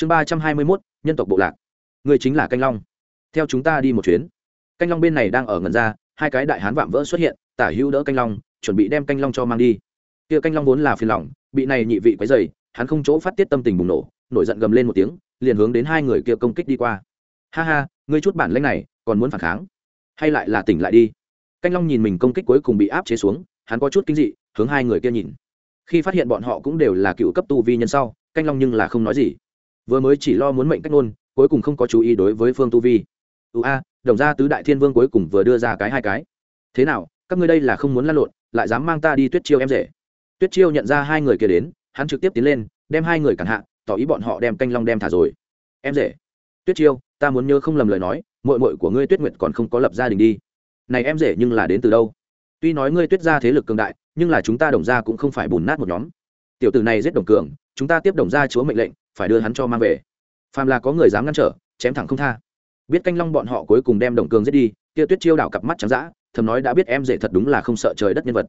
chương ba trăm hai mươi mốt, nhân tộc bộ lạc. Người chính là canh long. Theo chúng ta đi một chuyến. Canh long bên này đang ở ngần ra, hai cái đại hán vạm vỡ xuất hiện, tả hữu đỡ canh long, chuẩn bị đem canh long cho mang đi. Kia canh long vốn là phiền lòng, bị này nhị vị quấy dày hắn không chỗ phát tiết tâm tình bùng nổ, nổi giận gầm lên một tiếng, liền hướng đến hai người kia công kích đi qua. Ha ha, ngươi chút bản lanh này, còn muốn phản kháng? Hay lại là tỉnh lại đi. Canh long nhìn mình công kích cuối cùng bị áp chế xuống, hắn có chút kinh dị, hướng hai người kia nhìn. Khi phát hiện bọn họ cũng đều là cựu cấp tu vi nhân sau, canh long nhưng là không nói gì vừa mới chỉ lo muốn mệnh cách ngôn, cuối cùng không có chú ý đối với phương tu vi. Ưu a, đồng gia tứ đại thiên vương cuối cùng vừa đưa ra cái hai cái. Thế nào, các ngươi đây là không muốn lăn lộn, lại dám mang ta đi tuyết chiêu em rể? Tuyết chiêu nhận ra hai người kia đến, hắn trực tiếp tiến lên, đem hai người cản hạ, tỏ ý bọn họ đem canh long đem thả rồi. Em rể, tuyết chiêu, ta muốn nhớ không lầm lời nói mội mội của ngươi tuyết nguyệt còn không có lập gia đình đi. Này em rể nhưng là đến từ đâu? Tuy nói ngươi tuyết ra thế lực cường đại, nhưng là chúng ta đồng gia cũng không phải bùn nát một nhóm. Tiểu tử này giết đồng cường chúng ta tiếp đồng gia chúa mệnh lệnh, phải đưa hắn cho mang về. Phàm là có người dám ngăn trở, chém thẳng không tha. Biết canh long bọn họ cuối cùng đem đồng cường giết đi, kia tuyết chiêu đảo cặp mắt trắng dã, thầm nói đã biết em dễ thật đúng là không sợ trời đất nhân vật.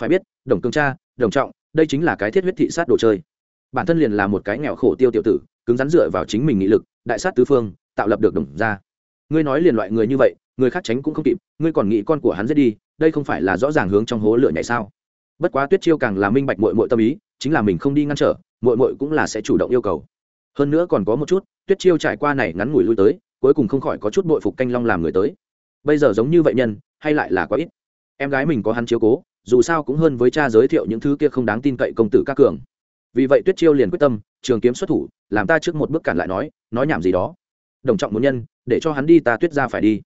Phải biết, đồng cường cha, đồng trọng, đây chính là cái thiết huyết thị sát đồ chơi. Bản thân liền là một cái nghèo khổ tiêu tiểu tử, cứng rắn dựa vào chính mình nghị lực, đại sát tứ phương, tạo lập được đồng gia. Ngươi nói liền loại người như vậy, người khác tránh cũng không kịp, ngươi còn nghĩ con của hắn giết đi, đây không phải là rõ ràng hướng trong hố lửa nhảy sao? Bất quá tuyết chiêu càng là minh bạch mội mội tâm ý, chính là mình không đi ngăn trở mội mội cũng là sẽ chủ động yêu cầu. Hơn nữa còn có một chút, tuyết chiêu trải qua này ngắn ngủi lui tới, cuối cùng không khỏi có chút bội phục canh long làm người tới. Bây giờ giống như vậy nhân, hay lại là quá ít. Em gái mình có hắn chiếu cố, dù sao cũng hơn với cha giới thiệu những thứ kia không đáng tin cậy công tử các cường. Vì vậy tuyết chiêu liền quyết tâm, trường kiếm xuất thủ, làm ta trước một bước cản lại nói nói nhảm gì đó. Đồng trọng muốn nhân, để cho hắn đi ta tuyết ra phải đi.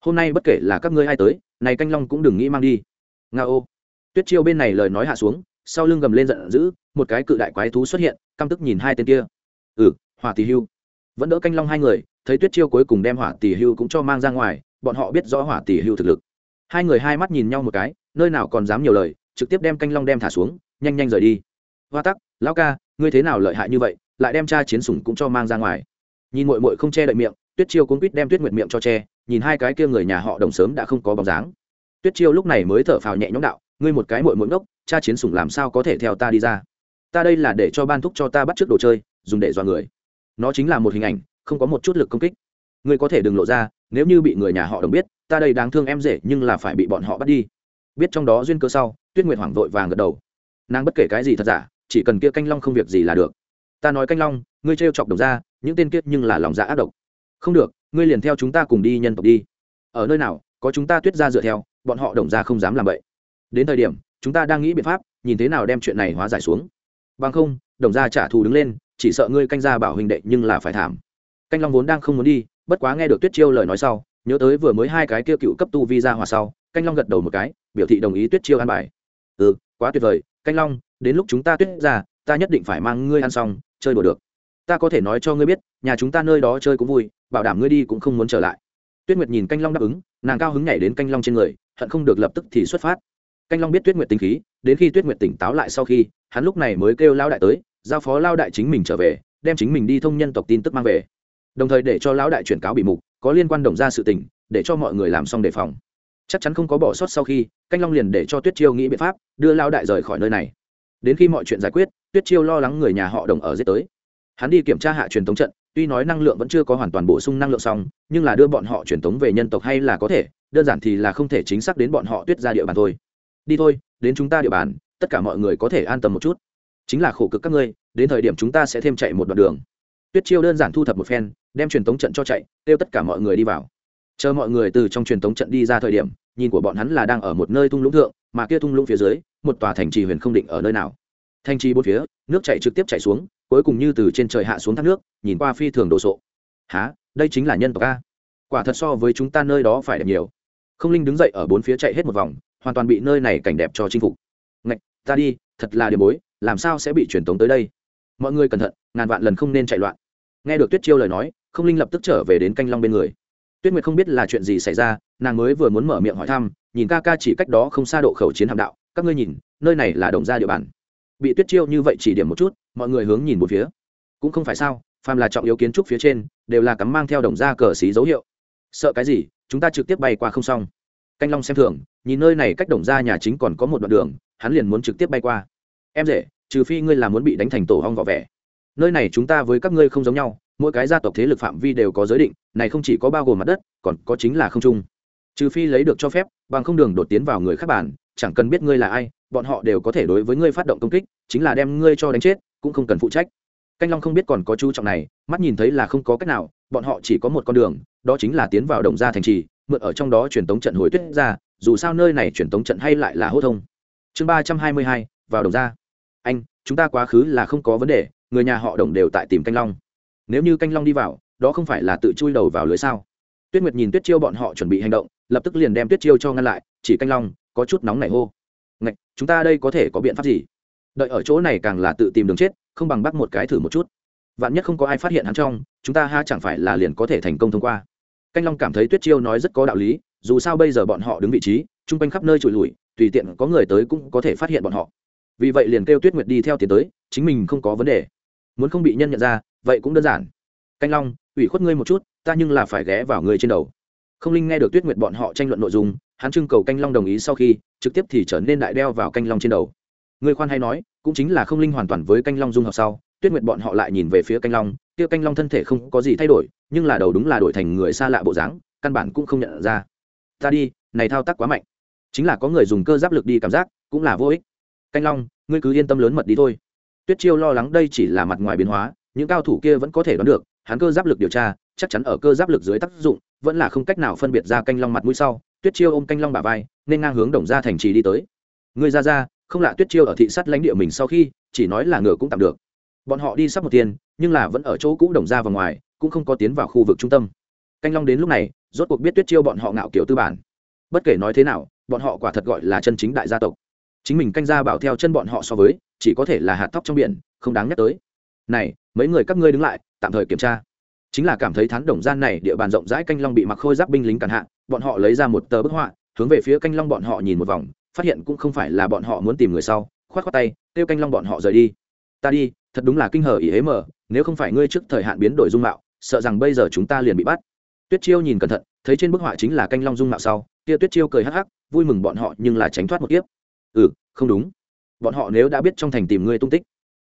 Hôm nay bất kể là các ngươi ai tới, này canh long cũng đừng nghĩ mang đi. Nga ô tuyết chiêu bên này lời nói hạ xuống, sau lưng gầm lên giận dữ một cái cự đại quái thú xuất hiện, căm tức nhìn hai tên kia. Ừ hỏa tỷ hưu. Vẫn đỡ canh long hai người, thấy tuyết chiêu cuối cùng đem hỏa tỷ hưu cũng cho mang ra ngoài, bọn họ biết rõ hỏa tỷ hưu thực lực. Hai người hai mắt nhìn nhau một cái, nơi nào còn dám nhiều lời, trực tiếp đem canh long đem thả xuống, nhanh nhanh rời đi. Hoa tắc, lão ca, ngươi thế nào lợi hại như vậy, lại đem cha chiến sủng cũng cho mang ra ngoài. Nhìn mội mội không che đậy miệng, tuyết chiêu cũng quýt đem tuyết nguyệt miệng cho che, nhìn hai cái kia người nhà họ đồng sớm đã không có bóng dáng. Tuyết chiêu lúc này mới thở phào nhẹ nhõm đạo, ngươi một cái mội mội ngốc, cha chiến sủng làm sao có thể theo ta đi ra? Ta đây là để cho ban thúc cho ta bắt trước đồ chơi, dùng để dọa người. Nó chính là một hình ảnh, không có một chút lực công kích. Ngươi có thể đừng lộ ra, nếu như bị người nhà họ đồng biết, ta đây đáng thương em rể, nhưng là phải bị bọn họ bắt đi. Biết trong đó duyên cơ sau, tuyết nguyệt hoảng vội vàng gật đầu. Nàng bất kể cái gì thật giả, chỉ cần kia canh long không việc gì là được. Ta nói canh long, ngươi trêu chọc đồng ra, những tên kiết nhưng là lòng dạ ác độc. Không được, ngươi liền theo chúng ta cùng đi nhân tộc đi. Ở nơi nào, có chúng ta tuyết ra dựa theo, bọn họ đồng ra không dám làm vậy đến thời điểm, chúng ta đang nghĩ biện pháp, nhìn thế nào đem chuyện này hóa giải xuống bằng không, đồng gia trả thù đứng lên, chỉ sợ ngươi canh gia bảo huynh đệ nhưng là phải thảm. Canh long vốn đang không muốn đi, bất quá nghe được tuyết chiêu lời nói sau, nhớ tới vừa mới hai cái kia cựu cấp tu vi ra hòa sau, canh long gật đầu một cái, biểu thị đồng ý tuyết chiêu ăn bài. Ừ quá tuyệt vời, canh long, đến lúc chúng ta tuyết ra ta nhất định phải mang ngươi ăn xong, chơi đùa được. Ta có thể nói cho ngươi biết, nhà chúng ta nơi đó chơi cũng vui, bảo đảm ngươi đi cũng không muốn trở lại. Tuyết nguyệt nhìn canh long đáp ứng, nàng cao hứng nhảy đến canh long trên người, hận không được lập tức thì xuất phát. Canh long biết tuyết nguyệt tính khí đến khi tuyết nguyệt tỉnh táo lại sau khi, hắn lúc này mới kêu lao đại tới, giao phó lao đại chính mình trở về, đem chính mình đi thông nhân tộc tin tức mang về. Đồng thời để cho lão đại chuyển cáo bị mục, có liên quan đồng ra sự tình, để cho mọi người làm xong đề phòng. Chắc chắn không có bỏ sót sau khi, canh long liền để cho tuyết chiêu nghĩ biện pháp, đưa lao đại rời khỏi nơi này. Đến khi mọi chuyện giải quyết, tuyết chiêu lo lắng người nhà họ đồng ở giết tới. Hắn đi kiểm tra hạ truyền thống trận, tuy nói năng lượng vẫn chưa có hoàn toàn bổ sung năng lượng xong, nhưng là đưa bọn họ truyền thống về nhân tộc hay là có thể, đơn giản thì là không thể chính xác đến bọn họ tuyết ra địa bàn thôi. Đi thôi đến chúng ta địa bàn, tất cả mọi người có thể an tâm một chút. Chính là khổ cực các ngươi, đến thời điểm chúng ta sẽ thêm chạy một đoạn đường. Tuyết chiêu đơn giản thu thập một phen, đem truyền tống trận cho chạy, kêu tất cả mọi người đi vào. Chờ mọi người từ trong truyền tống trận đi ra thời điểm, nhìn của bọn hắn là đang ở một nơi thung lũng thượng, mà kia thung lũng phía dưới, một tòa thành trì huyền không định ở nơi nào. Thành trì bốn phía, nước chảy trực tiếp chảy xuống, cuối cùng như từ trên trời hạ xuống thác nước, nhìn qua phi thường đồ sộ. Há đây chính là nhân tộc a. Quả thật so với chúng ta nơi đó phải đẹp nhiều. Không linh đứng dậy ở bốn phía chạy hết một vòng hoàn toàn bị nơi này cảnh đẹp cho chinh phục. Ngạch, ta đi, thật là điểm bối, làm sao sẽ bị truyền tống tới đây? Mọi người cẩn thận, ngàn vạn lần không nên chạy loạn. Nghe được tuyết chiêu lời nói, không linh lập tức trở về đến canh long bên người. Tuyết nguyệt không biết là chuyện gì xảy ra, nàng mới vừa muốn mở miệng hỏi thăm, nhìn ca ca chỉ cách đó không xa độ khẩu chiến hạm đạo, các ngươi nhìn, nơi này là đồng gia địa bàn. Bị tuyết chiêu như vậy chỉ điểm một chút, mọi người hướng nhìn một phía. Cũng không phải sao, phàm là trọng yếu kiến trúc phía trên, đều là cắm mang theo đồng gia cờ xí dấu hiệu. Sợ cái gì, chúng ta trực tiếp bay qua không xong. Canh long xem thường nhìn nơi này cách đồng gia nhà chính còn có một đoạn đường, hắn liền muốn trực tiếp bay qua. Em rể, trừ phi ngươi là muốn bị đánh thành tổ hong vỏ vẻ. Nơi này chúng ta với các ngươi không giống nhau, mỗi cái gia tộc thế lực phạm vi đều có giới định, này không chỉ có bao gồm mặt đất, còn có chính là không trung. Trừ phi lấy được cho phép, bằng không đường đột tiến vào người khác bản, chẳng cần biết ngươi là ai, bọn họ đều có thể đối với ngươi phát động công kích, chính là đem ngươi cho đánh chết, cũng không cần phụ trách. Canh long không biết còn có chú trọng này, mắt nhìn thấy là không có cách nào, bọn họ chỉ có một con đường, đó chính là tiến vào đồng gia thành trì, mượn ở trong đó truyền tống trận hồi tuyết ra dù sao nơi này truyền tống trận hay lại là hô thông. Chương ba trăm hai mươi hai, vào đồng ra. anh, chúng ta quá khứ là không có vấn đề, người nhà họ đồng đều tại tìm canh long. Nếu như canh long đi vào, đó không phải là tự chui đầu vào lưới sao? Tuyết nguyệt nhìn tuyết chiêu bọn họ chuẩn bị hành động, lập tức liền đem tuyết chiêu cho ngăn lại, chỉ canh long, có chút nóng nảy hô. Ngạch, chúng ta đây có thể có biện pháp gì? Đợi ở chỗ này càng là tự tìm đường chết, không bằng bắt một cái thử một chút. Vạn nhất không có ai phát hiện hắn trong, chúng ta ha chẳng phải là liền có thể thành công thông qua. Canh long cảm thấy tuyết chiêu nói rất có đạo lý dù sao bây giờ bọn họ đứng vị trí, chung quanh khắp nơi trụi lùi, tùy tiện có người tới cũng có thể phát hiện bọn họ. Vì vậy liền kêu tuyết nguyệt đi theo tiến tới, chính mình không có vấn đề. Muốn không bị nhân nhận ra, vậy cũng đơn giản. Canh long, ủy khuất ngươi một chút, ta nhưng là phải ghé vào ngươi trên đầu. Không linh nghe được tuyết nguyệt bọn họ tranh luận nội dung, hắn trưng cầu canh long đồng ý sau khi, trực tiếp thì trở nên đại đeo vào canh long trên đầu. Người khoan hay nói, cũng chính là không linh hoàn toàn với canh long dung hợp sau, tuyết nguyệt bọn họ lại nhìn về phía canh long, kia canh long thân thể không có gì thay đổi, nhưng là đầu đúng là đổi thành người xa lạ bộ dáng, căn bản cũng không nhận ra ta đi, này thao tác quá mạnh. Chính là có người dùng cơ giáp lực đi cảm giác, cũng là vô ích. Canh long, ngươi cứ yên tâm lớn mật đi thôi. Tuyết chiêu lo lắng đây chỉ là mặt ngoài biến hóa, những cao thủ kia vẫn có thể đoán được, hắn cơ giáp lực điều tra, chắc chắn ở cơ giáp lực dưới tác dụng, vẫn là không cách nào phân biệt ra canh long mặt mũi sau, tuyết chiêu ôm canh long bả vai, nên ngang hướng đồng ra thành trì đi tới. Người ra ra, không lạ tuyết chiêu ở thị sát lãnh địa mình sau khi, chỉ nói là ngựa cũng tạm được. Bọn họ đi sắp một tiền, nhưng là vẫn ở chỗ cũ đồng ra và ngoài, cũng không có tiến vào khu vực trung tâm. Canh long đến lúc này rốt cuộc biết tuyết chiêu bọn họ ngạo kiểu tư bản. Bất kể nói thế nào, bọn họ quả thật gọi là chân chính đại gia tộc. Chính mình canh ra bảo theo chân bọn họ so với, chỉ có thể là hạt tóc trong biển, không đáng nhắc tới. Này, mấy người các ngươi đứng lại, tạm thời kiểm tra. Chính là cảm thấy thán đồng gian này địa bàn rộng rãi canh long bị mặc khôi giáp binh lính cản hạ, bọn họ lấy ra một tờ bức họa, hướng về phía canh long bọn họ nhìn một vòng, phát hiện cũng không phải là bọn họ muốn tìm người sau, khoát khoát tay, kêu canh long bọn họ rời đi. Ta đi, thật đúng là kinh hờ ý hế mờ nếu không phải ngươi trước thời hạn biến đổi dung mạo, sợ rằng bây giờ chúng ta liền bị bắt tuyết chiêu nhìn cẩn thận, thấy trên bức họa chính là canh long dung mạo sau, kia tuyết chiêu cười hắc hắc, vui mừng bọn họ nhưng là tránh thoát một kiếp. Ừ không đúng. Bọn họ nếu đã biết trong thành tìm ngươi tung tích,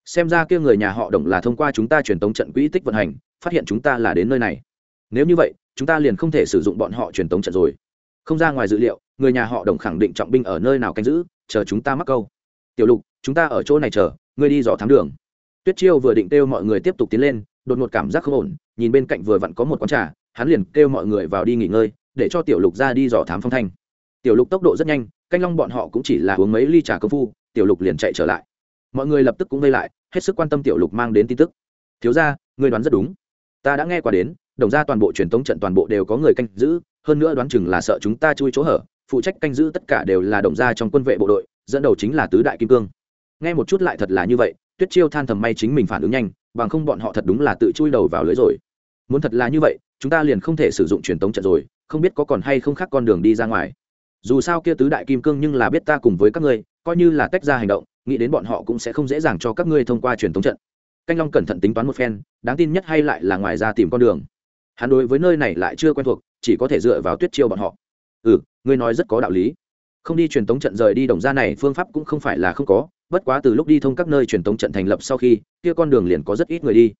xem ra kia người nhà họ đồng là thông qua chúng ta truyền tống trận quỹ tích vận hành, phát hiện chúng ta là đến nơi này. Nếu như vậy, chúng ta liền không thể sử dụng bọn họ truyền tống trận rồi. Không ra ngoài dự liệu, người nhà họ đồng khẳng định trọng binh ở nơi nào canh giữ, chờ chúng ta mắc câu. Tiểu lục, chúng ta ở chỗ này chờ, ngươi đi dò thám đường. Tuyết chiêu vừa định kêu mọi người tiếp tục tiến lên, đột ngột cảm giác không ổn, nhìn bên cạnh vừa vặn có một quán trà hắn liền kêu mọi người vào đi nghỉ ngơi, để cho tiểu lục ra đi dò thám phong thanh. Tiểu lục tốc độ rất nhanh, canh long bọn họ cũng chỉ là uống mấy ly trà công phu, tiểu lục liền chạy trở lại. Mọi người lập tức cũng vây lại, hết sức quan tâm tiểu lục mang đến tin tức. Thiếu ra ngươi đoán rất đúng. Ta đã nghe qua đến, đồng ra toàn bộ truyền thống trận toàn bộ đều có người canh giữ, hơn nữa đoán chừng là sợ chúng ta chui chỗ hở, phụ trách canh giữ tất cả đều là đồng gia trong quân vệ bộ đội, dẫn đầu chính là tứ đại kim cương. Nghe một chút lại thật là như vậy, tuyết chiêu than thầm may chính mình phản ứng nhanh, bằng không bọn họ thật đúng là tự chui đầu vào lưới rồi. Muốn thật là như vậy chúng ta liền không thể sử dụng truyền tống trận rồi, không biết có còn hay không khác con đường đi ra ngoài. Dù sao kia tứ đại kim cương nhưng là biết ta cùng với các ngươi, coi như là tách ra hành động, nghĩ đến bọn họ cũng sẽ không dễ dàng cho các ngươi thông qua truyền tống trận. Canh long cẩn thận tính toán một phen, đáng tin nhất hay lại là ngoài ra tìm con đường. Hắn đối với nơi này lại chưa quen thuộc, chỉ có thể dựa vào tuyết chiêu bọn họ. Ừ ngươi nói rất có đạo lý. Không đi truyền tống trận rời đi đồng gia này, phương pháp cũng không phải là không có, bất quá từ lúc đi thông các nơi truyền tống trận thành lập sau khi, kia con đường liền có rất ít người đi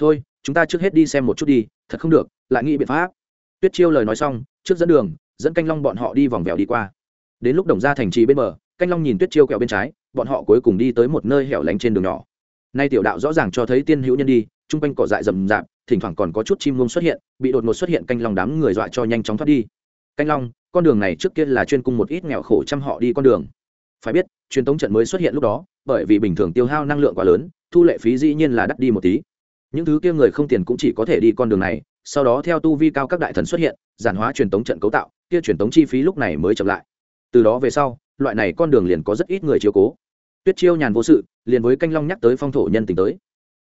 thôi, chúng ta trước hết đi xem một chút đi, thật không được, lại nghĩ biện pháp. Tuyết chiêu lời nói xong, trước dẫn đường, dẫn canh long bọn họ đi vòng vèo đi qua. Đến lúc đồng ra thành trì bên bờ, canh long nhìn tuyết chiêu kẹo bên trái, bọn họ cuối cùng đi tới một nơi hẻo lánh trên đường nhỏ. Nay tiểu đạo rõ ràng cho thấy tiên hữu nhân đi, chung quanh cỏ dại rầm rạp, thỉnh thoảng còn có chút chim ngông xuất hiện, bị đột ngột xuất hiện canh long đám người dọa cho nhanh chóng thoát đi. Canh long, con đường này trước kia là chuyên cung một ít nghèo khổ chăm họ đi con đường. Phải biết, truyền tống trận mới xuất hiện lúc đó, bởi vì bình thường tiêu hao năng lượng quá lớn, thu lệ phí dĩ nhiên là đắt đi một tí những thứ kia người không tiền cũng chỉ có thể đi con đường này, sau đó theo tu vi cao các đại thần xuất hiện, giản hóa truyền tống trận cấu tạo, kia truyền tống chi phí lúc này mới chậm lại. Từ đó về sau, loại này con đường liền có rất ít người chiếu cố. Tuyết chiêu nhàn vô sự, liền với canh long nhắc tới phong thổ nhân tình tới.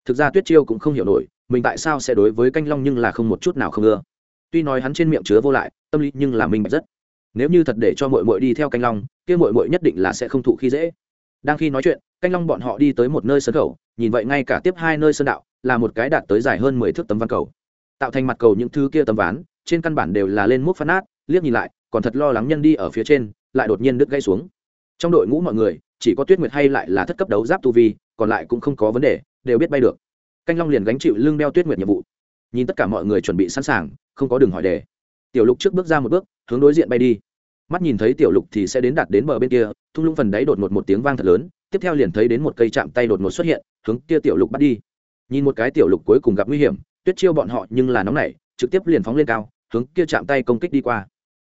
Thực ra tuyết chiêu cũng không hiểu nổi, mình tại sao sẽ đối với canh long nhưng là không một chút nào không ưa. Tuy nói hắn trên miệng chứa vô lại, tâm lý nhưng là minh bạch rất. Nếu như thật để cho mội mội đi theo canh long, kia mội mội nhất định là sẽ không thụ khi dễ đang khi nói chuyện, canh long bọn họ đi tới một nơi sân khẩu nhìn vậy ngay cả tiếp hai nơi sơn đạo, là một cái đạt tới dài hơn mười thước tấm ván cầu. Tạo thành mặt cầu những thứ kia tấm ván, trên căn bản đều là lên múc phát nát, liếc nhìn lại, còn thật lo lắng nhân đi ở phía trên, lại đột nhiên đứt gãy xuống. Trong đội ngũ mọi người, chỉ có tuyết nguyệt hay lại là thất cấp đấu giáp tu vi, còn lại cũng không có vấn đề, đều biết bay được. Canh long liền gánh chịu lưng đeo tuyết nguyệt nhiệm vụ. Nhìn tất cả mọi người chuẩn bị sẵn sàng, không có đường hỏi đề. Tiểu lục trước bước ra một bước, hướng đối diện bay đi. Mắt nhìn thấy tiểu lục thì sẽ đến đạt đến bờ bên kia thung lũng phần đáy đột ngột một tiếng vang thật lớn, tiếp theo liền thấy đến một cây chạm tay đột ngột xuất hiện, hướng kia tiểu lục bắt đi. Nhìn một cái tiểu lục cuối cùng gặp nguy hiểm, tuyết chiêu bọn họ nhưng là nóng nảy, trực tiếp liền phóng lên cao, hướng kia chạm tay công kích đi qua.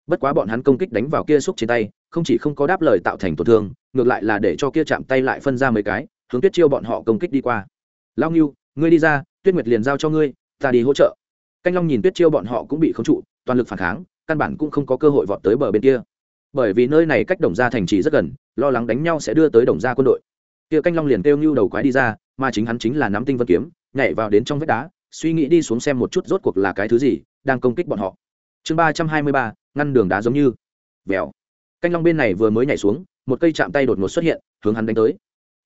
Bất quá bọn hắn công kích đánh vào kia xúc trên tay, không chỉ không có đáp lời tạo thành tổn thương, ngược lại là để cho kia chạm tay lại phân ra mấy cái, hướng tuyết chiêu bọn họ công kích đi qua. Lao nghiêu ngươi đi ra, tuyết nguyệt liền giao cho ngươi, ta đi hỗ trợ. Canh long nhìn tuyết chiêu bọn họ cũng bị khống trụ, toàn lực phản kháng, căn bản cũng không có cơ hội vọt tới bờ bên kia bởi vì nơi này cách đồng gia thành trì rất gần, lo lắng đánh nhau sẽ đưa tới đồng gia quân đội. Kia canh long liền kêu ngưu đầu quái đi ra, mà chính hắn chính là nắm tinh vân kiếm, nhảy vào đến trong vách đá, suy nghĩ đi xuống xem một chút rốt cuộc là cái thứ gì đang công kích bọn họ. Chương ba trăm hai mươi ba, ngăn đường đá giống như. Vèo. Canh long bên này vừa mới nhảy xuống, một cây chạm tay đột ngột xuất hiện, hướng hắn đánh tới.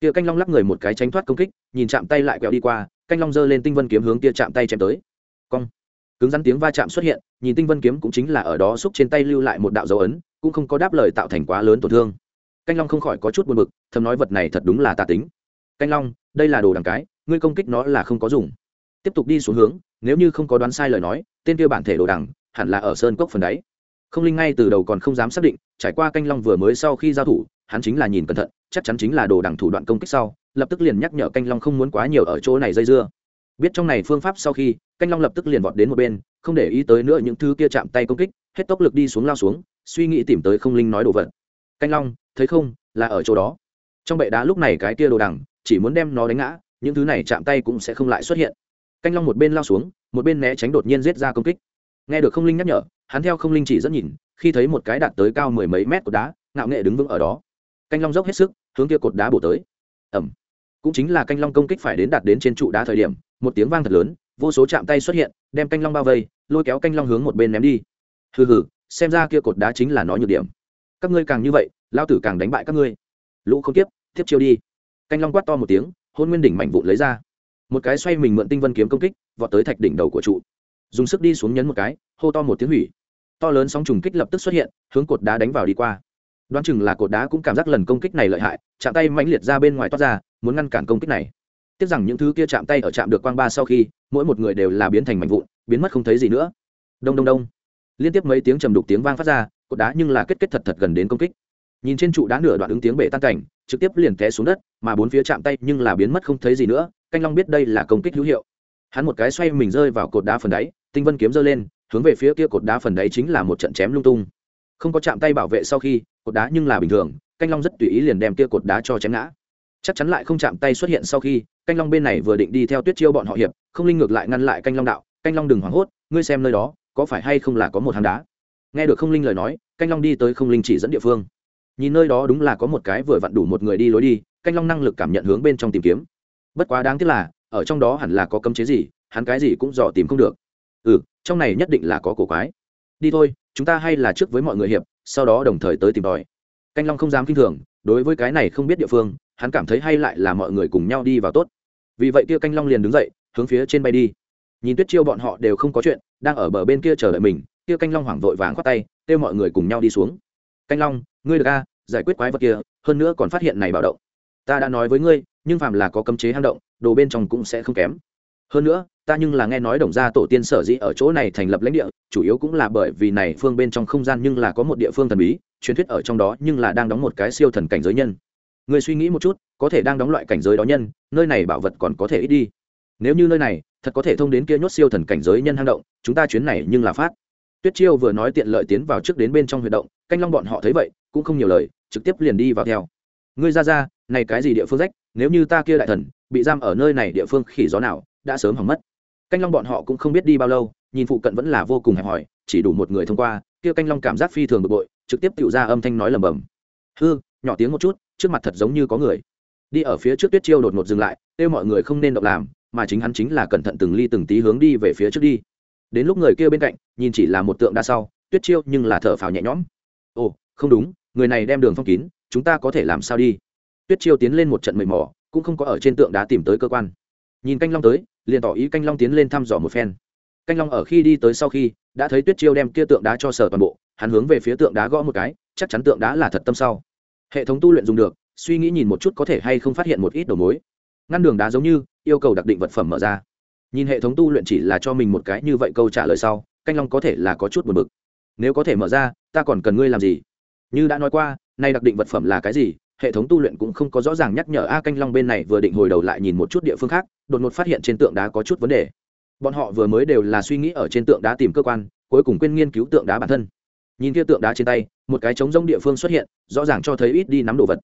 Kia canh long lắp người một cái tránh thoát công kích, nhìn chạm tay lại quẹo đi qua, canh long giơ lên tinh vân kiếm hướng kia chạm tay chém tới. Cong. Cứng rắn tiếng va chạm xuất hiện, nhìn tinh vân kiếm cũng chính là ở đó xúc trên tay lưu lại một đạo dấu ấn cũng không có đáp lời tạo thành quá lớn tổn thương. Canh long không khỏi có chút buồn bực, thầm nói vật này thật đúng là tà tính. Canh long, đây là đồ đằng cái, ngươi công kích nó là không có dùng. Tiếp tục đi xuống hướng, nếu như không có đoán sai lời nói, tên kia bản thể đồ đằng, hẳn là ở sơn cốc phần đáy. Không linh ngay từ đầu còn không dám xác định, trải qua canh long vừa mới sau khi giao thủ, hắn chính là nhìn cẩn thận, chắc chắn chính là đồ đằng thủ đoạn công kích sau, lập tức liền nhắc nhở canh long không muốn quá nhiều ở chỗ này dây dưa. Biết trong này phương pháp sau khi, canh long lập tức liền vọt đến một bên, không để ý tới nữa những thứ kia chạm tay công kích, hết tốc lực đi xuống lao xuống suy nghĩ tìm tới không linh nói đồ vật. Canh long, thấy không, là ở chỗ đó. Trong bệ đá lúc này cái kia đồ đằng, chỉ muốn đem nó đánh ngã, những thứ này chạm tay cũng sẽ không lại xuất hiện. Canh long một bên lao xuống, một bên né tránh đột nhiên giết ra công kích. Nghe được không linh nhắc nhở, hắn theo không linh chỉ dẫn nhìn, khi thấy một cái đạt tới cao mười mấy mét của đá, ngạo nghệ đứng vững ở đó. Canh long dốc hết sức, hướng kia cột đá bổ tới. Ẩm cũng chính là canh long công kích phải đến đạt đến trên trụ đá thời điểm, một tiếng vang thật lớn, vô số chạm tay xuất hiện, đem canh long bao vây, lôi kéo canh long hướng một bên ném đi. Hừ hừ xem ra kia cột đá chính là nó nhược điểm. Các ngươi càng như vậy lao tử càng đánh bại các ngươi. Lũ không tiếp tiếp chiêu đi. Canh long quát to một tiếng, hôn nguyên đỉnh mạnh vụn lấy ra. Một cái xoay mình mượn tinh vân kiếm công kích, vọt tới thạch đỉnh đầu của trụ. Dùng sức đi xuống nhấn một cái, hô to một tiếng hủy. To lớn sóng trùng kích lập tức xuất hiện, hướng cột đá đánh vào đi qua. Đoán chừng là cột đá cũng cảm giác lần công kích này lợi hại, chạm tay mãnh liệt ra bên ngoài toát ra, muốn ngăn cản công kích này. Tiếc rằng những thứ kia chạm tay ở chạm được quang ba sau khi, mỗi một người đều là biến thành mảnh vụn, biến mất không thấy gì nữa. Đông đông đông liên tiếp mấy tiếng trầm đục tiếng vang phát ra, cột đá nhưng là kết kết thật thật gần đến công kích. Nhìn trên trụ đá nửa đoạn ứng tiếng bể tan cảnh, trực tiếp liền té xuống đất, mà bốn phía chạm tay nhưng là biến mất không thấy gì nữa, canh long biết đây là công kích hữu hiệu. Hắn một cái xoay mình rơi vào cột đá phần đáy, tinh vân kiếm giơ lên, hướng về phía kia cột đá phần đáy chính là một trận chém lung tung. Không có chạm tay bảo vệ sau khi, cột đá nhưng là bình thường, canh long rất tùy ý liền đem kia cột đá cho chém ngã. Chắc chắn lại không chạm tay xuất hiện sau khi, canh long bên này vừa định đi theo tuyết chiêu bọn họ hiệp, không linh ngược lại ngăn lại canh long đạo, canh long đừng hoảng hốt, ngươi xem nơi đó có phải hay không là có một hang đá? Nghe được không linh lời nói, canh long đi tới không linh chỉ dẫn địa phương. Nhìn nơi đó đúng là có một cái vừa vặn đủ một người đi lối đi, canh long năng lực cảm nhận hướng bên trong tìm kiếm. Bất quá đáng tiếc là, ở trong đó hẳn là có cấm chế gì, hắn cái gì cũng dò tìm không được. Ừ trong này nhất định là có cổ quái. Đi thôi, chúng ta hay là trước với mọi người hiệp, sau đó đồng thời tới tìm tòi. Canh long không dám kinh thường, đối với cái này không biết địa phương, hắn cảm thấy hay lại là mọi người cùng nhau đi vào tốt. Vì vậy kia canh long liền đứng dậy, hướng phía trên bay đi nhìn tuyết chiêu bọn họ đều không có chuyện, đang ở bờ bên kia chờ đợi mình, kia canh long hoảng vội vàng khoát tay, kêu mọi người cùng nhau đi xuống. Canh long, ngươi được a, giải quyết quái vật kia, hơn nữa còn phát hiện này bảo động. Ta đã nói với ngươi, nhưng phàm là có cấm chế hang động, đồ bên trong cũng sẽ không kém. Hơn nữa, ta nhưng là nghe nói đồng gia tổ tiên sở dĩ ở chỗ này thành lập lãnh địa, chủ yếu cũng là bởi vì này phương bên trong không gian nhưng là có một địa phương thần bí, truyền thuyết ở trong đó nhưng là đang đóng một cái siêu thần cảnh giới nhân. Người suy nghĩ một chút, có thể đang đóng loại cảnh giới đó nhân, nơi này bảo vật còn có thể ít đi. Nếu như nơi này thật có thể thông đến kia nhốt siêu thần cảnh giới nhân hang động, chúng ta chuyến này nhưng là phát. Tuyết chiêu vừa nói tiện lợi tiến vào trước đến bên trong huy động, canh long bọn họ thấy vậy, cũng không nhiều lời, trực tiếp liền đi vào theo. Ngươi ra ra, này cái gì địa phương rách, nếu như ta kia đại thần, bị giam ở nơi này địa phương khỉ gió nào, đã sớm hỏng mất. Canh long bọn họ cũng không biết đi bao lâu, nhìn phụ cận vẫn là vô cùng hẹp hòi, chỉ đủ một người thông qua, kia canh long cảm giác phi thường bực bội, trực tiếp tự ra âm thanh nói lầm bầm hư, nhỏ tiếng một chút, trước mặt thật giống như có người. Đi ở phía trước tuyết chiêu đột ngột dừng lại, kêu mọi người không nên động làm mà chính hắn chính là cẩn thận từng ly từng tí hướng đi về phía trước đi. Đến lúc người kia bên cạnh, nhìn chỉ là một tượng đa sau, tuyết chiêu nhưng là thở phào nhẹ nhõm. Ồ, không đúng, người này đem đường phong kín, chúng ta có thể làm sao đi? Tuyết chiêu tiến lên một trận mệt mỏ cũng không có ở trên tượng đá tìm tới cơ quan. Nhìn canh long tới, liền tỏ ý canh long tiến lên thăm dò một phen. Canh long ở khi đi tới sau khi, đã thấy tuyết chiêu đem kia tượng đá cho sở toàn bộ, hắn hướng về phía tượng đá gõ một cái, chắc chắn tượng đá là thật tâm sau. Hệ thống tu luyện dùng được, suy nghĩ nhìn một chút có thể hay không phát hiện một ít đầu mối ngăn đường đá giống như yêu cầu đặc định vật phẩm mở ra. Nhìn hệ thống tu luyện chỉ là cho mình một cái như vậy câu trả lời sau, canh long có thể là có chút buồn bực. Nếu có thể mở ra, ta còn cần ngươi làm gì? Như đã nói qua, nay đặc định vật phẩm là cái gì, hệ thống tu luyện cũng không có rõ ràng nhắc nhở a canh long bên này vừa định hồi đầu lại nhìn một chút địa phương khác, đột ngột phát hiện trên tượng đá có chút vấn đề. Bọn họ vừa mới đều là suy nghĩ ở trên tượng đá tìm cơ quan, cuối cùng quên nghiên cứu tượng đá bản thân. Nhìn kia tượng đá trên tay, một cái trống rông địa phương xuất hiện, rõ ràng cho thấy ít đi nắm đồ vật.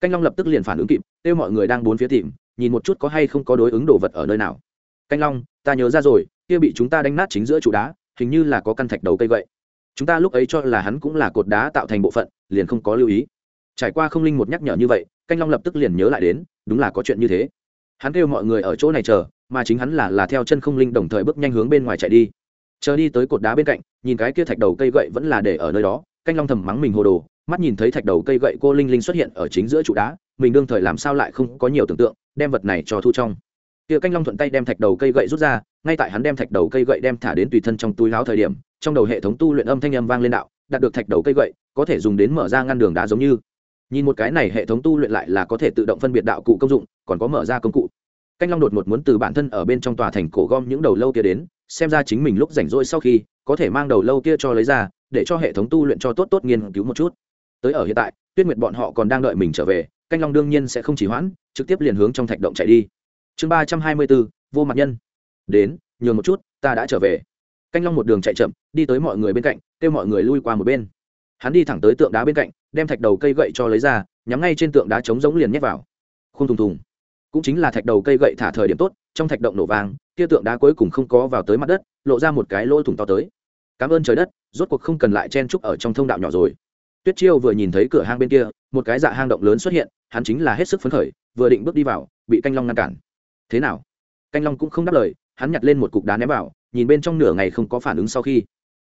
Canh long lập tức liền phản ứng kịp, kêu mọi người đang bốn phía tìm nhìn một chút có hay không có đối ứng đồ vật ở nơi nào. Canh long, ta nhớ ra rồi, kia bị chúng ta đánh nát chính giữa trụ đá, hình như là có căn thạch đầu cây vậy. Chúng ta lúc ấy cho là hắn cũng là cột đá tạo thành bộ phận, liền không có lưu ý. Trải qua không linh một nhắc nhở như vậy, canh long lập tức liền nhớ lại đến, đúng là có chuyện như thế. Hắn kêu mọi người ở chỗ này chờ, mà chính hắn là là theo chân không linh đồng thời bước nhanh hướng bên ngoài chạy đi. Chờ đi tới cột đá bên cạnh, nhìn cái kia thạch đầu cây gậy vẫn là để ở nơi đó, canh long thầm mắng mình hồ đồ, mắt nhìn thấy thạch đầu cây gậy cô linh linh xuất hiện ở chính giữa trụ đá, mình đương thời làm sao lại không có nhiều tưởng tượng đem vật này cho thu trong. Kia canh long thuận tay đem thạch đầu cây gậy rút ra, ngay tại hắn đem thạch đầu cây gậy đem thả đến tùy thân trong túi láo thời điểm, trong đầu hệ thống tu luyện âm thanh âm vang lên đạo, đạt được thạch đầu cây gậy, có thể dùng đến mở ra ngăn đường đá giống như. Nhìn một cái này hệ thống tu luyện lại là có thể tự động phân biệt đạo cụ công dụng, còn có mở ra công cụ. Canh long đột một muốn từ bản thân ở bên trong tòa thành cổ gom những đầu lâu kia đến, xem ra chính mình lúc rảnh rỗi sau khi, có thể mang đầu lâu kia cho lấy ra, để cho hệ thống tu luyện cho tốt tốt nghiên cứu một chút. Tới ở hiện tại, tuyết nguyệt bọn họ còn đang đợi mình trở về canh long đương nhiên sẽ không chỉ hoãn, trực tiếp liền hướng trong thạch động chạy đi. Chương ba trăm hai mươi bốn, vô mặt nhân. Đến, nhường một chút, ta đã trở về. Canh long một đường chạy chậm, đi tới mọi người bên cạnh, kêu mọi người lui qua một bên. Hắn đi thẳng tới tượng đá bên cạnh, đem thạch đầu cây gậy cho lấy ra, nhắm ngay trên tượng đá trống giống liền nhét vào. Không thùng thùng. Cũng chính là thạch đầu cây gậy thả thời điểm tốt, trong thạch động nổ vàng kia tượng đá cuối cùng không có vào tới mặt đất, lộ ra một cái lỗ thủng to tới. Cảm ơn trời đất, rốt cuộc không cần lại chen trúc ở trong thông đạo nhỏ rồi. Tuyết chiêu vừa nhìn thấy cửa hang bên kia, một cái dạ hang động lớn xuất hiện hắn chính là hết sức phấn khởi, vừa định bước đi vào, bị canh long ngăn cản. Thế nào? Canh long cũng không đáp lời, hắn nhặt lên một cục đá ném vào, nhìn bên trong nửa ngày không có phản ứng sau khi.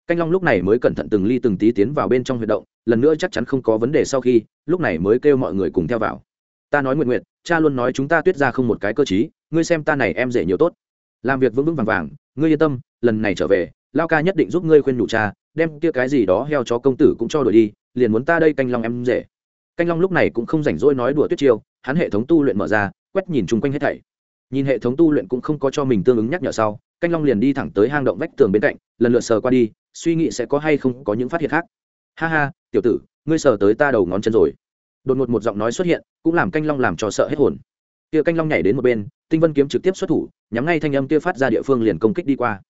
Canh long lúc này mới cẩn thận từng ly từng tí tiến vào bên trong huyệt động, lần nữa chắc chắn không có vấn đề sau khi, lúc này mới kêu mọi người cùng theo vào. Ta nói nguyện nguyện cha luôn nói chúng ta tuyết ra không một cái cơ t ngươi xem ta này em dễ nhiều tốt. Làm việc vững vững vàng vàng, ngươi yên tâm, lần này trở về, lao ca nhất định giúp ngươi khuyên nhủ cha, đem kia cái gì đó heo chó công tử cũng cho đổi đi, liền muốn ta đây canh long em dễ canh long lúc này cũng không rảnh rỗi nói đùa tuyết chiêu, hắn hệ thống tu luyện mở ra, quét nhìn chung quanh hết thảy. Nhìn hệ thống tu luyện cũng không có cho mình tương ứng nhắc nhở sau, canh long liền đi thẳng tới hang động vách tường bên cạnh, lần lượt sờ qua đi, suy nghĩ sẽ có hay không có những phát hiện khác. Ha ha, tiểu tử, ngươi sờ tới ta đầu ngón chân rồi. Đột ngột một giọng nói xuất hiện, cũng làm canh long làm cho sợ hết hồn. Kia canh long nhảy đến một bên, tinh vân kiếm trực tiếp xuất thủ, nhắm ngay thanh âm kia phát ra địa phương liền công kích đi qua.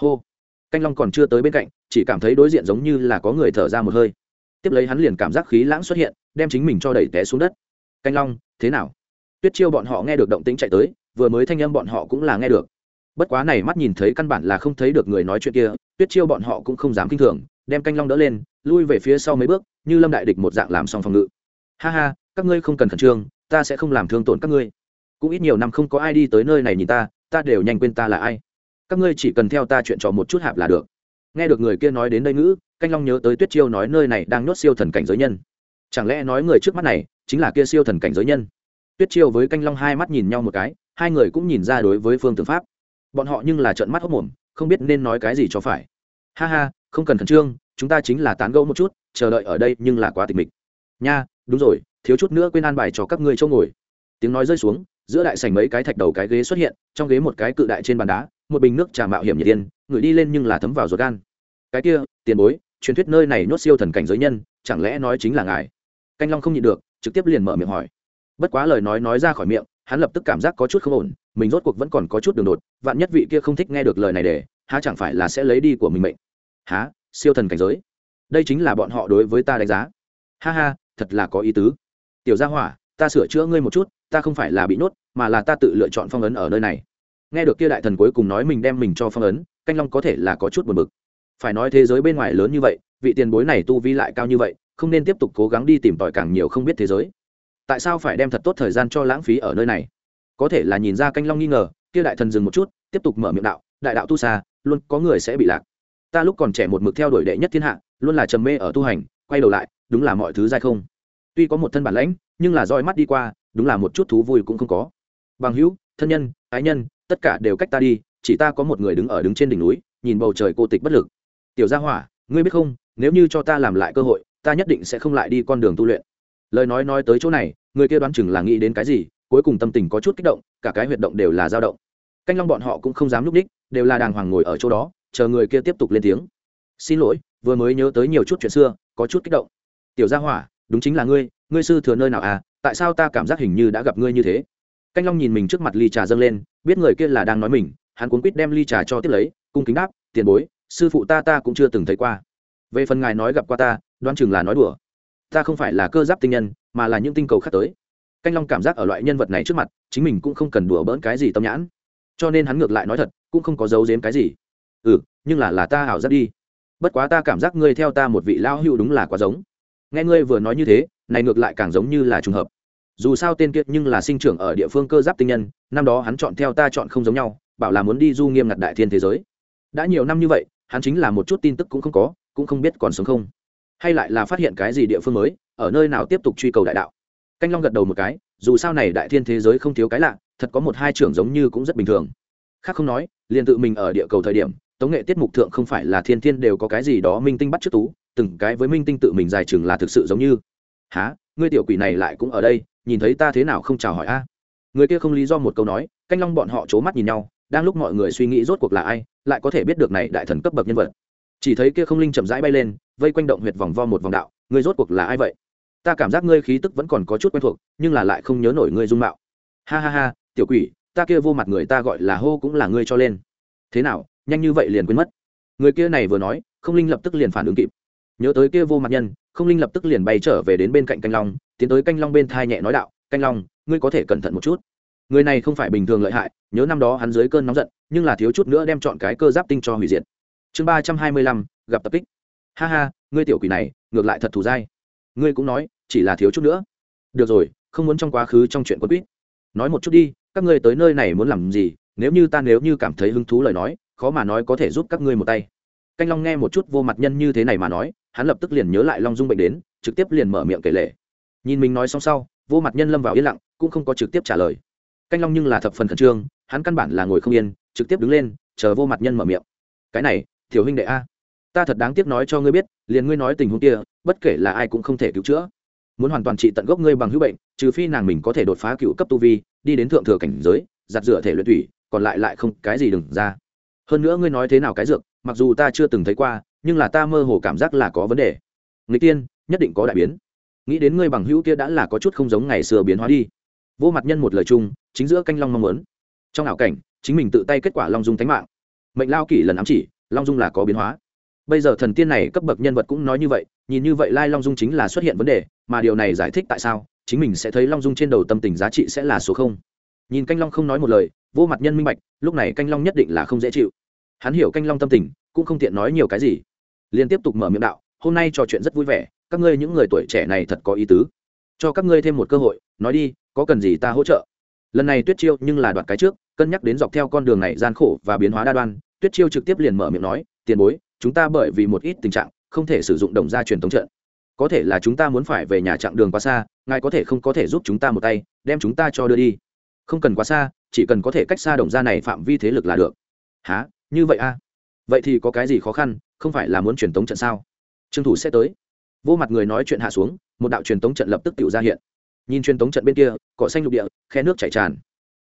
Hô. Canh long còn chưa tới bên cạnh, chỉ cảm thấy đối diện giống như là có người thở ra một hơi tiếp lấy hắn liền cảm giác khí lãng xuất hiện, đem chính mình cho đẩy té xuống đất. Canh long, thế nào? Tuyết chiêu bọn họ nghe được động tĩnh chạy tới, vừa mới thanh âm bọn họ cũng là nghe được. Bất quá này mắt nhìn thấy căn bản là không thấy được người nói chuyện kia, tuyết chiêu bọn họ cũng không dám kinh thường, đem canh long đỡ lên, lui về phía sau mấy bước, như lâm đại địch một dạng làm xong phòng ngự. Ha ha, các ngươi không cần khẩn trương, ta sẽ không làm thương tổn các ngươi. Cũng ít nhiều năm không có ai đi tới nơi này nhìn ta ta đều nhanh quên ta là ai. Các ngươi chỉ cần theo ta chuyện trò một chút hạp là được nghe được người kia nói đến đây ngữ, canh long nhớ tới tuyết chiêu nói nơi này đang nhốt siêu thần cảnh giới nhân. Chẳng lẽ nói người trước mắt này chính là kia siêu thần cảnh giới nhân? Tuyết chiêu với canh long hai mắt nhìn nhau một cái, hai người cũng nhìn ra đối với phương tư pháp. Bọn họ nhưng là trợn mắt hốc mồm, không biết nên nói cái gì cho phải. Ha ha, không cần khẩn trương, chúng ta chính là tán gẫu một chút, chờ đợi ở đây nhưng là quá tịch mịch. Nha, đúng rồi, thiếu chút nữa quên an bài cho các ngươi chỗ ngồi. Tiếng nói rơi xuống, giữa đại sảnh mấy cái thạch đầu cái ghế xuất hiện, trong ghế một cái cự đại trên bàn đá, một bình nước trà mạo hiểm nhiệt tiên ngửi đi lên nhưng là thấm vào ruột gan. Cái kia, tiền bối, truyền thuyết nơi này nhốt siêu thần cảnh giới nhân, chẳng lẽ nói chính là ngài? Canh long không nhịn được, trực tiếp liền mở miệng hỏi. Bất quá lời nói nói ra khỏi miệng, hắn lập tức cảm giác có chút không ổn, mình rốt cuộc vẫn còn có chút đường đột, vạn nhất vị kia không thích nghe được lời này để, há chẳng phải là sẽ lấy đi của mình mệnh? Há, siêu thần cảnh giới. Đây chính là bọn họ đối với ta đánh giá. Ha ha, thật là có ý tứ. Tiểu gia hỏa, ta sửa chữa ngươi một chút, ta không phải là bị nhốt, mà là ta tự lựa chọn phong ấn ở nơi này. Nghe được kia đại thần cuối cùng nói mình đem mình cho phong ấn canh long có thể là có chút buồn bực. Phải nói thế giới bên ngoài lớn như vậy, vị tiền bối này tu vi lại cao như vậy, không nên tiếp tục cố gắng đi tìm tòi càng nhiều không biết thế giới. Tại sao phải đem thật tốt thời gian cho lãng phí ở nơi này? Có thể là nhìn ra canh long nghi ngờ, kia đại thần dừng một chút, tiếp tục mở miệng đạo, đại đạo tu xa luôn có người sẽ bị lạc. Ta lúc còn trẻ một mực theo đuổi đệ nhất thiên hạ, luôn là trầm mê ở tu hành, quay đầu lại, đúng là mọi thứ dai không. Tuy có một thân bản lãnh, nhưng là roi mắt đi qua, đúng là một chút thú vui cũng không có. Bằng hữu, thân nhân, ái nhân, tất cả đều cách ta đi chỉ ta có một người đứng ở đứng trên đỉnh núi, nhìn bầu trời cô tịch bất lực. Tiểu gia hỏa, ngươi biết không, nếu như cho ta làm lại cơ hội, ta nhất định sẽ không lại đi con đường tu luyện. Lời nói nói tới chỗ này, người kia đoán chừng là nghĩ đến cái gì, cuối cùng tâm tình có chút kích động, cả cái huyệt động đều là dao động. Canh long bọn họ cũng không dám núp đích, đều là đàng hoàng ngồi ở chỗ đó, chờ người kia tiếp tục lên tiếng. Xin lỗi, vừa mới nhớ tới nhiều chút chuyện xưa, có chút kích động. Tiểu gia hỏa, đúng chính là ngươi ngươi sư thừa nơi nào à tại sao ta cảm giác hình như đã gặp ngươi như thế? Canh long nhìn mình trước mặt ly trà dâng lên, biết người kia là đang nói mình hắn cuốn quýt đem ly trà cho tiếp lấy, cung kính đáp, tiền bối, sư phụ ta ta cũng chưa từng thấy qua. Về phần ngài nói gặp qua ta, đoán chừng là nói đùa. Ta không phải là cơ giáp tinh nhân, mà là những tinh cầu khác tới. Canh long cảm giác ở loại nhân vật này trước mặt, chính mình cũng không cần đùa bỡn cái gì tâm nhãn. Cho nên hắn ngược lại nói thật, cũng không có giấu giếm cái gì. Ừ nhưng là là ta ảo giác đi. Bất quá ta cảm giác ngươi theo ta một vị lao hữu đúng là quá giống. Nghe ngươi vừa nói như thế, này ngược lại càng giống như là trùng hợp. Dù sao tên kiệt nhưng là sinh trưởng ở địa phương cơ giáp tinh nhân, năm đó hắn chọn theo ta chọn không giống nhau bảo là muốn đi du nghiêm ngặt đại thiên thế giới. Đã nhiều năm như vậy, hắn chính là một chút tin tức cũng không có, cũng không biết còn sống không. Hay lại là phát hiện cái gì địa phương mới, ở nơi nào tiếp tục truy cầu đại đạo. Canh long gật đầu một cái, dù sao này đại thiên thế giới không thiếu cái lạ, thật có một hai trưởng giống như cũng rất bình thường. Khác không nói, liền tự mình ở địa cầu thời điểm, tống nghệ tiết mục thượng không phải là thiên thiên đều có cái gì đó minh tinh bắt trước tú, từng cái với minh tinh tự mình dài chừng là thực sự giống như. Há ngươi tiểu quỷ này lại cũng ở đây, nhìn thấy ta thế nào không chào hỏi a? Người kia không lý do một câu nói, canh long bọn họ c h ố mắt nhìn nhau đang lúc mọi người suy nghĩ rốt cuộc là ai, lại có thể biết được này đại thần cấp bậc nhân vật. Chỉ thấy kia không linh chậm rãi bay lên, vây quanh động huyệt vòng vo một vòng đạo, ngươi rốt cuộc là ai vậy? Ta cảm giác ngươi khí tức vẫn còn có chút quen thuộc, nhưng là lại không nhớ nổi ngươi dung mạo. Ha ha ha, tiểu quỷ, ta kia vô mặt người ta gọi là hô cũng là ngươi cho lên. Thế nào, nhanh như vậy liền quên mất? Người kia này vừa nói, không linh lập tức liền phản ứng kịp. Nhớ tới kia vô mặt nhân, không linh lập tức liền bay trở về đến bên cạnh canh long, tiến tới canh long bên thai nhẹ nói đạo, canh long, ngươi có thể cẩn thận một chút người này không phải bình thường lợi hại, nhớ năm đó hắn dưới cơn nóng giận, nhưng là thiếu chút nữa đem chọn cái cơ giáp tinh cho hủy diệt. Chương ba trăm hai mươi lăm, gặp tập kích. Ha ha, ngươi tiểu quỷ này, ngược lại thật thù dai. Ngươi cũng nói, chỉ là thiếu chút nữa. Được rồi, không muốn trong quá khứ trong chuyện quân quýt. Nói một chút đi, các ngươi tới nơi này muốn làm gì? Nếu như ta nếu như cảm thấy hứng thú lời nói, khó mà nói có thể giúp các ngươi một tay. Canh long nghe một chút vô mặt nhân như thế này mà nói, hắn lập tức liền nhớ lại long dung bệnh đến, trực tiếp liền mở miệng kể lể. Nhìn mình nói xong sau, vô mặt nhân lâm vào yên lặng, cũng không có trực tiếp trả lời canh long nhưng là thập phần khẩn trương, hắn căn bản là ngồi không yên, trực tiếp đứng lên, chờ vô mặt nhân mở miệng. Cái này thiểu huynh đệ a, ta thật đáng tiếc nói cho ngươi biết, liền ngươi nói tình huống kia, bất kể là ai cũng không thể cứu chữa. Muốn hoàn toàn trị tận gốc ngươi bằng hữu bệnh, trừ phi nàng mình có thể đột phá cựu cấp tu vi, đi đến thượng thừa cảnh giới, giặt rửa thể luyện thủy còn lại lại không cái gì đừng ra. Hơn nữa ngươi nói thế nào cái dược, mặc dù ta chưa từng thấy qua, nhưng là ta mơ hồ cảm giác là có vấn đề. Người tiên, nhất định có đại biến. Nghĩ đến ngươi bằng hữu kia đã là có chút không giống ngày xưa biến hóa đi vô mặt nhân một lời chung, chính giữa canh long mong muốn. Trong ảo cảnh, chính mình tự tay kết quả long dung tánh mạng. Mệnh lao kỷ lần ám chỉ, long dung là có biến hóa. Bây giờ thần tiên này cấp bậc nhân vật cũng nói như vậy, nhìn như vậy lai long dung chính là xuất hiện vấn đề, mà điều này giải thích tại sao, chính mình sẽ thấy long dung trên đầu tâm tình giá trị sẽ là số không. Nhìn canh long không nói một lời, vô mặt nhân minh bạch, lúc này canh long nhất định là không dễ chịu. Hắn hiểu canh long tâm tình, cũng không tiện nói nhiều cái gì. Liền tiếp tục mở miệng đạo, hôm nay trò chuyện rất vui vẻ, các ngươi những người tuổi trẻ này thật có ý tứ. Cho các ngươi thêm một cơ hội, nói đi có cần gì ta hỗ trợ? Lần này tuyết chiêu nhưng là đoạt cái trước, cân nhắc đến dọc theo con đường này gian khổ và biến hóa đa đoan, tuyết chiêu trực tiếp liền mở miệng nói, tiền bối, chúng ta bởi vì một ít tình trạng, không thể sử dụng đồng gia truyền thống trận. Có thể là chúng ta muốn phải về nhà chặng đường quá xa, ngài có thể không có thể giúp chúng ta một tay, đem chúng ta cho đưa đi. Không cần quá xa, chỉ cần có thể cách xa đồng gia này phạm vi thế lực là được. Há như vậy a à? vậy thì có cái gì khó khăn, không phải là muốn truyền tống trận sao? Trương thủ sẽ tới. Vô mặt người nói chuyện hạ xuống, một đạo truyền tống trận lập tức tự ra hiện nhìn truyền tống trận bên kia, cỏ xanh lục địa, khe nước chảy tràn.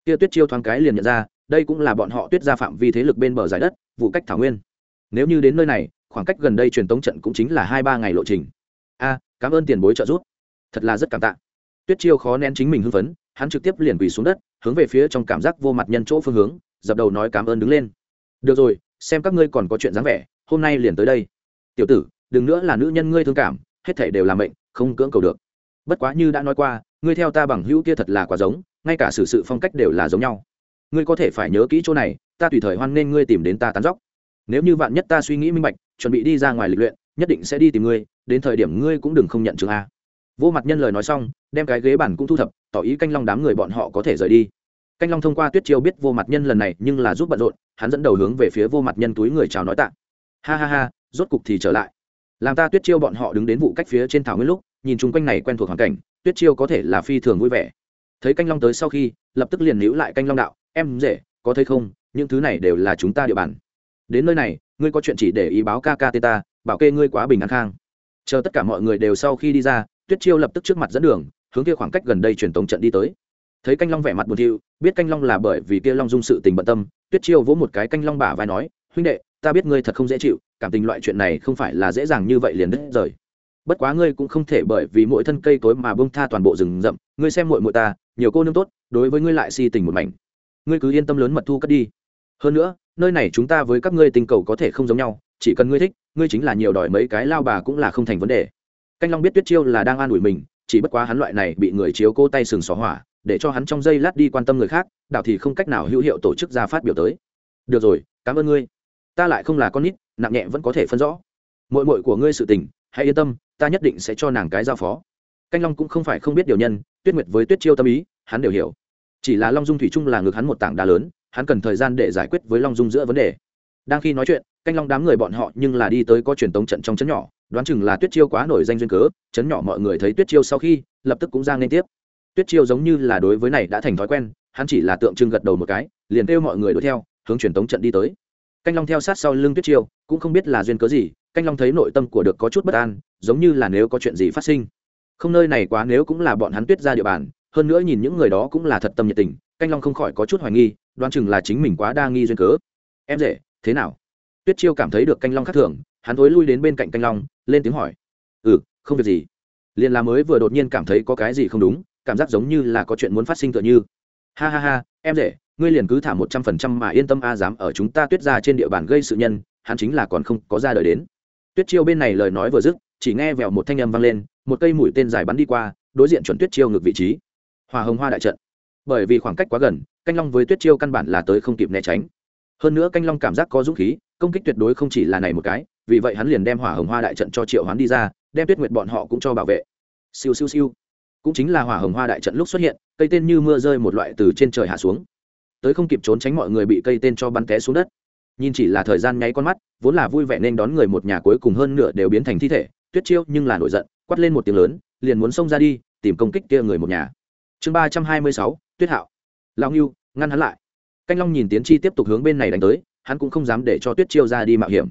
Kia tuyết chiêu thoáng cái liền nhận ra, đây cũng là bọn họ tuyết ra phạm vi thế lực bên bờ giải đất, vụ cách thảo nguyên. Nếu như đến nơi này, khoảng cách gần đây truyền tống trận cũng chính là hai ba ngày lộ trình. A, cảm ơn tiền bối trợ giúp. Thật là rất cảm tạ. Tuyết chiêu khó nén chính mình hưng phấn, hắn trực tiếp liền quỳ xuống đất, hướng về phía trong cảm giác vô mặt nhân chỗ phương hướng, dập đầu nói cảm ơn đứng lên. Được rồi, xem các ngươi còn có chuyện dáng vẻ, hôm nay liền tới đây. Tiểu tử, đừng nữa là nữ nhân ngươi thương cảm, hết thể đều là mệnh, không cưỡng cầu được bất quá như đã nói qua, ngươi theo ta bằng hữu kia thật là quá giống, ngay cả xử sự phong cách đều là giống nhau. Ngươi có thể phải nhớ kỹ chỗ này, ta tùy thời hoan nên ngươi tìm đến ta tán dóc. Nếu như vạn nhất ta suy nghĩ minh bạch, chuẩn bị đi ra ngoài lịch luyện, nhất định sẽ đi tìm ngươi, đến thời điểm ngươi cũng đừng không nhận trường a. Vô mặt nhân lời nói xong, đem cái ghế bản cũng thu thập, tỏ ý canh long đám người bọn họ có thể rời đi. Canh long thông qua tuyết chiêu biết vô mặt nhân lần này, nhưng là giúp bận rộn, hắn dẫn đầu hướng về phía vô mặt nhân túi người chào nói tạ. Ha ha ha, rốt cục thì trở lại. Làm ta tuyết chiêu bọn họ đứng đến vụ cách phía trên thảo nguyên lúc nhìn chung quanh này quen thuộc hoàn cảnh, tuyết chiêu có thể là phi thường vui vẻ. Thấy canh long tới sau khi, lập tức liền níu lại canh long đạo, em dễ có thấy không? Những thứ này đều là chúng ta địa bàn. Đến nơi này, ngươi có chuyện chỉ để ý báo ca ca tê ta, bảo kê ngươi quá bình an khang. Chờ tất cả mọi người đều sau khi đi ra, tuyết chiêu lập tức trước mặt dẫn đường, hướng kia khoảng cách gần đây truyền tống trận đi tới. Thấy canh long vẻ mặt buồn thiu, biết canh long là bởi vì kia long dung sự tình bận tâm, tuyết chiêu vỗ một cái canh long bả vai nói, huynh đệ, ta biết ngươi thật không dễ chịu, cảm tình loại chuyện này không phải là dễ dàng như vậy liền đứt rời bất quá ngươi cũng không thể bởi vì mỗi thân cây tối mà bông tha toàn bộ rừng rậm, ngươi xem mội muội ta, nhiều cô nương tốt, đối với ngươi lại si tình một mảnh. Ngươi cứ yên tâm lớn mật thu cất đi. Hơn nữa, nơi này chúng ta với các ngươi tình cầu có thể không giống nhau, chỉ cần ngươi thích, ngươi chính là nhiều đòi mấy cái lao bà cũng là không thành vấn đề. Canh long biết tuyết chiêu là đang an ủi mình, chỉ bất quá hắn loại này bị người chiếu cô tay sừng xó hỏa, để cho hắn trong giây lát đi quan tâm người khác đạo thì không cách nào hữu hiệu tổ chức ra phát biểu tới. Được rồi, cảm ơn ngươi. Ta lại không là con nít, nặng nhẹ vẫn có thể phân rõ. Mội mội của ngươi sự tình, hãy yên tâm ta nhất định sẽ cho nàng cái giao phó. Canh long cũng không phải không biết điều nhân, tuyết nguyệt với tuyết chiêu tâm ý, hắn đều hiểu. Chỉ là long dung thủy trung là ngược hắn một tảng đá lớn, hắn cần thời gian để giải quyết với long dung giữa vấn đề. Đang khi nói chuyện, canh long đám người bọn họ nhưng là đi tới có truyền tống trận trong trấn nhỏ, đoán chừng là tuyết chiêu quá nổi danh duyên cớ, trấn nhỏ mọi người thấy tuyết chiêu sau khi, lập tức cũng ra liên tiếp. Tuyết chiêu giống như là đối với này đã thành thói quen, hắn chỉ là tượng trưng gật đầu một cái, liền kêu mọi người đuổi theo, hướng truyền tống trận đi tới. Canh long theo sát sau lưng tuyết chiêu, cũng không biết là duyên cớ gì canh long thấy nội tâm của được có chút bất an, giống như là nếu có chuyện gì phát sinh. Không nơi này quá nếu cũng là bọn hắn tuyết ra địa bàn, hơn nữa nhìn những người đó cũng là thật tâm nhiệt tình, canh long không khỏi có chút hoài nghi, đoán chừng là chính mình quá đa nghi duyên cớ. Em rể, thế nào? Tuyết chiêu cảm thấy được canh long khác thường, hắn thối lui đến bên cạnh canh long, lên tiếng hỏi. Ừ không việc gì. Liền là mới vừa đột nhiên cảm thấy có cái gì không đúng, cảm giác giống như là có chuyện muốn phát sinh tựa như. Ha ha ha, em rể, ngươi liền cứ thả một trăm phần trăm mà yên tâm a, dám ở chúng ta tuyết ra trên địa bàn gây sự nhân, hắn chính là còn không có ra đời đến tuyết chiêu bên này lời nói vừa dứt, chỉ nghe vèo một thanh âm vang lên, một cây mũi tên dài bắn đi qua, đối diện chuẩn tuyết chiêu ngược vị trí. Hòa hồng hoa đại trận. Bởi vì khoảng cách quá gần, canh long với tuyết chiêu căn bản là tới không kịp né tránh. Hơn nữa canh long cảm giác có dũng khí, công kích tuyệt đối không chỉ là này một cái, vì vậy hắn liền đem hỏa hồng hoa đại trận cho triệu hoán đi ra, đem tuyết nguyệt bọn họ cũng cho bảo vệ. Siêu siêu siêu. Cũng chính là hỏa hồng hoa đại trận lúc xuất hiện, cây tên như mưa rơi một loại từ trên trời hạ xuống. Tới không kịp trốn tránh mọi người bị cây tên cho bắn té xuống đất nhìn chỉ là thời gian nháy con mắt, vốn là vui vẻ nên đón người một nhà cuối cùng hơn nửa đều biến thành thi thể, tuyết chiêu nhưng là nổi giận, quát lên một tiếng lớn, liền muốn xông ra đi, tìm công kích kia người một nhà. Chương ba trăm hai mươi sáu, tuyết hạo. Lao ngưu, ngăn hắn lại. Canh long nhìn tiến chi tiếp tục hướng bên này đánh tới, hắn cũng không dám để cho tuyết chiêu ra đi mạo hiểm.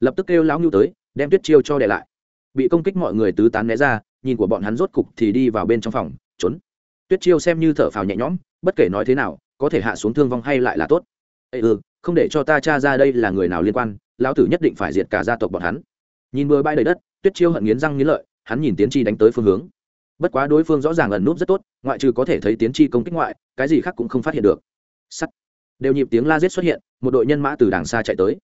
Lập tức kêu lão ngưu tới, đem tuyết chiêu cho đệ lại. Bị công kích mọi người tứ tán né ra, nhìn của bọn hắn rốt cục thì đi vào bên trong phòng, trốn. Tuyết chiêu xem như thở phào nhẹ nhõm, bất kể nói thế nào, có thể hạ xuống thương vong hay lại là tốt. Ê ừ không để cho ta cha ra đây là người nào liên quan, lão tử nhất định phải diệt cả gia tộc bọn hắn. Nhìn bừa bãi đầy đất, tuyết chiêu hận nghiến răng nghiến lợi, hắn nhìn tiến chi đánh tới phương hướng. Bất quá đối phương rõ ràng ẩn núp rất tốt, ngoại trừ có thể thấy tiến chi công kích ngoại, cái gì khác cũng không phát hiện được. Sắt. Đều nhịp tiếng la giết xuất hiện, một đội nhân mã từ đàng xa chạy tới.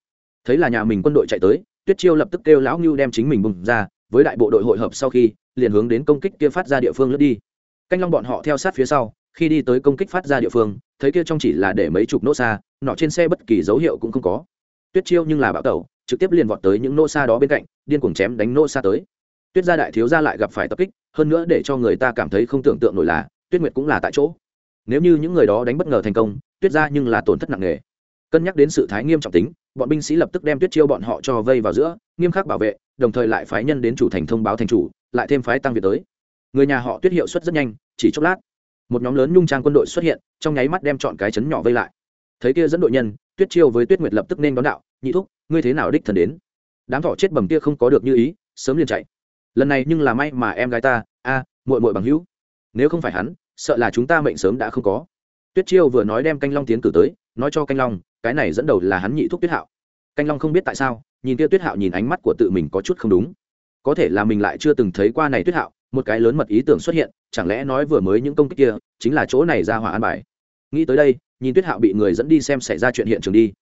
Thấy là nhà mình quân đội chạy tới, tuyết chiêu lập tức kêu lão ngưu đem chính mình bùng ra, với đại bộ đội hội hợp sau khi, liền hướng đến công kích kia phát ra địa phương lướt đi. Canh long bọn họ theo sát phía sau khi đi tới công kích phát ra địa phương, thấy kia trong chỉ là để mấy chục nỗ xa, nọ trên xe bất kỳ dấu hiệu cũng không có. Tuyết chiêu nhưng là bạo tẩu, trực tiếp liền vọt tới những nỗ xa đó bên cạnh, điên cuồng chém đánh nỗ xa tới. Tuyết gia đại thiếu gia lại gặp phải tập kích, hơn nữa để cho người ta cảm thấy không tưởng tượng nổi là, tuyết nguyệt cũng là tại chỗ. Nếu như những người đó đánh bất ngờ thành công, tuyết gia nhưng là tổn thất nặng nề. Cân nhắc đến sự thái nghiêm trọng tính, bọn binh sĩ lập tức đem tuyết chiêu bọn họ cho vây vào giữa, nghiêm khắc bảo vệ, đồng thời lại phái nhân đến chủ thành thông báo thành chủ, lại thêm phái tăng việt tới. Người nhà họ tuyết hiệu suất rất nhanh, chỉ chốc lát một nhóm lớn nhung trang quân đội xuất hiện trong nháy mắt đem chọn cái chấn nhỏ vây lại. Thấy kia dẫn đội nhân tuyết chiêu với tuyết nguyệt lập tức nên đón đạo nhị thúc ngươi thế nào đích thần đến? Đám thỏ chết bầm kia không có được như ý sớm liền chạy. Lần này nhưng là may mà em gái ta a à, muội muội bằng hữu. Nếu không phải hắn sợ là chúng ta mệnh sớm đã không có. Tuyết chiêu vừa nói đem canh long tiến cử tới nói cho canh long cái này dẫn đầu là hắn nhị thúc tuyết hạo. Canh long không biết tại sao nhìn kia tuyết hạo nhìn ánh mắt của tự mình có chút không đúng. Có thể là mình lại chưa từng thấy qua này tuyết hạo một cái lớn mật ý tưởng xuất hiện, chẳng lẽ nói vừa mới những công kích kia chính là chỗ này ra hỏa an bài? Nghĩ tới đây, nhìn tuyết hạo bị người dẫn đi xem xảy ra chuyện hiện trường đi.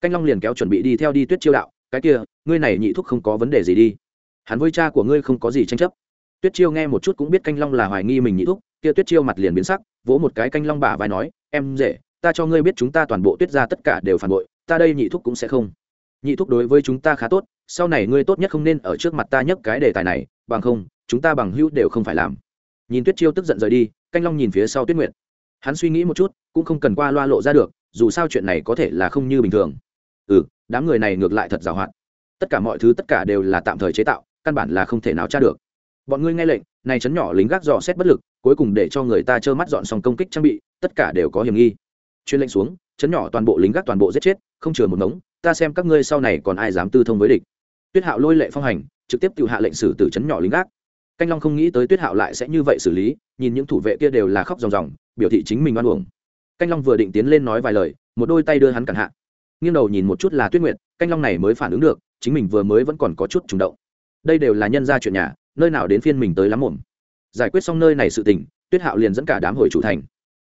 Canh long liền kéo chuẩn bị đi theo đi tuyết chiêu đạo, cái kia, ngươi này nhị thúc không có vấn đề gì đi. Hắn với cha của ngươi không có gì tranh chấp. Tuyết chiêu nghe một chút cũng biết canh long là hoài nghi mình nhị thúc, kia tuyết chiêu mặt liền biến sắc, vỗ một cái canh long bả vai nói, em dễ ta cho ngươi biết chúng ta toàn bộ tuyết ra tất cả đều phản bội, ta đây nhị thúc cũng sẽ không. Nhị thúc đối với chúng ta khá tốt, sau này ngươi tốt nhất không nên ở trước mặt ta nhấc cái đề tài này, bằng không chúng ta bằng hữu đều không phải làm. Nhìn tuyết chiêu tức giận rời đi, canh long nhìn phía sau tuyết nguyện hắn suy nghĩ một chút, cũng không cần qua loa lộ ra được, dù sao chuyện này có thể là không như bình thường. Ừ đám người này ngược lại thật giàu hạn. Tất cả mọi thứ tất cả đều là tạm thời chế tạo, căn bản là không thể nào tra được. Bọn ngươi nghe lệnh, này chấn nhỏ lính gác dò xét bất lực, cuối cùng để cho người ta trơ mắt dọn xong công kích trang bị, tất cả đều có hiểm nghi. Chuyên lệnh xuống chấn nhỏ toàn bộ lính gác toàn bộ giết chết, không chừa một ngống, ta xem các ngươi sau này còn ai dám tư thông với địch. Tuyết hạo lôi lệ phong hành, trực tiếp tự hạ lệnh xử từ chấn nhỏ lính gác canh long không nghĩ tới tuyết hạo lại sẽ như vậy xử lý, nhìn những thủ vệ kia đều là khóc ròng ròng, biểu thị chính mình oan uổng. Canh long vừa định tiến lên nói vài lời, một đôi tay đưa hắn cản hạ. Nghiêng đầu nhìn một chút là tuyết nguyệt, canh long này mới phản ứng được, chính mình vừa mới vẫn còn có chút trùng động. Đây đều là nhân ra chuyện nhà, nơi nào đến phiên mình tới lắm mồm. Giải quyết xong nơi này sự tình, tuyết hạo liền dẫn cả đám hồi chủ thành.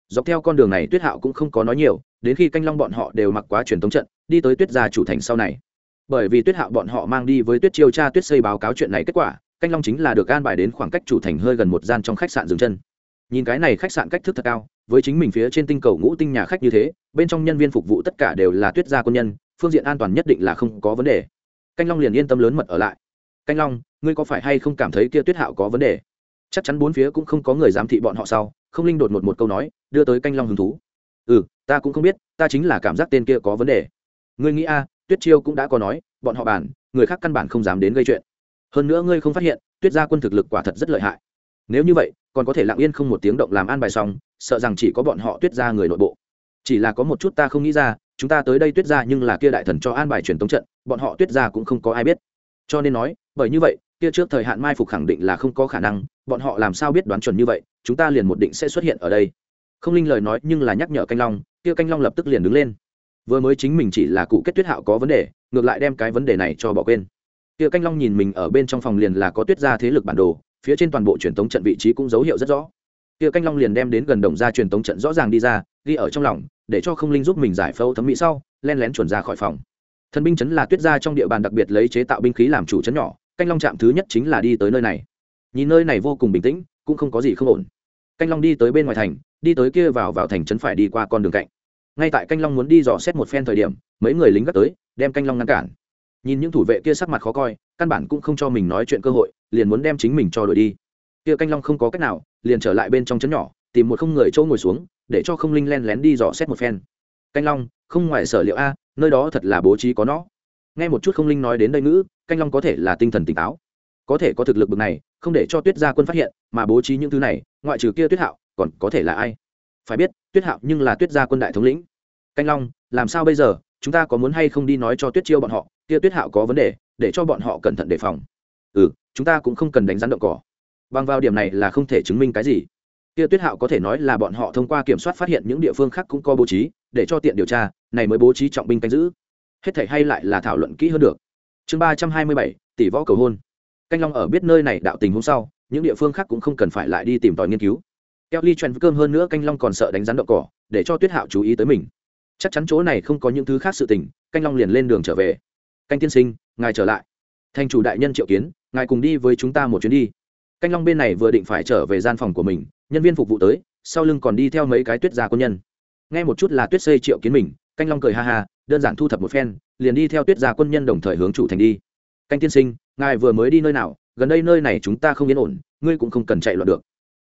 Dọc theo con đường này tuyết hạo cũng không có nói nhiều, đến khi canh long bọn họ đều mặc quá truyền thống trận, đi tới tuyết gia chủ thành sau này. Bởi vì tuyết hạo bọn họ mang đi với tuyết chiêu cha tuyết xây báo cáo chuyện này kết quả canh long chính là được an bài đến khoảng cách chủ thành hơi gần một gian trong khách sạn dừng chân. Nhìn cái này khách sạn cách thức thật cao, với chính mình phía trên tinh cầu ngũ tinh nhà khách như thế, bên trong nhân viên phục vụ tất cả đều là tuyết gia quân nhân, phương diện an toàn nhất định là không có vấn đề. Canh long liền yên tâm lớn mật ở lại. Canh long, ngươi có phải hay không cảm thấy kia tuyết hạo có vấn đề? Chắc chắn bốn phía cũng không có người giám thị bọn họ sau, không linh đột một một câu nói, đưa tới canh long hứng thú. Ừ ta cũng không biết, ta chính là cảm giác tên kia có vấn đề. Ngươi nghĩ a, tuyết chiêu cũng đã có nói, bọn họ bàn, người khác căn bản không dám đến gây chuyện hơn nữa ngươi không phát hiện, tuyết gia quân thực lực quả thật rất lợi hại. Nếu như vậy, còn có thể lặng yên không một tiếng động làm an bài xong, sợ rằng chỉ có bọn họ tuyết gia người nội bộ. Chỉ là có một chút ta không nghĩ ra, chúng ta tới đây tuyết gia nhưng là kia đại thần cho an bài truyền tống trận, bọn họ tuyết gia cũng không có ai biết. Cho nên nói, bởi như vậy, kia trước thời hạn mai phục khẳng định là không có khả năng, bọn họ làm sao biết đoán chuẩn như vậy, chúng ta liền một định sẽ xuất hiện ở đây. Không linh lời nói nhưng là nhắc nhở canh long, kia canh long lập tức liền đứng lên. Vừa mới chính mình chỉ là cụ kết tuyết hạo có vấn đề, ngược lại đem cái vấn đề này cho bỏ quên kia canh long nhìn mình ở bên trong phòng liền là có tuyết ra thế lực bản đồ, phía trên toàn bộ truyền tống trận vị trí cũng dấu hiệu rất rõ. Kia canh long liền đem đến gần đồng ra truyền tống trận rõ ràng đi ra, ghi ở trong lòng, để cho không linh giúp mình giải phẫu thẩm mỹ sau, len lén chuẩn ra khỏi phòng. Thần binh chấn là tuyết ra trong địa bàn đặc biệt lấy chế tạo binh khí làm chủ chấn nhỏ, canh long chạm thứ nhất chính là đi tới nơi này. Nhìn nơi này vô cùng bình tĩnh, cũng không có gì không ổn. Canh long đi tới bên ngoài thành, đi tới kia vào vào thành trấn phải đi qua con đường cạnh. Ngay tại canh long muốn đi dò xét một phen thời điểm, mấy người lính gắt tới, đem canh long ngăn cản nhìn những thủ vệ kia sắc mặt khó coi, căn bản cũng không cho mình nói chuyện cơ hội, liền muốn đem chính mình cho đổi đi. Kia canh long không có cách nào, liền trở lại bên trong trấn nhỏ, tìm một không người chỗ ngồi xuống, để cho không linh len lén đi dò xét một phen. Canh long, không ngoài sở liệu a, nơi đó thật là bố trí có nó. Nghe một chút không linh nói đến đây ngữ, canh long có thể là tinh thần tỉnh táo. Có thể có thực lực bực này, không để cho tuyết gia quân phát hiện, mà bố trí những thứ này, ngoại trừ kia tuyết hạo, còn có thể là ai? Phải biết, tuyết hạo nhưng là tuyết gia quân đại thống lĩnh. Canh long, làm sao bây giờ? Chúng ta có muốn hay không đi nói cho tuyết chiêu bọn họ, kia tuyết hạo có vấn đề, để cho bọn họ cẩn thận đề phòng. Ừ chúng ta cũng không cần đánh rắn động cỏ. Bằng vào điểm này là không thể chứng minh cái gì. Kia tuyết hạo có thể nói là bọn họ thông qua kiểm soát phát hiện những địa phương khác cũng có bố trí, để cho tiện điều tra, này mới bố trí trọng binh canh giữ. Hết thể hay lại là thảo luận kỹ hơn được. Chương ba trăm hai mươi bảy, tỷ võ cầu hôn. Canh long ở biết nơi này đạo tình hôm sau, những địa phương khác cũng không cần phải lại đi tìm tòi nghiên cứu. Keo ly chen cơm hơn nữa, canh long còn sợ đánh rắn đậu cỏ, để cho tuyết hạo chú ý tới mình chắc chắn chỗ này không có những thứ khác sự tình, canh long liền lên đường trở về. Canh tiên sinh, ngài trở lại. Thành chủ đại nhân triệu kiến, ngài cùng đi với chúng ta một chuyến đi. Canh long bên này vừa định phải trở về gian phòng của mình, nhân viên phục vụ tới, sau lưng còn đi theo mấy cái tuyết gia quân nhân. Nghe một chút là tuyết xây triệu kiến mình, canh long cười ha ha, đơn giản thu thập một phen, liền đi theo tuyết gia quân nhân đồng thời hướng chủ thành đi. Canh tiên sinh, ngài vừa mới đi nơi nào? Gần đây nơi này chúng ta không yên ổn, ngươi cũng không cần chạy loạn được.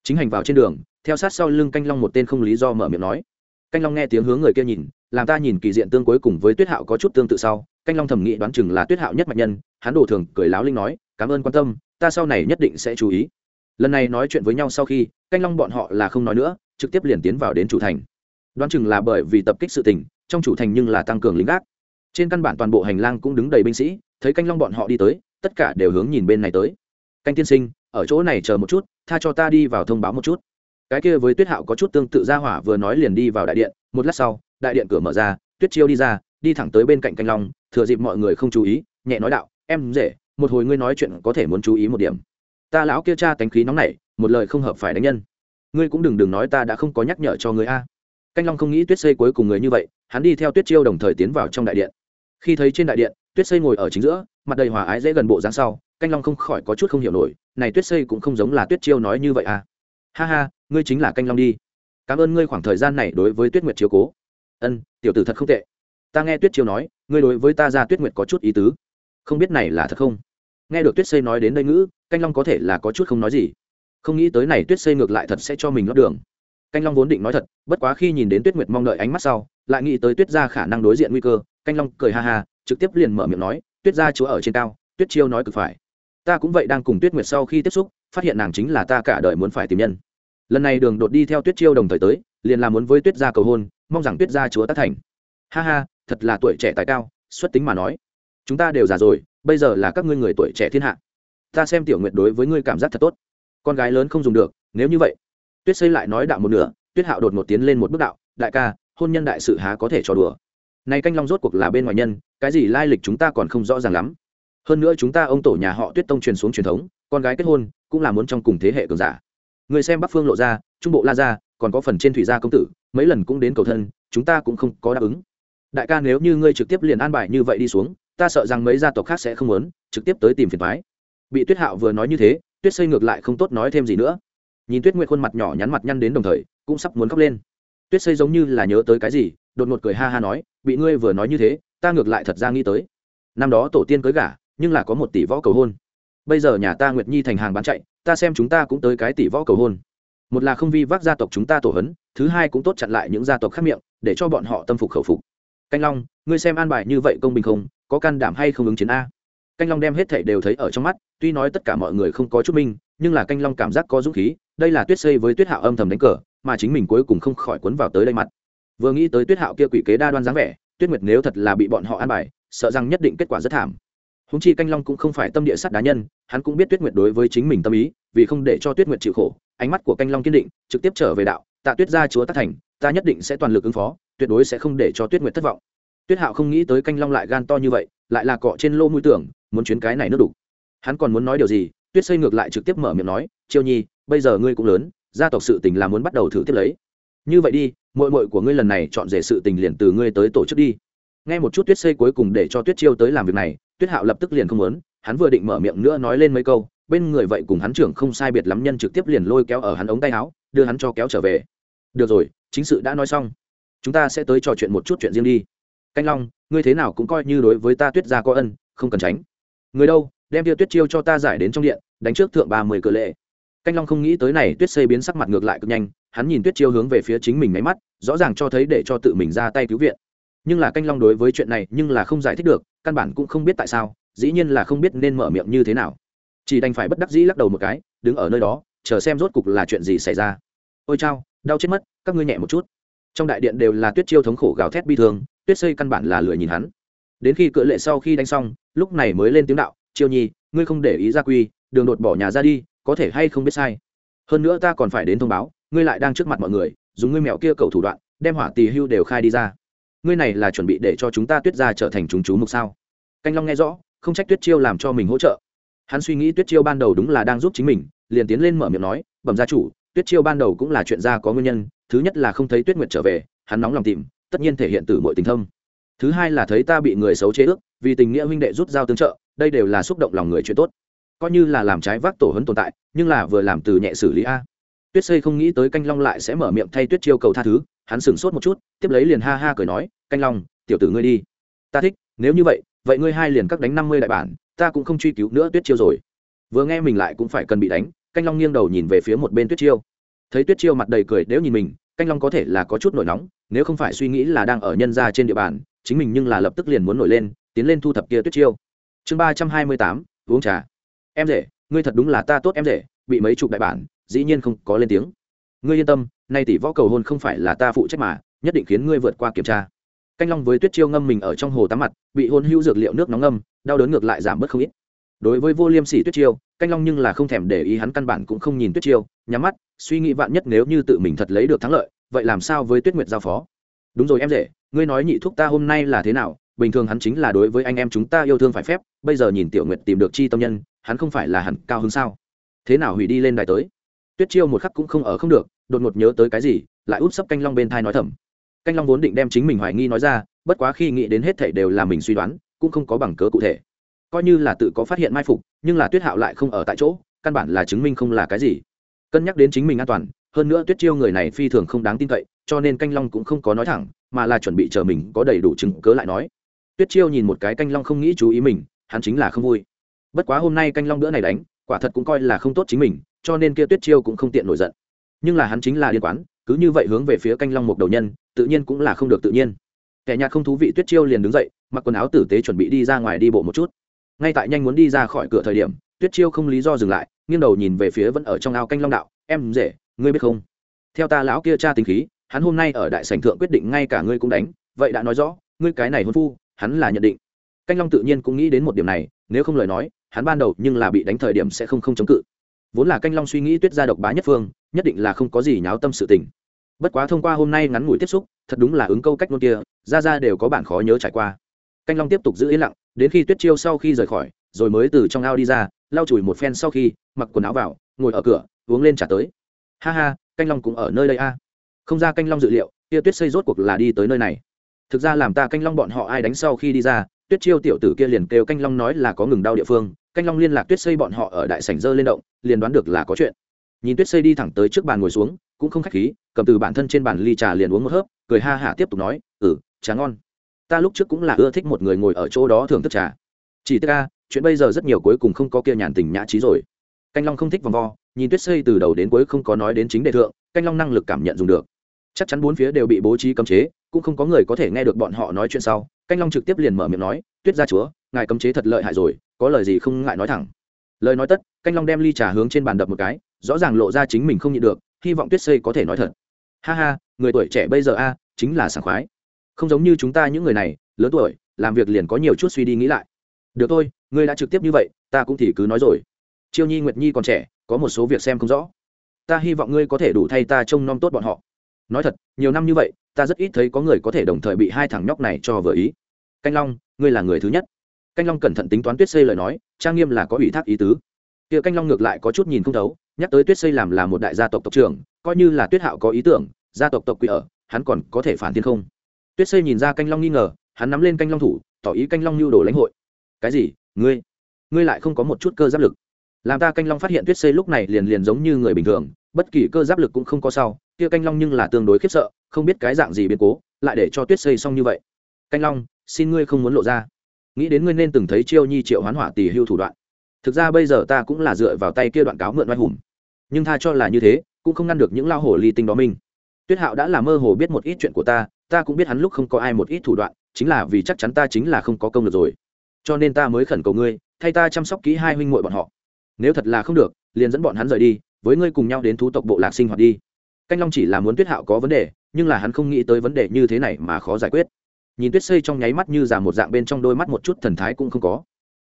Chính hành vào trên đường, theo sát sau lưng canh long một tên không lý do mở miệng nói. Canh long nghe tiếng hướng người kia nhìn làm ta nhìn kỳ diện tương cuối cùng với tuyết hạo có chút tương tự sau, canh long thẩm nghĩ đoán chừng là tuyết hạo nhất mạch nhân, hắn đổ thường cười láo linh nói, cảm ơn quan tâm, ta sau này nhất định sẽ chú ý. Lần này nói chuyện với nhau sau khi, canh long bọn họ là không nói nữa, trực tiếp liền tiến vào đến chủ thành. Đoán chừng là bởi vì tập kích sự tình, trong chủ thành nhưng là tăng cường lính gác. Trên căn bản toàn bộ hành lang cũng đứng đầy binh sĩ, thấy canh long bọn họ đi tới, tất cả đều hướng nhìn bên này tới. Canh tiên sinh, ở chỗ này chờ một chút, tha cho ta đi vào thông báo một chút. Cái kia với tuyết hạo có chút tương tự ra hỏa vừa nói liền đi vào đại điện, một lát sau đại điện cửa mở ra, tuyết chiêu đi ra, đi thẳng tới bên cạnh canh long, thừa dịp mọi người không chú ý, nhẹ nói đạo, em dễ một hồi ngươi nói chuyện có thể muốn chú ý một điểm. Ta lão kia cha tánh khí nóng nảy, một lời không hợp phải đánh nhân. Ngươi cũng đừng đừng nói ta đã không có nhắc nhở cho ngươi a. Canh long không nghĩ tuyết xây cuối cùng người như vậy, hắn đi theo tuyết chiêu đồng thời tiến vào trong đại điện. Khi thấy trên đại điện, tuyết xây ngồi ở chính giữa, mặt đầy hòa ái dễ gần bộ dáng sau, canh long không khỏi có chút không hiểu nổi, này tuyết xây cũng không giống là tuyết chiêu nói như vậy à ha ha, ngươi chính là canh long đi. Cảm ơn ngươi khoảng thời gian này đối với tuyết nguyệt chiếu cố ân, tiểu tử thật không tệ. Ta nghe tuyết chiêu nói, ngươi đối với ta ra tuyết nguyệt có chút ý tứ. Không biết này là thật không? Nghe được tuyết xây nói đến đây ngữ, canh long có thể là có chút không nói gì. Không nghĩ tới này tuyết xây ngược lại thật sẽ cho mình lót đường. Canh long vốn định nói thật, bất quá khi nhìn đến tuyết nguyệt mong đợi ánh mắt sau, lại nghĩ tới tuyết ra khả năng đối diện nguy cơ, canh long cười ha ha, trực tiếp liền mở miệng nói, tuyết ra chúa ở trên cao, tuyết chiêu nói cực phải. Ta cũng vậy đang cùng tuyết nguyệt sau khi tiếp xúc, phát hiện nàng chính là ta cả đời muốn phải tìm nhân. Lần này đường đột đi theo tuyết chiêu đồng thời tới liền là muốn với tuyết gia cầu hôn, mong rằng tuyết gia chúa tác thành. Ha ha, thật là tuổi trẻ tài cao, xuất tính mà nói. Chúng ta đều già rồi, bây giờ là các ngươi người tuổi trẻ thiên hạ. Ta xem tiểu nguyệt đối với ngươi cảm giác thật tốt. Con gái lớn không dùng được, nếu như vậy. Tuyết xây lại nói đạo một nửa, tuyết hạo đột ngột tiến lên một bước đạo, đại ca, hôn nhân đại sự há có thể trò đùa. Này canh long rốt cuộc là bên ngoài nhân, cái gì lai lịch chúng ta còn không rõ ràng lắm. Hơn nữa chúng ta ông tổ nhà họ tuyết tông truyền xuống truyền thống, con gái kết hôn, cũng là muốn trong cùng thế hệ cường giả. Người xem bắc phương lộ ra, trung bộ la ra còn có phần trên thủy gia công tử, mấy lần cũng đến cầu thân, chúng ta cũng không có đáp ứng. Đại ca nếu như ngươi trực tiếp liền an bài như vậy đi xuống, ta sợ rằng mấy gia tộc khác sẽ không muốn, trực tiếp tới tìm phiền thoái bị tuyết hạo vừa nói như thế, tuyết xây ngược lại không tốt nói thêm gì nữa. Nhìn tuyết nguyệt khuôn mặt nhỏ nhắn mặt nhăn đến đồng thời, cũng sắp muốn khóc lên. Tuyết xây giống như là nhớ tới cái gì, đột ngột cười ha ha nói, bị ngươi vừa nói như thế, ta ngược lại thật ra nghĩ tới. Năm đó tổ tiên cưới gả, nhưng là có một tỷ võ cầu hôn. Bây giờ nhà ta nguyệt nhi thành hàng bán chạy, ta xem chúng ta cũng tới cái tỷ võ cầu hôn một là không vi vác gia tộc chúng ta tổ hấn, thứ hai cũng tốt chặn lại những gia tộc khác miệng, để cho bọn họ tâm phục khẩu phục. Canh long, ngươi xem an bài như vậy công bình không? Có can đảm hay không ứng chiến a? Canh long đem hết thảy đều thấy ở trong mắt, tuy nói tất cả mọi người không có chút minh, nhưng là canh long cảm giác có dũng khí, đây là tuyết xây với tuyết hạo âm thầm đánh cờ, mà chính mình cuối cùng không khỏi cuốn vào tới đây mặt. Vừa nghĩ tới tuyết hạo kia quỷ kế đa đoan dáng vẻ, tuyết nguyệt nếu thật là bị bọn họ an bài, sợ rằng nhất định kết quả rất thảm. Húng chi canh long cũng không phải tâm địa sát đá nhân, hắn cũng biết tuyết nguyệt đối với chính mình tâm ý vì không để cho tuyết nguyệt chịu khổ, ánh mắt của canh long kiên định, trực tiếp trở về đạo, tạ tuyết gia chúa tác thành, ta nhất định sẽ toàn lực ứng phó, tuyệt đối sẽ không để cho tuyết nguyệt thất vọng. Tuyết hạo không nghĩ tới canh long lại gan to như vậy, lại là cọ trên lô mũi tưởng, muốn chuyến cái này nước đủ. Hắn còn muốn nói điều gì, tuyết xây ngược lại trực tiếp mở miệng nói chiêu nhi, bây giờ ngươi cũng lớn, gia tộc sự tình là muốn bắt đầu thử tiếp lấy. Như vậy đi mội mội của ngươi lần này chọn rể sự tình liền từ ngươi tới tổ chức đi. Nghe một chút tuyết xây cuối cùng để cho tuyết chiêu tới làm việc này, tuyết hạo lập tức liền không muốn, hắn vừa định mở miệng nữa nói lên mấy câu bên người vậy cùng hắn trưởng không sai biệt lắm nhân trực tiếp liền lôi kéo ở hắn ống tay áo, đưa hắn cho kéo trở về. Được rồi, chính sự đã nói xong. Chúng ta sẽ tới trò chuyện một chút chuyện riêng đi. Canh long, ngươi thế nào cũng coi như đối với ta tuyết gia có ân, không cần tránh. Người đâu, đem tia tuyết chiêu cho ta giải đến trong điện, đánh trước thượng ba mươi cự lệ. Canh long không nghĩ tới này, tuyết xây biến sắc mặt ngược lại cực nhanh, hắn nhìn tuyết chiêu hướng về phía chính mình máy mắt, rõ ràng cho thấy để cho tự mình ra tay cứu viện. Nhưng là canh long đối với chuyện này nhưng là không giải thích được, căn bản cũng không biết tại sao, dĩ nhiên là không biết nên mở miệng như thế nào chỉ đành phải bất đắc dĩ lắc đầu một cái, đứng ở nơi đó, chờ xem rốt cục là chuyện gì xảy ra. Ôi chao, đau chết mất, các ngươi nhẹ một chút. Trong đại điện đều là tuyết chiêu thống khổ gào thét bi thương, tuyết xây căn bản là lười nhìn hắn. Đến khi cự lệ sau khi đánh xong, lúc này mới lên tiếng đạo, chiêu nhi, ngươi không để ý ra quy, đường đột bỏ nhà ra đi, có thể hay không biết sai. Hơn nữa ta còn phải đến thông báo, ngươi lại đang trước mặt mọi người, dùng ngươi mẹo kia cầu thủ đoạn, đem hỏa tì hưu đều khai đi ra. Ngươi này là chuẩn bị để cho chúng ta tuyết ra trở thành chúng chú mục sao? Canh long nghe rõ, không trách tuyết chiêu làm cho mình hỗ trợ hắn suy nghĩ tuyết chiêu ban đầu đúng là đang giúp chính mình, liền tiến lên mở miệng nói, bẩm gia chủ, tuyết chiêu ban đầu cũng là chuyện ra có nguyên nhân, thứ nhất là không thấy tuyết nguyệt trở về, hắn nóng lòng tìm, tất nhiên thể hiện từ mọi tình thâm. Thứ hai là thấy ta bị người xấu chế ước, vì tình nghĩa huynh đệ rút dao tương trợ, đây đều là xúc động lòng người chuyện tốt. Coi như là làm trái vác tổ hấn tồn tại, nhưng là vừa làm từ nhẹ xử lý a. Tuyết xây không nghĩ tới canh long lại sẽ mở miệng thay tuyết chiêu cầu tha thứ, hắn sửng sốt một chút, tiếp lấy liền ha ha cười nói, canh long, tiểu tử ngươi đi. Ta thích, nếu như vậy vậy ngươi hai liền cắt đánh năm mươi đại bản ta cũng không truy cứu nữa tuyết chiêu rồi. Vừa nghe mình lại cũng phải cần bị đánh, canh long nghiêng đầu nhìn về phía một bên tuyết chiêu. Thấy tuyết chiêu mặt đầy cười, nếu nhìn mình, canh long có thể là có chút nổi nóng, nếu không phải suy nghĩ là đang ở nhân gia trên địa bàn, chính mình nhưng là lập tức liền muốn nổi lên, tiến lên thu thập kia tuyết chiêu. Chương ba trăm hai mươi tám, uống trà. Em rể, ngươi thật đúng là ta tốt em rể, bị mấy chục đại bản, dĩ nhiên không có lên tiếng. Ngươi yên tâm, nay tỷ võ cầu hôn không phải là ta phụ trách mà, nhất định khiến ngươi vượt qua kiểm tra. Canh long với tuyết chiêu ngâm mình ở trong hồ tắm mặt, bị hôn hữu dược liệu nước nóng ngâm đau đớn ngược lại giảm bớt không ít. Đối với vô liêm sỉ tuyết chiêu, canh long nhưng là không thèm để ý hắn căn bản cũng không nhìn tuyết chiêu, nhắm mắt, suy nghĩ vạn nhất nếu như tự mình thật lấy được thắng lợi, vậy làm sao với tuyết nguyệt giao phó? Đúng rồi em rể, ngươi nói nhị thúc ta hôm nay là thế nào? Bình thường hắn chính là đối với anh em chúng ta yêu thương phải phép, bây giờ nhìn tiểu nguyệt tìm được chi tâm nhân, hắn không phải là hẳn cao hơn sao? Thế nào hủy đi lên đài tới? Tuyết chiêu một khắc cũng không ở không được, đột ngột nhớ tới cái gì, lại úp sấp canh long bên thai nói thầm. Canh long vốn định đem chính mình hoài nghi nói ra, bất quá khi nghĩ đến hết thảy đều là mình suy đoán cũng không có bằng cớ cụ thể. Coi như là tự có phát hiện mai phục, nhưng là tuyết hạo lại không ở tại chỗ, căn bản là chứng minh không là cái gì. Cân nhắc đến chính mình an toàn, hơn nữa tuyết chiêu người này phi thường không đáng tin cậy, cho nên canh long cũng không có nói thẳng, mà là chuẩn bị chờ mình có đầy đủ chứng cớ lại nói. Tuyết chiêu nhìn một cái canh long không nghĩ chú ý mình, hắn chính là không vui. Bất quá hôm nay canh long bữa này đánh, quả thật cũng coi là không tốt chính mình, cho nên kia tuyết chiêu cũng không tiện nổi giận. Nhưng là hắn chính là điên quán, cứ như vậy hướng về phía canh long một đầu nhân, tự nhiên cũng là không được tự nhiên. Kẻ nhạt không thú vị tuyết chiêu liền đứng dậy mặc quần áo tử tế chuẩn bị đi ra ngoài đi bộ một chút. Ngay tại nhanh muốn đi ra khỏi cửa thời điểm, tuyết chiêu không lý do dừng lại, nghiêng đầu nhìn về phía vẫn ở trong ao canh long đạo. Em rể, ngươi biết không? Theo ta lão kia cha tính khí, hắn hôm nay ở đại sảnh thượng quyết định ngay cả ngươi cũng đánh, vậy đã nói rõ, ngươi cái này hôn phu, hắn là nhận định. Canh long tự nhiên cũng nghĩ đến một điểm này, nếu không lời nói, hắn ban đầu nhưng là bị đánh thời điểm sẽ không không chống cự. Vốn là canh long suy nghĩ tuyết gia độc bá nhất phương, nhất định là không có gì nháo tâm sự tình. Bất quá thông qua hôm nay ngắn ngủi tiếp xúc, thật đúng là ứng câu cách ngôn kia, ra ra đều có bản khó nhớ trải qua canh long tiếp tục giữ yên lặng, đến khi tuyết chiêu sau khi rời khỏi, rồi mới từ trong ao đi ra, lau chùi một phen sau khi, mặc quần áo vào, ngồi ở cửa, uống lên trả tới. Ha ha, canh long cũng ở nơi đây a. Không ra canh long dự liệu, kia tuyết xây rốt cuộc là đi tới nơi này. Thực ra làm ta canh long bọn họ ai đánh sau khi đi ra, tuyết chiêu tiểu tử kia liền kêu canh long nói là có ngừng đau địa phương, canh long liên lạc tuyết xây bọn họ ở đại sảnh dơ lên động, liền đoán được là có chuyện. Nhìn tuyết xây đi thẳng tới trước bàn ngồi xuống, cũng không khách khí, cầm từ bản thân trên bàn ly trà liền uống một hớp, cười ha hả tiếp tục nói ừ trà ngon ta lúc trước cũng là ưa thích một người ngồi ở chỗ đó thưởng thức trà. Chỉ tức ca chuyện bây giờ rất nhiều cuối cùng không có kia nhàn tình nhã trí rồi. Canh long không thích vòng vo, nhìn tuyết xây từ đầu đến cuối không có nói đến chính đề thượng, canh long năng lực cảm nhận dùng được. Chắc chắn bốn phía đều bị bố trí cấm chế, cũng không có người có thể nghe được bọn họ nói chuyện sau, canh long trực tiếp liền mở miệng nói, tuyết gia chúa, ngài cấm chế thật lợi hại rồi, có lời gì không ngại nói thẳng. Lời nói tất, canh long đem ly trà hướng trên bàn đập một cái, rõ ràng lộ ra chính mình không nhịn được, hy vọng tuyết xây có thể nói thật. Ha ha, người tuổi trẻ bây giờ a, chính là sảng khoái không giống như chúng ta những người này, lớn tuổi, làm việc liền có nhiều chút suy đi nghĩ lại. Được thôi, ngươi đã trực tiếp như vậy, ta cũng thì cứ nói rồi. Chiêu nhi, nguyệt nhi còn trẻ, có một số việc xem không rõ. Ta hy vọng ngươi có thể đủ thay ta trông nom tốt bọn họ. Nói thật, nhiều năm như vậy, ta rất ít thấy có người có thể đồng thời bị hai thằng nhóc này cho vừa ý. Canh long, ngươi là người thứ nhất. Canh long cẩn thận tính toán tuyết xây lời nói, trang nghiêm là có ủy thác ý tứ. Kia canh long ngược lại có chút nhìn không thấu, nhắc tới tuyết xây làm là một đại gia tộc tộc trưởng, coi như là tuyết hạo có ý tưởng, gia tộc tộc quỷ ở, hắn còn có thể phản thiên không? Tuyết xây nhìn ra canh long nghi ngờ, hắn nắm lên canh long thủ, tỏ ý canh long nhu đồ lãnh hội. Cái gì? Ngươi? Ngươi lại không có một chút cơ giáp lực. Làm ta canh long phát hiện tuyết xây lúc này liền liền giống như người bình thường, bất kỳ cơ giáp lực cũng không có sau kia canh long nhưng là tương đối khiếp sợ, không biết cái dạng gì biến cố, lại để cho tuyết xây xong như vậy. Canh long, xin ngươi không muốn lộ ra. Nghĩ đến ngươi nên từng thấy chiêu nhi triệu hoán hỏa tỷ hưu thủ đoạn. Thực ra bây giờ ta cũng là dựa vào tay kia đoạn cáo mượn oai hùng. Nhưng tha cho là như thế, cũng không ngăn được những lao hổ ly tinh đó mình. tuyết hạo đã là mơ hồ biết một ít chuyện của ta ta cũng biết hắn lúc không có ai một ít thủ đoạn, chính là vì chắc chắn ta chính là không có công được rồi. Cho nên ta mới khẩn cầu ngươi, thay ta chăm sóc kỹ hai huynh muội bọn họ. Nếu thật là không được, liền dẫn bọn hắn rời đi, với ngươi cùng nhau đến thú tộc bộ lạc sinh hoạt đi. Canh long chỉ là muốn tuyết hạo có vấn đề, nhưng là hắn không nghĩ tới vấn đề như thế này mà khó giải quyết. Nhìn tuyết xây trong nháy mắt như già một dạng bên trong đôi mắt một chút thần thái cũng không có.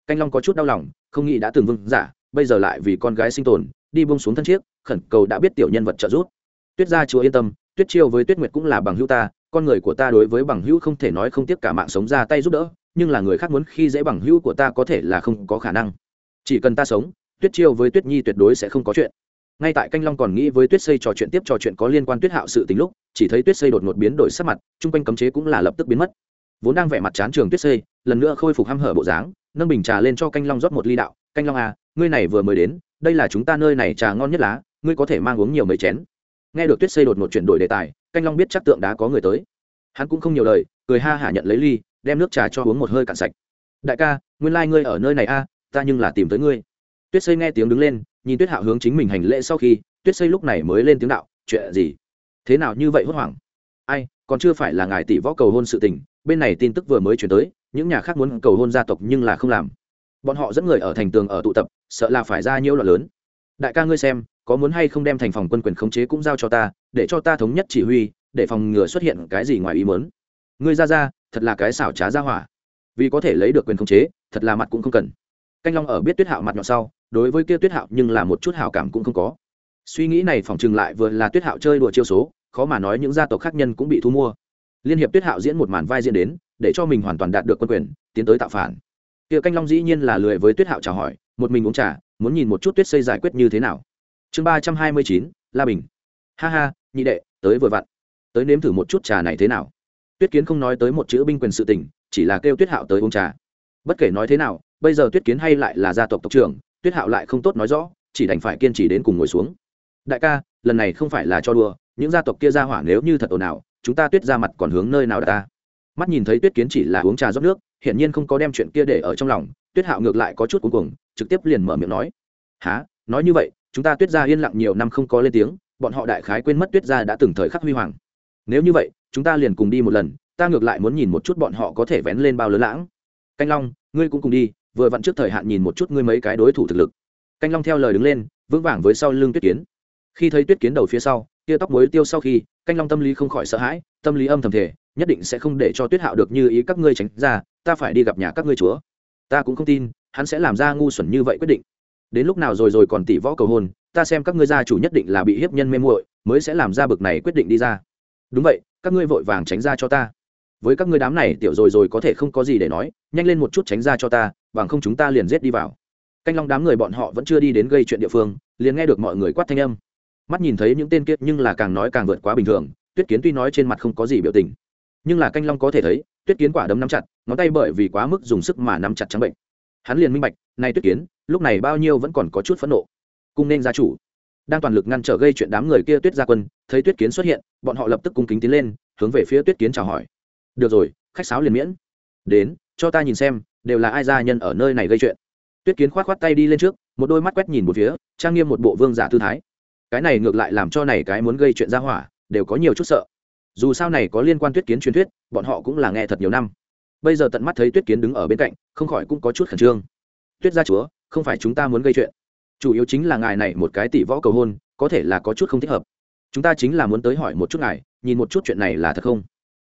Canh long có chút đau lòng, không nghĩ đã từng vương giả, bây giờ lại vì con gái sinh tồn, đi bông xuống thân chiếc, khẩn cầu đã biết tiểu nhân vật trợ giúp. Tuyết gia chúa yên tâm, tuyết chiêu với tuyết nguyệt cũng là bằng hữu ta con người của ta đối với bằng hữu không thể nói không tiếc cả mạng sống ra tay giúp đỡ, nhưng là người khác muốn khi dễ bằng hữu của ta có thể là không có khả năng. Chỉ cần ta sống, tuyết chiêu với tuyết nhi tuyệt đối sẽ không có chuyện. Ngay tại canh long còn nghĩ với tuyết xây trò chuyện tiếp trò chuyện có liên quan tuyết hạo sự tính lúc, chỉ thấy tuyết xây đột ngột biến đổi sắc mặt, chung quanh cấm chế cũng là lập tức biến mất. Vốn đang vẻ mặt chán trường tuyết xây, lần nữa khôi phục h hở bộ dáng, nâng bình trà lên cho canh long rót một ly đạo. Canh long à ngươi này vừa mới đến, đây là chúng ta nơi này trà ngon nhất lá, ngươi có thể mang uống nhiều mấy chén. Nghe được tuyết xây đột ngột chuyển đổi đề tài canh long biết chắc tượng đá có người tới. Hắn cũng không nhiều lời, cười ha hả nhận lấy ly, đem nước trà cho uống một hơi cạn sạch. Đại ca, nguyên lai、like、ngươi ở nơi này a, ta nhưng là tìm tới ngươi. Tuyết xây nghe tiếng đứng lên, nhìn tuyết hạo hướng chính mình hành lễ sau khi, tuyết xây lúc này mới lên tiếng đạo, chuyện gì? Thế nào như vậy hốt hoảng? Ai, còn chưa phải là ngài tỷ võ cầu hôn sự tình, bên này tin tức vừa mới chuyển tới, những nhà khác muốn cầu hôn gia tộc nhưng là không làm. Bọn họ dẫn người ở thành tường ở tụ tập, sợ là phải ra nhiễu loạn lớn. Đại ca ngươi xem, có muốn hay không đem thành phòng quân quyền khống chế cũng giao cho ta để cho ta thống nhất chỉ huy, để phòng ngừa xuất hiện cái gì ngoài ý mớn ngươi ra ra, thật là cái xảo trá ra hỏa. Vì có thể lấy được quyền khống chế, thật là mặt cũng không cần. Canh long ở biết tuyết hạo mặt nhọn sau, đối với kia tuyết hạo nhưng là một chút hảo cảm cũng không có. Suy nghĩ này phỏng chừng lại vừa là tuyết hạo chơi đùa chiêu số, khó mà nói những gia tộc khác nhân cũng bị thu mua. Liên hiệp tuyết hạo diễn một màn vai diễn đến, để cho mình hoàn toàn đạt được quân quyền, tiến tới tạo phản. Kia canh long dĩ nhiên là lười với tuyết hạo chào hỏi, một mình uống trà, muốn nhìn một chút tuyết xây giải quyết như thế nào. Chương ba trăm hai mươi chín, la bình ha ha, nhị đệ, tới vừa vặn. Tới nếm thử một chút trà này thế nào? Tuyết kiến không nói tới một chữ binh quyền sự tình, chỉ là kêu tuyết hạo tới uống trà. Bất kể nói thế nào, bây giờ tuyết kiến hay lại là gia tộc tộc trưởng, tuyết hạo lại không tốt nói rõ, chỉ đành phải kiên trì đến cùng ngồi xuống. Đại ca, lần này không phải là cho đùa, những gia tộc kia ra hỏa nếu như thật ồn ào, chúng ta tuyết ra mặt còn hướng nơi nào đã ta? Mắt nhìn thấy tuyết kiến chỉ là uống trà rót nước, hiển nhiên không có đem chuyện kia để ở trong lòng, tuyết hạo ngược lại có chút cuống cuồng, trực tiếp liền mở miệng nói. Há nói như vậy, chúng ta tuyết ra yên lặng nhiều năm không có lên tiếng bọn họ đại khái quên mất tuyết gia đã từng thời khắc huy hoàng. Nếu như vậy, chúng ta liền cùng đi một lần, ta ngược lại muốn nhìn một chút bọn họ có thể vén lên bao lớn lãng. Canh long, ngươi cũng cùng đi, vừa vặn trước thời hạn nhìn một chút ngươi mấy cái đối thủ thực lực. Canh long theo lời đứng lên, vững vàng với sau lưng tuyết kiến. Khi thấy tuyết kiến đầu phía sau, tia tóc mối tiêu sau khi, canh long tâm lý không khỏi sợ hãi, tâm lý âm thầm thể nhất định sẽ không để cho tuyết hạo được như ý các ngươi tránh ra, ta phải đi gặp nhà các ngươi chúa. Ta cũng không tin, hắn sẽ làm ra ngu xuẩn như vậy quyết định. Đến lúc nào rồi rồi còn tỷ võ cầu hôn ta xem các ngươi gia chủ nhất định là bị hiếp nhân mê muội, mới sẽ làm ra bực này quyết định đi ra. Đúng vậy, các ngươi vội vàng tránh ra cho ta. Với các ngươi đám này, tiểu rồi rồi có thể không có gì để nói, nhanh lên một chút tránh ra cho ta, bằng không chúng ta liền giết đi vào. Canh long đám người bọn họ vẫn chưa đi đến gây chuyện địa phương, liền nghe được mọi người quát thanh âm. Mắt nhìn thấy những tên kiệt nhưng là càng nói càng vượt quá bình thường, tuyết kiến tuy nói trên mặt không có gì biểu tình, nhưng là canh long có thể thấy, tuyết kiến quả đấm nắm chặt, ngón tay bởi vì quá mức dùng sức mà nắm chặt trắng bệnh. Hắn liền minh bạch nay tuyết kiến, lúc này bao nhiêu vẫn còn có chút phẫn nộ cung nên gia chủ. Đang toàn lực ngăn trở gây chuyện đám người kia tuyết gia quân, thấy tuyết kiến xuất hiện, bọn họ lập tức cung kính tiến lên, hướng về phía tuyết kiến chào hỏi. Được rồi, khách sáo liền miễn. Đến, cho ta nhìn xem, đều là ai gia nhân ở nơi này gây chuyện. Tuyết kiến khoát khoát tay đi lên trước, một đôi mắt quét nhìn một phía, trang nghiêm một bộ vương giả tư thái. Cái này ngược lại làm cho này cái muốn gây chuyện ra hỏa, đều có nhiều chút sợ. Dù sao này có liên quan tuyết kiến truyền thuyết, bọn họ cũng là nghe thật nhiều năm. Bây giờ tận mắt thấy tuyết kiến đứng ở bên cạnh, không khỏi cũng có chút khẩn trương. Tuyết gia chúa, không phải chúng ta muốn gây chuyện chủ yếu chính là ngài này một cái tỷ võ cầu hôn, có thể là có chút không thích hợp. Chúng ta chính là muốn tới hỏi một chút ngài, nhìn một chút chuyện này là thật không?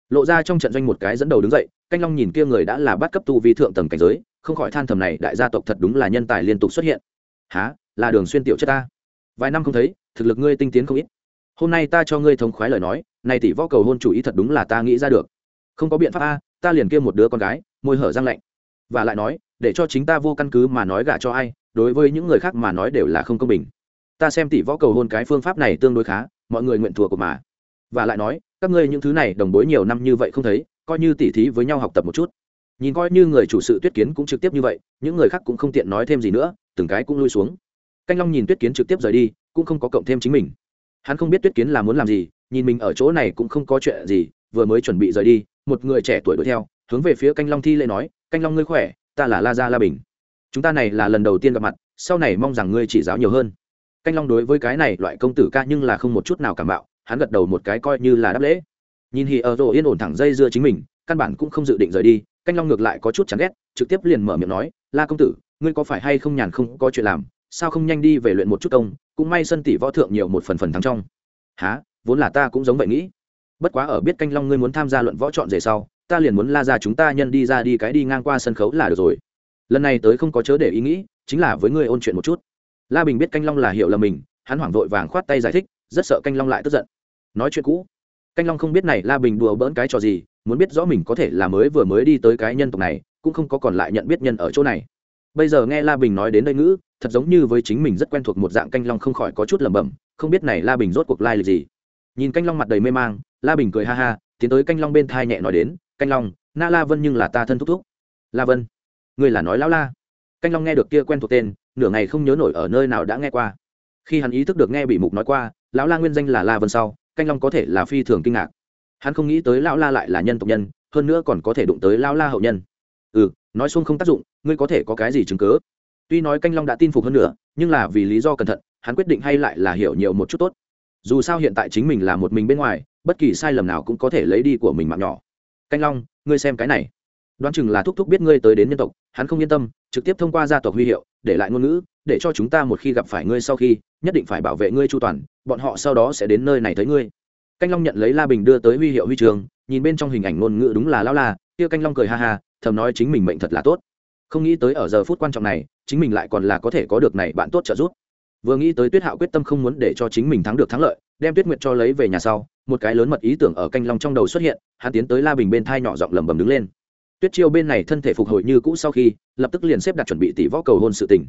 Lộ ra trong trận doanh một cái dẫn đầu đứng dậy, canh long nhìn kia người đã là bắt cấp tu vi thượng tầng cảnh giới, không khỏi than thầm này, đại gia tộc thật đúng là nhân tài liên tục xuất hiện. Há là đường xuyên tiểu chất ta. Vài năm không thấy, thực lực ngươi tinh tiến không ít. Hôm nay ta cho ngươi thống khoái lời nói, này tỷ võ cầu hôn chủ ý thật đúng là ta nghĩ ra được. Không có biện pháp a, ta liền kia một đứa con gái, môi hở răng lạnh. Và lại nói, để cho chính ta vô căn cứ mà nói gả cho ai đối với những người khác mà nói đều là không công bình. Ta xem tỷ võ cầu hôn cái phương pháp này tương đối khá, mọi người nguyện thùa của mà. Và lại nói, các ngươi những thứ này đồng bối nhiều năm như vậy không thấy, coi như tỉ thí với nhau học tập một chút. Nhìn coi như người chủ sự tuyết kiến cũng trực tiếp như vậy, những người khác cũng không tiện nói thêm gì nữa, từng cái cũng lui xuống. Canh long nhìn tuyết kiến trực tiếp rời đi, cũng không có cộng thêm chính mình. Hắn không biết tuyết kiến là muốn làm gì, nhìn mình ở chỗ này cũng không có chuyện gì, vừa mới chuẩn bị rời đi, một người trẻ tuổi đuổi theo, hướng về phía canh long thi lễ nói, canh long ngươi khỏe, ta là la gia la bình chúng ta này là lần đầu tiên gặp mặt, sau này mong rằng ngươi chỉ giáo nhiều hơn. Canh long đối với cái này loại công tử ca nhưng là không một chút nào cảm bạo, hắn gật đầu một cái coi như là đáp lễ. Nhìn hì ở rộ yên ổn thẳng dây dưa chính mình, căn bản cũng không dự định rời đi, canh long ngược lại có chút chán ghét, trực tiếp liền mở miệng nói, la công tử, ngươi có phải hay không nhàn không có chuyện làm, sao không nhanh đi về luyện một chút công, cũng may sân tỷ võ thượng nhiều một phần phần thắng trong. Há vốn là ta cũng giống vậy nghĩ. Bất quá ở biết canh long ngươi muốn tham gia luận võ chọn rể sau, ta liền muốn la ra chúng ta nhân đi ra đi cái đi ngang qua sân khấu là được rồi lần này tới không có chớ để ý nghĩ, chính là với ngươi ôn chuyện một chút. La bình biết canh long là hiểu là mình, hắn hoảng vội vàng khoát tay giải thích, rất sợ canh long lại tức giận. Nói chuyện cũ, canh long không biết này la bình đùa bỡn cái trò gì, muốn biết rõ mình có thể là mới vừa mới đi tới cái nhân tộc này, cũng không có còn lại nhận biết nhân ở chỗ này. Bây giờ nghe la bình nói đến đây ngữ, thật giống như với chính mình rất quen thuộc một dạng canh long không khỏi có chút lẩm bẩm, không biết này la bình rốt cuộc lai lịch gì. Nhìn canh long mặt đầy mê mang, la bình cười ha ha, tiến tới canh long bên thai nhẹ nói đến, canh long, na la vân nhưng là ta thân thúc thúc. La vân? Ngươi là nói lão la. Canh long nghe được kia quen thuộc tên, nửa ngày không nhớ nổi ở nơi nào đã nghe qua. Khi hắn ý thức được nghe bị mục nói qua, lão la nguyên danh là la vân sau, canh long có thể là phi thường kinh ngạc. Hắn không nghĩ tới lão la lại là nhân tộc nhân, hơn nữa còn có thể đụng tới lão la hậu nhân. Ừ nói xuông không tác dụng, ngươi có thể có cái gì chứng cứ? tuy nói canh long đã tin phục hơn nữa nhưng là vì lý do cẩn thận, hắn quyết định hay lại là hiểu nhiều một chút tốt. Dù sao hiện tại chính mình là một mình bên ngoài, bất kỳ sai lầm nào cũng có thể lấy đi của mình mạng nhỏ. Canh long, ngươi xem cái này đoán chừng là thúc thúc biết ngươi tới đến nhân tộc, hắn không yên tâm, trực tiếp thông qua gia tộc huy hiệu, để lại ngôn ngữ, để cho chúng ta một khi gặp phải ngươi sau khi, nhất định phải bảo vệ ngươi chu toàn, bọn họ sau đó sẽ đến nơi này thấy ngươi. Canh long nhận lấy la bình đưa tới huy hiệu huy trường, nhìn bên trong hình ảnh ngôn ngữ đúng là lao la, kia canh long cười ha ha, thầm nói chính mình mệnh thật là tốt. Không nghĩ tới ở giờ phút quan trọng này, chính mình lại còn là có thể có được này bạn tốt trợ giúp. Vừa nghĩ tới tuyết hạo quyết tâm không muốn để cho chính mình thắng được thắng lợi, đem tuyết nguyệt cho lấy về nhà sau, một cái lớn mật ý tưởng ở canh long trong đầu xuất hiện, hắn tiến tới la bình bên thai nhỏ giọng lầm bầm đứng lên tuyết chiêu bên này thân thể phục hồi như cũ sau khi lập tức liền xếp đặt chuẩn bị tỷ võ cầu hôn sự tình.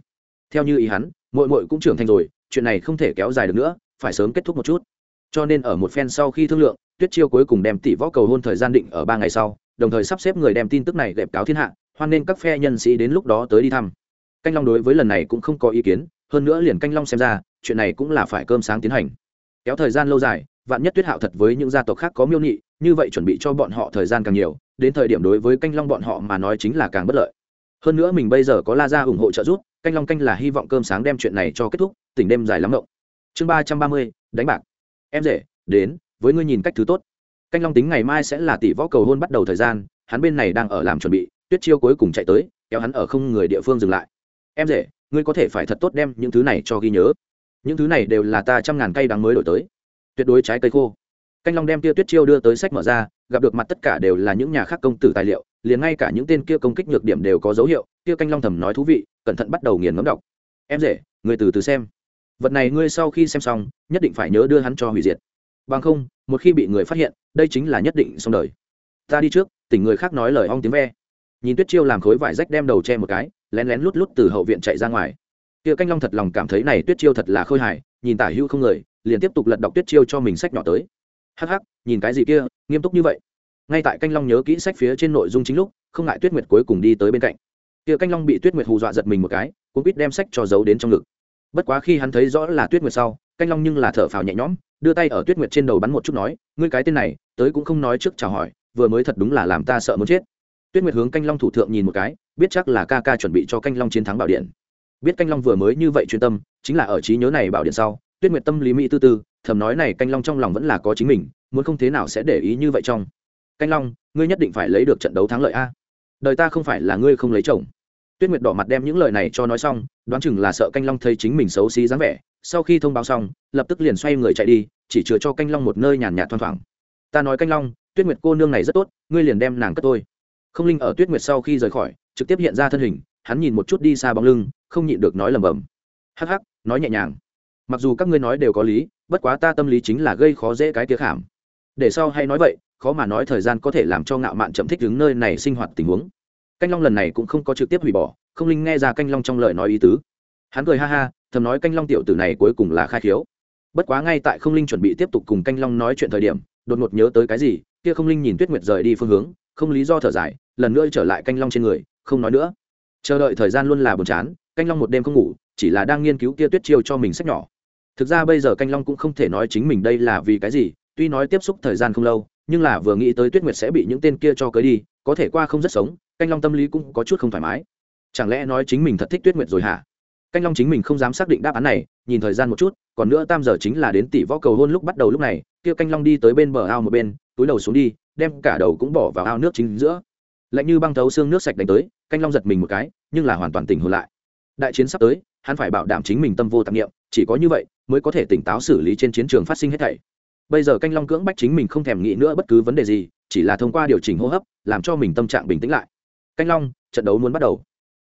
Theo như ý hắn mội mội cũng trưởng thành rồi chuyện này không thể kéo dài được nữa phải sớm kết thúc một chút. Cho nên ở một phen sau khi thương lượng tuyết chiêu cuối cùng đem tỷ võ cầu hôn thời gian định ở ba ngày sau đồng thời sắp xếp người đem tin tức này đẹp cáo thiên hạ hoan nên các phe nhân sĩ đến lúc đó tới đi thăm. Canh long đối với lần này cũng không có ý kiến hơn nữa liền canh long xem ra chuyện này cũng là phải cơm sáng tiến hành. Kéo thời gian lâu dài vạn nhất tuyết hạo thật với những gia tộc khác có miêu nghị, như vậy chuẩn bị cho bọn họ thời gian càng nhiều đến thời điểm đối với canh long bọn họ mà nói chính là càng bất lợi. Hơn nữa mình bây giờ có la ra ủng hộ trợ giúp, canh long canh là hy vọng cơm sáng đem chuyện này cho kết thúc, tỉnh đêm dài lắm rộng chương ba trăm ba mươi, đánh bạc. Em rể, đến, với ngươi nhìn cách thứ tốt. Canh long tính ngày mai sẽ là tỷ võ cầu hôn bắt đầu thời gian, hắn bên này đang ở làm chuẩn bị, tuyết chiêu cuối cùng chạy tới, kéo hắn ở không người địa phương dừng lại. Em rể, ngươi có thể phải thật tốt đem những thứ này cho ghi nhớ. Những thứ này đều là ta trăm ngàn cây đắng mới đổi tới. Tuyệt đối trái cây khô canh long đem tia tuyết chiêu đưa tới sách mở ra, gặp được mặt tất cả đều là những nhà khác công tử tài liệu, liền ngay cả những tên kia công kích nhược điểm đều có dấu hiệu kia canh long thầm nói thú vị, cẩn thận bắt đầu nghiền ngấm đọc. Em rể, người từ từ xem. Vật này ngươi sau khi xem xong, nhất định phải nhớ đưa hắn cho hủy diệt. Bằng không, một khi bị người phát hiện, đây chính là nhất định xong đời. Ta đi trước, tỉnh người khác nói lời ong tiếng ve. Nhìn tuyết chiêu làm khối vải rách đem đầu che một cái, lén lén lút lút từ hậu viện chạy ra ngoài. Kia canh long thật lòng cảm thấy này tuyết chiêu thật là khôi hài, nhìn tả hữu không người, liền tiếp tục lật đọc tuyết chiêu cho mình sách nhỏ tới hắc hắc, nhìn cái gì kia, nghiêm túc như vậy. Ngay tại canh long nhớ kỹ sách phía trên nội dung chính lúc, không ngại tuyết nguyệt cuối cùng đi tới bên cạnh. Kia canh long bị tuyết nguyệt hù dọa giật mình một cái cũng biết đem sách cho giấu đến trong ngực. Bất quá khi hắn thấy rõ là tuyết nguyệt sau, canh long nhưng là thở phào nhẹ nhõm, đưa tay ở tuyết nguyệt trên đầu bắn một chút nói, ngươi cái tên này, tới cũng không nói trước chào hỏi, vừa mới thật đúng là làm ta sợ muốn chết. Tuyết nguyệt hướng canh long thủ thượng nhìn một cái, biết chắc là ca ca chuẩn bị cho canh long chiến thắng bảo điện. Biết canh long vừa mới như vậy chuyên tâm, chính là ở trí nhớ này bảo điện sau, tuyết nguyệt tâm lý mỹ tư tư thầm nói này canh long trong lòng vẫn là có chính mình, muốn không thế nào sẽ để ý như vậy trong. Canh long, ngươi nhất định phải lấy được trận đấu thắng lợi a. Đời ta không phải là ngươi không lấy chồng. Tuyết nguyệt đỏ mặt đem những lời này cho nói xong, đoán chừng là sợ canh long thấy chính mình xấu xí dáng vẻ, sau khi thông báo xong, lập tức liền xoay người chạy đi, chỉ chứa cho canh long một nơi nhàn nhạt thoang thoảng. Ta nói canh long, tuyết nguyệt cô nương này rất tốt, ngươi liền đem nàng cất tôi không linh ở tuyết nguyệt sau khi rời khỏi, trực tiếp hiện ra thân hình, hắn nhìn một chút đi xa bóng lưng, không nhịn được nói lầm bầm hắc hắc, nói nhẹ nhàng. Mặc dù các ngươi nói đều có lý bất quá ta tâm lý chính là gây khó dễ cái tiếng khảm. Để sau hay nói vậy, khó mà nói thời gian có thể làm cho ngạo mạn chậm thích đứng nơi này sinh hoạt tình huống. Canh long lần này cũng không có trực tiếp hủy bỏ, không linh nghe ra canh long trong lời nói ý tứ. Hắn cười ha ha, thầm nói canh long tiểu tử này cuối cùng là khai khiếu. Bất quá ngay tại không linh chuẩn bị tiếp tục cùng canh long nói chuyện thời điểm, đột ngột nhớ tới cái gì, kia không linh nhìn tuyết nguyệt rời đi phương hướng, không lý do thở dài, lần nữa trở lại canh long trên người, không nói nữa. Chờ đợi thời gian luôn là buồn chán, canh long một đêm không ngủ, chỉ là đang nghiên cứu kia tuyết chiêu cho mình sách nhỏ thực ra bây giờ canh long cũng không thể nói chính mình đây là vì cái gì, tuy nói tiếp xúc thời gian không lâu, nhưng là vừa nghĩ tới tuyết nguyệt sẽ bị những tên kia cho cưới đi, có thể qua không rất sống, canh long tâm lý cũng có chút không thoải mái. Chẳng lẽ nói chính mình thật thích tuyết nguyệt rồi hả? Canh long chính mình không dám xác định đáp án này, nhìn thời gian một chút, còn nữa tam giờ chính là đến tỷ võ cầu hôn lúc bắt đầu lúc này, kia canh long đi tới bên bờ ao một bên, túi đầu xuống đi, đem cả đầu cũng bỏ vào ao nước chính giữa. Lạnh như băng thấu xương nước sạch đánh tới, canh long giật mình một cái, nhưng là hoàn toàn tỉnh hồn lại đại chiến sắp tới, hắn phải bảo đảm chính mình tâm vô tạp nghiệm chỉ có như vậy mới có thể tỉnh táo xử lý trên chiến trường phát sinh hết thảy. Bây giờ canh long cưỡng bách chính mình không thèm nghĩ nữa bất cứ vấn đề gì, chỉ là thông qua điều chỉnh hô hấp, làm cho mình tâm trạng bình tĩnh lại. Canh long, trận đấu muốn bắt đầu.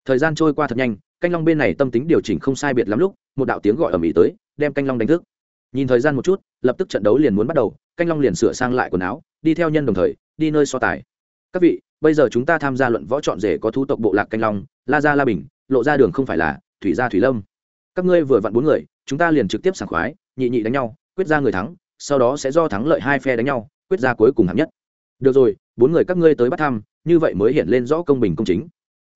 Thời gian trôi qua thật nhanh, canh long bên này tâm tính điều chỉnh không sai biệt lắm lúc, một đạo tiếng gọi ở mỹ tới, đem canh long đánh thức. Nhìn thời gian một chút, lập tức trận đấu liền muốn bắt đầu, canh long liền sửa sang lại quần áo, đi theo nhân đồng thời, đi nơi so tài. Các vị, bây giờ chúng ta tham gia luận võ chọn rể có thu tộc bộ lạc canh long, la gia la bình lộ ra đường không phải là thủy gia thủy lâm. Các ngươi vừa vặn bốn người, chúng ta liền trực tiếp sảng khoái, nhị nhị đánh nhau, quyết ra người thắng, sau đó sẽ do thắng lợi hai phe đánh nhau, quyết ra cuối cùng hạng nhất. Được rồi, bốn người các ngươi tới bắt thăm, như vậy mới hiện lên rõ công bình công chính.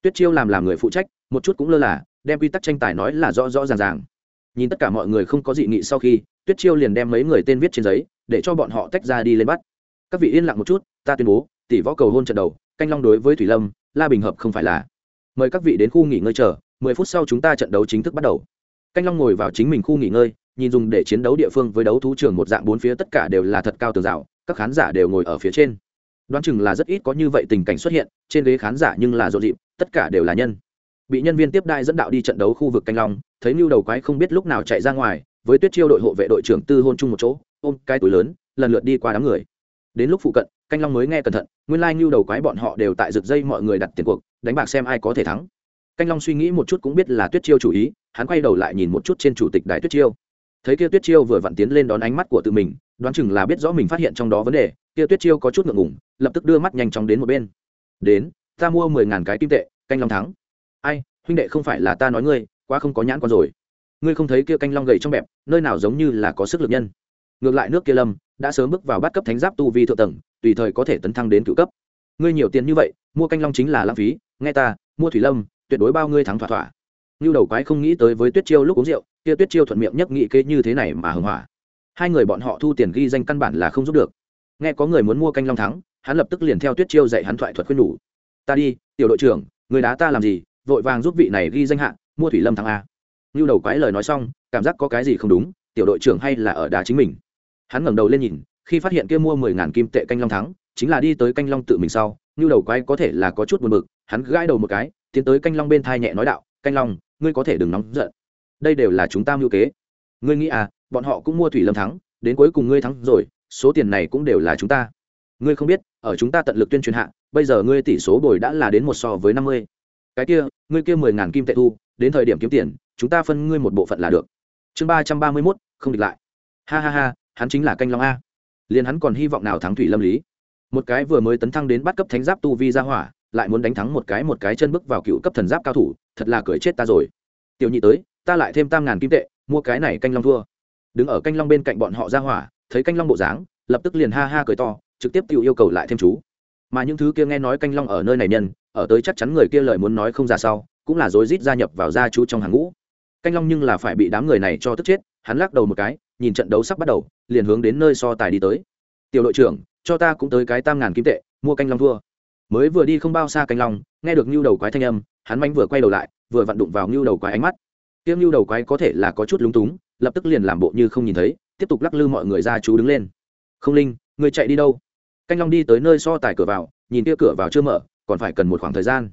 Tuyết chiêu làm làm người phụ trách, một chút cũng lơ là, đem quy tắc tranh tài nói là rõ rõ ràng ràng. Nhìn tất cả mọi người không có dị nghị sau khi, tuyết chiêu liền đem mấy người tên viết trên giấy, để cho bọn họ tách ra đi lên bắt. Các vị yên lặng một chút, ta tuyên bố, tỷ võ cầu hôn trận đầu, canh long đối với thủy lâm, la bình hợp không phải là mời các vị đến khu nghỉ ngơi chờ, mười phút sau chúng ta trận đấu chính thức bắt đầu. Canh long ngồi vào chính mình khu nghỉ ngơi, nhìn dùng để chiến đấu địa phương với đấu thú trường một dạng bốn phía tất cả đều là thật cao tường rào, các khán giả đều ngồi ở phía trên. Đoán chừng là rất ít có như vậy tình cảnh xuất hiện, trên ghế khán giả nhưng là rộn rịp, tất cả đều là nhân. Bị nhân viên tiếp đai dẫn đạo đi trận đấu khu vực canh long, thấy mưu đầu quái không biết lúc nào chạy ra ngoài, với tuyết chiêu đội hộ vệ đội trưởng tư hôn chung một chỗ, ôm cái túi lớn, lần lượt đi qua đám người. Đến lúc phụ cận canh long mới nghe cẩn thận, nguyên lai like đầu quái bọn họ đều tại rực dây mọi người đặt tiền cuộc, đánh bạc xem ai có thể thắng. Canh long suy nghĩ một chút cũng biết là tuyết chiêu chủ ý, hắn quay đầu lại nhìn một chút trên chủ tịch đài tuyết chiêu. Thấy kia tuyết chiêu vừa vặn tiến lên đón ánh mắt của tự mình, đoán chừng là biết rõ mình phát hiện trong đó vấn đề, kia tuyết chiêu có chút ngượng ngùng, lập tức đưa mắt nhanh chóng đến một bên. Đến, ta mua mười ngàn cái kim tệ, canh long thắng. Ai, huynh đệ không phải là ta nói ngươi, quá không có nhãn con rồi. Ngươi không thấy kia canh long gầy trong bẹp, nơi nào giống như là có sức lực nhân. Ngược lại nước kia lâm đã sớm bước vào bát cấp thánh giáp tu vi thượng tầng, tùy thời có thể tấn thăng đến cựu cấp. Ngươi nhiều tiền như vậy, mua canh long chính là lãng phí, nghe ta, mua thủy lâm, tuyệt đối bao ngươi thắng thỏa thỏa. Như đầu quái không nghĩ tới với tuyết chiêu lúc uống rượu, kia tuyết chiêu thuận miệng nhắc nghị kế như thế này mà hưng hỏa. Hai người bọn họ thu tiền ghi danh căn bản là không giúp được. Nghe có người muốn mua canh long thắng, hắn lập tức liền theo tuyết chiêu dạy hắn thoại thuật khuyên nhủ. Ta đi, tiểu đội trưởng, người đá ta làm gì, vội vàng giúp vị này ghi danh hạn mua thủy lâm thắng a. Như đầu quái lời nói xong, cảm giác có cái gì không đúng, tiểu đội trưởng hay là ở đá chính mình hắn ngẩng đầu lên nhìn, khi phát hiện kia mua mười ngàn kim tệ canh long thắng, chính là đi tới canh long tự mình sau, như đầu quái có thể là có chút buồn bực, hắn gãi đầu một cái, tiến tới canh long bên thai nhẹ nói đạo, canh long, ngươi có thể đừng nóng giận. Đây đều là chúng ta mưu kế. Ngươi nghĩ à bọn họ cũng mua thủy lâm thắng, đến cuối cùng ngươi thắng rồi, số tiền này cũng đều là chúng ta. Ngươi không biết, ở chúng ta tận lực tuyên truyền hạ, bây giờ ngươi tỷ số bồi đã là đến một so với năm mươi. Cái kia, ngươi kia mười ngàn kim tệ thu, đến thời điểm kiếm tiền, chúng ta phân ngươi một bộ phận là được. Chương ba trăm ba mươi mốt, không địch lại. Ha ha ha hắn chính là canh long a. Liền hắn còn hy vọng nào thắng thủy lâm lý. Một cái vừa mới tấn thăng đến bắt cấp thánh giáp tu vi ra hỏa, lại muốn đánh thắng một cái một cái chân bước vào cựu cấp thần giáp cao thủ, thật là cười chết ta rồi. Tiểu nhị tới, ta lại thêm tam ngàn kim tệ, mua cái này canh long thua. Đứng ở canh long bên cạnh bọn họ ra hỏa, thấy canh long bộ dáng, lập tức liền ha ha cười to, trực tiếp tự yêu cầu lại thêm chú. Mà những thứ kia nghe nói canh long ở nơi này nhân, ở tới chắc chắn người kia lời muốn nói không ra sau, cũng là rối rít gia nhập vào gia chú trong hàng ngũ. Canh long nhưng là phải bị đám người này cho tức chết, hắn lắc đầu một cái, nhìn trận đấu sắp bắt đầu liền hướng đến nơi so tài đi tới. Tiểu đội trưởng, cho ta cũng tới cái tam ngàn kim tệ, mua canh long thua. Mới vừa đi không bao xa canh long, nghe được nhu đầu quái thanh âm, hắn manh vừa quay đầu lại, vừa vặn đụng vào nhu đầu quái ánh mắt. Tiêm nhu đầu quái có thể là có chút lúng túng, lập tức liền làm bộ như không nhìn thấy, tiếp tục lắc lư mọi người ra chú đứng lên. Không linh, người chạy đi đâu? Canh long đi tới nơi so tài cửa vào, nhìn kia cửa vào chưa mở, còn phải cần một khoảng thời gian.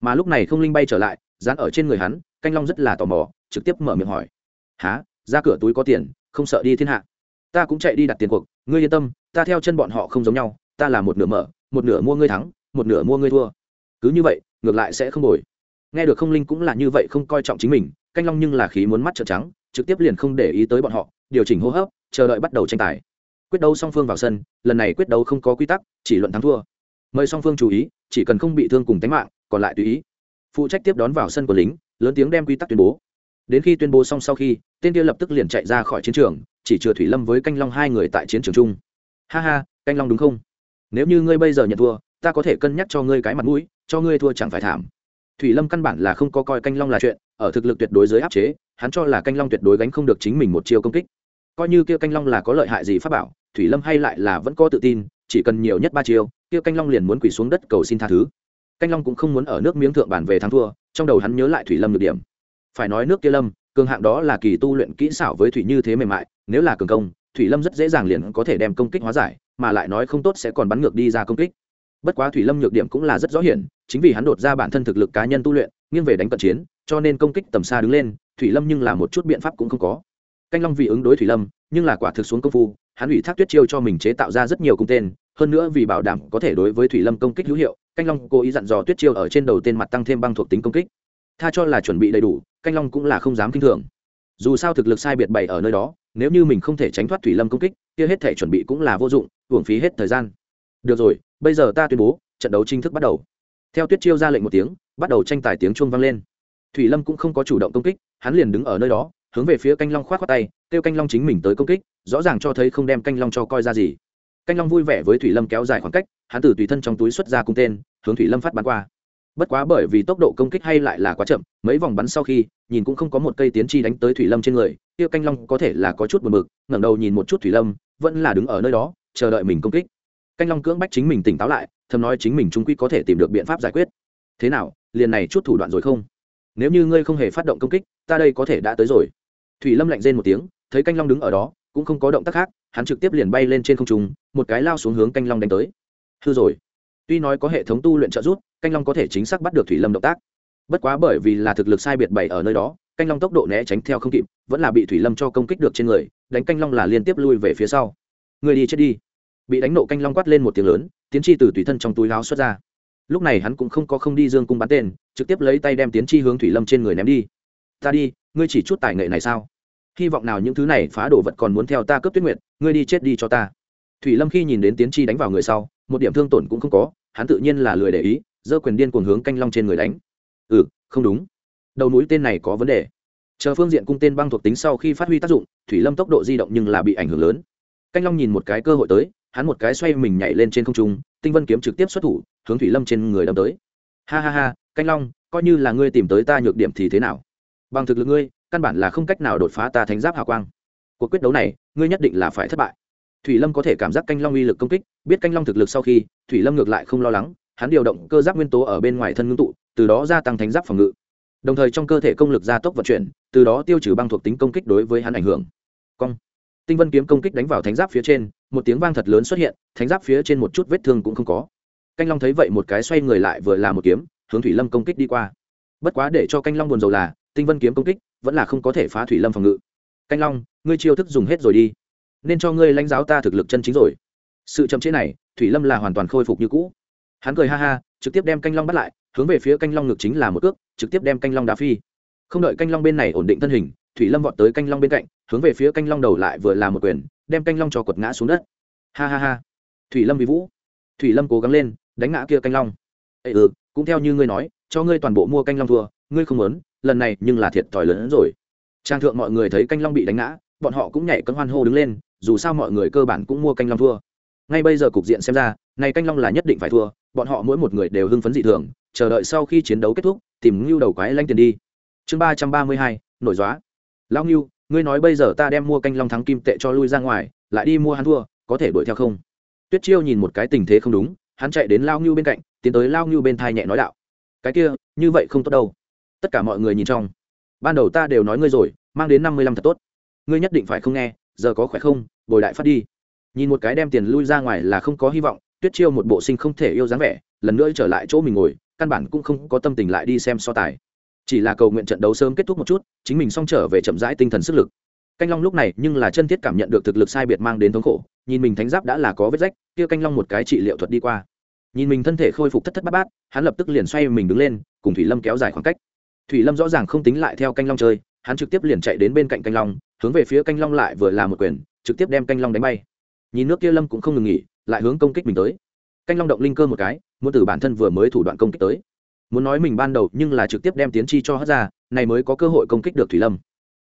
Mà lúc này không linh bay trở lại, dán ở trên người hắn, canh long rất là tò mò, trực tiếp mở miệng hỏi. Há ra cửa túi có tiền, không sợ đi thiên hạ? Ta cũng chạy đi đặt tiền cuộc, ngươi yên tâm, ta theo chân bọn họ không giống nhau, ta là một nửa mở, một nửa mua ngươi thắng, một nửa mua ngươi thua. Cứ như vậy, ngược lại sẽ không đổi nghe được không linh cũng là như vậy không coi trọng chính mình, canh long nhưng là khí muốn mắt trợn trắng, trực tiếp liền không để ý tới bọn họ, điều chỉnh hô hấp, chờ đợi bắt đầu tranh tài. Quyết đấu song phương vào sân, lần này quyết đấu không có quy tắc, chỉ luận thắng thua. Mời song phương chú ý, chỉ cần không bị thương cùng tính mạng, còn lại tùy ý. Phụ trách tiếp đón vào sân của lính, lớn tiếng đem quy tắc tuyên bố. Đến khi tuyên bố xong sau khi, tên kia lập tức liền chạy ra khỏi chiến trường chỉ chừa thủy lâm với canh long hai người tại chiến trường chung. Ha ha, canh long đúng không? Nếu như ngươi bây giờ nhận thua, ta có thể cân nhắc cho ngươi cái mặt mũi, cho ngươi thua chẳng phải thảm. Thủy lâm căn bản là không có coi canh long là chuyện, ở thực lực tuyệt đối dưới áp chế, hắn cho là canh long tuyệt đối gánh không được chính mình một chiêu công kích. Coi như kia canh long là có lợi hại gì pháp bảo, thủy lâm hay lại là vẫn có tự tin, chỉ cần nhiều nhất ba chiêu, kia canh long liền muốn quỳ xuống đất cầu xin tha thứ. Canh long cũng không muốn ở nước miếng thượng bản về thắng thua, trong đầu hắn nhớ lại thủy lâm được điểm. Phải nói nước kia lâm cường hạng đó là kỳ tu luyện kỹ xảo với thủy như thế mềm mại, nếu là cường công, thủy lâm rất dễ dàng liền có thể đem công kích hóa giải, mà lại nói không tốt sẽ còn bắn ngược đi ra công kích. Bất quá thủy lâm nhược điểm cũng là rất rõ hiển, chính vì hắn đột ra bản thân thực lực cá nhân tu luyện, nghiêng về đánh cận chiến, cho nên công kích tầm xa đứng lên, thủy lâm nhưng là một chút biện pháp cũng không có. Canh long vì ứng đối thủy lâm, nhưng là quả thực xuống công phu, hắn ủy thác tuyết chiêu cho mình chế tạo ra rất nhiều cung tên, hơn nữa vì bảo đảm có thể đối với thủy lâm công kích hữu hiệu, canh long cố ý dặn dò tuyết chiêu ở trên đầu tên mặt tăng thêm băng thuộc tính công kích tha cho là chuẩn bị đầy đủ, canh long cũng là không dám kinh thường. Dù sao thực lực sai biệt bày ở nơi đó, nếu như mình không thể tránh thoát thủy lâm công kích, kia hết thể chuẩn bị cũng là vô dụng, uổng phí hết thời gian. Được rồi, bây giờ ta tuyên bố, trận đấu chính thức bắt đầu. Theo tuyết chiêu ra lệnh một tiếng, bắt đầu tranh tài tiếng chuông vang lên. Thủy lâm cũng không có chủ động công kích, hắn liền đứng ở nơi đó, hướng về phía canh long khoát khoác tay, kêu canh long chính mình tới công kích, rõ ràng cho thấy không đem canh long cho coi ra gì. Canh long vui vẻ với thủy lâm kéo dài khoảng cách, hắn từ tùy thân trong túi xuất ra cung tên, hướng thủy lâm phát bắn qua bất quá bởi vì tốc độ công kích hay lại là quá chậm, mấy vòng bắn sau khi, nhìn cũng không có một cây tiến chi đánh tới thủy lâm trên người tiêu canh long có thể là có chút buồn bực, ngẩng đầu nhìn một chút thủy lâm, vẫn là đứng ở nơi đó, chờ đợi mình công kích. Canh long cưỡng bách chính mình tỉnh táo lại, thầm nói chính mình trung quy có thể tìm được biện pháp giải quyết. Thế nào, liền này chút thủ đoạn rồi không? Nếu như ngươi không hề phát động công kích, ta đây có thể đã tới rồi. Thủy lâm lạnh rên một tiếng, thấy canh long đứng ở đó, cũng không có động tác khác, hắn trực tiếp liền bay lên trên không trung, một cái lao xuống hướng canh long đánh tới. Hư rồi. Tuy nói có hệ thống tu luyện trợ giúp canh long có thể chính xác bắt được thủy lâm động tác. Bất quá bởi vì là thực lực sai biệt bày ở nơi đó, canh long tốc độ né tránh theo không kịp, vẫn là bị thủy lâm cho công kích được trên người, đánh canh long là liên tiếp lui về phía sau. Người đi chết đi. Bị đánh nộ canh long quát lên một tiếng lớn, tiến chi từ tùy thân trong túi láo xuất ra. Lúc này hắn cũng không có không đi dương cung bắn tên, trực tiếp lấy tay đem tiến chi hướng thủy lâm trên người ném đi. Ta đi, ngươi chỉ chút tài nghệ này sao? Hy vọng nào những thứ này phá đồ vật còn muốn theo ta cướp tuyết nguyện ngươi đi chết đi cho ta. Thủy lâm khi nhìn đến tiến chi đánh vào người sau, một điểm thương tổn cũng không có, hắn tự nhiên là lười để ý giơ quyền điên cuồng hướng canh long trên người đánh. Ừ không đúng. Đầu núi tên này có vấn đề. Chờ phương diện cung tên băng thuộc tính sau khi phát huy tác dụng, thủy lâm tốc độ di động nhưng là bị ảnh hưởng lớn. Canh long nhìn một cái cơ hội tới, hắn một cái xoay mình nhảy lên trên không trung, tinh vân kiếm trực tiếp xuất thủ, hướng thủy lâm trên người đâm tới. Ha ha ha, canh long, coi như là ngươi tìm tới ta nhược điểm thì thế nào? Bằng thực lực ngươi, căn bản là không cách nào đột phá ta thánh giáp hào quang. Cuộc quyết đấu này, ngươi nhất định là phải thất bại. Thủy lâm có thể cảm giác canh long uy lực công kích, biết canh long thực lực sau khi, thủy lâm ngược lại không lo lắng hắn điều động cơ giáp nguyên tố ở bên ngoài thân ngưng tụ, từ đó gia tăng thánh giáp phòng ngự. Đồng thời trong cơ thể công lực gia tốc vận chuyển, từ đó tiêu trừ băng thuộc tính công kích đối với hắn ảnh hưởng. Cong. Tinh vân kiếm công kích đánh vào thánh giáp phía trên, một tiếng vang thật lớn xuất hiện, thánh giáp phía trên một chút vết thương cũng không có. Canh long thấy vậy một cái xoay người lại vừa là một kiếm, hướng thủy lâm công kích đi qua. Bất quá để cho canh long buồn rầu là, tinh vân kiếm công kích vẫn là không có thể phá thủy lâm phòng ngự. Canh long, ngươi chiêu thức dùng hết rồi đi, nên cho ngươi lãnh giáo ta thực lực chân chính rồi. Sự chậm chế này, thủy lâm là hoàn toàn khôi phục như cũ hắn cười ha ha trực tiếp đem canh long bắt lại hướng về phía canh long ngực chính là một cước trực tiếp đem canh long đá phi không đợi canh long bên này ổn định thân hình thủy lâm vọt tới canh long bên cạnh hướng về phía canh long đầu lại vừa là một quyền đem canh long cho quật ngã xuống đất ha ha ha thủy lâm vì vũ thủy lâm cố gắng lên đánh ngã kia canh long ê ừ cũng theo như ngươi nói cho ngươi toàn bộ mua canh long thua ngươi không muốn lần này nhưng là thiệt thòi lớn hơn rồi trang thượng mọi người thấy canh long bị đánh ngã bọn họ cũng nhảy cân hoan hô đứng lên dù sao mọi người cơ bản cũng mua canh long thua ngay bây giờ cục diện xem ra này canh long là nhất định phải thua bọn họ mỗi một người đều hưng phấn dị thường, chờ đợi sau khi chiến đấu kết thúc, tìm ngưu đầu quái lanh tiền đi. Chương ba trăm ba mươi hai, nổi dóa lão ngưu, ngươi nói bây giờ ta đem mua canh long thắng kim tệ cho lui ra ngoài, lại đi mua hắn thua, có thể đuổi theo không? Tuyết chiêu nhìn một cái tình thế không đúng, hắn chạy đến lao ngưu bên cạnh, tiến tới lao ngưu bên thai nhẹ nói đạo. Cái kia, như vậy không tốt đâu. Tất cả mọi người nhìn trong. Ban đầu ta đều nói ngươi rồi, mang đến năm mươi lăm thật tốt. Ngươi nhất định phải không nghe, giờ có khỏe không, bồi đại phát đi. Nhìn một cái đem tiền lui ra ngoài là không có hy vọng tuyết chiêu một bộ sinh không thể yêu dáng vẻ, lần nữa trở lại chỗ mình ngồi, căn bản cũng không có tâm tình lại đi xem so tài. Chỉ là cầu nguyện trận đấu sớm kết thúc một chút, chính mình xong trở về chậm rãi tinh thần sức lực. Canh long lúc này nhưng là chân thiết cảm nhận được thực lực sai biệt mang đến thống khổ, nhìn mình thánh giáp đã là có vết rách, kia canh long một cái trị liệu thuật đi qua. Nhìn mình thân thể khôi phục thất thất bát bát, hắn lập tức liền xoay mình đứng lên, cùng thủy lâm kéo dài khoảng cách. Thủy lâm rõ ràng không tính lại theo canh long chơi, hắn trực tiếp liền chạy đến bên cạnh canh long, hướng về phía canh long lại vừa là một quyền, trực tiếp đem canh long đánh bay. Nhìn nước kia lâm cũng không ngừng nghỉ lại hướng công kích mình tới. Canh long động linh cơ một cái, muốn từ bản thân vừa mới thủ đoạn công kích tới. Muốn nói mình ban đầu nhưng là trực tiếp đem tiến chi cho hất ra, này mới có cơ hội công kích được thủy lâm.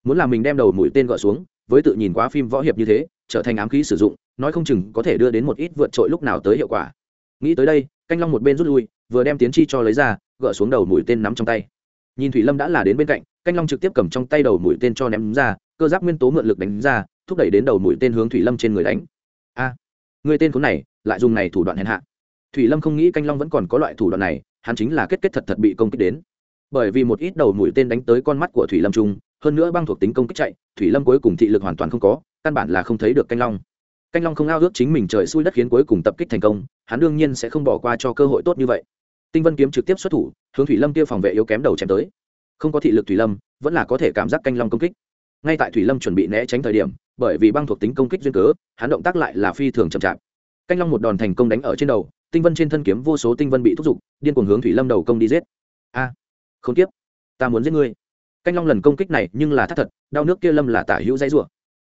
Muốn là mình đem đầu mũi tên gọi xuống, với tự nhìn quá phim võ hiệp như thế, trở thành ám khí sử dụng, nói không chừng có thể đưa đến một ít vượt trội lúc nào tới hiệu quả. Nghĩ tới đây, canh long một bên rút lui, vừa đem tiến chi cho lấy ra, gỡ xuống đầu mũi tên nắm trong tay. Nhìn thủy lâm đã là đến bên cạnh, canh long trực tiếp cầm trong tay đầu mũi tên cho ném ra, cơ giáp nguyên tố mượn lực đánh ra, thúc đẩy đến đầu mũi tên hướng thủy lâm trên người đánh. A! Người tên khốn này, lại dùng này thủ đoạn hèn hạ. Thủy lâm không nghĩ canh long vẫn còn có loại thủ đoạn này, hắn chính là kết kết thật thật bị công kích đến. Bởi vì một ít đầu mũi tên đánh tới con mắt của thủy lâm trung hơn nữa băng thuộc tính công kích chạy, thủy lâm cuối cùng thị lực hoàn toàn không có, căn bản là không thấy được canh long. Canh long không ao ước chính mình trời xui đất khiến cuối cùng tập kích thành công, hắn đương nhiên sẽ không bỏ qua cho cơ hội tốt như vậy. Tinh vân kiếm trực tiếp xuất thủ, hướng thủy lâm kia phòng vệ yếu kém đầu chém tới. Không có thị lực thủy lâm, vẫn là có thể cảm giác canh long công kích. Ngay tại thủy lâm chuẩn bị né tránh thời điểm bởi vì băng thuộc tính công kích duyên cớ, hắn động tác lại là phi thường chậm chạp. Canh long một đòn thành công đánh ở trên đầu, tinh vân trên thân kiếm vô số tinh vân bị thúc giục, điên cuồng hướng thủy lâm đầu công đi giết. A à, không tiếp ta muốn giết ngươi. Canh long lần công kích này nhưng là thắt thật, đau nước kia lâm là tả hữu dãy rủa.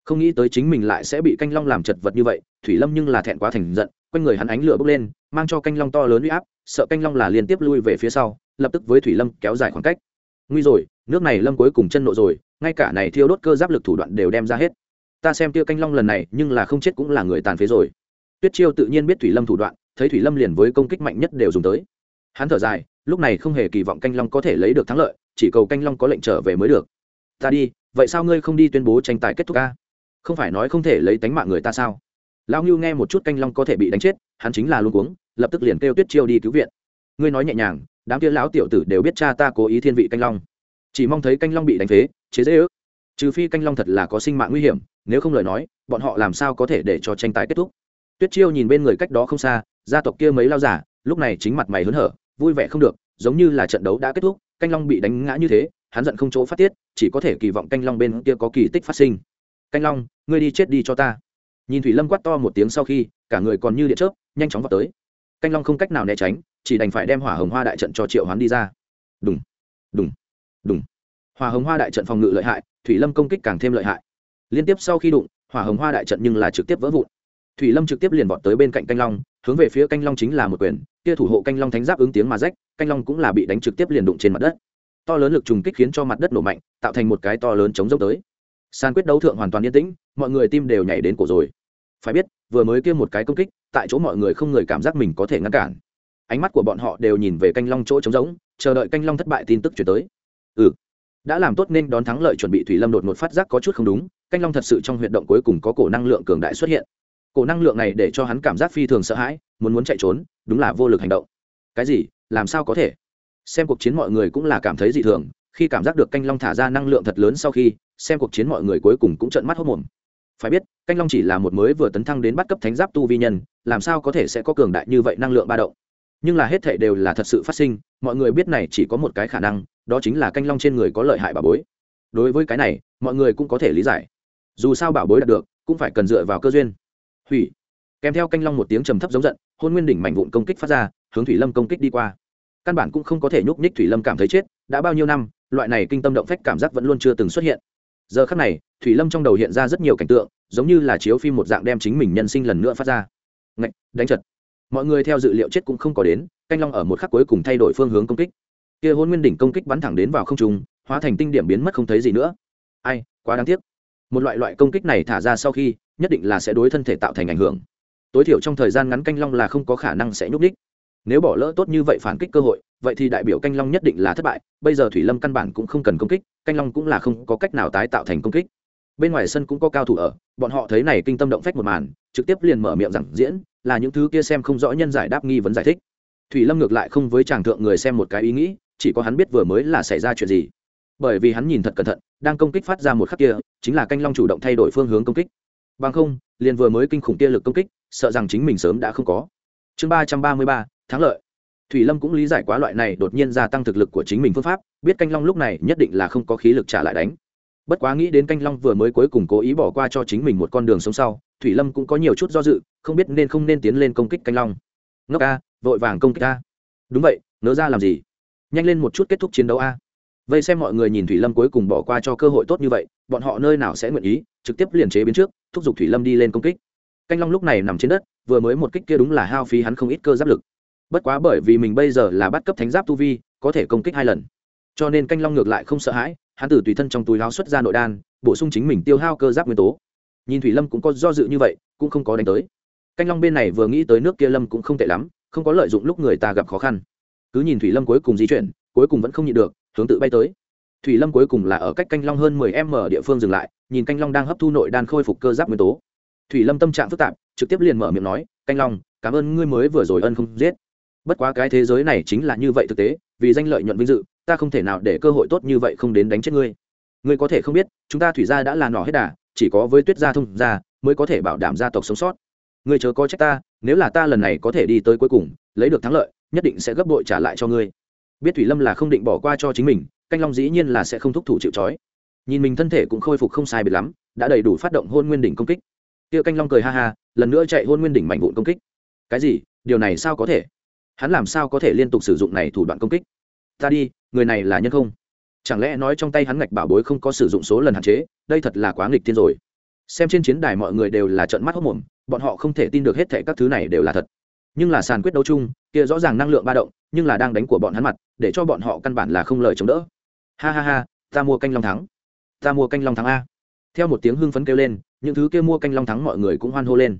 Không nghĩ tới chính mình lại sẽ bị canh long làm chật vật như vậy, thủy lâm nhưng là thẹn quá thành giận, quanh người hắn ánh lửa bốc lên, mang cho canh long to lớn uy áp, sợ canh long là liên tiếp lui về phía sau, lập tức với thủy lâm kéo dài khoảng cách. Nguy rồi, nước này lâm cuối cùng chân nộ rồi, ngay cả này thiêu đốt cơ giáp lực thủ đoạn đều đem ra hết ta xem tiêu canh long lần này nhưng là không chết cũng là người tàn phế rồi. Tuyết chiêu tự nhiên biết thủy lâm thủ đoạn, thấy thủy lâm liền với công kích mạnh nhất đều dùng tới. Hắn thở dài, lúc này không hề kỳ vọng canh long có thể lấy được thắng lợi, chỉ cầu canh long có lệnh trở về mới được. Ta đi, vậy sao ngươi không đi tuyên bố tranh tài kết thúc ca? Không phải nói không thể lấy tánh mạng người ta sao? Lão ngưu nghe một chút canh long có thể bị đánh chết, hắn chính là luôn cuống, lập tức liền kêu tuyết chiêu đi cứu viện. Ngươi nói nhẹ nhàng, đám kia lão tiểu tử đều biết cha ta cố ý thiên vị canh long. Chỉ mong thấy canh long bị đánh phế, chế dễ ước. Trừ phi canh long thật là có sinh mạng nguy hiểm nếu không lời nói, bọn họ làm sao có thể để cho tranh tài kết thúc? Tuyết chiêu nhìn bên người cách đó không xa, gia tộc kia mấy lao giả, lúc này chính mặt mày hớn hở, vui vẻ không được, giống như là trận đấu đã kết thúc, canh long bị đánh ngã như thế, hắn giận không chỗ phát tiết, chỉ có thể kỳ vọng canh long bên kia có kỳ tích phát sinh. Canh long, ngươi đi chết đi cho ta. Nhìn thủy lâm quát to một tiếng sau khi, cả người còn như điện chớp, nhanh chóng vào tới. Canh long không cách nào né tránh, chỉ đành phải đem hỏa hồng hoa đại trận cho triệu hoán đi ra. Đúng đúng đúng hỏa hồng hoa đại trận phòng ngự lợi hại, thủy lâm công kích càng thêm lợi hại liên tiếp sau khi đụng, hỏa hồng hoa đại trận nhưng là trực tiếp vỡ vụn. Thủy lâm trực tiếp liền vọt tới bên cạnh canh long, hướng về phía canh long chính là một quyền, kia thủ hộ canh long thánh giáp ứng tiếng mà rách, canh long cũng là bị đánh trực tiếp liền đụng trên mặt đất. To lớn lực trùng kích khiến cho mặt đất nổ mạnh, tạo thành một cái to lớn chống dốc tới. Sàn quyết đấu thượng hoàn toàn yên tĩnh, mọi người tim đều nhảy đến cổ rồi. Phải biết, vừa mới kia một cái công kích, tại chỗ mọi người không người cảm giác mình có thể ngăn cản. Ánh mắt của bọn họ đều nhìn về canh long chỗ trống rỗng, chờ đợi canh long thất bại tin tức chuyển tới. Ừ đã làm tốt nên đón thắng lợi chuẩn bị thủy lâm đột một phát giác có chút không đúng, canh long thật sự trong huyệt động cuối cùng có cổ năng lượng cường đại xuất hiện. Cổ năng lượng này để cho hắn cảm giác phi thường sợ hãi, muốn muốn chạy trốn, đúng là vô lực hành động. Cái gì? Làm sao có thể? Xem cuộc chiến mọi người cũng là cảm thấy dị thường, khi cảm giác được canh long thả ra năng lượng thật lớn sau khi, xem cuộc chiến mọi người cuối cùng cũng trợn mắt hốc mồm. Phải biết, canh long chỉ là một mới vừa tấn thăng đến bắt cấp thánh giáp tu vi nhân, làm sao có thể sẽ có cường đại như vậy năng lượng ba động? Nhưng là hết thảy đều là thật sự phát sinh, mọi người biết này chỉ có một cái khả năng, đó chính là canh long trên người có lợi hại bà bối. Đối với cái này, mọi người cũng có thể lý giải. Dù sao bảo bối đạt được, cũng phải cần dựa vào cơ duyên. Hủy. Kèm theo canh long một tiếng trầm thấp giống giận, hôn nguyên đỉnh mạnh vụn công kích phát ra, hướng thủy lâm công kích đi qua. Căn bản cũng không có thể nhúc nhích thủy lâm cảm thấy chết, đã bao nhiêu năm, loại này kinh tâm động phách cảm giác vẫn luôn chưa từng xuất hiện. Giờ khắc này, thủy lâm trong đầu hiện ra rất nhiều cảnh tượng, giống như là chiếu phim một dạng đem chính mình nhân sinh lần nữa phát ra. Ngạch, đánh chật mọi người theo dự liệu chết cũng không có đến, canh long ở một khắc cuối cùng thay đổi phương hướng công kích. Kia hôn nguyên đỉnh công kích bắn thẳng đến vào không trung, hóa thành tinh điểm biến mất không thấy gì nữa. Ai, quá đáng tiếc. Một loại loại công kích này thả ra sau khi, nhất định là sẽ đối thân thể tạo thành ảnh hưởng. Tối thiểu trong thời gian ngắn canh long là không có khả năng sẽ nhúc đích nếu bỏ lỡ tốt như vậy phản kích cơ hội, vậy thì đại biểu canh long nhất định là thất bại. Bây giờ thủy lâm căn bản cũng không cần công kích, canh long cũng là không có cách nào tái tạo thành công kích bên ngoài sân cũng có cao thủ ở, bọn họ thấy này kinh tâm động phách một màn, trực tiếp liền mở miệng giảng diễn, là những thứ kia xem không rõ nhân giải đáp nghi vấn giải thích. Thủy lâm ngược lại không với chàng thượng người xem một cái ý nghĩ, chỉ có hắn biết vừa mới là xảy ra chuyện gì. Bởi vì hắn nhìn thật cẩn thận, đang công kích phát ra một khắc kia, chính là canh long chủ động thay đổi phương hướng công kích. Bằng không, liền vừa mới kinh khủng kia lực công kích, sợ rằng chính mình sớm đã không có. Chương ba trăm ba mươi ba, thắng lợi. Thủy lâm cũng lý giải quá loại này đột nhiên gia tăng thực lực của chính mình phương pháp, biết canh long lúc này nhất định là không có khí lực trả lại đánh bất quá nghĩ đến canh long vừa mới cuối cùng cố ý bỏ qua cho chính mình một con đường sống sau, thủy lâm cũng có nhiều chút do dự, không biết nên không nên tiến lên công kích canh long. Ngốc a, vội vàng công kích a. Đúng vậy nỡ ra làm gì? Nhanh lên một chút kết thúc chiến đấu a. Vây xem mọi người nhìn thủy lâm cuối cùng bỏ qua cho cơ hội tốt như vậy, bọn họ nơi nào sẽ nguyện ý, trực tiếp liền chế biến trước, thúc giục thủy lâm đi lên công kích. Canh long lúc này nằm trên đất, vừa mới một kích kia đúng là hao phí hắn không ít cơ giáp lực. Bất quá bởi vì mình bây giờ là bắt cấp thánh giáp tu vi, có thể công kích hai lần cho nên canh long ngược lại không sợ hãi, hắn từ tùy thân trong túi láo xuất ra nội đan, bổ sung chính mình tiêu hao cơ giáp nguyên tố. Nhìn thủy lâm cũng có do dự như vậy, cũng không có đánh tới. Canh long bên này vừa nghĩ tới nước kia lâm cũng không tệ lắm, không có lợi dụng lúc người ta gặp khó khăn. Cứ nhìn thủy lâm cuối cùng di chuyển, cuối cùng vẫn không nhịn được, hướng tự bay tới. Thủy lâm cuối cùng là ở cách canh long hơn mười m địa phương dừng lại, nhìn canh long đang hấp thu nội đan khôi phục cơ giáp nguyên tố. Thủy lâm tâm trạng phức tạp, trực tiếp liền mở miệng nói, canh long, cảm ơn ngươi mới vừa rồi ân không giết. Bất quá cái thế giới này chính là như vậy thực tế, vì danh lợi nhuận vinh dự ta không thể nào để cơ hội tốt như vậy không đến đánh chết ngươi. Ngươi có thể không biết, chúng ta thủy gia đã là nỏ hết đà, chỉ có với tuyết gia thông gia mới có thể bảo đảm gia tộc sống sót. Ngươi chớ có trách ta, nếu là ta lần này có thể đi tới cuối cùng, lấy được thắng lợi, nhất định sẽ gấp bội trả lại cho ngươi. Biết thủy lâm là không định bỏ qua cho chính mình, canh long dĩ nhiên là sẽ không thúc thủ chịu trói. Nhìn mình thân thể cũng khôi phục không sai biệt lắm, đã đầy đủ phát động hôn nguyên đỉnh công kích. Kia canh long cười ha ha, lần nữa chạy hôn nguyên đỉnh mạnh vụn công kích. Cái gì? Điều này sao có thể? Hắn làm sao có thể liên tục sử dụng này thủ đoạn công kích? Ta đi người này là nhân không? Chẳng lẽ nói trong tay hắn ngạch bảo bối không có sử dụng số lần hạn chế, đây thật là quá nghịch thiên rồi. Xem trên chiến đài mọi người đều là trận mắt hốc mồm bọn họ không thể tin được hết thệ các thứ này đều là thật. Nhưng là sàn quyết đấu chung, kia rõ ràng năng lượng ba động, nhưng là đang đánh của bọn hắn mặt, để cho bọn họ căn bản là không lời chống đỡ. Ha ha ha, ta mua canh long thắng. Ta mua canh long thắng a. Theo một tiếng hưng phấn kêu lên, những thứ kia mua canh long thắng mọi người cũng hoan hô lên.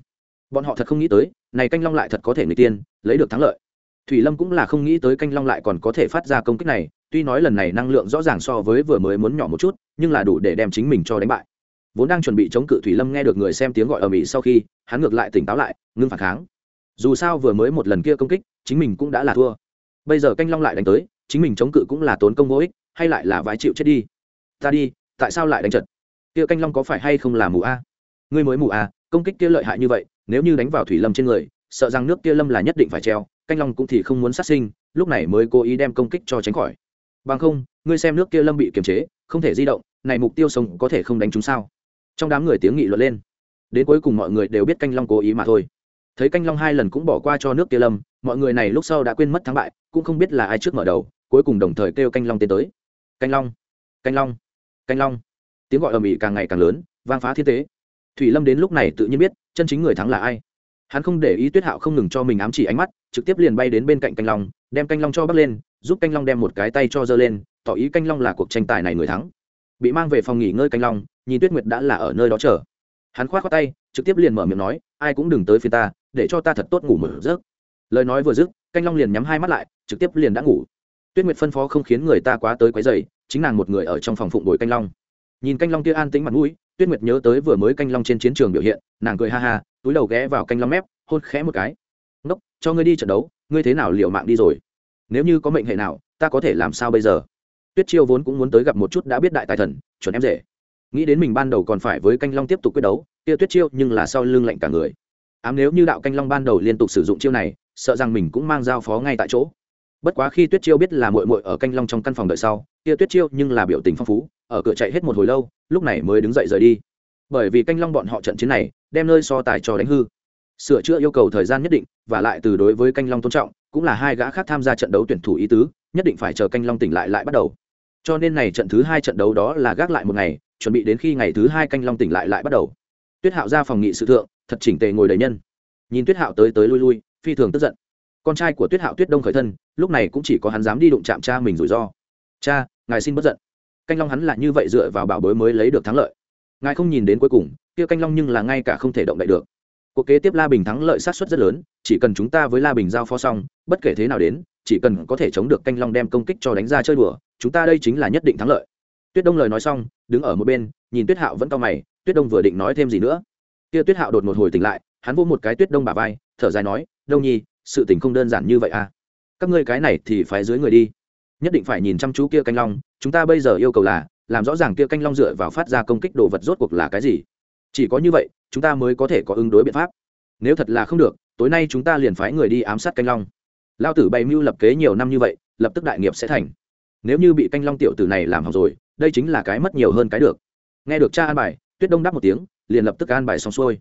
Bọn họ thật không nghĩ tới, này canh long lại thật có thể người tiên lấy được thắng lợi. Thủy lâm cũng là không nghĩ tới canh long lại còn có thể phát ra công kích này tuy nói lần này năng lượng rõ ràng so với vừa mới muốn nhỏ một chút, nhưng là đủ để đem chính mình cho đánh bại. Vốn đang chuẩn bị chống cự thủy lâm nghe được người xem tiếng gọi ở mỹ sau khi, hắn ngược lại tỉnh táo lại, ngưng phản kháng. Dù sao vừa mới một lần kia công kích, chính mình cũng đã là thua. Bây giờ canh long lại đánh tới, chính mình chống cự cũng là tốn công vô ích, hay lại là vái chịu chết đi. Ta đi, tại sao lại đánh trận? Kia canh long có phải hay không là mù a? Ngươi mới mù a, công kích kia lợi hại như vậy, nếu như đánh vào thủy lâm trên người, sợ rằng nước kia lâm là nhất định phải treo, canh long cũng thì không muốn sát sinh, lúc này mới cố ý đem công kích cho tránh khỏi bằng không, ngươi xem nước kia lâm bị kiềm chế, không thể di động, này mục tiêu sống có thể không đánh chúng sao? Trong đám người tiếng nghị luận lên. Đến cuối cùng mọi người đều biết canh long cố ý mà thôi. Thấy canh long hai lần cũng bỏ qua cho nước kia lâm, mọi người này lúc sau đã quên mất thắng bại, cũng không biết là ai trước mở đầu, cuối cùng đồng thời kêu canh long tiến tới. Canh long canh long canh long. Tiếng gọi ầm ĩ càng ngày càng lớn, vang phá thiên tế. Thủy lâm đến lúc này tự nhiên biết, chân chính người thắng là ai. Hắn không để ý tuyết hạo không ngừng cho mình ám chỉ ánh mắt, trực tiếp liền bay đến bên cạnh canh long, đem canh long cho bắt lên giúp canh long đem một cái tay cho giơ lên, tỏ ý canh long là cuộc tranh tài này người thắng. Bị mang về phòng nghỉ ngơi canh long, nhìn tuyết nguyệt đã là ở nơi đó chờ. Hắn k h o á t khoác tay, trực tiếp liền mở miệng nói, ai cũng đừng tới phía ta, để cho ta thật tốt ngủ mở rớt lời nói vừa dứt, canh long liền nhắm hai mắt lại, trực tiếp liền đã ngủ. Tuyết nguyệt phân phó không khiến người ta quá tới quấy dày chính nàng một người ở trong phòng phụng đổi canh long. Nhìn canh long kia an tĩnh mặt mũi, tuyết nguyệt nhớ tới vừa mới canh long trên chiến trường biểu hiện, nàng cười ha ha, túi đầu ghé vào canh long mép, hôn khẽ một cái. Ngốc, cho ngươi đi trận đấu, ngươi thế nào liệu mạng đi rồi? Nếu như có mệnh hệ nào, ta có thể làm sao bây giờ? Tuyết chiêu vốn cũng muốn tới gặp một chút đã biết đại tài thần, chuẩn em rể. Nghĩ đến mình ban đầu còn phải với canh long tiếp tục quyết đấu, kia tuyết chiêu nhưng là sau lưng lạnh cả người. Ám nếu như đạo canh long ban đầu liên tục sử dụng chiêu này, sợ rằng mình cũng mang giao phó ngay tại chỗ. Bất quá khi tuyết chiêu biết là mội mội ở canh long trong căn phòng đợi sau, kia tuyết chiêu nhưng là biểu tình phong phú, ở cửa chạy hết một hồi lâu, lúc này mới đứng dậy rời đi. Bởi vì canh long bọn họ trận chiến này, đem nơi so tài cho đánh hư sửa chữa yêu cầu thời gian nhất định, và lại từ đối với canh long tôn trọng, cũng là hai gã khác tham gia trận đấu tuyển thủ ý tứ, nhất định phải chờ canh long tỉnh lại lại bắt đầu. Cho nên này trận thứ hai trận đấu đó là gác lại một ngày, chuẩn bị đến khi ngày thứ hai canh long tỉnh lại lại bắt đầu. Tuyết hạo ra phòng nghị sự thượng, thật chỉnh tề ngồi đầy nhân. Nhìn tuyết hạo tới tới lui lui, phi thường tức giận. Con trai của tuyết hạo tuyết đông khởi thân, lúc này cũng chỉ có hắn dám đi đụng chạm cha mình rủi ro. Cha, ngài xin bất giận. Canh long hắn là như vậy dựa vào bảo bối mới lấy được thắng lợi. Ngài không nhìn đến cuối cùng, kia canh long nhưng là ngay cả không thể động đậy được cuộc kế tiếp la bình thắng lợi sát xuất rất lớn, chỉ cần chúng ta với la bình giao phó xong, bất kể thế nào đến, chỉ cần có thể chống được canh long đem công kích cho đánh ra chơi đùa, chúng ta đây chính là nhất định thắng lợi. Tuyết đông lời nói xong, đứng ở một bên, nhìn tuyết hạo vẫn cao mày, tuyết đông vừa định nói thêm gì nữa. Kia tuyết hạo đột một hồi tỉnh lại, hắn vô một cái tuyết đông bả vai, thở dài nói, đông nhi, sự tình không đơn giản như vậy à? Các ngươi cái này thì phải dưới người đi. Nhất định phải nhìn chăm chú kia canh long, chúng ta bây giờ yêu cầu là, làm rõ ràng kia canh long dựa vào phát ra công kích đồ vật rốt cuộc là cái gì chỉ có như vậy, chúng ta mới có thể có ứng đối biện pháp. Nếu thật là không được, tối nay chúng ta liền phái người đi ám sát canh long. Lao tử bày mưu lập kế nhiều năm như vậy, lập tức đại nghiệp sẽ thành. Nếu như bị canh long tiểu tử này làm hỏng rồi, đây chính là cái mất nhiều hơn cái được. Nghe được cha an bài, tuyết đông đáp một tiếng, liền lập tức an bài xong xuôi.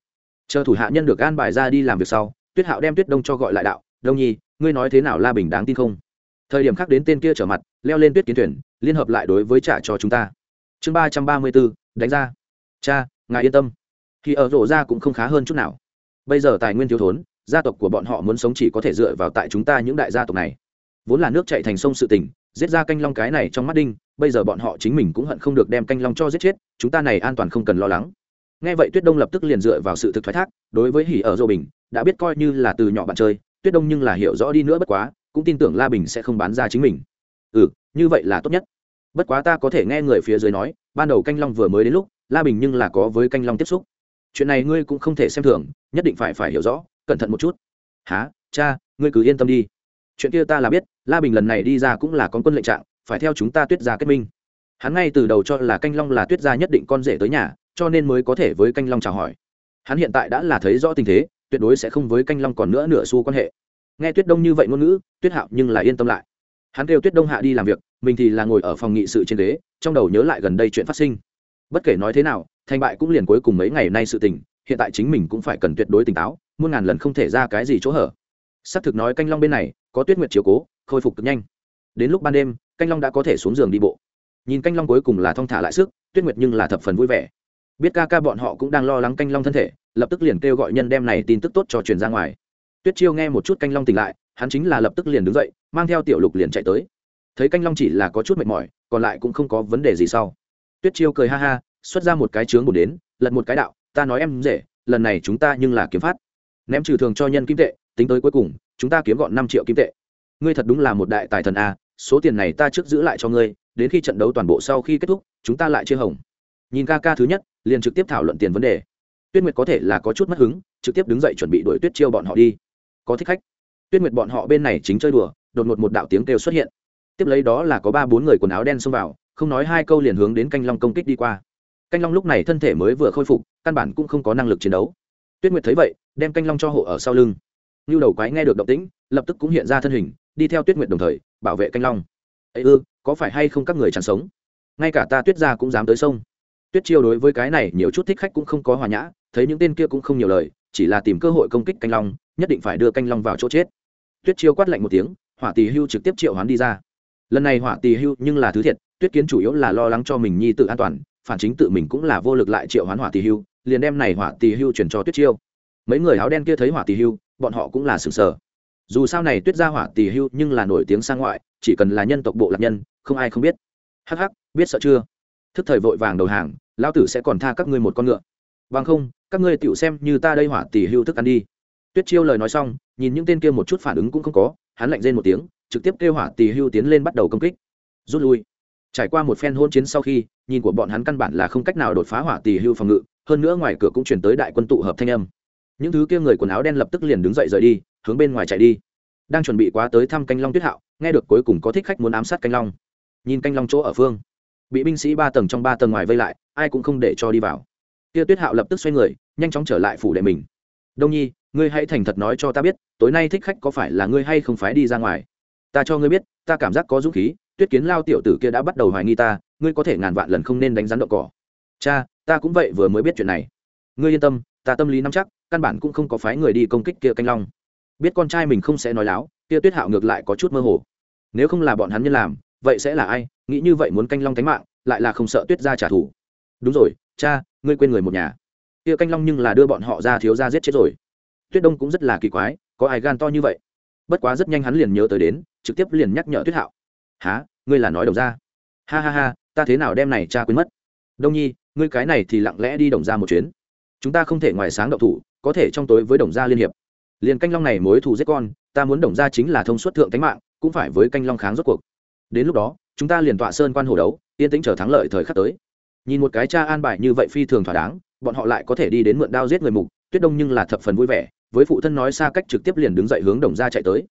Chờ thủ hạ nhân được an bài ra đi làm việc sau, tuyết hạo đem tuyết đông cho gọi lại đạo, đông nhi, ngươi nói thế nào la bình đáng tin không? Thời điểm khác đến tên kia trở mặt, leo lên tuyết kiến thuyền, liên hợp lại đối với trả cho chúng ta. Chương ba trăm ba mươi bốn, đánh ra. Cha, ngài yên tâm thì ở rổ ra cũng không khá hơn chút nào. Bây giờ tài nguyên thiếu thốn, gia tộc của bọn họ muốn sống chỉ có thể dựa vào tại chúng ta những đại gia tộc này. Vốn là nước chạy thành sông sự tình, giết ra canh long cái này trong mắt đinh, bây giờ bọn họ chính mình cũng hận không được đem canh long cho giết chết, chúng ta này an toàn không cần lo lắng. Nghe vậy tuyết đông lập tức liền dựa vào sự thực thoái thác, đối với hỉ ở dô bình, đã biết coi như là từ nhỏ bạn chơi, tuyết đông nhưng là hiểu rõ đi nữa bất quá, cũng tin tưởng la bình sẽ không bán ra chính mình. Ừ như vậy là tốt nhất. Bất quá ta có thể nghe người phía dưới nói, ban đầu canh long vừa mới đến lúc, la bình nhưng là có với canh long tiếp xúc chuyện này ngươi cũng không thể xem thường, nhất định phải phải hiểu rõ, cẩn thận một chút. Há cha, ngươi cứ yên tâm đi. Chuyện kia ta là biết, la bình lần này đi ra cũng là con quân lệnh trạng, phải theo chúng ta tuyết gia kết minh. Hắn ngay từ đầu cho là canh long là tuyết gia nhất định con rể tới nhà, cho nên mới có thể với canh long chào hỏi. Hắn hiện tại đã là thấy rõ tình thế, tuyệt đối sẽ không với canh long còn nữa nửa xu quan hệ. Nghe tuyết đông như vậy ngôn ngữ, tuyết hạo nhưng là yên tâm lại. Hắn kêu tuyết đông hạ đi làm việc, mình thì là ngồi ở phòng nghị sự trên đế trong đầu nhớ lại gần đây chuyện phát sinh bất kể nói thế nào, thành bại cũng liền cuối cùng mấy ngày nay sự tình, hiện tại chính mình cũng phải cần tuyệt đối tỉnh táo, muôn ngàn lần không thể ra cái gì chỗ hở. Xác thực nói canh long bên này, có tuyết nguyệt chiếu cố, khôi phục cực nhanh. Đến lúc ban đêm, canh long đã có thể xuống giường đi bộ. Nhìn canh long cuối cùng là thong thả lại sức, tuyết nguyệt nhưng là thập phần vui vẻ. Biết ca ca bọn họ cũng đang lo lắng canh long thân thể, lập tức liền kêu gọi nhân đem này tin tức tốt cho truyền ra ngoài. Tuyết chiêu nghe một chút canh long tỉnh lại, hắn chính là lập tức liền đứng dậy, mang theo tiểu lục liền chạy tới. Thấy canh long chỉ là có chút mệt mỏi, còn lại cũng không có vấn đề gì sau tuyết chiêu cười ha ha, xuất ra một cái trướng bổ đến, lật một cái đạo, ta nói em dễ lần này chúng ta nhưng là kiếm phát. Ném trừ thường cho nhân kim tệ, tính tới cuối cùng, chúng ta kiếm gọn năm triệu kim tệ. Ngươi thật đúng là một đại tài thần a, số tiền này ta trước giữ lại cho ngươi, đến khi trận đấu toàn bộ sau khi kết thúc, chúng ta lại chia hồng. Nhìn ca ca thứ nhất, liền trực tiếp thảo luận tiền vấn đề. Tuyết nguyệt có thể là có chút mất hứng, trực tiếp đứng dậy chuẩn bị đuổi tuyết chiêu bọn họ đi. Có thích khách. Tuyết nguyệt bọn họ bên này chính chơi đùa, đột ngột một đạo tiếng kêu xuất hiện. Tiếp lấy đó là có ba bốn người quần áo đen xông vào không nói hai câu liền hướng đến canh long công kích đi qua. Canh long lúc này thân thể mới vừa khôi phục, căn bản cũng không có năng lực chiến đấu. Tuyết nguyệt thấy vậy, đem canh long cho hộ ở sau lưng. Như đầu quái nghe được động tĩnh, lập tức cũng hiện ra thân hình, đi theo tuyết nguyệt đồng thời, bảo vệ canh long. Ấy ư, có phải hay không các người chẳng sống? Ngay cả ta tuyết ra cũng dám tới sông. Tuyết chiêu đối với cái này nhiều chút thích khách cũng không có hòa nhã, thấy những tên kia cũng không nhiều lời, chỉ là tìm cơ hội công kích canh long, nhất định phải đưa canh long vào chỗ chết. Tuyết chiêu quát lạnh một tiếng, hỏa tỳ hưu trực tiếp triệu hoán đi ra lần này hỏa tỳ hưu nhưng là thứ thiệt, tuyết kiến chủ yếu là lo lắng cho mình nhi tự an toàn, phản chính tự mình cũng là vô lực lại triệu hoán hỏa tỳ hưu, liền đem này hỏa tỳ hưu chuyển cho tuyết chiêu. Mấy người áo đen kia thấy hỏa tỳ hưu, bọn họ cũng là sừng sờ. Dù sao này tuyết ra hỏa tỳ hưu nhưng là nổi tiếng sang ngoại, chỉ cần là nhân tộc bộ lạc nhân, không ai không biết. Hắc hắc, biết sợ chưa? Thức thời vội vàng đầu hàng, lão tử sẽ còn tha các ngươi một con ngựa. Bằng không, các ngươi tựu xem như ta đây hỏa tỳ hưu thức ăn đi. Tuyết chiêu lời nói xong, nhìn những tên kia một chút phản ứng cũng không có, hắn lạnh rên một tiếng trực tiếp kêu hỏa tỳ hưu tiến lên bắt đầu công kích. Rút lui. Trải qua một phen hôn chiến sau khi, nhìn của bọn hắn căn bản là không cách nào đột phá hỏa tỳ hưu phòng ngự, hơn nữa ngoài cửa cũng chuyển tới đại quân tụ hợp thanh âm. Những thứ kia người quần áo đen lập tức liền đứng dậy rời đi, hướng bên ngoài chạy đi. Đang chuẩn bị quá tới thăm canh long tuyết hạo, nghe được cuối cùng có thích khách muốn ám sát canh long. Nhìn canh long chỗ ở phương, bị binh sĩ ba tầng trong ba tầng ngoài vây lại, ai cũng không để cho đi vào. Kia tuyết hạo lập tức xoay người, nhanh chóng trở lại phủ đệ mình. Đông nhi, ngươi hãy thành thật nói cho ta biết, tối nay thích khách có phải là ngươi hay không phái đi ra ngoài? Ta cho ngươi biết, ta cảm giác có dũng khí, tuyết kiến lao tiểu tử kia đã bắt đầu hoài nghi ta, ngươi có thể ngàn vạn lần không nên đánh rắn đậu cỏ. Cha, ta cũng vậy vừa mới biết chuyện này. Ngươi yên tâm, ta tâm lý nắm chắc, căn bản cũng không có phái người đi công kích kia canh long. Biết con trai mình không sẽ nói láo, kia tuyết hạo ngược lại có chút mơ hồ. Nếu không là bọn hắn nhân làm, vậy sẽ là ai? Nghĩ như vậy muốn canh long tánh mạng, lại là không sợ tuyết ra trả thù. Đúng rồi, cha, ngươi quên người một nhà. Kia canh long nhưng là đưa bọn họ ra thiếu ra giết chết rồi. Tuyết đông cũng rất là kỳ quái, có ai gan to như vậy? Bất quá rất nhanh hắn liền nhớ tới đến trực tiếp liền nhắc nhở tuyết hạo. Há ngươi là nói đồng ra? Ha ha ha, ta thế nào đem này cha quên mất? Đông nhi, ngươi cái này thì lặng lẽ đi đồng ra một chuyến. Chúng ta không thể ngoài sáng động thủ, có thể trong tối với đồng gia liên hiệp. Liền canh long này mối thù giết con, ta muốn đồng gia chính là thông suất thượng tánh mạng, cũng phải với canh long kháng rốt cuộc. Đến lúc đó, chúng ta liền tọa sơn quan hồ đấu, yên tĩnh chờ thắng lợi thời khắc tới. Nhìn một cái cha an bài như vậy phi thường thỏa đáng, bọn họ lại có thể đi đến mượn đao giết người mục, tuyết đông nhưng là thập phần vui vẻ, với phụ thân nói xa cách trực tiếp liền đứng dậy hướng đồng gia chạy tới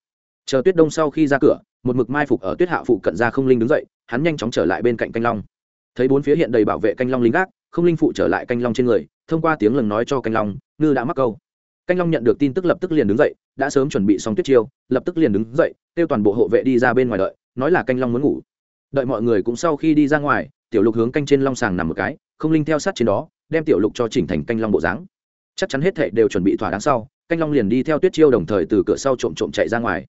chờ tuyết đông sau khi ra cửa, một mực mai phục ở tuyết hạ phụ cận ra không linh đứng dậy, hắn nhanh chóng trở lại bên cạnh canh long. Thấy bốn phía hiện đầy bảo vệ canh long lính gác, không linh phụ trở lại canh long trên người, thông qua tiếng lần nói cho canh long, ngư đã mắc câu. Canh long nhận được tin tức lập tức liền đứng dậy, đã sớm chuẩn bị xong tuyết chiêu, lập tức liền đứng dậy, kêu toàn bộ hộ vệ đi ra bên ngoài đợi, nói là canh long muốn ngủ. Đợi mọi người cũng sau khi đi ra ngoài, tiểu lục hướng canh trên long sàng nằm một cái, không linh theo sát trên đó, đem tiểu lục cho chỉnh thành canh long bộ dáng. Chắc chắn hết thệ đều chuẩn bị thỏa đáng sau, canh long liền đi theo tuyết chiêu đồng thời từ cửa sau trộm trộm chạy ra ngoài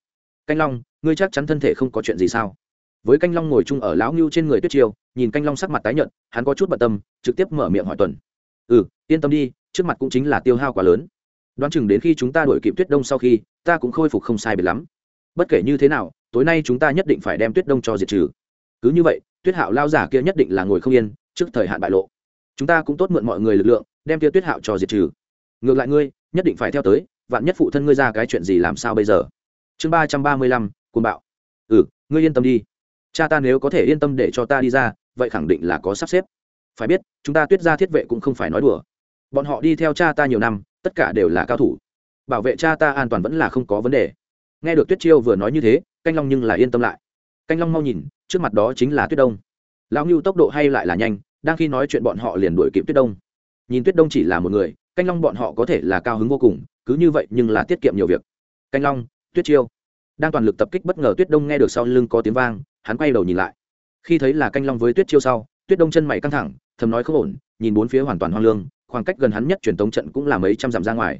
canh long, ngươi chắc chắn thân thể không có chuyện gì sao? Với canh long ngồi chung ở lão ngưu trên người tuyết chiêu nhìn canh long sắc mặt tái nhợt, hắn có chút bận tâm, trực tiếp mở miệng hỏi tuần. Ừ yên tâm đi, trước mặt cũng chính là tiêu hao quá lớn. Đoán chừng đến khi chúng ta đổi kịp tuyết đông sau khi, ta cũng khôi phục không sai biệt lắm. Bất kể như thế nào, tối nay chúng ta nhất định phải đem tuyết đông cho diệt trừ. Cứ như vậy, tuyết hạo lao giả kia nhất định là ngồi không yên, trước thời hạn bại lộ. Chúng ta cũng tốt mượn mọi người lực lượng, đem kia tuyết hạo cho diệt trừ. Ngược lại ngươi, nhất định phải theo tới, vạn nhất phụ thân ngươi ra cái chuyện gì làm sao bây giờ? Chương ba trăm ba mươi lăm côn bạo. Ừ ngươi yên tâm đi. Cha ta nếu có thể yên tâm để cho ta đi ra, vậy khẳng định là có sắp xếp. Phải biết, chúng ta tuyết gia thiết vệ cũng không phải nói đùa. Bọn họ đi theo cha ta nhiều năm, tất cả đều là cao thủ. Bảo vệ cha ta an toàn vẫn là không có vấn đề. Nghe được tuyết chiêu vừa nói như thế, canh long nhưng là yên tâm lại. Canh long mau nhìn, trước mặt đó chính là tuyết đông. Lão ngưu tốc độ hay lại là nhanh, đang khi nói chuyện bọn họ liền đuổi kịp tuyết đông. Nhìn tuyết đông chỉ là một người, canh long bọn họ có thể là cao hứng vô cùng, cứ như vậy nhưng là tiết kiệm nhiều việc. Canh long tuyết chiêu. Đang toàn lực tập kích bất ngờ tuyết đông nghe được sau lưng có tiếng vang, hắn quay đầu nhìn lại. Khi thấy là canh long với tuyết chiêu sau, tuyết đông chân mày căng thẳng, thầm nói không ổn, nhìn bốn phía hoàn toàn hoang lương, khoảng cách gần hắn nhất truyền tống trận cũng là mấy trăm dặm ra ngoài.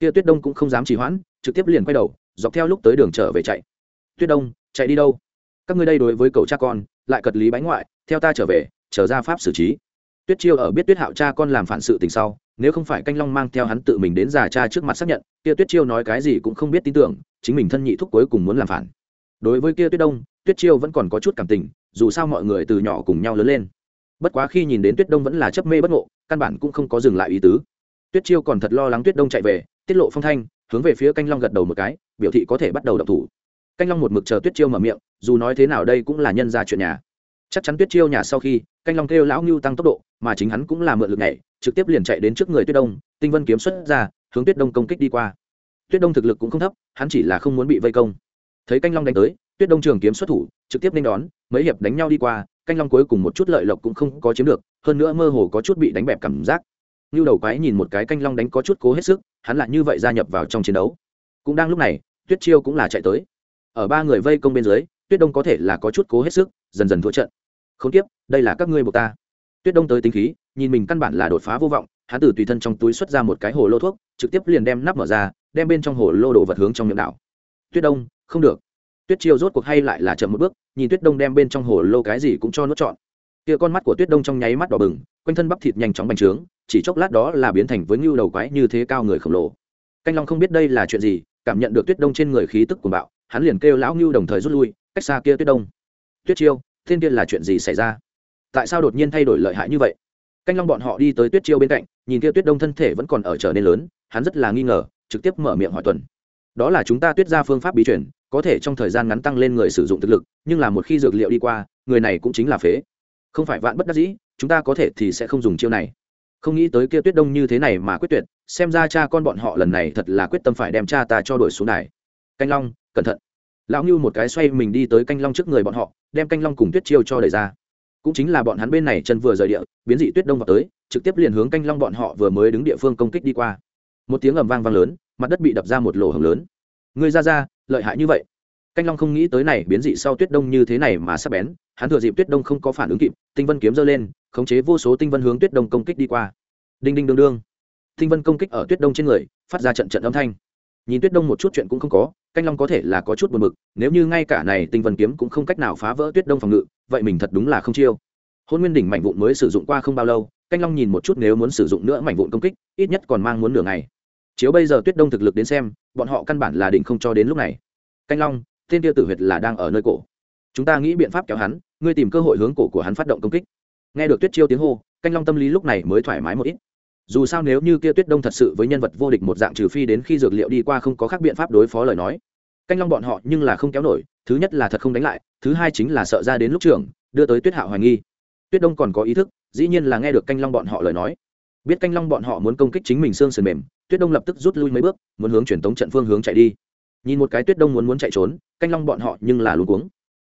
Kia tuyết đông cũng không dám trì hoãn, trực tiếp liền quay đầu, dọc theo lúc tới đường trở về chạy. Tuyết đông, chạy đi đâu? Các ngươi đây đối với cậu cha con, lại cật lý bánh ngoại, theo ta trở về trở ra pháp xử trí tuyết chiêu ở biết tuyết hạo cha con làm phản sự tình sau, nếu không phải canh long mang theo hắn tự mình đến già cha trước mặt xác nhận, kia tuyết chiêu nói cái gì cũng không biết tin tưởng, chính mình thân nhị thúc cuối cùng muốn làm phản. Đối với kia tuyết đông, tuyết chiêu vẫn còn có chút cảm tình, dù sao mọi người từ nhỏ cùng nhau lớn lên. Bất quá khi nhìn đến tuyết đông vẫn là chấp mê bất ngộ, căn bản cũng không có dừng lại ý tứ. Tuyết chiêu còn thật lo lắng tuyết đông chạy về, tiết lộ phong thanh, hướng về phía canh long gật đầu một cái, biểu thị có thể bắt đầu đập thủ. Canh long một mực chờ tuyết chiêu mở miệng, dù nói thế nào đây cũng là nhân ra chuyện nhà. Chắc chắn tuyết chiêu nhà sau khi, canh long kêu lão ngưu tăng tốc độ mà chính hắn cũng là mượn lực này trực tiếp liền chạy đến trước người tuyết đông, tinh vân kiếm xuất ra, hướng tuyết đông công kích đi qua. Tuyết đông thực lực cũng không thấp, hắn chỉ là không muốn bị vây công. Thấy canh long đánh tới, tuyết đông trường kiếm xuất thủ, trực tiếp nên đón, mấy hiệp đánh nhau đi qua, canh long cuối cùng một chút lợi lộc cũng không có chiếm được, hơn nữa mơ hồ có chút bị đánh bẹp cảm giác. Như đầu quái nhìn một cái canh long đánh có chút cố hết sức, hắn lại như vậy gia nhập vào trong chiến đấu. Cũng đang lúc này, tuyết chiêu cũng là chạy tới. Ở ba người vây công bên dưới, tuyết đông có thể là có chút cố hết sức, dần dần thua trận. Không tiếp đây là các ngươi buộc ta tuyết đông tới tính khí, nhìn mình căn bản là đột phá vô vọng, hắn từ tùy thân trong túi xuất ra một cái hồ lô thuốc, trực tiếp liền đem nắp mở ra, đem bên trong hồ lô đồ vật hướng trong miệng đảo. Tuyết đông, không được. Tuyết chiêu rốt cuộc hay lại là chậm một bước, nhìn tuyết đông đem bên trong hồ lô cái gì cũng cho nuốt trọn. Kia con mắt của tuyết đông trong nháy mắt đỏ bừng, quanh thân bắp thịt nhanh chóng bành trướng, chỉ chốc lát đó là biến thành với ngưu đầu quái như thế cao người khổng lồ. Canh long không biết đây là chuyện gì, cảm nhận được tuyết đông trên người khí tức của bạo, hắn liền kêu lão ngưu đồng thời rút lui, cách xa kia tuyết đông. Tuyết chiêu, thiên kia là chuyện gì xảy ra? Tại sao đột nhiên thay đổi lợi hại như vậy? Canh long bọn họ đi tới tuyết chiêu bên cạnh, nhìn kia tuyết đông thân thể vẫn còn ở trở nên lớn, hắn rất là nghi ngờ, trực tiếp mở miệng hỏi tuần. Đó là chúng ta tuyết ra phương pháp bí chuyển có thể trong thời gian ngắn tăng lên người sử dụng thực lực, nhưng là một khi dược liệu đi qua, người này cũng chính là phế. Không phải vạn bất đắc dĩ, chúng ta có thể thì sẽ không dùng chiêu này. Không nghĩ tới kia tuyết đông như thế này mà quyết tuyệt, xem ra cha con bọn họ lần này thật là quyết tâm phải đem cha ta cho đổi xuống này. canh long, cẩn thận. Lão ngưu một cái xoay mình đi tới canh long trước người bọn họ, đem canh long cùng tuyết chiêu cho đẩy ra cũng chính là bọn hắn bên này chân vừa rời địa, biến dị tuyết đông vào tới, trực tiếp liền hướng canh long bọn họ vừa mới đứng địa phương công kích đi qua. Một tiếng ầm vang vang lớn, mặt đất bị đập ra một lỗ hồng lớn. Người ra ra, lợi hại như vậy. Canh long không nghĩ tới này biến dị sau tuyết đông như thế này mà sắp bén, hắn thừa dịp tuyết đông không có phản ứng kịp, tinh vân kiếm giơ lên, khống chế vô số tinh vân hướng tuyết đông công kích đi qua. Đinh đinh đương đương. Tinh vân công kích ở tuyết đông trên người, phát ra trận trận âm thanh. Nhìn tuyết đông một chút chuyện cũng không có canh long có thể là có chút buồn bực, nếu như ngay cả này tinh vân kiếm cũng không cách nào phá vỡ tuyết đông phòng ngự, vậy mình thật đúng là không chiêu. Hôn nguyên đỉnh mạnh vụn mới sử dụng qua không bao lâu, canh long nhìn một chút nếu muốn sử dụng nữa mảnh vụn công kích, ít nhất còn mang muốn nửa ngày. Chiếu bây giờ tuyết đông thực lực đến xem, bọn họ căn bản là định không cho đến lúc này. Canh long, tên tiêu tử huyệt là đang ở nơi cổ. Chúng ta nghĩ biện pháp kéo hắn, ngươi tìm cơ hội hướng cổ của hắn phát động công kích. Nghe được tuyết chiêu tiếng hô, canh long tâm lý lúc này mới thoải mái một ít dù sao nếu như kia tuyết đông thật sự với nhân vật vô địch một dạng trừ phi đến khi dược liệu đi qua không có khác biện pháp đối phó lời nói. Canh long bọn họ nhưng là không kéo nổi, thứ nhất là thật không đánh lại, thứ hai chính là sợ ra đến lúc trường đưa tới tuyết hạo hoài nghi. Tuyết đông còn có ý thức, dĩ nhiên là nghe được canh long bọn họ lời nói. Biết canh long bọn họ muốn công kích chính mình xương sườn mềm, tuyết đông lập tức rút lui mấy bước, muốn hướng truyền tống trận phương hướng chạy đi. Nhìn một cái tuyết đông muốn muốn chạy trốn, canh long bọn họ nhưng là luôn cuống.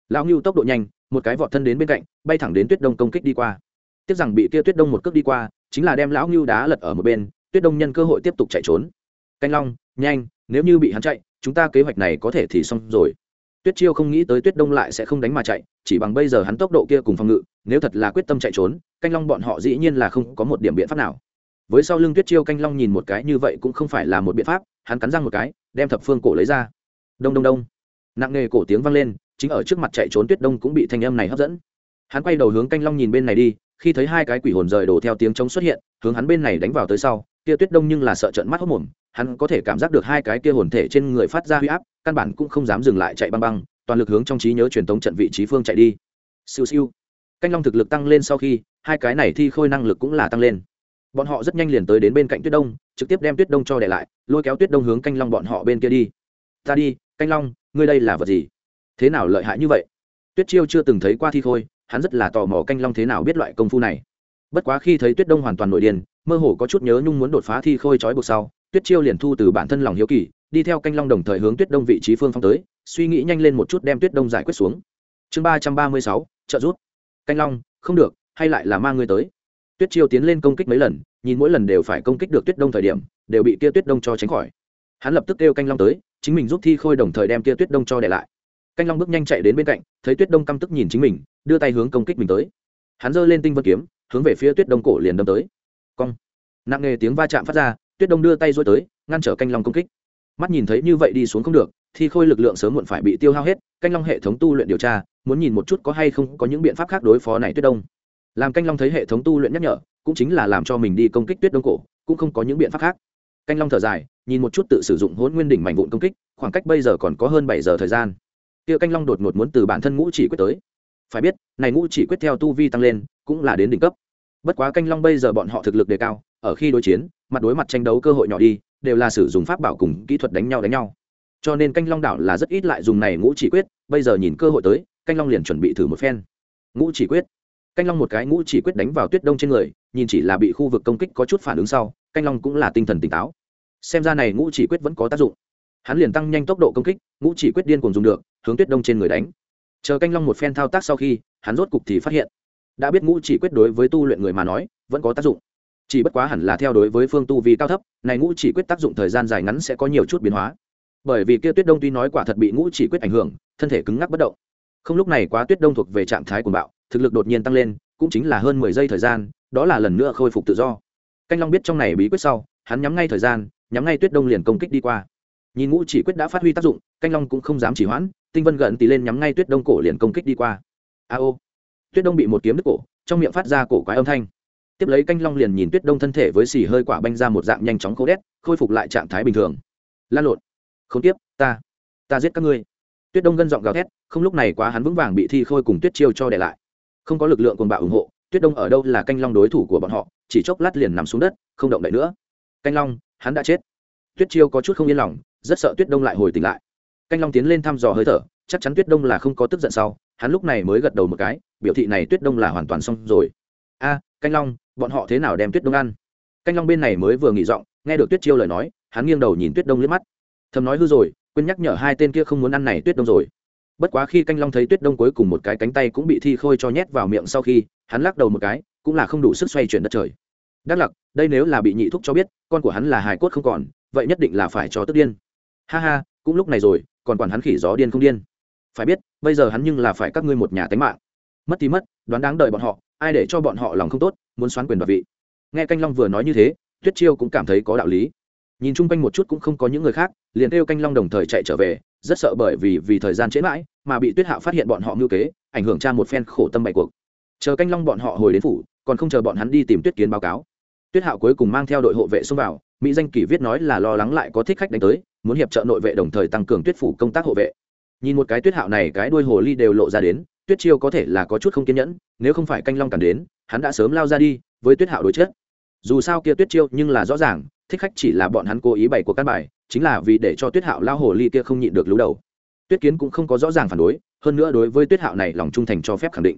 Lão ngưu tốc độ nhanh, một cái vọt thân đến bên cạnh, bay thẳng đến tuyết đông công kích đi qua tiếc rằng bị kia tuyết đông một cước đi qua, chính là đem lão ngưu đá lật ở một bên, tuyết đông nhân cơ hội tiếp tục chạy trốn. Canh long, nhanh, nếu như bị hắn chạy, chúng ta kế hoạch này có thể thì xong rồi. Tuyết chiêu không nghĩ tới tuyết đông lại sẽ không đánh mà chạy, chỉ bằng bây giờ hắn tốc độ kia cùng phòng ngự, nếu thật là quyết tâm chạy trốn, canh long bọn họ dĩ nhiên là không có một điểm biện pháp nào. Với sau lưng tuyết chiêu, canh long nhìn một cái như vậy cũng không phải là một biện pháp, hắn cắn răng một cái, đem thập phương cổ lấy ra. Đông đông đông. Nặng nề cổ tiếng vang lên, chính ở trước mặt chạy trốn tuyết đông cũng bị thanh âm này hấp dẫn. Hắn quay đầu hướng canh long nhìn bên này đi khi thấy hai cái quỷ hồn rời đổ theo tiếng trống xuất hiện, hướng hắn bên này đánh vào tới sau, kia tuyết đông nhưng là sợ trận mắt hốc mồm, hắn có thể cảm giác được hai cái kia hồn thể trên người phát ra huy áp, căn bản cũng không dám dừng lại chạy băng băng, toàn lực hướng trong trí nhớ truyền tống trận vị trí phương chạy đi. Siêu siêu. Canh long thực lực tăng lên sau khi, hai cái này thi khôi năng lực cũng là tăng lên. Bọn họ rất nhanh liền tới đến bên cạnh tuyết đông, trực tiếp đem tuyết đông cho để lại, lôi kéo tuyết đông hướng canh long bọn họ bên kia đi. Ta đi, canh long, ngươi đây là vật gì? Thế nào lợi hại như vậy? Tuyết chiêu chưa từng thấy qua thi khôi hắn rất là tò mò canh long thế nào biết loại công phu này. Bất quá khi thấy tuyết đông hoàn toàn nội điên, mơ hồ có chút nhớ nhung muốn đột phá thi khôi trói buộc sau, tuyết chiêu liền thu từ bản thân lòng hiếu kỳ, đi theo canh long đồng thời hướng tuyết đông vị trí phương phong tới, suy nghĩ nhanh lên một chút đem tuyết đông giải quyết xuống. Chương ba trăm ba mươi sáu, trợ rút canh long, không được, hay lại là mang ngươi tới. Tuyết chiêu tiến lên công kích mấy lần, nhìn mỗi lần đều phải công kích được tuyết đông thời điểm, đều bị kia tuyết đông cho tránh khỏi. Hắn lập tức kêu canh long tới, chính mình giúp thi khôi đồng thời đem kia tuyết đông cho để lại canh long bước nhanh chạy đến bên cạnh, thấy tuyết đông căm tức nhìn chính mình, đưa tay hướng công kích mình tới. Hắn giơ lên tinh vân kiếm, hướng về phía tuyết đông cổ liền đâm tới. Cong. Nặng nề tiếng va chạm phát ra, tuyết đông đưa tay dôi tới, ngăn trở canh long công kích. Mắt nhìn thấy như vậy đi xuống không được thì khôi lực lượng sớm muộn phải bị tiêu hao hết, canh long hệ thống tu luyện điều tra, muốn nhìn một chút có hay không có những biện pháp khác đối phó này tuyết đông. Làm canh long thấy hệ thống tu luyện nhắc nhở, cũng chính là làm cho mình đi công kích tuyết đông cổ, cũng không có những biện pháp khác. Canh long thở dài, nhìn một chút tự sử dụng hôn nguyên đỉnh mảnh vụn công kích, khoảng cách bây giờ còn có hơn bảy giờ thời gian kia canh long đột ngột muốn từ bản thân ngũ chỉ quyết tới. Phải biết, này ngũ chỉ quyết theo tu vi tăng lên, cũng là đến đỉnh cấp. Bất quá canh long bây giờ bọn họ thực lực đề cao, ở khi đối chiến, mặt đối mặt tranh đấu cơ hội nhỏ đi, đều là sử dụng pháp bảo cùng kỹ thuật đánh nhau đánh nhau. Cho nên canh long đảo là rất ít lại dùng này ngũ chỉ quyết, bây giờ nhìn cơ hội tới, canh long liền chuẩn bị thử một phen. Ngũ chỉ quyết. Canh long một cái ngũ chỉ quyết đánh vào tuyết đông trên người, nhìn chỉ là bị khu vực công kích có chút phản ứng sau, canh long cũng là tinh thần tỉnh táo. Xem ra này ngũ chỉ quyết vẫn có tác dụng hắn liền tăng nhanh tốc độ công kích, ngũ chỉ quyết điên cùng dùng được, hướng tuyết đông trên người đánh. Chờ canh long một phen thao tác sau khi, hắn rốt cục thì phát hiện. Đã biết ngũ chỉ quyết đối với tu luyện người mà nói, vẫn có tác dụng. Chỉ bất quá hẳn là theo đối với phương tu vì cao thấp, này ngũ chỉ quyết tác dụng thời gian dài ngắn sẽ có nhiều chút biến hóa. Bởi vì kia tuyết đông tuy nói quả thật bị ngũ chỉ quyết ảnh hưởng, thân thể cứng ngắc bất động. Không lúc này quá tuyết đông thuộc về trạng thái của bạo, thực lực đột nhiên tăng lên, cũng chính là hơn mười giây thời gian, đó là lần nữa khôi phục tự do. Canh long biết trong này bí quyết sau, hắn nhắm ngay thời gian, nhắm ngay tuyết đông liền công kích đi qua nhìn ngũ chỉ quyết đã phát huy tác dụng, canh long cũng không dám chỉ hoãn, tinh vân gần tì lên nhắm ngay tuyết đông cổ liền công kích đi qua. A ô. Tuyết đông bị một kiếm đứt cổ, trong miệng phát ra cổ quái âm thanh. Tiếp lấy canh long liền nhìn tuyết đông thân thể với xì hơi quả banh ra một dạng nhanh chóng khô đét, khôi phục lại trạng thái bình thường. Lan lộn. Không tiếp ta ta giết các ngươi. Tuyết đông gân giọng gào thét, không lúc này quá hắn vững vàng bị thi khôi cùng tuyết chiêu cho để lại. Không có lực lượng quần bạo ủng hộ, tuyết đông ở đâu là canh long đối thủ của bọn họ, chỉ chốc lát liền nằm xuống đất, không động đậy nữa. Canh long, hắn đã chết. Tuyết chiêu có chút không yên lòng rất sợ tuyết đông lại hồi tỉnh lại. Canh long tiến lên thăm dò hơi thở, chắc chắn tuyết đông là không có tức giận sau, hắn lúc này mới gật đầu một cái, biểu thị này tuyết đông là hoàn toàn xong rồi. A, canh long, bọn họ thế nào đem tuyết đông ăn? Canh long bên này mới vừa nghỉ giọng, nghe được tuyết chiêu lời nói, hắn nghiêng đầu nhìn tuyết đông liếc mắt. Thầm nói hư rồi, quên nhắc nhở hai tên kia không muốn ăn này tuyết đông rồi. Bất quá khi canh long thấy tuyết đông cuối cùng một cái cánh tay cũng bị thi khôi cho nhét vào miệng sau khi, hắn lắc đầu một cái, cũng là không đủ sức xoay chuyển đất trời. Đắc lặc, đây nếu là bị nhị thúc cho biết, con của hắn là hài cốt không còn, vậy nhất định là phải cho tức điên ha ha, cũng lúc này rồi, còn quản hắn khỉ gió điên không điên. Phải biết, bây giờ hắn nhưng là phải các ngươi một nhà tánh mạng. Mất thì mất, đoán đáng đợi bọn họ, ai để cho bọn họ lòng không tốt, muốn xoán quyền đoạt vị. Nghe canh long vừa nói như thế, tuyết chiêu cũng cảm thấy có đạo lý. Nhìn chung quanh một chút cũng không có những người khác, liền kêu canh long đồng thời chạy trở về, rất sợ bởi vì vì thời gian trễ mãi, mà bị tuyết hạo phát hiện bọn họ ngưu kế, ảnh hưởng cha một phen khổ tâm bại cuộc. Chờ canh long bọn họ hồi đến phủ, còn không chờ bọn hắn đi tìm tuyết kiến báo cáo tuyết hạo cuối cùng mang theo đội hộ vệ xông vào mỹ danh kỳ viết nói là lo lắng lại có thích khách đánh tới muốn hiệp trợ nội vệ đồng thời tăng cường tuyết phủ công tác hộ vệ. Nhìn một cái tuyết hạo này cái đuôi hồ ly đều lộ ra đến tuyết chiêu có thể là có chút không kiên nhẫn nếu không phải canh long cản đến hắn đã sớm lao ra đi với tuyết hạo đối chất, dù sao kia tuyết chiêu nhưng là rõ ràng thích khách chỉ là bọn hắn cố ý bày của căn bài chính là vì để cho tuyết hạo lao hồ ly kia không nhịn được lũ đầu. Tuyết kiến cũng không có rõ ràng phản đối hơn nữa đối với tuyết hạo này lòng trung thành cho phép khẳng định.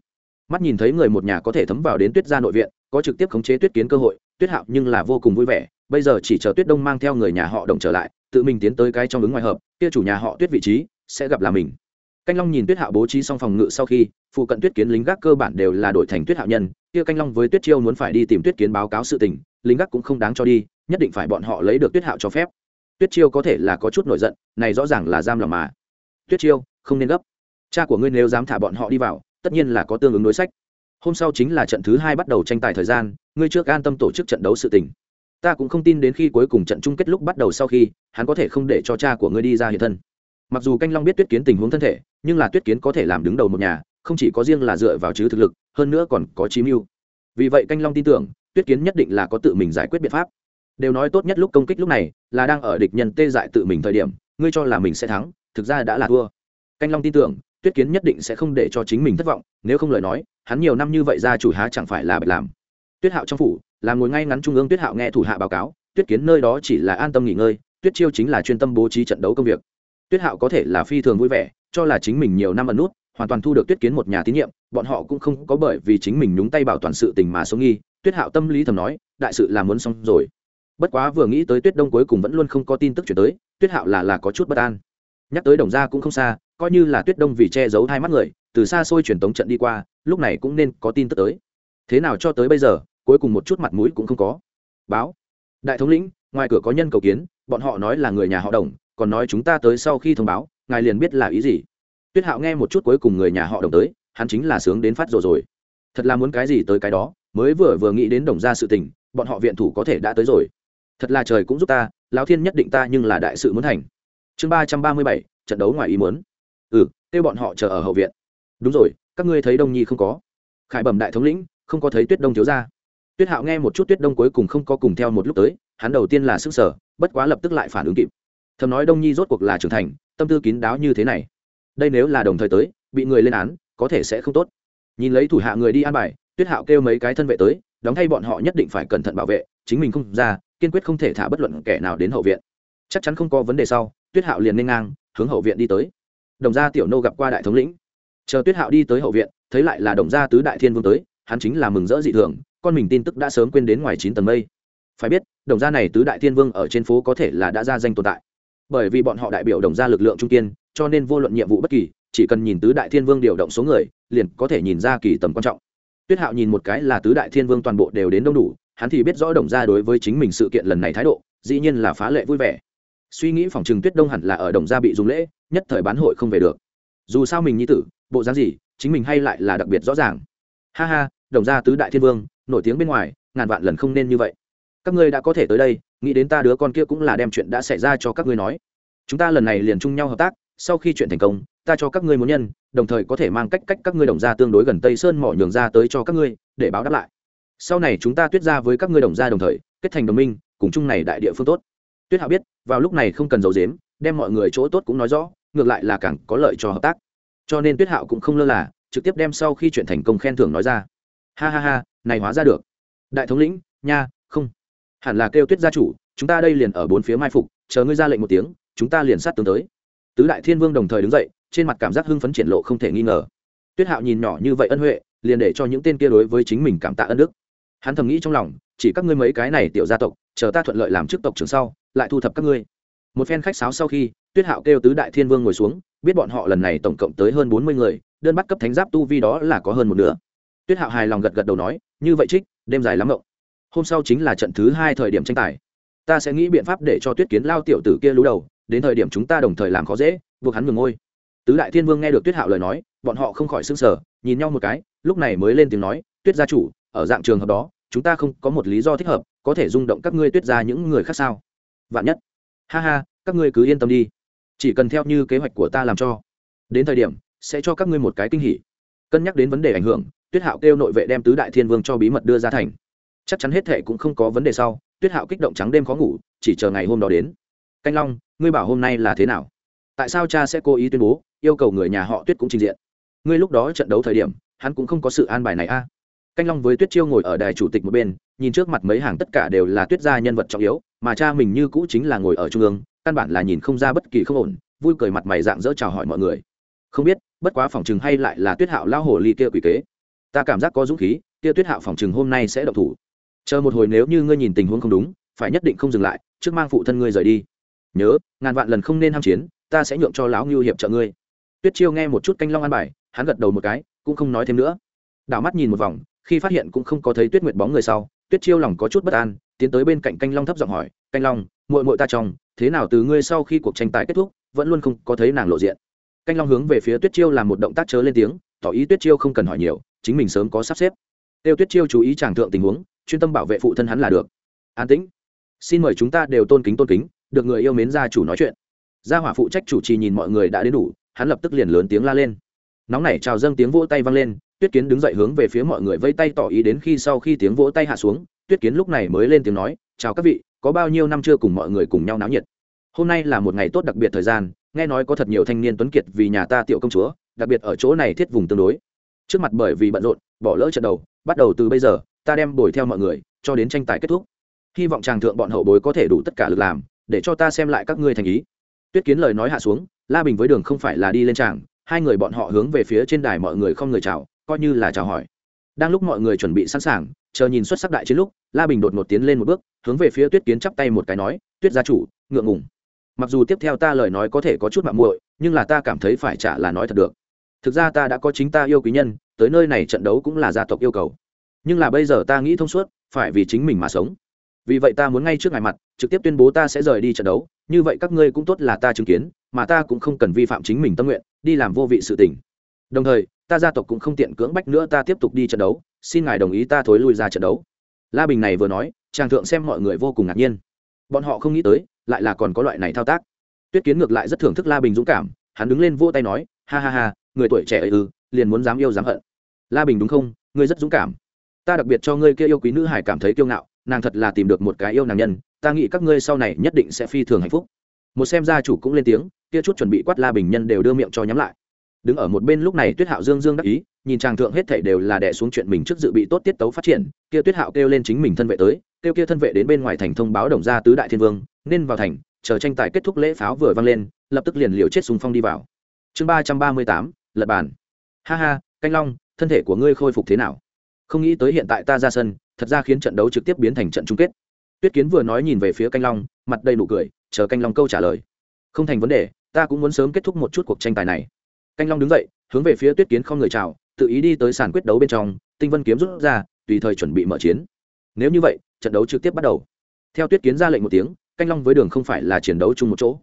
Mắt nhìn thấy người một nhà có thể thấm vào đến tuyết gia nội viện có trực tiếp khống chế tuyết kiến cơ hội, tuyết hạo nhưng là vô cùng vui vẻ, bây giờ chỉ chờ tuyết đông mang theo người nhà họ đồng trở lại, tự mình tiến tới cái trong ứng ngoài hợp, kia chủ nhà họ tuyết vị trí, sẽ gặp là mình. Canh long nhìn tuyết hạo bố trí xong phòng ngự sau khi, phụ cận tuyết kiến lính gác cơ bản đều là đổi thành tuyết hạo nhân, kia canh long với tuyết chiêu muốn phải đi tìm tuyết kiến báo cáo sự tình, lính gác cũng không đáng cho đi, nhất định phải bọn họ lấy được tuyết hạo cho phép. Tuyết chiêu có thể là có chút nổi giận, này rõ ràng là giam lòng mà. Tuyết chiêu, không nên gấp. Cha của ngươi nếu dám thả bọn họ đi vào, tất nhiên là có tương ứng đối sách hôm sau chính là trận thứ hai bắt đầu tranh tài thời gian, ngươi trước an tâm tổ chức trận đấu sự tình. Ta cũng không tin đến khi cuối cùng trận chung kết lúc bắt đầu sau khi, hắn có thể không để cho cha của ngươi đi ra hiện thân. Mặc dù canh long biết tuyết kiến tình huống thân thể, nhưng là tuyết kiến có thể làm đứng đầu một nhà, không chỉ có riêng là dựa vào chứ thực lực, hơn nữa còn có chí mưu. Vì vậy canh long tin tưởng, tuyết kiến nhất định là có tự mình giải quyết biện pháp. Đều nói tốt nhất lúc công kích lúc này, là đang ở địch nhân tê dại tự mình thời điểm, ngươi cho là mình sẽ thắng, thực ra đã là thua. Canh long tin tưởng tuyết kiến nhất định sẽ không để cho chính mình thất vọng, nếu không lời nói, hắn nhiều năm như vậy ra chủ há chẳng phải là bạch làm. Tuyết hạo trong phủ là ngồi ngay ngắn trung ương tuyết hạo nghe thủ hạ báo cáo, tuyết kiến nơi đó chỉ là an tâm nghỉ ngơi, tuyết chiêu chính là chuyên tâm bố trí trận đấu công việc. Tuyết hạo có thể là phi thường vui vẻ, cho là chính mình nhiều năm ẩn nút, hoàn toàn thu được tuyết kiến một nhà tín nhiệm, bọn họ cũng không có bởi vì chính mình nhúng tay bảo toàn sự tình mà sống nghi. Tuyết hạo tâm lý thầm nói, đại sự là muốn xong rồi. Bất quá vừa nghĩ tới tuyết đông cuối cùng vẫn luôn không có tin tức chuyển tới, tuyết hạo là là có chút bất an. Nhắc tới đồng gia cũng không xa coi như là tuyết đông vì che giấu hai mắt người, từ xa xôi truyền tống trận đi qua, lúc này cũng nên có tin tức tới. Thế nào cho tới bây giờ, cuối cùng một chút mặt mũi cũng không có. Báo. Đại thống lĩnh, ngoài cửa có nhân cầu kiến, bọn họ nói là người nhà họ đồng, còn nói chúng ta tới sau khi thông báo, ngài liền biết là ý gì. Tuyết hạo nghe một chút cuối cùng người nhà họ đồng tới, hắn chính là sướng đến phát rồi rồi. Thật là muốn cái gì tới cái đó, mới vừa vừa nghĩ đến đồng ra sự tình, bọn họ viện thủ có thể đã tới rồi. Thật là trời cũng giúp ta, lão thiên nhất định ta nhưng là đại sự muốn thành. Chương ba trăm ba mươi bảy, trận đấu ngoài ý muốn kêu bọn họ chờ ở hậu viện. Đúng rồi, các ngươi thấy đông nhi không có? Khải bẩm đại thống lĩnh, không có thấy tuyết đông thiếu ra tuyết hạo nghe một chút tuyết đông cuối cùng không có cùng theo một lúc tới, hắn đầu tiên là sức sở bất quá lập tức lại phản ứng kịp. Thầm nói đông nhi rốt cuộc là trưởng thành, tâm tư kín đáo như thế này. Đây nếu là đồng thời tới, bị người lên án, có thể sẽ không tốt. Nhìn lấy thủ hạ người đi an bài, tuyết hạo kêu mấy cái thân vệ tới, đóng thay bọn họ nhất định phải cẩn thận bảo vệ, chính mình không ra, kiên quyết không thể thả bất luận kẻ nào đến hậu viện. Chắc chắn không có vấn đề sau, tuyết hạo liền nên ngang, hướng hậu viện đi tới đồng gia tiểu nô gặp qua đại thống lĩnh. Chờ tuyết hạo đi tới hậu viện, thấy lại là đồng gia tứ đại thiên vương tới, hắn chính là mừng rỡ dị thường, con mình tin tức đã sớm quên đến ngoài chín tầng mây. Phải biết, đồng gia này tứ đại thiên vương ở trên phố có thể là đã ra danh tồn tại. Bởi vì bọn họ đại biểu đồng gia lực lượng trung kiên, cho nên vô luận nhiệm vụ bất kỳ, chỉ cần nhìn tứ đại thiên vương điều động số người, liền có thể nhìn ra kỳ tầm quan trọng. Tuyết hạo nhìn một cái là tứ đại thiên vương toàn bộ đều đến đông đủ, hắn thì biết rõ đồng gia đối với chính mình sự kiện lần này thái độ, dĩ nhiên là phá lệ vui vẻ. Suy nghĩ phòng trừng tuyết đông hẳn là ở đồng gia bị dùng lễ nhất thời bán hội không về được. Dù sao mình như tử, bộ dáng gì, chính mình hay lại là đặc biệt rõ ràng. Ha ha, đồng gia tứ đại thiên vương, nổi tiếng bên ngoài, ngàn vạn lần không nên như vậy. Các ngươi đã có thể tới đây, nghĩ đến ta đứa con kia cũng là đem chuyện đã xảy ra cho các ngươi nói. Chúng ta lần này liền chung nhau hợp tác, sau khi chuyện thành công, ta cho các ngươi muốn nhân, đồng thời có thể mang cách cách các ngươi đồng gia tương đối gần tây sơn mỏ nhường ra tới cho các ngươi, để báo đáp lại. Sau này chúng ta tuyết ra với các ngươi đồng gia đồng thời, kết thành đồng minh, cùng chung này đại địa phương tốt. Tuyết hạo biết, vào lúc này không cần giấu dếm đem mọi người chỗ tốt cũng nói rõ ngược lại là càng có lợi cho hợp tác. Cho nên tuyết hạo cũng không lơ là, trực tiếp đem sau khi chuyện thành công khen thưởng nói ra. Ha ha ha, này hóa ra được. Đại thống lĩnh, nha, không. Hẳn là kêu tuyết gia chủ, chúng ta đây liền ở bốn phía mai phục, chờ ngươi ra lệnh một tiếng, chúng ta liền sát tướng tới. Tứ đại thiên vương đồng thời đứng dậy, trên mặt cảm giác hưng phấn triển lộ không thể nghi ngờ. Tuyết hạo nhìn nhỏ như vậy ân huệ, liền để cho những tên kia đối với chính mình cảm tạ ân đức. Hắn thầm nghĩ trong lòng, chỉ các ngươi mấy cái này tiểu gia tộc, chờ ta thuận lợi làm chức tộc trưởng sau, lại thu thập các ngươi. Một phen khách sáo sau khi tuyết hạo kêu tứ đại thiên vương ngồi xuống, biết bọn họ lần này tổng cộng tới hơn bốn mươi người, đơn bắt cấp thánh giáp tu vi đó là có hơn một nửa. Tuyết hạo hài lòng gật gật đầu nói, như vậy trích, đêm dài lắm ngộng. Hôm sau chính là trận thứ hai thời điểm tranh tài. Ta sẽ nghĩ biện pháp để cho tuyết kiến lao tiểu tử kia lú đầu, đến thời điểm chúng ta đồng thời làm khó dễ, buộc hắn ngừng ngôi. Tứ đại thiên vương nghe được tuyết hạo lời nói, bọn họ không khỏi s ư n g sở nhìn nhau một cái, lúc này mới lên tiếng nói, tuyết gia chủ, ở dạng trường hợp đó, chúng ta không có một lý do thích hợp, có thể rung động các ngươi tuyết ra những người khác sao? Vạn nhất. Ha ha, các ngươi cứ yên tâm đi chỉ cần theo như kế hoạch của ta làm cho. Đến thời điểm, sẽ cho các ngươi một cái kinh hỉ. Cân nhắc đến vấn đề ảnh hưởng, tuyết hạo kêu nội vệ đem tứ đại thiên vương cho bí mật đưa ra thành. Chắc chắn hết thệ cũng không có vấn đề sau, tuyết hạo kích động trắng đêm khó ngủ, chỉ chờ ngày hôm đó đến. Canh long, ngươi bảo hôm nay là thế nào? Tại sao cha sẽ cố ý tuyên bố, yêu cầu người nhà họ tuyết cũng trình diện? Ngươi lúc đó trận đấu thời điểm, hắn cũng không có sự an bài này a. Canh long với tuyết chiêu ngồi ở đài chủ tịch một bên, nhìn trước mặt mấy hàng tất cả đều là tuyết gia nhân vật trọng yếu, mà cha mình như cũ chính là ngồi ở trung ương căn bản là nhìn không ra bất kỳ không ổn, vui cười mặt mày dạng dỡ chào hỏi mọi người. Không biết, bất quá phòng chừng hay lại là tuyết hạo lao hồ ly kia quỷ kế. Ta cảm giác có dũng khí, kia tuyết hạo phòng chừng hôm nay sẽ độc thủ. Chờ một hồi nếu như ngươi nhìn tình huống không đúng, phải nhất định không dừng lại, trước mang phụ thân ngươi rời đi. Nhớ, ngàn vạn lần không nên ham chiến, ta sẽ nhượng cho lão ngưu hiệp trợ ngươi. Tuyết chiêu nghe một chút canh long an bài, hắn gật đầu một cái, cũng không nói thêm nữa. Đảo mắt nhìn một vòng, khi phát hiện cũng không có thấy tuyết nguyệt bóng người sau, tuyết chiêu lòng có chút bất an, tiến tới bên cạnh canh long thấp giọng hỏi, canh long muội muội ta trong thế nào từ ngươi sau khi cuộc tranh tài kết thúc, vẫn luôn không có thấy nàng lộ diện. Canh long hướng về phía tuyết chiêu làm một động tác chớ lên tiếng, tỏ ý tuyết chiêu không cần hỏi nhiều, chính mình sớm có sắp xếp. Tiêu tuyết chiêu chú ý chàng thượng tình huống, chuyên tâm bảo vệ phụ thân hắn là được. An tĩnh. Xin mời chúng ta đều tôn kính tôn kính, được người yêu mến gia chủ nói chuyện. Gia hỏa phụ trách chủ trì nhìn mọi người đã đến đủ, hắn lập tức liền lớn tiếng la lên. Nóng nảy chào dâng tiếng vỗ tay vang lên, tuyết kiến đứng dậy hướng về phía mọi người vây tay tỏ ý đến khi sau khi tiếng vỗ tay hạ xuống, tuyết kiến lúc này mới lên tiếng nói, chào các vị có bao nhiêu năm chưa cùng mọi người cùng nhau náo nhiệt. Hôm nay là một ngày tốt đặc biệt thời gian, nghe nói có thật nhiều thanh niên tuấn kiệt vì nhà ta tiểu công chúa, đặc biệt ở chỗ này thiết vùng tương đối. Trước mặt bởi vì bận rộn, bỏ lỡ trận đầu, bắt đầu từ bây giờ, ta đem bồi theo mọi người, cho đến tranh tài kết thúc. Hy vọng chàng thượng bọn hậu bối có thể đủ tất cả lực làm, để cho ta xem lại các ngươi thành ý. Tuyết kiến lời nói hạ xuống, la bình với đường không phải là đi lên tràng hai người bọn họ hướng về phía trên đài mọi người không người chào, coi như là chào hỏi đang lúc mọi người chuẩn bị sẵn sàng, chờ nhìn xuất sắc đại chiến lúc, la bình đột ngột tiến lên một bước, hướng về phía tuyết kiến chắp tay một cái nói, tuyết gia chủ, ngượng ngùng. Mặc dù tiếp theo ta lời nói có thể có chút mạng muội, nhưng là ta cảm thấy phải trả là nói thật được. Thực ra ta đã có chính ta yêu quý nhân, tới nơi này trận đấu cũng là gia tộc yêu cầu. Nhưng là bây giờ ta nghĩ thông suốt, phải vì chính mình mà sống. Vì vậy ta muốn ngay trước ngài mặt, trực tiếp tuyên bố ta sẽ rời đi trận đấu, như vậy các ngươi cũng tốt là ta chứng kiến, mà ta cũng không cần vi phạm chính mình tâm nguyện, đi làm vô vị sự tình. Đồng thời ta gia tộc cũng không tiện cưỡng bách nữa ta tiếp tục đi trận đấu, xin ngài đồng ý ta thối lui ra trận đấu. La bình này vừa nói, chàng thượng xem mọi người vô cùng ngạc nhiên. Bọn họ không nghĩ tới, lại là còn có loại này thao tác. Tuyết kiến ngược lại rất thưởng thức la bình dũng cảm, hắn đứng lên vỗ tay nói, ha ha ha, người tuổi trẻ ấy ư, liền muốn dám yêu dám hận. La bình đúng không? Ngươi rất dũng cảm. Ta đặc biệt cho ngươi kia yêu quý nữ hải cảm thấy kiêu ngạo, nàng thật là tìm được một cái yêu nàng nhân, ta nghĩ các ngươi sau này nhất định sẽ phi thường hạnh phúc. Một xem gia chủ cũng lên tiếng, kia chút chuẩn bị quát la bình nhân đều đưa miệng cho nhắm lại đứng ở một bên lúc này tuyết hạo dương dương đắc ý, nhìn chàng thượng hết thảy đều là đè xuống chuyện mình trước dự bị tốt tiết tấu phát triển, kia tuyết hạo kêu lên chính mình thân vệ tới, kêu kia thân vệ đến bên ngoài thành thông báo đồng gia tứ đại thiên vương, nên vào thành, chờ tranh tài kết thúc lễ pháo vừa vang lên, lập tức liền liều chết súng phong đi vào. Chương ba trăm ba mươi tám, lật bàn. Ha ha, canh long, thân thể của ngươi khôi phục thế nào? Không nghĩ tới hiện tại ta ra sân, thật ra khiến trận đấu trực tiếp biến thành trận chung kết. Tuyết kiến vừa nói nhìn về phía canh long, mặt đầy nụ cười, chờ canh long câu trả lời. Không thành vấn đề, ta cũng muốn sớm kết thúc một chút cuộc tranh tài này canh long đứng dậy, hướng về phía tuyết kiến không người chào, tự ý đi tới sàn quyết đấu bên trong, tinh vân kiếm rút ra, tùy thời chuẩn bị mở chiến. Nếu như vậy, trận đấu trực tiếp bắt đầu. Theo tuyết kiến ra lệnh một tiếng, canh long với đường không phải là chiến đấu chung một chỗ.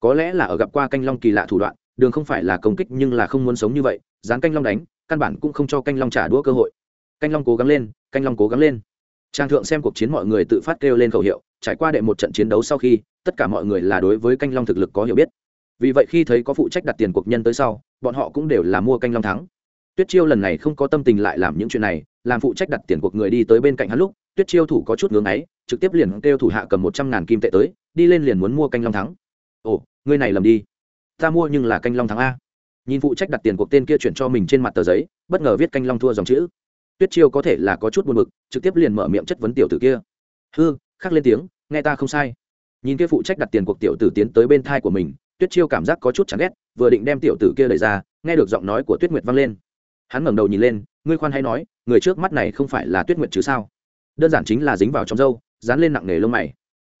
Có lẽ là ở gặp qua canh long kỳ lạ thủ đoạn, đường không phải là công kích nhưng là không muốn sống như vậy, dán canh long đánh, căn bản cũng không cho canh long trả đũa cơ hội. Canh long cố gắng lên, canh long cố gắng lên. Trang thượng xem cuộc chiến mọi người tự phát kêu lên khẩu hiệu, trải qua đệ một trận chiến đấu sau khi, tất cả mọi người là đối với canh long thực lực có hiểu biết vì vậy khi thấy có phụ trách đặt tiền cuộc nhân tới sau, bọn họ cũng đều là mua canh long thắng. Tuyết chiêu lần này không có tâm tình lại làm những chuyện này, làm phụ trách đặt tiền cuộc người đi tới bên cạnh hắn lúc, tuyết chiêu thủ có chút ngưỡng ấy, trực tiếp liền kêu thủ hạ cầm một trăm ngàn kim tệ tới, đi lên liền muốn mua canh long thắng. Ồ, ngươi này lầm đi. Ta mua nhưng là canh long thắng a. Nhìn phụ trách đặt tiền cuộc tên kia chuyển cho mình trên mặt tờ giấy, bất ngờ viết canh long thua dòng chữ. Tuyết chiêu có thể là có chút buồn b ự c trực tiếp liền mở miệng chất vấn tiểu tử kia. Hư, khắc lên tiếng, nghe ta không sai. Nhìn kia phụ trách đặt tiền cuộc tiểu tử tiến tới bên thai của mình tuyết chiêu cảm giác có chút chán ghét, vừa định đem tiểu tử kia lời ra, nghe được giọng nói của tuyết nguyệt vang lên. Hắn ngẩng đầu nhìn lên, ngươi khoan hay nói, người trước mắt này không phải là tuyết nguyệt chứ sao? Đơn giản chính là dính vào trong dâu dán lên nặng nề lông mày.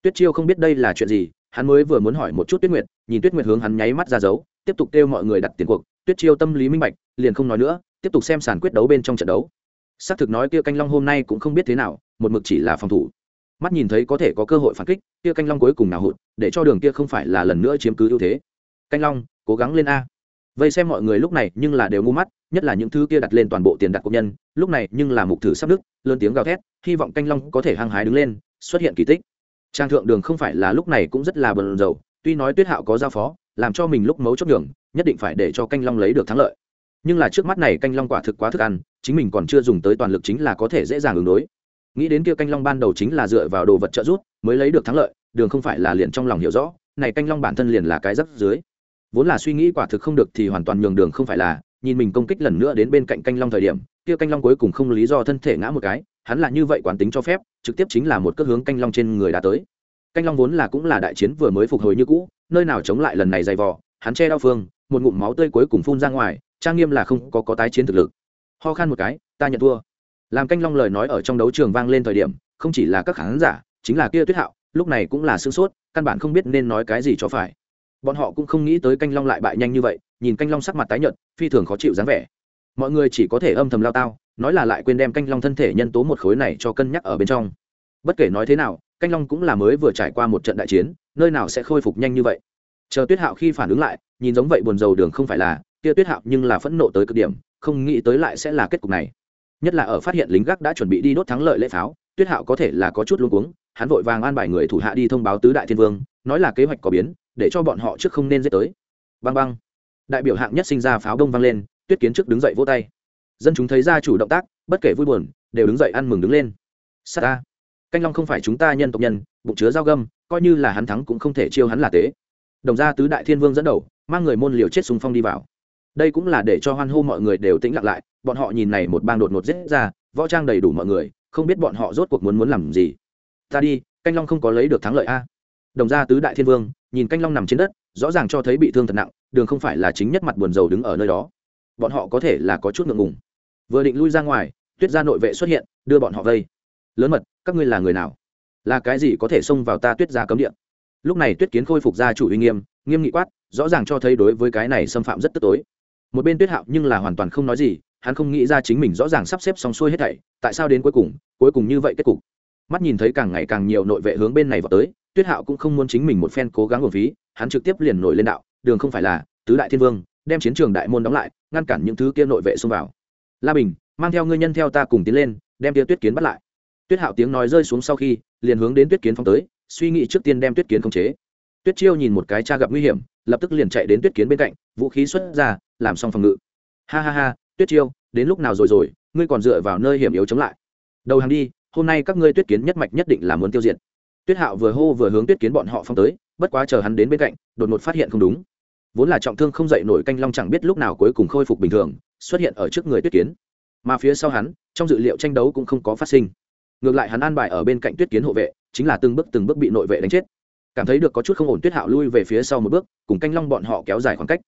Tuyết chiêu không biết đây là chuyện gì, hắn mới vừa muốn hỏi một chút tuyết nguyệt, nhìn tuyết nguyệt hướng hắn nháy mắt ra dấu, tiếp tục kêu mọi người đặt tiền cuộc. Tuyết chiêu tâm lý minh bạch, liền không nói nữa, tiếp tục xem sàn quyết đấu bên trong trận đấu. Xác thực nói kia canh long hôm nay cũng không biết thế nào, một mực chỉ là phòng thủ mắt nhìn thấy có thể có cơ hội phản kích, kia canh long cuối cùng nào hụt, để cho đường kia không phải là lần nữa chiếm cứ ưu thế. Canh long, cố gắng lên a. Vây xem mọi người lúc này nhưng là đều ngu mắt, nhất là những thứ kia đặt lên toàn bộ tiền đặt công nhân, lúc này nhưng là mục thử sắp đức lớn tiếng gào thét, hy vọng canh long có thể hăng hái đứng lên, xuất hiện kỳ tích. Trang thượng đường không phải là lúc này cũng rất là bần dầu tuy nói tuyết hạo có giao phó, làm cho mình lúc mấu chốt đường nhất định phải để cho canh long lấy được thắng lợi. Nhưng là trước mắt này canh long quả thực quá thức ăn, chính mình còn chưa dùng tới toàn lực chính là có thể dễ dàng ứng đối nghĩ đến kia canh long ban đầu chính là dựa vào đồ vật trợ giúp, mới lấy được thắng lợi, đường không phải là liền trong lòng hiểu rõ, này canh long bản thân liền là cái rắc dưới vốn là suy nghĩ quả thực không được thì hoàn toàn nhường đường không phải là, nhìn mình công kích lần nữa đến bên cạnh canh long thời điểm, kia canh long cuối cùng không lý do thân thể ngã một cái, hắn là như vậy quán tính cho phép, trực tiếp chính là một cước hướng canh long trên người đã tới. Canh long vốn là cũng là đại chiến vừa mới phục hồi như cũ, nơi nào chống lại lần này dày vò, hắn che đau phương, một ngụm máu tươi cuối cùng phun ra ngoài, trang nghiêm là không có có tái chiến thực lực. Ho khan một cái, ta nhận thua làm canh long lời nói ở trong đấu trường vang lên thời điểm, không chỉ là các khán giả, chính là kia tuyết hạo, lúc này cũng là sương sốt, căn bản không biết nên nói cái gì cho phải. Bọn họ cũng không nghĩ tới canh long lại bại nhanh như vậy, nhìn canh long sắc mặt tái nhợt, phi thường khó chịu dáng vẻ. Mọi người chỉ có thể âm thầm lao tao, nói là lại quên đem canh long thân thể nhân tố một khối này cho cân nhắc ở bên trong. Bất kể nói thế nào, canh long cũng là mới vừa trải qua một trận đại chiến, nơi nào sẽ khôi phục nhanh như vậy. Chờ tuyết hạo khi phản ứng lại, nhìn giống vậy buồn rầu đường không phải là, kia tuyết hạo nhưng là phẫn nộ tới cực điểm, không nghĩ tới lại sẽ là kết cục này nhất là ở phát hiện lính gác đã chuẩn bị đi đốt thắng lợi lễ pháo, tuyết hạo có thể là có chút luống cuống, hắn vội vàng an bài người thủ hạ đi thông báo tứ đại thiên vương, nói là kế hoạch có biến, để cho bọn họ trước không nên dễ tới. Băng băng đại biểu hạng nhất sinh ra pháo đông vang lên, tuyết kiến trước đứng dậy vỗ tay. Dân chúng thấy ra chủ động tác, bất kể vui buồn, đều đứng dậy ăn mừng đứng lên. Sa ta. Canh long không phải chúng ta nhân tộc nhân, bụng chứa dao găm, coi như là hắn thắng cũng không thể chiêu hắn là tế. Đồng gia tứ đại thiên vương dẫn đầu, mang người môn liều chết xung phong đi vào đây cũng là để cho hoan hô mọi người đều tĩnh lặng lại, bọn họ nhìn này một bang đột ngột giết ra, võ trang đầy đủ mọi người, không biết bọn họ rốt cuộc muốn muốn làm gì. Ta đi, canh long không có lấy được thắng lợi a. Đồng gia tứ đại thiên vương, nhìn canh long nằm trên đất, rõ ràng cho thấy bị thương thật nặng, đường không phải là chính nhất mặt buồn rầu đứng ở nơi đó. Bọn họ có thể là có chút ngượng ngùng. Vừa định lui ra ngoài, tuyết gia nội vệ xuất hiện, đưa bọn họ vây. Lớn mật, các ngươi là người nào? Là cái gì có thể xông vào ta tuyết gia cấm địa? Lúc này tuyết kiến khôi phục gia chủ uy nghiêm nghiêm nghị quát, rõ ràng cho thấy đối với cái này xâm phạm rất tức tối một bên tuyết hạo nhưng là hoàn toàn không nói gì, hắn không nghĩ ra chính mình rõ ràng sắp xếp xong xuôi hết thảy, tại sao đến cuối cùng cuối cùng như vậy kết cục? Mắt nhìn thấy càng ngày càng nhiều nội vệ hướng bên này vào tới, tuyết hạo cũng không muốn chính mình một phen cố gắng hồn phí, hắn trực tiếp liền nổi lên đạo, đường không phải là, tứ đại thiên vương, đem chiến trường đại môn đóng lại, ngăn cản những thứ kia nội vệ xông vào. La bình, mang theo ngươi nhân theo ta cùng tiến lên, đem tia tuyết kiến bắt lại. Tuyết hạo tiếng nói rơi xuống sau khi, liền hướng đến tuyết kiến phong tới, suy nghĩ trước tiên đem tuyết kiến khống chế tuyết chiêu nhìn một cái cha gặp nguy hiểm, lập tức liền chạy đến tuyết kiến bên cạnh, vũ khí xuất ra, làm xong phòng ngự. Ha ha ha, tuyết chiêu, đến lúc nào rồi rồi, ngươi còn dựa vào nơi hiểm yếu chống lại. Đầu hàng đi, hôm nay các ngươi tuyết kiến nhất mạch nhất định là muốn tiêu diệt. Tuyết hạo vừa hô vừa hướng tuyết kiến bọn họ phong tới, bất quá chờ hắn đến bên cạnh, đột ngột phát hiện không đúng. Vốn là trọng thương không dậy nổi canh long chẳng biết lúc nào cuối cùng khôi phục bình thường, xuất hiện ở trước người tuyết kiến. Mà phía sau hắn, trong dự liệu tranh đấu cũng không có phát sinh. Ngược lại hắn an bài ở bên cạnh tuyết kiến hộ vệ, chính là từng bước từng bước bị nội vệ đánh chết cảm thấy được có chút không ổn tuyết hạo lui về phía sau một bước, cùng canh long bọn họ kéo dài khoảng cách.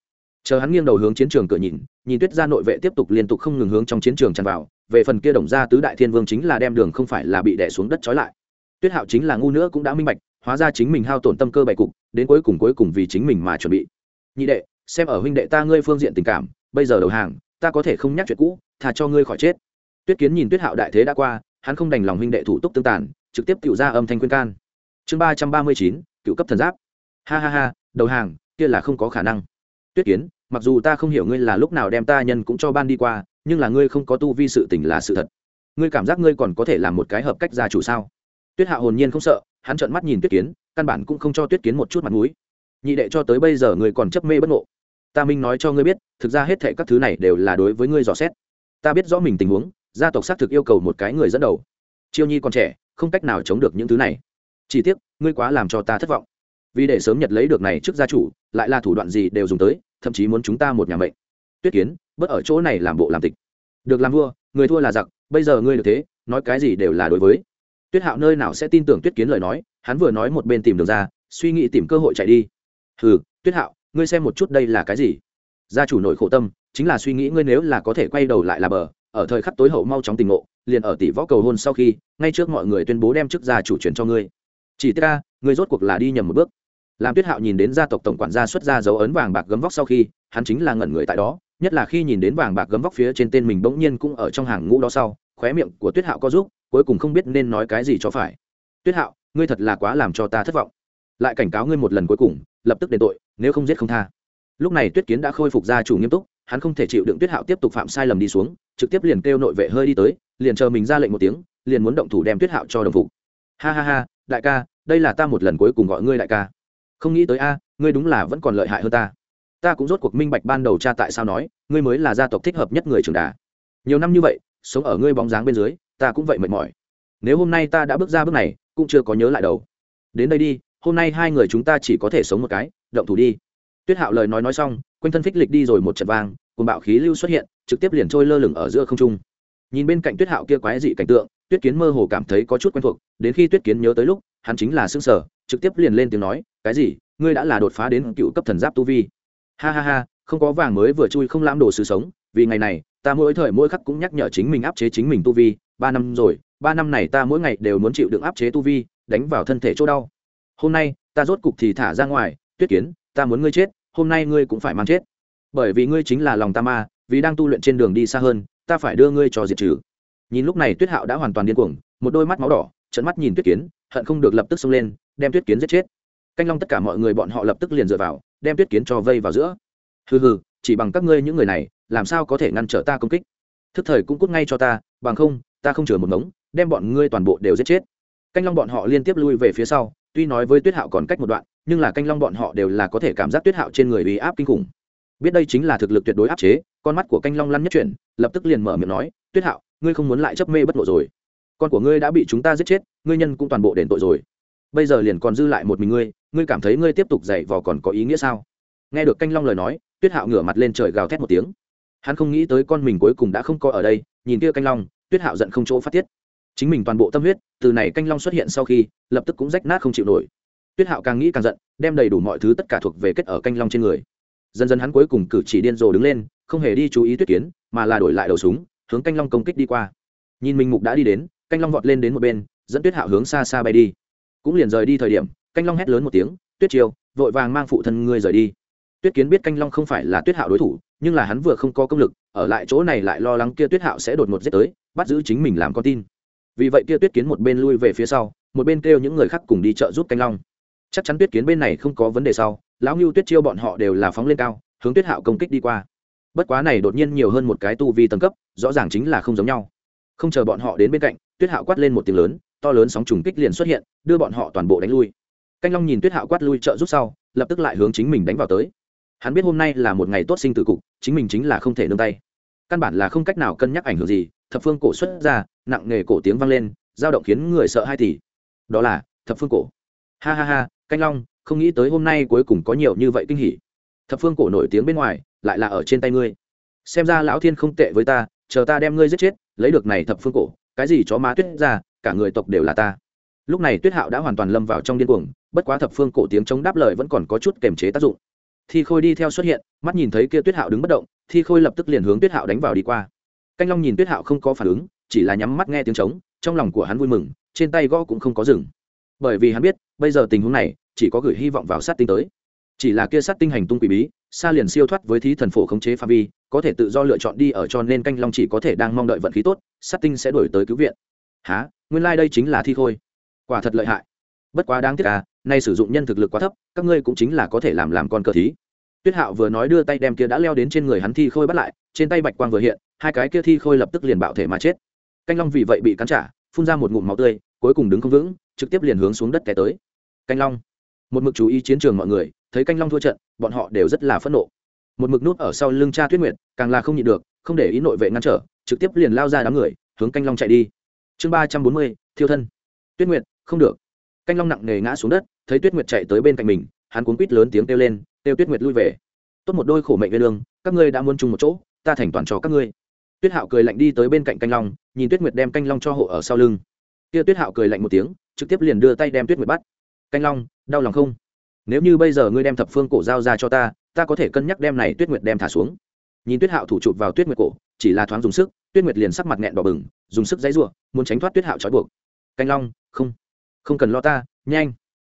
Chờ hắn nghiêng đầu hướng chiến trường cửa nhìn nhìn tuyết gia nội vệ tiếp tục liên tục không ngừng hướng trong chiến trường tràn vào, về phần kia đồng gia tứ đại thiên vương chính là đem đường không phải là bị đẻ xuống đất trói lại. Tuyết hạo chính là ngu nữa cũng đã minh bạch, hóa ra chính mình hao tổn tâm cơ bày cục, đến cuối cùng cuối cùng vì chính mình mà chuẩn bị. Nhị đệ, xem ở huynh đệ ta ngươi phương diện tình cảm, bây giờ đầu hàng, ta có thể không nhắc chuyện cũ thà cho ngươi khỏi chết. Tuyết kiến nhìn tuyết hạo đại thế đã qua, hắn không đành lòng huynh đệ thủ túc tương tàn, trực tiếp tự ra âm thanh khuyên can. Chương ba trăm ba mươi chín cựu cấp thần giáp. Ha ha ha, đầu hàng, kia là không có khả năng. Tuyết kiến, mặc dù ta không hiểu ngươi là lúc nào đem ta nhân cũng cho ban đi qua, nhưng là ngươi không có tu vi sự tình là sự thật. Ngươi cảm giác ngươi còn có thể làm một cái hợp cách gia chủ sao? Tuyết hạ hồn nhiên không sợ, hắn trợn mắt nhìn tuyết kiến, căn bản cũng không cho tuyết kiến một chút mặt mũi. Nhị đệ cho tới bây giờ ngươi còn chấp mê bất ngộ. Ta minh nói cho ngươi biết, thực ra hết thệ các thứ này đều là đối với ngươi dò xét. Ta biết rõ mình tình huống, gia tộc xác thực yêu cầu một cái người dẫn đầu. Chiêu nhi còn trẻ, không cách nào chống được những thứ này chỉ tiếc, ngươi quá làm cho ta thất vọng. Vì để sớm nhật lấy được này trước gia chủ, lại là thủ đoạn gì đều dùng tới, thậm chí muốn chúng ta một nhà mệnh. Tuyết kiến, bớt ở chỗ này làm bộ làm tịch. Được làm vua, người thua là giặc, bây giờ ngươi được thế, nói cái gì đều là đối với. Tuyết hạo nơi nào sẽ tin tưởng tuyết kiến lời nói, hắn vừa nói một bên tìm đường ra, suy nghĩ tìm cơ hội chạy đi. Hừ, tuyết hạo, ngươi xem một chút đây là cái gì? Gia chủ nội khổ tâm, chính là suy nghĩ ngươi nếu là có thể quay đầu lại là bờ, ở thời khắc tối hậu mau chóng tình ngộ, liền ở tỷ võ cầu hôn sau khi, ngay trước mọi người tuyên bố đem chức gia chủ chuyển cho ngươi chỉ tiết ra, ngươi rốt cuộc là đi nhầm một bước. Làm tuyết hạo nhìn đến gia tộc tổng quản gia xuất ra dấu ấn vàng bạc gấm vóc sau khi hắn chính là ngẩn người tại đó nhất là khi nhìn đến vàng bạc gấm vóc phía trên tên mình bỗng nhiên cũng ở trong hàng ngũ đó sau khóe miệng của tuyết hạo có giúp cuối cùng không biết nên nói cái gì cho phải. Tuyết hạo ngươi thật là quá làm cho ta thất vọng. Lại cảnh cáo ngươi một lần cuối cùng lập tức đền tội nếu không giết không tha. Lúc này tuyết kiến đã khôi phục gia chủ nghiêm túc hắn không thể chịu đựng tuyết hạo tiếp tục phạm sai lầm đi xuống trực tiếp liền kêu nội vệ hơi đi tới liền chờ mình ra lệnh một tiếng liền muốn động thủ đem tuyết hạo cho đồng phục. Ha ha ha đại ca, đây là ta một lần cuối cùng gọi ngươi đại ca. Không nghĩ tới a, ngươi đúng là vẫn còn lợi hại hơn ta. Ta cũng rốt cuộc minh bạch ban đầu cha tại sao nói, ngươi mới là gia tộc thích hợp nhất người trưởng đà. Nhiều năm như vậy, sống ở ngươi bóng dáng bên dưới, ta cũng vậy mệt mỏi. Nếu hôm nay ta đã bước ra bước này, cũng chưa có nhớ lại đầu đến đây đi, hôm nay hai người chúng ta chỉ có thể sống một cái, động thủ đi. Tuyết hạo lời nói nói xong, quanh thân phích lịch đi rồi một trận vang cùng bạo khí lưu xuất hiện, trực tiếp liền trôi lơ lửng ở giữa không trung. Nhìn bên cạnh tuyết hạo kia quái dị cảnh tượng tuyết kiến mơ hồ cảm thấy có chút quen thuộc, đến khi tuyết kiến nhớ tới lúc, hắn chính là xương sở, trực tiếp liền lên tiếng nói, cái gì? Ngươi đã là đột phá đến cựu cấp thần giáp tu vi? Ha ha ha, không có vàng mới vừa chui không lãm đồ sự sống, vì ngày này, ta mỗi thời mỗi khắc cũng nhắc nhở chính mình áp chế chính mình tu vi, ba năm rồi, ba năm này ta mỗi ngày đều muốn chịu đựng áp chế tu vi, đánh vào thân thể chỗ đau. Hôm nay, ta rốt cục thì thả ra ngoài, tuyết kiến, ta muốn ngươi chết, hôm nay ngươi cũng phải mang chết. Bởi vì ngươi chính là lòng ta ma, vì đang tu luyện trên đường đi xa hơn, ta phải đưa ngươi cho diệt trừ nhìn lúc này tuyết hạo đã hoàn toàn điên cuồng, một đôi mắt máu đỏ trận mắt nhìn tuyết kiến, hận không được lập tức xông lên, đem tuyết kiến giết chết. Canh long tất cả mọi người bọn họ lập tức liền dựa vào, đem tuyết kiến cho vây vào giữa. Hừ hừ, chỉ bằng các ngươi những người này, làm sao có thể ngăn trở ta công kích? Thức thời cũng cút ngay cho ta, bằng không, ta không chừa một ngống, đem bọn ngươi toàn bộ đều giết chết. Canh long bọn họ liên tiếp lui về phía sau, tuy nói với tuyết hạo còn cách một đoạn, nhưng là canh long bọn họ đều là có thể cảm giác tuyết hạo trên người bị áp kinh khủng. Biết đây chính là thực lực tuyệt đối áp chế, con mắt của canh long lăn nhất chuyển, lập tức liền mở miệng nói, tuyết hạo ngươi không muốn lại chấp mê bất ngộ rồi. Con của ngươi đã bị chúng ta giết chết, ngươi nhân cũng toàn bộ đền tội rồi. Bây giờ liền còn dư lại một mình ngươi ngươi cảm thấy ngươi tiếp tục dạy vò còn có ý nghĩa sao? Nghe được canh long lời nói, tuyết hạo ngửa mặt lên trời gào thét một tiếng. Hắn không nghĩ tới con mình cuối cùng đã không có ở đây, nhìn kia canh long, tuyết hạo giận không chỗ phát tiết. Chính mình toàn bộ tâm huyết, từ này canh long xuất hiện sau khi, lập tức cũng rách nát không chịu nổi. Tuyết hạo càng nghĩ càng giận, đem đầy đủ mọi thứ tất cả thuộc về kết ở canh long trên người. Dần dần hắn cuối cùng cử chỉ điên rồ đứng lên, không hề đi chú ý tuyết kiến, mà là đổi lại đầu súng hướng canh long công kích đi qua. Nhìn minh mục đã đi đến, canh long vọt lên đến một bên, dẫn tuyết hạo hướng xa xa bay đi. Cũng liền rời đi thời điểm, canh long hét lớn một tiếng, tuyết chiêu vội vàng mang phụ thân ngươi rời đi. Tuyết kiến biết canh long không phải là tuyết hạo đối thủ, nhưng là hắn vừa không có công lực, ở lại chỗ này lại lo lắng kia tuyết hạo sẽ đột ngột giết tới, bắt giữ chính mình làm con tin. Vì vậy kia tuyết kiến một bên lui về phía sau, một bên kêu những người khác cùng đi chợ giúp canh long. Chắc chắn tuyết kiến bên này không có vấn đề sau, lão ngưu tuyết chiêu bọn họ đều là phóng lên cao, hướng tuyết hạo công kích đi qua bất quá này đột nhiên nhiều hơn một cái tu vi tầng cấp, rõ ràng chính là không giống nhau. Không chờ bọn họ đến bên cạnh, tuyết hạo quát lên một tiếng lớn, to lớn sóng trùng kích liền xuất hiện, đưa bọn họ toàn bộ đánh lui. Canh long nhìn tuyết hạo quát lui trợ giúp sau, lập tức lại hướng chính mình đánh vào tới. Hắn biết hôm nay là một ngày tốt sinh tử cục, chính mình chính là không thể nương tay. Căn bản là không cách nào cân nhắc ảnh hưởng gì, thập phương cổ xuất ra, nặng nghề cổ tiếng vang lên, dao động khiến người sợ hai tỷ đó là, thập phương cổ. Ha ha ha, canh long, không nghĩ tới hôm nay cuối cùng có nhiều như vậy kinh hỉ. Thập phương cổ nổi tiếng bên ngoài lại là ở trên tay ngươi. Xem ra lão thiên không tệ với ta, chờ ta đem ngươi giết chết, lấy được này thập phương cổ, cái gì chó má tuyết ra, cả người tộc đều là ta. Lúc này tuyết hạo đã hoàn toàn lâm vào trong điên cuồng, bất quá thập phương cổ tiếng chống đáp lời vẫn còn có chút kềm chế tác dụng. Thi khôi đi theo xuất hiện, mắt nhìn thấy kia tuyết hạo đứng bất động, thi khôi lập tức liền hướng tuyết hạo đánh vào đi qua. Canh long nhìn tuyết hạo không có phản ứng, chỉ là nhắm mắt nghe tiếng trống, trong lòng của hắn vui mừng, trên tay gõ cũng không có dừng. Bởi vì hắn biết, bây giờ tình huống này, chỉ có gửi hy vọng vào sát tinh tới chỉ là kia sát tinh hành tung quỷ bí, xa liền siêu thoát với thí thần phổ khống chế pha vi, có thể tự do lựa chọn đi ở cho nên canh long chỉ có thể đang mong đợi vận khí tốt, sát tinh sẽ đổi tới cứu viện. Há nguyên lai、like、đây chính là thi khôi. Quả thật lợi hại. Bất quá đáng tiếc à nay sử dụng nhân thực lực quá thấp, các ngươi cũng chính là có thể làm làm con cờ thí. Tuyết hạo vừa nói đưa tay đem kia đã leo đến trên người hắn thi khôi bắt lại, trên tay bạch quang vừa hiện, hai cái kia thi khôi lập tức liền bạo thể mà chết. Canh long vì vậy bị cắn trả, phun ra một ngụm máu tươi, cuối cùng đứng không vững, trực tiếp liền hướng xuống đất té tới. Canh long, một mực chú ý chiến trường mọi người thấy canh long thua trận, bọn họ đều rất là phẫn nộ. Một mực nút ở sau lưng cha tuyết nguyệt, càng là không nhịn được, không để ý nội vệ ngăn trở, trực tiếp liền lao ra đám người, hướng canh long chạy đi. Chương ba trăm bốn mươi, thiêu thân. Tuyết nguyệt, không được. Canh long nặng nề ngã xuống đất, thấy tuyết nguyệt chạy tới bên cạnh mình, hắn cuốn quít lớn tiếng kêu lên, kêu tuyết nguyệt lui về. Tốt một đôi khổ mệnh về đường các ngươi đã muốn chung một chỗ, ta thành toàn cho các ngươi. Tuyết hạo cười lạnh đi tới bên cạnh canh long, nhìn tuyết nguyệt đem canh long cho hộ ở sau lưng. Kia tuyết hạo cười lạnh một tiếng, trực tiếp liền đưa tay đem tuyết nguyệt bắt. Canh long, đau lòng không? Nếu như bây giờ ngươi đem thập phương cổ giao ra cho ta ta có thể cân nhắc đem này tuyết nguyệt đem thả xuống. Nhìn tuyết hạo thủ chụp vào tuyết nguyệt cổ, chỉ là thoáng dùng sức, tuyết nguyệt liền sắc mặt nghẹn đỏ bừng, dùng sức dãy ruộng muốn tránh thoát tuyết hạo trói buộc. Canh long, không không cần lo ta, nhanh,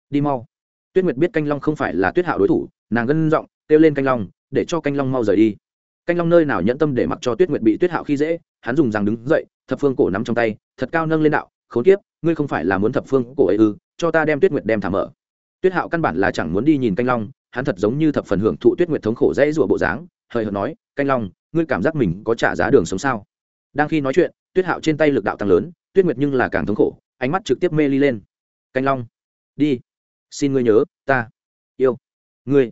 đi mau. Tuyết nguyệt biết canh long không phải là tuyết hạo đối thủ, nàng gân giọng, kêu lên canh long, để cho canh long mau rời đi. Canh long nơi nào nhẫn tâm để mặc cho tuyết nguyệt bị tuyết hạo khi dễ, hắn dùng rằng đứng dậy, thập phương cổ nắm trong tay, thật cao nâng lên đạo, khốn kiếp, ngươi không phải là muốn thập phương cổ ấy ư, cho ta đem tuyết nguyệt đem thả mở tuyết hạo căn bản là chẳng muốn đi nhìn canh long, hắn thật giống như thập phần hưởng thụ tuyết nguyệt thống khổ dễ rủa bộ dáng, hời hợt nói, canh long, ngươi cảm giác mình có trả giá đường sống sao? Đang khi nói chuyện, tuyết hạo trên tay lực đạo tăng lớn, tuyết nguyệt nhưng là càng thống khổ, ánh mắt trực tiếp mê ly lên. Canh long, đi, xin ngươi nhớ, ta yêu ngươi.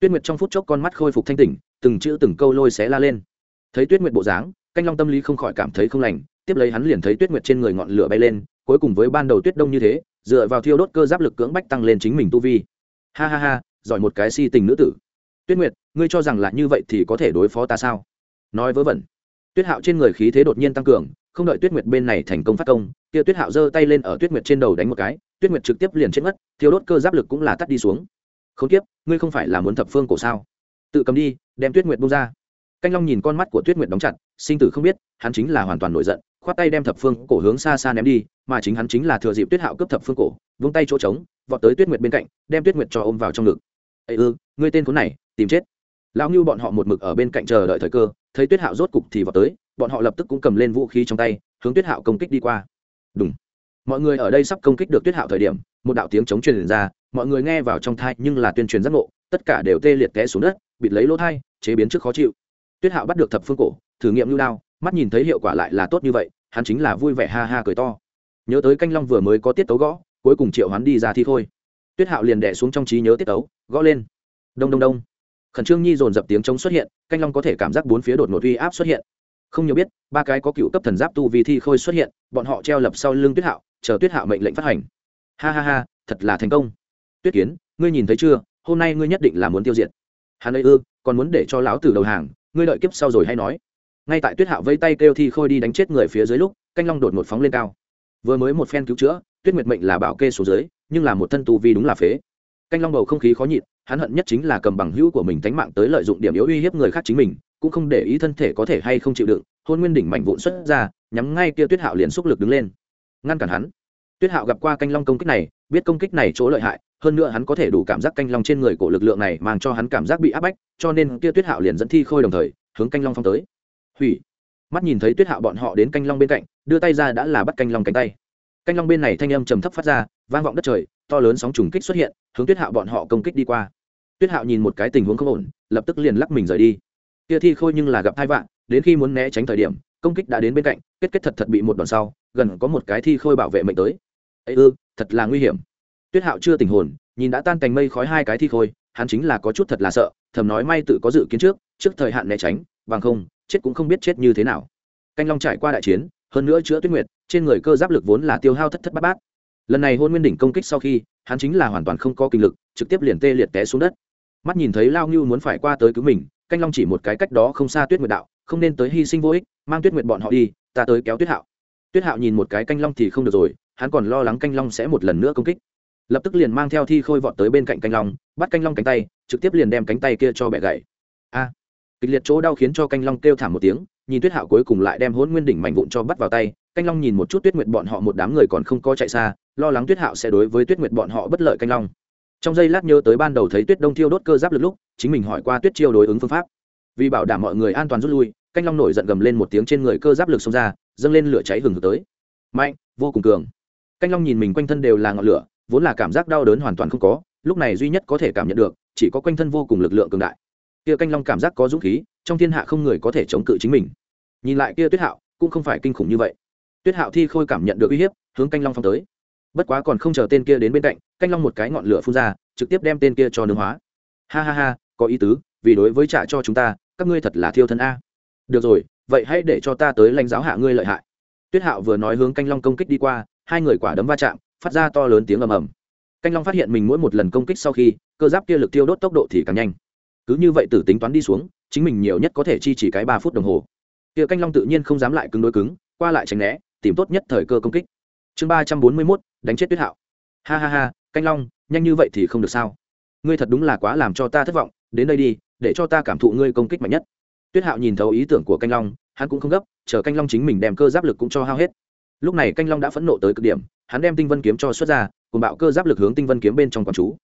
Tuyết nguyệt trong phút chốc con mắt khôi phục thanh tỉnh, từng chữ từng câu lôi xé la lên. Thấy tuyết nguyệt bộ dáng, canh long tâm lý không khỏi cảm thấy không lành, tiếp lấy hắn liền thấy tuyết nguyệt trên người ngọn lửa bay lên, cuối cùng với ban đầu tuyết đông như thế dựa vào thiêu đốt cơ giáp lực cưỡng bách tăng lên chính mình tu vi. Ha ha ha, giỏi một cái si tình nữ tử. Tuyết nguyệt, ngươi cho rằng là như vậy thì có thể đối phó ta sao? Nói vớ vẩn. Tuyết hạo trên người khí thế đột nhiên tăng cường, không đợi tuyết nguyệt bên này thành công phát công, kia tuyết hạo giơ tay lên ở tuyết nguyệt trên đầu đánh một cái, tuyết nguyệt trực tiếp liền chết mất, thiêu đốt cơ giáp lực cũng là tắt đi xuống. Không p ngươi không phải là muốn thập phương cổ sao? Tự cầm đi, đem tuyết nguyệt bung ra. Canh long nhìn con mắt của tuyết nguyệt đóng chặt, sinh tử không biết, hắn chính là hoàn toàn nổi giận khoát tay đem thập phương cổ hướng xa xa ném đi, mà chính hắn chính là thừa dịp tuyết hạo cướp thập phương cổ, vung tay chỗ trống, vọt tới tuyết nguyệt bên cạnh, đem tuyết nguyệt cho ôm vào trong ngực. Ây ư, ngươi tên khốn này, tìm chết. Lão ngưu bọn họ một mực ở bên cạnh chờ đợi thời cơ, thấy tuyết hạo rốt cục thì vọt tới, bọn họ lập tức cũng cầm lên vũ khí trong tay, hướng tuyết hạo công kích đi qua. Đúng mọi người ở đây sắp công kích được tuyết hạo thời điểm, một đạo tiếng chống truyền ra, mọi người nghe vào trong thai nhưng là tuyên truyền giác ngộ, tất cả đều tê liệt té xuống đất, bịt lấy lỗ thai, chế biến trước khó chịu. Tuyết hạo bắt được thập phương cổ, thử nghiệm lưu đao mắt nhìn thấy hiệu quả lại là tốt như vậy, hắn chính là vui vẻ ha ha cười to. Nhớ tới canh long vừa mới có tiết tấu gõ, cuối cùng triệu hắn đi ra thi thôi tuyết hạo liền đẻ xuống trong trí nhớ tiết tấu, gõ lên. Đông đông đông. Khẩn trương nhi dồn dập tiếng chống xuất hiện, canh long có thể cảm giác bốn phía đột ngột uy áp xuất hiện. Không nhiều biết, ba cái có cựu cấp thần giáp tu vì thi khôi xuất hiện, bọn họ treo lập sau lưng tuyết hạo, chờ tuyết hạo mệnh lệnh phát hành. Ha ha ha, thật là thành công. Tuyết kiến, ngươi nhìn thấy chưa, hôm nay ngươi nhất định là muốn tiêu diệt. Hắn ấy ư, còn muốn để cho lão tử đầu hàng, ngươi đợi kiếp sau rồi hay nói ngay tại tuyết hạo vây tay kêu thi khôi đi đánh chết người phía dưới lúc, canh long đột một phóng lên cao. Vừa mới một phen cứu chữa, tuyết nguyệt mệnh là bảo kê số dưới, nhưng là một thân tu vi đúng là phế. Canh long bầu không khí khó nhịn, hắn hận nhất chính là cầm bằng hữu của mình tánh mạng tới lợi dụng điểm yếu uy hiếp người khác chính mình, cũng không để ý thân thể có thể hay không chịu đựng, hôn nguyên đỉnh mạnh vụn xuất ra, nhắm ngay kia tuyết hạo liền xúc lực đứng lên. Ngăn cản hắn. Tuyết hạo gặp qua canh long công kích này, biết công kích này chỗ lợi hại, hơn nữa hắn có thể đủ cảm giác canh long trên người của lực lượng này mang cho hắn cảm giác bị áp bách, cho nên kia tuyết hạo liền dẫn thi khôi đồng thời, hướng canh long phong tới hủy. Mắt nhìn thấy tuyết hạo bọn họ đến canh long bên cạnh, đưa tay ra đã là bắt canh long cánh tay. Canh long bên này thanh âm trầm thấp phát ra, vang vọng đất trời, to lớn sóng trùng kích xuất hiện, hướng tuyết hạo bọn họ công kích đi qua. Tuyết hạo nhìn một cái tình huống không ổn, lập tức liền lắc mình rời đi. Kia thi khôi nhưng là gặp hai vạn, đến khi muốn né tránh thời điểm, công kích đã đến bên cạnh, kết kết thật thật bị một đòn sau, gần có một cái thi khôi bảo vệ mệnh tới. Ấy ư, thật là nguy hiểm. Tuyết hạo chưa tình hồn, nhìn đã tan cành mây khói hai cái thi khôi, hắn chính là có chút thật là sợ, thầm nói may tự có dự kiến trước trước thời hạn né tránh, bằng không chết cũng không biết chết như thế nào. Canh long trải qua đại chiến, hơn nữa chữa tuyết nguyệt, trên người cơ giáp lực vốn là tiêu hao thất thất bát bát. Lần này hôn nguyên đỉnh công kích sau khi, hắn chính là hoàn toàn không có kinh lực, trực tiếp liền tê liệt té xuống đất. Mắt nhìn thấy lao ngưu muốn phải qua tới cứu mình, canh long chỉ một cái cách đó không xa tuyết nguyệt đạo, không nên tới hy sinh vô ích, mang tuyết nguyệt bọn họ đi, ta tới kéo tuyết hạo. Tuyết hạo nhìn một cái canh long thì không được rồi, hắn còn lo lắng canh long sẽ một lần nữa công kích. Lập tức liền mang theo thi khôi vọt tới bên cạnh canh long, bắt canh long cánh tay, trực tiếp liền đem cánh tay kia cho bẻ gãy. A kịch liệt chỗ đau khiến cho canh long kêu thảm một tiếng, nhìn tuyết hạo cuối cùng lại đem hôn nguyên đỉnh mảnh vụn cho bắt vào tay, canh long nhìn một chút tuyết nguyệt bọn họ một đám người còn không có chạy xa, lo lắng tuyết hạo sẽ đối với tuyết nguyệt bọn họ bất lợi canh long. Trong giây lát nhớ tới ban đầu thấy tuyết đông thiêu đốt cơ giáp lực lúc, chính mình hỏi qua tuyết chiêu đối ứng phương pháp. Vì bảo đảm mọi người an toàn rút lui, canh long nổi giận gầm lên một tiếng trên người cơ giáp lực xông ra, dâng lên lửa cháy hừng hực tới. Mạnh, vô cùng cường. Canh long nhìn mình quanh thân đều là ngọn lửa, vốn là cảm giác đau đớn hoàn toàn không có, lúc này duy nhất có thể cảm nhận được, chỉ có quanh thân vô cùng lực lượng cường đại kia canh long cảm giác có dũng khí, trong thiên hạ không người có thể chống cự chính mình. Nhìn lại kia tuyết hạo, cũng không phải kinh khủng như vậy. Tuyết hạo thi khôi cảm nhận được uy hiếp, hướng canh long phong tới. Bất quá còn không chờ tên kia đến bên cạnh, canh long một cái ngọn lửa phun ra, trực tiếp đem tên kia cho nướng hóa. Ha ha ha, có ý tứ, vì đối với trả cho chúng ta, các ngươi thật là thiêu thân a. Được rồi, vậy hãy để cho ta tới lãnh giáo hạ ngươi lợi hại. Tuyết hạo vừa nói hướng canh long công kích đi qua, hai người quả đấm va chạm, phát ra to lớn tiếng ầm ầm. Canh long phát hiện mình mỗi một lần công kích sau khi, cơ giáp kia lực tiêu đốt tốc độ thì càng nhanh cứ như vậy tử tính toán đi xuống, chính mình nhiều nhất có thể chi chỉ cái ba phút đồng hồ. Kia canh long tự nhiên không dám lại cứng đối cứng, qua lại tránh né, tìm tốt nhất thời cơ công kích. Chương ba trăm bốn mươi mốt, đánh chết tuyết hạo. Ha ha ha, canh long, nhanh như vậy thì không được sao? Ngươi thật đúng là quá làm cho ta thất vọng, đến đây đi, để cho ta cảm thụ ngươi công kích mạnh nhất. Tuyết hạo nhìn thấu ý tưởng của canh long, hắn cũng không gấp, chờ canh long chính mình đem cơ giáp lực cũng cho hao hết. Lúc này canh long đã phẫn nộ tới cực điểm, hắn đem tinh vân kiếm cho xuất ra, cùng bạo cơ giáp lực hướng tinh vân kiếm bên trong quán chú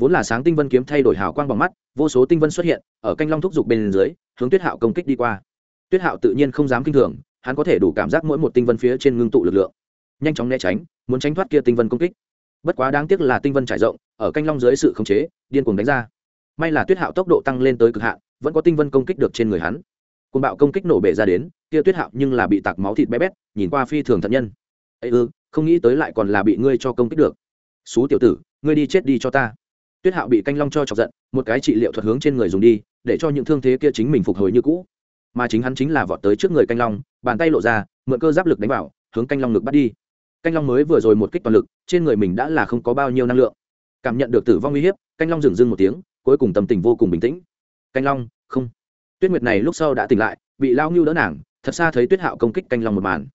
vốn là sáng tinh vân kiếm thay đổi hào quang bằng mắt, vô số tinh vân xuất hiện, ở canh long thúc giục bên dưới, hướng tuyết hạo công kích đi qua. Tuyết hạo tự nhiên không dám kinh thường, hắn có thể đủ cảm giác mỗi một tinh vân phía trên ngưng tụ lực lượng, nhanh chóng né tránh, muốn tránh thoát kia tinh vân công kích. Bất quá đáng tiếc là tinh vân trải rộng, ở canh long dưới sự khống chế, điên cuồng đánh ra. May là tuyết hạo tốc độ tăng lên tới cực hạn, vẫn có tinh vân công kích được trên người hắn. Côn bạo công kích nổ bể ra đến, kia tuyết hạo nhưng là bị tạc máu thịt bé bét, nhìn qua phi thường thận nhân. Ấy ư, không nghĩ tới lại còn là bị ngươi cho công kích được. Xú tiểu tử, ngươi đi chết đi cho ta tuyết hạo bị canh long cho chọc giận, một cái trị liệu thuật hướng trên người dùng đi, để cho những thương thế kia chính mình phục hồi như cũ. Mà chính hắn chính là vọt tới trước người canh long, bàn tay lộ ra, mượn cơ giáp lực đánh vào, hướng canh long ngực bắt đi. Canh long mới vừa rồi một kích toàn lực, trên người mình đã là không có bao nhiêu năng lượng. Cảm nhận được tử vong uy hiếp, canh long dừng dưng một tiếng, cuối cùng tâm tình vô cùng bình tĩnh. Canh long, không. Tuyết nguyệt này lúc sau đã tỉnh lại, bị lao ngưu đỡ nàng, thật xa thấy tuyết hạo công kích canh long một màn.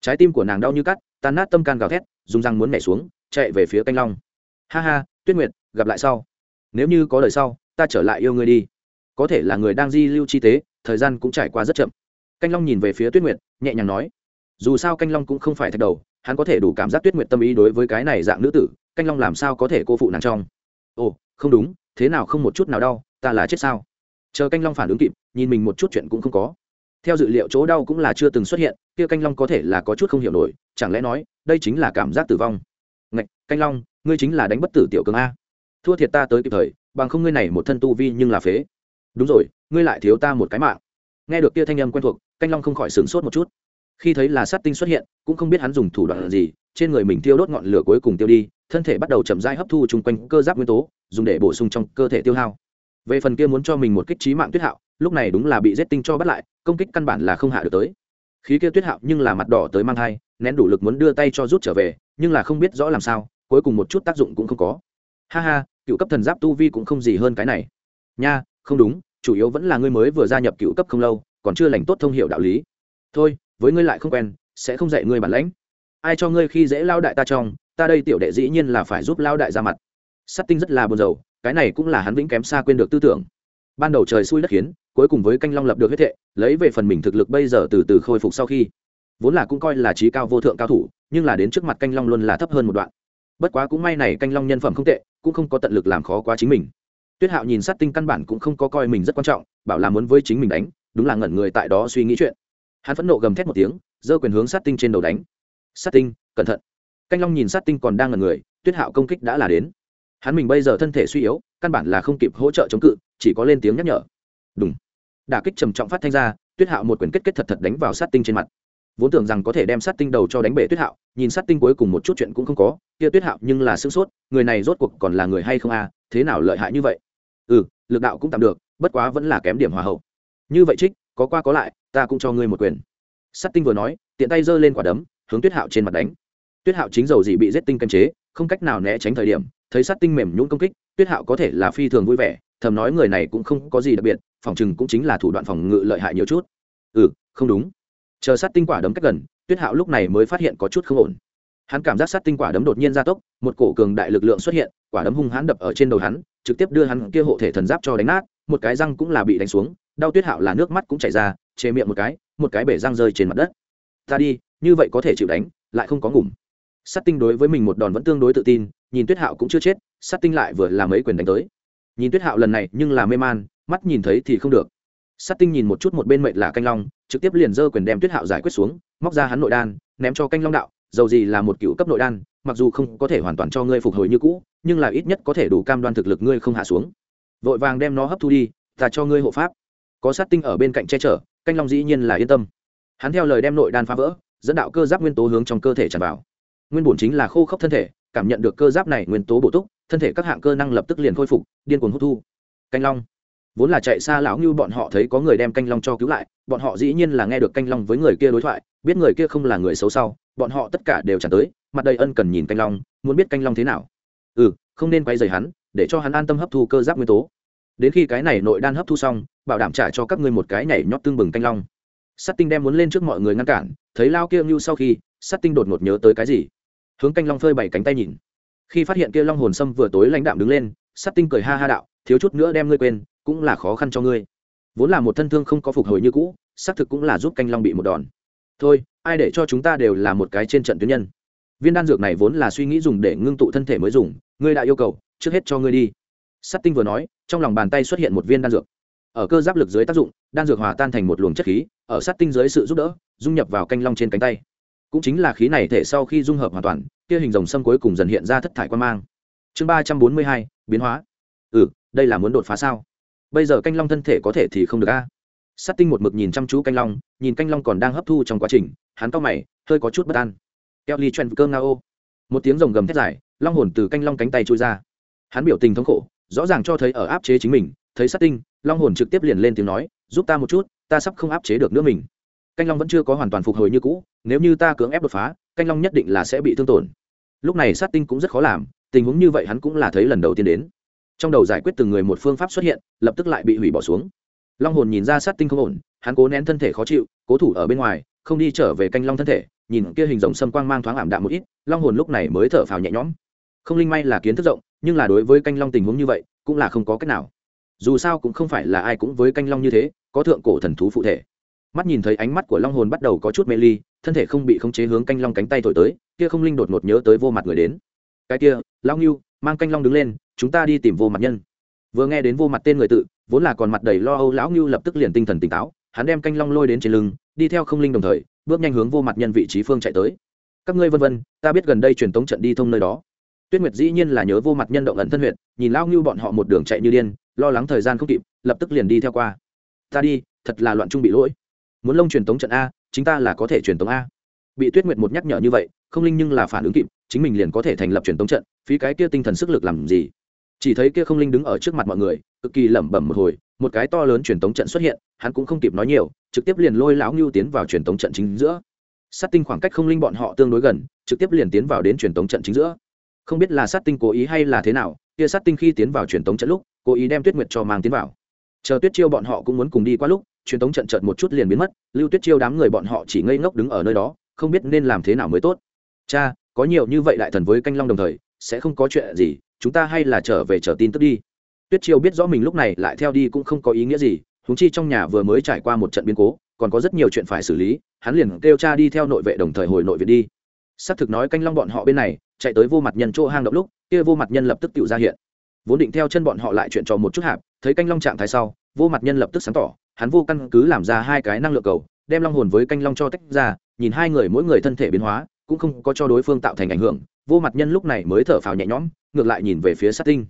Trái tim của nàng đau như cắt, tan nát tâm can gào thét, dùng răng muốn nhảy xuống, chạy về phía canh long. Ha ha, tuyết nguyệt gặp lại sau. Nếu như có đời sau, ta trở lại yêu ngươi đi. Có thể là người đang di lưu chi tế, thời gian cũng trải qua rất chậm. Canh long nhìn về phía tuyết nguyệt, nhẹ nhàng nói, dù sao canh long cũng không phải thạch đầu, hắn có thể đủ cảm giác tuyết nguyệt tâm ý đối với cái này dạng nữ tử, canh long làm sao có thể cô phụ nàng trong? Ồ, không đúng, thế nào không một chút nào đau, ta là chết sao? Chờ canh long phản ứng kịp, nhìn mình một chút chuyện cũng không có. Theo dự liệu, chỗ đau cũng là chưa từng xuất hiện, kia canh long có thể là có chút không hiểu nổi, chẳng lẽ nói, đây chính là cảm giác tử vong? Ngạch, canh long, ngươi chính là đánh bất tử tiểu cường a thua thiệt ta tới kịp thời, bằng không ngươi này một thân tu vi nhưng là phế. Đúng rồi, ngươi lại thiếu ta một cái mạng. Nghe được kia thanh âm quen thuộc, canh long không khỏi sửng sốt một chút. Khi thấy là sát tinh xuất hiện, cũng không biết hắn dùng thủ đoạn gì, trên người mình tiêu đốt ngọn lửa cuối cùng tiêu đi, thân thể bắt đầu chậm rãi hấp thu chung quanh cơ giáp nguyên tố, dùng để bổ sung trong cơ thể tiêu hao. Về phần kia muốn cho mình một kích trí mạng tuyết hạo, lúc này đúng là bị giết tinh cho bắt lại, công kích căn bản là không hạ được tới. Khí kia tuyết hạo nhưng là mặt đỏ tới mang thai, nén đủ lực muốn đưa tay cho rút trở về, nhưng là không biết rõ làm sao, cuối cùng một chút tác dụng cũng không có ha ha, cựu cấp thần giáp tu vi cũng không gì hơn cái này. Nha, không đúng, chủ yếu vẫn là ngươi mới vừa gia nhập cựu cấp không lâu, còn chưa lành tốt thông hiệu đạo lý. Thôi, với ngươi lại không quen, sẽ không dạy ngươi bản lãnh. Ai cho ngươi khi dễ lao đại ta trong, ta đây tiểu đệ dĩ nhiên là phải giúp lao đại ra mặt. Sắt tinh rất là buồn rầu, cái này cũng là hắn vĩnh kém xa quên được tư tưởng. Ban đầu trời xui đất khiến, cuối cùng với canh long lập được huyết thệ, lấy về phần mình thực lực bây giờ từ từ khôi phục sau khi. Vốn là cũng coi là trí cao vô thượng cao thủ, nhưng là đến trước mặt canh long luôn là thấp hơn một đoạn. Bất quá cũng may này canh long nhân phẩm không tệ cũng không có tận lực làm khó quá chính mình. Tuyết hạo nhìn sát tinh căn bản cũng không có coi mình rất quan trọng, bảo là muốn với chính mình đánh, đúng là ngẩn người tại đó suy nghĩ chuyện. Hắn phẫn nộ gầm thét một tiếng, giơ quyền hướng sát tinh trên đầu đánh. Sát tinh, cẩn thận. Canh long nhìn sát tinh còn đang ngẩn người, tuyết hạo công kích đã là đến. Hắn mình bây giờ thân thể suy yếu, căn bản là không kịp hỗ trợ chống cự, chỉ có lên tiếng nhắc nhở. Đúng đả kích trầm trọng phát thanh ra, tuyết hạo một quyền kết kết thật thật đánh vào sát tinh trên mặt vốn tưởng rằng có thể đem sát tinh đầu cho đánh bể tuyết hạo, nhìn sát tinh cuối cùng một chút chuyện cũng không có, kia tuyết hạo nhưng là sửng sốt, người này rốt cuộc còn là người hay không a, thế nào lợi hại như vậy? Ừ lực đạo cũng tạm được, bất quá vẫn là kém điểm hòa hậu. Như vậy trích, có qua có lại, ta cũng cho ngươi một quyền. Sát tinh vừa nói, tiện tay giơ lên quả đấm, hướng tuyết hạo trên mặt đánh. Tuyết hạo chính dầu gì bị giết tinh canh chế, không cách nào né tránh thời điểm, thấy sát tinh mềm nhũng công kích, tuyết hạo có thể là phi thường vui vẻ, thầm nói người này cũng không có gì đặc biệt, phòng chừng cũng chính là thủ đoạn phòng ngự lợi hại nhiều chút. Ừ không đúng chờ sát tinh quả đấm cách gần, tuyết hạo lúc này mới phát hiện có chút không ổn. Hắn cảm giác sát tinh quả đấm đột nhiên gia tốc, một cổ cường đại lực lượng xuất hiện, quả đấm hung hãn đập ở trên đầu hắn, trực tiếp đưa hắn kia hộ thể thần giáp cho đánh nát, một cái răng cũng là bị đánh xuống, đau tuyết hạo là nước mắt cũng chảy ra, chê miệng một cái một cái bể răng rơi trên mặt đất. Ta đi, như vậy có thể chịu đánh, lại không có ngủm. Sát tinh đối với mình một đòn vẫn tương đối tự tin, nhìn tuyết hạo cũng chưa chết, sát tinh lại vừa làm mấy quyền đánh tới. Nhìn tuyết hạo lần này nhưng là mê man, mắt nhìn thấy thì không được sát tinh nhìn một chút một bên mệnh là canh long, trực tiếp liền dơ quyền đem tuyết hạo giải quyết xuống, móc ra hắn nội đan, ném cho canh long đạo, dầu gì là một cựu cấp nội đan, mặc dù không có thể hoàn toàn cho ngươi phục hồi như cũ, nhưng là ít nhất có thể đủ cam đoan thực lực ngươi không hạ xuống. Vội vàng đem nó hấp thu đi, ta cho ngươi hộ pháp. Có sát tinh ở bên cạnh che chở, canh long dĩ nhiên là yên tâm. Hắn theo lời đem nội đan phá vỡ, dẫn đạo cơ giáp nguyên tố hướng trong cơ thể tràn vào. Nguyên bổn chính là khô khốc thân thể, cảm nhận được cơ giáp này nguyên tố bổ túc, thân thể các hạng cơ năng lập tức liền khôi phục, điên cuồng hút thu. Canh long vốn là chạy xa lão như bọn họ thấy có người đem canh long cho cứu lại, bọn họ dĩ nhiên là nghe được canh long với người kia đối thoại, biết người kia không là người xấu sau, bọn họ tất cả đều trả tới, mặt đầy ân cần nhìn canh long, muốn biết canh long thế nào. Ừ không nên quay dày hắn, để cho hắn an tâm hấp thu cơ giáp nguyên tố. Đến khi cái này nội đan hấp thu xong, bảo đảm trả cho các ngươi một cái nhảy nhót tương bừng canh long. Sắt tinh đem muốn lên trước mọi người ngăn cản, thấy lao kia ngưu sau khi sắt tinh đột ngột nhớ tới cái gì? Hướng canh long phơi bảy cánh tay nhìn. Khi phát hiện kia long hồn sâm vừa tối lãnh đạm đứng lên sắt tinh cười ha ha đạo, thiếu chút nữa đem ngươi quên cũng là khó khăn cho ngươi. Vốn là một thân thương không có phục hồi như cũ, xác thực cũng là giúp canh long bị một đòn. Thôi, ai để cho chúng ta đều là một cái trên trận tuyến nhân? Viên đan dược này vốn là suy nghĩ dùng để ngưng tụ thân thể mới dùng, ngươi đã yêu cầu, trước hết cho ngươi đi. Sắt tinh vừa nói, trong lòng bàn tay xuất hiện một viên đan dược. Ở cơ giáp lực dưới tác dụng, đan dược hòa tan thành một luồng chất khí, ở sắt tinh dưới sự giúp đỡ, dung nhập vào canh long trên cánh tay. Cũng chính là khí này thể sau khi dung hợp hoàn toàn, kia hình dòng sâm cuối cùng dần hiện ra thất thải quan mang. Chương ba trăm bốn mươi hai, biến hóa. Ừ đây là muốn đột phá sao? Bây giờ canh long thân thể có thể thì không được a. Sát tinh một mực nhìn chăm chú canh long, nhìn canh long còn đang hấp thu trong quá trình, hắn to mày, hơi có chút bất an. Keo ly chen cơ nga ô một tiếng rồng gầm thét dài, long hồn từ canh long cánh tay trôi ra. Hắn biểu tình thống khổ, rõ ràng cho thấy ở áp chế chính mình, thấy sát tinh, long hồn trực tiếp liền lên tiếng nói, giúp ta một chút, ta sắp không áp chế được nữa mình. Canh long vẫn chưa có hoàn toàn phục hồi như cũ, nếu như ta cưỡng ép đột phá, canh long nhất định là sẽ bị thương tổn. Lúc này sát tinh cũng rất khó làm, tình huống như vậy hắn cũng là thấy lần đầu tiên đến trong đầu giải quyết từng người một phương pháp xuất hiện, lập tức lại bị hủy bỏ xuống. Long hồn nhìn ra sát tinh không ổn, hắn cố nén thân thể khó chịu, cố thủ ở bên ngoài, không đi trở về canh long thân thể, nhìn kia hình rồng sâm quang mang thoáng ảm đạm một ít, long hồn lúc này mới thở phào nhẹ nhõm. Không linh may là kiến thức rộng, nhưng là đối với canh long tình huống như vậy, cũng là không có cách nào. Dù sao cũng không phải là ai cũng với canh long như thế, có thượng cổ thần thú phụ thể. Mắt nhìn thấy ánh mắt của long hồn bắt đầu có chút mê ly, thân thể không bị khống chế hướng canh long cánh tay thổi tới, kia không linh đột ngột nhớ tới vô mặt người đến. Cái kia, long nghiêu mang canh long đứng lên chúng ta đi tìm vô mặt nhân. Vừa nghe đến vô mặt tên người tự, vốn là còn mặt đầy lo âu, lão ngưu lập tức liền tinh thần tỉnh táo, hắn đem canh long lôi đến trên lưng, đi theo không linh đồng thời, bước nhanh hướng vô mặt nhân vị trí phương chạy tới. Các ngươi vân vân, ta biết gần đây truyền tống trận đi thông nơi đó. Tuyết nguyệt dĩ nhiên là nhớ vô mặt nhân động ẩn thân huyện nhìn lão ngưu bọn họ một đường chạy như điên, lo lắng thời gian không kịp, lập tức liền đi theo qua. Ta đi, thật là loạn trung bị lỗi. Muốn lông truyền tống trận a, chính ta là có thể truyền tống a. Bị tuyết nguyệt một nhắc nhở như vậy, không linh nhưng là phản ứng kịp, chính mình liền có thể thành lập truyền tống trận, phí cái kia tinh thần sức lực làm gì? Chỉ thấy kia không linh đứng ở trước mặt mọi người, cực kỳ lẩm bẩm một hồi, một cái to lớn truyền tống trận xuất hiện, hắn cũng không kịp nói nhiều, trực tiếp liền lôi lão ngưu tiến vào truyền tống trận chính giữa. Sát tinh khoảng cách không linh bọn họ tương đối gần, trực tiếp liền tiến vào đến truyền tống trận chính giữa. Không biết là sát tinh cố ý hay là thế nào, kia sát tinh khi tiến vào truyền tống trận lúc, cố ý đem tuyết nguyệt cho mang tiến vào. Chờ tuyết chiêu bọn họ cũng muốn cùng đi qua lúc, truyền tống trận trận một chút liền biến mất, lưu tuyết chiêu đám người bọn họ chỉ ngây ngốc đứng ở nơi đó, không biết nên làm thế nào mới tốt. Cha, có nhiều như vậy đại thần với canh long đồng thời, sẽ không có chuyện gì chúng ta hay là trở về chờ tin tức đi. Tuyết chiêu biết rõ mình lúc này lại theo đi cũng không có ý nghĩa gì húng chi trong nhà vừa mới trải qua một trận biến cố, còn có rất nhiều chuyện phải xử lý, hắn liền kêu cha đi theo nội vệ đồng thời hồi nội viện đi. Xác thực nói canh long bọn họ bên này, chạy tới vô mặt nhân chỗ hang động lúc, kia vô mặt nhân lập tức tự ra hiện. Vốn định theo chân bọn họ lại chuyện trò một chút hạp, thấy canh long trạng thái sau, vô mặt nhân lập tức sáng tỏ, hắn vô căn cứ làm ra hai cái năng lượng cầu, đem long hồn với canh long cho tách ra, nhìn hai người mỗi người thân thể biến hóa, cũng không có cho đối phương tạo thành ảnh hưởng vô mặt nhân lúc này mới thở phào nhẹ nhõm, ngược lại nhìn về phía sát tinh.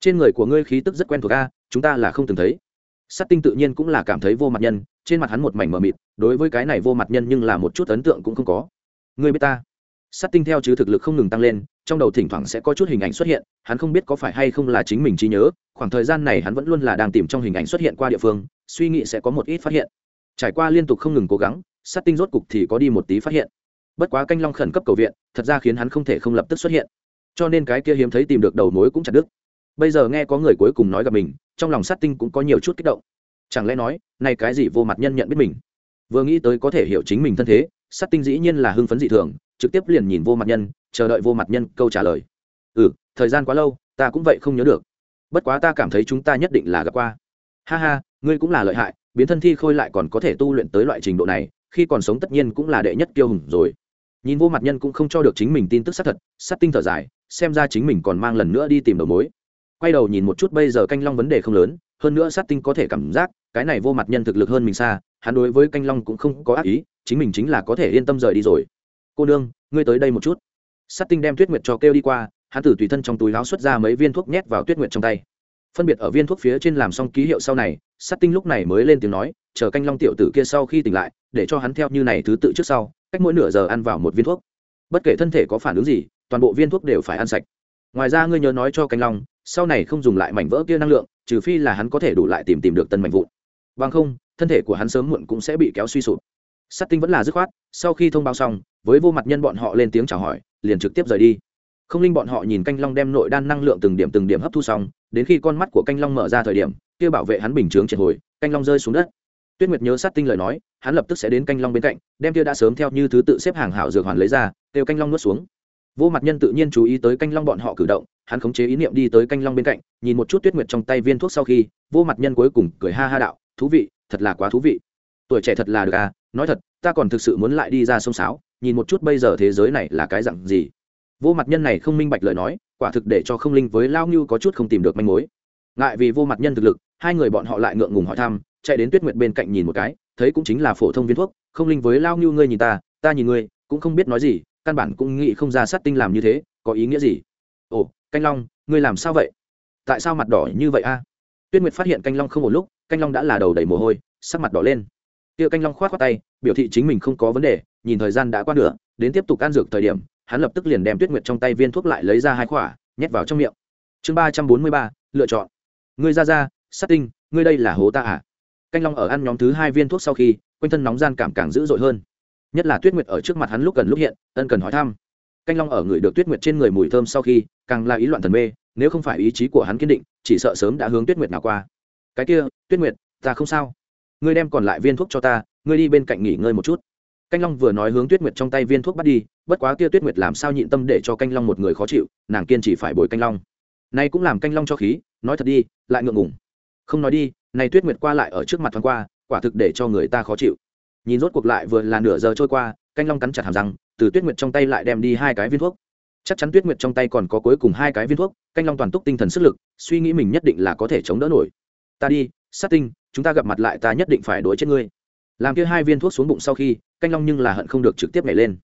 Trên người của ngươi khí tức rất quen thuộc a, chúng ta là không từng thấy. Sát tinh tự nhiên cũng là cảm thấy vô mặt nhân, trên mặt hắn một mảnh mờ mịt, đối với cái này vô mặt nhân nhưng là một chút ấn tượng cũng không có. Ngươi biết ta? Sát tinh theo chứ thực lực không ngừng tăng lên, trong đầu thỉnh thoảng sẽ có chút hình ảnh xuất hiện, hắn không biết có phải hay không là chính mình trí nhớ, khoảng thời gian này hắn vẫn luôn là đang tìm trong hình ảnh xuất hiện qua địa phương, suy nghĩ sẽ có một ít phát hiện. Trải qua liên tục không ngừng cố gắng, sát tinh rốt cục thì có đi một tí phát hiện bất quá canh long khẩn cấp cầu viện, thật ra khiến hắn không thể không lập tức xuất hiện. Cho nên cái kia hiếm thấy tìm được đầu mối cũng chặt đứt. Bây giờ nghe có người cuối cùng nói gặp mình, trong lòng sát tinh cũng có nhiều chút kích động. Chẳng lẽ nói nay cái gì vô mặt nhân nhận biết mình? Vừa nghĩ tới có thể hiểu chính mình thân thế, sát tinh dĩ nhiên là hưng phấn dị thường, trực tiếp liền nhìn vô mặt nhân, chờ đợi vô mặt nhân câu trả lời. Ừ thời gian quá lâu, ta cũng vậy không nhớ được. Bất quá ta cảm thấy chúng ta nhất định là gặp qua. Ha ha, ngươi cũng là lợi hại, biến thân thi khôi lại còn có thể tu luyện tới loại trình độ này, khi còn sống tất nhiên cũng là đệ nhất kiêu hùng rồi nhìn vô mặt nhân cũng không cho được chính mình tin tức xác thật, sát tinh thở dài, xem ra chính mình còn mang lần nữa đi tìm đầu mối. Quay đầu nhìn một chút bây giờ canh long vấn đề không lớn, hơn nữa sát tinh có thể cảm giác, cái này vô mặt nhân thực lực hơn mình xa, hắn đối với canh long cũng không có ác ý, chính mình chính là có thể yên tâm rời đi rồi. Cô nương, ngươi tới đây một chút. Sát tinh đem tuyết nguyệt cho kêu đi qua, hắn từ tùy thân trong túi láo xuất ra mấy viên thuốc nhét vào tuyết nguyệt trong tay. Phân biệt ở viên thuốc phía trên làm xong ký hiệu sau này, sát tinh lúc này mới lên tiếng nói chờ canh long tiểu tử kia sau khi tỉnh lại, để cho hắn theo như này thứ tự trước sau, cách mỗi nửa giờ ăn vào một viên thuốc. Bất kể thân thể có phản ứng gì, toàn bộ viên thuốc đều phải ăn sạch. Ngoài ra ngươi nhớ nói cho canh long, sau này không dùng lại mảnh vỡ kia năng lượng, trừ phi là hắn có thể đủ lại tìm tìm được tân mảnh vụn. Bằng không, thân thể của hắn sớm muộn cũng sẽ bị kéo suy sụp. Sát tinh vẫn là dứt khoát, sau khi thông báo xong, với vô mặt nhân bọn họ lên tiếng chào hỏi, liền trực tiếp rời đi. Không linh bọn họ nhìn canh long đem nội đan năng lượng từng điểm từng điểm hấp thu xong, đến khi con mắt của canh long mở ra thời điểm, kia bảo vệ hắn bình chướng triệt hồi, canh long rơi xuống đất tuyết nguyệt nhớ sát tinh lời nói, hắn lập tức sẽ đến canh long bên cạnh, đem kia đã sớm theo như thứ tự xếp hàng hảo dược hoàn lấy ra, kêu canh long nuốt xuống. Vô mặt nhân tự nhiên chú ý tới canh long bọn họ cử động, hắn khống chế ý niệm đi tới canh long bên cạnh, nhìn một chút tuyết nguyệt trong tay viên thuốc sau khi, vô mặt nhân cuối cùng cười ha ha đạo, thú vị, thật là quá thú vị. Tuổi trẻ thật là được à nói thật, ta còn thực sự muốn lại đi ra sông sáo, nhìn một chút bây giờ thế giới này là cái dặn gì. Vô mặt nhân này không minh bạch lời nói, quả thực để cho không linh với lao ngưu có chút không tìm được manh mối. Ngại vì vô mặt nhân thực lực, hai người bọn họ lại ngượng ngùng hỏi thăm chạy đến tuyết nguyệt bên cạnh nhìn một cái, thấy cũng chính là phổ thông viên thuốc, không linh, với lao ngưu ngươi nhìn ta ta nhìn ngươi, cũng không biết nói gì, căn bản cũng nghĩ không ra sát tinh làm như thế, có ý nghĩa gì? Ồ, canh long, ngươi làm sao vậy? Tại sao mặt đỏ như vậy a? Tuyết nguyệt phát hiện canh long không một lúc, canh long đã là đầu đầy mồ hôi, sắc mặt đỏ lên. Tiêu canh long khoát khoát tay, biểu thị chính mình không có vấn đề, nhìn thời gian đã qua nửa, đến tiếp tục can dược thời điểm, hắn lập tức liền đem tuyết nguyệt trong tay viên thuốc lại lấy ra hai khỏa nhét vào trong miệng. Chương ba trăm bốn mươi ba, lựa chọn. Ngươi ra ra, sát tinh, ngươi đây là hố ta à? Canh long ở ăn nhóm thứ hai viên thuốc sau khi, quanh thân nóng gian cảm càng dữ dội hơn. Nhất là tuyết nguyệt ở trước mặt hắn lúc gần lúc hiện, ân cần hỏi thăm. Canh long ở người được tuyết nguyệt trên người mùi thơm sau khi, càng là ý loạn thần mê, nếu không phải ý chí của hắn kiên định, chỉ sợ sớm đã hướng tuyết nguyệt nào qua. Cái kia, tuyết nguyệt, ta không sao. Ngươi đem còn lại viên thuốc cho ta, ngươi đi bên cạnh nghỉ ngơi một chút. Canh long vừa nói hướng tuyết nguyệt trong tay viên thuốc bắt đi, bất quá kia tuyết nguyệt làm sao nhịn tâm để cho canh long một người khó chịu, nàng kiên chỉ phải bồi canh long. Nay cũng làm canh long cho khí, nói thật đi, lại ngượng ngùng. Không nói đi này tuyết nguyệt qua lại ở trước mặt thoáng qua, quả thực để cho người ta khó chịu. Nhìn rốt cuộc lại vừa là nửa giờ trôi qua, canh long cắn chặt hàm răng, từ tuyết nguyệt trong tay lại đem đi hai cái viên thuốc. Chắc chắn tuyết nguyệt trong tay còn có cuối cùng hai cái viên thuốc, canh long toàn túc tinh thần sức lực, suy nghĩ mình nhất định là có thể chống đỡ nổi. Ta đi, sát tinh, chúng ta gặp mặt lại ta nhất định phải đối chết ngươi. Làm kia hai viên thuốc xuống bụng sau khi, canh long nhưng là hận không được trực tiếp nhảy lên.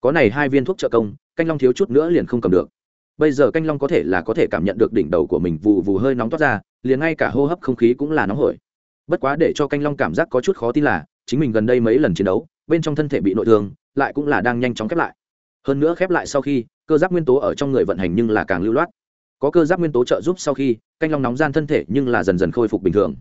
Có này hai viên thuốc trợ công, canh long thiếu chút nữa liền không cầm được bây giờ canh long có thể là có thể cảm nhận được đỉnh đầu của mình vụ vù hơi nóng toát ra, liền ngay cả hô hấp không khí cũng là nóng hổi. Bất quá để cho canh long cảm giác có chút khó tin là, chính mình gần đây mấy lần chiến đấu, bên trong thân thể bị nội thương, lại cũng là đang nhanh chóng khép lại. Hơn nữa khép lại sau khi, cơ giáp nguyên tố ở trong người vận hành nhưng là càng lưu loát. Có cơ giáp nguyên tố trợ giúp sau khi, canh long nóng gian thân thể nhưng là dần dần khôi phục bình thường.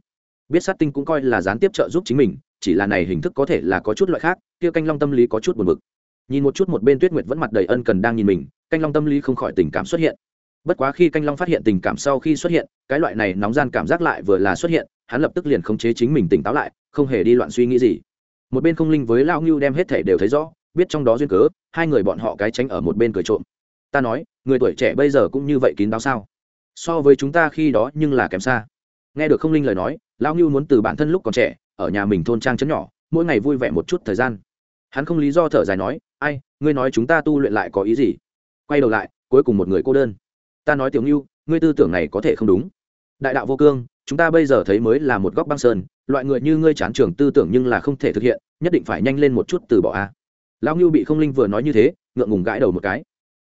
Biết sát tinh cũng coi là gián tiếp trợ giúp chính mình, chỉ là này hình thức có thể là có chút loại khác, kia canh long tâm lý có chút buồn bực nhìn một chút một bên tuyết nguyệt vẫn mặt đầy ân cần đang nhìn mình, canh long tâm lý không khỏi tình cảm xuất hiện. Bất quá khi canh long phát hiện tình cảm sau khi xuất hiện, cái loại này nóng gian cảm giác lại vừa là xuất hiện, hắn lập tức liền khống chế chính mình tỉnh táo lại, không hề đi loạn suy nghĩ gì. Một bên không linh với lao ngưu đem hết thể đều thấy rõ, biết trong đó duyên cớ, hai người bọn họ cái tránh ở một bên cười trộm. Ta nói, người tuổi trẻ bây giờ cũng như vậy kín đáo sao? So với chúng ta khi đó nhưng là kém xa. Nghe được không linh lời nói lao ngưu muốn từ bản thân lúc còn trẻ, ở nhà mình thôn trang chấn nhỏ, mỗi ngày vui vẻ một chút thời gian. Hắn không lý do thở dài nói ai, ngươi nói chúng ta tu luyện lại có ý gì? Quay đầu lại, cuối cùng một người cô đơn. Ta nói tiểu ngưu ngươi tư tưởng này có thể không đúng. Đại đạo vô cương, chúng ta bây giờ thấy mới là một góc băng sơn, loại người như ngươi chán trường tư tưởng nhưng là không thể thực hiện, nhất định phải nhanh lên một chút từ bỏ a. Lão ngưu bị không linh vừa nói như thế, ngượng ngùng gãi đầu một cái.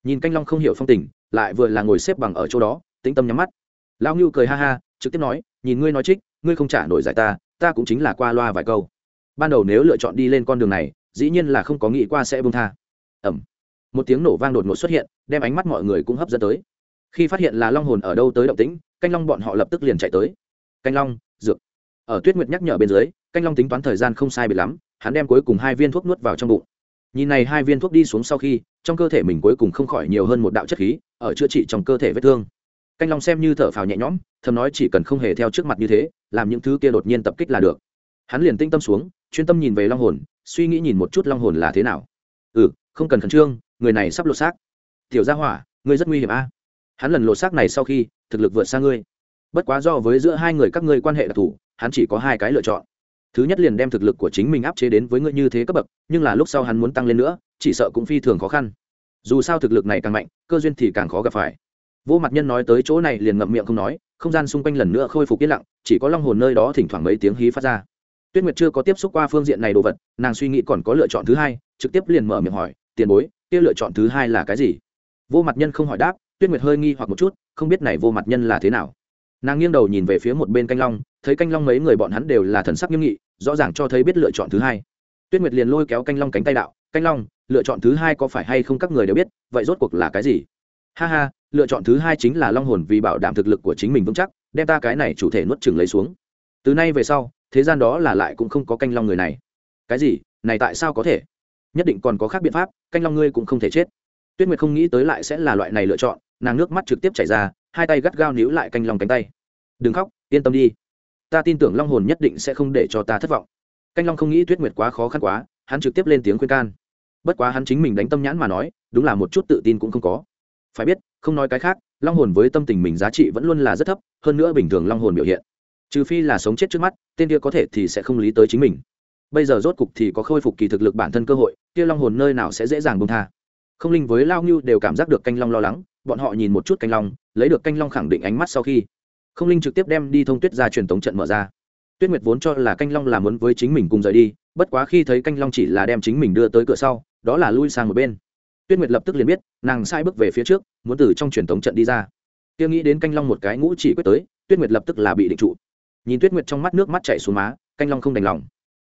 Nhìn canh long không hiểu phong tình, lại vừa là ngồi xếp bằng ở chỗ đó, tĩnh tâm nhắm mắt. Lão ngưu cười ha ha, trực tiếp nói, nhìn ngươi nói trích, ngươi không trả nổi giải ta ta cũng chính là qua loa vài câu. Ban đầu nếu lựa chọn đi lên con đường này dĩ nhiên là không có nghĩ qua sẽ bông tha. Ẩm. Một tiếng nổ vang đột ngột xuất hiện, đem ánh mắt mọi người cũng hấp dẫn tới. Khi phát hiện là long hồn ở đâu tới động tĩnh, canh long bọn họ lập tức liền chạy tới. Canh long, dược. Ở tuyết nguyệt nhắc nhở bên dưới, canh long tính toán thời gian không sai bị lắm, hắn đem cuối cùng hai viên thuốc nuốt vào trong bụng. Nhìn này hai viên thuốc đi xuống sau khi, trong cơ thể mình cuối cùng không khỏi nhiều hơn một đạo chất khí, ở chữa trị trong cơ thể vết thương. Canh long xem như thở phào nhẹ nhõm, thầm nói chỉ cần không hề theo trước mặt như thế, làm những thứ kia đột nhiên tập kích là được. Hắn liền tinh tâm xuống, chuyên tâm nhìn về long hồn suy nghĩ nhìn một chút long hồn là thế nào. Ừ không cần khẩn trương, người này sắp lột xác. Tiểu gia hỏa, ngươi rất nguy hiểm a. Hắn lần lột xác này sau khi, thực lực vượt xa ngươi. Bất quá do với giữa hai người các ngươi quan hệ đặc thù, hắn chỉ có hai cái lựa chọn. Thứ nhất liền đem thực lực của chính mình áp chế đến với ngươi như thế cấp bậc, nhưng là lúc sau hắn muốn tăng lên nữa, chỉ sợ cũng phi thường khó khăn. Dù sao thực lực này càng mạnh, cơ duyên thì càng khó gặp phải. Vô mặt nhân nói tới chỗ này liền ngậm miệng không nói, không gian xung quanh lần nữa khôi phục yên lặng, chỉ có long hồn nơi đó thỉnh thoảng mấy tiếng hí phát ra tuyết nguyệt chưa có tiếp xúc qua phương diện này đồ vật, nàng suy nghĩ còn có lựa chọn thứ hai, trực tiếp liền mở miệng hỏi, tiền bối, kia lựa chọn thứ hai là cái gì? Vô mặt nhân không hỏi đáp, tuyết nguyệt hơi nghi hoặc một chút, không biết này vô mặt nhân là thế nào. Nàng nghiêng đầu nhìn về phía một bên canh long, thấy canh long mấy người bọn hắn đều là thần sắc nghiêm nghị, rõ ràng cho thấy biết lựa chọn thứ hai. Tuyết nguyệt liền lôi kéo canh long cánh tay đạo, canh long, lựa chọn thứ hai có phải hay không các người đều biết, vậy rốt cuộc là cái gì? Ha ha, lựa chọn thứ hai chính là long hồn vì bảo đảm thực lực của chính mình vững chắc, đem ta cái này chủ thể nuốt chừng lấy xuống từ nay về sau, thế gian đó là lại cũng không có canh long người này. Cái gì? Này tại sao có thể? Nhất định còn có khác biện pháp, canh long ngươi cũng không thể chết. Tuyết nguyệt không nghĩ tới lại sẽ là loại này lựa chọn, nàng nước mắt trực tiếp chảy ra, hai tay gắt gao níu lại canh long cánh tay. Đừng khóc, yên tâm đi. Ta tin tưởng long hồn nhất định sẽ không để cho ta thất vọng. Canh long không nghĩ tuyết nguyệt quá khó khăn quá, hắn trực tiếp lên tiếng khuyên can. Bất quá hắn chính mình đánh tâm nhãn mà nói, đúng là một chút tự tin cũng không có. Phải biết, không nói cái khác, long hồn với tâm tình mình giá trị vẫn luôn là rất thấp, hơn nữa bình thường long hồn biểu hiện trừ phi là sống chết trước mắt, tên kia có thể thì sẽ không lý tới chính mình. Bây giờ rốt cục thì có khôi phục kỳ thực lực bản thân cơ hội, kia long hồn nơi nào sẽ dễ dàng bông tha. Không linh với lao ngưu đều cảm giác được canh long lo lắng, bọn họ nhìn một chút canh long, lấy được canh long khẳng định ánh mắt sau khi. Không linh trực tiếp đem đi thông tuyết ra truyền tống trận mở ra. Tuyết nguyệt vốn cho là canh long làm muốn với chính mình cùng rời đi, bất quá khi thấy canh long chỉ là đem chính mình đưa tới cửa sau, đó là lui sang một bên. Tuyết nguyệt lập tức liền biết, nàng sai bước về phía trước, muốn từ trong truyền tống trận đi ra. Kia nghĩ đến canh long một cái ngũ chỉ quyết tới, tuyết nguyệt lập tức là bị định trụ nhìn tuyết nguyệt trong mắt nước mắt chảy xuống má, canh long không đành lòng.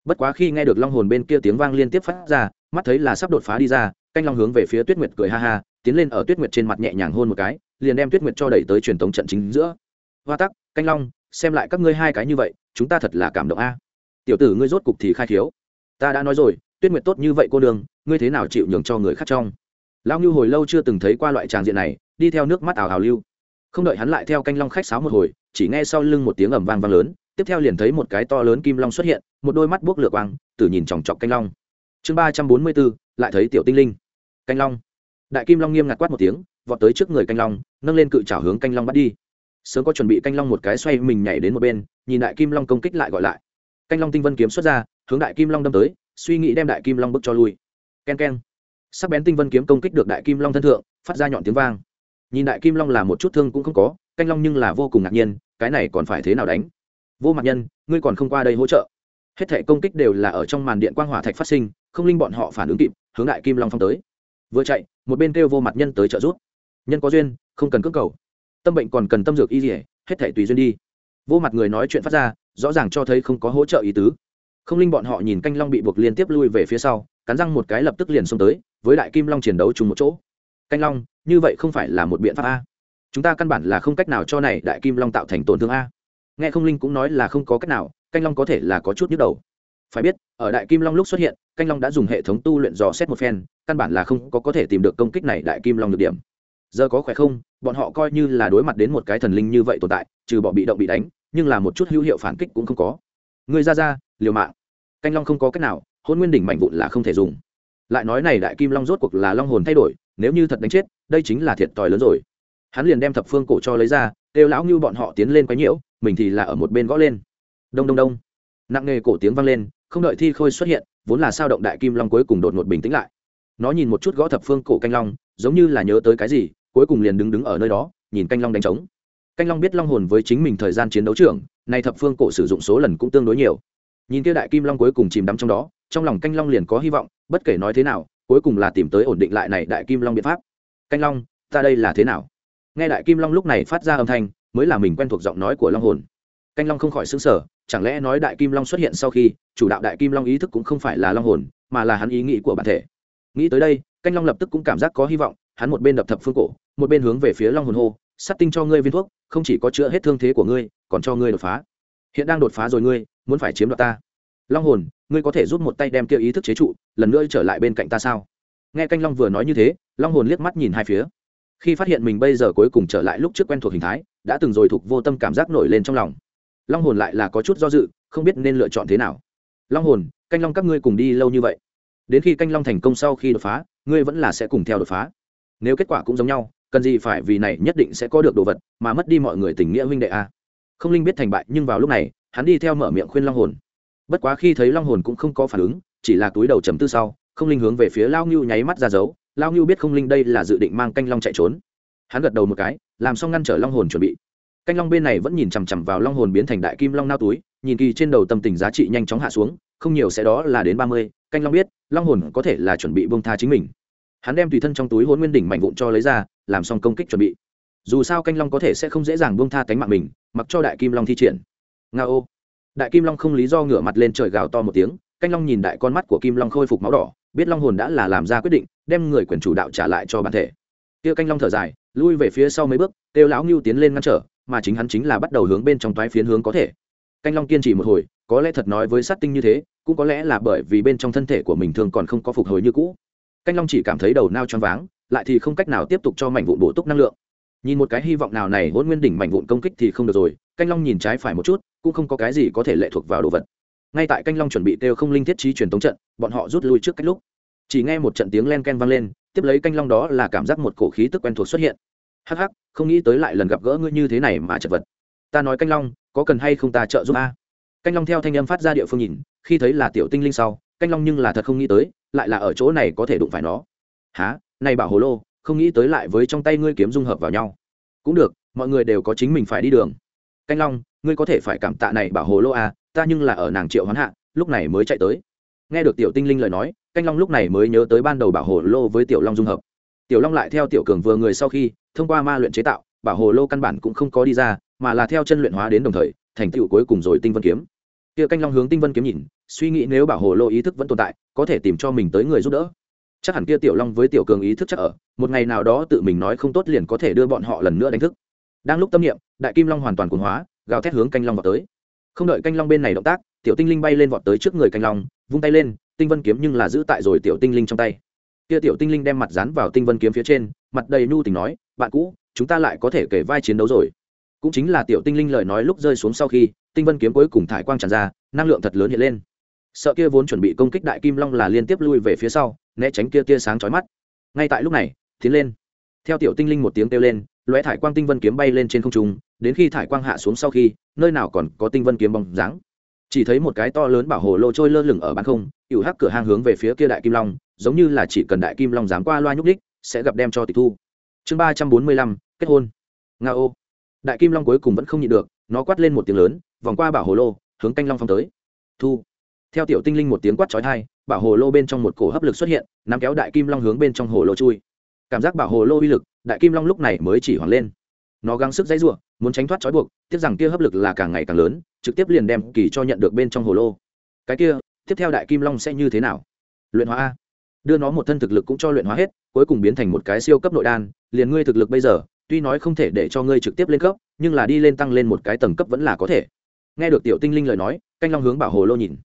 Bất quá khi nghe được long hồn bên kia tiếng vang liên tiếp phát ra, mắt thấy là sắp đột phá đi ra, canh long hướng về phía tuyết nguyệt cười ha ha, tiến lên ở tuyết nguyệt trên mặt nhẹ nhàng hôn một cái, liền đem tuyết nguyệt cho đẩy tới truyền tống trận chính giữa. Hoa tắc, canh long, xem lại các ngươi hai cái như vậy, chúng ta thật là cảm động a. Tiểu tử ngươi rốt cục thì khai thiếu ta đã nói rồi, tuyết nguyệt tốt như vậy cô đường ngươi thế nào chịu nhường cho người khác trong? Lão ngưu hồi lâu chưa từng thấy qua loại tràng diện này, đi theo nước mắt ảo hào lưu không đợi hắn lại theo canh long khách sáo một hồi, chỉ nghe sau lưng một tiếng ầm vang vang lớn, tiếp theo liền thấy một cái to lớn kim long xuất hiện, một đôi mắt buốc lửa quang, tử nhìn chòng chọc canh long. Chương ba trăm bốn mươi bốn, lại thấy tiểu tinh linh. Canh long. Đại kim long nghiêm ngặt quát một tiếng, vọt tới trước người canh long, nâng lên cự trào hướng canh long bắt đi. Sớm có chuẩn bị canh long một cái xoay mình nhảy đến một bên, nhìn đại kim long công kích lại gọi lại. Canh long tinh vân kiếm xuất ra, hướng đại kim long đâm tới, suy nghĩ đem đại kim long bước cho lui. K e n k e n sắc bén tinh vân kiếm công kích được đại kim long thân thượng, phát ra nhọn tiếng vang nhìn đại kim long là một chút thương cũng không có, canh long nhưng là vô cùng ngạc nhiên, cái này còn phải thế nào đánh? Vô mặt nhân, ngươi còn không qua đây hỗ trợ. Hết thể công kích đều là ở trong màn điện quang hỏa thạch phát sinh, không linh bọn họ phản ứng kịp, hướng đại kim long phong tới. Vừa chạy, một bên kêu vô mặt nhân tới trợ giúp. Nhân có duyên, không cần cưỡng cầu. Tâm bệnh còn cần tâm dược y dỉa hết thể tùy duyên đi. Vô mặt người nói chuyện phát ra, rõ ràng cho thấy không có hỗ trợ ý tứ. Không linh bọn họ nhìn canh long bị buộc liên tiếp lui về phía sau, cắn răng một cái lập tức liền xông tới, với đại kim long chiến đấu chung một chỗ canh long, như vậy không phải là một biện pháp a. Chúng ta căn bản là không cách nào cho này đại kim long tạo thành tổn thương a. Nghe không linh cũng nói là không có cách nào, canh long có thể là có chút nhức đầu. Phải biết, ở đại kim long lúc xuất hiện, canh long đã dùng hệ thống tu luyện dò xét một phen, căn bản là không có có thể tìm được công kích này đại kim long được điểm. Giờ có khỏe không? Bọn họ coi như là đối mặt đến một cái thần linh như vậy tồn tại, trừ bỏ bị động bị đánh, nhưng là một chút hữu hiệu phản kích cũng không có. Người ra ra, liều mạng. Canh long không có cách nào hôn nguyên đỉnh mạnh vụn là không thể dùng. Lại nói này đại kim long rốt cuộc là long hồn thay đổi nếu như thật đánh chết, đây chính là thiệt tòi lớn rồi. Hắn liền đem thập phương cổ cho lấy ra, kêu lão như bọn họ tiến lên quấy nhiễu, mình thì là ở một bên gõ lên. Đông đông đông. Nặng nề cổ tiếng vang lên, không đợi thi khôi xuất hiện, vốn là sao động đại kim long cuối cùng đột ngột bình tĩnh lại. Nó nhìn một chút gõ thập phương cổ canh long, giống như là nhớ tới cái gì, cuối cùng liền đứng đứng ở nơi đó, nhìn canh long đánh trống. Canh long biết long hồn với chính mình thời gian chiến đấu trưởng này thập phương cổ sử dụng số lần cũng tương đối nhiều. Nhìn kia đại kim long cuối cùng chìm đắm trong đó, trong lòng canh long liền có hy vọng, bất kể nói thế nào cuối cùng là tìm tới ổn định lại này đại kim long biện pháp. Canh long, ta đây là thế nào? Nghe đại kim long lúc này phát ra âm thanh, mới là mình quen thuộc giọng nói của long hồn. Canh long không khỏi xứng sở chẳng lẽ nói đại kim long xuất hiện sau khi chủ đạo đại kim long ý thức cũng không phải là long hồn, mà là hắn ý nghĩ của bản thể? Nghĩ tới đây, canh long lập tức cũng cảm giác có hy vọng, hắn một bên đập thập phương cổ, một bên hướng về phía long hồn hô sắt tinh cho ngươi viên thuốc, không chỉ có chữa hết thương thế của ngươi, còn cho ngươi đột phá. Hiện đang đột phá rồi ngươi, muốn phải chiếm đoạt ta long hồn, ngươi có thể giúp một tay đem kia ý thức chế trụ, lần nữa trở lại bên cạnh ta sao? Nghe canh long vừa nói như thế, long hồn liếc mắt nhìn hai phía. Khi phát hiện mình bây giờ cuối cùng trở lại lúc trước quen thuộc hình thái, đã từng rồi thuộc vô tâm cảm giác nổi lên trong lòng. Long hồn lại là có chút do dự, không biết nên lựa chọn thế nào. Long hồn, canh long các ngươi cùng đi lâu như vậy. Đến khi canh long thành công sau khi đột phá, ngươi vẫn là sẽ cùng theo đột phá. Nếu kết quả cũng giống nhau, cần gì phải vì này nhất định sẽ có được đồ vật, mà mất đi mọi người tình nghĩa huynh đệ a. Không linh biết thành bại, nhưng vào lúc này, hắn đi theo mở miệng khuyên long hồn bất quá khi thấy long hồn cũng không có phản ứng, chỉ là túi đầu chấm tư sau, không linh hướng về phía lao ngưu nháy mắt ra dấu. Lao ngưu biết không linh đây là dự định mang canh long chạy trốn. Hắn gật đầu một cái, làm xong ngăn trở long hồn chuẩn bị. Canh long bên này vẫn nhìn chằm chằm vào long hồn biến thành đại kim long nao túi, nhìn kỳ trên đầu tâm tình giá trị nhanh chóng hạ xuống, không nhiều sẽ đó là đến ba mươi, canh long biết, long hồn có thể là chuẩn bị bông tha chính mình. Hắn đem tùy thân trong túi hôn nguyên đỉnh mạnh vụn cho lấy ra, làm xong công kích chuẩn bị. Dù sao canh long có thể sẽ không dễ dàng bông tha cánh mạng mình, mặc cho đại kim long thi triển. Nga ô đại kim long không lý do ngửa mặt lên trời gào to một tiếng, canh long nhìn đại con mắt của kim long khôi phục máu đỏ, biết long hồn đã là làm ra quyết định, đem người quyền chủ đạo trả lại cho bản thể. Kia canh long thở dài, lui về phía sau mấy bước kêu lão ngưu tiến lên ngăn trở, mà chính hắn chính là bắt đầu hướng bên trong toái phiến hướng có thể. Canh long kiên trì một hồi, có lẽ thật nói với sát tinh như thế, cũng có lẽ là bởi vì bên trong thân thể của mình thường còn không có phục hồi như cũ. Canh long chỉ cảm thấy đầu nao choáng váng, lại thì không cách nào tiếp tục cho mảnh vụn bổ túc năng lượng. Nhìn một cái hy vọng nào này hôn nguyên đỉnh mảnh vụn công kích thì không được rồi canh long nhìn trái phải một chút, cũng không có cái gì có thể lệ thuộc vào đồ vật. Ngay tại canh long chuẩn bị kêu không linh thiết trí truyền tống trận, bọn họ rút lui trước cách lúc. Chỉ nghe một trận tiếng len ken vang lên, tiếp lấy canh long đó là cảm giác một cổ khí tức quen thuộc xuất hiện. Hắc hắc, không nghĩ tới lại lần gặp gỡ ngươi như thế này mà chật vật. Ta nói canh long, có cần hay không ta trợ giúp a? Canh long theo thanh âm phát ra địa phương nhìn, khi thấy là tiểu tinh linh sau, canh long nhưng là thật không nghĩ tới, lại là ở chỗ này có thể đụng phải nó. Há này bảo hồ lô, không nghĩ tới lại với trong tay ngươi kiếm dung hợp vào nhau. Cũng được, mọi người đều có chính mình phải đi đường canh long, ngươi có thể phải cảm tạ này bảo hồ lô à ta nhưng là ở nàng triệu hoán hạ, lúc này mới chạy tới. Nghe được tiểu tinh linh lời nói, canh long lúc này mới nhớ tới ban đầu bảo hồ lô với tiểu long dung hợp. Tiểu long lại theo tiểu cường vừa người sau khi, thông qua ma luyện chế tạo, bảo hồ lô căn bản cũng không có đi ra, mà là theo chân luyện hóa đến đồng thời, thành tựu cuối cùng rồi tinh vân kiếm. Kia canh long hướng tinh vân kiếm nhìn, suy nghĩ nếu bảo hồ lô ý thức vẫn tồn tại, có thể tìm cho mình tới người giúp đỡ. Chắc hẳn kia tiểu long với tiểu cường ý thức chắc ở, một ngày nào đó tự mình nói không tốt liền có thể đưa bọn họ lần nữa đánh thức. Đang lúc tâm niệm đại kim long hoàn toàn cuồng hóa, gào thét hướng canh long vào tới. Không đợi canh long bên này động tác, tiểu tinh linh bay lên vọt tới trước người canh long, vung tay lên, tinh vân kiếm nhưng là giữ tại rồi tiểu tinh linh trong tay. Kia tiểu tinh linh đem mặt dán vào tinh vân kiếm phía trên, mặt đầy nhu tình nói, bạn cũ, chúng ta lại có thể kể vai chiến đấu rồi. Cũng chính là tiểu tinh linh lời nói lúc rơi xuống sau khi, tinh vân kiếm cuối cùng thải quang tràn ra, năng lượng thật lớn hiện lên. Sợ kia vốn chuẩn bị công kích đại kim long là liên tiếp lui về phía sau, né tránh kia tia sáng chói mắt. Ngay tại lúc này, tiến lên. Theo tiểu tinh linh một tiếng kêu lên lóe thải quang tinh vân kiếm bay lên trên không trung, đến khi thải quang hạ xuống sau khi, nơi nào còn có tinh vân kiếm bóng dáng. Chỉ thấy một cái to lớn bảo hồ lô trôi lơ lửng ở bán không, ỉu hắc cửa hang hướng về phía kia đại kim long, giống như là chỉ cần đại kim long dám qua loa nhúc đích sẽ gặp đem cho tịch thu. Chương ba trăm bốn mươi lăm, kết hôn. Nga ô. Đại kim long cuối cùng vẫn không nhịn được, nó quát lên một tiếng lớn, vòng qua bảo hồ lô, hướng canh long phong tới. Thu. Theo tiểu tinh linh một tiếng quát trói thai bảo hồ lô bên trong một cổ hấp lực xuất hiện, nắm kéo đại kim long hướng bên trong hồ lô chui cảm giác bảo hồ lô uy lực, đại kim long lúc này mới chỉ hoảng lên. Nó gắng sức dãy ruộng muốn tránh thoát trói buộc, tiếc rằng kia hấp lực là càng ngày càng lớn, trực tiếp liền đem kỳ cho nhận được bên trong hồ lô. Cái kia, tiếp theo đại kim long sẽ như thế nào? Luyện hóa a. Đưa nó một thân thực lực cũng cho luyện hóa hết, cuối cùng biến thành một cái siêu cấp nội đan, liền ngươi thực lực bây giờ, tuy nói không thể để cho ngươi trực tiếp lên cấp, nhưng là đi lên tăng lên một cái tầng cấp vẫn là có thể. Nghe được tiểu tinh linh lời nói, canh long hướng bảo hồ lô nhìn.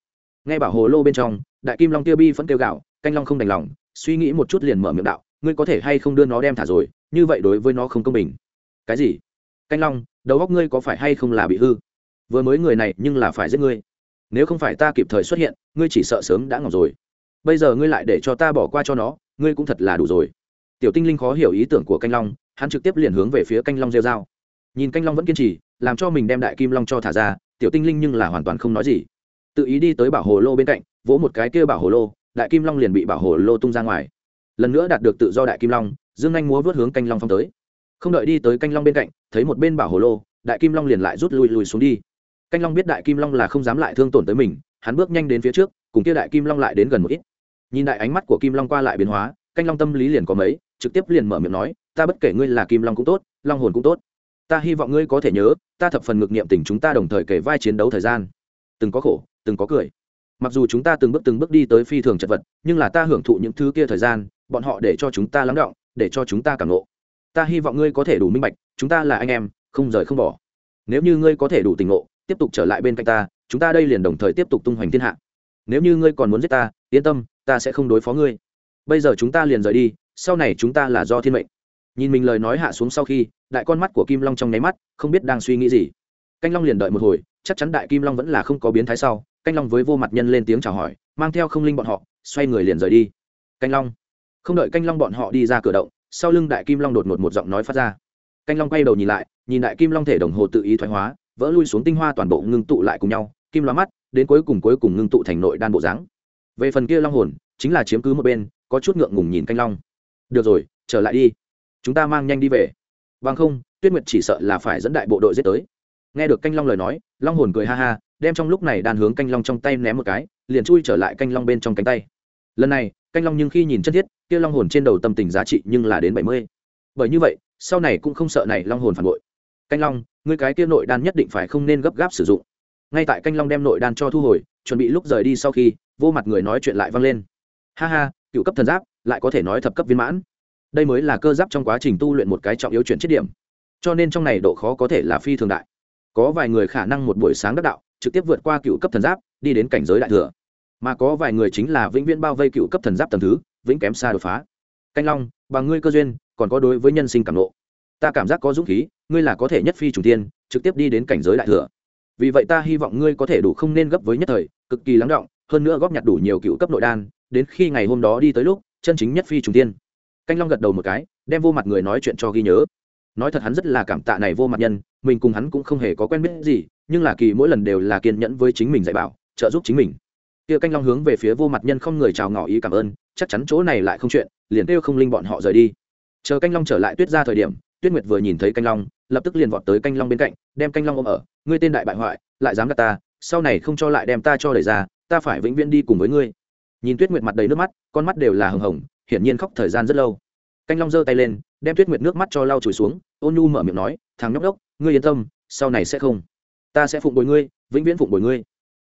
Nghe bảo hồ lô bên trong, đại kim long tiêu bi vẫn kêu gạo canh long không đành lòng, suy nghĩ một chút liền mở miệng đạo ngươi có thể hay không đưa nó đem thả rồi, như vậy đối với nó không công bình. Cái gì? Canh long, đầu góc ngươi có phải hay không là bị hư? Vừa mới người này nhưng là phải giết ngươi. Nếu không phải ta kịp thời xuất hiện, ngươi chỉ sợ sớm đã ngọc rồi. Bây giờ ngươi lại để cho ta bỏ qua cho nó, ngươi cũng thật là đủ rồi. Tiểu tinh linh khó hiểu ý tưởng của canh long, hắn trực tiếp liền hướng về phía canh long rêu dao nhìn canh long vẫn kiên trì, làm cho mình đem đại kim long cho thả ra, tiểu tinh linh nhưng là hoàn toàn không nói gì. Tự ý đi tới bảo hồ lô bên cạnh, vỗ một cái kia bảo hồ lô, đại kim long liền bị bảo hồ lô tung ra ngoài lần nữa đạt được tự do đại kim long, dương anh múa vớt hướng canh long phong tới. Không đợi đi tới canh long bên cạnh, thấy một bên bảo hồ lô, đại kim long liền lại rút lui lùi xuống đi. Canh long biết đại kim long là không dám lại thương tổn tới mình, hắn bước nhanh đến phía trước, cùng kia đại kim long lại đến gần một ít. Nhìn đại ánh mắt của kim long qua lại biến hóa, canh long tâm lý liền có mấy, trực tiếp liền mở miệng nói, ta bất kể ngươi là kim long cũng tốt, long hồn cũng tốt. Ta hy vọng ngươi có thể nhớ, ta thập phần ngược niệm tình chúng ta đồng thời kể vai chiến đấu thời gian. Từng có khổ, từng có cười. Mặc dù chúng ta từng bước từng bước đi tới phi thường chật vật, nhưng là ta hưởng thụ những thứ kia thời gian bọn họ để cho chúng ta lắng động, để cho chúng ta cảm nộ ta hy vọng ngươi có thể đủ minh bạch, chúng ta là anh em, không rời không bỏ. Nếu như ngươi có thể đủ tình ngộ, tiếp tục trở lại bên cạnh ta, chúng ta đây liền đồng thời tiếp tục tung hoành thiên hạ. Nếu như ngươi còn muốn giết ta, yên tâm, ta sẽ không đối phó ngươi. Bây giờ chúng ta liền rời đi, sau này chúng ta là do thiên mệnh. Nhìn mình lời nói hạ xuống sau khi, đại con mắt của kim long trong nháy mắt, không biết đang suy nghĩ gì. Canh long liền đợi một hồi, chắc chắn đại kim long vẫn là không có biến thái sau. Canh long với vô mặt nhân lên tiếng chào hỏi, mang theo không linh bọn họ, xoay người liền rời đi. Canh long không đợi canh long bọn họ đi ra cửa động, sau lưng đại kim long đột ngột một giọng nói phát ra. Canh long quay đầu nhìn lại, nhìn đại kim long thể đồng hồ tự ý thoái hóa, vỡ lui xuống tinh hoa toàn bộ ngưng tụ lại cùng nhau, kim loa mắt, đến cuối cùng cuối cùng ngưng tụ thành nội đan bộ dáng. Về phần kia long hồn, chính là chiếm cứ một bên, có chút ngượng ngùng nhìn canh long. Được rồi, trở lại đi. Chúng ta mang nhanh đi về. Bằng không, tuyết nguyệt chỉ sợ là phải dẫn đại bộ đội giết tới. Nghe được canh long lời nói, long hồn cười ha ha, đem trong lúc này đàn hướng canh long trong tay ném một cái, liền chui trở lại canh long bên trong cánh tay. Lần này canh long nhưng khi nhìn chân thiết, kia long hồn trên đầu tâm tình giá trị nhưng là đến bảy mươi. Bởi như vậy, sau này cũng không sợ này long hồn phản bội. Canh long, ngươi cái kia nội đan nhất định phải không nên gấp gáp sử dụng. Ngay tại canh long đem nội đan cho thu hồi, chuẩn bị lúc rời đi sau khi, vô mặt người nói chuyện lại vang lên. Ha ha, cựu cấp thần giáp, lại có thể nói thập cấp viên mãn. Đây mới là cơ giáp trong quá trình tu luyện một cái trọng yếu chuyển chiết điểm. Cho nên trong này độ khó có thể là phi thường đại. Có vài người khả năng một buổi sáng đắc đạo, trực tiếp vượt qua cựu cấp thần giáp, đi đến cảnh giới đại thừa mà có vài người chính là vĩnh viễn bao vây cựu cấp thần giáp tầm thứ, vĩnh kém xa đột phá. Canh long, bằng ngươi cơ duyên, còn có đối với nhân sinh cảm nộ. Ta cảm giác có dũng khí, ngươi là có thể nhất phi trùng tiên trực tiếp đi đến cảnh giới đại thừa. Vì vậy ta hy vọng ngươi có thể đủ không nên gấp với nhất thời, cực kỳ lắng động, hơn nữa góp nhặt đủ nhiều cựu cấp nội đan, đến khi ngày hôm đó đi tới lúc, chân chính nhất phi trùng tiên canh long gật đầu một cái, đem vô mặt người nói chuyện cho ghi nhớ. Nói thật hắn rất là cảm tạ này vô mặt nhân, mình cùng hắn cũng không hề có quen biết gì, nhưng là kỳ mỗi lần đều là kiên nhẫn với chính mình dạy bảo, trợ giúp chính mình kia canh long hướng về phía vô mặt nhân không người chào ngỏ ý cảm ơn, chắc chắn chỗ này lại không chuyện, liền kêu không linh bọn họ rời đi. Chờ canh long trở lại tuyết ra thời điểm, tuyết nguyệt vừa nhìn thấy canh long, lập tức liền vọt tới canh long bên cạnh, đem canh long ôm ở, ngươi tên đại bại hoại, lại dám gạt ta, sau này không cho lại đem ta cho đẩy ra, ta phải vĩnh viễn đi cùng với ngươi. Nhìn tuyết nguyệt mặt đầy nước mắt, con mắt đều là hừng hồng, hiển nhiên khóc thời gian rất lâu. Canh long giơ tay lên, đem tuyết nguyệt nước mắt cho lau chùi xuống, ôn nhu mở miệng nói, thằng nhóc đốc ngươi yên tâm, sau này sẽ không. Ta sẽ phụng bồi ngươi, vĩnh viễn phụng bồi ngươi.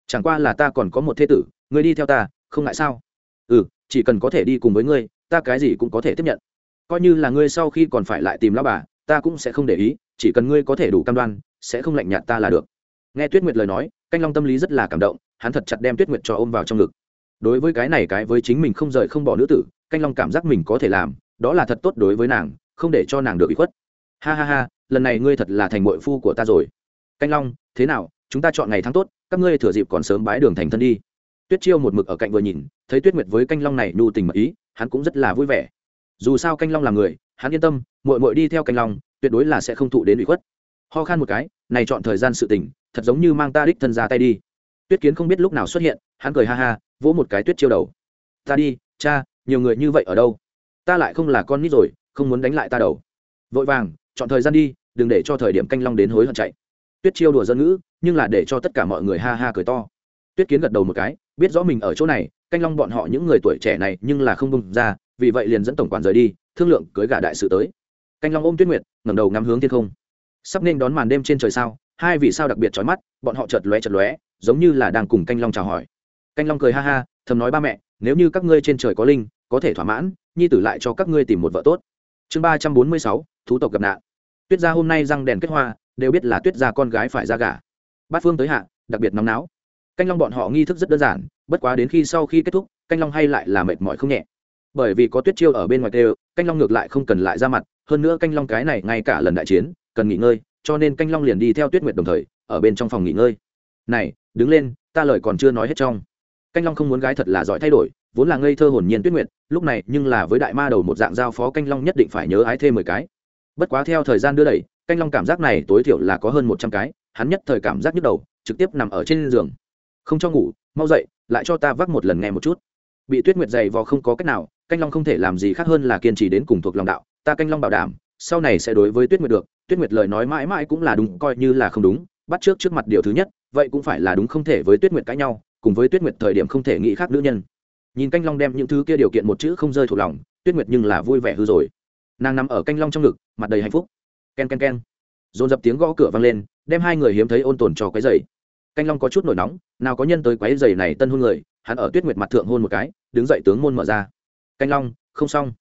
Chẳng qua là ta còn có một thế tử ngươi đi theo ta, không ngại sao? Ừ chỉ cần có thể đi cùng với ngươi, ta cái gì cũng có thể tiếp nhận. Coi như là ngươi sau khi còn phải lại tìm lao bà, ta cũng sẽ không để ý, chỉ cần ngươi có thể đủ cam đoan, sẽ không lạnh nhạt ta là được. Nghe tuyết nguyệt lời nói, canh long tâm lý rất là cảm động, hắn thật chặt đem tuyết nguyệt cho ôm vào trong ngực. Đối với cái này cái với chính mình không rời không bỏ nữ tử, canh long cảm giác mình có thể làm, đó là thật tốt đối với nàng, không để cho nàng được bị khuất. Ha ha ha, lần này ngươi thật là thành mội phu của ta rồi. Canh long, thế nào? Chúng ta chọn ngày tháng tốt, các ngươi thừa dịp còn sớm bái đường thành thân đi tuyết chiêu một mực ở cạnh vừa nhìn, thấy tuyết nguyệt với canh long này nhu tình mật ý, hắn cũng rất là vui vẻ. Dù sao canh long là người, hắn yên tâm mội mội đi theo canh long, tuyệt đối là sẽ không thụ đến bị khuất. Ho khan một cái, này chọn thời gian sự tình, thật giống như mang ta đích thân ra tay đi. Tuyết kiến không biết lúc nào xuất hiện, hắn cười ha ha, vỗ một cái tuyết chiêu đầu. Ta đi, cha, nhiều người như vậy ở đâu? Ta lại không là con nít rồi, không muốn đánh lại ta đầu vội vàng, chọn thời gian đi, đừng để cho thời điểm canh long đến hối hận chạy. Tuyết chiêu đùa dân ngữ, nhưng là để cho tất cả mọi người ha ha cười to. Tuyết kiến gật đầu một cái biết rõ mình ở chỗ này, canh long bọn họ những người tuổi trẻ này nhưng là không bông ra, vì vậy liền dẫn tổng quản rời đi, thương lượng cưới gả đại sự tới. Canh long ôm tuyết nguyệt, ngẩng đầu ngắm hướng thiên không. Sắp nên đón màn đêm trên trời sao, hai vì sao đặc biệt trói mắt, bọn họ chợt lóe chợt lóe, giống như là đang cùng canh long chào hỏi. Canh long cười ha ha, thầm nói ba mẹ, nếu như các ngươi trên trời có linh, có thể thỏa mãn, nhi tử lại cho các ngươi tìm một vợ tốt. Chương ba trăm bốn mươi sáu, thú tộc gặp nạn. Tuyết gia hôm nay răng đèn kết hoa, đều biết là tuyết gia con gái phải ra gả. Bát phương tới hạ, đặc biệt nóng náo canh long bọn họ nghi thức rất đơn giản, bất quá đến khi sau khi kết thúc, canh long hay lại là mệt mỏi không nhẹ. Bởi vì có tuyết chiêu ở bên ngoài tê canh long ngược lại không cần lại ra mặt, hơn nữa canh long cái này ngay cả lần đại chiến, cần nghỉ ngơi, cho nên canh long liền đi theo tuyết nguyệt đồng thời, ở bên trong phòng nghỉ ngơi. Này, đứng lên, ta lời còn chưa nói hết trong. Canh long không muốn gái thật là giỏi thay đổi, vốn là ngây thơ hồn nhiên tuyết nguyệt, lúc này nhưng là với đại ma đầu một dạng giao phó canh long nhất định phải nhớ ái thêm mười cái. Bất quá theo thời gian đưa đẩy, canh long cảm giác này tối thiểu là có hơn một trăm cái, hắn nhất thời cảm giác nhức đầu, trực tiếp nằm ở trên giường không cho ngủ, mau dậy, lại cho ta vác một lần nghe một chút. Bị tuyết nguyệt dày vò không có cách nào, canh long không thể làm gì khác hơn là kiên trì đến cùng thuộc lòng đạo. Ta canh long bảo đảm, sau này sẽ đối với tuyết nguyệt được. Tuyết nguyệt lời nói mãi mãi cũng là đúng, coi như là không đúng. Bắt trước trước mặt điều thứ nhất, vậy cũng phải là đúng không thể với tuyết nguyệt cãi nhau, cùng với tuyết nguyệt thời điểm không thể nghĩ khác nữ nhân. Nhìn canh long đem những thứ kia điều kiện một chữ không rơi thuộc lòng, tuyết nguyệt nhưng là vui vẻ hư rồi. Nàng nằm ở canh long trong ngực, mặt đầy hạnh phúc. K e n k e n k e n dồn dập tiếng gõ cửa vang lên, đem hai người hiếm thấy ôn tồn cho cái dày canh long có chút nổi nóng, nào có nhân tới quái dày này tân hôn người, hắn ở tuyết nguyệt mặt thượng hôn một cái, đứng dậy tướng môn mở ra. Canh long, không xong.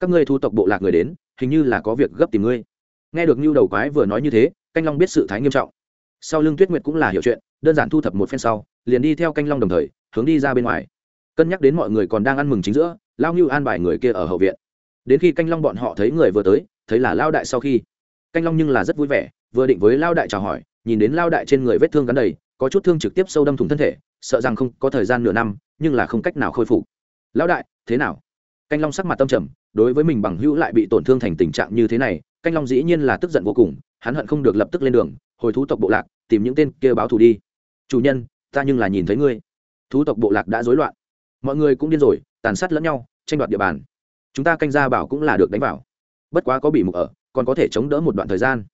Các ngươi thu tộc bộ lạc người đến, hình như là có việc gấp tìm ngươi. Nghe được nhu đầu quái vừa nói như thế, canh long biết sự thái nghiêm trọng. Sau lưng tuyết nguyệt cũng là hiểu chuyện, đơn giản thu thập một phen sau, liền đi theo canh long đồng thời, hướng đi ra bên ngoài. Cân nhắc đến mọi người còn đang ăn mừng chính giữa, lao ngưu an bài người kia ở hậu viện. Đến khi canh long bọn họ thấy người vừa tới, thấy là lao đại sau khi. Canh long nhưng là rất vui vẻ, vừa định với lao đại chào hỏi, nhìn đến lao đại trên người vết thương gắn đầy có chút thương trực tiếp sâu đâm thủng thân thể, sợ rằng không có thời gian nửa năm, nhưng là không cách nào khôi phục. Lão đại, thế nào? Canh long sắc mặt tâm trầm, đối với mình bằng hữu lại bị tổn thương thành tình trạng như thế này, canh long dĩ nhiên là tức giận vô cùng, hắn hận không được lập tức lên đường, hồi thú tộc bộ lạc, tìm những tên kia báo thù đi. Chủ nhân, ta nhưng là nhìn thấy ngươi. Thú tộc bộ lạc đã rối loạn. Mọi người cũng điên rồi, tàn sát lẫn nhau, tranh đoạt địa bàn. Chúng ta canh ra bảo cũng là được đánh vào. Bất quá có bị mục ở, còn có thể chống đỡ một đoạn thời gian.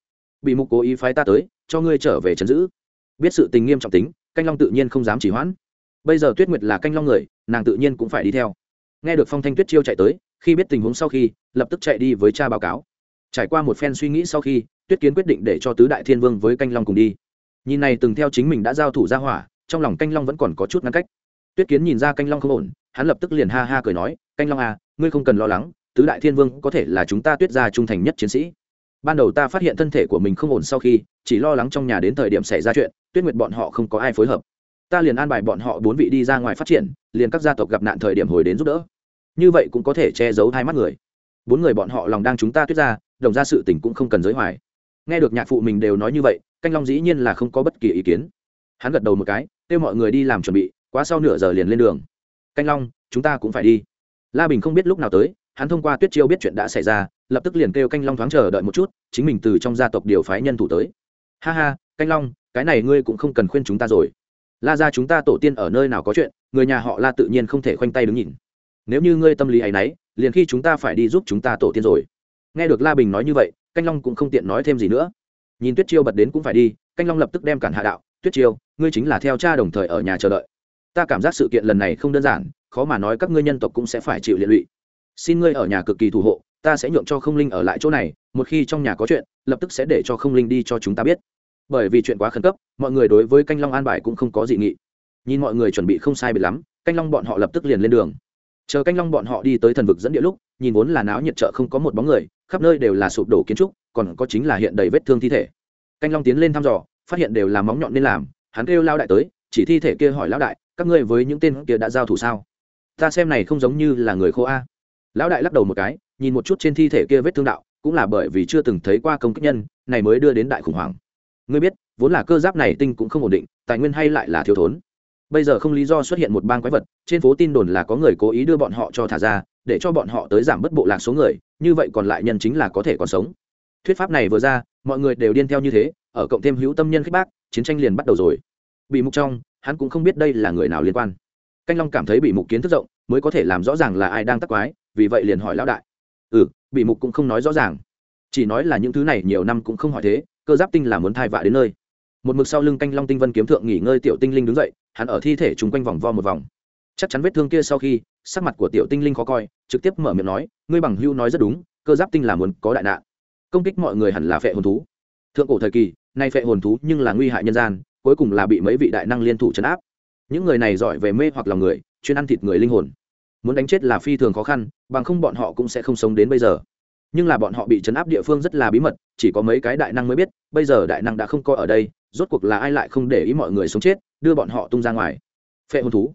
Bị mục cố ý phái ta tới, cho ngươi trở về chấn giữ biết sự tình nghiêm trọng tính, canh long tự nhiên không dám chỉ hoãn. Bây giờ tuyết nguyệt là canh long người, nàng tự nhiên cũng phải đi theo. Nghe được phong thanh tuyết chiêu chạy tới, khi biết tình huống sau khi, lập tức chạy đi với cha báo cáo. Trải qua một phen suy nghĩ sau khi, tuyết kiến quyết định để cho tứ đại thiên vương với canh long cùng đi. Nhìn này từng theo chính mình đã giao thủ ra hỏa, trong lòng canh long vẫn còn có chút ngăn cách. Tuyết kiến nhìn ra canh long không ổn, hắn lập tức liền ha ha cười nói, canh long à ngươi không cần lo lắng, tứ đại thiên vương có thể là chúng ta tuyết gia trung thành nhất chiến sĩ ban đầu ta phát hiện thân thể của mình không ổn sau khi, chỉ lo lắng trong nhà đến thời điểm xảy ra chuyện, tuyết nguyệt bọn họ không có ai phối hợp. Ta liền an bài bọn họ bốn vị đi ra ngoài phát triển, liền các gia tộc gặp nạn thời điểm hồi đến giúp đỡ. Như vậy cũng có thể che giấu hai mắt người. Bốn người bọn họ lòng đang chúng ta tuyết ra, đồng ra sự tình cũng không cần giới hoài. Nghe được nhạc phụ mình đều nói như vậy, canh long dĩ nhiên là không có bất kỳ ý kiến. Hắn gật đầu một cái, kêu mọi người đi làm chuẩn bị, quá sau nửa giờ liền lên đường. Canh long, chúng ta cũng phải đi. La bình không biết lúc nào tới hắn thông qua tuyết chiêu biết chuyện đã xảy ra, lập tức liền kêu canh long thoáng chờ đợi một chút, chính mình từ trong gia tộc điều phái nhân thủ tới. Ha ha, canh long, cái này ngươi cũng không cần khuyên chúng ta rồi. La ra chúng ta tổ tiên ở nơi nào có chuyện, người nhà họ la tự nhiên không thể khoanh tay đứng nhìn. Nếu như ngươi tâm lý ấ y n ấ y liền khi chúng ta phải đi giúp chúng ta tổ tiên rồi. Nghe được la bình nói như vậy, canh long cũng không tiện nói thêm gì nữa. Nhìn tuyết chiêu bật đến cũng phải đi, canh long lập tức đem cản hạ đạo, tuyết chiêu, ngươi chính là theo cha đồng thời ở nhà chờ đợi. Ta cảm giác sự kiện lần này không đơn giản, khó mà nói các ngươi nhân tộc cũng sẽ phải chịu liệt lụy xin ngươi ở nhà cực kỳ thủ hộ, ta sẽ nhượng cho không linh ở lại chỗ này, một khi trong nhà có chuyện, lập tức sẽ để cho không linh đi cho chúng ta biết. Bởi vì chuyện quá khẩn cấp, mọi người đối với canh long an bài cũng không có dị nghị. Nhìn mọi người chuẩn bị không sai biệt lắm, canh long bọn họ lập tức liền lên đường. Chờ canh long bọn họ đi tới thần vực dẫn địa lúc, nhìn vốn là náo nhiệt chợ không có một bóng người, khắp nơi đều là sụp đổ kiến trúc, còn có chính là hiện đầy vết thương thi thể. Canh long tiến lên thăm dò, phát hiện đều là móng nhọn nên làm, hắn kêu lao đại tới, chỉ thi thể kia hỏi lão đại, các ngươi với những tên kia đã giao thủ sao? Ta xem này không giống như là người khô a lão đại lắc đầu một cái, nhìn một chút trên thi thể kia vết thương đạo, cũng là bởi vì chưa từng thấy qua công kích nhân, này mới đưa đến đại khủng hoảng. Ngươi biết, vốn là cơ giáp này tinh cũng không ổn định, tài nguyên hay lại là thiếu thốn. Bây giờ không lý do xuất hiện một bang quái vật, trên phố tin đồn là có người cố ý đưa bọn họ cho thả ra, để cho bọn họ tới giảm bất bộ lạc số người, như vậy còn lại nhân chính là có thể còn sống. Thuyết pháp này vừa ra, mọi người đều điên theo như thế, ở cộng thêm hữu tâm nhân khích bác, chiến tranh liền bắt đầu rồi. Bị mục trong, hắn cũng không biết đây là người nào liên quan. Canh long cảm thấy bị mục kiến thức rộng, mới có thể làm rõ ràng là ai đang tắc quái vì vậy liền hỏi lão đại. Ừ bị mục cũng không nói rõ ràng. Chỉ nói là những thứ này nhiều năm cũng không hỏi thế, cơ giáp tinh là muốn thai vạ đến nơi. Một mực sau lưng canh long tinh vân kiếm thượng nghỉ ngơi tiểu tinh linh đứng dậy, hắn ở thi thể chúng quanh vòng vo một vòng. Chắc chắn vết thương kia sau khi, sắc mặt của tiểu tinh linh khó coi, trực tiếp mở miệng nói, ngươi bằng hưu nói rất đúng, cơ giáp tinh là muốn có đại nạn. Công kích mọi người hẳn là phệ hồn thú. Thượng cổ thời kỳ, nay phệ hồn thú nhưng là nguy hại nhân gian, cuối cùng là bị mấy vị đại năng liên thủ chấn áp. Những người này giỏi về mê hoặc lòng người, chuyên ăn thịt người linh hồn muốn đánh chết là phi thường khó khăn, bằng không bọn họ cũng sẽ không sống đến bây giờ. Nhưng là bọn họ bị chấn áp địa phương rất là bí mật, chỉ có mấy cái đại năng mới biết, bây giờ đại năng đã không coi ở đây, rốt cuộc là ai lại không để ý mọi người sống chết, đưa bọn họ tung ra ngoài. Phệ hôn thú.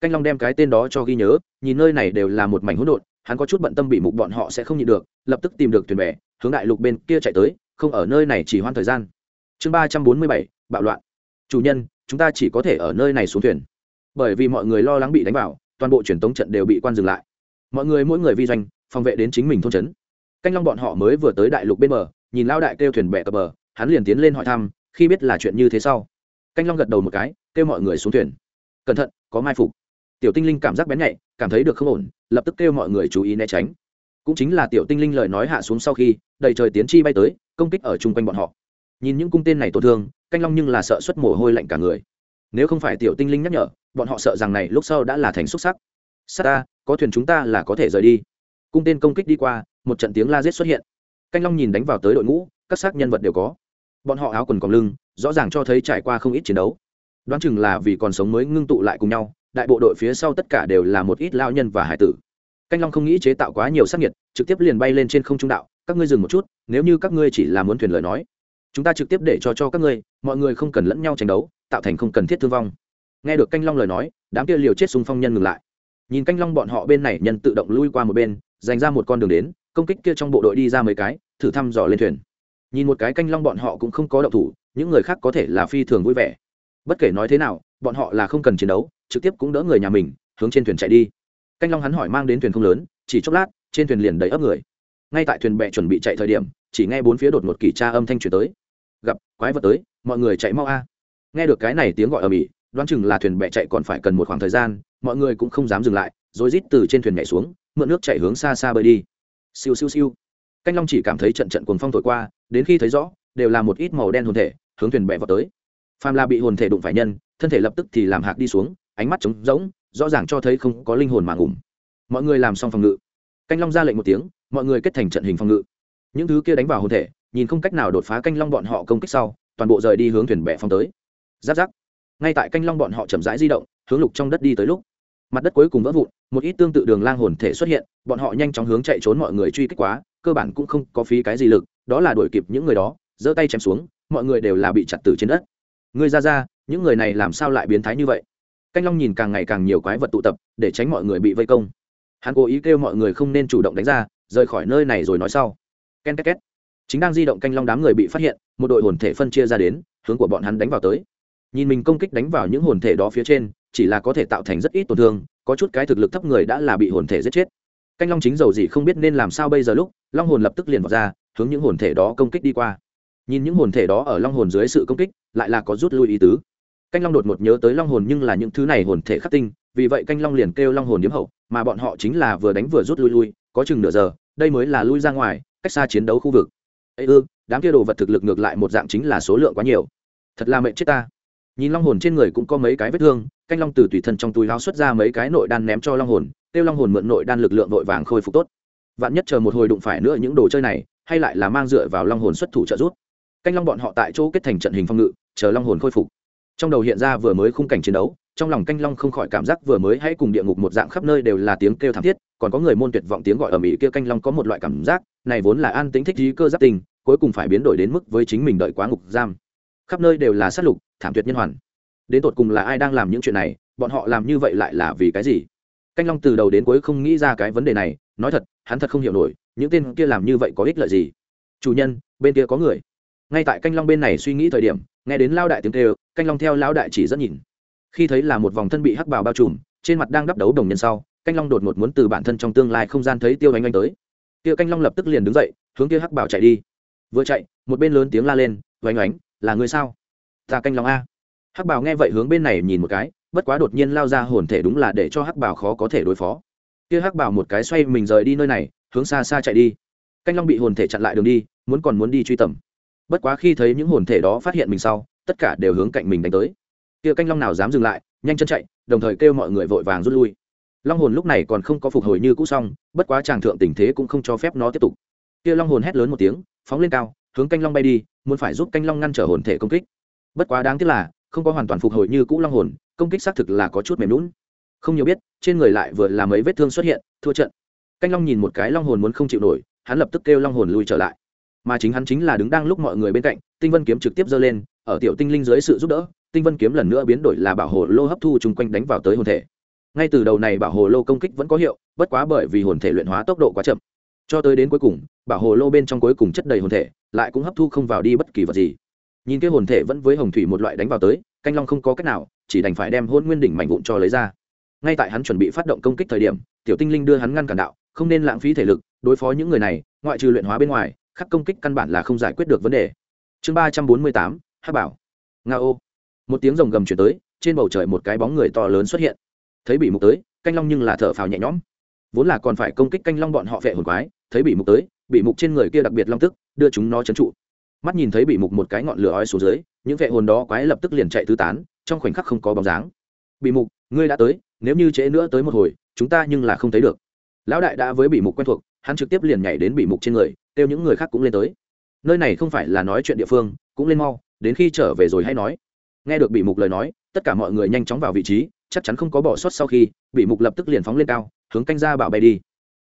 Canh long đem cái tên đó cho ghi nhớ, nhìn nơi này đều là một mảnh hỗn độn, hắn có chút bận tâm bị mục bọn họ sẽ không nhịn được, lập tức tìm được thuyền bè, hướng đại lục bên kia chạy tới, không ở nơi này chỉ hoan thời gian. Chương ba trăm bốn mươi bảy, bạo loạn. Chủ nhân, chúng ta chỉ có thể ở nơi này xuống thuyền. Bởi vì mọi người lo lắng bị đánh vào toàn bộ truyền tống trận đều bị quan dừng lại. Mọi người mỗi người vi doanh, phòng vệ đến chính mình thôn trấn. Canh long bọn họ mới vừa tới đại lục bên bờ, nhìn lao đại kêu thuyền bè cập bờ, hắn liền tiến lên hỏi thăm, khi biết là chuyện như thế sau. Canh long gật đầu một cái, kêu mọi người xuống thuyền. Cẩn thận, có mai phục. Tiểu tinh linh cảm giác bén nhạy, cảm thấy được không ổn, lập tức kêu mọi người chú ý né tránh. Cũng chính là tiểu tinh linh lời nói hạ xuống sau khi, đầy trời tiến chi bay tới, công kích ở chung quanh bọn họ. Nhìn những cung tên này tổn thương, canh long nhưng là sợ xuất mồ hôi lạnh cả người. Nếu không phải tiểu tinh linh nhắc nhở bọn họ sợ rằng này lúc sau đã là thành xúc sắc. S ta, có thuyền chúng ta là có thể rời đi. Cung tên công kích đi qua, một trận tiếng la giết xuất hiện. Canh long nhìn đánh vào tới đội ngũ, các xác nhân vật đều có. Bọn họ áo quần còn lưng, rõ ràng cho thấy trải qua không ít chiến đấu. Đoán chừng là vì còn sống mới ngưng tụ lại cùng nhau, đại bộ đội phía sau tất cả đều là một ít lao nhân và hải tử. Canh long không nghĩ chế tạo quá nhiều sắc nhiệt trực tiếp liền bay lên trên không trung đạo, các ngươi dừng một chút, nếu như các ngươi chỉ là muốn thuyền lời nói, chúng ta trực tiếp để cho cho các ngươi, mọi người không cần lẫn nhau tranh đấu, tạo thành không cần thiết thương vong nghe được canh long lời nói, đám kia liều chết xung phong nhân ngừng lại. Nhìn canh long bọn họ bên này nhân tự động lui qua một bên, dành ra một con đường đến, công kích kia trong bộ đội đi ra mấy cái, thử thăm dò lên thuyền. Nhìn một cái canh long bọn họ cũng không có động thủ, những người khác có thể là phi thường vui vẻ. Bất kể nói thế nào, bọn họ là không cần chiến đấu, trực tiếp cũng đỡ người nhà mình, hướng trên thuyền chạy đi. Canh long hắn hỏi mang đến thuyền không lớn, chỉ chốc lát, trên thuyền liền đầy ấp người. Ngay tại thuyền bè chuẩn bị chạy thời điểm, chỉ nghe bốn phía đột một kỳ tra âm thanh chuyển tới. Gặp quái vật tới, mọi người chạy mau a. Nghe được cái này tiếng gọi ở mỹ đoán chừng là thuyền bè chạy còn phải cần một khoảng thời gian, mọi người cũng không dám dừng lại, rồi rít từ trên thuyền nhảy xuống, mượn nước chạy hướng xa xa bơi đi. Siêu siêu siêu. Canh long chỉ cảm thấy trận trận cuồng phong thổi qua, đến khi thấy rõ, đều là một ít màu đen hồn thể, hướng thuyền bè vào tới. Phàm là bị hồn thể đụng phải nhân, thân thể lập tức thì làm hạc đi xuống, ánh mắt trống rỗng, rõ ràng cho thấy không có linh hồn mà ngủm. Mọi người làm xong phòng ngự. Canh long ra lệnh một tiếng, mọi người kết thành trận hình phòng ngự. Những thứ kia đánh vào hồn thể, nhìn không cách nào đột phá canh long bọn họ công kích sau, toàn bộ rời đi hướng thuyền bè phong tới. Giáp giáp ngay tại canh long bọn họ chậm rãi di động, hướng lục trong đất đi tới lúc. Mặt đất cuối cùng vỡ vụn, một ít tương tự đường lang hồn thể xuất hiện, bọn họ nhanh chóng hướng chạy trốn mọi người truy kích quá, cơ bản cũng không có phí cái gì lực, đó là đuổi kịp những người đó, giơ tay chém xuống, mọi người đều là bị chặt từ trên đất. Người ra ra, những người này làm sao lại biến thái như vậy? Canh long nhìn càng ngày càng nhiều quái vật tụ tập, để tránh mọi người bị vây công. Hắn cố ý kêu mọi người không nên chủ động đánh ra, rời khỏi nơi này rồi nói sau. Ken két két. Chính đang di động canh long đám người bị phát hiện, một đội hồn thể phân chia ra đến, hướng của bọn hắn đánh vào tới nhìn mình công kích đánh vào những hồn thể đó phía trên, chỉ là có thể tạo thành rất ít tổn thương, có chút cái thực lực thấp người đã là bị hồn thể giết chết. Canh long chính dầu gì không biết nên làm sao bây giờ lúc, long hồn lập tức liền vào ra, hướng những hồn thể đó công kích đi qua. Nhìn những hồn thể đó ở long hồn dưới sự công kích, lại là có rút lui ý tứ. Canh long đột một nhớ tới long hồn nhưng là những thứ này hồn thể khắc tinh, vì vậy canh long liền kêu long hồn điếm hậu, mà bọn họ chính là vừa đánh vừa rút lui lui, có chừng nửa giờ, đây mới là lui ra ngoài, cách xa chiến đấu khu vực. Ấy ư, đám kia đồ vật thực lực ngược lại một dạng chính là số lượng quá nhiều. Thật là mệnh chết ta nhìn long hồn trên người cũng có mấy cái vết thương, canh long từ tùy thân trong túi lao xuất ra mấy cái nội đan ném cho long hồn, kêu long hồn mượn nội đan lực lượng vội vàng khôi phục tốt. Vạn nhất chờ một hồi đụng phải nữa những đồ chơi này, hay lại là mang dựa vào long hồn xuất thủ trợ giúp. Canh long bọn họ tại chỗ kết thành trận hình phong ngự, chờ long hồn khôi phục. Trong đầu hiện ra vừa mới khung cảnh chiến đấu, trong lòng canh long không khỏi cảm giác vừa mới hãy cùng địa ngục một dạng khắp nơi đều là tiếng kêu thảm thiết, còn có người môn tuyệt vọng tiếng gọi ở mỹ kia canh long có một loại cảm giác, này vốn là an tính thích trí cơ giáp tình, cuối cùng phải biến đổi đến mức với chính mình đợi quá ngục giam. Khắp nơi đều là sát lục thảm tuyệt nhân hoàn. Đến tột cùng là ai đang làm những chuyện này, bọn họ làm như vậy lại là vì cái gì? Canh long từ đầu đến cuối không nghĩ ra cái vấn đề này, nói thật, hắn thật không hiểu nổi, những tên kia làm như vậy có ích lợi gì? Chủ nhân, bên kia có người. Ngay tại canh long bên này suy nghĩ thời điểm, nghe đến lao đại tiếng kêu, canh long theo lao đại chỉ rất nhìn. Khi thấy là một vòng thân bị hắc bào bao trùm, trên mặt đang đắp đấu đồng nhân sau, canh long đột ngột muốn từ bản thân trong tương lai không gian thấy tiêu anh anh tới. Kia canh long lập tức liền đứng dậy, hướng kia hắc bảo chạy đi. Vừa chạy, một bên lớn tiếng la lên oanh oánh là người sao? Ta canh long a. Hắc bảo nghe vậy hướng bên này nhìn một cái, bất quá đột nhiên lao ra hồn thể đúng là để cho hắc bảo khó có thể đối phó. Kia hắc bảo một cái xoay mình rời đi nơi này, hướng xa xa chạy đi. Canh long bị hồn thể chặn lại đường đi, muốn còn muốn đi truy tầm. Bất quá khi thấy những hồn thể đó phát hiện mình sau, tất cả đều hướng cạnh mình đánh tới. Kia canh long nào dám dừng lại, nhanh chân chạy, đồng thời kêu mọi người vội vàng rút lui. Long hồn lúc này còn không có phục hồi như cũ xong, bất quá chàng thượng tình thế cũng không cho phép nó tiếp tục. Kia long hồn hét lớn một tiếng, phóng lên cao, hướng canh long bay đi, muốn phải giúp canh long ngăn trở hồn thể công kích bất quá đáng tiếc là, không có hoàn toàn phục hồi như cũ long hồn, công kích xác thực là có chút mềm lún không nhiều biết, trên người lại vừa làm mấy vết thương xuất hiện, thua trận. Canh long nhìn một cái long hồn muốn không chịu nổi, hắn lập tức kêu long hồn lui trở lại. Mà chính hắn chính là đứng đang lúc mọi người bên cạnh, tinh vân kiếm trực tiếp giơ lên, ở tiểu tinh linh dưới sự giúp đỡ, tinh vân kiếm lần nữa biến đổi là bảo hồ lô hấp thu chung quanh đánh vào tới hồn thể. Ngay từ đầu này bảo hồ lô công kích vẫn có hiệu, bất quá bởi vì hồn thể luyện hóa tốc độ quá chậm. Cho tới đến cuối cùng, bảo hồ lô bên trong cuối cùng chất đầy hồn thể, lại cũng hấp thu không vào đi bất kỳ vật gì nhìn cái hồn thể vẫn với hồng thủy một loại đánh vào tới, canh long không có cách nào, chỉ đành phải đem hôn nguyên đỉnh mạnh vụn cho lấy ra. Ngay tại hắn chuẩn bị phát động công kích thời điểm, tiểu tinh linh đưa hắn ngăn cản đạo, không nên lãng phí thể lực, đối phó những người này, ngoại trừ luyện hóa bên ngoài, khắc công kích căn bản là không giải quyết được vấn đề. Chương ba trăm bốn mươi tám hát bảo. Nga ô. Một tiếng rồng gầm chuyển tới, trên bầu trời một cái bóng người to lớn xuất hiện. Thấy bị mục tới, canh long nhưng là thở phào nhẹ nhõm. Vốn là còn phải công kích canh long bọn họ vệ hồn quái, thấy bị mục tới, bị mục trên người kia đặc biệt long tức, đưa chúng nó trấn trụ mắt nhìn thấy bị mục một cái ngọn lửa ói xuống dưới, những vệ hồn đó quái lập tức liền chạy tứ tán, trong khoảnh khắc không có bóng dáng. Bị mục, ngươi đã tới, nếu như trễ nữa tới một hồi, chúng ta nhưng là không thấy được. Lão đại đã với bị mục quen thuộc, hắn trực tiếp liền nhảy đến bị mục trên người, kêu những người khác cũng lên tới. Nơi này không phải là nói chuyện địa phương, cũng lên mau, đến khi trở về rồi hay nói. Nghe được bị mục lời nói, tất cả mọi người nhanh chóng vào vị trí, chắc chắn không có bỏ sót sau khi, bị mục lập tức liền phóng lên cao, hướng canh gia bảo bay đi.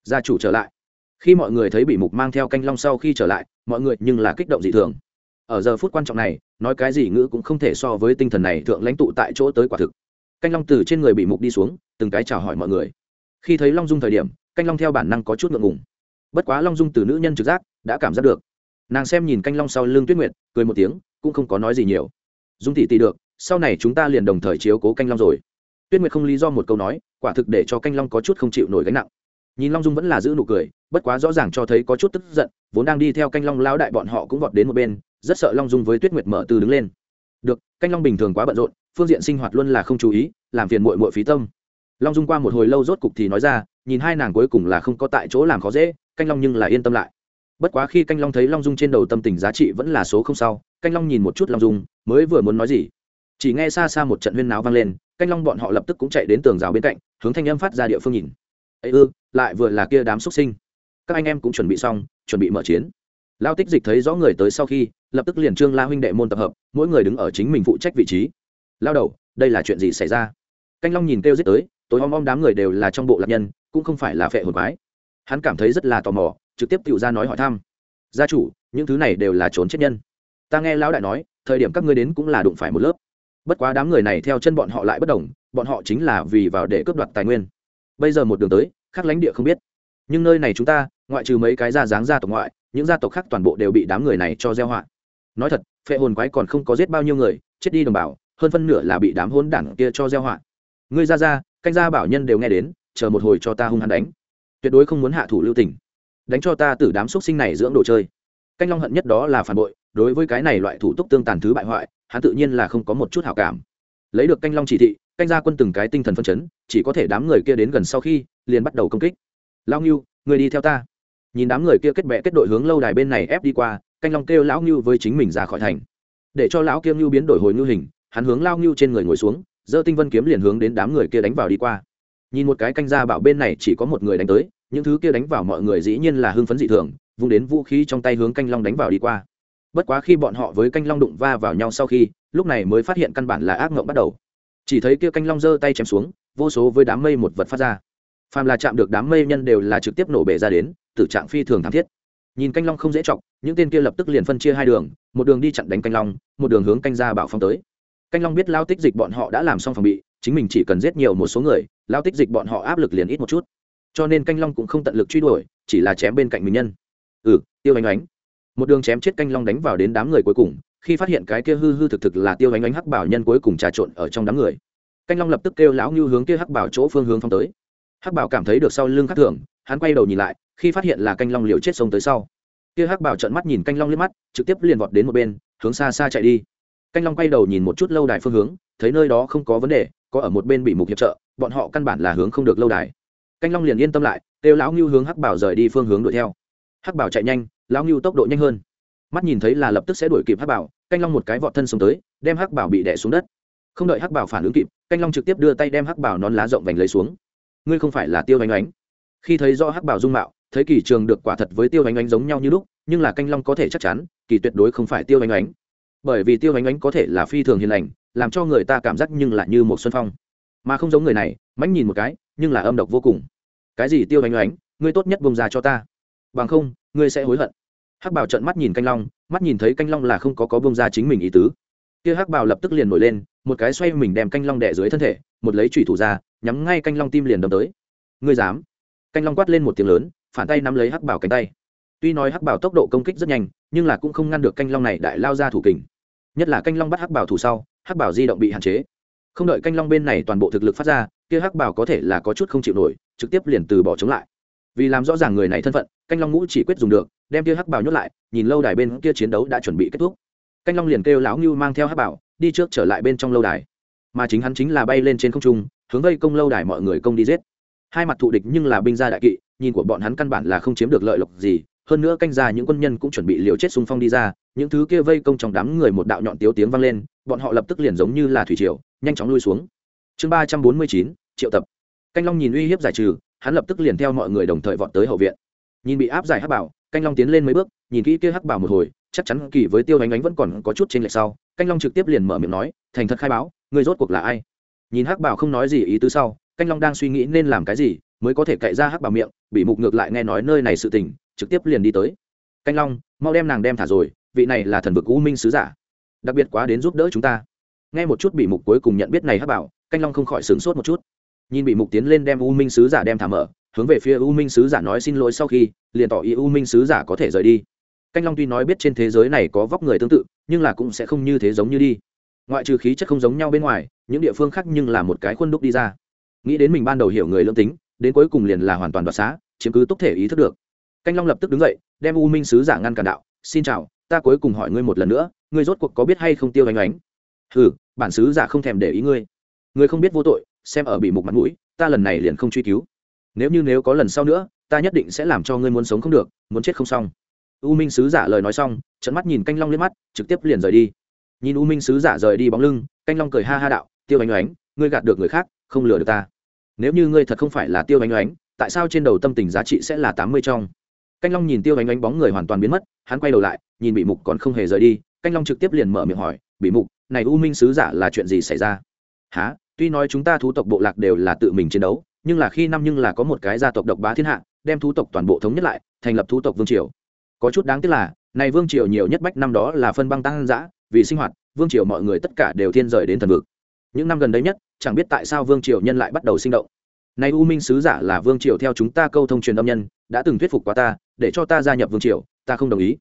Gia chủ trở lại khi mọi người thấy bị mục mang theo canh long sau khi trở lại, mọi người nhưng là kích động dị thường. Ở giờ phút quan trọng này, nói cái gì ngữ cũng không thể so với tinh thần này thượng lãnh tụ tại chỗ tới quả thực. Canh long từ trên người bị mục đi xuống, từng cái chào hỏi mọi người. Khi thấy long dung thời điểm, canh long theo bản năng có chút ngượng ngùng. Bất quá long dung từ nữ nhân trực giác, đã cảm giác được. Nàng xem nhìn canh long sau lưng tuyết nguyệt, cười một tiếng, cũng không có nói gì nhiều. Dung tỷ tỷ được, sau này chúng ta liền đồng thời chiếu cố canh long rồi. Tuyết nguyệt không lý do một câu nói, quả thực để cho canh long có chút không chịu nổi gánh nặng nhìn long dung vẫn là giữ nụ cười, bất quá rõ ràng cho thấy có chút tức giận, vốn đang đi theo canh long lao đại bọn họ cũng vọt đến một bên, rất sợ long dung với tuyết nguyệt mở từ đứng lên. Được, canh long bình thường quá bận rộn, phương diện sinh hoạt luôn là không chú ý, làm phiền mội mội phí tâm. Long dung qua một hồi lâu rốt cục thì nói ra, nhìn hai nàng cuối cùng là không có tại chỗ làm khó dễ, canh long nhưng là yên tâm lại. Bất quá khi canh long thấy long dung trên đầu tâm tình giá trị vẫn là số không sau, canh long nhìn một chút long dung, mới vừa muốn nói gì. Chỉ nghe xa xa một trận huyên náo vang lên, canh long bọn họ lập tức cũng chạy đến tường rào bên cạnh, hướng thanh âm phát ra địa phương nhìn ấy ư, lại vừa là kia đám xuất sinh. Các anh em cũng chuẩn bị xong, chuẩn bị mở chiến. Lao tích dịch thấy rõ người tới sau khi, lập tức liền trương la huynh đệ môn tập hợp, mỗi người đứng ở chính mình phụ trách vị trí. Lao đầu, đây là chuyện gì xảy ra? Canh long nhìn kêu giết tới, tối om om đám người đều là trong bộ lạc nhân, cũng không phải là phệ hồn quái. Hắn cảm thấy rất là tò mò, trực tiếp tự ra nói hỏi thăm. Gia chủ, những thứ này đều là trốn chết nhân. Ta nghe lão đại nói, thời điểm các ngươi đến cũng là đụng phải một lớp. Bất quá đám người này theo chân bọn họ lại bất đồng, bọn họ chính là vì vào để cướp đoạt tài nguyên bây giờ một đường tới, khác lãnh địa không biết. Nhưng nơi này chúng ta, ngoại trừ mấy cái gia dáng gia tộc ngoại, những gia tộc khác toàn bộ đều bị đám người này cho gieo họa. Nói thật, phệ hồn quái còn không có giết bao nhiêu người, chết đi đồng bào, hơn phân nửa là bị đám hôn đảng kia cho gieo họa. Ngươi ra ra, canh gia bảo nhân đều nghe đến, chờ một hồi cho ta hung hăng đánh. Tuyệt đối không muốn hạ thủ lưu tình. Đánh cho ta từ đám xúc sinh này dưỡng đồ chơi. Canh long hận nhất đó là phản bội, đối với cái này loại thủ tục tương tàn thứ bại hoại, hắn tự nhiên là không có một chút hảo cảm lấy được canh long chỉ thị, canh gia quân từng cái tinh thần phân chấn, chỉ có thể đám người kia đến gần sau khi, liền bắt đầu công kích. Lao ngưu, người đi theo ta. Nhìn đám người kia kết bệ kết đội hướng lâu đài bên này ép đi qua, canh long kêu lão ngưu với chính mình ra khỏi thành. Để cho lão kia ngưu biến đổi hồi ngưu hình, hắn hướng lao ngưu trên người ngồi xuống, giơ tinh vân kiếm liền hướng đến đám người kia đánh vào đi qua. Nhìn một cái canh gia bảo bên này chỉ có một người đánh tới, những thứ kia đánh vào mọi người dĩ nhiên là hưng phấn dị thường, vung đến vũ khí trong tay hướng canh long đánh vào đi qua. Bất quá khi bọn họ với canh long đụng va vào nhau sau khi lúc này mới phát hiện căn bản là ác mộng bắt đầu. Chỉ thấy kia canh long giơ tay chém xuống, vô số với đám mây một vật phát ra. Phàm là chạm được đám mây nhân đều là trực tiếp nổ bể ra đến, tử trạng phi thường thảm thiết. Nhìn canh long không dễ chọc, những tên kia lập tức liền phân chia hai đường, một đường đi chặn đánh canh long, một đường hướng canh ra bảo phong tới. Canh long biết lao tích dịch bọn họ đã làm xong phòng bị, chính mình chỉ cần giết nhiều một số người, lao tích dịch bọn họ áp lực liền ít một chút. Cho nên canh long cũng không tận lực truy đuổi, chỉ là chém bên cạnh mình nhân. Ừ tiêu ánh ánh. Một đường chém chết canh long đánh vào đến đám người cuối cùng khi phát hiện cái kia hư hư thực thực là tiêu ánh ánh hắc bảo nhân cuối cùng trà trộn ở trong đám người, canh long lập tức kêu lão như hướng kia hắc bảo chỗ phương hướng phong tới. Hắc bảo cảm thấy được sau lưng khắc thường, hắn quay đầu nhìn lại, khi phát hiện là canh long liều chết sông tới sau, kia hắc bảo trợn mắt nhìn canh long liếc mắt, trực tiếp liền vọt đến một bên, hướng xa xa chạy đi. Canh long quay đầu nhìn một chút lâu đài phương hướng, thấy nơi đó không có vấn đề, có ở một bên bị mục hiệp trợ, bọn họ căn bản là hướng không được lâu đài. Canh long liền yên tâm lại, kêu lão ngưu hướng hắc bảo rời đi phương hướng đuổi theo. Hắc bảo chạy nhanh, lão ngưu tốc độ nhanh hơn mắt nhìn thấy là lập tức sẽ đuổi kịp hắc bảo, canh long một cái vọt thân xuống tới, đem hắc bảo bị đẻ xuống đất. Không đợi hắc bảo phản ứng kịp, canh long trực tiếp đưa tay đem hắc bảo nón lá rộng vành lấy xuống. Ngươi không phải là tiêu ánh ánh. Khi thấy do hắc bảo dung mạo, thấy kỳ trường được quả thật với tiêu ánh ánh giống nhau như lúc, nhưng là canh long có thể chắc chắn, kỳ tuyệt đối không phải tiêu ánh ánh. Bởi vì tiêu ánh ánh có thể là phi thường hiền lành, làm cho người ta cảm giác nhưng lại như một xuân phong. Mà không giống người này, mãnh nhìn một cái, nhưng là âm độc vô cùng. Cái gì tiêu ánh ánh? Ngươi tốt nhất bông ra cho ta. Bằng không, ngươi sẽ hối hận hắc bảo trợn mắt nhìn canh long, mắt nhìn thấy canh long là không có có bông ra chính mình ý tứ. Kia hắc bảo lập tức liền nổi lên, một cái xoay mình đem canh long đẻ dưới thân thể, một lấy chủy thủ ra, nhắm ngay canh long tim liền đâm tới. Ngươi dám? Canh long quát lên một tiếng lớn, phản tay nắm lấy hắc bảo cánh tay. Tuy nói hắc bảo tốc độ công kích rất nhanh, nhưng là cũng không ngăn được canh long này đại lao ra thủ kình. Nhất là canh long bắt hắc bảo thủ sau, hắc bảo di động bị hạn chế. Không đợi canh long bên này toàn bộ thực lực phát ra, kia hắc bảo có thể là có chút không chịu nổi, trực tiếp liền từ bỏ chống lại. Vì làm rõ ràng người này thân phận, canh long ngũ chỉ quyết dùng được đem kia hắc bảo nhốt lại, nhìn lâu đài bên kia chiến đấu đã chuẩn bị kết thúc. Canh long liền kêu lão ngưu mang theo hắc bảo đi trước trở lại bên trong lâu đài. Mà chính hắn chính là bay lên trên không trung, hướng vây công lâu đài mọi người công đi giết. Hai mặt thù địch nhưng là binh gia đại kỵ, nhìn của bọn hắn căn bản là không chiếm được lợi lộc gì, hơn nữa canh ra những quân nhân cũng chuẩn bị liều chết xung phong đi ra, những thứ kia vây công trong đám người một đạo nhọn tiếu tiếng vang lên, bọn họ lập tức liền giống như là thủy triều, nhanh chóng lui xuống. Chương ba trăm bốn mươi chín, triệu tập. Canh long nhìn uy hiếp giải trừ, hắn lập tức liền theo mọi người đồng thời vọt tới hậu viện. Nhìn bị áp giải hắc bảo canh long tiến lên mấy bước, nhìn kỹ kia hắc bảo một hồi, chắc chắn kỳ với tiêu ánh ánh vẫn còn có chút trên lệch sau. Canh long trực tiếp liền mở miệng nói, thành thật khai báo người rốt cuộc là ai? Nhìn hắc bảo không nói gì ý tứ sau, canh long đang suy nghĩ nên làm cái gì, mới có thể cậy ra hắc bảo miệng, bị mục ngược lại nghe nói nơi này sự tình, trực tiếp liền đi tới. Canh long, mau đem nàng đem thả rồi, vị này là thần vực u minh sứ giả, đặc biệt quá đến giúp đỡ chúng ta. Nghe một chút bị mục cuối cùng nhận biết này hắc bảo, canh long không khỏi sửng sốt một chút. Nhìn bị mục tiến lên đem u minh sứ giả đem thả mở hướng về phía u minh sứ giả nói xin lỗi sau khi, liền tỏ ý u minh sứ giả có thể rời đi. Canh long tuy nói biết trên thế giới này có vóc người tương tự, nhưng là cũng sẽ không như thế giống như đi. Ngoại trừ khí chất không giống nhau bên ngoài, những địa phương khác nhưng là một cái khuôn đúc đi ra. Nghĩ đến mình ban đầu hiểu người lương tính, đến cuối cùng liền là hoàn toàn đoạt xá, chiếm cứ túc thể ý thức được. Canh long lập tức đứng dậy, đem u minh sứ giả ngăn cản đạo, xin chào, ta cuối cùng hỏi ngươi một lần nữa, ngươi rốt cuộc có biết hay không tiêu ánh ánh? Ừ bản sứ giả không thèm để ý ngươi. Ngươi không biết vô tội, xem ở bị mục mặt mũi, ta lần này liền không truy cứu nếu như nếu có lần sau nữa, ta nhất định sẽ làm cho ngươi muốn sống không được, muốn chết không xong. U minh sứ giả lời nói xong trận mắt nhìn canh long lên mắt, trực tiếp liền rời đi. Nhìn u minh sứ giả rời đi bóng lưng, canh long cười ha ha đạo, tiêu ánh oánh, ngươi gạt được người khác, không lừa được ta. Nếu như ngươi thật không phải là tiêu ánh oánh, tại sao trên đầu tâm tình giá trị sẽ là tám mươi trong? Canh long nhìn tiêu ánh ánh bóng người hoàn toàn biến mất, hắn quay đầu lại, nhìn bị mục còn không hề rời đi, canh long trực tiếp liền mở miệng hỏi, bị mục, này u minh sứ giả là chuyện gì xảy ra? Há tuy nói chúng ta thú tộc bộ lạc đều là tự mình chiến đấu nhưng là khi năm nhưng là có một cái gia tộc độc bá thiên hạ, đem thú tộc toàn bộ thống nhất lại, thành lập thú tộc vương triều. Có chút đáng tiếc là, này vương triều nhiều nhất bách năm đó là phân băng tăng giã, vì sinh hoạt, vương triều mọi người tất cả đều thiên rời đến thần vực. Những năm gần đây nhất, chẳng biết tại sao vương triều nhân lại bắt đầu sinh động. Nay u minh sứ giả là vương triều theo chúng ta câu thông truyền âm nhân, đã từng thuyết phục qua ta, để cho ta gia nhập vương triều, ta không đồng ý.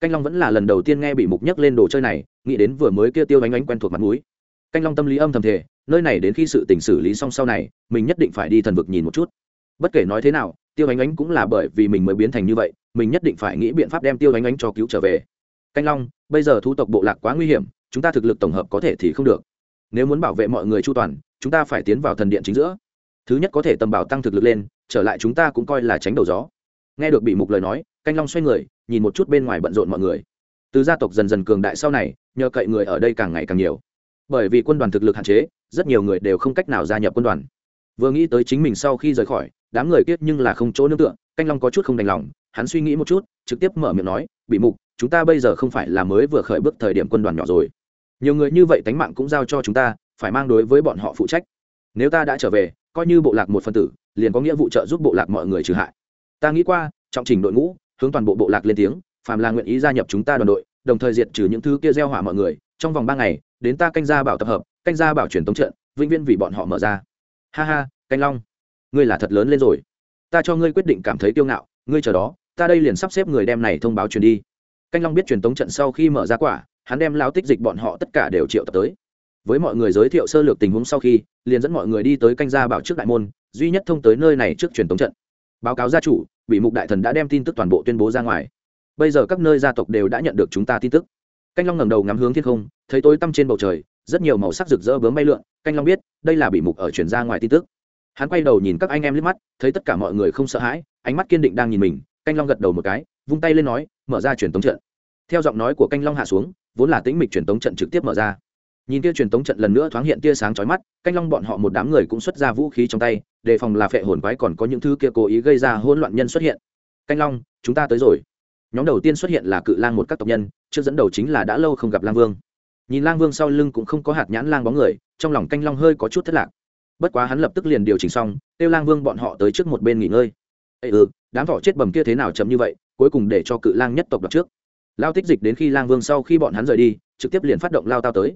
Canh long vẫn là lần đầu tiên nghe bị mục nhắc lên đồ chơi này, nghĩ đến vừa mới kia tiêu ánh ánh quen thuộc mặt mũi canh long tâm lý âm thầm thể nơi này đến khi sự tình xử lý xong sau này, mình nhất định phải đi thần vực nhìn một chút. Bất kể nói thế nào, tiêu ánh ánh cũng là bởi vì mình mới biến thành như vậy, mình nhất định phải nghĩ biện pháp đem tiêu ánh ánh cho cứu trở về. Canh long, bây giờ thu tộc bộ lạc quá nguy hiểm, chúng ta thực lực tổng hợp có thể thì không được. Nếu muốn bảo vệ mọi người chu toàn, chúng ta phải tiến vào thần điện chính giữa. Thứ nhất có thể tầm bảo tăng thực lực lên, trở lại chúng ta cũng coi là tránh đầu gió. Nghe được bị mục lời nói, canh long xoay người, nhìn một chút bên ngoài bận rộn mọi người. Từ gia tộc dần dần cường đại sau này, nhờ cậy người ở đây càng ngày càng nhiều bởi vì quân đoàn thực lực hạn chế, rất nhiều người đều không cách nào gia nhập quân đoàn. Vừa nghĩ tới chính mình sau khi rời khỏi, đám người kiết nhưng là không chỗ nương tựa, canh long có chút không đành lòng, hắn suy nghĩ một chút, trực tiếp mở miệng nói, bị mục, chúng ta bây giờ không phải là mới vừa khởi bước thời điểm quân đoàn nhỏ rồi. Nhiều người như vậy tánh mạng cũng giao cho chúng ta, phải mang đối với bọn họ phụ trách. Nếu ta đã trở về, coi như bộ lạc một phân tử, liền có nghĩa vụ trợ giúp bộ lạc mọi người trừ hại. Ta nghĩ qua, trọng trình đội ngũ, hướng toàn bộ bộ lạc lên tiếng, phàm là nguyện ý gia nhập chúng ta đoàn đội, đồng thời diệt trừ những thứ kia gieo hỏa mọi người, trong vòng ba ngày đến ta canh gia bảo tập hợp, canh gia bảo truyền tống trận, vĩnh viễn vì bọn họ mở ra. Ha ha, canh long, ngươi là thật lớn lên rồi. Ta cho ngươi quyết định cảm thấy kiêu ngạo, ngươi chờ đó, ta đây liền sắp xếp người đem này thông báo truyền đi. Canh long biết truyền tống trận sau khi mở ra quả, hắn đem lao tích dịch bọn họ tất cả đều triệu tập tới. Với mọi người giới thiệu sơ lược tình huống sau khi, liền dẫn mọi người đi tới canh gia bảo trước đại môn, duy nhất thông tới nơi này trước truyền tống trận. Báo cáo gia chủ bị mục đại thần đã đem tin tức toàn bộ tuyên bố ra ngoài. Bây giờ các nơi gia tộc đều đã nhận được chúng ta tin tức canh long ngẩng đầu ngắm hướng thiên không, thấy tối tăm trên bầu trời, rất nhiều màu sắc rực rỡ bướm bay lượn, canh long biết, đây là bị mục ở chuyển ra ngoài tin tức. Hắn quay đầu nhìn các anh em liếc mắt, thấy tất cả mọi người không sợ hãi, ánh mắt kiên định đang nhìn mình, canh long gật đầu một cái, vung tay lên nói, mở ra truyền tống trận. Theo giọng nói của canh long hạ xuống, vốn là tĩnh mịch truyền tống trận trực tiếp mở ra. Nhìn kia truyền tống trận lần nữa thoáng hiện tia sáng chói mắt, canh long bọn họ một đám người cũng xuất ra vũ khí trong tay, đề phòng là phệ hồn quái còn có những thứ kia cố ý gây ra hỗn loạn nhân xuất hiện. Canh long, chúng ta tới rồi nhóm đầu tiên xuất hiện là cự lang một các tộc nhân, trước dẫn đầu chính là đã lâu không gặp lang vương. Nhìn lang vương sau lưng cũng không có hạt nhãn lang bóng người, trong lòng canh long hơi có chút thất lạc. Bất quá hắn lập tức liền điều chỉnh xong, kêu lang vương bọn họ tới trước một bên nghỉ ngơi. Ê ừ đám thỏ chết bầm kia thế nào chậm như vậy, cuối cùng để cho cự lang nhất tộc đọc trước. Lao tích dịch đến khi lang vương sau khi bọn hắn rời đi, trực tiếp liền phát động lao tao tới.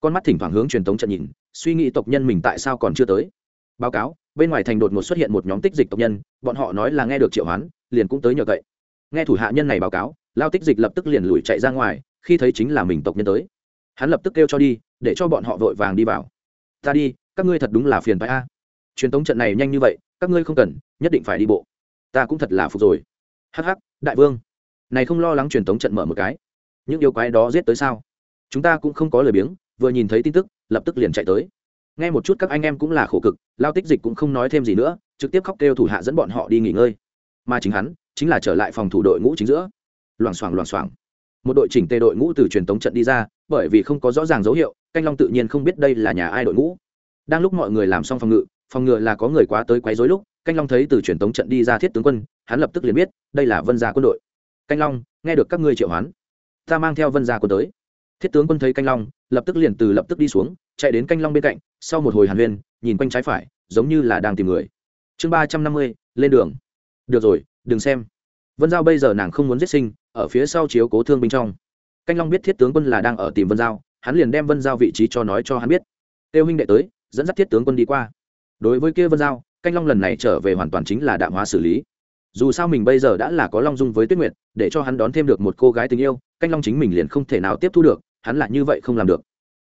Con mắt thỉnh thoảng hướng truyền thống trận nhìn, suy nghĩ tộc nhân mình tại sao còn chưa tới. Báo cáo, bên ngoài thành đột ngột xuất hiện một nhóm tích dịch tộc nhân, bọn họ nói là nghe được triệu hoán, liền cũng tới nhờ cậy nghe thủ hạ nhân này báo cáo, lao tích dịch lập tức liền lùi chạy ra ngoài, khi thấy chính là mình tộc nhân tới. Hắn lập tức kêu cho đi, để cho bọn họ vội vàng đi vào. Ta đi, các ngươi thật đúng là phiền phái a. Truyền thống trận này nhanh như vậy, các ngươi không cần, nhất định phải đi bộ. Ta cũng thật là phục rồi. Hh đại vương. Này không lo lắng truyền thống trận mở một cái. Những yêu quái đó giết tới sao? Chúng ta cũng không có lời biếng, vừa nhìn thấy tin tức, lập tức liền chạy tới. Nghe một chút các anh em cũng là khổ cực, lao tích dịch cũng không nói thêm gì nữa, trực tiếp khóc kêu thủ hạ dẫn bọn họ đi nghỉ ngơi mà chính hắn chính là trở lại phòng thủ đội ngũ chính giữa. Loảng xoảng loảng xoảng. Một đội chỉnh tề đội ngũ từ truyền tống trận đi ra, bởi vì không có rõ ràng dấu hiệu, canh long tự nhiên không biết đây là nhà ai đội ngũ. Đang lúc mọi người làm xong phòng ngự phòng ngự là có người quá tới quấy rối lúc, canh long thấy từ truyền tống trận đi ra thiết tướng quân, hắn lập tức liền biết, đây là vân gia quân đội. Canh long, nghe được các ngươi triệu hoán, ta mang theo vân gia quân tới. Thiết tướng quân thấy canh long, lập tức liền từ lập tức đi xuống, chạy đến canh long bên cạnh, sau một hồi hàn huyên, nhìn quanh trái phải, giống như là đang tìm người. Chương ba trăm năm mươi, lên đường được rồi, đừng xem. Vân giao bây giờ nàng không muốn giết sinh, ở phía sau chiếu cố thương binh trong. Canh long biết thiết tướng quân là đang ở tìm vân giao, hắn liền đem vân giao vị trí cho nói cho hắn biết. Tiêu huynh đệ tới, dẫn dắt thiết tướng quân đi qua. Đối với kia vân giao, canh long lần này trở về hoàn toàn chính là đạm hóa xử lý. Dù sao mình bây giờ đã là có long dung với tuyết nguyệt, để cho hắn đón thêm được một cô gái tình yêu, canh long chính mình liền không thể nào tiếp thu được, hắn là như vậy không làm được.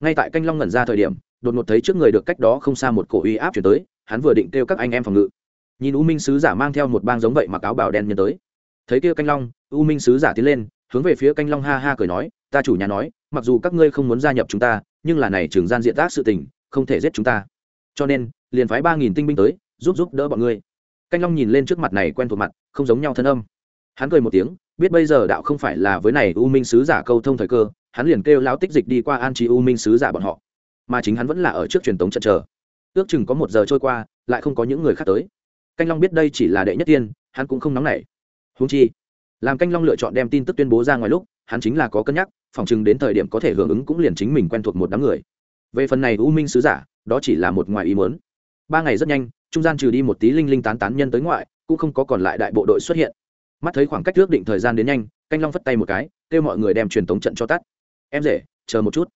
Ngay tại canh long ngẩn ra thời điểm, đột ngột thấy trước người được cách đó không xa một cổ uy áp chuyển tới, hắn vừa định kêu các anh em phòng ngự nhìn u minh sứ giả mang theo một bang giống vậy mặc áo bào đen nhân tới. Thấy kia canh long, u minh sứ giả tiến lên, hướng về phía canh long ha ha cười nói, ta chủ nhà nói, mặc dù các ngươi không muốn gia nhập chúng ta, nhưng là này trường gian diện tác sự tình, không thể giết chúng ta. Cho nên, liền phái ba nghìn tinh binh tới, giúp giúp đỡ bọn ngươi. Canh long nhìn lên trước mặt này quen thuộc mặt, không giống nhau thân âm. Hắn cười một tiếng, biết bây giờ đạo không phải là với này u minh sứ giả câu thông thời cơ, hắn liền kêu lão tích dịch đi qua an trí u minh sứ giả bọn họ. Mà chính hắn vẫn là ở trước truyền tống trận chờ. Ước chừng có một giờ trôi qua, lại không có những người khác tới canh long biết đây chỉ là đệ nhất tiên, hắn cũng không nóng nảy. Húng chi, làm canh long lựa chọn đem tin tức tuyên bố ra ngoài lúc, hắn chính là có cân nhắc phỏng chừng đến thời điểm có thể hưởng ứng cũng liền chính mình quen thuộc một đám người. Về phần này u minh sứ giả, đó chỉ là một ngoài ý muốn. Ba ngày rất nhanh, trung gian trừ đi một tí linh linh tán tán nhân tới ngoại, cũng không có còn lại đại bộ đội xuất hiện. Mắt thấy khoảng cách ước định thời gian đến nhanh, canh long phất tay một cái, kêu mọi người đem truyền tống trận cho tắt. Em rể, chờ một chút.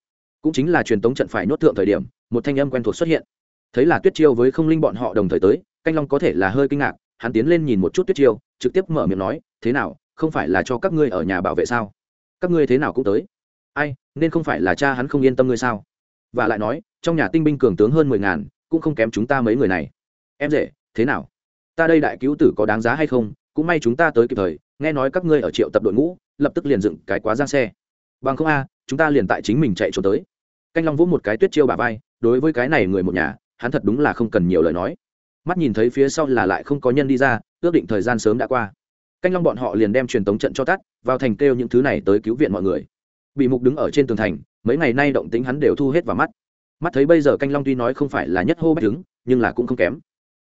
Cũng chính là truyền tống trận phải nhốt thượng thời điểm, một thanh âm quen thuộc xuất hiện. Thấy là tuyết chiêu với không linh bọn họ đồng thời tới canh long có thể là hơi kinh ngạc, hắn tiến lên nhìn một chút tuyết chiêu, trực tiếp mở miệng nói, thế nào, không phải là cho các ngươi ở nhà bảo vệ sao? Các ngươi thế nào cũng tới. Ai, nên không phải là cha hắn không yên tâm ngươi sao? Và lại nói, trong nhà tinh binh cường tướng hơn mười ngàn, cũng không kém chúng ta mấy người này. Em rể, thế nào? Ta đây đại cứu tử có đáng giá hay không? Cũng may chúng ta tới kịp thời, nghe nói các ngươi ở triệu tập đội ngũ, lập tức liền dựng cái quá giang xe. Bằng không a, chúng ta liền tại chính mình chạy trốn tới. Canh long vũ một cái tuyết chiêu bà vai, đối với cái này người một nhà, hắn thật đúng là không cần nhiều lời nói mắt nhìn thấy phía sau là lại không có nhân đi ra, ước định thời gian sớm đã qua. Canh long bọn họ liền đem truyền tống trận cho tắt, vào thành kêu những thứ này tới cứu viện mọi người. Bị mục đứng ở trên tường thành, mấy ngày nay động tính hắn đều thu hết vào mắt. Mắt thấy bây giờ canh long tuy nói không phải là nhất hô bách đứng, nhưng là cũng không kém.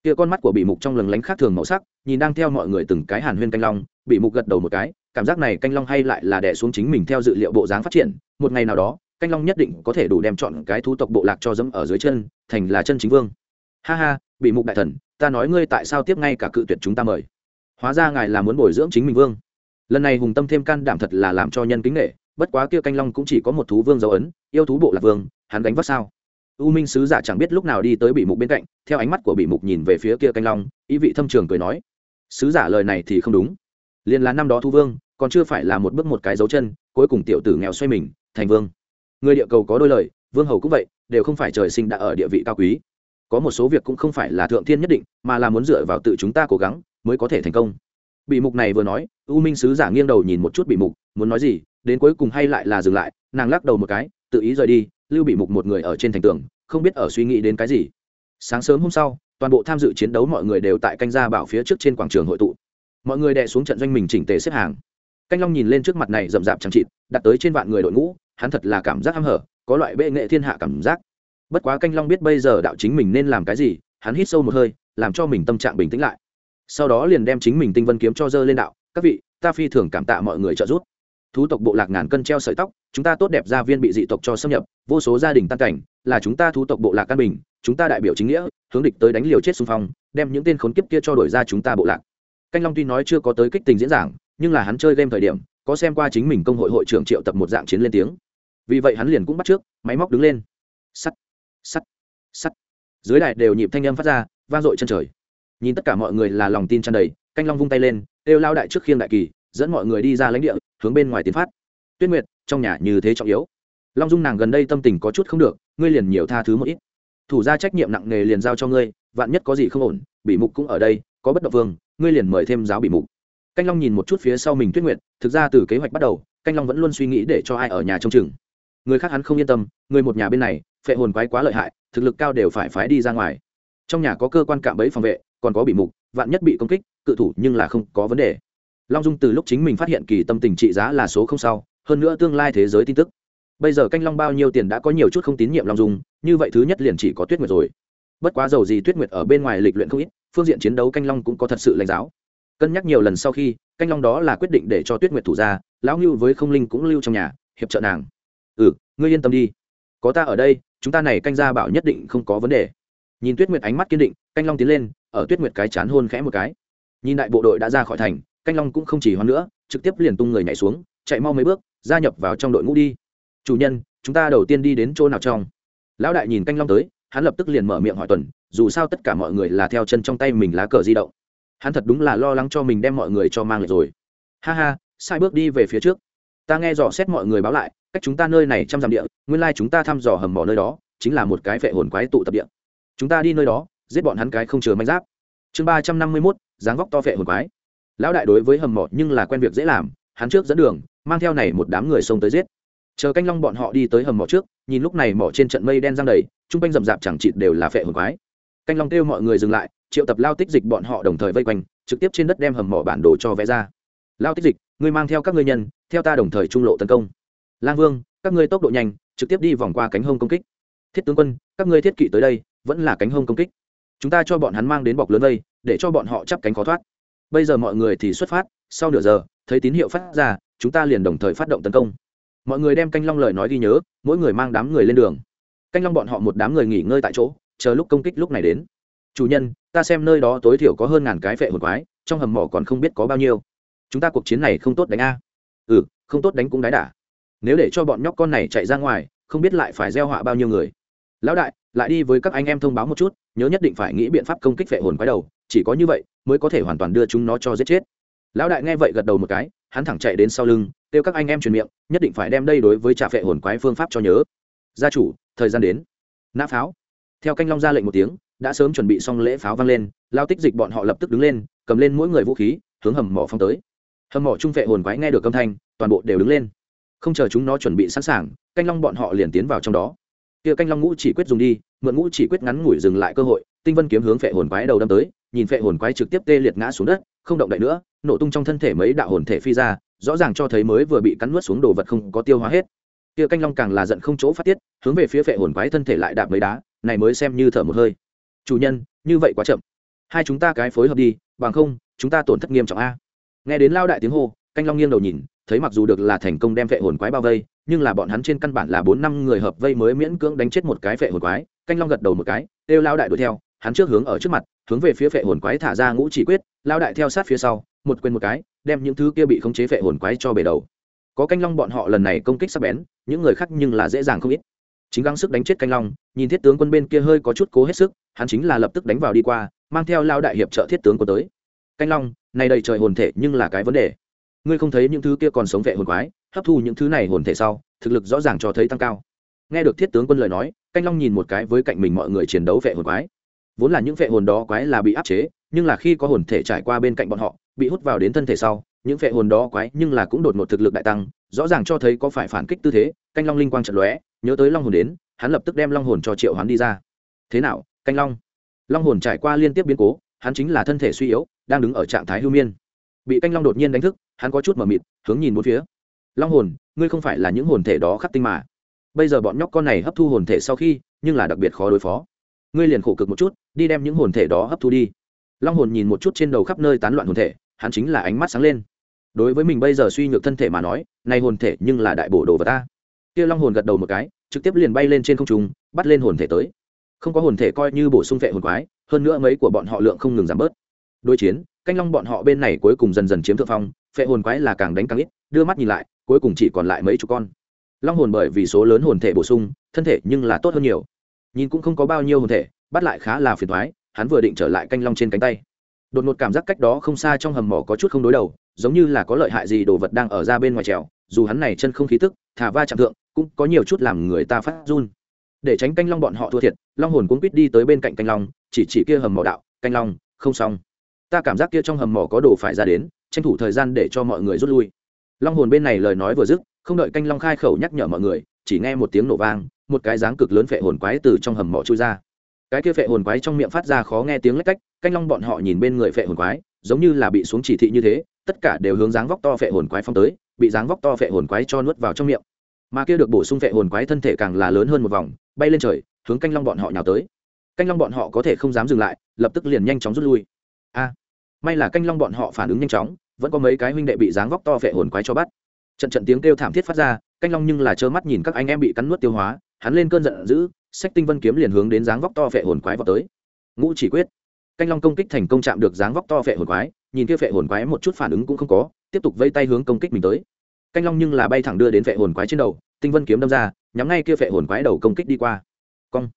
Kia con mắt của bị mục trong lừng lánh khác thường màu sắc, nhìn đang theo mọi người từng cái hàn huyên canh long, bị mục gật đầu một cái, cảm giác này canh long hay lại là đẻ xuống chính mình theo dự liệu bộ dáng phát triển, một ngày nào đó, canh long nhất định có thể đủ đem chọn cái thú tộc bộ lạc cho dẫm ở dưới chân, thành là chân chính vương. Ha ha bị mục đại thần, ta nói ngươi tại sao tiếp ngay cả cự tuyệt chúng ta mời? Hóa ra ngài là muốn bồi dưỡng chính mình vương. Lần này hùng tâm thêm can đảm thật là làm cho nhân kính nghệ bất quá kia canh long cũng chỉ có một thú vương dấu ấn, yêu thú bộ lạc vương, hắn đánh vác sao? U minh sứ giả chẳng biết lúc nào đi tới bị mục bên cạnh, theo ánh mắt của bị mục nhìn về phía kia canh long, ý vị thâm trường cười nói, sứ giả lời này thì không đúng. Liền là năm đó thu vương, còn chưa phải là một bước một cái dấu chân, cuối cùng tiểu tử nghèo xoay mình, thành vương. Người địa cầu có đôi lời, vương hầu cũng vậy, đều không phải trời sinh đã ở địa vị cao quý có một số việc cũng không phải là thượng thiên nhất định, mà là muốn dựa vào tự chúng ta cố gắng mới có thể thành công. Bị mục này vừa nói, u minh sứ giả nghiêng đầu nhìn một chút bị mục, muốn nói gì, đến cuối cùng hay lại là dừng lại, nàng lắc đầu một cái, tự ý rời đi, lưu bị mục một người ở trên thành tường, không biết ở suy nghĩ đến cái gì. Sáng sớm hôm sau, toàn bộ tham dự chiến đấu mọi người đều tại canh gia bảo phía trước trên quảng trường hội tụ. Mọi người đè xuống trận doanh mình chỉnh tề xếp hàng. Canh long nhìn lên trước mặt này rậm rạp chẳng chịt, đặt tới trên vạn người đội ngũ, hắn thật là cảm giác hăm hở, có loại bệ nghệ thiên hạ cảm giác bất quá canh long biết bây giờ đạo chính mình nên làm cái gì, hắn hít sâu một hơi, làm cho mình tâm trạng bình tĩnh lại. Sau đó liền đem chính mình tinh vân kiếm cho dơ lên đạo, các vị, ta phi thường cảm tạ mọi người trợ giúp. Thú tộc bộ lạc ngàn cân treo sợi tóc, chúng ta tốt đẹp gia viên bị dị tộc cho xâm nhập, vô số gia đình tan cảnh, là chúng ta thú tộc bộ lạc căn bình, chúng ta đại biểu chính nghĩa, hướng địch tới đánh liều chết xung phong, đem những tên khốn kiếp kia cho đổi ra chúng ta bộ lạc. Canh long tuy nói chưa có tới kích tình diễn giảng, nhưng là hắn chơi game thời điểm, có xem qua chính mình công hội hội trưởng triệu tập một dạng chiến lên tiếng. Vì vậy hắn liền cũng bắt trước, máy móc đứng lên. Sắt sắt sắt. Dưới đài đều nhịp thanh âm phát ra, vang dội chân trời. Nhìn tất cả mọi người là lòng tin tràn đầy, canh long vung tay lên, kêu lao đại trước khiêng đại kỳ, dẫn mọi người đi ra lãnh địa, hướng bên ngoài tiến phát. Tuyết nguyệt, trong nhà như thế trọng yếu. Long dung nàng gần đây tâm tình có chút không được, ngươi liền nhiều tha thứ một ít. Thủ ra trách nhiệm nặng nề liền giao cho ngươi, vạn nhất có gì không ổn bị mục cũng ở đây, có bất động vương, ngươi liền mời thêm giáo bị mục. Canh long nhìn một chút phía sau mình tuyết nguyệt, thực ra từ kế hoạch bắt đầu, canh long vẫn luôn suy nghĩ để cho ai ở nhà trông chừng. Người khác hắn không yên tâm, người một nhà bên này phệ hồn quái quá lợi hại, thực lực cao đều phải phái đi ra ngoài. Trong nhà có cơ quan cạm bẫy phòng vệ, còn có bị mục, vạn nhất bị công kích, cự thủ nhưng là không có vấn đề. Long dung từ lúc chính mình phát hiện kỳ tâm tình trị giá là số không sau, hơn nữa tương lai thế giới tin tức. Bây giờ canh long bao nhiêu tiền đã có nhiều chút không tín nhiệm long dung, như vậy thứ nhất liền chỉ có tuyết nguyệt rồi. Bất quá dầu gì tuyết nguyệt ở bên ngoài lịch luyện không ít, phương diện chiến đấu canh long cũng có thật sự lãnh giáo. Cân nhắc nhiều lần sau khi, canh long đó là quyết định để cho tuyết nguyệt thủ ra, lão ngưu với không linh cũng lưu trong nhà, hiệp trợ nàng. Ừ ngươi yên tâm đi có ta ở đây, chúng ta này canh gia bảo nhất định không có vấn đề. Nhìn tuyết nguyệt ánh mắt kiên định, canh long tiến lên, ở tuyết nguyệt cái chán hôn khẽ một cái. Nhìn đại bộ đội đã ra khỏi thành, canh long cũng không chỉ hoan nữa, trực tiếp liền tung người nhảy xuống, chạy mau mấy bước, gia nhập vào trong đội ngũ đi. Chủ nhân, chúng ta đầu tiên đi đến chỗ nào trong? Lão đại nhìn canh long tới, hắn lập tức liền mở miệng hỏi tuần, dù sao tất cả mọi người là theo chân trong tay mình lá cờ di động. Hắn thật đúng là lo lắng cho mình đem mọi người cho mang lại rồi. Ha ha, sai bước đi về phía trước. Ta nghe dò xét mọi người báo lại cách chúng ta nơi này trăm dặm địa, nguyên lai chúng ta thăm dò hầm mỏ nơi đó, chính là một cái phệ hồn quái tụ tập địa. Chúng ta đi nơi đó, giết bọn hắn cái không chừa manh giáp. Chương ba trăm năm mươi mốt, dáng vóc to phệ hồn quái. Lão đại đối với hầm mỏ nhưng là quen việc dễ làm, hắn trước dẫn đường, mang theo này một đám người xông tới giết. Chờ canh long bọn họ đi tới hầm mỏ trước, nhìn lúc này mỏ trên trận mây đen giang đầy t r u n g quanh rậm rạp chẳng chịt đều là phệ hồn quái. Canh long kêu mọi người dừng lại, triệu tập lao tích dịch bọn họ đồng thời vây quanh, trực tiếp trên đất đem hầm mỏ bản đồ cho vẽ ra. Lao tích dịch, ngươi mang theo các ngươi nhân, theo ta đồng thời trung lộ tấn công lang vương, các ngươi tốc độ nhanh, trực tiếp đi vòng qua cánh hông công kích. Thiết tướng quân, các ngươi thiết kỵ tới đây, vẫn là cánh hông công kích. Chúng ta cho bọn hắn mang đến bọc lớn vây, để cho bọn họ chắp cánh khó thoát. Bây giờ mọi người thì xuất phát, sau nửa giờ, thấy tín hiệu phát ra, chúng ta liền đồng thời phát động tấn công. Mọi người đem canh long lời nói ghi nhớ, mỗi người mang đám người lên đường. Canh long bọn họ một đám người nghỉ ngơi tại chỗ, chờ lúc công kích lúc này đến. Chủ nhân, ta xem nơi đó tối thiểu có hơn ngàn cái vệ hồn quái, trong hầm mỏ còn không biết có bao nhiêu. Chúng ta cuộc chiến này không tốt đánh a. Ừ không tốt đánh cũng đái đả nếu để cho bọn nhóc con này chạy ra ngoài, không biết lại phải gieo họa bao nhiêu người. Lão đại, lại đi với các anh em thông báo một chút, nhớ nhất định phải nghĩ biện pháp công kích vệ hồn quái đầu, chỉ có như vậy mới có thể hoàn toàn đưa chúng nó cho giết chết. Lão đại nghe vậy gật đầu một cái, hắn thẳng chạy đến sau lưng, kêu các anh em truyền miệng, nhất định phải đem đây đối với trả vệ hồn quái phương pháp cho nhớ. Gia chủ, thời gian đến. Nã pháo. Theo canh long ra lệnh một tiếng, đã sớm chuẩn bị xong lễ pháo vang lên, lao tích dịch bọn họ lập tức đứng lên, cầm lên mỗi người vũ khí, hướng hầm mỏ phong tới. Hầm mỏ trung vệ hồn quái nghe được âm thanh, toàn bộ đều đứng lên không chờ chúng nó chuẩn bị sẵn sàng, canh long bọn họ liền tiến vào trong đó. Kia canh long ngũ chỉ quyết dùng đi, mượn ngũ chỉ quyết ngắn ngủi dừng lại cơ hội, tinh vân kiếm hướng phệ hồn quái đầu đâm tới, nhìn phệ hồn quái trực tiếp tê liệt ngã xuống đất, không động đậy nữa, nổ tung trong thân thể mấy đạo hồn thể phi ra, rõ ràng cho thấy mới vừa bị cắn nuốt xuống đồ vật không có tiêu hóa hết. Kia canh long càng là giận không chỗ phát tiết, hướng về phía phệ hồn quái thân thể lại đạp mấy đá, này mới xem như thở một hơi. Chủ nhân, như vậy quá chậm. Hai chúng ta cái phối hợp đi, bằng không, chúng ta tổn thất nghiêm trọng a. Nghe đến lao đại tiếng hô, canh long nghiêng đầu nhìn thấy mặc dù được là thành công đem vệ hồn quái bao vây, nhưng là bọn hắn trên căn bản là bốn năm người hợp vây mới miễn cưỡng đánh chết một cái vệ hồn quái. Canh long gật đầu một cái kêu lao đại đuổi theo. Hắn trước hướng ở trước mặt, hướng về phía vệ hồn quái thả ra ngũ chỉ quyết. Lao đại theo sát phía sau, một quên một cái, đem những thứ kia bị khống chế vệ hồn quái cho bể đầu. Có canh long bọn họ lần này công kích sắc bén, những người khác nhưng là dễ dàng không ít. Chính gắng sức đánh chết canh long, nhìn thiết tướng quân bên kia hơi có chút cố hết sức, hắn chính là lập tức đánh vào đi qua, mang theo lao đại hiệp trợ thiết tướng quân tới. Canh long, này đầy trời hồn thể nhưng là cái vấn đề ngươi không thấy những thứ kia còn sống vệ hồn quái, hấp thu những thứ này hồn thể sau, thực lực rõ ràng cho thấy tăng cao. Nghe được thiết tướng quân lời nói, canh long nhìn một cái với cạnh mình mọi người chiến đấu vệ hồn quái. Vốn là những vệ hồn đó quái là bị áp chế, nhưng là khi có hồn thể trải qua bên cạnh bọn họ, bị hút vào đến thân thể sau, những vệ hồn đó quái nhưng là cũng đột ngột thực lực đại tăng, rõ ràng cho thấy có phải phản kích tư thế, canh long linh quang trận lóe, nhớ tới long hồn đến, hắn lập tức đem long hồn cho triệu hắn đi ra. Thế nào, canh long? Long hồn trải qua liên tiếp biến cố, hắn chính là thân thể suy yếu, đang đứng ở trạng thái hưu miên. Bị canh long đột nhiên đánh thức hắn có chút mờ mịt, hướng nhìn một phía. Long hồn, ngươi không phải là những hồn thể đó khắc tinh mà. Bây giờ bọn nhóc con này hấp thu hồn thể sau khi, nhưng là đặc biệt khó đối phó. Ngươi liền khổ cực một chút, đi đem những hồn thể đó hấp thu đi. Long hồn nhìn một chút trên đầu khắp nơi tán loạn hồn thể, hắn chính là ánh mắt sáng lên. Đối với mình bây giờ suy nhược thân thể mà nói, này hồn thể nhưng là đại bổ đồ vật ta. Kia long hồn gật đầu một cái, trực tiếp liền bay lên trên không trung, bắt lên hồn thể tới. Không có hồn thể coi như bổ sung vệ hồn quái, hơn nữa mấy của bọn họ lượng không ngừng giảm bớt. Đối chiến, canh long bọn họ bên này cuối cùng dần dần chiếm thượng phong phệ hồn quái là càng đánh càng ít, đưa mắt nhìn lại, cuối cùng chỉ còn lại mấy chục con. Long hồn bởi vì số lớn hồn thể bổ sung, thân thể nhưng là tốt hơn nhiều. Nhìn cũng không có bao nhiêu hồn thể, bắt lại khá là phiền thoái hắn vừa định trở lại canh long trên cánh tay. Đột ngột cảm giác cách đó không xa trong hầm mỏ có chút không đối đầu, giống như là có lợi hại gì đồ vật đang ở ra bên ngoài trèo, dù hắn này chân không khí tức, thả va chạm thượng, cũng có nhiều chút làm người ta phát run. Để tránh canh long bọn họ thua thiệt, long hồn cuốn quýt đi tới bên cạnh canh long, chỉ chỉ kia hầm mỏ đạo, canh long, không xong. Ta cảm giác kia trong hầm mỏ có đồ phải ra đến tranh thủ thời gian để cho mọi người rút lui. Long hồn bên này lời nói vừa dứt, không đợi canh long khai khẩu nhắc nhở mọi người, chỉ nghe một tiếng nổ vang, một cái dáng cực lớn phệ hồn quái từ trong hầm mỏ trôi ra. Cái kia phệ hồn quái trong miệng phát ra khó nghe tiếng lách cách, canh long bọn họ nhìn bên người phệ hồn quái, giống như là bị xuống chỉ thị như thế, tất cả đều hướng dáng vóc to phệ hồn quái phong tới, bị dáng vóc to phệ hồn quái cho nuốt vào trong miệng. Mà kia được bổ sung phệ hồn quái thân thể càng là lớn hơn một vòng, bay lên trời, hướng canh long bọn họ nhào tới. Canh long bọn họ có thể không dám dừng lại, lập tức liền nhanh chóng rút lui. A! May là canh long bọn họ phản ứng nhanh chóng, vẫn có mấy cái huynh đệ bị dáng vóc to phệ hồn quái cho bắt. Trận trận tiếng kêu thảm thiết phát ra, canh long nhưng là trơ mắt nhìn các anh em bị cắn nuốt tiêu hóa, hắn lên cơn giận dữ sách tinh vân kiếm liền hướng đến dáng vóc to phệ hồn quái vào tới. Ngũ chỉ quyết. Canh long công kích thành công chạm được dáng vóc to phệ hồn quái, nhìn kia phệ hồn quái một chút phản ứng cũng không có, tiếp tục vây tay hướng công kích mình tới. Canh long nhưng là bay thẳng đưa đến phệ hồn quái trên đầu, tinh vân kiếm đâm ra, nhắm ngay kia phệ hồn quái đầu công kích đi qua. Cong.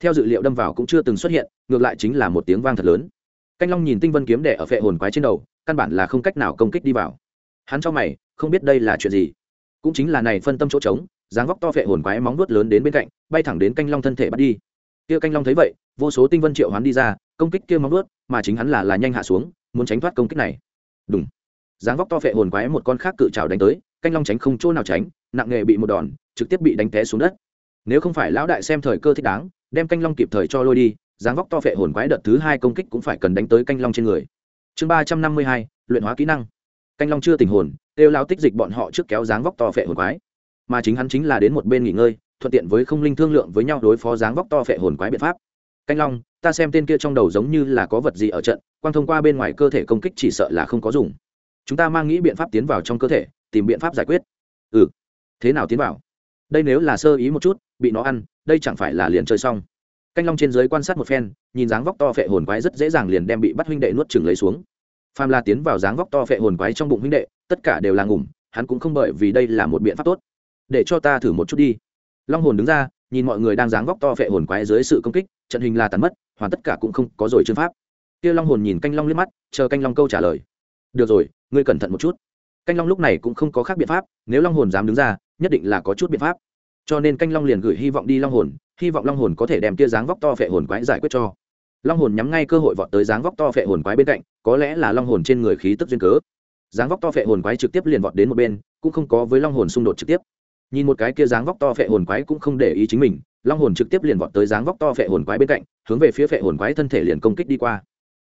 Theo dự liệu đâm vào cũng chưa từng xuất hiện, ngược lại chính là một tiếng vang thật lớn canh long nhìn tinh vân kiếm đẻ ở phệ hồn quái trên đầu, căn bản là không cách nào công kích đi vào. Hắn cho mày, không biết đây là chuyện gì. Cũng chính là này phân tâm chỗ trống, dáng vóc to phệ hồn quái móng nuốt lớn đến bên cạnh, bay thẳng đến canh long thân thể bắt đi. Kia canh long thấy vậy, vô số tinh vân triệu hoán đi ra, công kích kia móng nuốt mà chính hắn là là nhanh hạ xuống, muốn tránh thoát công kích này. Đúng dáng vóc to phệ hồn quái một con khác cự trào đánh tới, canh long tránh không chỗ nào tránh, nặng nghề bị một đòn, trực tiếp bị đánh té xuống đất. Nếu không phải lão đại xem thời cơ thích đáng, đem canh long kịp thời cho lôi đi dáng vóc to phệ hồn quái đợt thứ hai công kích cũng phải cần đánh tới canh long trên người. Chương ba trăm năm mươi hai, luyện hóa kỹ năng. Canh long chưa tình hồn, kêu lao tích dịch bọn họ trước kéo dáng vóc to phệ hồn quái. Mà chính hắn chính là đến một bên nghỉ ngơi, thuận tiện với không linh thương lượng với nhau đối phó dáng vóc to phệ hồn quái biện pháp. Canh long, ta xem tên kia trong đầu giống như là có vật gì ở trận quan thông qua bên ngoài cơ thể công kích chỉ sợ là không có dùng. Chúng ta mang nghĩ biện pháp tiến vào trong cơ thể, tìm biện pháp giải quyết. Ừ thế nào tiến vào? Đây nếu là sơ ý một chút, bị nó ăn, đây chẳng phải là liền chơi xong canh long trên giới quan sát một phen, nhìn dáng vóc to phệ hồn quái rất dễ dàng liền đem bị bắt huynh đệ nuốt chừng lấy xuống. Phàm la tiến vào dáng vóc to phệ hồn quái trong bụng huynh đệ, tất cả đều là ngủm, hắn cũng không bởi vì đây là một biện pháp tốt. Để cho ta thử một chút đi. Long hồn đứng ra, nhìn mọi người đang dáng vóc to phệ hồn quái dưới sự công kích, trận hình là tàn mất, hoàn tất cả cũng không có rồi chương pháp. Kia long hồn nhìn canh long liếc mắt, chờ canh long câu trả lời. Được rồi, ngươi cẩn thận một chút. Canh long lúc này cũng không có khác biện pháp, nếu long hồn dám đứng ra, nhất định là có chút biện pháp cho nên canh long liền gửi hy vọng đi long hồn, hy vọng long hồn có thể đem kia dáng vóc to phệ hồn quái giải quyết cho. Long hồn nhắm ngay cơ hội vọt tới dáng vóc to phệ hồn quái bên cạnh, có lẽ là long hồn trên người khí tức duyên cớ. Dáng vóc to phệ hồn quái trực tiếp liền vọt đến một bên, cũng không có với long hồn xung đột trực tiếp. Nhìn một cái kia dáng vóc to phệ hồn quái cũng không để ý chính mình, long hồn trực tiếp liền vọt tới dáng vóc to phệ hồn quái bên cạnh, hướng về phía phệ hồn quái thân thể liền công kích đi qua.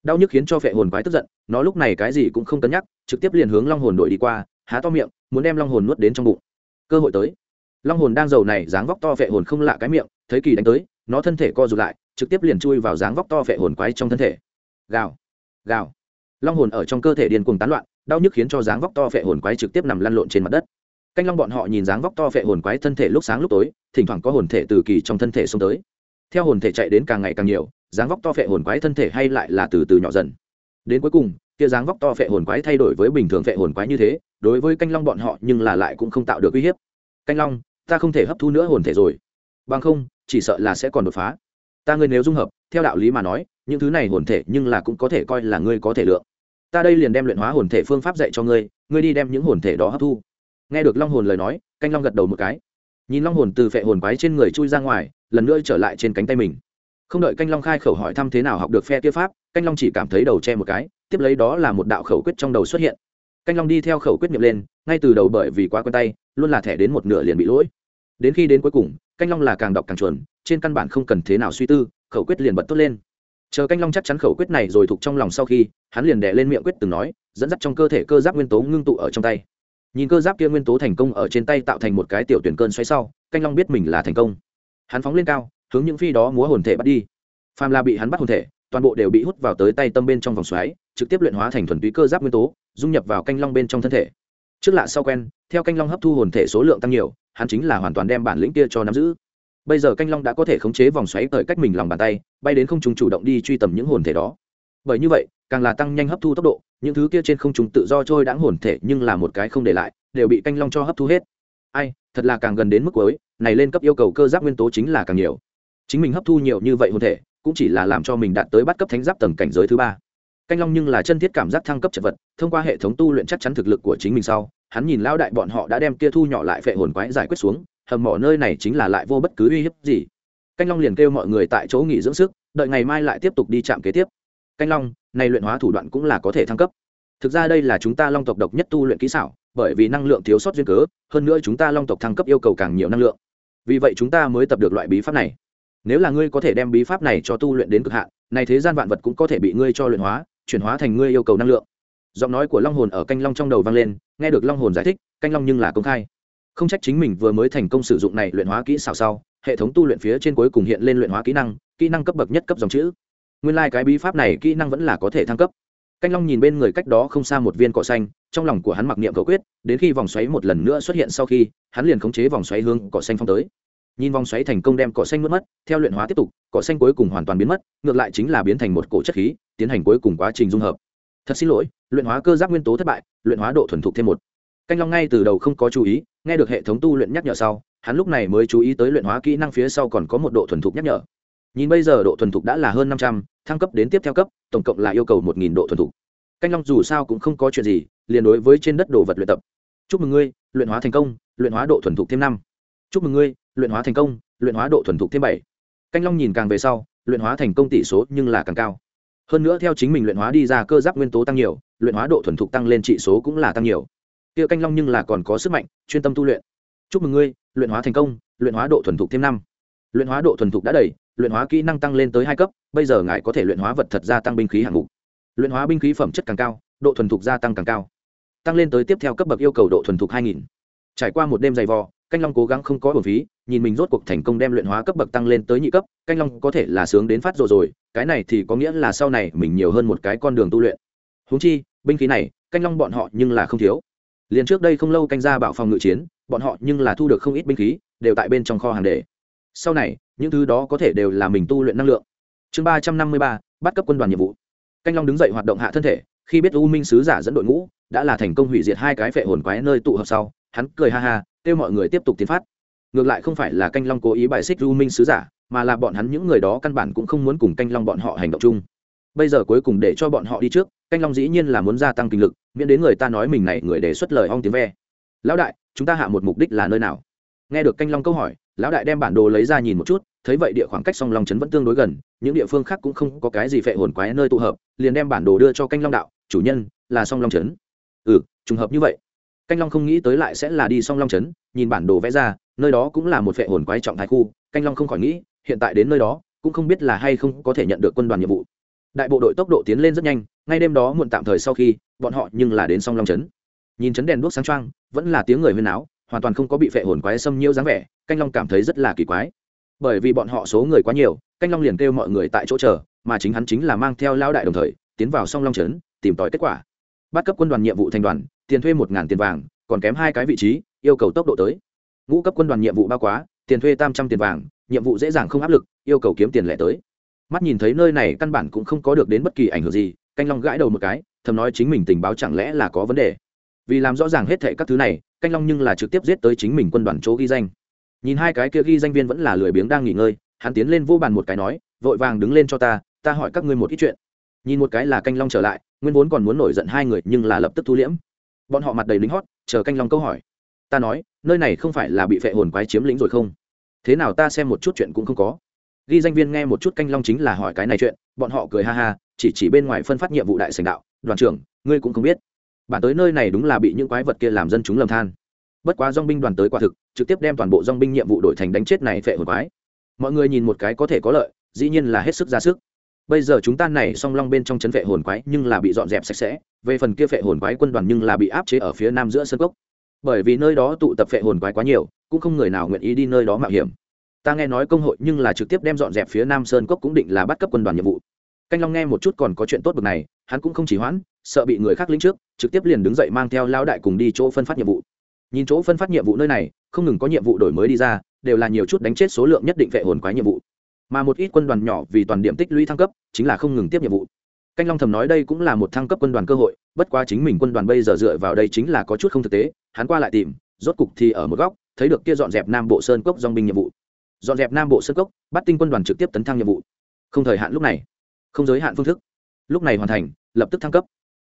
Đau nhức khiến cho phệ hồn quái tức giận, nó lúc này cái gì cũng không cân nhắc, trực tiếp liền hướng long hồn đổi đi qua, há to miệng, muốn đem long hồn nuốt đến trong bụng. Cơ hội tới long hồn đang giàu này, dáng vóc to vệ hồn không lạ cái miệng, thấy kỳ đánh tới, nó thân thể co rụt lại, trực tiếp liền chui vào dáng vóc to vệ hồn quái trong thân thể. Gào gào. Long hồn ở trong cơ thể điên cuồng tán loạn, đau nhức khiến cho dáng vóc to vệ hồn quái trực tiếp nằm lăn lộn trên mặt đất. Canh long bọn họ nhìn dáng vóc to vệ hồn quái thân thể lúc sáng lúc tối, thỉnh thoảng có hồn thể từ kỳ trong thân thể xông tới. Theo hồn thể chạy đến càng ngày càng nhiều, dáng vóc to phệ hồn quái thân thể hay lại là từ từ nhỏ dần. Đến cuối cùng, kia dáng vóc to phệ hồn quái thay đổi với bình thường phệ hồn quái như thế, đối với canh long bọn họ nhưng là lại cũng không tạo được uy hiếp. Canh long ta không thể hấp thu nữa hồn thể rồi. Bằng không, chỉ sợ là sẽ còn đột phá. Ta ngươi nếu dung hợp, theo đạo lý mà nói, những thứ này hồn thể nhưng là cũng có thể coi là ngươi có thể lượng. Ta đây liền đem luyện hóa hồn thể phương pháp dạy cho ngươi ngươi đi đem những hồn thể đó hấp thu. Nghe được long hồn lời nói, canh long gật đầu một cái. Nhìn long hồn từ phệ hồn quái trên người chui ra ngoài, lần nữa trở lại trên cánh tay mình. Không đợi canh long khai khẩu hỏi thăm thế nào học được phe kia pháp, canh long chỉ cảm thấy đầu che một cái, tiếp lấy đó là một đạo khẩu quyết trong đầu xuất hiện. Canh long đi theo khẩu quyết niệm lên, ngay từ đầu bởi vì quá quen tay, luôn là thẻ đến một nửa liền bị lỗi đến khi đến cuối cùng, canh long là càng đọc càng chuẩn, trên căn bản không cần thế nào suy tư, khẩu quyết liền bật tốt lên. Chờ canh long chắc chắn khẩu quyết này rồi thuộc trong lòng sau khi, hắn liền đè lên miệng quyết từng nói, dẫn dắt trong cơ thể cơ giáp nguyên tố ngưng tụ ở trong tay. Nhìn cơ giáp kia nguyên tố thành công ở trên tay tạo thành một cái tiểu tuyển cơn xoáy sau, canh long biết mình là thành công. Hắn phóng lên cao, hướng những phi đó múa hồn thể bắt đi. Phàm là bị hắn bắt hồn thể, toàn bộ đều bị hút vào tới tay tâm bên trong vòng xoáy, trực tiếp luyện hóa thành thuần túy cơ giáp nguyên tố, dung nhập vào canh long bên trong thân thể. Trước lạ sau quen, theo canh long hấp thu hồn thể số lượng tăng nhiều hắn chính là hoàn toàn đem bản lĩnh kia cho nắm giữ. Bây giờ canh long đã có thể khống chế vòng xoáy tới cách mình lòng bàn tay, bay đến không trung chủ động đi truy tầm những hồn thể đó. Bởi như vậy, càng là tăng nhanh hấp thu tốc độ, những thứ kia trên không trung tự do trôi đãng hồn thể nhưng là một cái không để lại, đều bị canh long cho hấp thu hết. Ai, thật là càng gần đến mức cuối, này lên cấp yêu cầu cơ giáp nguyên tố chính là càng nhiều. Chính mình hấp thu nhiều như vậy hồn thể, cũng chỉ là làm cho mình đạt tới bắt cấp thánh giáp tầng cảnh giới thứ ba. Canh long nhưng là chân thiết cảm giác thăng cấp chật vật, thông qua hệ thống tu luyện chắc chắn thực lực của chính mình sau hắn nhìn lao đại bọn họ đã đem kia thu nhỏ lại phệ hồn quái giải quyết xuống, hầm mỏ nơi này chính là lại vô bất cứ uy hiếp gì. Canh long liền kêu mọi người tại chỗ nghỉ dưỡng sức, đợi ngày mai lại tiếp tục đi chạm kế tiếp. Canh long, này luyện hóa thủ đoạn cũng là có thể thăng cấp. Thực ra đây là chúng ta long tộc độc nhất tu luyện kỹ xảo, bởi vì năng lượng thiếu sót duyên cớ, hơn nữa chúng ta long tộc thăng cấp yêu cầu càng nhiều năng lượng. Vì vậy chúng ta mới tập được loại bí pháp này. Nếu là ngươi có thể đem bí pháp này cho tu luyện đến cực hạn, này thế gian vạn vật cũng có thể bị ngươi cho luyện hóa, chuyển hóa thành ngươi yêu cầu năng lượng giọng nói của long hồn ở canh long trong đầu vang lên, nghe được long hồn giải thích, canh long nhưng là công khai. Không trách chính mình vừa mới thành công sử dụng này luyện hóa kỹ xảo sau, hệ thống tu luyện phía trên cuối cùng hiện lên luyện hóa kỹ năng kỹ năng cấp bậc nhất cấp dòng chữ. Nguyên lai、like、cái bí pháp này kỹ năng vẫn là có thể thăng cấp. Canh long nhìn bên người cách đó không xa một viên cỏ xanh, trong lòng của hắn mặc niệm cầu quyết, đến khi vòng xoáy một lần nữa xuất hiện sau khi, hắn liền khống chế vòng xoáy hướng cỏ xanh phong tới. Nhìn vòng xoáy thành công đem cỏ xanh mất mất, theo luyện hóa tiếp tục, cỏ xanh cuối cùng hoàn toàn biến mất, ngược lại chính là biến thành một cổ chất khí, tiến hành cuối cùng quá trình dung hợp. Thật xin lỗi luyện hóa cơ giác nguyên tố thất bại, luyện hóa độ thuần thục thêm một. Canh long ngay từ đầu không có chú ý, nghe được hệ thống tu luyện nhắc nhở sau, hắn lúc này mới chú ý tới luyện hóa kỹ năng phía sau còn có một độ thuần thục nhắc nhở. Nhìn bây giờ độ thuần thục đã là hơn năm trăm, thăng cấp đến tiếp theo cấp, tổng cộng là yêu cầu một nghìn độ thuần thục. Canh long dù sao cũng không có chuyện gì, liền đối với trên đất đồ vật luyện tập. Chúc mừng ngươi, luyện hóa thành công, luyện hóa độ thuần thục thêm năm. Chúc mừng ngươi, luyện hóa thành công, luyện hóa độ thuần thục thêm bảy. Canh long nhìn càng về sau, luyện hóa thành công tỷ số nhưng là càng cao. Hơn nữa theo chính mình luyện hóa đi ra cơ giáp nguyên tố tăng nhiều luyện hóa độ thuần thục tăng lên trị số cũng là tăng nhiều. Kia canh long nhưng là còn có sức mạnh, chuyên tâm tu luyện. Chúc mừng ngươi, luyện hóa thành công, luyện hóa độ thuần thục thêm năm. Luyện hóa độ thuần thục đã đầy, luyện hóa kỹ năng tăng lên tới hai cấp, bây giờ ngài có thể luyện hóa vật thật gia tăng binh khí hạng mục. Luyện hóa binh khí phẩm chất càng cao, độ thuần thục gia tăng càng cao. Tăng lên tới tiếp theo cấp bậc yêu cầu độ thuần thục hai nghìn. Trải qua một đêm dày vò, canh long cố gắng không có bổn phí, nhìn mình rốt cuộc thành công đem luyện hóa cấp bậc tăng lên tới nhị cấp, canh long có thể là sướng đến phát rồi rồi, cái này thì có nghĩa là sau này mình nhiều hơn một cái con đường tu luyện. Húng chi binh khí này, canh long bọn họ nhưng là không thiếu. Liền trước đây không lâu canh ra bảo phòng ngự chiến, bọn họ nhưng là thu được không ít binh khí, đều tại bên trong kho hàng để. Sau này, những thứ đó có thể đều là mình tu luyện năng lượng. Chương ba trăm năm mươi ba, bắt cấp quân đoàn nhiệm vụ. Canh long đứng dậy hoạt động hạ thân thể, khi biết u minh sứ giả dẫn đội ngũ, đã là thành công hủy diệt hai cái phệ hồn quái nơi tụ hợp sau, hắn cười ha ha, kêu mọi người tiếp tục tiến phát. Ngược lại không phải là canh long cố ý bài xích u minh sứ giả, mà là bọn hắn những người đó căn bản cũng không muốn cùng canh long bọn họ hành động chung bây giờ cuối cùng để cho bọn họ đi trước, canh long dĩ nhiên là muốn gia tăng kinh lực, miễn đến người ta nói mình này người đề xuất lời ong tiếng ve. Lão đại, chúng ta hạ một mục đích là nơi nào? Nghe được canh long câu hỏi, lão đại đem bản đồ lấy ra nhìn một chút, thấy vậy địa khoảng cách song long trấn vẫn tương đối gần, những địa phương khác cũng không có cái gì phệ hồn quái nơi tụ hợp, liền đem bản đồ đưa cho canh long đạo, chủ nhân, là song long trấn. Ừ trùng hợp như vậy. Canh long không nghĩ tới lại sẽ là đi song long trấn, nhìn bản đồ vẽ ra, nơi đó cũng là một phệ hồn quái trọng thái khu, canh long không khỏi nghĩ, hiện tại đến nơi đó, cũng không biết là hay không có thể nhận được quân đoàn nhiệm vụ đại bộ đội tốc độ tiến lên rất nhanh, ngay đêm đó muộn tạm thời sau khi, bọn họ nhưng là đến song long trấn. Nhìn chấn đèn đuốc sáng trăng vẫn là tiếng người huyên áo hoàn toàn không có bị phệ hồn quái xâm nhiễu dáng vẻ, canh long cảm thấy rất là kỳ quái. Bởi vì bọn họ số người quá nhiều, canh long liền kêu mọi người tại chỗ chờ, mà chính hắn chính là mang theo lao đại đồng thời, tiến vào song long trấn, tìm tòi kết quả. Bắt cấp quân đoàn nhiệm vụ thành đoàn, tiền thuê một ngàn tiền vàng, còn kém hai cái vị trí, yêu cầu tốc độ tới. Ngũ cấp quân đoàn nhiệm vụ bao quá, tiền thuê tam trăm tiền vàng, nhiệm vụ dễ dàng không áp lực, yêu cầu kiếm tiền lẻ tới mắt nhìn thấy nơi này căn bản cũng không có được đến bất kỳ ảnh hưởng gì, canh long gãi đầu một cái, thầm nói chính mình tình báo chẳng lẽ là có vấn đề. Vì làm rõ ràng hết thệ các thứ này, canh long nhưng là trực tiếp giết tới chính mình quân đoàn chỗ ghi danh. Nhìn hai cái kia ghi danh viên vẫn là lười biếng đang nghỉ ngơi, hắn tiến lên vô bàn một cái nói, vội vàng đứng lên cho ta ta hỏi các ngươi một ít chuyện. Nhìn một cái là canh long trở lại, nguyên vốn còn muốn nổi giận hai người nhưng là lập tức thu liễm. Bọn họ mặt đầy lính hót, chờ canh long câu hỏi. Ta nói, nơi này không phải là bị phệ hồn quái chiếm lĩnh rồi không? Thế nào ta xem một chút chuyện cũng không có ghi danh viên nghe một chút canh long chính là hỏi cái này chuyện, bọn họ cười ha ha, chỉ chỉ bên ngoài phân phát nhiệm vụ đại sành đạo, đoàn trưởng, ngươi cũng không biết. Bản tới nơi này đúng là bị những quái vật kia làm dân chúng lầm than. Bất quá dong binh đoàn tới quả thực, trực tiếp đem toàn bộ dong binh nhiệm vụ đổi thành đánh chết này phệ hồn quái. Mọi người nhìn một cái có thể có lợi, dĩ nhiên là hết sức ra sức. Bây giờ chúng ta này song long bên trong chấn vệ hồn quái nhưng là bị dọn dẹp sạch sẽ, về phần kia phệ hồn quái quân đoàn nhưng là bị áp chế ở phía nam giữa sân cốc. Bởi vì nơi đó tụ tập phệ hồn quái quá nhiều, cũng không người nào nguyện ý đi nơi đó mạo hiểm ta nghe nói công hội nhưng là trực tiếp đem dọn dẹp phía nam sơn cốc cũng định là bắt cấp quân đoàn nhiệm vụ. Canh long nghe một chút còn có chuyện tốt bực này, hắn cũng không chỉ hoãn, sợ bị người khác lính trước, trực tiếp liền đứng dậy mang theo lao đại cùng đi chỗ phân phát nhiệm vụ. Nhìn chỗ phân phát nhiệm vụ nơi này, không ngừng có nhiệm vụ đổi mới đi ra, đều là nhiều chút đánh chết số lượng nhất định vệ hồn quái nhiệm vụ. Mà một ít quân đoàn nhỏ vì toàn điểm tích lũy thăng cấp, chính là không ngừng tiếp nhiệm vụ. Canh long thầm nói đây cũng là một thăng cấp quân đoàn cơ hội, bất quá chính mình quân đoàn bây giờ dựa vào đây chính là có chút không thực tế, hắn qua lại tìm, rốt cục thì ở một góc, thấy được kia dọn dẹp nam bộ sơn cốc dong binh nhiệm vụ dọn dẹp nam bộ sơn cốc, bắt tinh quân đoàn trực tiếp tấn thăng nhiệm vụ. Không thời hạn lúc này. Không giới hạn phương thức. Lúc này hoàn thành, lập tức thăng cấp.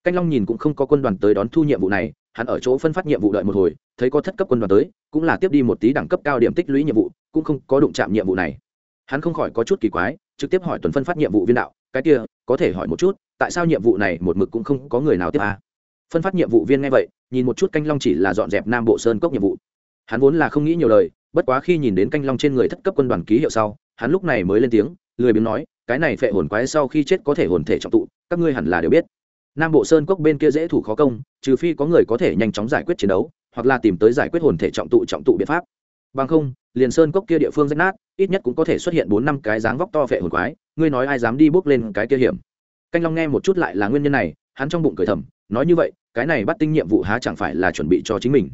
Canh long nhìn cũng không có quân đoàn tới đón thu nhiệm vụ này, hắn ở chỗ phân phát nhiệm vụ đợi một hồi, thấy có thất cấp quân đoàn tới, cũng là tiếp đi một tí đẳng cấp cao điểm tích lũy nhiệm vụ, cũng không có đụng chạm nhiệm vụ này. Hắn không khỏi có chút kỳ quái, trực tiếp hỏi tuần phân phát nhiệm vụ viên đạo, cái kia, có thể hỏi một chút, tại sao nhiệm vụ này một mực cũng không có người nào tiếp à? phân phát nhiệm vụ viên nghe vậy, nhìn một chút canh long chỉ là dọn dẹp nam bộ sơn cốc nhiệm vụ. Hắn vốn là không nghĩ nhiều lời bất quá khi nhìn đến canh long trên người thất cấp quân đoàn ký hiệu sau, hắn lúc này mới lên tiếng, lười biếng nói, cái này phệ hồn quái sau khi chết có thể hồn thể trọng tụ, các ngươi hẳn là đều biết. Nam bộ sơn cốc bên kia dễ thủ khó công, trừ phi có người có thể nhanh chóng giải quyết chiến đấu, hoặc là tìm tới giải quyết hồn thể trọng tụ trọng tụ biện pháp. Bằng không, liền sơn cốc kia địa phương rách nát, ít nhất cũng có thể xuất hiện bốn năm cái dáng vóc to phệ hồn quái, ngươi nói ai dám đi bước lên cái kia hiểm? Canh long nghe một chút lại là nguyên nhân này, hắn trong bụng cười thầm, nói như vậy, cái này bắt tinh nhiệm vụ há chẳng phải là chuẩn bị cho chính mình?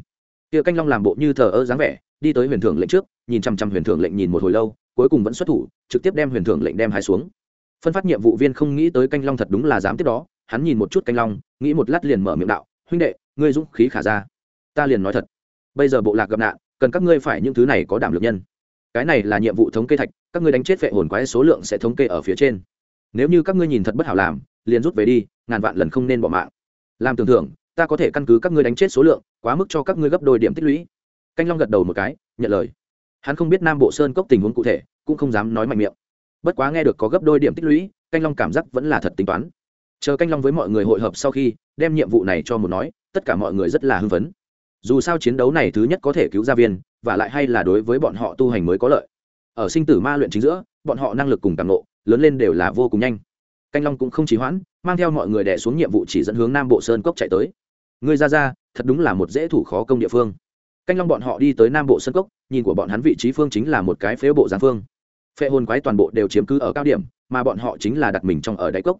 Kia canh long làm bộ như thờ ơ dáng vẻ, đi tới huyền thưởng lệnh trước, nhìn chăm chăm huyền thưởng lệnh nhìn một hồi lâu, cuối cùng vẫn xuất thủ, trực tiếp đem huyền thưởng lệnh đem hai xuống. Phân phát nhiệm vụ viên không nghĩ tới canh long thật đúng là dám tiếp đó, hắn nhìn một chút canh long, nghĩ một lát liền mở miệng đạo, huynh đệ, ngươi dũng khí khả ra. Ta liền nói thật, bây giờ bộ lạc gặp nạn, cần các ngươi phải những thứ này có đảm lực nhân. Cái này là nhiệm vụ thống kê thạch, các ngươi đánh chết vệ hồn quái số lượng sẽ thống kê ở phía trên. Nếu như các ngươi nhìn thật bất hảo làm, liền rút về đi, ngàn vạn lần không nên bỏ mạng. Làm tưởng thưởng ta có thể căn cứ các ngươi đánh chết số lượng, quá mức cho các ngươi gấp đôi điểm tích lũy. Canh long gật đầu một cái, nhận lời. Hắn không biết nam bộ sơn cốc tình huống cụ thể, cũng không dám nói mạnh miệng. Bất quá nghe được có gấp đôi điểm tích lũy, canh long cảm giác vẫn là thật tính toán. Chờ canh long với mọi người hội hợp sau khi, đem nhiệm vụ này cho một nói, tất cả mọi người rất là hưng phấn. Dù sao chiến đấu này thứ nhất có thể cứu gia viên, và lại hay là đối với bọn họ tu hành mới có lợi. Ở sinh tử ma luyện chính giữa, bọn họ năng lực cùng càng lộ lớn lên đều là vô cùng nhanh. Canh long cũng không chỉ hoãn, mang theo mọi người đẻ xuống nhiệm vụ chỉ dẫn hướng nam bộ sơn cốc chạy tới người ra ra, thật đúng là một dễ thủ khó công địa phương. Canh long bọn họ đi tới nam bộ sơn cốc, nhìn của bọn hắn vị trí phương chính là một cái phế bộ giáng phương. Phệ hồn quái toàn bộ đều chiếm cứ ở cao điểm, mà bọn họ chính là đặt mình trong ở đáy cốc.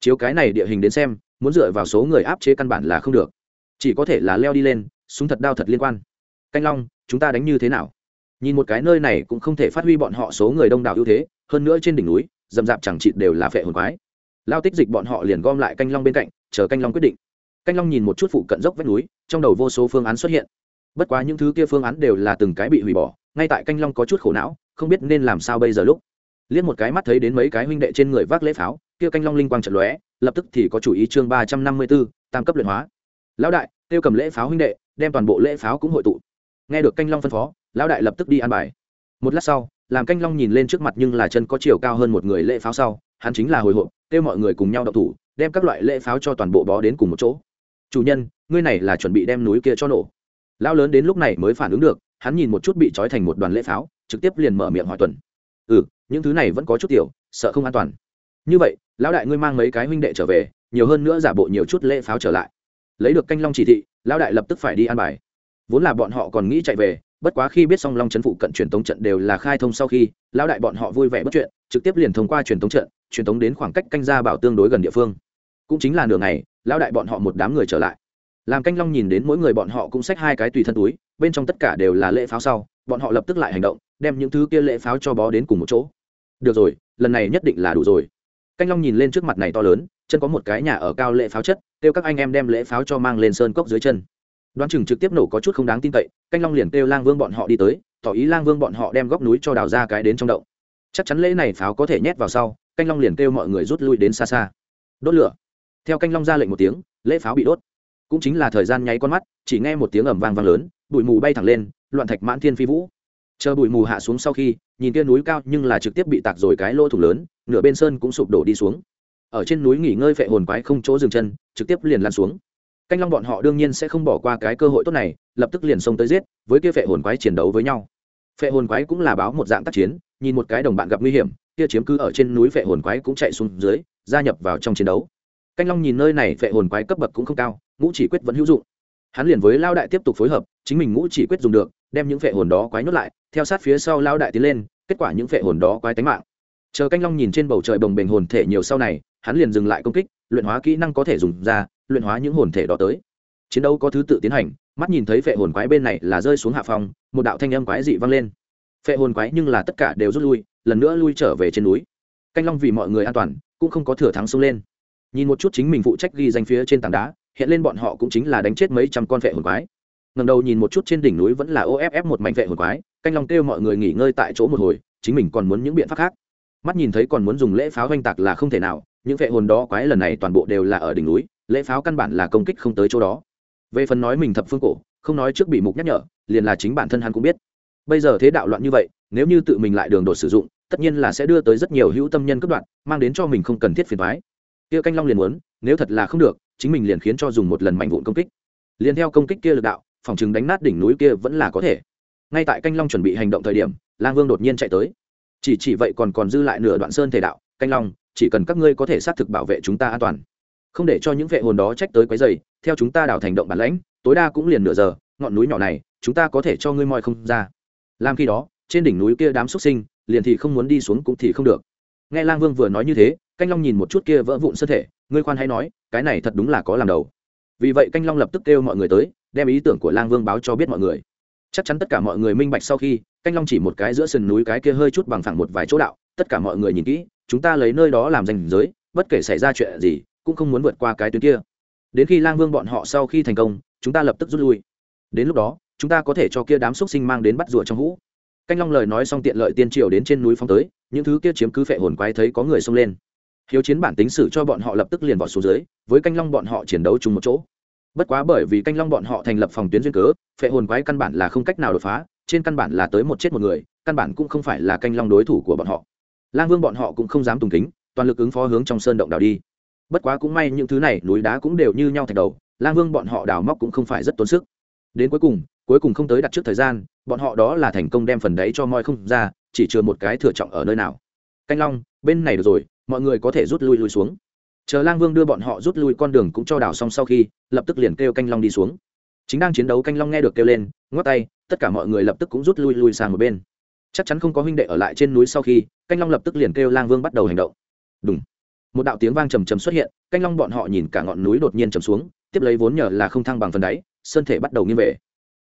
Chiếu cái này địa hình đến xem, muốn dựa vào số người áp chế căn bản là không được. Chỉ có thể là leo đi lên, súng thật đao thật liên quan. Canh long, chúng ta đánh như thế nào? Nhìn một cái nơi này cũng không thể phát huy bọn họ số người đông đảo ưu thế, hơn nữa trên đỉnh núi, dầm p chẳng chịt đều là phệ hồn quái. Lao tích dịch bọn họ liền gom lại canh long bên cạnh, chờ canh long quyết định canh long nhìn một chút phụ cận dốc vách núi, trong đầu vô số phương án xuất hiện. Bất quá những thứ kia phương án đều là từng cái bị hủy bỏ, ngay tại canh long có chút khổ não, không biết nên làm sao bây giờ lúc. Liếc một cái mắt thấy đến mấy cái huynh đệ trên người vác lễ pháo, kia canh long linh quang trận lóe, lập tức thì có chủ ý chương ba trăm năm mươi b ố tam cấp luyện hóa. Lão đại, tiêu cầm lễ pháo huynh đệ, đem toàn bộ lễ pháo cũng hội tụ. Nghe được canh long phân phó, lão đại lập tức đi an bài. Một lát sau, làm canh long nhìn lên trước mặt nhưng là chân có chiều cao hơn một người lễ pháo sau, hắn chính là hồi hộp, kêu mọi người cùng nhau đậu thủ, đem các loại lễ pháo cho toàn bộ bó đến cùng một chỗ chủ nhân, ngươi này là chuẩn bị đem núi kia cho nổ. Lão lớn đến lúc này mới phản ứng được, hắn nhìn một chút bị trói thành một đoàn lễ pháo, trực tiếp liền mở miệng hỏi tuần. Ừ những thứ này vẫn có chút tiểu, sợ không an toàn. Như vậy, lão đại ngươi mang mấy cái huynh đệ trở về, nhiều hơn nữa giả bộ nhiều chút lễ pháo trở lại. Lấy được canh long chỉ thị, lão đại lập tức phải đi an bài. Vốn là bọn họ còn nghĩ chạy về, bất quá khi biết song long chấn phụ cận truyền tống trận đều là khai thông sau khi, lão đại bọn họ vui vẻ bất chuyện, trực tiếp liền thông qua truyền tống trận, truyền tống đến khoảng cách canh gia bảo tương đối gần địa phương. Cũng chính là nửa ngày lão đại bọn họ một đám người trở lại. Làm canh long nhìn đến mỗi người bọn họ cũng xách hai cái tùy thân túi, bên trong tất cả đều là lễ pháo sau, bọn họ lập tức lại hành động, đem những thứ kia lễ pháo cho bó đến cùng một chỗ. Được rồi, lần này nhất định là đủ rồi. Canh long nhìn lên trước mặt này to lớn, chân có một cái nhà ở cao lễ pháo chất, kêu các anh em đem lễ pháo cho mang lên sơn cốc dưới chân. Đoán chừng trực tiếp nổ có chút không đáng tin cậy, canh long liền kêu lang vương bọn họ đi tới, tỏ ý lang vương bọn họ đem góc núi cho đào ra cái đến trong động. Chắc chắn lễ này pháo có thể nhét vào sau, canh long liền kêu mọi người rút lui đến xa xa. Đốt lửa theo canh long ra lệnh một tiếng, lễ pháo bị đốt. Cũng chính là thời gian nháy con mắt, chỉ nghe một tiếng ầm vang vang lớn, bụi mù bay thẳng lên, loạn thạch mãn thiên phi vũ. Chờ bụi mù hạ xuống sau khi, nhìn kia núi cao nhưng là trực tiếp bị tạc rồi cái lỗ thủng lớn, nửa bên sơn cũng sụp đổ đi xuống. Ở trên núi nghỉ ngơi phệ hồn quái không chỗ dừng chân, trực tiếp liền lan xuống. Canh long bọn họ đương nhiên sẽ không bỏ qua cái cơ hội tốt này, lập tức liền xông tới giết, với kia phệ hồn quái chiến đấu với nhau. Phệ hồn quái cũng là báo một dạng tác chiến, nhìn một cái đồng bạn gặp nguy hiểm, kia chiếm cứ ở trên núi phệ hồn quái cũng chạy xuống dưới, gia nhập vào trong chiến đấu canh long nhìn nơi này phệ hồn quái cấp bậc cũng không cao, ngũ chỉ quyết vẫn hữu dụng. Hắn liền với lao đại tiếp tục phối hợp, chính mình ngũ chỉ quyết dùng được, đem những phệ hồn đó quái nhốt lại, theo sát phía sau lao đại tiến lên, kết quả những phệ hồn đó quái tánh mạng. Chờ canh long nhìn trên bầu trời bồng bềnh hồn thể nhiều sau này, hắn liền dừng lại công kích, luyện hóa kỹ năng có thể dùng ra, luyện hóa những hồn thể đó tới. Chiến đấu có thứ tự tiến hành, mắt nhìn thấy phệ hồn quái bên này là rơi xuống hạ phòng một đạo thanh âm quái dị vang lên. Phệ hồn quái nhưng là tất cả đều rút lui, lần nữa lui trở về trên núi. Canh long vì mọi người an toàn, cũng không có thừa thắng xông lên nhìn một chút chính mình phụ trách ghi danh phía trên tảng đá, hiện lên bọn họ cũng chính là đánh chết mấy trăm con vệ hồn quái. Ngầm đầu nhìn một chút trên đỉnh núi vẫn là off một mảnh vệ hồn quái, canh long kêu mọi người nghỉ ngơi tại chỗ một hồi, chính mình còn muốn những biện pháp khác. Mắt nhìn thấy còn muốn dùng lễ pháo oanh tạc là không thể nào, những vệ hồn đó quái lần này toàn bộ đều là ở đỉnh núi, lễ pháo căn bản là công kích không tới chỗ đó. Về phần nói mình thập phương cổ, không nói trước bị mục nhắc nhở, liền là chính bản thân hắn cũng biết. Bây giờ thế đạo loạn như vậy, nếu như tự mình lại đường đột sử dụng, tất nhiên là sẽ đưa tới rất nhiều hữu tâm nhân cấp đoạn mang đến cho mình không cần thiết phiền thoái kia canh long liền muốn, nếu thật là không được, chính mình liền khiến cho dùng một lần mạnh vụn công kích. Liền theo công kích kia lực đạo, phòng chừng đánh nát đỉnh núi kia vẫn là có thể. Ngay tại canh long chuẩn bị hành động thời điểm, lang vương đột nhiên chạy tới. Chỉ chỉ vậy còn còn dư lại nửa đoạn sơn thể đạo, canh long, chỉ cần các ngươi có thể xác thực bảo vệ chúng ta an toàn. Không để cho những vệ hồn đó trách tới quấy dày theo chúng ta đảo thành động bản lãnh, tối đa cũng liền nửa giờ, ngọn núi nhỏ này, chúng ta có thể cho ngươi moi không ra. Làm khi đó, trên đỉnh núi kia đám xuất sinh, liền thì không muốn đi xuống cũng thì không được. Nghe lang vương vừa nói như thế canh long nhìn một chút kia vỡ vụn sơ thể, ngươi khoan hay nói, cái này thật đúng là có làm đầu. Vì vậy canh long lập tức kêu mọi người tới, đem ý tưởng của lang vương báo cho biết mọi người. Chắc chắn tất cả mọi người minh bạch sau khi, canh long chỉ một cái giữa sườn núi cái kia hơi chút bằng phẳng một vài chỗ đạo, tất cả mọi người nhìn kỹ, chúng ta lấy nơi đó làm danh giới, bất kể xảy ra chuyện gì, cũng không muốn vượt qua cái tuyến kia. Đến khi lang vương bọn họ sau khi thành công, chúng ta lập tức rút lui. Đến lúc đó, chúng ta có thể cho kia đám xúc sinh mang đến bắt rùa trong hũ. Canh long lời nói xong tiện lợi tiên triều đến trên núi phong tới, những thứ kia chiếm cứ phệ hồn quái thấy có người xông lên hiếu chiến bản tính sử cho bọn họ lập tức liền vào xuống dưới, với canh long bọn họ chiến đấu chung một chỗ. Bất quá bởi vì canh long bọn họ thành lập phòng tuyến duyên cớ, phệ hồn quái căn bản là không cách nào đột phá, trên căn bản là tới một chết một người, căn bản cũng không phải là canh long đối thủ của bọn họ. Lang vương bọn họ cũng không dám tùng kính, toàn lực ứng phó hướng trong sơn động đào đi. Bất quá cũng may những thứ này, núi đá cũng đều như nhau thạch đầu, lang vương bọn họ đào móc cũng không phải rất tốn sức. Đến cuối cùng cuối cùng không tới đặt trước thời gian, bọn họ đó là thành công đem phần đấy cho moi không ra, chỉ chừa một cái thừa trọng ở nơi nào canh long, bên này được rồi, mọi người có thể rút lui lui xuống. Chờ lang vương đưa bọn họ rút lui con đường cũng cho đào xong sau khi, lập tức liền kêu canh long đi xuống. Chính đang chiến đấu canh long nghe được kêu lên, ngoắc tay, tất cả mọi người lập tức cũng rút lui lui sang một bên. Chắc chắn không có huynh đệ ở lại trên núi sau khi, canh long lập tức liền kêu lang vương bắt đầu hành động. Đúng một đạo tiếng vang trầm trầm xuất hiện, canh long bọn họ nhìn cả ngọn núi đột nhiên trầm xuống, tiếp lấy vốn nhờ là không thăng bằng phần đáy, sơn thể bắt đầu nghiêng về.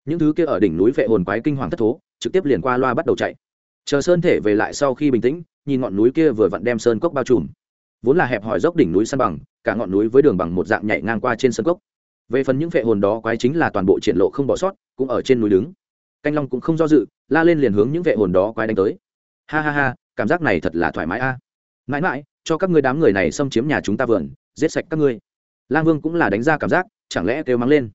Những thứ kia ở đỉnh núi vệ hồn quái kinh hoàng thất thố, trực tiếp liền qua loa bắt đầu chạy. Chờ sơn thể về lại sau khi bình tĩnh nhìn ngọn núi kia vừa vặn đem sơn cốc bao trùm. Vốn là hẹp hòi dốc đỉnh núi san bằng, cả ngọn núi với đường bằng một dạng nhảy ngang qua trên sơn cốc. Về phần những vệ hồn đó quái chính là toàn bộ triển lộ không bỏ sót, cũng ở trên núi đứng. Canh long cũng không do dự, la lên liền hướng những vệ hồn đó quái đánh tới. Ha ha ha, cảm giác này thật là thoải mái a. À. mãi mãi, cho các ngươi đám người này xâm chiếm nhà chúng ta vườn, giết sạch các ngươi. Lang vương cũng là đánh ra cảm giác, chẳng lẽ kêu mắng lên.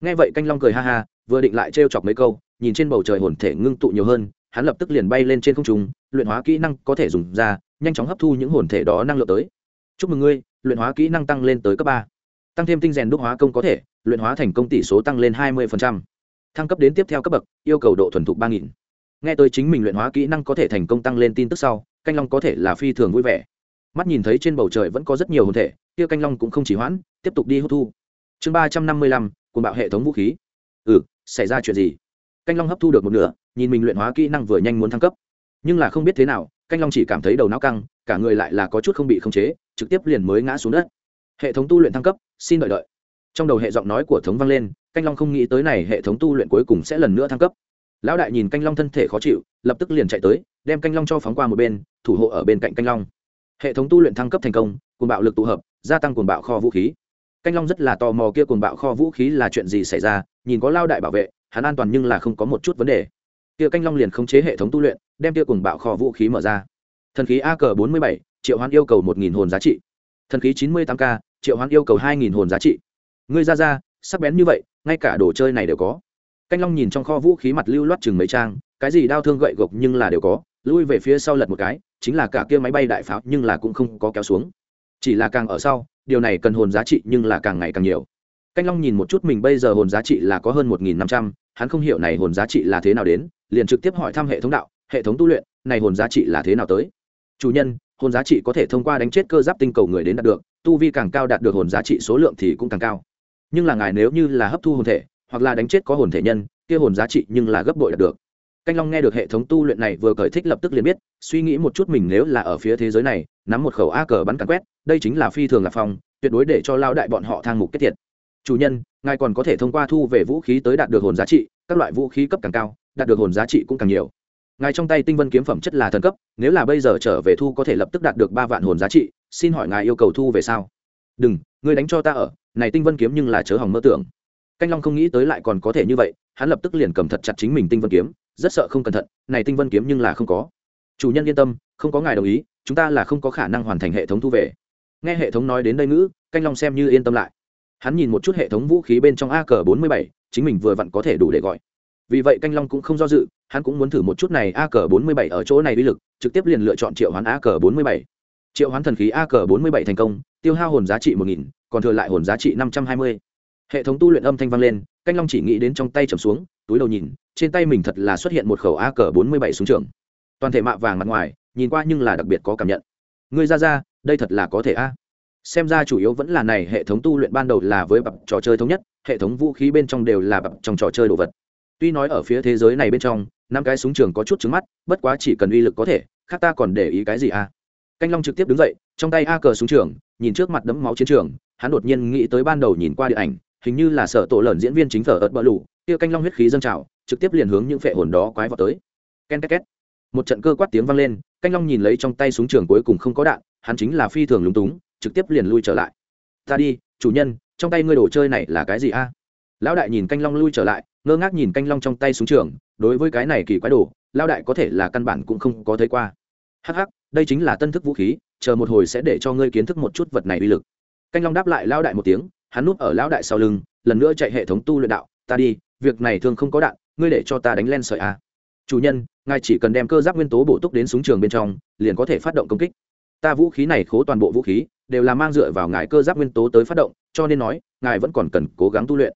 Nghe vậy canh long cười ha ha, vừa định lại trêu chọc mấy câu, nhìn trên bầu trời hồn thể ngưng tụ nhiều hơn hắn lập tức liền bay lên trên không trung, luyện hóa kỹ năng có thể dùng ra, nhanh chóng hấp thu những hồn thể đó năng lượng tới. Chúc mừng ngươi, luyện hóa kỹ năng tăng lên tới cấp ba. Tăng thêm tinh rèn đúc hóa công có thể, luyện hóa thành công tỷ số tăng lên hai mươi thăng cấp đến tiếp theo cấp bậc, yêu cầu độ thuần thục ba nghìn. Nghe tới chính mình luyện hóa kỹ năng có thể thành công tăng lên tin tức sau, canh long có thể là phi thường vui vẻ. Mắt nhìn thấy trên bầu trời vẫn có rất nhiều hồn thể, kia canh long cũng không chỉ hoãn, tiếp tục đi hút thu. Chương ba trăm năm mươi lăm cùng bạo hệ thống vũ khí. Ừ xảy ra chuyện gì? Canh long hấp thu được một nửa, nhìn mình luyện hóa kỹ năng vừa nhanh muốn thăng cấp. Nhưng là không biết thế nào, canh long chỉ cảm thấy đầu não căng, cả người lại là có chút không bị khống chế, trực tiếp liền mới ngã xuống đất. Hệ thống tu luyện thăng cấp, xin đợi đợi. Trong đầu hệ giọng nói của thống vang lên, canh long không nghĩ tới này, hệ thống tu luyện cuối cùng sẽ lần nữa thăng cấp. Lão đại nhìn canh long thân thể khó chịu, lập tức liền chạy tới, đem canh long cho phóng qua một bên, thủ hộ ở bên cạnh canh long. Hệ thống tu luyện thăng cấp thành công, cuồng bạo lực tụ hợp, gia tăng cuồng bạo kho vũ khí. Canh long rất là tò mò kia cuồng bạo kho vũ khí là chuyện gì xảy ra, nhìn có lao đại bảo vệ hắn an toàn nhưng là không có một chút vấn đề. Kia canh long liền khống chế hệ thống tu luyện, đem kia cuồng bạo kho vũ khí mở ra. Thần khí a cờ bốn mươi bảy, triệu hoán yêu cầu một nghìn hồn giá trị. Thần khí chín mươi tám k, triệu hoán yêu cầu hai nghìn hồn giá trị. Ngươi ra ra, sắc bén như vậy, ngay cả đồ chơi này đều có. Canh long nhìn trong kho vũ khí mặt lưu loát chừng mấy trang, cái gì đau thương gậy gộc nhưng là đều có, lui về phía sau lật một cái, chính là cả kia máy bay đại pháo nhưng là cũng không có kéo xuống. Chỉ là càng ở sau, điều này cần hồn giá trị nhưng là càng ngày càng nhiều canh long nhìn một chút mình bây giờ hồn giá trị là có hơn một nghìn năm trăm, hắn không hiểu này hồn giá trị là thế nào đến, liền trực tiếp hỏi thăm hệ thống đạo, hệ thống tu luyện, này hồn giá trị là thế nào tới? Chủ nhân, hồn giá trị có thể thông qua đánh chết cơ giáp tinh cầu người đến đạt được, tu vi càng cao đạt được hồn giá trị số lượng thì cũng càng cao. Nhưng là ngài nếu như là hấp thu hồn thể, hoặc là đánh chết có hồn thể nhân, kia hồn giá trị nhưng là gấp bội đạt được. Canh long nghe được hệ thống tu luyện này vừa cởi thích lập tức liền biết, suy nghĩ một chút mình nếu là ở phía thế giới này, nắm một khẩu a cờ bắn cắn quét, đây chính là phi thường là phong, tuyệt đối để cho lao đại bọn họ thang mục kết thiệt chủ nhân, ngài còn có thể thông qua thu về vũ khí tới đạt được hồn giá trị, các loại vũ khí cấp càng cao, đạt được hồn giá trị cũng càng nhiều. Ngài trong tay tinh vân kiếm phẩm chất là thần cấp, nếu là bây giờ trở về thu có thể lập tức đạt được ba vạn hồn giá trị, xin hỏi ngài yêu cầu thu về sao? Đừng, ngươi đánh cho ta ở, này tinh vân kiếm nhưng là chớ hỏng mơ tưởng. Canh long không nghĩ tới lại còn có thể như vậy, hắn lập tức liền cầm thật chặt chính mình tinh vân kiếm, rất sợ không cẩn thận, này tinh vân kiếm nhưng là không có. Chủ nhân yên tâm, không có ngài đồng ý, chúng ta là không có khả năng hoàn thành hệ thống thu về. Nghe hệ thống nói đến đây ngữ, canh long xem như yên tâm lại hắn nhìn một chút hệ thống vũ khí bên trong a cờ bốn mươi bảy, chính mình vừa vặn có thể đủ để gọi. Vì vậy canh long cũng không do dự, hắn cũng muốn thử một chút này a cờ bốn mươi bảy ở chỗ này uy lực, trực tiếp liền lựa chọn triệu hoán a cờ bốn mươi bảy. Triệu hoán thần khí a cờ bốn mươi bảy thành công, tiêu hao hồn giá trị một nghìn, còn thừa lại hồn giá trị năm trăm hai mươi. Hệ thống tu luyện âm thanh vang lên, canh long chỉ nghĩ đến trong tay trầm xuống, túi đầu nhìn, trên tay mình thật là xuất hiện một khẩu a cờ bốn mươi bảy súng trường. Toàn thể mạ vàng mặt ngoài, nhìn qua nhưng là đặc biệt có cảm nhận. Ngươi ra ra, đây thật là có thể a xem ra chủ yếu vẫn là này, hệ thống tu luyện ban đầu là với bập trò chơi thống nhất, hệ thống vũ khí bên trong đều là bập trong trò chơi đồ vật. Tuy nói ở phía thế giới này bên trong, năm cái súng trường có chút trứng mắt, bất quá chỉ cần uy lực có thể, khác ta còn để ý cái gì à? Canh long trực tiếp đứng dậy, trong tay a cờ súng trường, nhìn trước mặt đấm máu chiến trường, hắn đột nhiên nghĩ tới ban đầu nhìn qua điện ảnh, hình như là sở tổ lợn diễn viên chính phở ớt bờ lủ kia canh long huyết khí dâng trào, trực tiếp liền hướng những phệ hồn đó quái vào tới. Ken két két. Một trận cơ quát tiếng vang lên, canh long nhìn lấy trong tay súng trường cuối cùng không có đạn, hắn chính là phi thường lúng túng trực tiếp liền lui trở lại. Ta đi, chủ nhân, trong tay ngươi đồ chơi này là cái gì a? Lão đại nhìn canh long lui trở lại, ngơ ngác nhìn canh long trong tay súng trường, đối với cái này kỳ quái đồ, lão đại có thể là căn bản cũng không có thấy qua. Hắc hắc, đây chính là tân thức vũ khí, chờ một hồi sẽ để cho ngươi kiến thức một chút vật này uy lực. Canh long đáp lại lão đại một tiếng, hắn núp ở lão đại sau lưng, lần nữa chạy hệ thống tu luyện đạo, ta đi, việc này thường không có đạn, ngươi để cho ta đánh len sợi a. Chủ nhân, ngài chỉ cần đem cơ giáp nguyên tố bổ túc đến súng trường bên trong, liền có thể phát động công kích. Ta vũ khí này khố toàn bộ vũ khí đều là mang dựa vào ngài cơ giáp nguyên tố tới phát động, cho nên nói, ngài vẫn còn cần cố gắng tu luyện.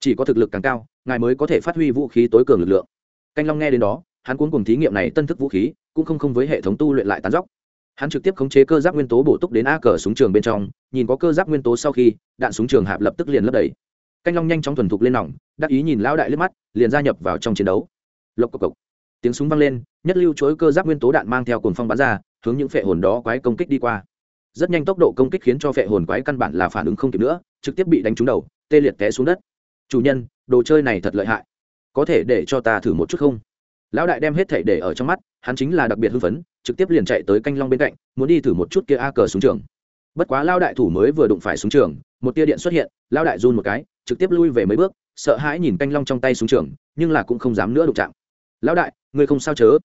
Chỉ có thực lực càng cao, ngài mới có thể phát huy vũ khí tối cường lực lượng. Canh long nghe đến đó, hắn cuốn cùng thí nghiệm này tân thức vũ khí, cũng không không với hệ thống tu luyện lại tán dóc hắn trực tiếp khống chế cơ giáp nguyên tố bổ túc đến a cờ súng trường bên trong, nhìn có cơ giáp nguyên tố sau khi, đạn súng trường hạp lập tức liền lấp đầy. Canh long nhanh chóng thuần thục lên nòng, đắc ý nhìn lão đại liếc mắt, liền gia nhập vào trong chiến đấu. Lộc cộc cộc. Tiếng súng vang lên, nhất lưu chối cơ giáp nguyên tố đạn mang theo cồn phong bắn ra, hướng những phệ hồn đó quái công kích đi qua rất nhanh tốc độ công kích khiến cho phệ hồn quái căn bản là phản ứng không kịp nữa, trực tiếp bị đánh trúng đầu, tê liệt té xuống đất. Chủ nhân, đồ chơi này thật lợi hại. Có thể để cho ta thử một chút không? Lão đại đem hết thảy để ở trong mắt, hắn chính là đặc biệt hưng phấn, trực tiếp liền chạy tới canh long bên cạnh, muốn đi thử một chút kia a cờ xuống trường. Bất quá lao đại thủ mới vừa đụng phải xuống trường, một tia điện xuất hiện lao đại run một cái, trực tiếp lui về mấy bước, sợ hãi nhìn canh long trong tay xuống trường, nhưng là cũng không dám nữa đụng chạm. Lão đại, ngươi không sao chớ.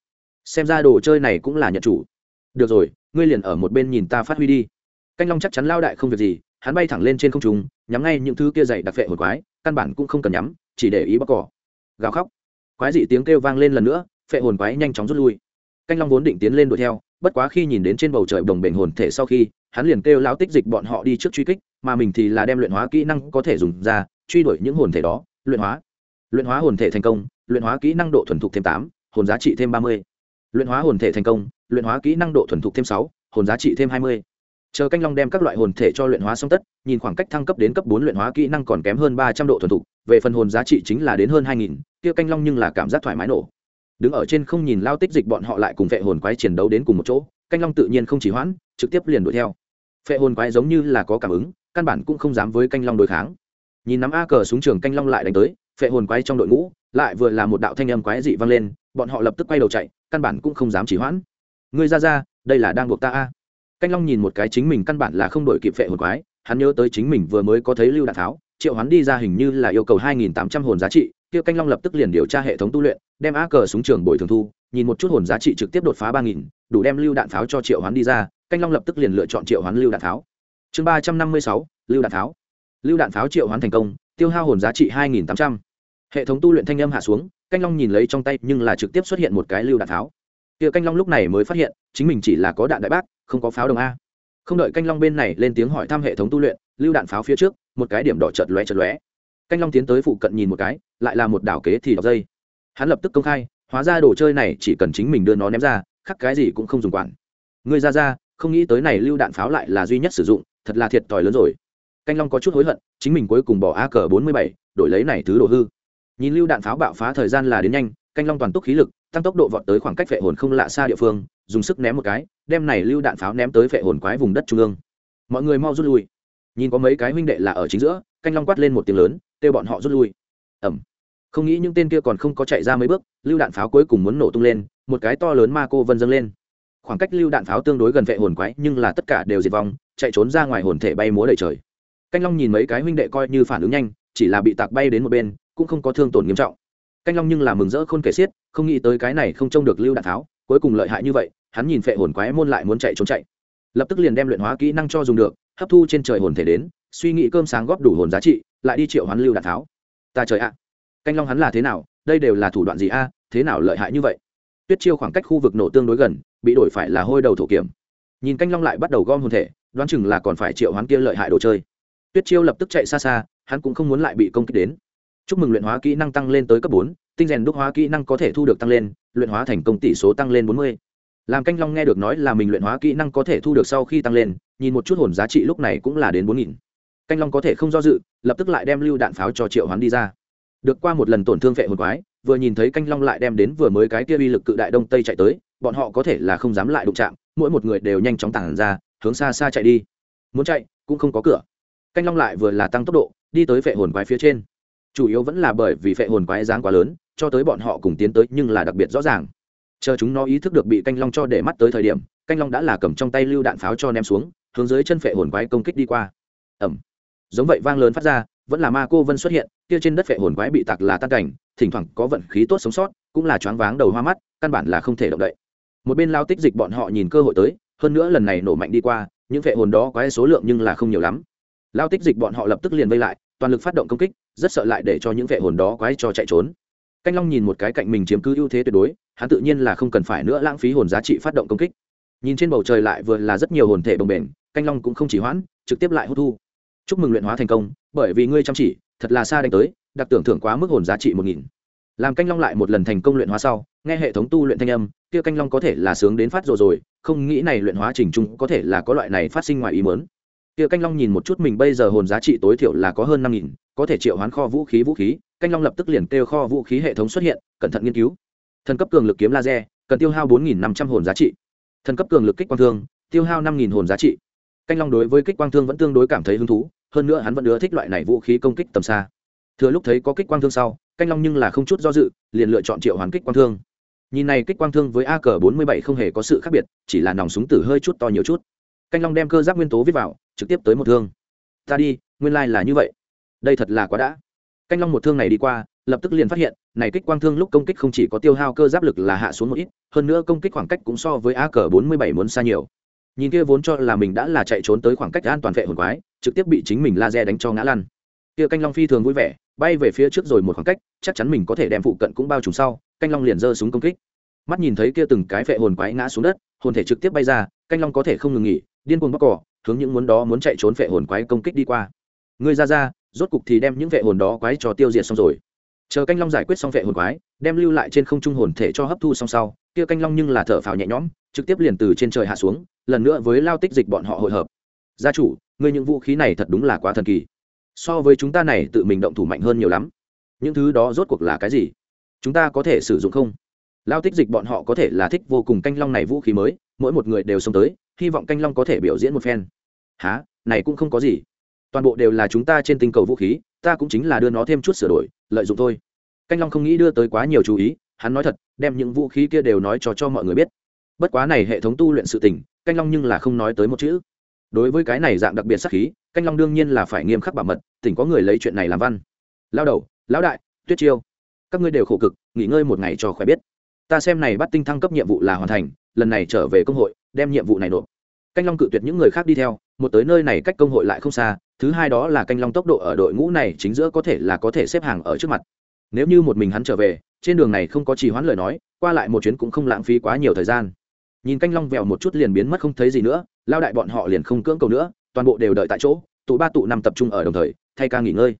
Xem ra đồ chơi này cũng là nhận chủ được rồi, ngươi liền ở một bên nhìn ta phát huy đi. Canh long chắc chắn lao đại không việc gì, hắn bay thẳng lên trên không trung, nhắm ngay những thứ kia dày đặc vệ hồn quái, căn bản cũng không cần nhắm, chỉ để ý bóc cỏ. Gào khóc. Quái dị tiếng kêu vang lên lần nữa, phệ hồn quái nhanh chóng rút lui. Canh long vốn định tiến lên đuổi theo, bất quá khi nhìn đến trên bầu trời đồng bền hồn thể sau khi, hắn liền kêu lao tích dịch bọn họ đi trước truy kích, mà mình thì là đem luyện hóa kỹ năng có thể dùng ra, truy đuổi những hồn thể đó. Luyện hóa. Luyện hóa hồn thể thành công, luyện hóa kỹ năng độ thuần thục thêm tám, hồn giá trị thêm ba mươi. Luyện hóa hồn thể thành công luyện hóa kỹ năng độ thuần thục thêm sáu, hồn giá trị thêm hai mươi. Chờ canh long đem các loại hồn thể cho luyện hóa xong tất, nhìn khoảng cách thăng cấp đến cấp bốn luyện hóa kỹ năng còn kém hơn ba trăm độ thuần thục, về phần hồn giá trị chính là đến hơn hai nghìn, kia canh long nhưng là cảm giác thoải mái nổ. Đứng ở trên không nhìn lao tích dịch bọn họ lại cùng vệ hồn quái chiến đấu đến cùng một chỗ, canh long tự nhiên không chỉ hoãn, trực tiếp liền đuổi theo. Phệ hồn quái giống như là có cảm ứng, căn bản cũng không dám với canh long đối kháng. Nhìn nắm a cờ xuống trường canh long lại đánh tới, phệ hồn quái trong đội ngũ lại vừa là một đạo thanh âm quái dị vang lên, bọn họ lập tức quay đầu chạy, căn bản cũng không dám chỉ hoãn ngươi ra ra, đây là đang buộc ta a. Canh long nhìn một cái chính mình căn bản là không đổi kịp phệ hồn quái, hắn nhớ tới chính mình vừa mới có thấy lưu đạn tháo, triệu hắn đi ra hình như là yêu cầu hai nghìn tám trăm hồn giá trị, kia canh long lập tức liền điều tra hệ thống tu luyện, đem á cờ súng trường bồi thường thu, nhìn một chút hồn giá trị trực tiếp đột phá ba nghìn, đủ đem lưu đạn pháo cho triệu hoán đi ra, canh long lập tức liền lựa chọn triệu hoán lưu đạn pháo chương ba trăm năm mươi sáu, lưu đạn pháo lưu đạn pháo triệu hoán thành công, tiêu hao hồn giá trị hai nghìn tám trăm. Hệ thống tu luyện thanh âm hạ xuống, canh long nhìn lấy trong tay nhưng là trực tiếp xuất hiện một cái lưu đạn pháo kia canh long lúc này mới phát hiện, chính mình chỉ là có đạn đại bác, không có pháo đồng a. Không đợi canh long bên này lên tiếng hỏi thăm hệ thống tu luyện, lưu đạn pháo phía trước, một cái điểm đỏ chợt lóe chợt lóe. Canh long tiến tới phụ cận nhìn một cái, lại là một đảo kế thì đọc dây. Hắn lập tức công khai, hóa ra đồ chơi này chỉ cần chính mình đưa nó ném ra, khắc cái gì cũng không dùng quản. Người ra ra, không nghĩ tới này lưu đạn pháo lại là duy nhất sử dụng, thật là thiệt thòi lớn rồi. Canh long có chút hối hận, chính mình cuối cùng bỏ a cờ bốn mươi bảy, đổi lấy này thứ đồ hư. Nhìn lưu đạn pháo bạo phá thời gian là đến nhanh, canh long toàn tốc khí lực tăng tốc độ vọt tới khoảng cách vệ hồn không lạ xa địa phương, dùng sức ném một cái, đem này lưu đạn pháo ném tới vệ hồn quái vùng đất trung ương. Mọi người mau rút lui. Nhìn có mấy cái huynh đệ là ở chính giữa, canh long quát lên một tiếng lớn, kêu bọn họ rút lui. Ẩm không nghĩ những tên kia còn không có chạy ra mấy bước, lưu đạn pháo cuối cùng muốn nổ tung lên, một cái to lớn ma cô vân dâng lên. Khoảng cách lưu đạn pháo tương đối gần vệ hồn quái, nhưng là tất cả đều diệt vong, chạy trốn ra ngoài hồn thể bay múa đầy trời. Canh long nhìn mấy cái huynh đệ coi như phản ứng nhanh, chỉ là bị tạc bay đến một bên, cũng không có thương tổn nghiêm trọng canh long nhưng là mừng rỡ khôn kể xiết không nghĩ tới cái này không trông được lưu đạn Tháo, cuối cùng lợi hại như vậy hắn nhìn phệ hồn quái môn lại muốn chạy trốn chạy. Lập tức liền đem luyện hóa kỹ năng cho dùng được hấp thu trên trời hồn thể đến suy nghĩ cơm sáng góp đủ hồn giá trị lại đi triệu hoán lưu đạn Tháo. ta trời ạ. Canh long hắn là thế nào? Đây đều là thủ đoạn gì a? Thế nào lợi hại như vậy? Tuyết chiêu khoảng cách khu vực nổ tương đối gần bị đổi phải là hôi đầu thổ kiểm. Nhìn canh long lại bắt đầu gom hồn thể đoán chừng là còn phải triệu hoán kia lợi hại đồ chơi. Tuyết chiêu lập tức chạy xa xa hắn cũng không muốn lại bị công kích đến chúc mừng luyện hóa kỹ năng tăng lên tới cấp bốn, tinh rèn đúc hóa kỹ năng có thể thu được tăng lên, luyện hóa thành công tỷ số tăng lên bốn mươi. Làm canh long nghe được nói là mình luyện hóa kỹ năng có thể thu được sau khi tăng lên, nhìn một chút hồn giá trị lúc này cũng là đến bốn nghìn. Canh long có thể không do dự, lập tức lại đem lưu đạn pháo cho triệu hoán đi ra. Được qua một lần tổn thương vệ hồn quái, vừa nhìn thấy canh long lại đem đến vừa mới cái kia uy lực cự đại đông tây chạy tới, bọn họ có thể là không dám lại đụng chạm, mỗi một người đều nhanh chóng tản ra, hướng xa xa chạy đi. Muốn chạy, cũng không có cửa. Canh long lại vừa là tăng tốc độ, đi tới vệ hồn quái phía trên chủ yếu vẫn là bởi vì phệ hồn quái dáng quá lớn, cho tới bọn họ cùng tiến tới nhưng là đặc biệt rõ ràng. Chờ chúng nó ý thức được bị canh long cho để mắt tới thời điểm, canh long đã là cầm trong tay lưu đạn pháo cho ném xuống, hướng dưới chân phệ hồn quái công kích đi qua. Ẩm giống vậy vang lớn phát ra, vẫn là ma cô vân xuất hiện, kia trên đất phệ hồn quái bị tặc là tan cảnh, thỉnh thoảng có vận khí tốt sống sót, cũng là choáng váng đầu hoa mắt, căn bản là không thể động đậy. Một bên lao tích dịch bọn họ nhìn cơ hội tới, hơn nữa lần này nổ mạnh đi qua, những phệ hồn đó quái số lượng nhưng là không nhiều lắm. Lao tích dịch bọn họ lập tức liền vây lại toàn lực phát động công kích, rất sợ lại để cho những vệ hồn đó quái cho chạy trốn. Canh long nhìn một cái cạnh mình chiếm cứ ưu thế tuyệt đối, hắn tự nhiên là không cần phải nữa lãng phí hồn giá trị phát động công kích. Nhìn trên bầu trời lại vừa là rất nhiều hồn thể bồng bềnh, canh long cũng không chỉ hoãn, trực tiếp lại hút thu. Chúc mừng luyện hóa thành công, bởi vì ngươi chăm chỉ, thật là xa đánh tới, đặc tưởng thưởng quá mức hồn giá trị một nghìn. Làm canh long lại một lần thành công luyện hóa sau, nghe hệ thống tu luyện thanh âm, kia canh long có thể là sướng đến phát rồi rồi, không nghĩ này luyện hóa trình chung có thể là có loại này phát sinh ngoài ý mớn kia canh long nhìn một chút mình bây giờ hồn giá trị tối thiểu là có hơn năm nghìn, có thể triệu hoán kho vũ khí vũ khí, canh long lập tức liền kêu kho vũ khí hệ thống xuất hiện, cẩn thận nghiên cứu. Thần cấp cường lực kiếm laser, cần tiêu hao bốn năm trăm hồn giá trị. Thần cấp cường lực kích quang thương, tiêu hao năm hồn giá trị. Canh long đối với kích quang thương vẫn tương đối cảm thấy hứng thú, hơn nữa hắn vẫn ưa thích loại này vũ khí công kích tầm xa. Thừa lúc thấy có kích quang thương sau, canh long nhưng là không chút do dự, liền lựa chọn triệu hoàn kích quang thương. Nhìn này kích quang thương với a cờ bốn mươi bảy không hề có sự khác biệt, chỉ là nòng súng tử hơi chút to nhiều chút canh long đem cơ giáp nguyên tố viết vào, trực tiếp tới một thương. Ta đi, nguyên lai、like、là như vậy. Đây thật là quá đã. Canh long một thương này đi qua, lập tức liền phát hiện, này kích quang thương lúc công kích không chỉ có tiêu hao cơ giáp lực là hạ xuống một ít, hơn nữa công kích khoảng cách cũng so với a cờ bốn mươi bảy muốn xa nhiều. Nhìn kia vốn cho là mình đã là chạy trốn tới khoảng cách an toàn vệ hồn quái, trực tiếp bị chính mình laser đánh cho ngã lăn. Kia canh long phi thường vui vẻ, bay về phía trước rồi một khoảng cách, chắc chắn mình có thể đem phụ cận cũng bao trùm sau, canh long liền giơ súng công kích mắt nhìn thấy kia từng cái vệ hồn quái ngã xuống đất, hồn thể trực tiếp bay ra, canh long có thể không ngừng nghỉ, điên cuồng bóc cỏ, hướng những muốn đó muốn chạy trốn vệ hồn quái công kích đi qua. Ngươi ra ra, rốt cục thì đem những vệ hồn đó quái cho tiêu diệt xong rồi. Chờ canh long giải quyết xong vệ hồn quái, đem lưu lại trên không trung hồn thể cho hấp thu xong sau, kia canh long nhưng là thở phào nhẹ nhõm, trực tiếp liền từ trên trời hạ xuống, lần nữa với lao tích dịch bọn họ hội hợp. Gia chủ, ngươi những vũ khí này thật đúng là quá thần kỳ. So với chúng ta này tự mình động thủ mạnh hơn nhiều lắm. Những thứ đó rốt cuộc là cái gì? Chúng ta có thể sử dụng không? Lao tích dịch bọn họ có thể là thích vô cùng canh long này vũ khí mới, mỗi một người đều xông tới, hy vọng canh long có thể biểu diễn một phen. Há này cũng không có gì. Toàn bộ đều là chúng ta trên tinh cầu vũ khí, ta cũng chính là đưa nó thêm chút sửa đổi, lợi dụng thôi. Canh long không nghĩ đưa tới quá nhiều chú ý, hắn nói thật, đem những vũ khí kia đều nói cho cho mọi người biết. Bất quá này hệ thống tu luyện sự tình, canh long nhưng là không nói tới một chữ. Đối với cái này dạng đặc biệt sắc khí, canh long đương nhiên là phải nghiêm khắc bảo mật, tỉnh có người lấy chuyện này làm văn. Lao đầu, lão đại, tuyết chiêu, các ngươi đều khổ cực, nghỉ ngơi một ngày cho khỏe biết ta xem này bắt tinh thăng cấp nhiệm vụ là hoàn thành, lần này trở về công hội, đem nhiệm vụ này nộp. Canh long cự tuyệt những người khác đi theo, một tới nơi này cách công hội lại không xa, thứ hai đó là canh long tốc độ ở đội ngũ này chính giữa có thể là có thể xếp hàng ở trước mặt. Nếu như một mình hắn trở về, trên đường này không có trì hoãn lời nói, qua lại một chuyến cũng không lãng phí quá nhiều thời gian. Nhìn canh long vèo một chút liền biến mất không thấy gì nữa, lao đại bọn họ liền không cưỡng cầu nữa, toàn bộ đều đợi tại chỗ, tụ ba tụ năm tập trung ở đồng thời, thay ca nghỉ ngơi.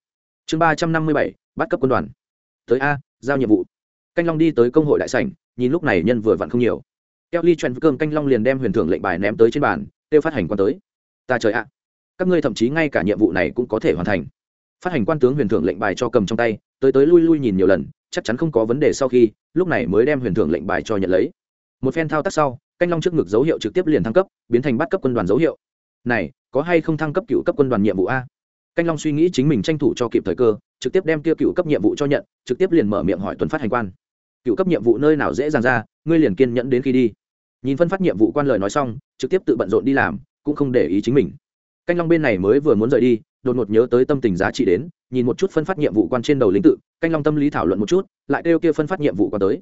Chương ba trăm năm mươi bảy, bắt cấp quân đoàn. Tới a, giao nhiệm vụ canh long đi tới công hội đại sảnh, nhìn lúc này nhân vừa vặn không nhiều. Keo ly chen cơm canh long liền đem huyền thưởng lệnh bài ném tới trên bàn, kêu phát hành quan tới. Ta trời ạ. À. Các ngươi thậm chí ngay cả nhiệm vụ này cũng có thể hoàn thành. Phát hành quan tướng huyền thưởng lệnh bài cho cầm trong tay, tới tới lui lui nhìn nhiều lần, chắc chắn không có vấn đề sau khi, lúc này mới đem huyền thưởng lệnh bài cho nhận lấy. Một phen thao tác sau, canh long trước ngực dấu hiệu trực tiếp liền thăng cấp, biến thành bắt cấp quân đoàn dấu hiệu. Này, có hay không thăng cấp cựu cấp quân đoàn nhiệm vụ a? Canh long suy nghĩ chính mình tranh thủ cho kịp thời cơ, trực tiếp đem kia cựu cấp nhiệm vụ cho nhận, trực tiếp liền mở miệng hỏi tuần phát hành quan cựu cấp nhiệm vụ nơi nào dễ dàng ra, ngươi liền kiên nhẫn đến khi đi. Nhìn phân phát nhiệm vụ quan lời nói xong, trực tiếp tự bận rộn đi làm, cũng không để ý chính mình. Canh long bên này mới vừa muốn rời đi, đột ngột nhớ tới tâm tình giá trị đến, nhìn một chút phân phát nhiệm vụ quan trên đầu lính tự, canh long tâm lý thảo luận một chút, lại kêu kia phân phát nhiệm vụ quan tới.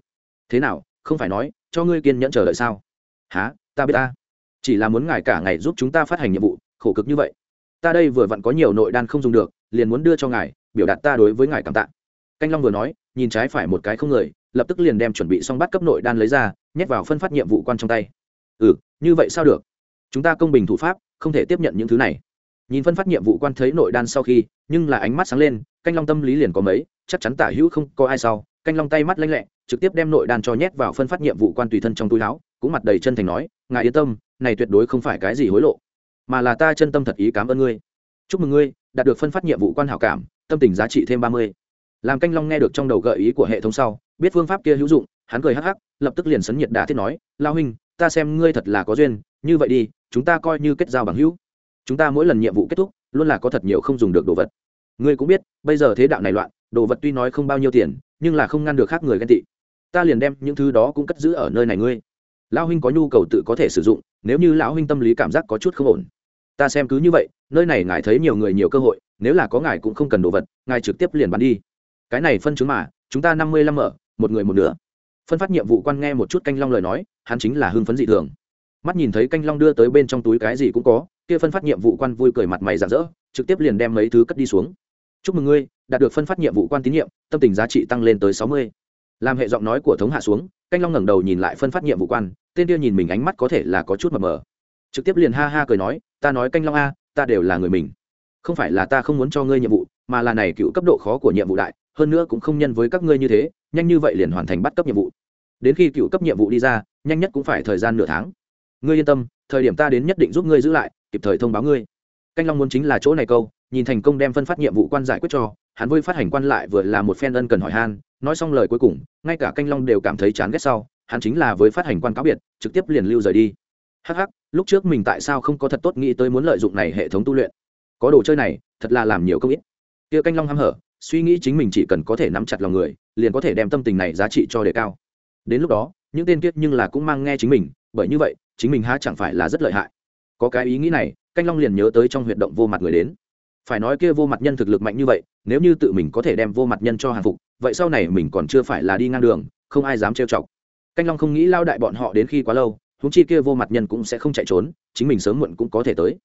Thế nào, không phải nói, cho ngươi kiên nhẫn chờ đợi sao? Há ta biết ta. Chỉ là muốn ngài cả ngày giúp chúng ta phát hành nhiệm vụ, khổ cực như vậy. Ta đây vừa vặn có nhiều nội đan không dùng được, liền muốn đưa cho ngài, biểu đạt ta đối với ngài cảm tạ. Canh long vừa nói, nhìn trái phải một cái không người lập tức liền đem chuẩn bị xong bắt cấp nội đan lấy ra, nhét vào phân phát nhiệm vụ quan trong tay. Ừ như vậy sao được? Chúng ta công bình thủ pháp, không thể tiếp nhận những thứ này. Nhìn phân phát nhiệm vụ quan thấy nội đan sau khi, nhưng là ánh mắt sáng lên, canh long tâm lý liền có mấy, chắc chắn tả hữu không có ai sau. Canh long tay mắt lanh lẹ, trực tiếp đem nội đan cho nhét vào phân phát nhiệm vụ quan tùy thân trong túi áo, cũng mặt đầy chân thành nói, ngài yên tâm, này tuyệt đối không phải cái gì hối lộ, mà là ta chân tâm thật ý cảm ơn ngươi. Chúc mừng ngươi, đạt được phân phát nhiệm vụ quan hảo cảm, tâm tình giá trị thêm ba mươi. Làm canh long nghe được trong đầu gợi ý của hệ thống sau biết phương pháp kia hữu dụng, hắn cười hắc hắc, lập tức liền sấn nhiệt đà thiết nói, lao huynh, ta xem ngươi thật là có duyên, như vậy đi, chúng ta coi như kết giao bằng hữu. Chúng ta mỗi lần nhiệm vụ kết thúc, luôn là có thật nhiều không dùng được đồ vật. Ngươi cũng biết, bây giờ thế đạo này loạn, đồ vật tuy nói không bao nhiêu tiền, nhưng là không ngăn được khác người ghen tị. Ta liền đem những thứ đó cũng cất giữ ở nơi này ngươi. Lão huynh có nhu cầu tự có thể sử dụng, nếu như lão huynh tâm lý cảm giác có chút không ổn. Ta xem cứ như vậy, nơi này ngài thấy nhiều người nhiều cơ hội, nếu là có ngài cũng không cần đồ vật, ngài trực tiếp liền bán đi. Cái này phân chứng mà, chúng ta năm mươi lăm mở một người một nửa. Phân phát nhiệm vụ quan nghe một chút canh long lời nói, hắn chính là hưng phấn dị thường. Mắt nhìn thấy canh long đưa tới bên trong túi cái gì cũng có, kia phân phát nhiệm vụ quan vui cười mặt mày rạng rỡ, trực tiếp liền đem mấy thứ cất đi xuống. Chúc mừng ngươi, đạt được phân phát nhiệm vụ quan tín nhiệm, tâm tình giá trị tăng lên tới sáu mươi. Làm hệ giọng nói của thống hạ xuống, canh long ngẩng đầu nhìn lại phân phát nhiệm vụ quan, tên kia nhìn mình ánh mắt có thể là có chút mờ mờ. Trực tiếp liền ha ha cười nói, ta nói canh long a, ta đều là người mình. Không phải là ta không muốn cho ngươi nhiệm vụ, mà là này cựu cấp độ khó của nhiệm vụ đại hơn nữa cũng không nhân với các ngươi như thế, nhanh như vậy liền hoàn thành bắt cấp nhiệm vụ. Đến khi cựu cấp nhiệm vụ đi ra, nhanh nhất cũng phải thời gian nửa tháng. Ngươi yên tâm, thời điểm ta đến nhất định giúp ngươi giữ lại, kịp thời thông báo ngươi. Canh long muốn chính là chỗ này câu, nhìn thành công đem phân phát nhiệm vụ quan giải quyết cho, hắn vui phát hành quan lại vừa là một phen ân cần hỏi han, nói xong lời cuối cùng, ngay cả canh long đều cảm thấy chán ghét sau, hắn chính là với phát hành quan cáo biệt, trực tiếp liền lưu rời đi. Hắc hắc, lúc trước mình tại sao không có thật tốt nghĩ tới muốn lợi dụng này hệ thống tu luyện? Có đồ chơi này, thật là làm nhiều công ít. Kia canh long hăm hở suy nghĩ chính mình chỉ cần có thể nắm chặt lòng người, liền có thể đem tâm tình này giá trị cho đề cao. Đến lúc đó, những tên kiết nhưng là cũng mang nghe chính mình, bởi như vậy, chính mình há chẳng phải là rất lợi hại. Có cái ý nghĩ này, canh long liền nhớ tới trong huyệt động vô mặt người đến. Phải nói kia vô mặt nhân thực lực mạnh như vậy, nếu như tự mình có thể đem vô mặt nhân cho hàng phục, vậy sau này mình còn chưa phải là đi ngang đường, không ai dám trêu chọc. Canh long không nghĩ lao đại bọn họ đến khi quá lâu húng chi kia vô mặt nhân cũng sẽ không chạy trốn, chính mình sớm muộn cũng có thể tới.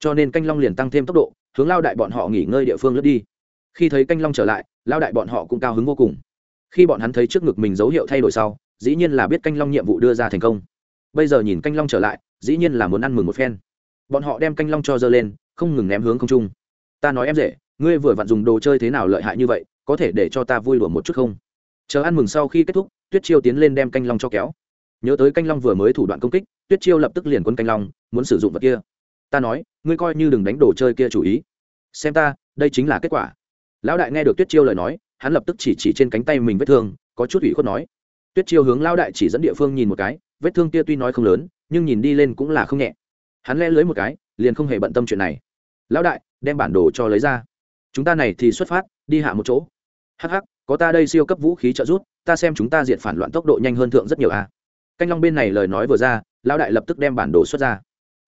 Cho nên canh long liền tăng thêm tốc độ, hướng lao đại bọn họ nghỉ ngơi địa phương lướt đi khi thấy canh long trở lại lao đại bọn họ cũng cao hứng vô cùng. Khi bọn hắn thấy trước ngực mình dấu hiệu thay đổi sau dĩ nhiên là biết canh long nhiệm vụ đưa ra thành công. Bây giờ nhìn canh long trở lại dĩ nhiên là muốn ăn mừng một phen. Bọn họ đem canh long cho dơ lên không ngừng ném hướng không trung. Ta nói em dễ, ngươi vừa vặn dùng đồ chơi thế nào lợi hại như vậy có thể để cho ta vui đùa một chút không? Chờ ăn mừng sau khi kết thúc tuyết chiêu tiến lên đem canh long cho kéo. Nhớ tới canh long vừa mới thủ đoạn công kích tuyết chiêu lập tức liền quân canh long muốn sử dụng vật kia. Ta nói ngươi coi như đừng đánh đồ chơi kia chủ ý. Xem ta đây chính là kết quả lão đại nghe được tuyết chiêu lời nói, hắn lập tức chỉ chỉ trên cánh tay mình vết thương, có chút ủy khuất nói. Tuyết chiêu hướng lão đại chỉ dẫn địa phương nhìn một cái, vết thương kia tuy nói không lớn, nhưng nhìn đi lên cũng là không nhẹ. Hắn le lưới một cái, liền không hề bận tâm chuyện này. Lão đại, đem bản đồ cho lấy ra. Chúng ta này thì xuất phát, đi hạ một chỗ. Hh có ta đây siêu cấp vũ khí trợ giúp, ta xem chúng ta diện phản loạn tốc độ nhanh hơn thượng rất nhiều a canh long bên này lời nói vừa ra, lão đại lập tức đem bản đồ xuất ra.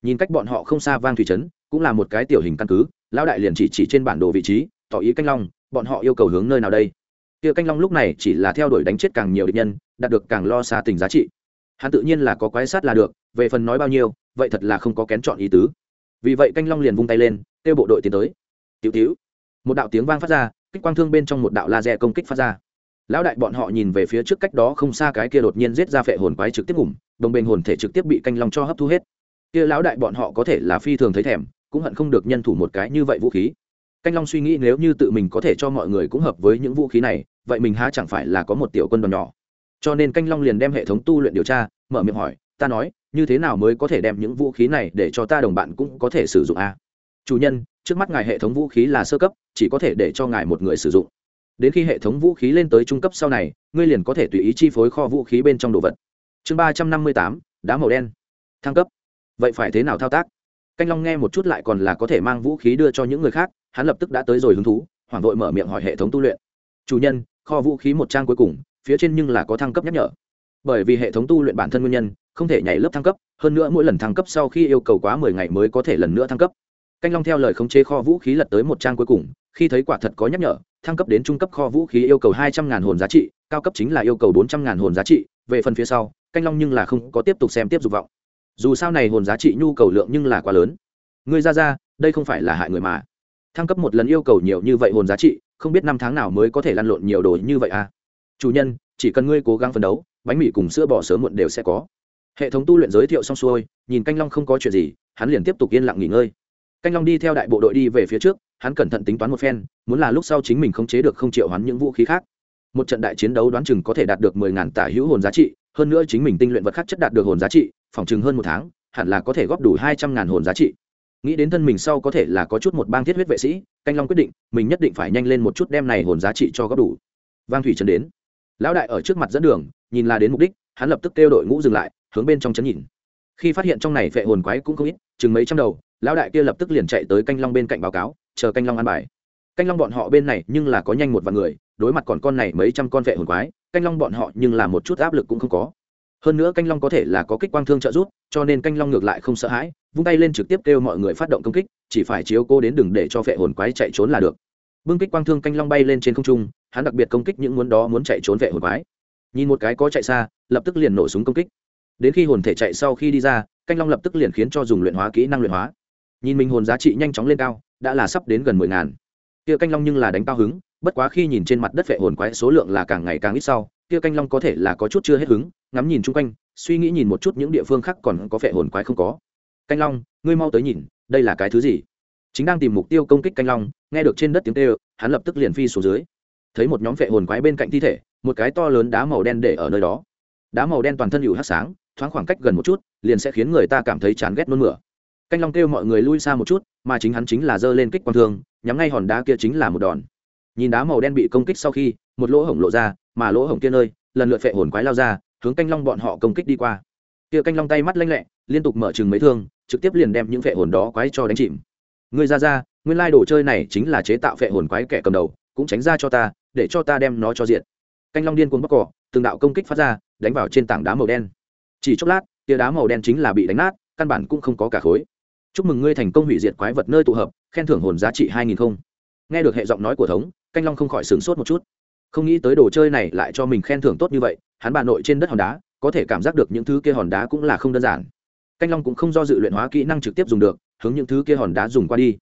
Nhìn cách bọn họ không xa vang thủy trấn, cũng là một cái tiểu hình căn cứ, lão đại liền chỉ chỉ trên bản đồ vị trí tỏ ý canh long, bọn họ yêu cầu hướng nơi nào đây? Kia canh long lúc này chỉ là theo đuổi đánh chết càng nhiều địch nhân, đạt được càng lo xa tình giá trị. Hắn tự nhiên là có quái sát là được, về phần nói bao nhiêu, vậy thật là không có kén chọn ý tứ. Vì vậy canh long liền vung tay lên, kêu bộ đội tiến tới. Tiểu tiểu. Một đạo tiếng vang phát ra, kích quang thương bên trong một đạo laser công kích phát ra. Lão đại bọn họ nhìn về phía trước cách đó không xa cái kia đột nhiên giết ra phệ hồn quái trực tiếp ngủm, đồng bên hồn thể trực tiếp bị canh long cho hấp thu hết. Kia lão đại bọn họ có thể là phi thường thấy thèm, cũng hận không được nhân thủ một cái như vậy vũ khí canh long suy nghĩ nếu như tự mình có thể cho mọi người cũng hợp với những vũ khí này, vậy mình há chẳng phải là có một tiểu quân đoàn nhỏ. Cho nên canh long liền đem hệ thống tu luyện điều tra, mở miệng hỏi, ta nói, như thế nào mới có thể đem những vũ khí này để cho ta đồng bạn cũng có thể sử dụng a chủ nhân, trước mắt ngài hệ thống vũ khí là sơ cấp, chỉ có thể để cho ngài một người sử dụng. Đến khi hệ thống vũ khí lên tới trung cấp sau này, ngươi liền có thể tùy ý chi phối kho vũ khí bên trong đồ vật. Chương ba trăm năm mươi tám, đá màu đen. Thăng cấp. Vậy phải thế nào thao tác? Canh long nghe một chút lại còn là có thể mang vũ khí đưa cho những người khác hắn lập tức đã tới rồi hứng thú, hoảng vội mở miệng hỏi hệ thống tu luyện. Chủ nhân, kho vũ khí một trang cuối cùng, phía trên nhưng là có thăng cấp nhắc nhở. Bởi vì hệ thống tu luyện bản thân nguyên nhân, không thể nhảy lớp thăng cấp, hơn nữa mỗi lần thăng cấp sau khi yêu cầu quá mười ngày mới có thể lần nữa thăng cấp. Canh long theo lời khống chế kho vũ khí lật tới một trang cuối cùng, khi thấy quả thật có nhắc nhở, thăng cấp đến trung cấp kho vũ khí yêu cầu hai trăm ngàn hồn giá trị, cao cấp chính là yêu cầu bốn trăm ngàn hồn giá trị, về phần phía sau, canh long nhưng là không có tiếp tục xem tiếp dục vọng. Dù sao này hồn giá trị nhu cầu lượng nhưng là quá lớn. Người ra ra, đây không phải là hại người mà thăng cấp một lần yêu cầu nhiều như vậy hồn giá trị, không biết năm tháng nào mới có thể lăn lộn nhiều đồ như vậy à? Chủ nhân, chỉ cần ngươi cố gắng phấn đấu, bánh mì cùng sữa bò sớm muộn đều sẽ có. Hệ thống tu luyện giới thiệu xong xuôi, nhìn canh long không có chuyện gì, hắn liền tiếp tục yên lặng nghỉ ngơi. Canh long đi theo đại bộ đội đi về phía trước, hắn cẩn thận tính toán một phen, muốn là lúc sau chính mình không chế được không triệu hắn những vũ khí khác. Một trận đại chiến đấu đoán chừng có thể đạt được mười ngàn tả hữu hồn giá trị, hơn nữa chính mình tinh luyện vật khác chất đạt được hồn giá trị, phòng chừng hơn một tháng, hẳn là có thể góp đủ hai trăm ngàn hồn giá trị nghĩ đến thân mình sau có thể là có chút một bang thiết huyết vệ sĩ, canh long quyết định, mình nhất định phải nhanh lên một chút đem này hồn giá trị cho góp đủ. Vang thủy trấn đến. Lão đại ở trước mặt dẫn đường, nhìn là đến mục đích, hắn lập tức kêu đội ngũ dừng lại, hướng bên trong chấn nhìn. Khi phát hiện trong này vệ hồn quái cũng không ít, chừng mấy trăm đầu, lão đại kia lập tức liền chạy tới canh long bên cạnh báo cáo, chờ canh long ăn bài. Canh long bọn họ bên này nhưng là có nhanh một vài người, đối mặt còn con này mấy trăm con vệ hồn quái, canh long bọn họ nhưng là một chút áp lực cũng không có. Hơn nữa canh long có thể là có kích quang thương trợ giúp, cho nên canh long ngược lại không sợ hãi vung tay lên trực tiếp kêu mọi người phát động công kích, chỉ phải chiếu cô đến đừng để cho vệ hồn quái chạy trốn là được. Bưng kích quang thương canh long bay lên trên không trung, hắn đặc biệt công kích những muốn đó muốn chạy trốn vệ hồn quái. Nhìn một cái có chạy xa, lập tức liền nổ súng công kích. Đến khi hồn thể chạy sau khi đi ra, canh long lập tức liền khiến cho dùng luyện hóa kỹ năng luyện hóa. Nhìn mình hồn giá trị nhanh chóng lên cao, đã là sắp đến gần mười ngàn. Kia canh long nhưng là đánh cao hứng, bất quá khi nhìn trên mặt đất vệ hồn quái số lượng là càng ngày càng ít sau, kia canh long có thể là có chút chưa hết hứng, ngắm nhìn chung quanh, suy nghĩ nhìn một chút những địa phương khác còn có vệ hồn quái không có canh long, ngươi mau tới nhìn, đây là cái thứ gì? Chính đang tìm mục tiêu công kích canh long, nghe được trên đất tiếng kêu, hắn lập tức liền phi xuống dưới. Thấy một nhóm vệ hồn quái bên cạnh thi thể, một cái to lớn đá màu đen để ở nơi đó. Đá màu đen toàn thân hữu hát sáng, thoáng khoảng cách gần một chút, liền sẽ khiến người ta cảm thấy chán ghét nôn mửa. Canh long kêu mọi người lui xa một chút, mà chính hắn chính là giơ lên kích quang thương, nhắm ngay hòn đá kia chính là một đòn. Nhìn đá màu đen bị công kích sau khi, một lỗ hổng lộ ra, mà lỗ hổng kia nơi, lần lượt phệ hồn quái lao ra, hướng canh long bọn họ công kích đi qua. Kia canh long tay mắt lanh lẹ, liên tục mở chừng mấy thương trực tiếp liền đem những phệ hồn đó quái cho đánh chìm. Ngươi ra ra, nguyên lai đồ chơi này chính là chế tạo phệ hồn quái kẻ cầm đầu, cũng tránh ra cho ta, để cho ta đem nó cho diện canh long điên cuồng bóc cỏ, từng đạo công kích phát ra, đánh vào trên tảng đá màu đen. Chỉ chốc lát, tia đá màu đen chính là bị đánh nát, căn bản cũng không có cả khối. Chúc mừng ngươi thành công hủy diệt quái vật nơi tụ hợp, khen thưởng hồn giá trị hai nghìn không. Nghe được hệ giọng nói của thống, canh long không khỏi sửng sốt một chút. Không nghĩ tới đồ chơi này lại cho mình khen thưởng tốt như vậy, hắn bà nội trên đất hòn đá, có thể cảm giác được những thứ kia hòn đá cũng là không đơn giản canh long cũng không do dự luyện hóa kỹ năng trực tiếp dùng được, hướng những thứ kia hòn đá dùng qua đi.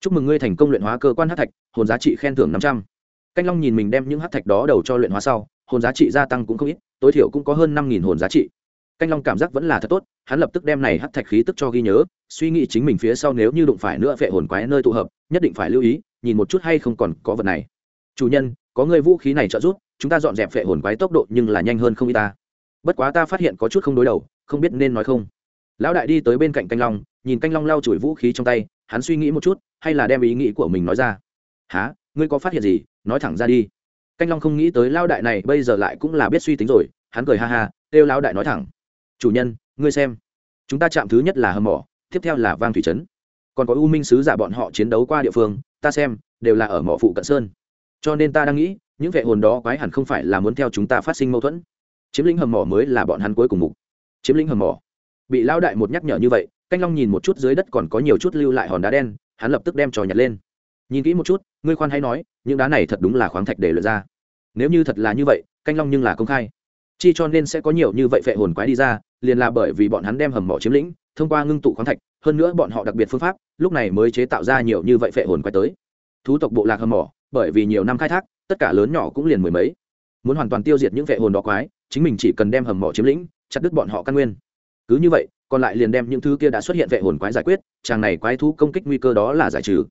Chúc mừng ngươi thành công luyện hóa cơ quan hát thạch, hồn giá trị khen thưởng năm trăm. Canh long nhìn mình đem những hát thạch đó đầu cho luyện hóa sau, hồn giá trị gia tăng cũng không ít, tối thiểu cũng có hơn năm nghìn hồn giá trị. Canh long cảm giác vẫn là thật tốt, hắn lập tức đem này hát thạch khí tức cho ghi nhớ, suy nghĩ chính mình phía sau nếu như đụng phải nữa vệ hồn quái nơi tụ hợp, nhất định phải lưu ý, nhìn một chút hay không còn có vật này. Chủ nhân, có người vũ khí này trợ giúp, chúng ta dọn dẹp vệ hồn quái tốc độ nhưng là nhanh hơn không y ta. Bất quá ta phát hiện có chút không đối đầu, không biết nên nói không lão đại đi tới bên cạnh canh long, nhìn canh long lau chùi vũ khí trong tay, hắn suy nghĩ một chút, hay là đem ý nghĩ của mình nói ra. Há ngươi có phát hiện gì? Nói thẳng ra đi. Canh long không nghĩ tới lao đại này bây giờ lại cũng là biết suy tính rồi, hắn cười ha ha, kêu lao đại nói thẳng. Chủ nhân, ngươi xem. Chúng ta chạm thứ nhất là hầm mỏ, tiếp theo là vang thủy trấn. Còn có u minh sứ giả bọn họ chiến đấu qua địa phương, ta xem, đều là ở mỏ phụ cận sơn. Cho nên ta đang nghĩ, những vệ hồn đó quái hẳn không phải là muốn theo chúng ta phát sinh mâu thuẫn. Chiếm lĩnh hầm mỏ mới là bọn hắn cuối cùng mục. Chiếm lĩnh hầm mỏ bị lão đại một nhắc nhở như vậy, canh long nhìn một chút dưới đất còn có nhiều chút lưu lại hòn đá đen, hắn lập tức đem trò nhặt lên. Nhìn kỹ một chút, ngươi khoan hay nói, những đá này thật đúng là khoáng thạch để lượt ra. Nếu như thật là như vậy, canh long nhưng là công khai. Chi cho nên sẽ có nhiều như vậy phệ hồn quái đi ra, liền là bởi vì bọn hắn đem hầm mỏ chiếm lĩnh, thông qua ngưng tụ khoáng thạch, hơn nữa bọn họ đặc biệt phương pháp, lúc này mới chế tạo ra nhiều như vậy phệ hồn quái tới. Thú tộc bộ lạc hầm mỏ, bởi vì nhiều năm khai thác, tất cả lớn nhỏ cũng liền mười mấy. Muốn hoàn toàn tiêu diệt những phệ hồn đó quái, chính mình chỉ cần đem hầm mỏ chiếm lĩnh, chặt đứt bọn họ căn nguyên cứ như vậy, còn lại liền đem những thứ kia đã xuất hiện vệ hồn quái giải quyết, chàng này quái thú công kích nguy cơ đó là giải trừ.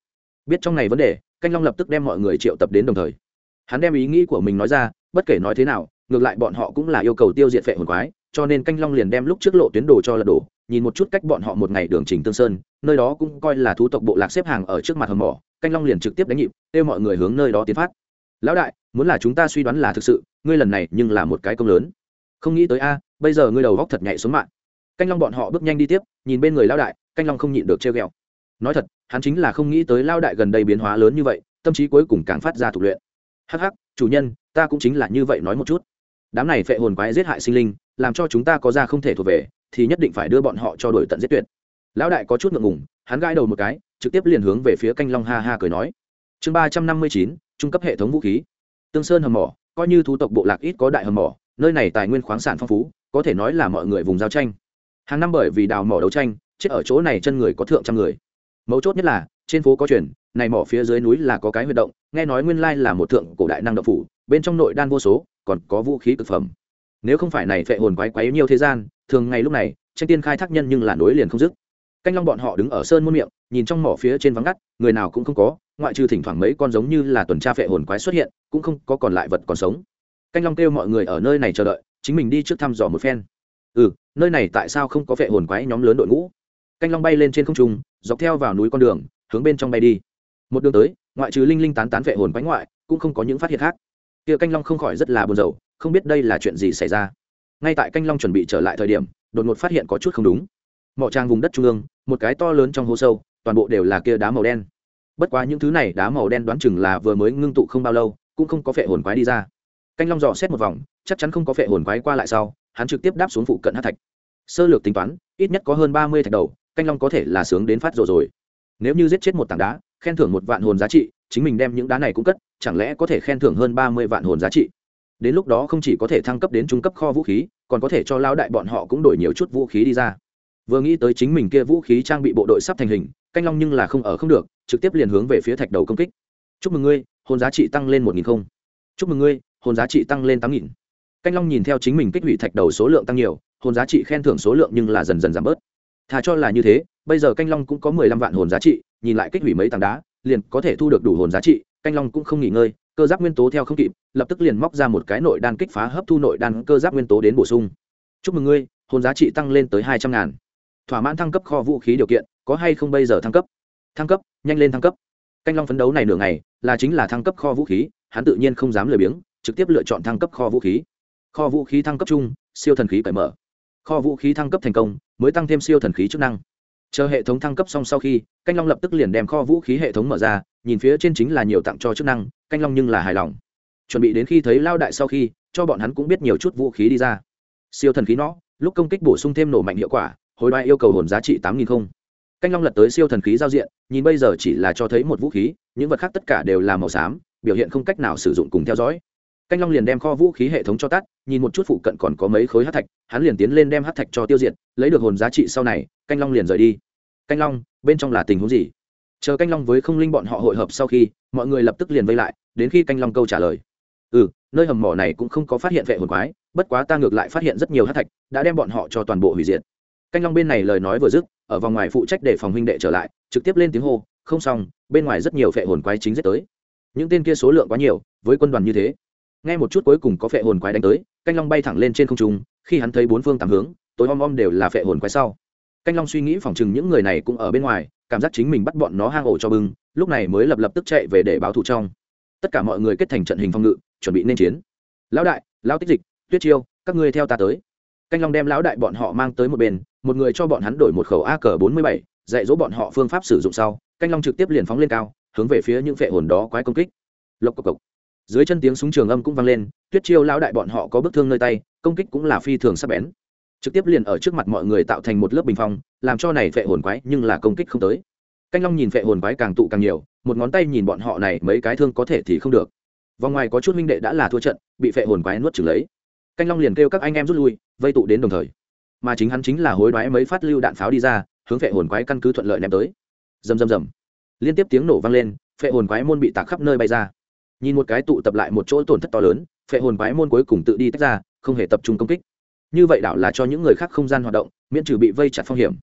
Biết trong này vấn đề, canh long lập tức đem mọi người triệu tập đến đồng thời. Hắn đem ý nghĩ của mình nói ra, bất kể nói thế nào, ngược lại bọn họ cũng là yêu cầu tiêu diệt vệ hồn quái, cho nên canh long liền đem lúc trước lộ tuyến đồ cho lật đổ, nhìn một chút cách bọn họ một ngày đường trình tương sơn, nơi đó cũng coi là thú tộc bộ lạc xếp hàng ở trước mặt hầm mỏ. Canh long liền trực tiếp đánh nhịp, kêu mọi người hướng nơi đó tiến phát. Lão đại, muốn là chúng ta suy đoán là thực sự, ngươi lần này nhưng là một cái công lớn. Không nghĩ tới a, bây giờ ngươi đầu góc thật nhạy xuống mạng canh long bọn họ bước nhanh đi tiếp, nhìn bên người lao đại, canh long không nhịn được treo g ẹ o nói thật, hắn chính là không nghĩ tới lao đại gần đây biến hóa lớn như vậy, tâm trí cuối cùng càng phát ra thủ luyện. Hh chủ nhân, ta cũng chính là như vậy nói một chút. Đám này phệ hồn quái giết hại sinh linh, làm cho chúng ta có ra không thể thuộc về, thì nhất định phải đưa bọn họ cho đổi tận giết tuyệt. Lão đại có chút ngượng ngùng, hắn gãi đầu một cái, trực tiếp liền hướng về phía canh long ha ha cười nói. Chương ba trăm năm mươi chín, trung cấp hệ thống vũ khí. Tương sơn hầm mỏ, coi như thu tộc bộ lạc ít có đại hầm mỏ, nơi này tài nguyên khoáng sản phong phú, có thể nói là mọi người vùng giao tranh hàng năm bởi vì đào mỏ đấu tranh, chết ở chỗ này chân người có thượng trăm người. Mấu chốt nhất là, trên phố có chuyển này mỏ phía dưới núi là có cái huy động, nghe nói nguyên lai là một thượng cổ đại năng động phủ, bên trong nội đan vô số, còn có vũ khí cực phẩm. Nếu không phải này phệ hồn quái quái nhiều thế gian, thường ngày lúc này, tranh tiên khai thác nhân nhưng là nối liền không dứt. Canh long bọn họ đứng ở sơn muôn miệng, nhìn trong mỏ phía trên vắng ngắt, người nào cũng không có, ngoại trừ thỉnh thoảng mấy con giống như là tuần tra phệ hồn quái xuất hiện, cũng không có còn lại vật còn sống. Canh long kêu mọi người ở nơi này chờ đợi, chính mình đi trước thăm dò một phen. Ừ nơi này tại sao không có vệ hồn quái nhóm lớn đội ngũ? Canh long bay lên trên không trung, dọc theo vào núi con đường, hướng bên trong bay đi. Một đường tới, ngoại trừ linh linh tán tán vệ hồn quái ngoại, cũng không có những phát hiện khác. Kia canh long không khỏi rất là buồn rầu, không biết đây là chuyện gì xảy ra. Ngay tại canh long chuẩn bị trở lại thời điểm, đột ngột phát hiện có chút không đúng. Mỏ trang vùng đất trung ương, một cái to lớn trong hố sâu, toàn bộ đều là kia đá màu đen. Bất quá những thứ này đá màu đen đoán chừng là vừa mới ngưng tụ không bao lâu, cũng không có phệ hồn quái đi ra. Canh long dò xét một vòng, chắc chắn không có phệ hồn quái qua lại sau hắn trực tiếp đáp xuống phụ cận hát thạch. Sơ lược tính toán, ít nhất có hơn ba mươi thạch đầu, canh long có thể là sướng đến phát rồi rồi. Nếu như giết chết một tảng đá, khen thưởng một vạn hồn giá trị, chính mình đem những đá này cũng cất, chẳng lẽ có thể khen thưởng hơn ba mươi vạn hồn giá trị? Đến lúc đó không chỉ có thể thăng cấp đến trung cấp kho vũ khí, còn có thể cho lao đại bọn họ cũng đổi nhiều chút vũ khí đi ra. Vừa nghĩ tới chính mình kia vũ khí trang bị bộ đội sắp thành hình, canh long nhưng là không ở không được, trực tiếp liền hướng về phía thạch đầu công kích. Chúc mừng ngươi, hồn giá trị tăng lên một nghìn không. Chúc mừng ngươi, hồn giá trị tăng lên tám nghìn canh long nhìn theo chính mình kích hủy thạch đầu số lượng tăng nhiều, hồn giá trị khen thưởng số lượng nhưng là dần dần giảm bớt. Thà cho là như thế, bây giờ canh long cũng có mười lăm vạn hồn giá trị, nhìn lại kích hủy mấy tảng đá, liền có thể thu được đủ hồn giá trị, canh long cũng không nghỉ ngơi, cơ giáp nguyên tố theo không kịp, lập tức liền móc ra một cái nội đan kích phá hấp thu nội đan cơ giáp nguyên tố đến bổ sung. Chúc mừng ngươi, hồn giá trị tăng lên tới hai trăm ngàn. Thỏa mãn thăng cấp kho vũ khí điều kiện, có hay không bây giờ thăng cấp? Thăng cấp, nhanh lên thăng cấp. Canh long phấn đấu này nửa ngày, là chính là thăng cấp kho vũ khí, hắn tự nhiên không dám lười biếng, trực tiếp lựa chọn thăng cấp kho vũ khí kho vũ khí thăng cấp chung, siêu thần khí cởi mở. Kho vũ khí thăng cấp thành công, mới tăng thêm siêu thần khí chức năng. Chờ hệ thống thăng cấp xong sau khi, canh long lập tức liền đem kho vũ khí hệ thống mở ra, nhìn phía trên chính là nhiều tặng cho chức năng, canh long nhưng là hài lòng. Chuẩn bị đến khi thấy lao đại sau khi, cho bọn hắn cũng biết nhiều chút vũ khí đi ra. Siêu thần khí nó, lúc công kích bổ sung thêm nổ mạnh hiệu quả, hồi đoại yêu cầu hồn giá trị tám nghìn không. Canh long lật tới siêu thần khí giao diện, nhìn bây giờ chỉ là cho thấy một vũ khí, những vật khác tất cả đều là màu xám, biểu hiện không cách nào sử dụng cùng theo dõi canh long liền đem kho vũ khí hệ thống cho tắt, nhìn một chút phụ cận còn có mấy khối hát thạch, hắn liền tiến lên đem hát thạch cho tiêu diệt, lấy được hồn giá trị sau này, canh long liền rời đi. Canh long, bên trong là tình huống gì? Chờ canh long với không linh bọn họ hội hợp sau khi, mọi người lập tức liền vây lại, đến khi canh long câu trả lời. Ừ nơi hầm mỏ này cũng không có phát hiện vệ hồn quái, bất quá ta ngược lại phát hiện rất nhiều hát thạch, đã đem bọn họ cho toàn bộ hủy diệt. Canh long bên này lời nói vừa dứt, ở vòng ngoài phụ trách để phòng huynh đệ trở lại, trực tiếp lên tiếng hô, không xong, bên ngoài rất nhiều vệ hồn quái chính dứt tới. Những tên kia số lượng quá nhiều, với quân đoàn như thế nghe một chút cuối cùng có phệ hồn quái đánh tới, canh long bay thẳng lên trên không trung, khi hắn thấy bốn phương tám hướng, tối om om đều là phệ hồn quái sau. Canh long suy nghĩ phòng chừng những người này cũng ở bên ngoài, cảm giác chính mình bắt bọn nó hang ổ cho bưng, lúc này mới lập lập tức chạy về để báo thù trong. Tất cả mọi người kết thành trận hình phòng ngự, chuẩn bị nên chiến. Lão đại, lão tích dịch, tuyết chiêu, các ngươi theo ta tới. Canh long đem lão đại bọn họ mang tới một bên, một người cho bọn hắn đổi một khẩu a cờ bốn mươi bảy, dạy dỗ bọn họ phương pháp sử dụng sau, canh long trực tiếp liền phóng lên cao, hướng về phía những phệ hồn đó quái công kích. Lộc cộc cộc dưới chân tiếng súng trường âm cũng vang lên, tuyết chiêu lão đại bọn họ có bức thương nơi tay, công kích cũng là phi thường sắc bén. Trực tiếp liền ở trước mặt mọi người tạo thành một lớp bình phong, làm cho này phệ hồn quái nhưng là công kích không tới. Canh long nhìn phệ hồn quái càng tụ càng nhiều, một ngón tay nhìn bọn họ này mấy cái thương có thể thì không được. Vòng ngoài có chút minh đệ đã là thua trận, bị phệ hồn quái nuốt trừng lấy. Canh long liền kêu các anh em rút lui, vây tụ đến đồng thời. Mà chính hắn chính là hối đoái mấy phát lưu đạn pháo đi ra, hướng phệ hồn quái căn cứ thuận lợi ném tới. Rầm rầm rầm. Liên tiếp tiếng nổ vang lên, phệ hồn quái môn bị tạc khắp nơi bay ra nhìn một cái tụ tập lại một chỗ tổn thất to lớn, phệ hồn quái môn cuối cùng tự đi tách ra, không hề tập trung công kích. Như vậy đảo là cho những người khác không gian hoạt động, miễn trừ bị vây chặt phong hiểm.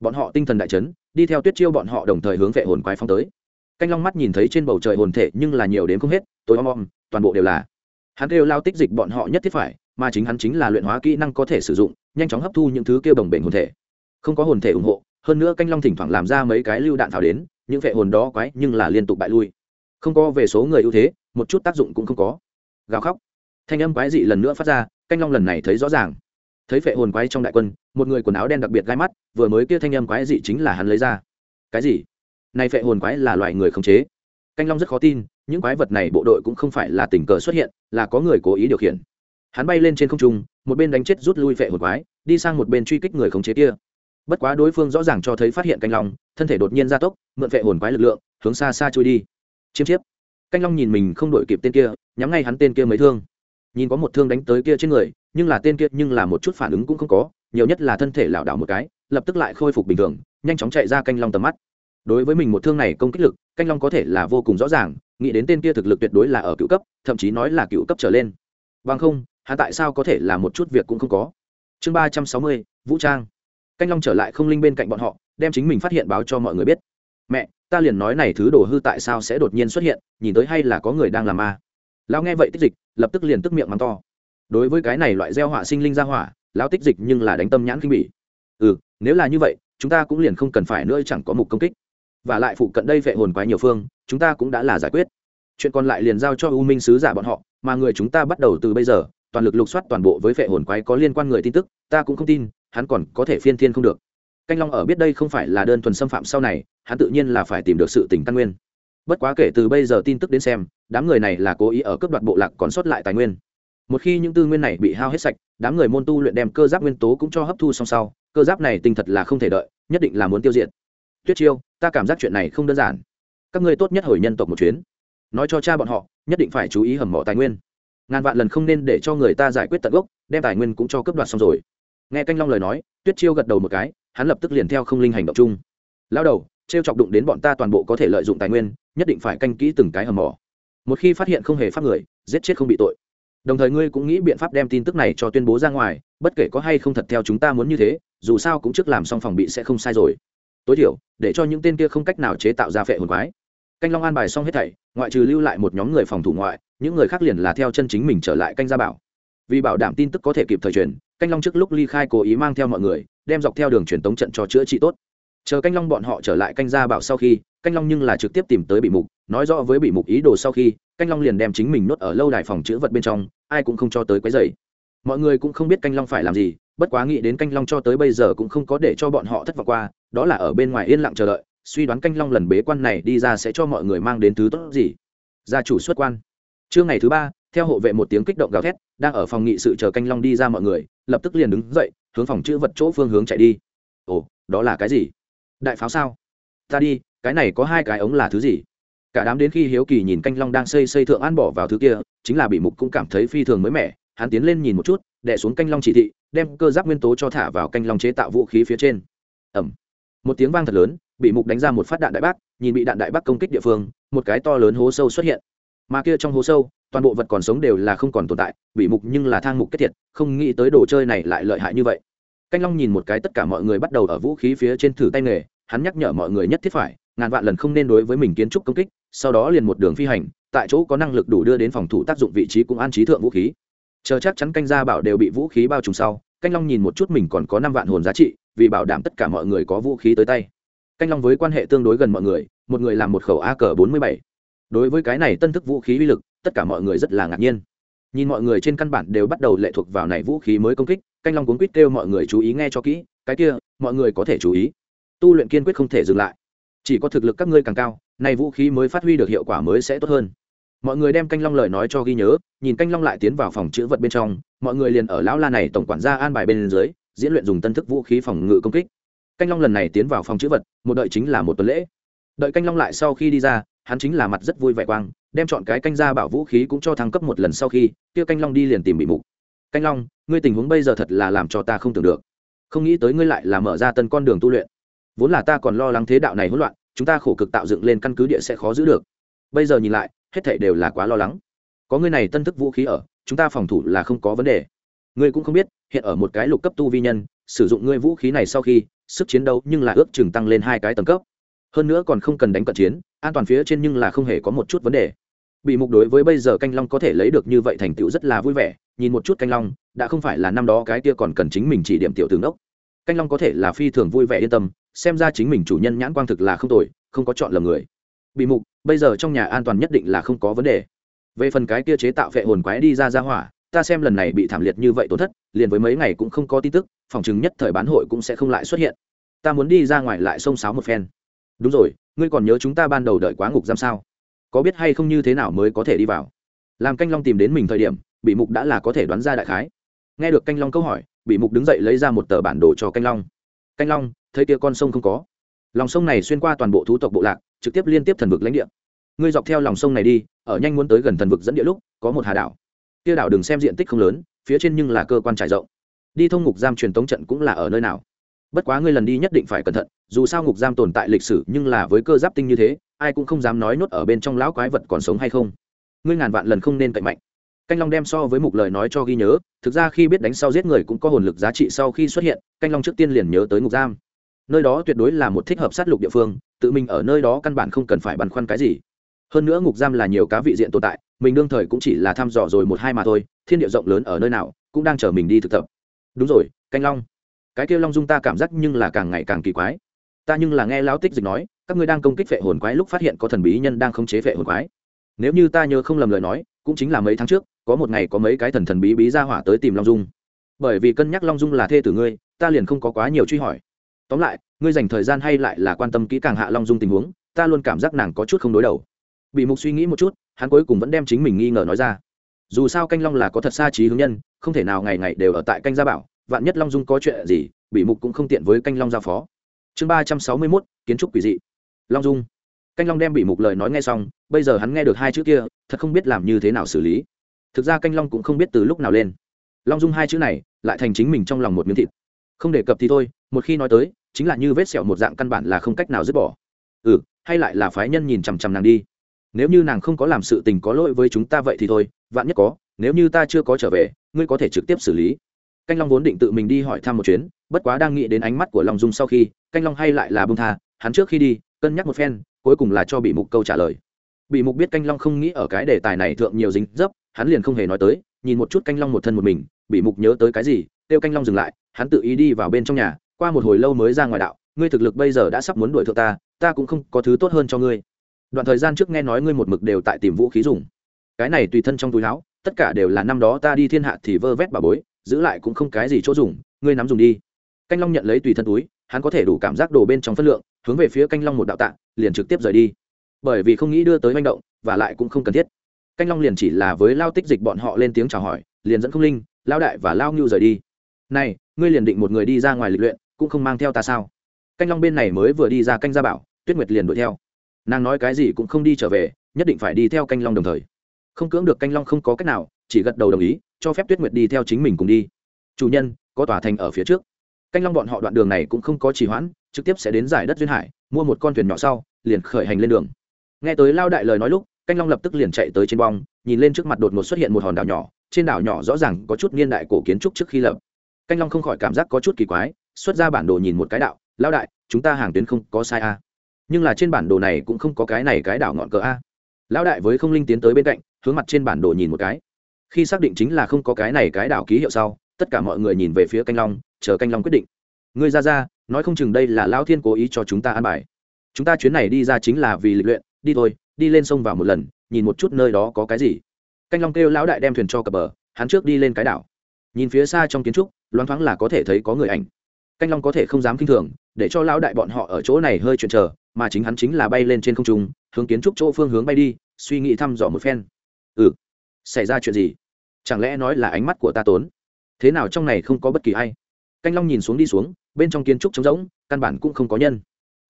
Bọn họ tinh thần đại chấn, đi theo tuyết chiêu bọn họ đồng thời hướng phệ hồn quái phong tới. Canh long mắt nhìn thấy trên bầu trời hồn thể nhưng là nhiều đến không hết, tối om om, toàn bộ đều là. Hắn kêu lao tích dịch bọn họ nhất thiết phải, mà chính hắn chính là luyện hóa kỹ năng có thể sử dụng, nhanh chóng hấp thu những thứ kêu đồng bệnh hồn thể. Không có hồn thể ủng hộ, hơn nữa canh long thỉnh thoảng làm ra mấy cái lưu đạn thảo đến, những phệ hồn đó quái nhưng là liên tục bại lui. Không có về số người ưu thế một chút tác dụng cũng không có. Gào khóc. Thanh âm quái dị lần nữa phát ra, canh long lần này thấy rõ ràng. Thấy vệ hồn quái trong đại quân, một người quần áo đen đặc biệt gai mắt, vừa mới kia thanh âm quái dị chính là hắn lấy ra. Cái gì? Này vệ hồn quái là loài người khống chế. Canh long rất khó tin, những quái vật này bộ đội cũng không phải là tình cờ xuất hiện, là có người cố ý điều khiển. Hắn bay lên trên không trung, một bên đánh chết rút lui vệ hồn quái, đi sang một bên truy kích người khống chế kia. Bất quá đối phương rõ ràng cho thấy phát hiện canh long, thân thể đột nhiên gia tốc, mượn vệ hồn quái lực lượng, hướng xa xa trôi đi. Chiêm chiếp canh long nhìn mình không đổi kịp tên kia, nhắm ngay hắn tên kia mấy thương. Nhìn có một thương đánh tới kia trên người, nhưng là tên kia nhưng là một chút phản ứng cũng không có, nhiều nhất là thân thể lảo đảo một cái, lập tức lại khôi phục bình thường, nhanh chóng chạy ra canh long tầm mắt. Đối với mình một thương này công kích lực, canh long có thể là vô cùng rõ ràng, nghĩ đến tên kia thực lực tuyệt đối là ở cựu cấp, thậm chí nói là cựu cấp trở lên. Vâng không hạ tại sao có thể là một chút việc cũng không có? Chương ba trăm sáu mươi, vũ trang. Canh long trở lại không linh bên cạnh bọn họ, đem chính mình phát hiện báo cho mọi người biết mẹ, ta liền nói này thứ đồ hư tại sao sẽ đột nhiên xuất hiện, nhìn tới hay là có người đang làm ma lão nghe vậy tích dịch, lập tức liền tức miệng mắng to. Đối với cái này loại gieo họa sinh linh ra hỏa, lão tích dịch nhưng là đánh tâm nhãn kinh bỉ. Ừ nếu là như vậy, chúng ta cũng liền không cần phải nữa chẳng có mục công kích. Và lại phụ cận đây vệ hồn quái nhiều phương, chúng ta cũng đã là giải quyết. Chuyện còn lại liền giao cho u minh sứ giả bọn họ, mà người chúng ta bắt đầu từ bây giờ, toàn lực lục soát toàn bộ với vệ hồn quái có liên quan người tin tức, ta cũng không tin, hắn còn có thể phiên thiên không được canh long ở biết đây không phải là đơn thuần xâm phạm sau này, hắn tự nhiên là phải tìm được sự tình căn nguyên. Bất quá kể từ bây giờ tin tức đến xem, đám người này là cố ý ở cấp đoạt bộ lạc còn sót lại tài nguyên. Một khi những tư nguyên này bị hao hết sạch, đám người môn tu luyện đem cơ giáp nguyên tố cũng cho hấp thu song sau, cơ giáp này tinh thật là không thể đợi, nhất định là muốn tiêu diệt. Tuyết chiêu, ta cảm giác chuyện này không đơn giản. Các ngươi tốt nhất hồi nhân tộc một chuyến. Nói cho cha bọn họ, nhất định phải chú ý hầm mỏ tài nguyên. Ngàn vạn lần không nên để cho người ta giải quyết tận gốc, đem tài nguyên cũng cho cấp đoạt xong rồi. Nghe canh long lời nói, tuyết chiêu gật đầu một cái hắn lập tức liền theo không linh hành động chung. Lao đầu t r e o chọc đụng đến bọn ta toàn bộ có thể lợi dụng tài nguyên, nhất định phải canh kỹ từng cái hầm mỏ. Một khi phát hiện không hề pháp người, giết chết không bị tội. Đồng thời ngươi cũng nghĩ biện pháp đem tin tức này cho tuyên bố ra ngoài, bất kể có hay không thật theo chúng ta muốn như thế, dù sao cũng trước làm xong phòng bị sẽ không sai rồi. Tối thiểu, để cho những tên kia không cách nào chế tạo ra phệ hồn quái. Canh long an bài xong hết thảy, ngoại trừ lưu lại một nhóm người phòng thủ ngoại, những người khác liền là theo chân chính mình trở lại canh gia bảo. Vì bảo đảm tin tức có thể kịp thời truyền, canh long trước lúc ly khai cố ý mang theo mọi người đem dọc theo đường truyền tống trận cho chữa trị tốt. Chờ canh long bọn họ trở lại canh gia bảo sau khi, canh long nhưng là trực tiếp tìm tới bị mục, nói rõ với bị mục ý đồ sau khi, canh long liền đem chính mình nuốt ở lâu đài phòng chữ vật bên trong, ai cũng không cho tới quấy dày mọi người cũng không biết canh long phải làm gì, bất quá nghĩ đến canh long cho tới bây giờ cũng không có để cho bọn họ thất vọng qua, đó là ở bên ngoài yên lặng chờ đợi, suy đoán canh long lần bế quan này đi ra sẽ cho mọi người mang đến thứ tốt gì. Gia chủ xuất quan. Trưa ngày thứ ba theo hộ vệ một tiếng kích động gào thét, đang ở phòng nghị sự chờ canh long đi ra mọi người, lập tức liền đứng dậy, hướng phòng chữ vật chỗ phương hướng chạy đi. Ồ, đó là cái gì? Đại pháo sao? Ta đi, cái này có hai cái ống là thứ gì? Cả đám đến khi hiếu kỳ nhìn canh long đang xây xây thượng an bỏ vào thứ kia, chính là bị mục cũng cảm thấy phi thường mới mẻ, hắn tiến lên nhìn một chút đẻ xuống canh long chỉ thị, đem cơ giáp nguyên tố cho thả vào canh long chế tạo vũ khí phía trên. Ẩm một tiếng vang thật lớn, bị mục đánh ra một phát đạn đại bác, nhìn bị đạn đại bác công kích địa phương, một cái to lớn hố sâu xuất hiện. Mà kia trong hố sâu toàn bộ vật còn sống đều là không còn tồn tại, bị mục nhưng là thang mục kết thiệt, không nghĩ tới đồ chơi này lại lợi hại như vậy. Canh long nhìn một cái tất cả mọi người bắt đầu ở vũ khí phía trên thử tay nghề, hắn nhắc nhở mọi người nhất thiết phải, ngàn vạn lần không nên đối với mình kiến trúc công kích, sau đó liền một đường phi hành, tại chỗ có năng lực đủ đưa đến phòng thủ tác dụng vị trí cũng an trí thượng vũ khí. Chờ chắc chắn canh gia bảo đều bị vũ khí bao trùm sau, canh long nhìn một chút mình còn có năm vạn hồn giá trị, vì bảo đảm tất cả mọi người có vũ khí tới tay. Canh long với quan hệ tương đối gần mọi người, một người làm một khẩu a cờ bốn mươi bảy. Đối với cái này tân thức vũ khí uy lực tất cả mọi người rất là ngạc nhiên. Nhìn mọi người trên căn bản đều bắt đầu lệ thuộc vào này vũ khí mới công kích, canh long cuốn quýt kêu mọi người chú ý nghe cho kỹ, cái kia, mọi người có thể chú ý. Tu luyện kiên quyết không thể dừng lại. Chỉ có thực lực các ngươi càng cao, này vũ khí mới phát huy được hiệu quả mới sẽ tốt hơn. Mọi người đem canh long lời nói cho ghi nhớ, nhìn canh long lại tiến vào phòng chữ vật bên trong, mọi người liền ở lão la này tổng quản gia an bài bên dưới, diễn luyện dùng tân thức vũ khí phòng ngự công kích. Canh long lần này tiến vào phòng chữ vật, một đợi chính là một tuần lễ. Đợi canh long lại sau khi đi ra hắn chính là mặt rất vui vẻ quang, đem chọn cái canh ra bảo vũ khí cũng cho thăng cấp một lần sau khi, kia canh long đi liền tìm bị mục. Canh long, ngươi tình huống bây giờ thật là làm cho ta không tưởng được. Không nghĩ tới ngươi lại là mở ra tân con đường tu luyện. Vốn là ta còn lo lắng thế đạo này hỗn loạn, chúng ta khổ cực tạo dựng lên căn cứ địa sẽ khó giữ được. Bây giờ nhìn lại, hết thảy đều là quá lo lắng. Có ngươi này tân thức vũ khí ở, chúng ta phòng thủ là không có vấn đề. Ngươi cũng không biết, hiện ở một cái lục cấp tu vi nhân, sử dụng ngươi vũ khí này sau khi, sức chiến đấu nhưng là ước chừng tăng lên hai cái tầng cấp. Hơn nữa còn không cần đánh cận chiến an toàn phía trên nhưng là không hề có một chút vấn đề. Bị mục đối với bây giờ canh long có thể lấy được như vậy thành tựu rất là vui vẻ, nhìn một chút canh long, đã không phải là năm đó cái kia còn cần chính mình chỉ điểm tiểu tướng đốc. Canh long có thể là phi thường vui vẻ yên tâm, xem ra chính mình chủ nhân nhãn quang thực là không tồi, không có chọn lầm người. Bị mục, bây giờ trong nhà an toàn nhất định là không có vấn đề. Về phần cái kia chế tạo phệ hồn quái đi ra ra hỏa, ta xem lần này bị thảm liệt như vậy tổn thất, liền với mấy ngày cũng không có tin tức, phòng chứng nhất thời bán hội cũng sẽ không lại xuất hiện. Ta muốn đi ra ngoài lại xông xáo một phen đúng rồi, ngươi còn nhớ chúng ta ban đầu đợi quá ngục giam sao? Có biết hay không như thế nào mới có thể đi vào? Làm canh long tìm đến mình thời điểm, bị mục đã là có thể đoán ra đại khái. Nghe được canh long câu hỏi, bị mục đứng dậy lấy ra một tờ bản đồ cho canh long. Canh long, thấy kia con sông không có. Lòng sông này xuyên qua toàn bộ thú tộc bộ lạc, trực tiếp liên tiếp thần vực lãnh địa. Ngươi dọc theo lòng sông này đi, ở nhanh muốn tới gần thần vực dẫn địa lúc, có một hà đảo. Kia đảo đừng xem diện tích không lớn, phía trên nhưng là cơ quan trải rộng. Đi thông ngục giam truyền tống trận cũng là ở nơi nào. Bất quá ngươi lần đi nhất định phải cẩn thận dù sao ngục giam tồn tại lịch sử nhưng là với cơ giáp tinh như thế, ai cũng không dám nói nốt ở bên trong lão quái vật còn sống hay không. Ngươi ngàn vạn lần không nên cậy mạnh. Canh long đem so với mục lời nói cho ghi nhớ, thực ra khi biết đánh sau giết người cũng có hồn lực giá trị sau khi xuất hiện, canh long trước tiên liền nhớ tới ngục giam. Nơi đó tuyệt đối là một thích hợp sát lục địa phương, tự mình ở nơi đó căn bản không cần phải băn khoăn cái gì. Hơn nữa ngục giam là nhiều cá vị diện tồn tại, mình đương thời cũng chỉ là thăm dò rồi một hai mà thôi, thiên địa rộng lớn ở nơi nào, cũng đang chờ mình đi thực tập. Đúng rồi, canh long. Cái kia long dung ta cảm giác nhưng là càng ngày càng kỳ quái ta nhưng là nghe lão tích dịch nói, các ngươi đang công kích vệ hồn quái lúc phát hiện có thần bí nhân đang khống chế vệ hồn quái. Nếu như ta nhớ không lầm lời nói, cũng chính là mấy tháng trước, có một ngày có mấy cái thần thần bí bí ra hỏa tới tìm long dung. Bởi vì cân nhắc long dung là thê tử ngươi, ta liền không có quá nhiều truy hỏi. Tóm lại, ngươi dành thời gian hay lại là quan tâm kỹ càng hạ long dung tình huống, ta luôn cảm giác nàng có chút không đối đầu. Bị mục suy nghĩ một chút, hắn cuối cùng vẫn đem chính mình nghi ngờ nói ra. Dù sao canh long là có thật xa trí hướng nhân, không thể nào ngày ngày đều ở tại canh gia bảo, vạn nhất long dung có chuyện gì, bị mục cũng không tiện với canh long giao phó chương ba trăm sáu mươi mốt, kiến trúc quỷ dị. Long dung. Canh long đem bị mục lời nói nghe xong, bây giờ hắn nghe được hai chữ kia, thật không biết làm như thế nào xử lý. Thực ra canh long cũng không biết từ lúc nào lên. Long dung hai chữ này, lại thành chính mình trong lòng một miếng thịt. Không đề cập thì thôi, một khi nói tới, chính là như vết sẹo một dạng căn bản là không cách nào dứt bỏ. Ừ hay lại là phái nhân nhìn chằm chằm nàng đi. Nếu như nàng không có làm sự tình có lỗi với chúng ta vậy thì thôi, vạn nhất có, nếu như ta chưa có trở về, ngươi có thể trực tiếp xử lý canh long vốn định tự mình đi hỏi thăm một chuyến, bất quá đang nghĩ đến ánh mắt của long dung sau khi, canh long hay lại là bông tha, hắn trước khi đi, cân nhắc một phen, cuối cùng là cho bị mục câu trả lời. Bị mục biết canh long không nghĩ ở cái đề tài này thượng nhiều dính dấp, hắn liền không hề nói tới, nhìn một chút canh long một thân một mình bị mục nhớ tới cái gì, kêu canh long dừng lại, hắn tự ý đi vào bên trong nhà, qua một hồi lâu mới ra ngoài đạo, ngươi thực lực bây giờ đã sắp muốn đuổi thượng ta ta cũng không có thứ tốt hơn cho ngươi. Đoạn thời gian trước nghe nói ngươi một mực đều tại tìm vũ khí dùng. Cái này tùy thân trong túi áo, tất cả đều là năm đó ta đi thiên hạ thì vơ vét bà bối giữ lại cũng không cái gì chỗ dùng ngươi nắm dùng đi. Canh long nhận lấy tùy thân túi hắn có thể đủ cảm giác đồ bên trong phân lượng hướng về phía canh long một đạo tạng, liền trực tiếp rời đi. Bởi vì không nghĩ đưa tới manh động và lại cũng không cần thiết. Canh long liền chỉ là với lao tích dịch bọn họ lên tiếng chào hỏi liền dẫn không linh lao đại và lao ngưu rời đi. Này ngươi liền định một người đi ra ngoài lịch luyện cũng không mang theo ta sao? Canh long bên này mới vừa đi ra canh gia bảo tuyết nguyệt liền đuổi theo. Nàng nói cái gì cũng không đi trở về nhất định phải đi theo canh long đồng thời. Không cưỡng được canh long không có cách nào chỉ gật đầu đồng ý cho phép tuyết nguyệt đi theo chính mình cùng đi. Chủ nhân, có tòa thành ở phía trước. Canh long bọn họ đoạn đường này cũng không có trì hoãn, trực tiếp sẽ đến giải đất duyên hải, mua một con thuyền nhỏ sau, liền khởi hành lên đường. Nghe tới lao đại lời nói lúc, canh long lập tức liền chạy tới trên bong, nhìn lên trước mặt đột ngột xuất hiện một hòn đảo nhỏ, trên đảo nhỏ rõ ràng có chút niên đại cổ kiến trúc trước khi lập. Canh long không khỏi cảm giác có chút kỳ quái, xuất ra bản đồ nhìn một cái đạo, lao đại, chúng ta hàng tuyến không có sai a. Nhưng là trên bản đồ này cũng không có cái này cái đảo ngọn cờ a. Lão đại với không linh tiến tới bên cạnh, hướng mặt trên bản đồ nhìn một cái khi xác định chính là không có cái này cái đảo ký hiệu sau, tất cả mọi người nhìn về phía canh long, chờ canh long quyết định. Ngươi ra ra, nói không chừng đây là lão thiên cố ý cho chúng ta an bài. Chúng ta chuyến này đi ra chính là vì lịch luyện, đi thôi, đi lên sông vào một lần, nhìn một chút nơi đó có cái gì. Canh long kêu lão đại đem thuyền cho cập bờ, hắn trước đi lên cái đảo. Nhìn phía xa trong kiến trúc, loáng thoáng là có thể thấy có người ảnh. Canh long có thể không dám k i n h thường, để cho lão đại bọn họ ở chỗ này hơi chuyện chờ, mà chính hắn chính là bay lên trên không trung, hướng kiến trúc chỗ phương hướng bay đi, suy nghĩ thăm dò một phen. Ừ xảy ra chuyện gì? Chẳng lẽ nói là ánh mắt của ta tốn? Thế nào trong này không có bất kỳ ai? Canh long nhìn xuống đi xuống, bên trong kiến trúc trống rỗng, căn bản cũng không có nhân.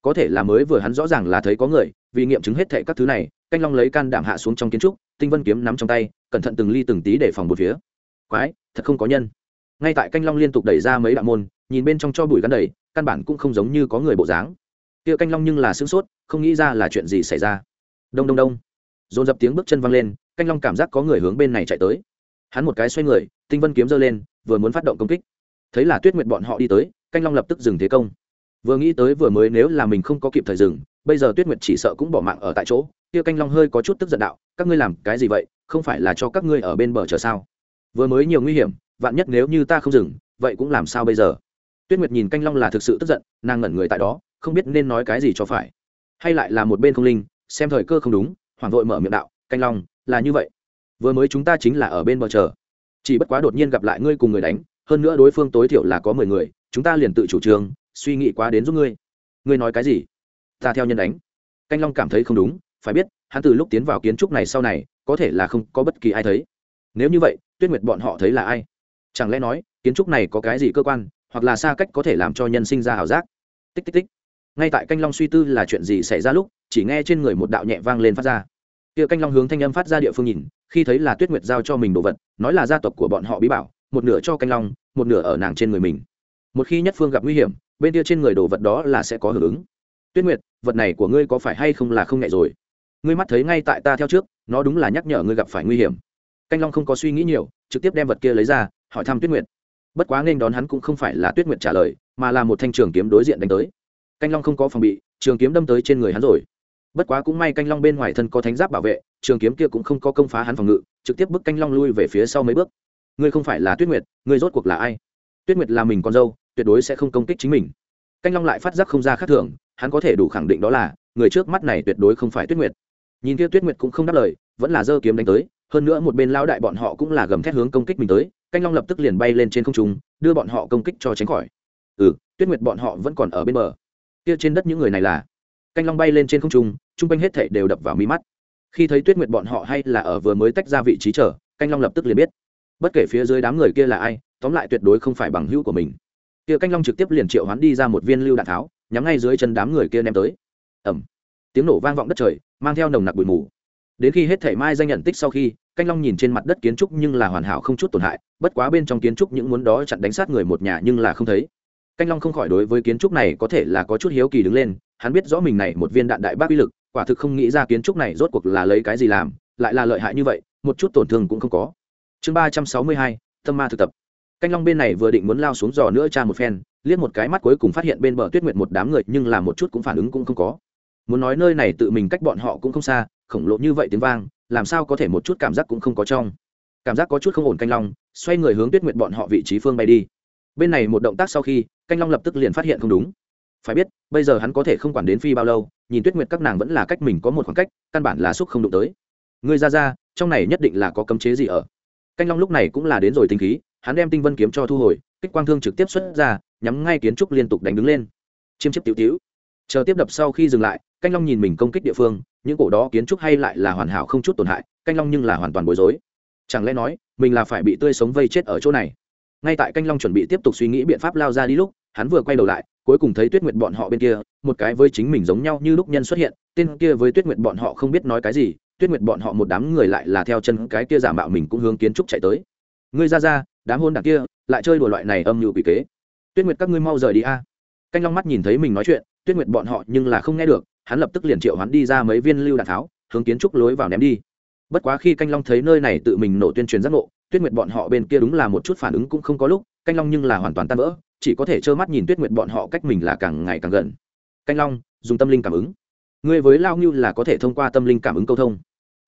Có thể là mới vừa hắn rõ ràng là thấy có người, vì nghiệm chứng hết thệ các thứ này, canh long lấy can đảm hạ xuống trong kiến trúc, tinh vân kiếm nắm trong tay, cẩn thận từng ly từng tí để phòng một phía. Quái, thật không có nhân. Ngay tại canh long liên tục đẩy ra mấy đạo môn, nhìn bên trong cho bụi gắn đầy, căn bản cũng không giống như có người bộ dáng. Kia canh long nhưng là sửng sốt, không nghĩ ra là chuyện gì xảy ra. Đông đông đông. Dồn dập tiếng bước chân văng lên canh long cảm giác có người hướng bên này chạy tới. Hắn một cái xoay người, tinh vân kiếm giơ lên, vừa muốn phát động công kích. Thấy là tuyết nguyệt bọn họ đi tới, canh long lập tức dừng thế công. Vừa nghĩ tới vừa mới nếu là mình không có kịp thời dừng, bây giờ tuyết nguyệt chỉ sợ cũng bỏ mạng ở tại chỗ, kia canh long hơi có chút tức giận đạo, các ngươi làm cái gì vậy? Không phải là cho các ngươi ở bên bờ chờ sao? Vừa mới nhiều nguy hiểm, vạn nhất nếu như ta không dừng, vậy cũng làm sao bây giờ? Tuyết nguyệt nhìn canh long là thực sự tức giận, nàng ngẩn người tại đó, không biết nên nói cái gì cho phải. Hay lại là một bên không linh, xem thời cơ không đúng hoàng vội mở miệng đạo, canh long là như vậy. Vừa mới chúng ta chính là ở bên bờ chờ. Chỉ bất quá đột nhiên gặp lại ngươi cùng người đánh, hơn nữa đối phương tối thiểu là có mười người, chúng ta liền tự chủ trương, suy nghĩ quá đến giúp ngươi. Ngươi nói cái gì? Ta theo nhân đánh. Canh long cảm thấy không đúng, phải biết, hắn từ lúc tiến vào kiến trúc này sau này, có thể là không có bất kỳ ai thấy. Nếu như vậy, tuyết nguyệt bọn họ thấy là ai? Chẳng lẽ nói, kiến trúc này có cái gì cơ quan, hoặc là xa cách có thể làm cho nhân sinh ra ảo giác? Tích tích tích. Ngay tại canh long suy tư là chuyện gì xảy ra lúc, chỉ nghe trên người một đạo nhẹ vang lên phát ra kia canh long hướng thanh âm phát ra địa phương nhìn, khi thấy là tuyết nguyệt giao cho mình đồ vật, nói là gia tộc của bọn họ bí bảo, một nửa cho canh long, một nửa ở nàng trên người mình. Một khi nhất phương gặp nguy hiểm, bên kia trên người đồ vật đó là sẽ có hưởng ứng. Tuyết nguyệt, vật này của ngươi có phải hay không là không nhẹ rồi? Ngươi mắt thấy ngay tại ta theo trước, nó đúng là nhắc nhở ngươi gặp phải nguy hiểm. Canh long không có suy nghĩ nhiều, trực tiếp đem vật kia lấy ra, hỏi thăm tuyết nguyệt. Bất quá nên đón hắn cũng không phải là tuyết nguyệt trả lời, mà là một thanh trường kiếm đối diện đánh tới. Canh long không có phòng bị, trường kiếm đâm tới trên người hắn rồi bất quá cũng may canh long bên ngoài thân có thánh giáp bảo vệ, trường kiếm kia cũng không có công phá hắn phòng ngự, trực tiếp bức canh long lui về phía sau mấy bước. Ngươi không phải là tuyết nguyệt, ngươi rốt cuộc là ai? Tuyết nguyệt là mình con dâu, tuyệt đối sẽ không công kích chính mình. Canh long lại phát giác không ra khác thường, hắn có thể đủ khẳng định đó là, người trước mắt này tuyệt đối không phải tuyết nguyệt. Nhìn kia tuyết nguyệt cũng không đáp lời, vẫn là giơ kiếm đánh tới, hơn nữa một bên lão đại bọn họ cũng là gầm thét hướng công kích mình tới, canh long lập tức liền bay lên trên không trung, đưa bọn họ công kích cho tránh khỏi. Ừ tuyết nguyệt bọn họ vẫn còn ở bên bờ. Kia trên đất những người này là canh long bay lên trên không trung trung quanh hết thảy đều đập vào mi mắt. Khi thấy tuyết nguyệt bọn họ hay là ở vừa mới tách ra vị trí chờ, canh long lập tức liền biết. Bất kể phía dưới đám người kia là ai, tóm lại tuyệt đối không phải bằng hữu của mình. Kia canh long trực tiếp liền triệu hoán đi ra một viên lưu đạn tháo, nhắm ngay dưới chân đám người kia ném tới. Ẩm tiếng nổ vang vọng đất trời, mang theo nồng nặc bụi mù. Đến khi hết thảy mai danh nhận tích sau khi, canh long nhìn trên mặt đất kiến trúc nhưng là hoàn hảo không chút tổn hại, bất quá bên trong kiến trúc những muốn đó chặn đánh sát người một nhà nhưng là không thấy canh long không khỏi đối với kiến trúc này có thể là có chút hiếu kỳ đứng lên, hắn biết rõ mình này một viên đạn đại bác uy lực, quả thực không nghĩ ra kiến trúc này rốt cuộc là lấy cái gì làm, lại là lợi hại như vậy, một chút tổn thương cũng không có. Chương ba trăm sáu mươi hai, tâm ma thực tập. Canh long bên này vừa định muốn lao xuống giò nữa cha một phen, liếc một cái mắt cuối cùng phát hiện bên bờ tuyết nguyệt một đám người, nhưng là một chút cũng phản ứng cũng không có. Muốn nói nơi này tự mình cách bọn họ cũng không xa, khổng lồ như vậy tiếng vang, làm sao có thể một chút cảm giác cũng không có trong. Cảm giác có chút không ổn canh long, xoay người hướng tuyết nguyệt bọn họ vị trí phương bay đi bên này một động tác sau khi, canh long lập tức liền phát hiện không đúng. Phải biết, bây giờ hắn có thể không quản đến phi bao lâu, nhìn tuyết nguyệt các nàng vẫn là cách mình có một khoảng cách, căn bản là xúc không đụng tới. Ngươi ra ra, trong này nhất định là có cấm chế gì ở? Canh long lúc này cũng là đến rồi tinh khí, hắn đem tinh vân kiếm cho thu hồi, kích quang thương trực tiếp xuất ra, nhắm ngay kiến trúc liên tục đánh đứng lên. Chiêm chiếp tiểu tiểu. Chờ tiếp đập sau khi dừng lại, canh long nhìn mình công kích địa phương, những cổ đó kiến trúc hay lại là hoàn hảo không chút tổn hại, canh long nhưng là hoàn toàn bối rối. Chẳng lẽ nói, mình là phải bị tươi sống vây chết ở chỗ này? Ngay tại canh long chuẩn bị tiếp tục suy nghĩ biện pháp lao ra đi lúc, hắn vừa quay đầu lại, cuối cùng thấy tuyết nguyệt bọn họ bên kia, một cái với chính mình giống nhau như lúc nhân xuất hiện, tên kia với tuyết nguyệt bọn họ không biết nói cái gì, tuyết nguyệt bọn họ một đám người lại là theo chân cái kia giả mạo mình cũng hướng kiến trúc chạy tới. Ngươi ra ra, đám hôn đảng kia, lại chơi đùa loại này âm nhự quỷ kế. Tuyết nguyệt các ngươi mau rời đi a. Canh long mắt nhìn thấy mình nói chuyện, tuyết nguyệt bọn họ nhưng là không nghe được, hắn lập tức liền triệu hắn đi ra mấy viên lưu đạn tháo, hướng kiến trúc lối vào ném đi bất quá khi canh long thấy nơi này tự mình nổ tuyên truyền giác ngộ, tuyết nguyệt bọn họ bên kia đúng là một chút phản ứng cũng không có lúc, canh long nhưng là hoàn toàn tan vỡ, chỉ có thể trơ mắt nhìn tuyết nguyệt bọn họ cách mình là càng ngày càng gần. Canh long, dùng tâm linh cảm ứng. Ngươi với lao như là có thể thông qua tâm linh cảm ứng câu thông.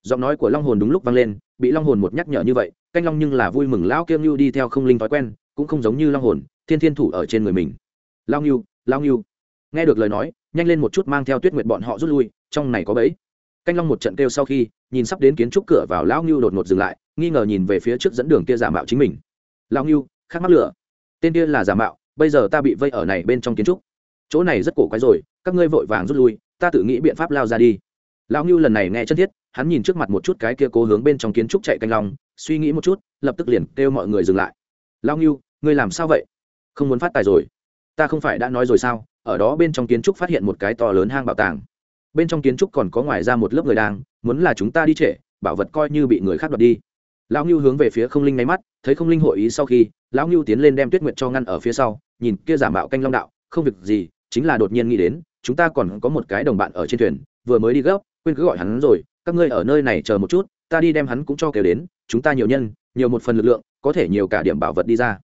Giọng nói của long hồn đúng lúc vang lên, bị long hồn một nhắc nhở như vậy, canh long nhưng là vui mừng lao kiêng như đi theo không linh thói quen, cũng không giống như long hồn, thiên thiên thủ ở trên người mình. Lao như lao như nghe được lời nói, nhanh lên một chút mang theo tuyết nguyệt bọn họ rút lui, trong này có bẫy canh long một trận kêu sau khi, nhìn sắp đến kiến trúc cửa vào Lão ngưu đột ngột dừng lại, nghi ngờ nhìn về phía trước dẫn đường kia giả mạo chính mình. Lão ngưu khát mắc lửa. Tên kia là giả mạo, bây giờ ta bị vây ở này bên trong kiến trúc. Chỗ này rất cổ quái rồi, các ngươi vội vàng rút lui, ta tự nghĩ biện pháp lao ra đi. Lão ngưu lần này nghe chân thiết, hắn nhìn trước mặt một chút cái kia cố hướng bên trong kiến trúc chạy canh long, suy nghĩ một chút, lập tức liền kêu mọi người dừng lại. Lão ngưu, ngươi làm sao vậy? Không muốn phát tài rồi. Ta không phải đã nói rồi sao? Ở đó bên trong kiến trúc phát hiện một cái to lớn hang bảo tàng bên trong kiến trúc còn có ngoài ra một lớp người đang, muốn là chúng ta đi trễ, bảo vật coi như bị người khác đoạt đi. Lão ngưu hướng về phía không linh nháy mắt, thấy không linh hội ý sau khi, lão ngưu tiến lên đem tuyết nguyệt cho ngăn ở phía sau, nhìn kia giả mạo canh long đạo, không việc gì, chính là đột nhiên nghĩ đến, chúng ta còn có một cái đồng bạn ở trên thuyền, vừa mới đi gấp, quên cứ gọi hắn rồi, các ngươi ở nơi này chờ một chút, ta đi đem hắn cũng cho kêu đến, chúng ta nhiều nhân, nhiều một phần lực lượng, có thể nhiều cả điểm bảo vật đi ra.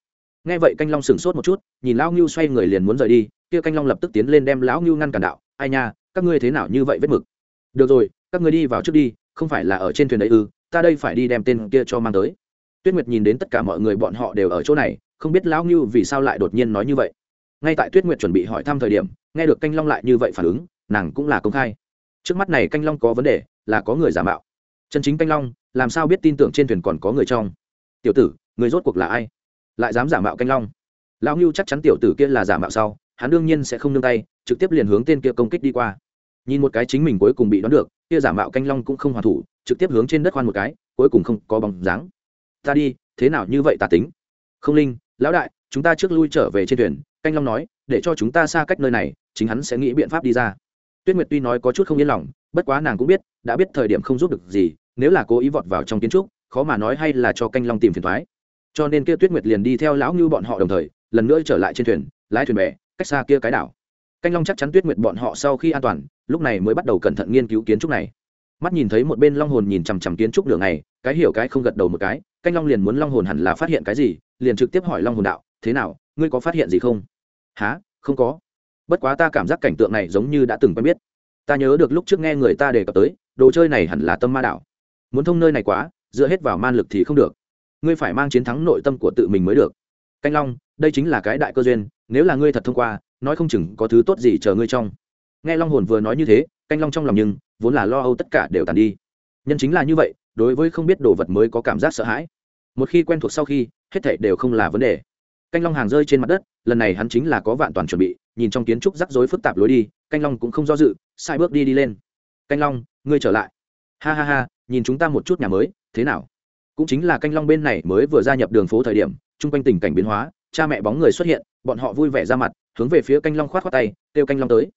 Nghe vậy canh long sửng sốt một chút, nhìn lão ngưu xoay người liền muốn rời đi, kia canh long lập tức tiến lên đem lão ngưu ngăn cản đạo, ai nha các ngươi thế nào như vậy vết mực? Được rồi, các ngươi đi vào trước đi, không phải là ở trên thuyền đấy ư, ta đây phải đi đem tên kia cho mang tới. Tuyết nguyệt nhìn đến tất cả mọi người bọn họ đều ở chỗ này, không biết lão ngưu vì sao lại đột nhiên nói như vậy. Ngay tại tuyết nguyệt chuẩn bị hỏi thăm thời điểm, nghe được canh long lại như vậy phản ứng, nàng cũng là công khai. Trước mắt này canh long có vấn đề, là có người giả mạo. Chân chính canh long, làm sao biết tin tưởng trên thuyền còn có người trong? Tiểu tử, người rốt cuộc là ai? Lại dám giả mạo canh long? Lão ngưu chắc chắn tiểu tử kia là giả mạo sau, hắn đương nhiên sẽ không nương tay, trực tiếp liền hướng tên kia công kích đi qua nhìn một cái chính mình cuối cùng bị đón được, kia giả mạo canh long cũng không hoàn thủ, trực tiếp hướng trên đất khoan một cái, cuối cùng không có bóng dáng. Ta đi, thế nào như vậy ta tính? Không linh, lão đại, chúng ta trước lui trở về trên thuyền. Canh long nói, để cho chúng ta xa cách nơi này, chính hắn sẽ nghĩ biện pháp đi ra. Tuyết nguyệt tuy nói có chút không yên lòng, bất quá nàng cũng biết, đã biết thời điểm không giúp được gì, nếu là cố ý vọt vào trong kiến trúc, khó mà nói hay là cho canh long tìm phiền thoái cho nên kia tuyết nguyệt liền đi theo lão ngưu bọn họ đồng thời, lần nữa trở lại trên thuyền, lái thuyền bè, cách xa kia cái đảo canh long chắc chắn tuyết nguyệt bọn họ sau khi an toàn, lúc này mới bắt đầu cẩn thận nghiên cứu kiến trúc này. Mắt nhìn thấy một bên long hồn nhìn chằm chằm kiến trúc đường này cái hiểu cái không gật đầu một cái, canh long liền muốn long hồn hẳn là phát hiện cái gì, liền trực tiếp hỏi long hồn đạo, thế nào, ngươi có phát hiện gì không? Há không có. Bất quá ta cảm giác cảnh tượng này giống như đã từng quen biết. Ta nhớ được lúc trước nghe người ta đề cập tới, đồ chơi này hẳn là tâm ma đảo muốn thông nơi này quá, dựa hết vào man lực thì không được. Ngươi phải mang chiến thắng nội tâm của tự mình mới được. Canh long, đây chính là cái đại cơ duyên, nếu là ngươi thật thông qua nói không chừng có thứ tốt gì chờ ngươi trong. Nghe long hồn vừa nói như thế, canh long trong lòng nhưng, vốn là lo âu tất cả đều tàn đi. Nhân chính là như vậy, đối với không biết đồ vật mới có cảm giác sợ hãi. Một khi quen thuộc sau khi, hết thảy đều không là vấn đề. Canh long hàng rơi trên mặt đất, lần này hắn chính là có vạn toàn chuẩn bị, nhìn trong kiến trúc rắc rối phức tạp lối đi, canh long cũng không do dự, sai bước đi đi lên. Canh long, ngươi trở lại. Ha ha ha, nhìn chúng ta một chút nhà mới, thế nào? Cũng chính là canh long bên này mới vừa gia nhập đường phố thời điểm, chung quanh tình cảnh biến hóa cha mẹ bóng người xuất hiện, bọn họ vui vẻ ra mặt, hướng về phía canh long khoát khoát tay, kêu canh long tới.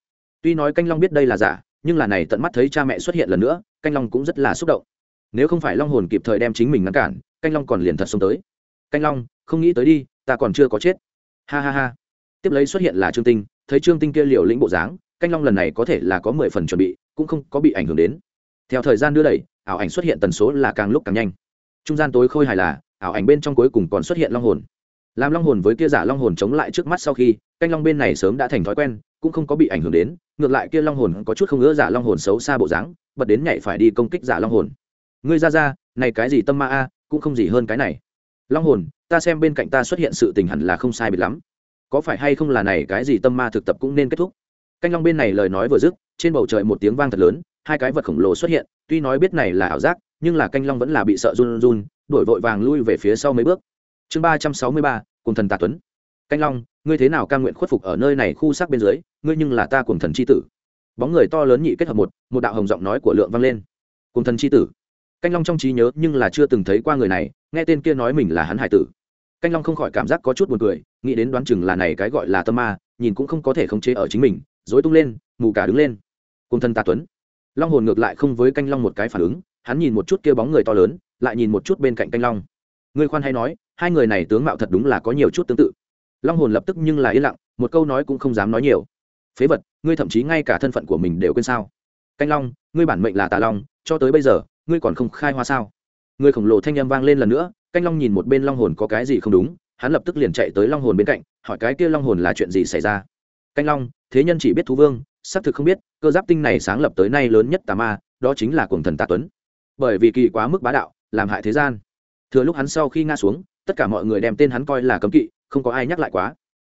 Tuy nói canh long biết đây là giả, nhưng là này tận mắt thấy cha mẹ xuất hiện lần nữa, canh long cũng rất là xúc động. Nếu không phải long hồn kịp thời đem chính mình ngăn cản, canh long còn liền thật xông tới. Canh long, không nghĩ tới đi, ta còn chưa có chết. Ha ha ha. Tiếp lấy xuất hiện là trương tinh, thấy trương tinh kia liều lĩnh bộ dáng, canh long lần này có thể là có mười phần chuẩn bị, cũng không có bị ảnh hưởng đến. Theo thời gian đưa đẩy, ảo ảnh xuất hiện tần số là càng lúc càng nhanh. Trung gian tối khôi hài là, ảo ảnh bên trong cuối cùng còn xuất hiện long hồn làm long hồn với kia giả long hồn chống lại trước mắt sau khi, canh long bên này sớm đã thành thói quen, cũng không có bị ảnh hưởng đến, ngược lại kia long hồn có chút không ngỡ giả long hồn xấu xa bộ dáng, bật đến nhảy phải đi công kích giả long hồn. Ngươi ra ra, này cái gì tâm ma a, cũng không gì hơn cái này. Long hồn, ta xem bên cạnh ta xuất hiện sự tình hẳn là không sai biệt lắm. Có phải hay không là này cái gì tâm ma thực tập cũng nên kết thúc? Canh long bên này lời nói vừa dứt, trên bầu trời một tiếng vang thật lớn, hai cái vật khổng lồ xuất hiện, tuy nói biết này là ảo giác, nhưng là canh long vẫn là bị sợ run run, đổi vội vàng lui về phía sau mấy bước chương ba trăm sáu mươi ba cùng thần tà tuấn. Canh long, ngươi thế nào ca nguyện khuất phục ở nơi này khu sắc bên dưới, ngươi nhưng là ta cùng thần c h i tử. Bóng người to lớn nhị kết hợp một một đạo hồng giọng nói của lượng vang lên. Cùng thần c h i tử. Canh long trong trí nhớ nhưng là chưa từng thấy qua người này, nghe tên kia nói mình là hắn hải tử. Canh long không khỏi cảm giác có chút buồn cười, nghĩ đến đoán chừng là này cái gọi là tâm ma, nhìn cũng không có thể khống chế ở chính mình dối tung lên, mù cả đứng lên. Cùng thần tà tuấn. Long hồn ngược lại không với canh long một cái phản ứng, hắn nhìn một chút kia bóng người to lớn, lại nhìn một chút bên cạnh canh long. Ngươi khoan hay nói hai người này tướng mạo thật đúng là có nhiều chút tương tự. Long hồn lập tức nhưng là yên lặng, một câu nói cũng không dám nói nhiều. Phế vật, ngươi thậm chí ngay cả thân phận của mình đều quên sao? Canh long, ngươi bản mệnh là tà long, cho tới bây giờ, ngươi còn không khai hoa sao? Người khổng lồ thanh â m vang lên lần nữa, canh long nhìn một bên long hồn có cái gì không đúng, hắn lập tức liền chạy tới long hồn bên cạnh, hỏi cái kia long hồn là chuyện gì xảy ra? Canh long, thế nhân chỉ biết thú vương, xác thực không biết, cơ giáp tinh này sáng lập tới nay lớn nhất tà ma, đó chính là cuồng thần tạ tuấn. Bởi vì kỳ quá mức bá đạo, làm hại thế gian. Thừa lúc hắn sau khi nga xuống tất cả mọi người đem tên hắn coi là cấm kỵ, không có ai nhắc lại quá.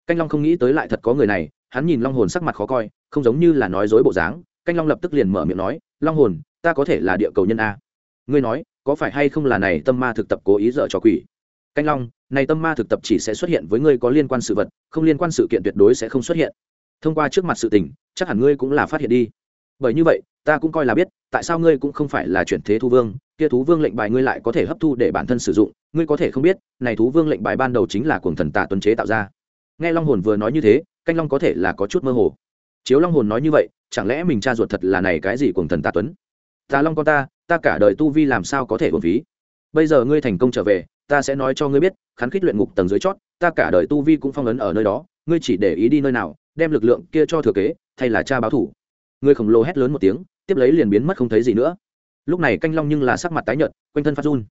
Canh long không nghĩ tới lại thật có người này, hắn nhìn long hồn sắc mặt khó coi, không giống như là nói dối bộ dáng, canh long lập tức liền mở miệng nói, long hồn, ta có thể là địa cầu nhân a. Ngươi nói, có phải hay không là này tâm ma thực tập cố ý dở cho quỷ? Canh long, này tâm ma thực tập chỉ sẽ xuất hiện với ngươi có liên quan sự vật, không liên quan sự kiện tuyệt đối sẽ không xuất hiện. Thông qua trước mặt sự tình, chắc hẳn ngươi cũng là phát hiện đi. Bởi như vậy, ta cũng coi là biết, tại sao ngươi cũng không phải là chuyển thế thu vương, kia thú vương lệnh bài ngươi lại có thể hấp thu để bản thân sử dụng ngươi có thể không biết, này thú vương lệnh bài ban đầu chính là cuồng thần tà tuấn chế tạo ra. Nghe long hồn vừa nói như thế, canh long có thể là có chút mơ hồ. Chiếu long hồn nói như vậy, chẳng lẽ mình cha ruột thật là này cái gì cuồng thần tà tuấn? Ta long con ta ta cả đời tu vi làm sao có thể uổng phí? Bây giờ ngươi thành công trở về, ta sẽ nói cho ngươi biết, khán khích luyện ngục tầng dưới chót, ta cả đời tu vi cũng phong ấn ở nơi đó, ngươi chỉ để ý đi nơi nào, đem lực lượng kia cho thừa kế, thay là cha báo thủ. Người khổng lồ hét lớn một tiếng, tiếp lấy liền biến mất không thấy gì nữa. Lúc này canh long nhưng là sắc mặt tái nhợt, quanh thân phát run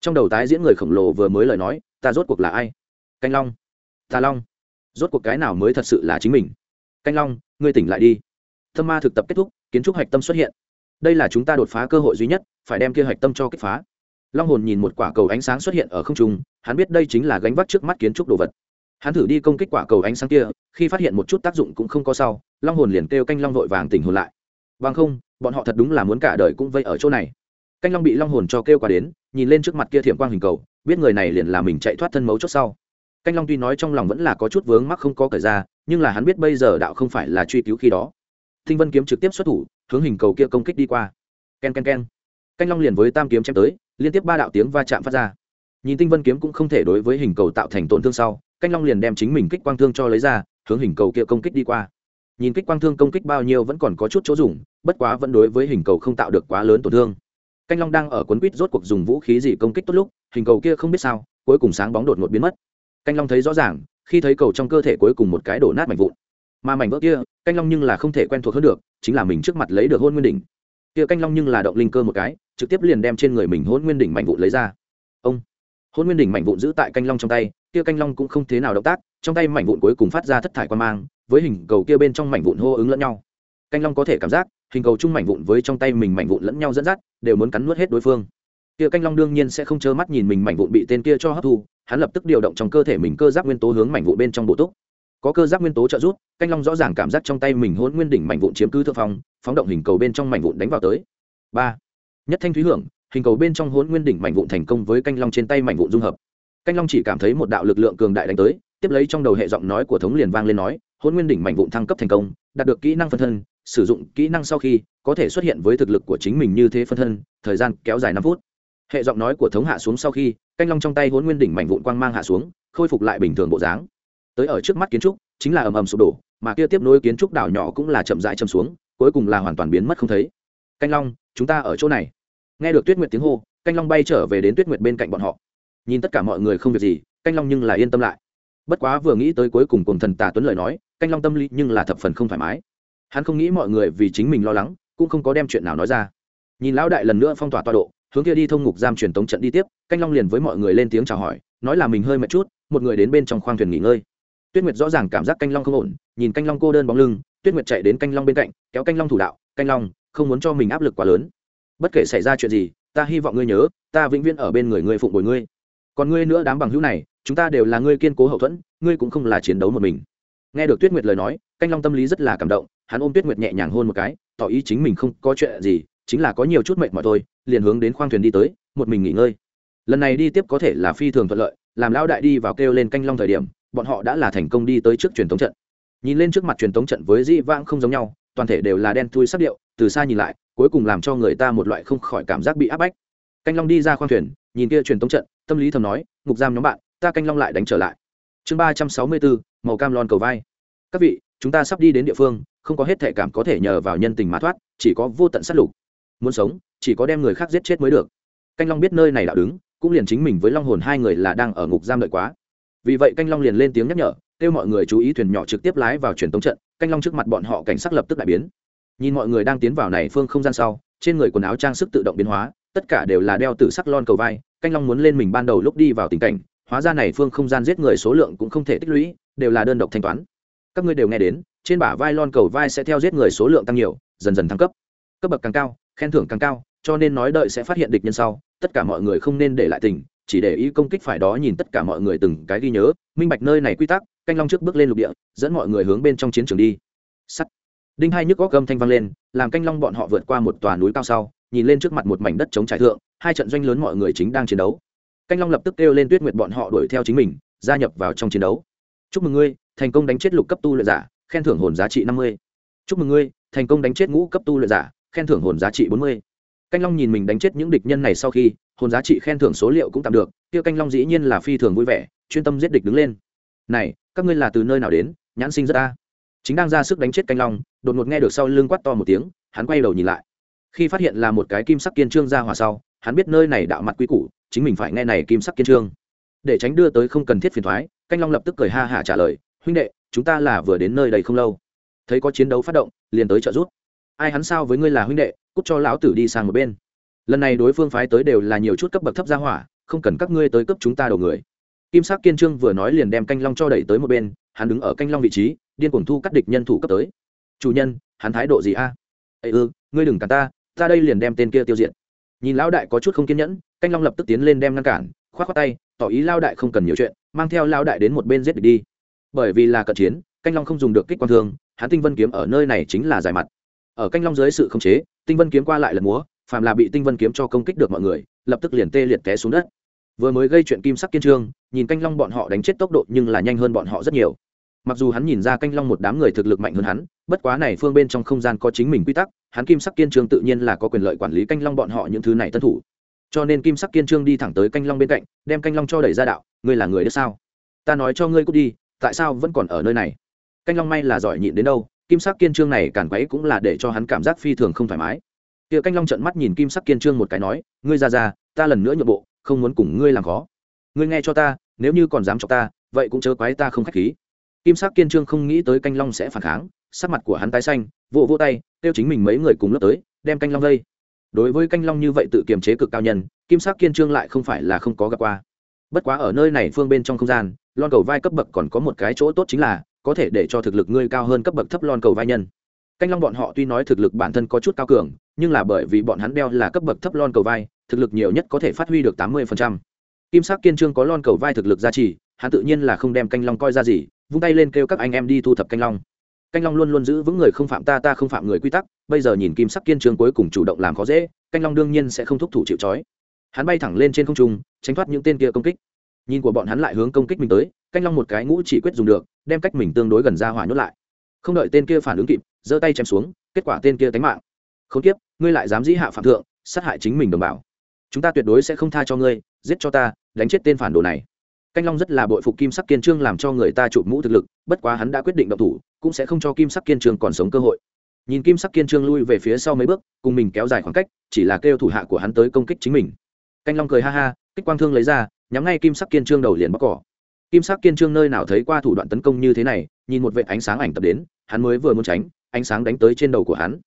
trong đầu tái diễn người khổng lồ vừa mới lời nói, ta rốt cuộc là ai? Canh long. Tà long. Rốt cuộc cái nào mới thật sự là chính mình? Canh long, ngươi tỉnh lại đi. Thâm ma thực tập kết thúc, kiến trúc hạch tâm xuất hiện. Đây là chúng ta đột phá cơ hội duy nhất, phải đem kia hạch tâm cho kích phá. Long hồn nhìn một quả cầu ánh sáng xuất hiện ở không trung, hắn biết đây chính là gánh vác trước mắt kiến trúc đồ vật. Hắn thử đi công kích quả cầu ánh sáng kia, khi phát hiện một chút tác dụng cũng không có sau, long hồn liền kêu canh long vội vàng tỉnh hồn lại. Bằng không, bọn họ thật đúng là muốn cả đời cũng vây ở chỗ này canh long bị long hồn cho kêu qua đến, nhìn lên trước mặt kia thiểm quang hình cầu, biết người này liền là mình chạy thoát thân mấu chốt sau. Canh long tuy nói trong lòng vẫn là có chút vướng mắc không có cởi ra, nhưng là hắn biết bây giờ đạo không phải là truy cứu khi đó. Thinh vân kiếm trực tiếp xuất thủ, hướng hình cầu kia công kích đi qua. K e n k e n k e n canh long liền với tam kiếm chém tới, liên tiếp ba đạo tiếng va chạm phát ra. Nhìn tinh vân kiếm cũng không thể đối với hình cầu tạo thành tổn thương sau, canh long liền đem chính mình kích quang thương cho lấy ra, hướng hình cầu kia công kích đi qua. Nhìn kích quang thương công kích bao nhiêu vẫn còn có chút chỗ dùng, bất quá vẫn đối với hình cầu không tạo được quá lớn tổn thương canh long đang ở cuốn quýt rốt cuộc dùng vũ khí gì công kích tốt lúc, hình cầu kia không biết sao, cuối cùng sáng bóng đột ngột biến mất. Canh long thấy rõ ràng, khi thấy cầu trong cơ thể cuối cùng một cái đổ nát mảnh vụn. Mà mảnh vỡ kia, canh long nhưng là không thể quen thuộc hơn được, chính là mình trước mặt lấy được hôn nguyên đỉnh. Kia canh long nhưng là động linh cơ một cái, trực tiếp liền đem trên người mình hôn nguyên đỉnh mảnh vụn lấy ra. Ông! Hôn nguyên đỉnh mảnh vụn giữ tại canh long trong tay, kia canh long cũng không thế nào động tác, trong tay mảnh vụn cuối cùng phát ra thất thải quan mang, với hình cầu kia bên trong mảnh vụn hô ứng lẫn nhau. Canh long có thể cảm giác hình cầu chung mảnh vụn với trong tay mình mảnh vụn lẫn nhau dẫn dắt, đều muốn cắn nuốt hết đối phương. Kia canh long đương nhiên sẽ không trơ mắt nhìn mình mảnh vụn bị tên kia cho hấp thu, hắn lập tức điều động trong cơ thể mình cơ giác nguyên tố hướng mảnh vụn bên trong bộ túc. Có cơ giác nguyên tố trợ giúp, canh long rõ ràng cảm giác trong tay mình hôn nguyên đỉnh mảnh vụn chiếm cứ thượng phong, phóng động hình cầu bên trong mảnh vụn đánh vào tới. Ba. Nhất thanh thúy hưởng, hình cầu bên trong hôn nguyên đỉnh mảnh vụn thành công với canh long trên tay mảnh vụn dung hợp. Canh long chỉ cảm thấy một đạo lực lượng cường đại đánh tới, tiếp lấy trong đầu hệ giọng nói của thống liền vang lên nói hôn nguyên đỉnh mảnh vụn thăng cấp thành công, đạt được kỹ năng phân thân sử dụng kỹ năng sau khi có thể xuất hiện với thực lực của chính mình như thế phân thân, thời gian kéo dài năm phút. Hệ giọng nói của thống hạ xuống sau khi, canh long trong tay hôn nguyên đỉnh mảnh vụn quang mang hạ xuống, khôi phục lại bình thường bộ dáng. Tới ở trước mắt kiến trúc, chính là ầm ầm sụp đổ, mà kia tiếp nối kiến trúc đảo nhỏ cũng là chậm rãi châm xuống, cuối cùng là hoàn toàn biến mất không thấy. Canh long, chúng ta ở chỗ này. Nghe được tuyết nguyệt tiếng hô, canh long bay trở về đến tuyết nguyệt bên cạnh bọn họ. Nhìn tất cả mọi người không việc gì, canh long nhưng là yên tâm lại. Bất quá vừa nghĩ tới cuối cùng cùng thần tà tuấn lời nói, canh long tâm lý nhưng là thập phần không thoải mái hắn không nghĩ mọi người vì chính mình lo lắng, cũng không có đem chuyện nào nói ra. Nhìn lão đại lần nữa phong tỏa tọa độ, hướng kia đi thông ngục giam truyền tống trận đi tiếp, canh long liền với mọi người lên tiếng chào hỏi, nói là mình hơi mệt chút, một người đến bên trong khoang thuyền nghỉ ngơi. Tuyết nguyệt rõ ràng cảm giác canh long không ổn, nhìn canh long cô đơn bóng lưng, tuyết nguyệt chạy đến canh long bên cạnh, kéo canh long thủ đạo, canh long, không muốn cho mình áp lực quá lớn. Bất kể xảy ra chuyện gì, ta hy vọng ngươi nhớ, ta vĩnh viễn ở bên người ngươi phụng bồi ngươi. Còn ngươi nữa đám bằng hữu này, chúng ta đều là ngươi kiên cố hậu thuẫn, ngươi cũng không là chiến đấu một mình nghe được tuyết nguyệt lời nói, canh long tâm lý rất là cảm động, hắn ôm tuyết nguyệt nhẹ nhàng hôn một cái, tỏ ý chính mình không có chuyện gì, chính là có nhiều chút mệt mỏi thôi, liền hướng đến khoang thuyền đi tới, một mình nghỉ ngơi. Lần này đi tiếp có thể là phi thường thuận lợi, làm lão đại đi vào kêu lên canh long thời điểm, bọn họ đã là thành công đi tới trước truyền thống trận. Nhìn lên trước mặt truyền thống trận với dĩ vãng không giống nhau, toàn thể đều là đen thui sắc điệu, từ xa nhìn lại, cuối cùng làm cho người ta một loại không khỏi cảm giác bị áp bách. Canh long đi ra khoang thuyền, nhìn kia truyền thống trận, tâm lý thầm nói, ngục giam nhóm bạn, ta canh long lại đánh trở lại chương ba trăm sáu mươi bốn màu cam lon cầu vai. Các vị, chúng ta sắp đi đến địa phương, không có hết thể cảm có thể nhờ vào nhân tình mà thoát, chỉ có vô tận sát lục. Muốn sống, chỉ có đem người khác giết chết mới được. Canh long biết nơi này đạo đứng, cũng liền chính mình với long hồn hai người là đang ở ngục giam đợi quá. Vì vậy canh long liền lên tiếng nhắc nhở, kêu mọi người chú ý thuyền nhỏ trực tiếp lái vào truyền tống trận, canh long trước mặt bọn họ cảnh sắc lập tức đại biến. Nhìn mọi người đang tiến vào này phương không gian sau, trên người quần áo trang sức tự động biến hóa, tất cả đều là đeo từ sắc lon cầu vai, canh long muốn lên mình ban đầu lúc đi vào tình cảnh hóa ra này phương không gian giết người số lượng cũng không thể tích lũy, đều là đơn độc thanh toán. Các ngươi đều nghe đến, trên bả vai lon cầu vai sẽ theo giết người số lượng tăng nhiều, dần dần thăng cấp. Cấp bậc càng cao, khen thưởng càng cao, cho nên nói đợi sẽ phát hiện địch nhân sau, tất cả mọi người không nên để lại tình, chỉ để ý công kích phải đó nhìn tất cả mọi người từng cái ghi nhớ, minh bạch nơi này quy tắc, canh long trước bước lên lục địa, dẫn mọi người hướng bên trong chiến trường đi. Sắt. Đinh hai nhức góc gâm thanh vang lên, làm canh long bọn họ vượt qua một tòa núi cao sau, nhìn lên trước mặt một mảnh đất chống trải thượng, hai trận doanh lớn mọi người chính đang chiến đấu canh long lập tức kêu lên tuyết nguyệt bọn họ đuổi theo chính mình, gia nhập vào trong chiến đấu. Chúc mừng ngươi, thành công đánh chết lục cấp tu luyện giả, khen thưởng hồn giá trị năm mươi. Chúc mừng ngươi, thành công đánh chết ngũ cấp tu luyện giả, khen thưởng hồn giá trị bốn mươi. Canh long nhìn mình đánh chết những địch nhân này sau khi, hồn giá trị khen thưởng số liệu cũng tạm được, kia canh long dĩ nhiên là phi thường vui vẻ, chuyên tâm giết địch đứng lên. Này, các ngươi là từ nơi nào đến, nhãn sinh rất ta chính đang ra sức đánh chết canh long, đột ngột nghe được sau lưng quát to một tiếng, hắn quay đầu nhìn lại. Khi phát hiện là một cái kim sắc kiên trương ra hòa sau, hắn biết nơi này đạo mặt quy củ chính mình phải nghe này kim sắc kiên trương. Để tránh đưa tới không cần thiết phiền thoái, canh long lập tức cười ha hả trả lời, huynh đệ, chúng ta là vừa đến nơi đây không lâu. Thấy có chiến đấu phát động, liền tới trợ giúp. Ai hắn sao với ngươi là huynh đệ, cút cho lão tử đi sang một bên. Lần này đối phương phái tới đều là nhiều chút cấp bậc thấp ra hỏa, không cần các ngươi tới cấp chúng ta đầu người. Kim sắc kiên trương vừa nói liền đem canh long cho đẩy tới một bên, hắn đứng ở canh long vị trí, điên cuồng thu cắt địch nhân thủ cấp tới. Chủ nhân, hắn thái độ gì a? Ây ư, ngươi đừng cản ta ta đây liền đem tên kia tiêu diệt nhìn lão đại có chút không kiên nhẫn, canh long lập tức tiến lên đem ngăn cản k h o á t k tay, tỏ ý lao đại không cần nhiều chuyện, mang theo lao đại đến một bên giết địch đi. Bởi vì là cận chiến, canh long không dùng được kích quang thương, hắn tinh vân kiếm ở nơi này chính là dài mặt. Ở canh long dưới sự khống chế, tinh vân kiếm qua lại lần múa, phàm là bị tinh vân kiếm cho công kích được mọi người, lập tức liền tê liệt té xuống đất. Vừa mới gây chuyện kim sắc kiên trương, nhìn canh long bọn họ đánh chết tốc độ nhưng là nhanh hơn bọn họ rất nhiều mặc dù hắn nhìn ra canh long một đám người thực lực mạnh hơn hắn, bất quá này phương bên trong không gian có chính mình quy tắc, hắn kim sắc kiên trương tự nhiên là có quyền lợi quản lý canh long bọn họ những thứ này tân thủ. Cho nên kim sắc kiên trương đi thẳng tới canh long bên cạnh, đem canh long cho đẩy ra đạo, ngươi là người đất sao? Ta nói cho ngươi cút đi, tại sao vẫn còn ở nơi này? Canh long may là giỏi nhịn đến đâu, kim sắc kiên trương này cản quấy cũng là để cho hắn cảm giác phi thường không thoải mái. Kia canh long trận mắt nhìn kim sắc kiên trương một cái nói, ngươi ra ra, ta lần nữa nhượng bộ, không muốn cùng ngươi làm khó. Ngươi nghe cho ta, nếu như còn dám chọc ta, vậy cũng chớ quái ta không khách khí kim sắc kiên trương không nghĩ tới canh long sẽ phản kháng, sắc mặt của hắn tái xanh, vỗ vỗ tay, kêu chính mình mấy người cùng lớp tới, đem canh long vây. Đối với canh long như vậy tự kiềm chế cực cao nhân, kim sắc kiên trương lại không phải là không có gặp qua. Bất quá ở nơi này phương bên trong không gian, lon cầu vai cấp bậc còn có một cái chỗ tốt chính là, có thể để cho thực lực ngươi cao hơn cấp bậc thấp lon cầu vai nhân. Canh long bọn họ tuy nói thực lực bản thân có chút cao cường, nhưng là bởi vì bọn hắn đeo là cấp bậc thấp lon cầu vai, thực lực nhiều nhất có thể phát huy được tám mươi kim sắc kiên trương có lon cầu vai thực lực gia trì, hắn tự nhiên là không đem canh long coi ra gì vung tay lên kêu các anh em đi thu thập canh long. Canh long luôn luôn giữ vững người không phạm ta ta không phạm người quy tắc, bây giờ nhìn kim sắc kiên trường cuối cùng chủ động làm khó dễ, canh long đương nhiên sẽ không thúc thủ chịu trói. Hắn bay thẳng lên trên không trung, tránh thoát những tên kia công kích. Nhìn của bọn hắn lại hướng công kích mình tới, canh long một cái ngũ chỉ quyết dùng được, đem cách mình tương đối gần ra hỏa nhốt lại. Không đợi tên kia phản ứng kịp, giơ tay chém xuống, kết quả tên kia tánh mạng. Không tiếp ngươi lại dám dĩ hạ phạm thượng, sát hại chính mình đồng bào. Chúng ta tuyệt đối sẽ không tha cho ngươi, giết cho ta, đánh chết tên phản đồ này canh long rất là bội phục kim sắc kiên trương làm cho người ta chụp mũ thực lực, bất quá hắn đã quyết định động thủ, cũng sẽ không cho kim sắc kiên trương còn sống cơ hội. Nhìn kim sắc kiên trương lui về phía sau mấy bước, cùng mình kéo dài khoảng cách, chỉ là kêu thủ hạ của hắn tới công kích chính mình. Canh long cười ha ha, kích quang thương lấy ra, nhắm ngay kim sắc kiên trương đầu liền bóc cỏ. Kim sắc kiên trương nơi nào thấy qua thủ đoạn tấn công như thế này, nhìn một vệ ánh sáng ảnh tập đến, hắn mới vừa muốn tránh, ánh sáng đánh tới trên đầu của hắn.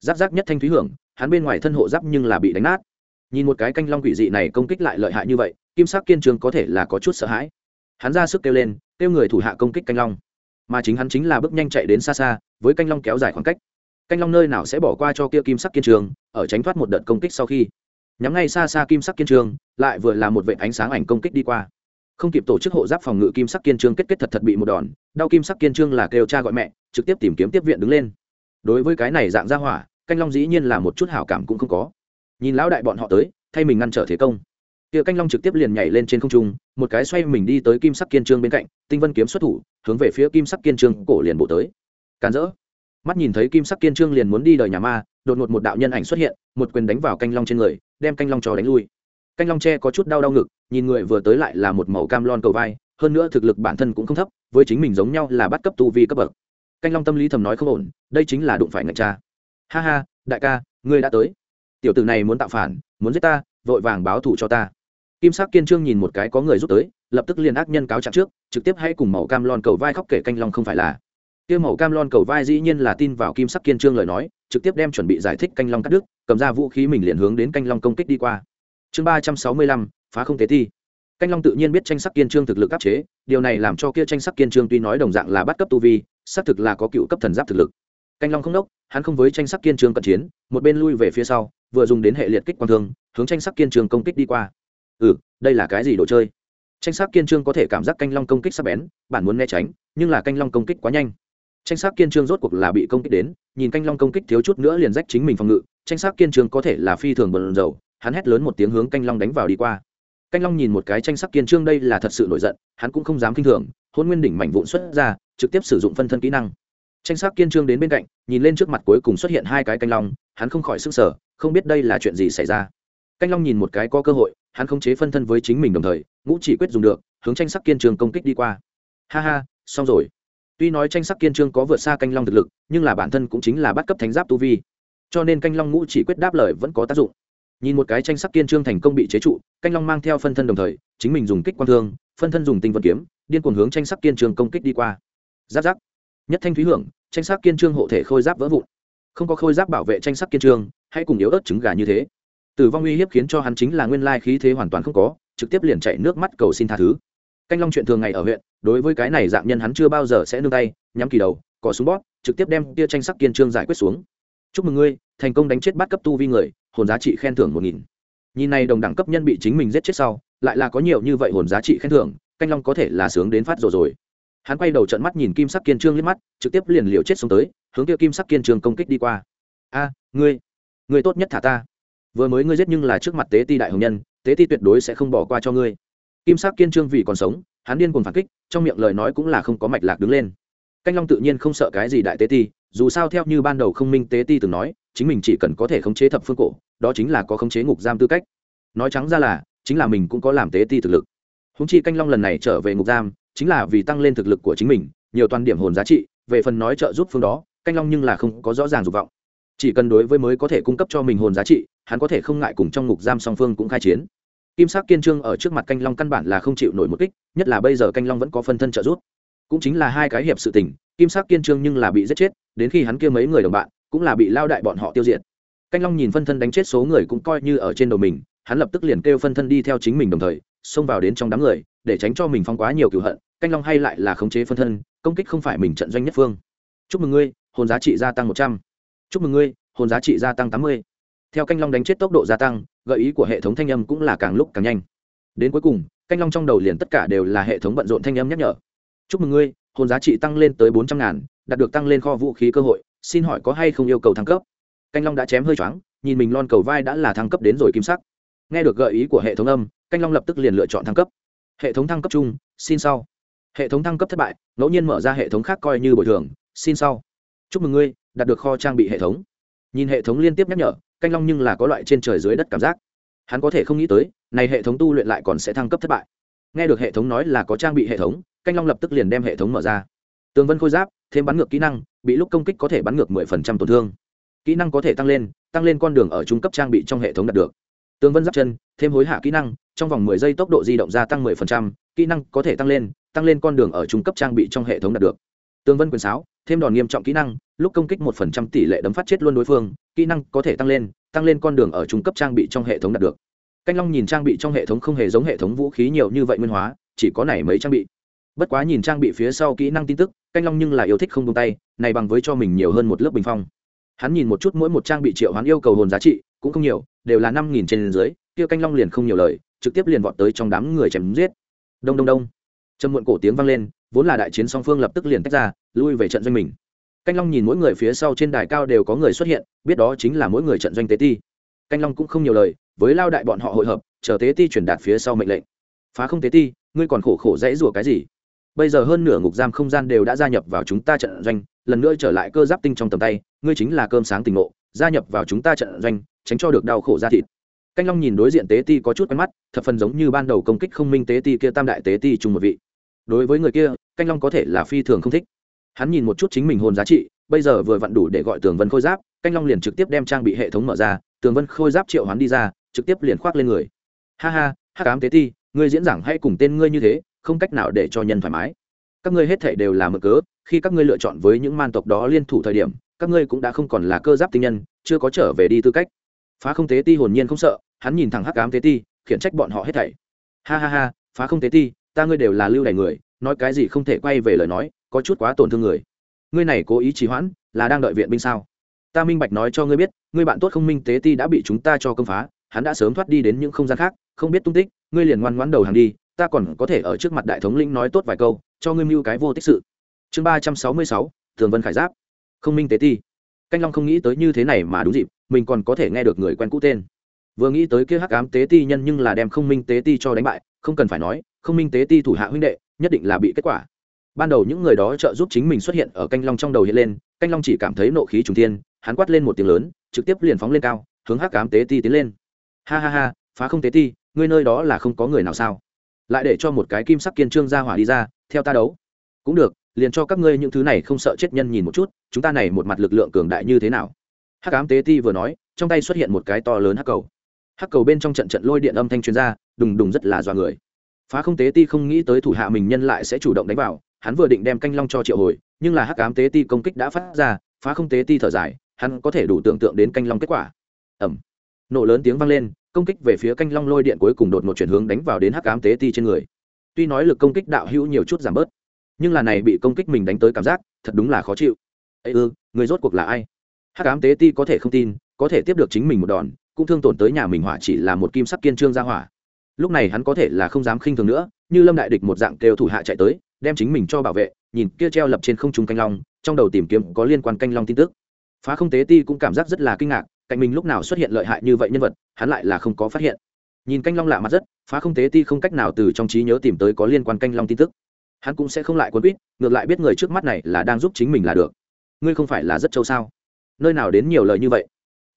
Giáp giáp nhất thanh thúy hưởng, hắn bên ngoài thân hộ giáp nhưng là bị đánh nát nhìn một cái canh long quỷ dị này công kích lại lợi hại như vậy, kim sắc kiên trường có thể là có chút sợ hãi. Hắn ra sức kêu lên, kêu người thủ hạ công kích canh long. Mà chính hắn chính là bước nhanh chạy đến xa xa, với canh long kéo dài khoảng cách. Canh long nơi nào sẽ bỏ qua cho kia kim sắc kiên trường ở tránh thoát một đợt công kích sau khi. Nhắm ngay xa xa kim sắc kiên trường lại vừa là một vệ ánh sáng ảnh công kích đi qua. Không kịp tổ chức hộ giáp phòng ngự kim sắc kiên trương kết kết thật thật bị một đòn, đau kim sắc kiên trương là kêu cha gọi mẹ, trực tiếp tìm kiếm tiếp viện đứng lên. Đối với cái này dạng ra hỏa, canh long dĩ nhiên là một chút hảo cảm cũng không có nhìn lão đại bọn họ tới, thay mình ngăn trở thế công. Kia canh long trực tiếp liền nhảy lên trên không trung, một cái xoay mình đi tới kim sắc kiên trương bên cạnh, tinh vân kiếm xuất thủ, hướng về phía kim sắc kiên trương cổ liền bộ tới. Càn rỡ. Mắt nhìn thấy kim sắc kiên trương liền muốn đi đời nhà ma, đột ngột một đạo nhân ảnh xuất hiện, một quyền đánh vào canh long trên người, đem canh long cho đánh lui. Canh long tre có chút đau đau ngực, nhìn người vừa tới lại là một màu cam lon cầu vai, hơn nữa thực lực bản thân cũng không thấp, với chính mình giống nhau là bắt cấp tu vi cấp bậc. Canh long tâm lý thầm nói không ổn, đây chính là đụng phải ngạch cha. Ha ha, đại ca, ngươi đã tới tiểu tử này muốn tạo phản, muốn giết ta, vội vàng báo thù cho ta. Kim sắc kiên trương nhìn một cái có người giúp tới, lập tức liền ác nhân cáo trạng trước, trực tiếp hãy cùng màu cam lon cầu vai khóc kể canh long không phải là. Kia màu cam lon cầu vai dĩ nhiên là tin vào kim sắc kiên trương lời nói, trực tiếp đem chuẩn bị giải thích canh long cắt đứt, cầm ra vũ khí mình liền hướng đến canh long công kích đi qua. Chương ba trăm sáu mươi lăm, phá không tế thi. Canh long tự nhiên biết tranh sắc kiên trương thực lực áp chế, điều này làm cho kia tranh sắc kiên trương tuy nói đồng dạng là bắt cấp tu vi, xác thực là có cựu cấp thần giáp thực lực canh long không đốc, hắn không với tranh sắc kiên trường cận chiến, một bên lui về phía sau, vừa dùng đến hệ liệt kích quang thương, hướng tranh sắc kiên trường công kích đi qua. Ừ đây là cái gì đồ chơi? Tranh sắc kiên trương có thể cảm giác canh long công kích sắc bén, bản muốn né tránh, nhưng là canh long công kích quá nhanh. Tranh sắc kiên trương rốt cuộc là bị công kích đến, nhìn canh long công kích thiếu chút nữa liền rách chính mình phòng ngự, tranh sắc kiên trương có thể là phi thường bận dầu hắn hét lớn một tiếng hướng canh long đánh vào đi qua. Canh long nhìn một cái tranh sắc kiên trương đây là thật sự nổi giận, hắn cũng không dám k i n h thường, hôn nguyên đỉnh mảnh vụn xuất ra, trực tiếp sử dụng phân thân kỹ năng tranh sắc kiên trương đến bên cạnh, nhìn lên trước mặt cuối cùng xuất hiện hai cái canh long, hắn không khỏi sức sở không biết đây là chuyện gì xảy ra. Canh long nhìn một cái có cơ hội, hắn không chế phân thân với chính mình đồng thời, ngũ chỉ quyết dùng được, hướng tranh sắc kiên trương công kích đi qua. Ha ha, xong rồi. Tuy nói tranh sắc kiên trương có vượt xa canh long thực lực, nhưng là bản thân cũng chính là bắt cấp thánh giáp tu vi. Cho nên canh long ngũ chỉ quyết đáp lời vẫn có tác dụng. Nhìn một cái tranh sắc kiên trương thành công bị chế trụ, canh long mang theo phân thân đồng thời, chính mình dùng kích quan thương, phân thân dùng tinh vật kiếm, điên cuồng hướng tranh sắc kiên trương công kích đi qua. Giáp giáp nhất thanh thúy hưởng tranh sắc kiên trương hộ thể khôi giáp vỡ vụn. Không có khôi giáp bảo vệ tranh sắc kiên trương hãy cùng yếu ớt trứng gà như thế. Tử vong uy hiếp khiến cho hắn chính là nguyên lai khí thế hoàn toàn không có trực tiếp liền chạy nước mắt cầu xin tha thứ. Canh long chuyện thường ngày ở huyện đối với cái này dạng nhân hắn chưa bao giờ sẽ nương tay nhắm kỳ đầu cỏ súng bót, trực tiếp đem tia tranh sắc kiên trương giải quyết xuống. Chúc mừng ngươi thành công đánh chết bắt cấp tu vi người hồn giá trị khen thưởng một nghìn. Nhìn này đồng đẳng cấp nhân bị chính mình giết chết sau lại là có nhiều như vậy hồn giá trị khen thưởng canh long có thể là sướng đến phát rồi rồi hắn quay đầu trận mắt nhìn kim sắc kiên trương liếc mắt, trực tiếp liền liều chết xuống tới, hướng kia kim sắc kiên trương công kích đi qua. A, ngươi ngươi tốt nhất thả ta. Vừa mới ngươi giết nhưng là trước mặt tế ti đại hồng nhân, tế ti tuyệt đối sẽ không bỏ qua cho ngươi. Kim sắc kiên trương vì còn sống, hắn điên cuồng phản kích, trong miệng lời nói cũng là không có mạch lạc đứng lên. Canh long tự nhiên không sợ cái gì đại tế ti, dù sao theo như ban đầu không minh tế ti từng nói, chính mình chỉ cần có thể khống chế thập phương cổ, đó chính là có khống chế ngục giam tư cách. Nói trắng ra là, chính là mình cũng có làm tế ti thực lực. Húng chi canh long lần này trở về ngục giam chính là vì tăng lên thực lực của chính mình, nhiều toàn điểm hồn giá trị, về phần nói trợ giúp phương đó, canh long nhưng là không có rõ ràng dục vọng. Chỉ cần đối với mới có thể cung cấp cho mình hồn giá trị, hắn có thể không ngại cùng trong ngục giam song phương cũng khai chiến. Kim sắc kiên trương ở trước mặt canh long căn bản là không chịu nổi một kích, nhất là bây giờ canh long vẫn có phân thân trợ giúp. Cũng chính là hai cái hiệp sự tình, kim sắc kiên trương nhưng là bị giết chết, đến khi hắn kia mấy người đồng bạn, cũng là bị lao đại bọn họ tiêu diệt. Canh long nhìn phân thân đánh chết số người cũng coi như ở trên đầu mình, hắn lập tức liền kêu phân thân đi theo chính mình đồng thời, xông vào đến trong đám người, để tránh cho mình phong quá nhiều cựu hận canh long hay lại là khống chế phân thân, công kích không phải mình trận doanh nhất phương. Chúc mừng ngươi, hồn giá trị gia tăng một trăm. Chúc mừng ngươi, hồn giá trị gia tăng tám mươi. Theo canh long đánh chết tốc độ gia tăng, gợi ý của hệ thống thanh âm cũng là càng lúc càng nhanh. Đến cuối cùng, canh long trong đầu liền tất cả đều là hệ thống bận rộn thanh âm nhắc nhở. Chúc mừng ngươi, hồn giá trị tăng lên tới bốn trăm ngàn, đạt được tăng lên kho vũ khí cơ hội, xin hỏi có hay không yêu cầu thăng cấp? Canh long đã chém hơi choáng, nhìn mình lon cầu vai đã là thăng cấp đến rồi kim sắc. Nghe được gợi ý của hệ thống âm, canh long lập tức liền lựa chọn thăng cấp. Hệ thống thăng cấp chung, xin sau hệ thống thăng cấp thất bại ngẫu nhiên mở ra hệ thống khác coi như bồi thường xin sau. Chúc mừng ngươi đạt được kho trang bị hệ thống. Nhìn hệ thống liên tiếp nhắc nhở canh long nhưng là có loại trên trời dưới đất cảm giác. Hắn có thể không nghĩ tới này hệ thống tu luyện lại còn sẽ thăng cấp thất bại. Nghe được hệ thống nói là có trang bị hệ thống canh long lập tức liền đem hệ thống mở ra. Tường vân khôi giáp thêm bắn ngược kỹ năng bị lúc công kích có thể bắn ngược 10% tổn thương. Kỹ năng có thể tăng lên tăng lên con đường ở trung cấp trang bị trong hệ thống đạt được. Tường vân giáp chân thêm hối hạ kỹ năng trong vòng 10 giây tốc độ di động gia tăng 10%, kỹ năng có thể tăng lên tăng lên con đường ở trung cấp trang bị trong hệ thống đạt được. Tương vân quyền sáo, thêm đòn nghiêm trọng kỹ năng, lúc công kích một phần trăm tỷ lệ đấm phát chết luôn đối phương, kỹ năng có thể tăng lên tăng lên con đường ở trung cấp trang bị trong hệ thống đạt được. Canh long nhìn trang bị trong hệ thống không hề giống hệ thống vũ khí nhiều như vậy nguyên hóa, chỉ có này mấy trang bị. Bất quá nhìn trang bị phía sau kỹ năng tin tức, canh long nhưng là yêu thích không tung tay, này bằng với cho mình nhiều hơn một lớp bình phong. Hắn nhìn một chút mỗi một trang bị triệu hắn yêu cầu hồn giá trị, cũng không nhiều, đều là năm nghìn trên dưới, kia canh long liền không nhiều lời, trực tiếp liền vọt tới trong đám người chém giết. Đông đông đông trầm muộn cổ tiếng vang lên, vốn là đại chiến song phương lập tức liền tách ra, lui về trận doanh mình. Canh long nhìn mỗi người phía sau trên đài cao đều có người xuất hiện, biết đó chính là mỗi người trận doanh tế ti. Canh long cũng không nhiều lời, với lao đại bọn họ hội hợp, chờ tế ti truyền đạt phía sau mệnh lệnh. Phá không tế ti, ngươi còn khổ khổ dãy rủa cái gì? Bây giờ hơn nửa ngục giam không gian đều đã gia nhập vào chúng ta trận doanh, lần nữa trở lại cơ giáp tinh trong tầm tay, ngươi chính là cơm sáng tình ngộ, gia nhập vào chúng ta trận doanh, tránh cho được đau khổ ra thịt. Canh long nhìn đối diện tế ti có chút quen mắt, thập phần giống như ban đầu công kích không minh tế ti kia tam đại tế ti chung một vị đối với người kia, canh long có thể là phi thường không thích. Hắn nhìn một chút chính mình hồn giá trị, bây giờ vừa vặn đủ để gọi tường vân khôi giáp, canh long liền trực tiếp đem trang bị hệ thống mở ra, tường vân khôi giáp triệu hắn đi ra, trực tiếp liền khoác lên người. Ha ha hát cám tế ti, ngươi diễn giảng hay cùng tên ngươi như thế, không cách nào để cho nhân thoải mái. Các ngươi hết thể đều là mở cớ, khi các ngươi lựa chọn với những man tộc đó liên thủ thời điểm, các ngươi cũng đã không còn là cơ giáp tinh nhân, chưa có trở về đi tư cách. Phá không tế ti hồn nhiên không sợ, hắn nhìn thẳng hắc ám tế ti, khiển trách bọn họ hết thảy. Ha ha ha, phá không tế ti ta ngươi đều là lưu đày người, nói cái gì không thể quay về lời nói, có chút quá tổn thương người. Ngươi này cố ý trì hoãn, là đang đợi viện binh sao? Ta minh bạch nói cho ngươi biết, ngươi bạn tốt không minh tế ti đã bị chúng ta cho công phá, hắn đã sớm thoát đi đến những không gian khác, không biết tung tích, ngươi liền ngoan ngoãn đầu hàng đi, ta còn có thể ở trước mặt đại thống lĩnh nói tốt vài câu, cho ngươi mưu cái vô tích sự. Chương ba trăm sáu mươi sáu, thường vân khải giáp. Không minh tế ti. Canh long không nghĩ tới như thế này mà đúng dịp, mình còn có thể nghe được người quen cũ tên. Vừa nghĩ tới kia hắc ám tế ti nhân nhưng là đem không minh tế ti cho đánh bại, không cần phải nói không minh tế ti thủ hạ huynh đệ, nhất định là bị kết quả. Ban đầu những người đó trợ giúp chính mình xuất hiện ở canh long trong đầu hiện lên, canh long chỉ cảm thấy nộ khí trùng thiên, hắn quát lên một tiếng lớn, trực tiếp liền phóng lên cao, hướng hắc cám tế ti tiến lên. Ha ha ha, phá không tế ti, ngươi nơi đó là không có người nào sao? Lại để cho một cái kim sắc kiên trương ra hỏa đi ra, theo ta đấu. Cũng được, liền cho các ngươi những thứ này không sợ chết nhân nhìn một chút, chúng ta này một mặt lực lượng cường đại như thế nào? Hắc ám tế ti vừa nói, trong tay xuất hiện một cái to lớn hắc cầu. Hắc cầu bên trong trận trận lôi điện âm thanh chuyên r a đùng đùng rất là dọa người phá không tế ti không nghĩ tới thủ hạ mình nhân lại sẽ chủ động đánh vào, hắn vừa định đem canh long cho triệu hồi, nhưng là hắc ám tế ti công kích đã phát ra, phá không tế ti thở dài, hắn có thể đủ tưởng tượng đến canh long kết quả. Ẩm nổ lớn tiếng vang lên, công kích về phía canh long lôi điện cuối cùng đột một chuyển hướng đánh vào đến hắc ám tế ti trên người. Tuy nói lực công kích đạo hữu nhiều chút giảm bớt, nhưng là này bị công kích mình đánh tới cảm giác, thật đúng là khó chịu. Ây ư, người rốt cuộc là ai? Hắc ám tế ti có thể không tin, có thể tiếp được chính mình một đòn, cũng thương tổn tới nhà mình hỏa chỉ là một kim sắc kiên trương ra hỏa lúc này hắn có thể là không dám khinh thường nữa, như lâm đại địch một dạng kêu thủ hạ chạy tới, đem chính mình cho bảo vệ, nhìn kia treo lập trên không trung canh long, trong đầu tìm kiếm có liên quan canh long tin tức. Phá không tế ti cũng cảm giác rất là kinh ngạc, cạnh mình lúc nào xuất hiện lợi hại như vậy nhân vật, hắn lại là không có phát hiện. Nhìn canh long lạ mặt rất, phá không tế ti không cách nào từ trong trí nhớ tìm tới có liên quan canh long tin tức. Hắn cũng sẽ không lại quân quýt, ngược lại biết người trước mắt này là đang giúp chính mình là được. Ngươi không phải là rất châu sao? Nơi nào đến nhiều lời như vậy?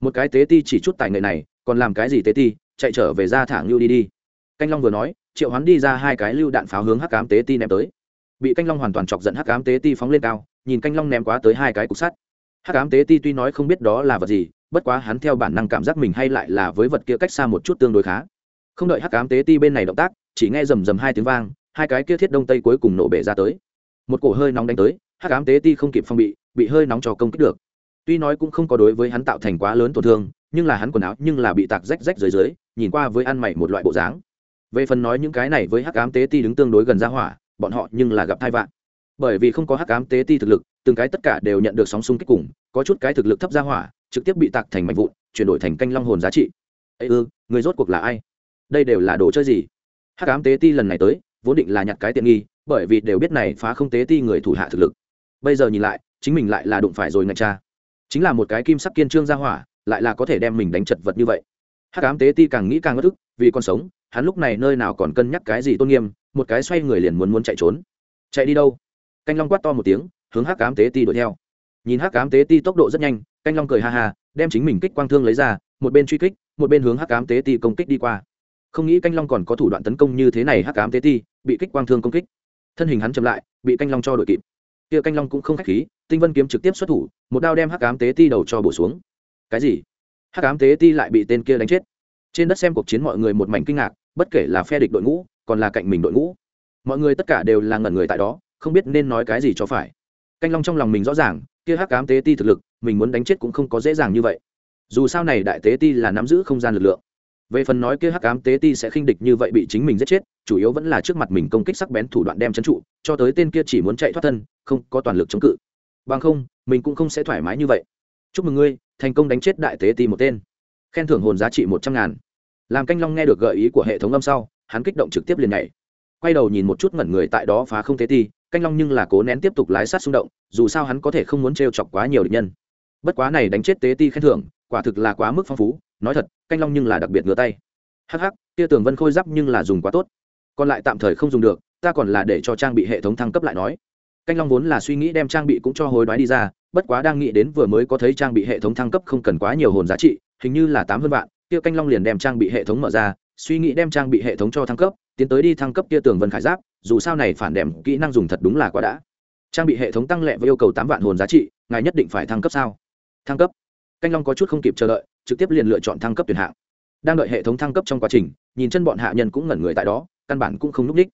Một cái tế ti chỉ chút tài nghệ này, còn làm cái gì tế ti, chạy trở về ra thả lưu đi đi canh long vừa nói, triệu Hoán đi ra hai cái lưu đạn pháo hướng hắc cám tế ti ném tới. Bị canh long hoàn toàn chọc giận hắc cám tế ti phóng lên cao, nhìn canh long ném quá tới hai cái cục sắt. Hắc cám tế ti tuy nói không biết đó là vật gì, bất quá hắn theo bản năng cảm giác mình hay lại là với vật kia cách xa một chút tương đối khá. Không đợi hắc cám tế ti bên này động tác, chỉ nghe rầm rầm hai tiếng vang, hai cái kia thiết đông tây cuối cùng nổ bể ra tới. Một cổ hơi nóng đánh tới, hắc ám tế ti không kịp phong bị bị hơi nóng cho công kích được. Tuy nói cũng không có đối với hắn tạo thành quá lớn tổn thương, nhưng là hắn quần áo nhưng là bị tạc rách rách dưới dưới, nhìn qua với ăn mày một loại bộ dáng về phần nói những cái này với hắc ám tế ti đứng tương đối gần ra hỏa, bọn họ nhưng là gặp thai vạn bởi vì không có hắc ám tế ti thực lực, từng cái tất cả đều nhận được sóng xung kích cùng, có chút cái thực lực thấp ra hỏa, trực tiếp bị tạc thành mảnh vụn, chuyển đổi thành canh long hồn giá trị. Ây ư, người rốt cuộc là ai? Đây đều là đồ chơi gì? Hắc ám tế ti lần này tới, vốn định là nhặt cái tiện nghi, bởi vì đều biết này phá không tế ti người thủ hạ thực lực. Bây giờ nhìn lại, chính mình lại là đụng phải rồi ngạch cha. Chính là một cái kim sắc kiên trương ra hỏa, lại là có thể đem mình đánh chật vật như vậy. Hắc ám tế ti càng nghĩ càng ngất ức, vì con sống hắn lúc này nơi nào còn cân nhắc cái gì tôn nghiêm, một cái xoay người liền muốn muốn chạy trốn. Chạy đi đâu? Canh long quát to một tiếng, hướng hắc ám tế ti đuổi theo. Nhìn hắc ám tế ti tốc độ rất nhanh, canh long cười ha ha, đem chính mình kích quang thương lấy ra, một bên truy kích, một bên hướng hắc ám tế ti công kích đi qua. Không nghĩ canh long còn có thủ đoạn tấn công như thế này, hắc ám tế ti bị kích quang thương công kích. Thân hình hắn chậm lại, bị canh long cho đội kịp. Kia canh long cũng không khách khí, tinh vân kiếm trực tiếp xuất thủ, một đao đem hắc ám tế ti đầu cho bổ xuống. Cái gì? Hắc ám tế ti lại bị tên kia đánh chết. Trên đất xem cuộc chiến mọi người một mảnh kinh ngạc bất kể là phe địch đội ngũ, còn là cạnh mình đội ngũ. Mọi người tất cả đều là ngẩn người tại đó, không biết nên nói cái gì cho phải. Canh long trong lòng mình rõ ràng, kia hắc ám tế ti thực lực, mình muốn đánh chết cũng không có dễ dàng như vậy. Dù sao này đại tế ti là nắm giữ không gian lực lượng. Về phần nói kia hắc ám tế ti sẽ khinh địch như vậy bị chính mình giết chết, chủ yếu vẫn là trước mặt mình công kích sắc bén thủ đoạn đem trấn trụ, cho tới tên kia chỉ muốn chạy thoát thân, không có toàn lực chống cự. Bằng không, mình cũng không sẽ thoải mái như vậy. Chúc mừng ngươi, thành công đánh chết đại tế ti một tên. Khen thưởng hồn giá trị một trăm ngàn làm canh long nghe được gợi ý của hệ thống âm sau, hắn kích động trực tiếp liền nhảy. Quay đầu nhìn một chút ngẩn người tại đó phá không tế ti canh long nhưng là cố nén tiếp tục lái sát xung động, dù sao hắn có thể không muốn t chọc quá nhiều địch nhân. Bất quá này đánh chết tế ti khen thưởng, quả thực là quá mức phong phú, nói thật, canh long nhưng là đặc biệt ngửa tay. Hh kia tường vân khôi giáp nhưng là dùng quá tốt. Còn lại tạm thời không dùng được, ta còn là để cho trang bị hệ thống thăng cấp lại nói. Canh long vốn là suy nghĩ đem trang bị cũng cho hối đoái đi ra, bất quá đang nghĩ đến vừa mới có thấy trang bị hệ thống thăng cấp không cần quá nhiều hồn giá trị, hình như là tám hơn vạn kia canh long liền đem trang bị hệ thống mở ra, suy nghĩ đem trang bị hệ thống cho thăng cấp, tiến tới đi thăng cấp kia tường vân khải giáp, dù sao này phản đèm kỹ năng dùng thật đúng là quá đã. Trang bị hệ thống tăng lệ với yêu cầu tám vạn hồn giá trị, ngài nhất định phải thăng cấp sao? Thăng cấp. Canh long có chút không kịp chờ đợi, trực tiếp liền lựa chọn thăng cấp tuyển hạng. Đang đợi hệ thống thăng cấp trong quá trình, nhìn chân bọn hạ nhân cũng ngẩn người tại đó, căn bản cũng không n ú c đích.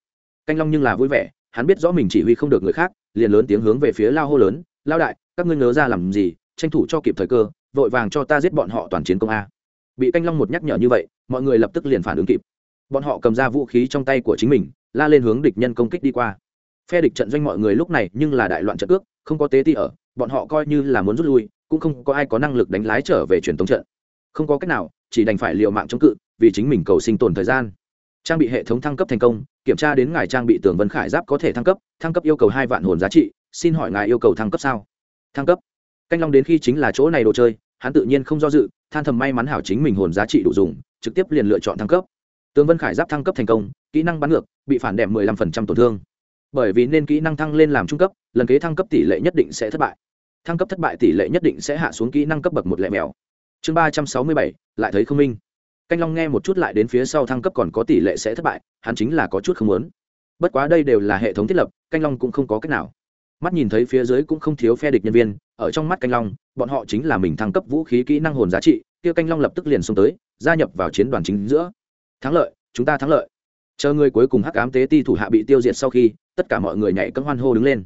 Canh long nhưng là vui vẻ, hắn biết rõ mình chỉ huy không được người khác, liền lớn tiếng hướng về phía lao hô lớn, lao đại, các ngươi nhớ ra làm gì, tranh thủ cho kịp thời cơ, vội vàng cho ta giết bọn họ toàn chiến công a bị canh long một nhắc nhở như vậy, mọi người lập tức liền phản ứng kịp. Bọn họ cầm ra vũ khí trong tay của chính mình, la lên hướng địch nhân công kích đi qua. Phe địch trận doanh mọi người lúc này nhưng là đại loạn trận ước không có tế ti ở, bọn họ coi như là muốn rút lui, cũng không có ai có năng lực đánh lái trở về truyền thống trận. Không có cách nào, chỉ đành phải liều mạng chống cự, vì chính mình cầu sinh tồn thời gian. Trang bị hệ thống thăng cấp thành công, kiểm tra đến ngài trang bị tường vân khải giáp có thể thăng cấp thăng cấp yêu cầu hai vạn hồn giá trị, xin hỏi ngài yêu cầu thăng cấp sao? Thăng cấp. Canh long đến khi chính là chỗ này đồ chơi, hắn tự nhiên không do dự than thầm may mắn hảo chính mình hồn giá trị đủ dùng, trực tiếp liền lựa chọn thăng cấp. Tướng vân khải giáp thăng cấp thành công, kỹ năng bắn ngược, bị phản đệm mười lăm phần trăm tổn thương. Bởi vì nên kỹ năng thăng lên làm trung cấp, lần kế thăng cấp tỷ lệ nhất định sẽ thất bại. Thăng cấp thất bại tỷ lệ nhất định sẽ hạ xuống kỹ năng cấp bậc một lẻ mèo. Chương ba trăm sáu mươi bảy, lại thấy không minh. Canh long nghe một chút lại đến phía sau thăng cấp còn có tỷ lệ sẽ thất bại, hắn chính là có chút không muốn. Bất quá đây đều là hệ thống thiết lập, canh long cũng không có cách nào mắt nhìn thấy phía dưới cũng không thiếu phe địch nhân viên, ở trong mắt canh long, bọn họ chính là mình thăng cấp vũ khí kỹ năng hồn giá trị, kia canh long lập tức liền xông tới, gia nhập vào chiến đoàn chính giữa. Thắng lợi, chúng ta thắng lợi. Chờ người cuối cùng hắc ám tế ti thủ hạ bị tiêu diệt sau khi, tất cả mọi người nhảy cấm hoan hô đứng lên.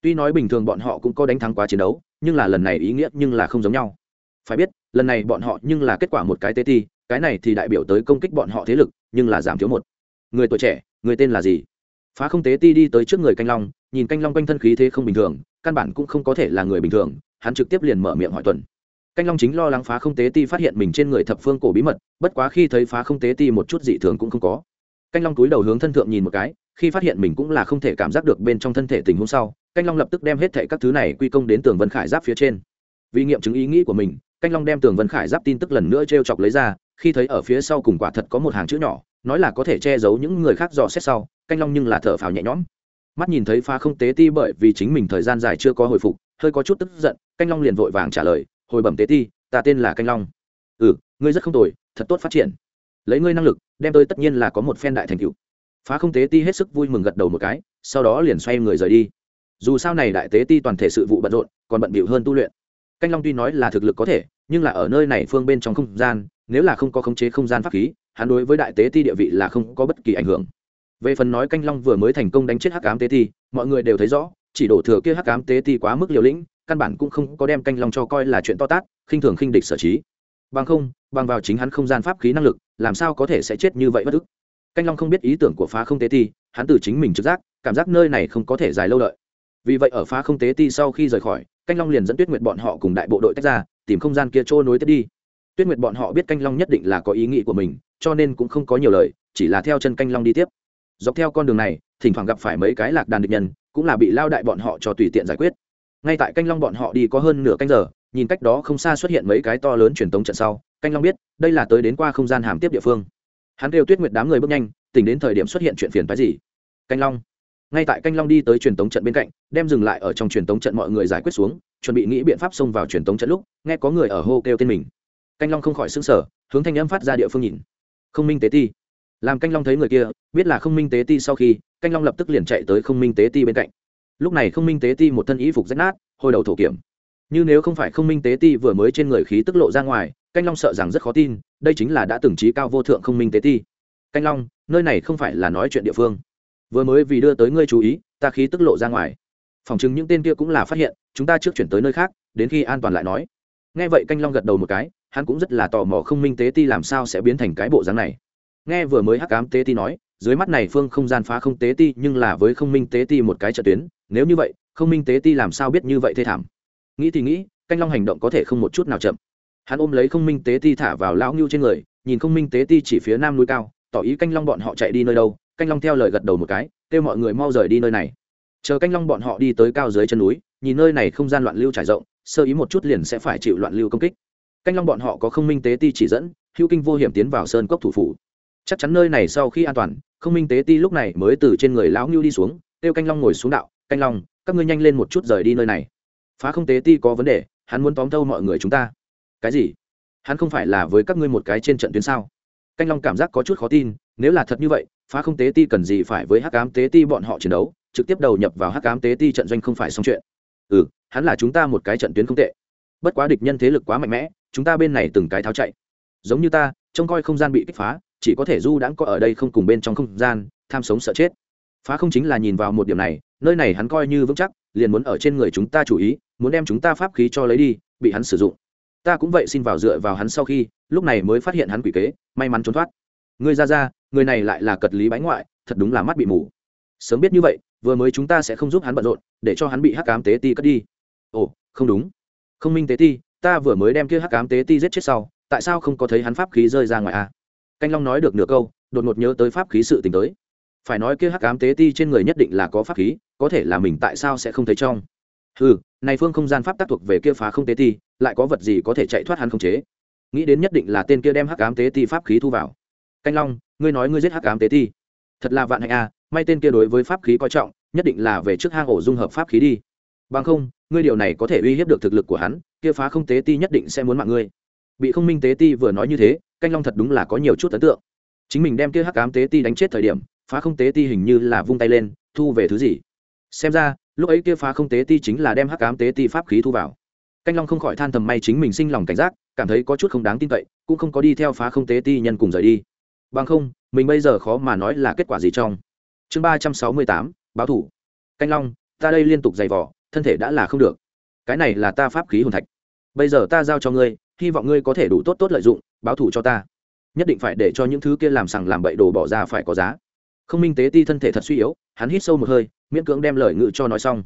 Tuy nói bình thường bọn họ cũng có đánh thắng quá chiến đấu, nhưng là lần này ý nghĩa nhưng là không giống nhau. Phải biết, lần này bọn họ nhưng là kết quả một cái tế ti, cái này thì đại biểu tới công kích bọn họ thế lực, nhưng là giảm thiếu một. Người tuổi trẻ, người tên là gì? Phá không tế ti đi tới trước người canh long, nhìn canh long quanh thân khí thế không bình thường, căn bản cũng không có thể là người bình thường, hắn trực tiếp liền mở miệng hỏi tuần. Canh long chính lo lắng phá không tế ti phát hiện mình trên người thập phương cổ bí mật, bất quá khi thấy phá không tế ti một chút dị thường cũng không có. Canh long túi đầu hướng thân thượng nhìn một cái, khi phát hiện mình cũng là không thể cảm giác được bên trong thân thể tình huống sau, canh long lập tức đem hết thệ các thứ này quy công đến tường vân khải giáp phía trên. Vì nghiệm chứng ý nghĩ của mình, canh long đem tường vân khải giáp tin tức lần nữa t r e o chọc lấy ra, khi thấy ở phía sau cùng quả thật có một hàng chữ nhỏ nói là có thể che giấu những người khác dò xét sau, canh long nhưng là thở phào nhẹ nhõm. Mắt nhìn thấy pha không tế ti bởi vì chính mình thời gian dài chưa có hồi phục, hơi có chút tức giận, canh long liền vội vàng trả lời, hồi bẩm tế ti, ta tên là canh long. Ừ ngươi rất không tồi, thật tốt phát triển. Lấy ngươi năng lực, đem tôi tất nhiên là có một phen đại thành cựu phá không tế ti hết sức vui mừng gật đầu một cái, sau đó liền xoay người rời đi. Dù sao này đại tế ti toàn thể sự vụ bận rộn, còn bận bịu hơn tu luyện. Canh long tuy nói là thực lực có thể, nhưng là ở nơi này phương bên trong không gian, nếu là không có khống chế không gian pháp khí hắn đối với đại tế ti địa vị là không có bất kỳ ảnh hưởng. Về phần nói canh long vừa mới thành công đánh chết hắc ám tế ti, mọi người đều thấy rõ, chỉ đổ thừa kia hắc ám tế ti quá mức liều lĩnh, căn bản cũng không có đem canh long cho coi là chuyện to tát, khinh thường khinh địch sở trí. Bằng không, bằng vào chính hắn không gian pháp khí năng lực, làm sao có thể sẽ chết như vậy bất ức? Canh long không biết ý tưởng của phá không tế ti, hắn từ chính mình trực giác, cảm giác nơi này không có thể dài lâu đợi. Vì vậy ở phá không tế ti sau khi rời khỏi, canh long liền dẫn tuyết nguyệt bọn họ cùng đại bộ đội tách ra, tìm không gian kia trôi nối tiếp đi. Tuyết nguyệt bọn họ biết canh long nhất định là có ý nghĩ của mình cho nên cũng không có nhiều lời, chỉ là theo chân canh long đi tiếp. Dọc theo con đường này, thỉnh thoảng gặp phải mấy cái lạc đàn địch nhân, cũng là bị lao đại bọn họ cho tùy tiện giải quyết. Ngay tại canh long bọn họ đi có hơn nửa canh giờ, nhìn cách đó không xa xuất hiện mấy cái to lớn truyền tống trận sau, canh long biết, đây là tới đến qua không gian hàm tiếp địa phương. Hắn kêu tuyết nguyệt đám người bước nhanh, tỉnh đến thời điểm xuất hiện chuyện phiền phái gì? Canh long. Ngay tại canh long đi tới truyền tống trận bên cạnh, đem dừng lại ở trong truyền tống trận mọi người giải quyết xuống, chuẩn bị nghĩ biện pháp xông vào truyền tống trận lúc, nghe có người ở hô kêu tên mình. Canh long không khỏi xứng sở hướng thanh âm phát ra địa phương nhìn không minh tế ti. Làm canh long thấy người kia, biết là không minh tế ti sau khi, canh long lập tức liền chạy tới không minh tế ti bên cạnh. Lúc này không minh tế ti một thân ý phục rách nát, hồi đầu thổ kiểm. Như nếu không phải không minh tế ti vừa mới trên người khí tức lộ ra ngoài, canh long sợ rằng rất khó tin, đây chính là đã từng trí cao vô thượng không minh tế ti. Canh long, nơi này không phải là nói chuyện địa phương. Vừa mới vì đưa tới ngươi chú ý, ta khí tức lộ ra ngoài. Phòng chứng những tên kia cũng là phát hiện, chúng ta trước chuyển tới nơi khác, đến khi an toàn lại nói. Nghe vậy canh long gật đầu một cái hắn cũng rất là tò mò không minh tế ti làm sao sẽ biến thành cái bộ dáng này. Nghe vừa mới hắc ám tế ti nói, dưới mắt này phương không gian phá không tế ti, nhưng là với không minh tế ti một cái trận tuyến, nếu như vậy, không minh tế ti làm sao biết như vậy thê thảm? Nghĩ thì nghĩ, canh long hành động có thể không một chút nào chậm. Hắn ôm lấy không minh tế ti thả vào lão ngưu trên người, nhìn không minh tế ti chỉ phía nam núi cao, tỏ ý canh long bọn họ chạy đi nơi đâu, canh long theo lời gật đầu một cái, kêu mọi người mau rời đi nơi này. Chờ canh long bọn họ đi tới cao dưới chân núi, nhìn nơi này không gian loạn lưu trải rộng, sơ ý một chút liền sẽ phải chịu loạn lưu công kích canh long bọn họ có không minh tế ti chỉ dẫn, hữu kinh vô hiểm tiến vào sơn cốc thủ phủ. Chắc chắn nơi này sau khi an toàn, không minh tế ti lúc này mới từ trên người lão ngưu đi xuống, kêu canh long ngồi xuống đạo, canh long, các ngươi nhanh lên một chút rời đi nơi này. Phá không tế ti có vấn đề, hắn muốn tóm thâu mọi người chúng ta. Cái gì? Hắn không phải là với các ngươi một cái trên trận tuyến sao? Canh long cảm giác có chút khó tin, nếu là thật như vậy, phá không tế ti cần gì phải với hắc ám tế ti bọn họ chiến đấu, trực tiếp đầu nhập vào hắc ám tế ti trận doanh không phải xong chuyện. Ừ hắn là chúng ta một cái trận tuyến không tệ. Bất quá địch nhân thế lực quá mạnh mẽ chúng ta bên này từng cái tháo chạy. Giống như ta, trông coi không gian bị kích phá, chỉ có thể du đãng có ở đây không cùng bên trong không gian, tham sống sợ chết. Phá không chính là nhìn vào một điểm này, nơi này hắn coi như vững chắc, liền muốn ở trên người chúng ta chủ ý, muốn đem chúng ta pháp khí cho lấy đi, bị hắn sử dụng. Ta cũng vậy xin vào dựa vào hắn sau khi, lúc này mới phát hiện hắn quỷ kế, may mắn trốn thoát. Ngươi ra ra, người này lại là cật lý bánh ngoại, thật đúng là mắt bị mù. Sớm biết như vậy, vừa mới chúng ta sẽ không giúp hắn bận rộn, để cho hắn bị hắc cám tế ti cất đi. Ồ, không đúng. Không minh tế ti ta vừa mới đem kia hắc ám tế ti giết chết sau, tại sao không có thấy hắn pháp khí rơi ra ngoài a à? canh long nói được nửa câu, đột ngột nhớ tới pháp khí sự tình tới. Phải nói kia hắc ám tế ti trên người nhất định là có pháp khí, có thể là mình tại sao sẽ không thấy trong. Ừ này phương không gian pháp tác thuộc về kia phá không tế ti, lại có vật gì có thể chạy thoát hắn không chế? Nghĩ đến nhất định là tên kia đem hắc ám tế ti pháp khí thu vào. Canh long, ngươi nói ngươi giết hắc ám tế ti. Thật là vạn hạnh a may tên kia đối với pháp khí coi trọng, nhất định là về trước hang ổ dung hợp pháp khí đi. Bằng không, ngươi điều này có thể uy hiếp được thực lực của hắn kia phá không tế ti nhất định sẽ muốn mạng ngươi. Bị không minh tế ti vừa nói như thế, canh long thật đúng là có nhiều chút ấn tượng. Chính mình đem kia hắc cám tế ti đánh chết thời điểm, phá không tế ti hình như là vung tay lên, thu về thứ gì? Xem ra, lúc ấy kia phá không tế ti chính là đem hắc cám tế ti pháp khí thu vào. Canh long không khỏi than thầm may chính mình sinh lòng cảnh giác, cảm thấy có chút không đáng tin cậy, cũng không có đi theo phá không tế ti nhân cùng rời đi. Bằng không, mình bây giờ khó mà nói là kết quả gì trong. Chương ba trăm sáu mươi tám, báo thủ. Canh long, ta đây liên tục giày vỏ thân thể đã là không được. Cái này là ta pháp khí hồn thạch bây giờ ta giao cho ngươi, hy vọng ngươi có thể đủ tốt tốt lợi dụng, báo thù cho ta. Nhất định phải để cho những thứ kia làm sằng làm bậy đồ bỏ ra phải có giá. Không minh tế ti thân thể thật suy yếu, hắn hít sâu một hơi, miễn cưỡng đem lời ngự cho nói xong.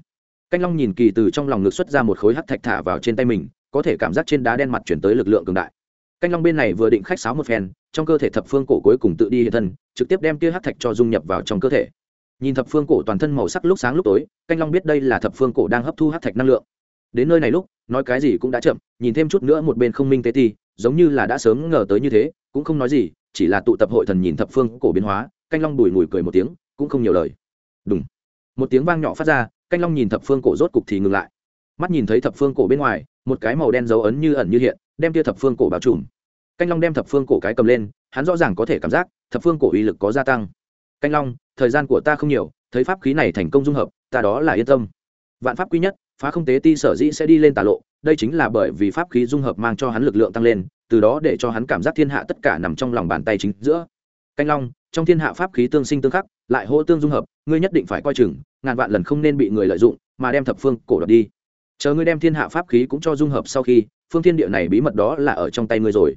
Canh long nhìn kỳ từ trong lòng ngực xuất ra một khối hắc thạch thả vào trên tay mình, có thể cảm giác trên đá đen mặt chuyển tới lực lượng cường đại. Canh long bên này vừa định khách sáo một phen, trong cơ thể thập phương cổ cuối cùng tự đi hiện thân, trực tiếp đem kia hắc thạch cho dung nhập vào trong cơ thể. Nhìn thập phương cổ toàn thân màu sắc lúc sáng lúc tối, canh long biết đây là thập phương cổ đang hấp thu hắc thạch năng lượng đến nơi này lúc, nói cái gì cũng đã chậm, nhìn thêm chút nữa một bên không minh tế ti, giống như là đã sớm ngờ tới như thế, cũng không nói gì, chỉ là tụ tập hội thần nhìn thập phương cổ biến hóa, canh long bùi ngùi cười một tiếng, cũng không nhiều lời. Đúng một tiếng vang nhỏ phát ra, canh long nhìn thập phương cổ rốt cục thì ngừng lại. Mắt nhìn thấy thập phương cổ bên ngoài, một cái màu đen dấu ấn như ẩn như hiện, đem tia thập phương cổ bao trùm. Canh long đem thập phương cổ cái cầm lên, hắn rõ ràng có thể cảm giác, thập phương cổ uy lực có gia tăng. Canh long, thời gian của ta không nhiều, thấy pháp khí này thành công dung hợp, ta đó là yên tâm vạn pháp quý nhất, phá không tế ti sở dĩ sẽ đi lên tà lộ, đây chính là bởi vì pháp khí dung hợp mang cho hắn lực lượng tăng lên, từ đó để cho hắn cảm giác thiên hạ tất cả nằm trong lòng bàn tay chính giữa. Canh long, trong thiên hạ pháp khí tương sinh tương khắc, lại hô tương dung hợp, ngươi nhất định phải coi chừng, ngàn vạn lần không nên bị người lợi dụng, mà đem thập phương cổ đoạt đi. Chờ ngươi đem thiên hạ pháp khí cũng cho dung hợp sau khi, phương thiên địa này bí mật đó là ở trong tay ngươi rồi.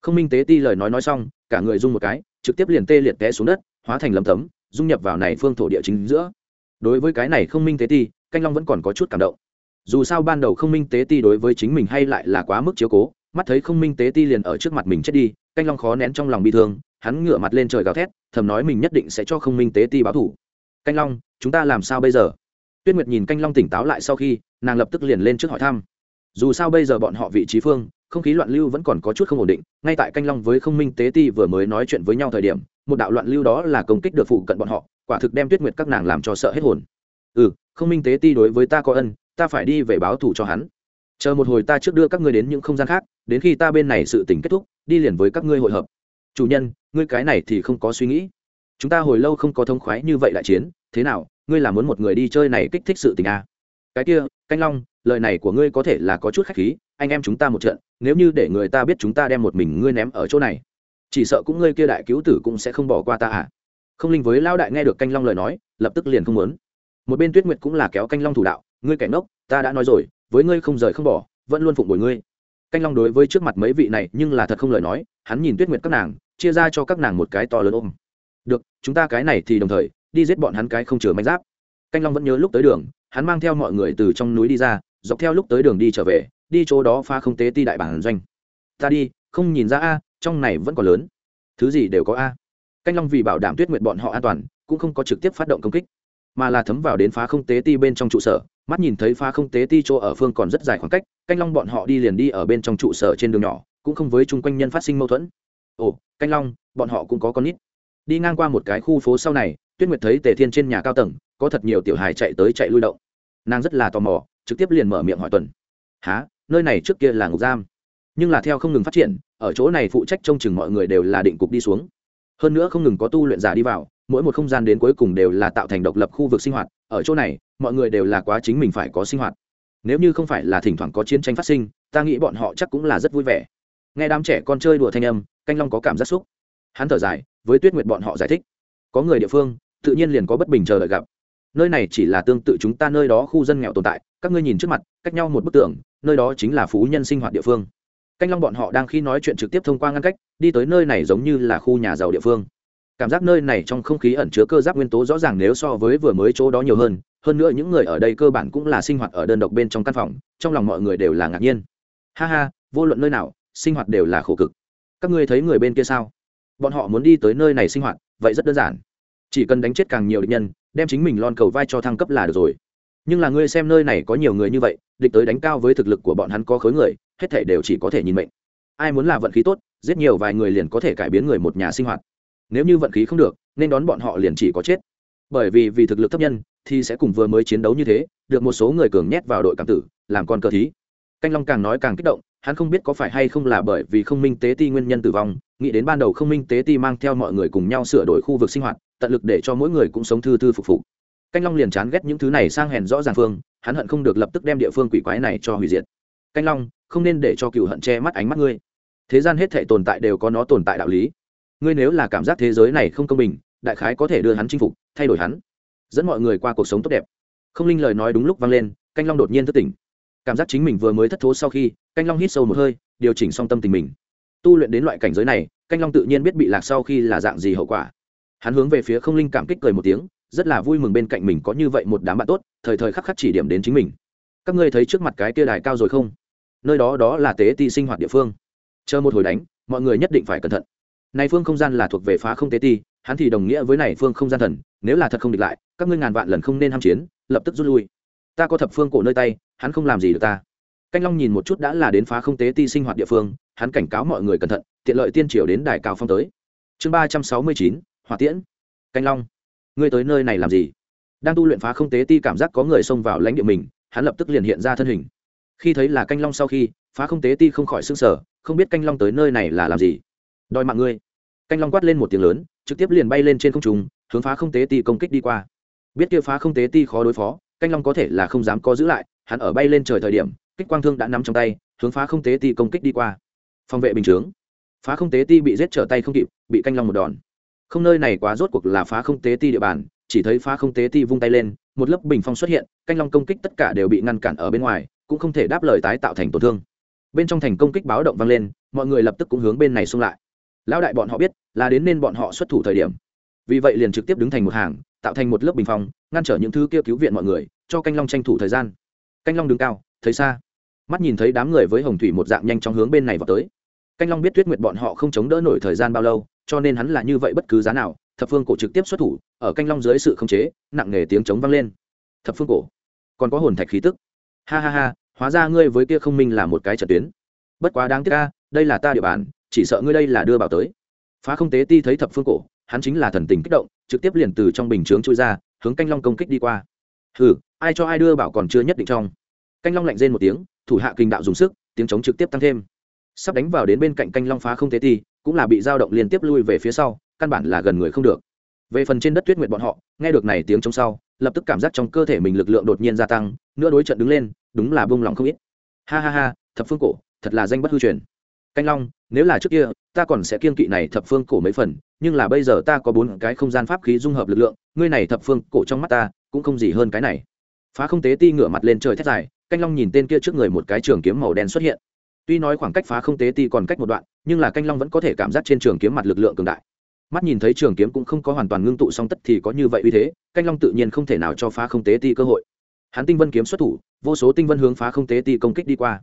Không minh tế ti lời nói nói xong, cả người dung một cái, trực tiếp liền tê liệt té xuống đất, hóa thành lấm tấm, dung nhập vào này phương thổ địa chính giữa. Đối với cái này không minh tế ti canh long vẫn còn có chút cảm động. Dù sao ban đầu không minh tế ti đối với chính mình hay lại là quá mức chiếu cố, mắt thấy không minh tế ti liền ở trước mặt mình chết đi, canh long khó nén trong lòng bị thương, hắn ngửa mặt lên trời gào thét, thầm nói mình nhất định sẽ cho không minh tế ti báo thủ. Canh long, chúng ta làm sao bây giờ? Tuyết nguyệt nhìn canh long tỉnh táo lại sau khi, nàng lập tức liền lên trước hỏi thăm. Dù sao bây giờ bọn họ vị trí phương, không khí loạn lưu vẫn còn có chút không ổn định, ngay tại canh long với không minh tế ti vừa mới nói chuyện với nhau thời điểm, một đạo loạn lưu đó là công kích được phụ cận bọn họ, quả thực đem tuyết nguyệt các nàng làm cho sợ hết hồn ừ không minh tế ti đối với ta có ân, ta phải đi về báo thù cho hắn. Chờ một hồi ta trước đưa các ngươi đến những không gian khác, đến khi ta bên này sự tình kết thúc, đi liền với các ngươi hội hợp. Chủ nhân, ngươi cái này thì không có suy nghĩ. Chúng ta hồi lâu không có thông khoái như vậy lại chiến, thế nào, ngươi là muốn một người đi chơi này kích thích sự tình à? cái kia, canh long, lời này của ngươi có thể là có chút khách khí, anh em chúng ta một trận, nếu như để người ta biết chúng ta đem một mình ngươi ném ở chỗ này, chỉ sợ cũng ngươi kia đại cứu tử cũng sẽ không bỏ qua ta à? Không linh với lao đại nghe được canh long lời nói, lập tức liền không muốn một bên tuyết nguyệt cũng là kéo canh long thủ đạo, ngươi kẻ ngốc, ta đã nói rồi, với ngươi không rời không bỏ, vẫn luôn phụng bồi ngươi. Canh long đối với trước mặt mấy vị này nhưng là thật không lời nói, hắn nhìn tuyết nguyệt các nàng, chia ra cho các nàng một cái to lớn ôm. Được, chúng ta cái này thì đồng thời, đi giết bọn hắn cái không chừa manh giáp. Canh long vẫn nhớ lúc tới đường, hắn mang theo mọi người từ trong núi đi ra, dọc theo lúc tới đường đi trở về, đi chỗ đó pha không tế ti đại bản doanh. Ta đi, không nhìn ra a, trong này vẫn còn lớn. Thứ gì đều có a. Canh long vì bảo đảm tuyết nguyệt bọn họ an toàn, cũng không có trực tiếp phát động công kích mà là thấm vào đến phá không tế ti bên trong trụ sở. Mắt nhìn thấy phá không tế ti chỗ ở phương còn rất dài khoảng cách, canh long bọn họ đi liền đi ở bên trong trụ sở trên đường nhỏ, cũng không với chung quanh nhân phát sinh mâu thuẫn. Ồ, canh long, bọn họ cũng có con nít. Đi ngang qua một cái khu phố sau này, tuyết nguyệt thấy tề thiên trên nhà cao tầng, có thật nhiều tiểu hài chạy tới chạy lui động. Nàng rất là tò mò, trực tiếp liền mở miệng hỏi tuần. Há nơi này trước kia là ngục giam. Nhưng là theo không ngừng phát triển, ở chỗ này phụ trách trông chừng mọi người đều là định cục đi xuống. Hơn nữa không ngừng có tu luyện giả đi vào mỗi một không gian đến cuối cùng đều là tạo thành độc lập khu vực sinh hoạt, ở chỗ này, mọi người đều là quá chính mình phải có sinh hoạt. Nếu như không phải là thỉnh thoảng có chiến tranh phát sinh, ta nghĩ bọn họ chắc cũng là rất vui vẻ. Nghe đám trẻ con chơi đùa thanh âm, canh long có cảm giác xúc. Hắn thở dài, với tuyết nguyệt bọn họ giải thích. Có người địa phương, tự nhiên liền có bất bình chờ đợi gặp. Nơi này chỉ là tương tự chúng ta nơi đó khu dân nghèo tồn tại, các ngươi nhìn trước mặt, cách nhau một bức tường, nơi đó chính là phú nhân sinh hoạt địa phương. Canh long bọn họ đang khi nói chuyện trực tiếp thông qua ngăn cách, đi tới nơi này giống như là khu nhà giàu địa phương cảm giác nơi này trong không khí ẩn chứa cơ giáp nguyên tố rõ ràng nếu so với vừa mới chỗ đó nhiều hơn hơn nữa những người ở đây cơ bản cũng là sinh hoạt ở đơn độc bên trong căn phòng, trong lòng mọi người đều là ngạc nhiên. Ha ha, vô luận nơi nào, sinh hoạt đều là khổ cực. Các ngươi thấy người bên kia sao? Bọn họ muốn đi tới nơi này sinh hoạt, vậy rất đơn giản. Chỉ cần đánh chết càng nhiều địch nhân, đem chính mình lon cầu vai cho thăng cấp là được rồi. Nhưng là ngươi xem nơi này có nhiều người như vậy, địch tới đánh cao với thực lực của bọn hắn có khối người, hết thể đều chỉ có thể nhìn mệnh. Ai muốn là vận khí tốt, giết nhiều vài người liền có thể cải biến người một nhà sinh hoạt nếu như vận khí không được, nên đón bọn họ liền chỉ có chết. Bởi vì vì thực lực thấp nhân, thì sẽ cùng vừa mới chiến đấu như thế, được một số người cường nhét vào đội cảm tử, làm con cờ thí. Canh long càng nói càng kích động, hắn không biết có phải hay không là bởi vì không minh tế ti nguyên nhân tử vong, nghĩ đến ban đầu không minh tế ti mang theo mọi người cùng nhau sửa đổi khu vực sinh hoạt, tận lực để cho mỗi người cũng sống thư thư phục phục. Canh long liền chán ghét những thứ này sang hèn rõ ràng phương, hắn hận không được lập tức đem địa phương quỷ quái này cho hủy diệt. Canh long, không nên để cho cựu hận che mắt ánh mắt ngươi. Thế gian hết thể tồn tại đều có nó tồn tại đạo lý ngươi nếu là cảm giác thế giới này không công bình, đại khái có thể đưa hắn chinh phục, thay đổi hắn. Dẫn mọi người qua cuộc sống tốt đẹp. Không linh lời nói đúng lúc vang lên, canh long đột nhiên thất tỉnh. Cảm giác chính mình vừa mới thất thố sau khi, canh long hít sâu một hơi, điều chỉnh xong tâm tình mình. Tu luyện đến loại cảnh giới này, canh long tự nhiên biết bị lạc sau khi là dạng gì hậu quả. Hắn hướng về phía không linh cảm kích cười một tiếng, rất là vui mừng bên cạnh mình có như vậy một đám bạn tốt, thời thời khắc khắc chỉ điểm đến chính mình. Các ngươi thấy trước mặt cái kia đài cao rồi không? Nơi đó đó là tế ti sinh hoạt địa phương. Chờ một hồi đánh, mọi người nhất định phải cẩn thận này phương không gian là thuộc về phá không tế ti, hắn thì đồng nghĩa với này phương không gian thần, nếu là thật không địch lại, các ngươi ngàn vạn lần không nên ham chiến, lập tức rút lui. Ta có thập phương cổ nơi tay, hắn không làm gì được ta. Canh long nhìn một chút đã là đến phá không tế ti sinh hoạt địa phương, hắn cảnh cáo mọi người cẩn thận, tiện lợi tiên triều đến đài cao phong tới. Chương ba trăm sáu mươi chín, hỏa tiễn. Canh long, ngươi tới nơi này làm gì? Đang tu luyện phá không tế ti cảm giác có người xông vào lãnh địa mình, hắn lập tức liền hiện ra thân hình. Khi thấy là canh long sau khi, phá không tế ti không khỏi s ư n g sở không biết canh long tới nơi này là làm gì đòi mạng ngươi. Canh long quát lên một tiếng lớn, trực tiếp liền bay lên trên không trùng hướng phá không tế ti công kích đi qua. Biết kia phá không tế ti khó đối phó, canh long có thể là không dám có giữ lại, hắn ở bay lên trời thời điểm, kích quang thương đã nắm trong tay, hướng phá không tế ti công kích đi qua. Phòng vệ bình chướng. Phá không tế ti bị giết trở tay không kịp, bị canh long một đòn. Không nơi này quá rốt cuộc là phá không tế ti địa bàn, chỉ thấy phá không tế ti vung tay lên, một lớp bình phong xuất hiện, canh long công kích tất cả đều bị ngăn cản ở bên ngoài, cũng không thể đáp lời tái tạo thành tổn thương. Bên trong thành công kích báo động vang lên, mọi người lập tức cũng hướng bên này xung lại lão đại bọn họ biết là đến nên bọn họ xuất thủ thời điểm. Vì vậy liền trực tiếp đứng thành một hàng, tạo thành một lớp bình phong, ngăn trở những thứ kia cứu viện mọi người, cho canh long tranh thủ thời gian. Canh long đứng cao, thấy xa. Mắt nhìn thấy đám người với hồng thủy một dạng nhanh chóng hướng bên này vào tới. Canh long biết tuyết nguyệt bọn họ không chống đỡ nổi thời gian bao lâu, cho nên hắn là như vậy bất cứ giá nào, thập phương cổ trực tiếp xuất thủ, ở canh long dưới sự khống chế, nặng nề tiếng chống vang lên. Thập phương cổ, còn có hồn thạch khí tức. Ha ha ha, hóa ra ngươi với kia không minh là một cái trận tuyến. Bất quá đáng tiếc ca đây là ta địa bàn chỉ sợ ngươi đây là đưa bảo tới. Phá không tế ti thấy thập phương cổ, hắn chính là thần tình kích động, trực tiếp liền từ trong bình chướng trôi ra, hướng canh long công kích đi qua. Hừ, ai cho ai đưa bảo còn chưa nhất định trong. Canh long lạnh rên một tiếng, thủ hạ kinh đạo dùng sức, tiếng chống trực tiếp tăng thêm. Sắp đánh vào đến bên cạnh canh long phá không tế ti, cũng là bị dao động liên tiếp lui về phía sau, căn bản là gần người không được. Về phần trên đất tuyết nguyệt bọn họ, nghe được này tiếng chống sau, lập tức cảm giác trong cơ thể mình lực lượng đột nhiên gia tăng nữa đối trận đứng lên, đúng là bông lòng không ít. Ha ha ha, thập phương cổ, thật là danh bất hư truyền canh long, nếu là trước kia, ta còn sẽ kiên kỵ này thập phương cổ mấy phần, nhưng là bây giờ ta có bốn cái không gian pháp khí dung hợp lực lượng, ngươi này thập phương cổ trong mắt ta, cũng không gì hơn cái này. Phá không tế ti ngửa mặt lên trời thét dài, canh long nhìn tên kia trước người một cái trường kiếm màu đen xuất hiện. Tuy nói khoảng cách phá không tế ti còn cách một đoạn, nhưng là canh long vẫn có thể cảm giác trên trường kiếm mặt lực lượng cường đại. Mắt nhìn thấy trường kiếm cũng không có hoàn toàn ngưng tụ song tất thì có như vậy uy thế, canh long tự nhiên không thể nào cho phá không tế ti cơ hội. Hắn tinh vân kiếm xuất thủ, vô số tinh vân hướng phá không tế ti công kích đi qua.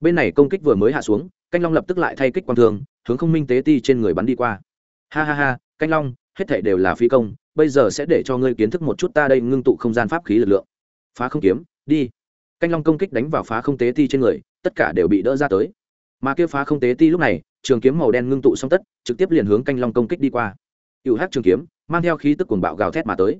Bên này công kích vừa mới hạ xuống canh long lập tức lại thay kích quang thường hướng không minh tế ti trên người bắn đi qua. Ha ha ha, canh long, hết thể đều là phi công, bây giờ sẽ để cho ngươi kiến thức một chút ta đây ngưng tụ không gian pháp khí lực lượng. Phá không kiếm, đi. Canh long công kích đánh vào phá không tế ti trên người, tất cả đều bị đỡ ra tới. Mà kia phá không tế ti lúc này, trường kiếm màu đen ngưng tụ xong tất, trực tiếp liền hướng canh long công kích đi qua. Cựu hát trường kiếm, mang theo khí tức cuồng bạo gào thét mà tới.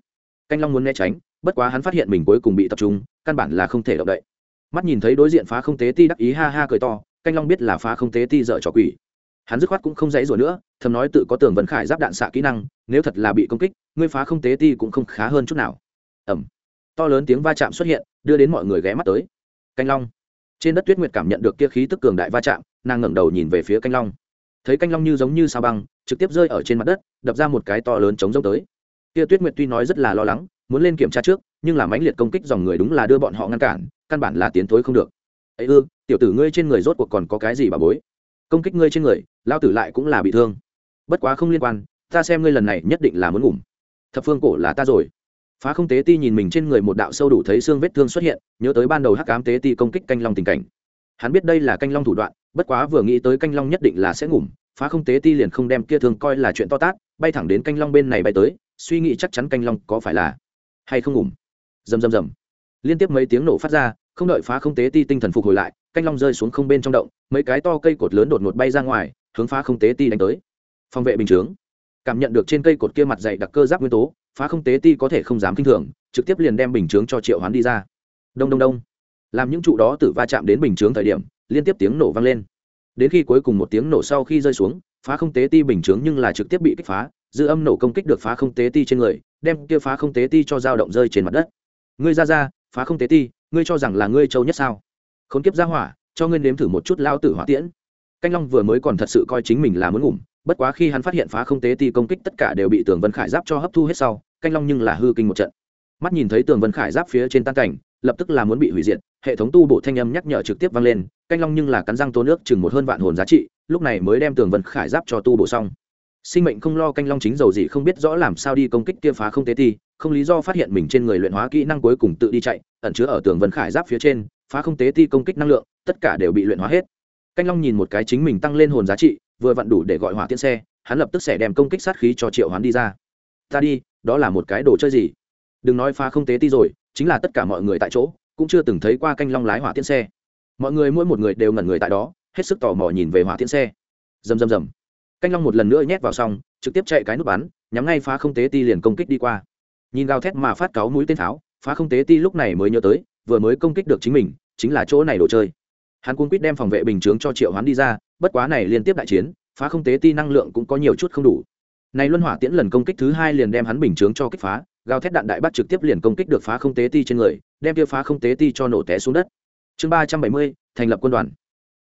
Canh long muốn né tránh, bất quá hắn phát hiện mình cuối cùng bị tập trung, căn bản là không thể động đậy. Mắt nhìn thấy đối diện phá không tế ti đắc ý ha ha cười to canh long biết là phá không tế ti dở trò quỷ. Hắn dứt khoát cũng không dãy rồi nữa, thầm nói tự có tường vận khải giáp đạn xạ kỹ năng, nếu thật là bị công kích, ngươi phá không tế ti cũng không khá hơn chút nào. Ẩm. To lớn tiếng va chạm xuất hiện, đưa đến mọi người ghé mắt tới. Canh long. Trên đất tuyết nguyệt cảm nhận được kia khí tức cường đại va chạm, nàng ngẩng đầu nhìn về phía canh long. Thấy canh long như giống như sao băng, trực tiếp rơi ở trên mặt đất, đập ra một cái to lớn chống rông tới. Kia tuyết nguyệt tuy nói rất là lo lắng, muốn lên kiểm tra trước, nhưng là mãnh liệt công kích dòng người đúng là đưa bọn họ ngăn cản, căn bản là tiến thối không được ấy ư, tiểu tử ngươi trên người rốt cuộc còn có cái gì bà bối? Công kích ngươi trên người lao tử lại cũng là bị thương. Bất quá không liên quan, ta xem ngươi lần này nhất định là muốn ngủm. Thập phương cổ là ta rồi. Phá không tế ti nhìn mình trên người một đạo sâu đủ thấy xương vết thương xuất hiện, nhớ tới ban đầu hắc cám tế ti công kích canh long tình cảnh. Hắn biết đây là canh long thủ đoạn, bất quá vừa nghĩ tới canh long nhất định là sẽ ngủm, phá không tế ti liền không đem kia thương coi là chuyện to tát, bay thẳng đến canh long bên này bay tới, suy nghĩ chắc chắn canh long có phải là hay không ngủm. Rầm rầm rầm. Liên tiếp mấy tiếng nổ phát ra không đợi phá không tế ti tinh thần phục hồi lại, canh long rơi xuống không bên trong động, mấy cái to cây cột lớn đột ngột bay ra ngoài, hướng phá không tế ti đánh tới. Phòng vệ bình chướng. Cảm nhận được trên cây cột kia mặt dày đặc cơ giáp nguyên tố, phá không tế ti có thể không dám kinh thường, trực tiếp liền đem bình chướng cho triệu hoán đi ra. Đông đông đông. Làm những trụ đó tự va chạm đến bình chướng thời điểm, liên tiếp tiếng nổ vang lên. Đến khi cuối cùng một tiếng nổ sau khi rơi xuống, phá không tế ti bình chướng nhưng là trực tiếp bị kích phá, dư âm nổ công kích được phá không tế ti trên người, đem kia phá không tế ti cho dao động rơi trên mặt đất. Ngươi ra ra, phá không tế ti ngươi cho rằng là ngươi châu nhất sao? Khốn kiếp ra hỏa, cho ngươi nếm thử một chút lao tử hỏa tiễn. Canh long vừa mới còn thật sự coi chính mình là muốn ngủm, bất quá khi hắn phát hiện phá không tế ti công kích tất cả đều bị tường vân khải giáp cho hấp thu hết sau, canh long nhưng là hư kinh một trận. Mắt nhìn thấy tường vân khải giáp phía trên tan cảnh, lập tức là muốn bị hủy diệt, hệ thống tu bổ thanh âm nhắc nhở trực tiếp vang lên, canh long nhưng là cắn răng tô nước chừng một hơn vạn hồn giá trị, lúc này mới đem tường vân khải giáp cho tu bổ xong sinh mệnh không lo canh long chính dầu gì không biết rõ làm sao đi công kích kia phá không tế ti, không lý do phát hiện mình trên người luyện hóa kỹ năng cuối cùng tự đi chạy, ẩn chứa ở tường vân khải giáp phía trên, phá không tế ti công kích năng lượng, tất cả đều bị luyện hóa hết. Canh long nhìn một cái chính mình tăng lên hồn giá trị, vừa vặn đủ để gọi hỏa tiễn xe, hắn lập tức sẽ đem công kích sát khí cho triệu hoán đi ra. Ta đi, đó là một cái đồ chơi gì? Đừng nói phá không tế ti rồi, chính là tất cả mọi người tại chỗ, cũng chưa từng thấy qua canh long lái hỏa tiễn xe. Mọi người, mỗi một người đều ngẩn người tại đó, hết sức tò mò nhìn về hỏa tiễn xe. Rầm rầm rầm canh long một lần nữa nhét vào xong, trực tiếp chạy cái nút bắn, nhắm ngay phá không tế ti liền công kích đi qua. Nhìn gào thét mà phát cáo mũi tên tháo, phá không tế ti lúc này mới nhớ tới, vừa mới công kích được chính mình, chính là chỗ này đồ chơi. Hắn cuốn quýt đem phòng vệ bình chướng cho triệu hoán đi ra, bất quá này liên tiếp đại chiến, phá không tế ti năng lượng cũng có nhiều chút không đủ. Này luân hỏa tiễn lần công kích thứ hai liền đem hắn bình chướng cho kích phá, gào thét đạn đại bác trực tiếp liền công kích được phá không tế ti trên người, đem kia phá không tế ti cho nổ té xuống đất. Chương ba trăm bảy mươi, thành lập quân đoàn.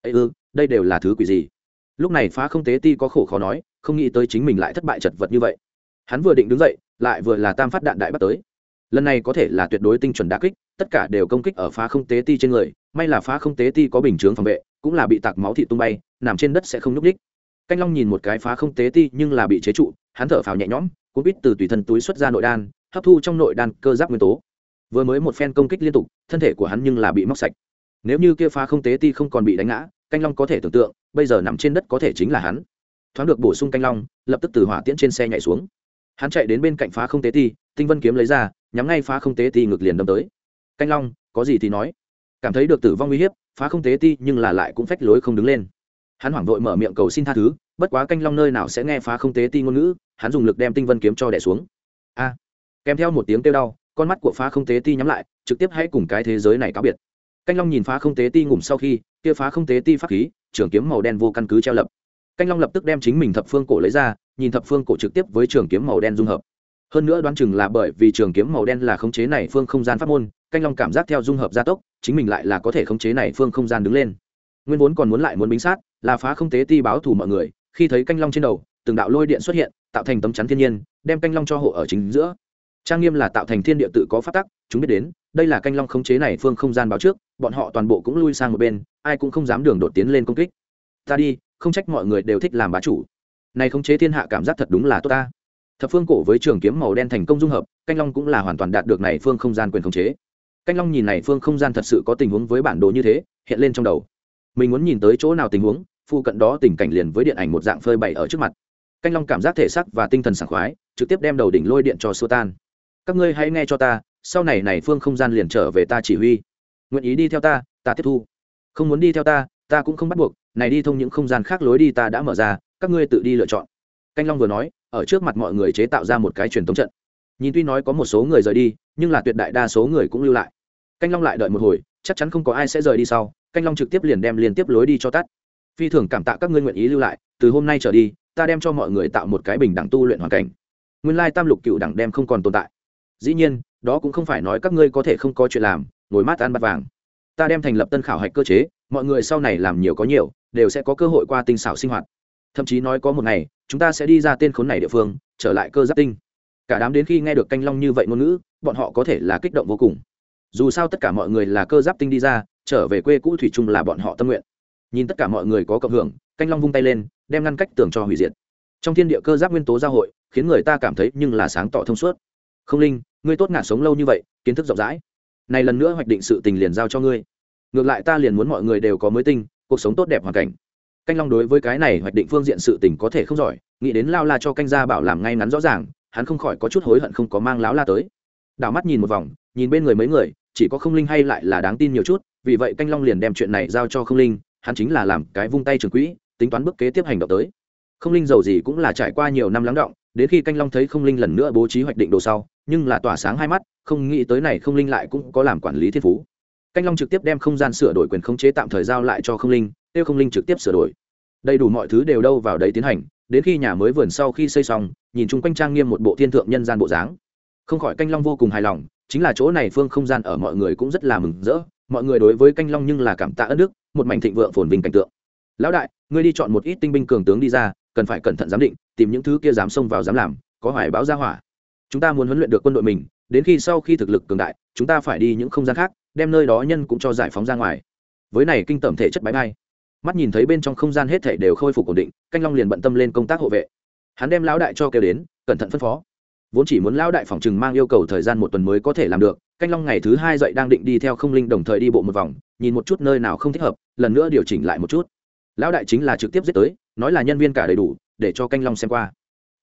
Ây ư, đây đều là thứ quỷ gì? Lúc này phá không tế ti có khổ khó nói, không nghĩ tới chính mình lại thất bại chật vật như vậy. Hắn vừa định đứng dậy, lại vừa là tam phát đạn đại bắt tới. Lần này có thể là tuyệt đối tinh chuẩn đa kích, tất cả đều công kích ở phá không tế ti trên người, may là phá không tế ti có bình chướng phòng vệ, cũng là bị tạc máu thị tung bay, nằm trên đất sẽ không nhúc ních canh long nhìn một cái phá không tế ti nhưng là bị chế trụ, hắn thở phào nhẹ nhõm cũng biết từ tùy thân túi xuất ra nội đan, hấp thu trong nội đan cơ giáp nguyên tố. Vừa mới một phen công kích liên tục, thân thể của hắn nhưng là bị móc sạch. Nếu như kia phá không tế ti không còn bị đánh ngã canh long có thể tưởng tượng, bây giờ nằm trên đất có thể chính là hắn. Thoáng được bổ sung canh long, lập tức từ hỏa tiễn trên xe nhảy xuống. Hắn chạy đến bên cạnh phá không tế ti tinh vân kiếm lấy ra, nhắm ngay phá không tế ti ngược liền đâm tới. Canh long, có gì thì nói. Cảm thấy được tử vong uy hiếp, phá không tế ti nhưng là lại cũng phách lối không đứng lên. Hắn hoảng vội mở miệng cầu xin tha thứ, bất quá canh long nơi nào sẽ nghe phá không tế ti ngôn ngữ, hắn dùng lực đem tinh vân kiếm cho đẻ xuống. A! Kèm theo một tiếng kêu đau, con mắt của phá không tế ti nhắm lại, trực tiếp hãy cùng cái thế giới này cáo biệt canh long nhìn phá không tế ti ngủm sau khi, kia phá không tế ti pháp khí, trường kiếm màu đen vô căn cứ treo lập. Canh long lập tức đem chính mình thập phương cổ lấy ra, nhìn thập phương cổ trực tiếp với trường kiếm màu đen dung hợp. Hơn nữa đoán chừng là bởi vì trường kiếm màu đen là khống chế này phương không gian pháp môn, canh long cảm giác theo dung hợp gia tốc, chính mình lại là có thể khống chế này phương không gian đứng lên. Nguyên vốn còn muốn lại muốn bính sát, là phá không tế ti báo thù mọi người, khi thấy canh long trên đầu, từng đạo lôi điện xuất hiện, tạo thành tấm chắn thiên nhiên, đem canh long cho hộ ở chính giữa. Trang nghiêm là tạo thành thiên địa tự có phát tắc, chúng biết đến đây là canh long khống chế này phương không gian báo trước, bọn họ toàn bộ cũng lui sang một bên, ai cũng không dám đường đột tiến lên công kích. Ta đi, không trách mọi người đều thích làm bá chủ. Này khống chế thiên hạ cảm giác thật đúng là tốt ta. Thập phương cổ với trường kiếm màu đen thành công dung hợp, canh long cũng là hoàn toàn đạt được này phương không gian quyền khống chế. Canh long nhìn này phương không gian thật sự có tình huống với bản đồ như thế, hiện lên trong đầu. Mình muốn nhìn tới chỗ nào tình huống phụ cận đó tình cảnh liền với điện ảnh một dạng phơi bày ở trước mặt. Canh long cảm giác thể sắc và tinh thần sảng khoái, trực tiếp đem đầu đỉnh lôi điện cho xua tan. Các ngươi hãy nghe cho ta sau này này phương không gian liền trở về ta chỉ huy. Nguyện ý đi theo ta ta tiếp thu. Không muốn đi theo ta ta cũng không bắt buộc, này đi thông những không gian khác lối đi ta đã mở ra, các ngươi tự đi lựa chọn. Canh long vừa nói, ở trước mặt mọi người chế tạo ra một cái truyền thống trận. Nhìn tuy nói có một số người rời đi, nhưng là tuyệt đại đa số người cũng lưu lại. Canh long lại đợi một hồi, chắc chắn không có ai sẽ rời đi sau, canh long trực tiếp liền đem liên tiếp lối đi cho tắt. Phi thường cảm tạ các ngươi nguyện ý lưu lại, từ hôm nay trở đi, ta đem cho mọi người tạo một cái bình đẳng tu luyện hoàn cảnh. Nguyên lai tam lục cựu đẳng đem không còn tồn tại. Dĩ nhiên đó cũng không phải nói các ngươi có thể không có chuyện làm, ngồi mát ăn bát vàng. Ta đem thành lập tân khảo hạch cơ chế, mọi người sau này làm nhiều có nhiều, đều sẽ có cơ hội qua tinh xảo sinh hoạt. Thậm chí nói có một ngày, chúng ta sẽ đi ra tên khốn này địa phương, trở lại cơ giáp tinh. Cả đám đến khi nghe được canh long như vậy ngôn ngữ, bọn họ có thể là kích động vô cùng. Dù sao tất cả mọi người là cơ giáp tinh đi ra, trở về quê cũ thủy chung là bọn họ tâm nguyện. Nhìn tất cả mọi người có cộng hưởng, canh long vung tay lên, đem ngăn cách tường cho hủy diệt. Trong thiên địa cơ giáp nguyên tố giao hội, khiến người ta cảm thấy nhưng là sáng tỏ thông suốt. Không linh ngươi tốt ngạn sống lâu như vậy, kiến thức rộng rãi. Này lần nữa hoạch định sự tình liền giao cho ngươi. Ngược lại ta liền muốn mọi người đều có mới tinh, cuộc sống tốt đẹp hoàn cảnh. Canh long đối với cái này hoạch định phương diện sự tình có thể không giỏi, nghĩ đến lao la cho canh gia bảo làm ngay ngắn rõ ràng, hắn không khỏi có chút hối hận không có mang lão la tới. Đảo mắt nhìn một vòng, nhìn bên người mấy người, chỉ có không linh hay lại là đáng tin nhiều chút, vì vậy canh long liền đem chuyện này giao cho không linh, hắn chính là làm cái vung tay trường quỹ, tính toán bước kế tiếp hành động tới. Không linh giàu gì cũng là trải qua nhiều năm lắng động, đến khi canh long thấy không linh lần nữa bố trí hoạch định đồ sau nhưng là tỏa sáng hai mắt, không nghĩ tới này không linh lại cũng có làm quản lý thiên phú. Canh long trực tiếp đem không gian sửa đổi quyền khống chế tạm thời giao lại cho không linh, tiêu không linh trực tiếp sửa đổi. Đầy đủ mọi thứ đều đâu vào đấy tiến hành, đến khi nhà mới vườn sau khi xây xong, nhìn chung quanh trang nghiêm một bộ thiên thượng nhân gian bộ dáng. Không khỏi canh long vô cùng hài lòng, chính là chỗ này phương không gian ở mọi người cũng rất là mừng rỡ, mọi người đối với canh long nhưng là cảm tạ ơn đức, một mảnh thịnh vượng phồn vinh cảnh tượng. Lão đại, ngươi đi chọn một ít tinh binh cường tướng đi ra, cần phải cẩn thận giám định, tìm những thứ kia dám xông vào dám làm, có hoài báo ra hỏa chúng ta muốn huấn luyện được quân đội mình, đến khi sau khi thực lực cường đại, chúng ta phải đi những không gian khác, đem nơi đó nhân cũng cho giải phóng ra ngoài. Với này kinh tẩm thể chất bãi bay, mắt nhìn thấy bên trong không gian hết thể đều khôi phục ổn định, canh long liền bận tâm lên công tác hộ vệ. Hắn đem lão đại cho kêu đến, cẩn thận phân phó. Vốn chỉ muốn lão đại phòng trừng mang yêu cầu thời gian một tuần mới có thể làm được, canh long ngày thứ hai dậy đang định đi theo không linh đồng thời đi bộ một vòng, nhìn một chút nơi nào không thích hợp, lần nữa điều chỉnh lại một chút. Lão đại chính là trực tiếp giết tới, nói là nhân viên cả đầy đủ, để cho canh long xem qua.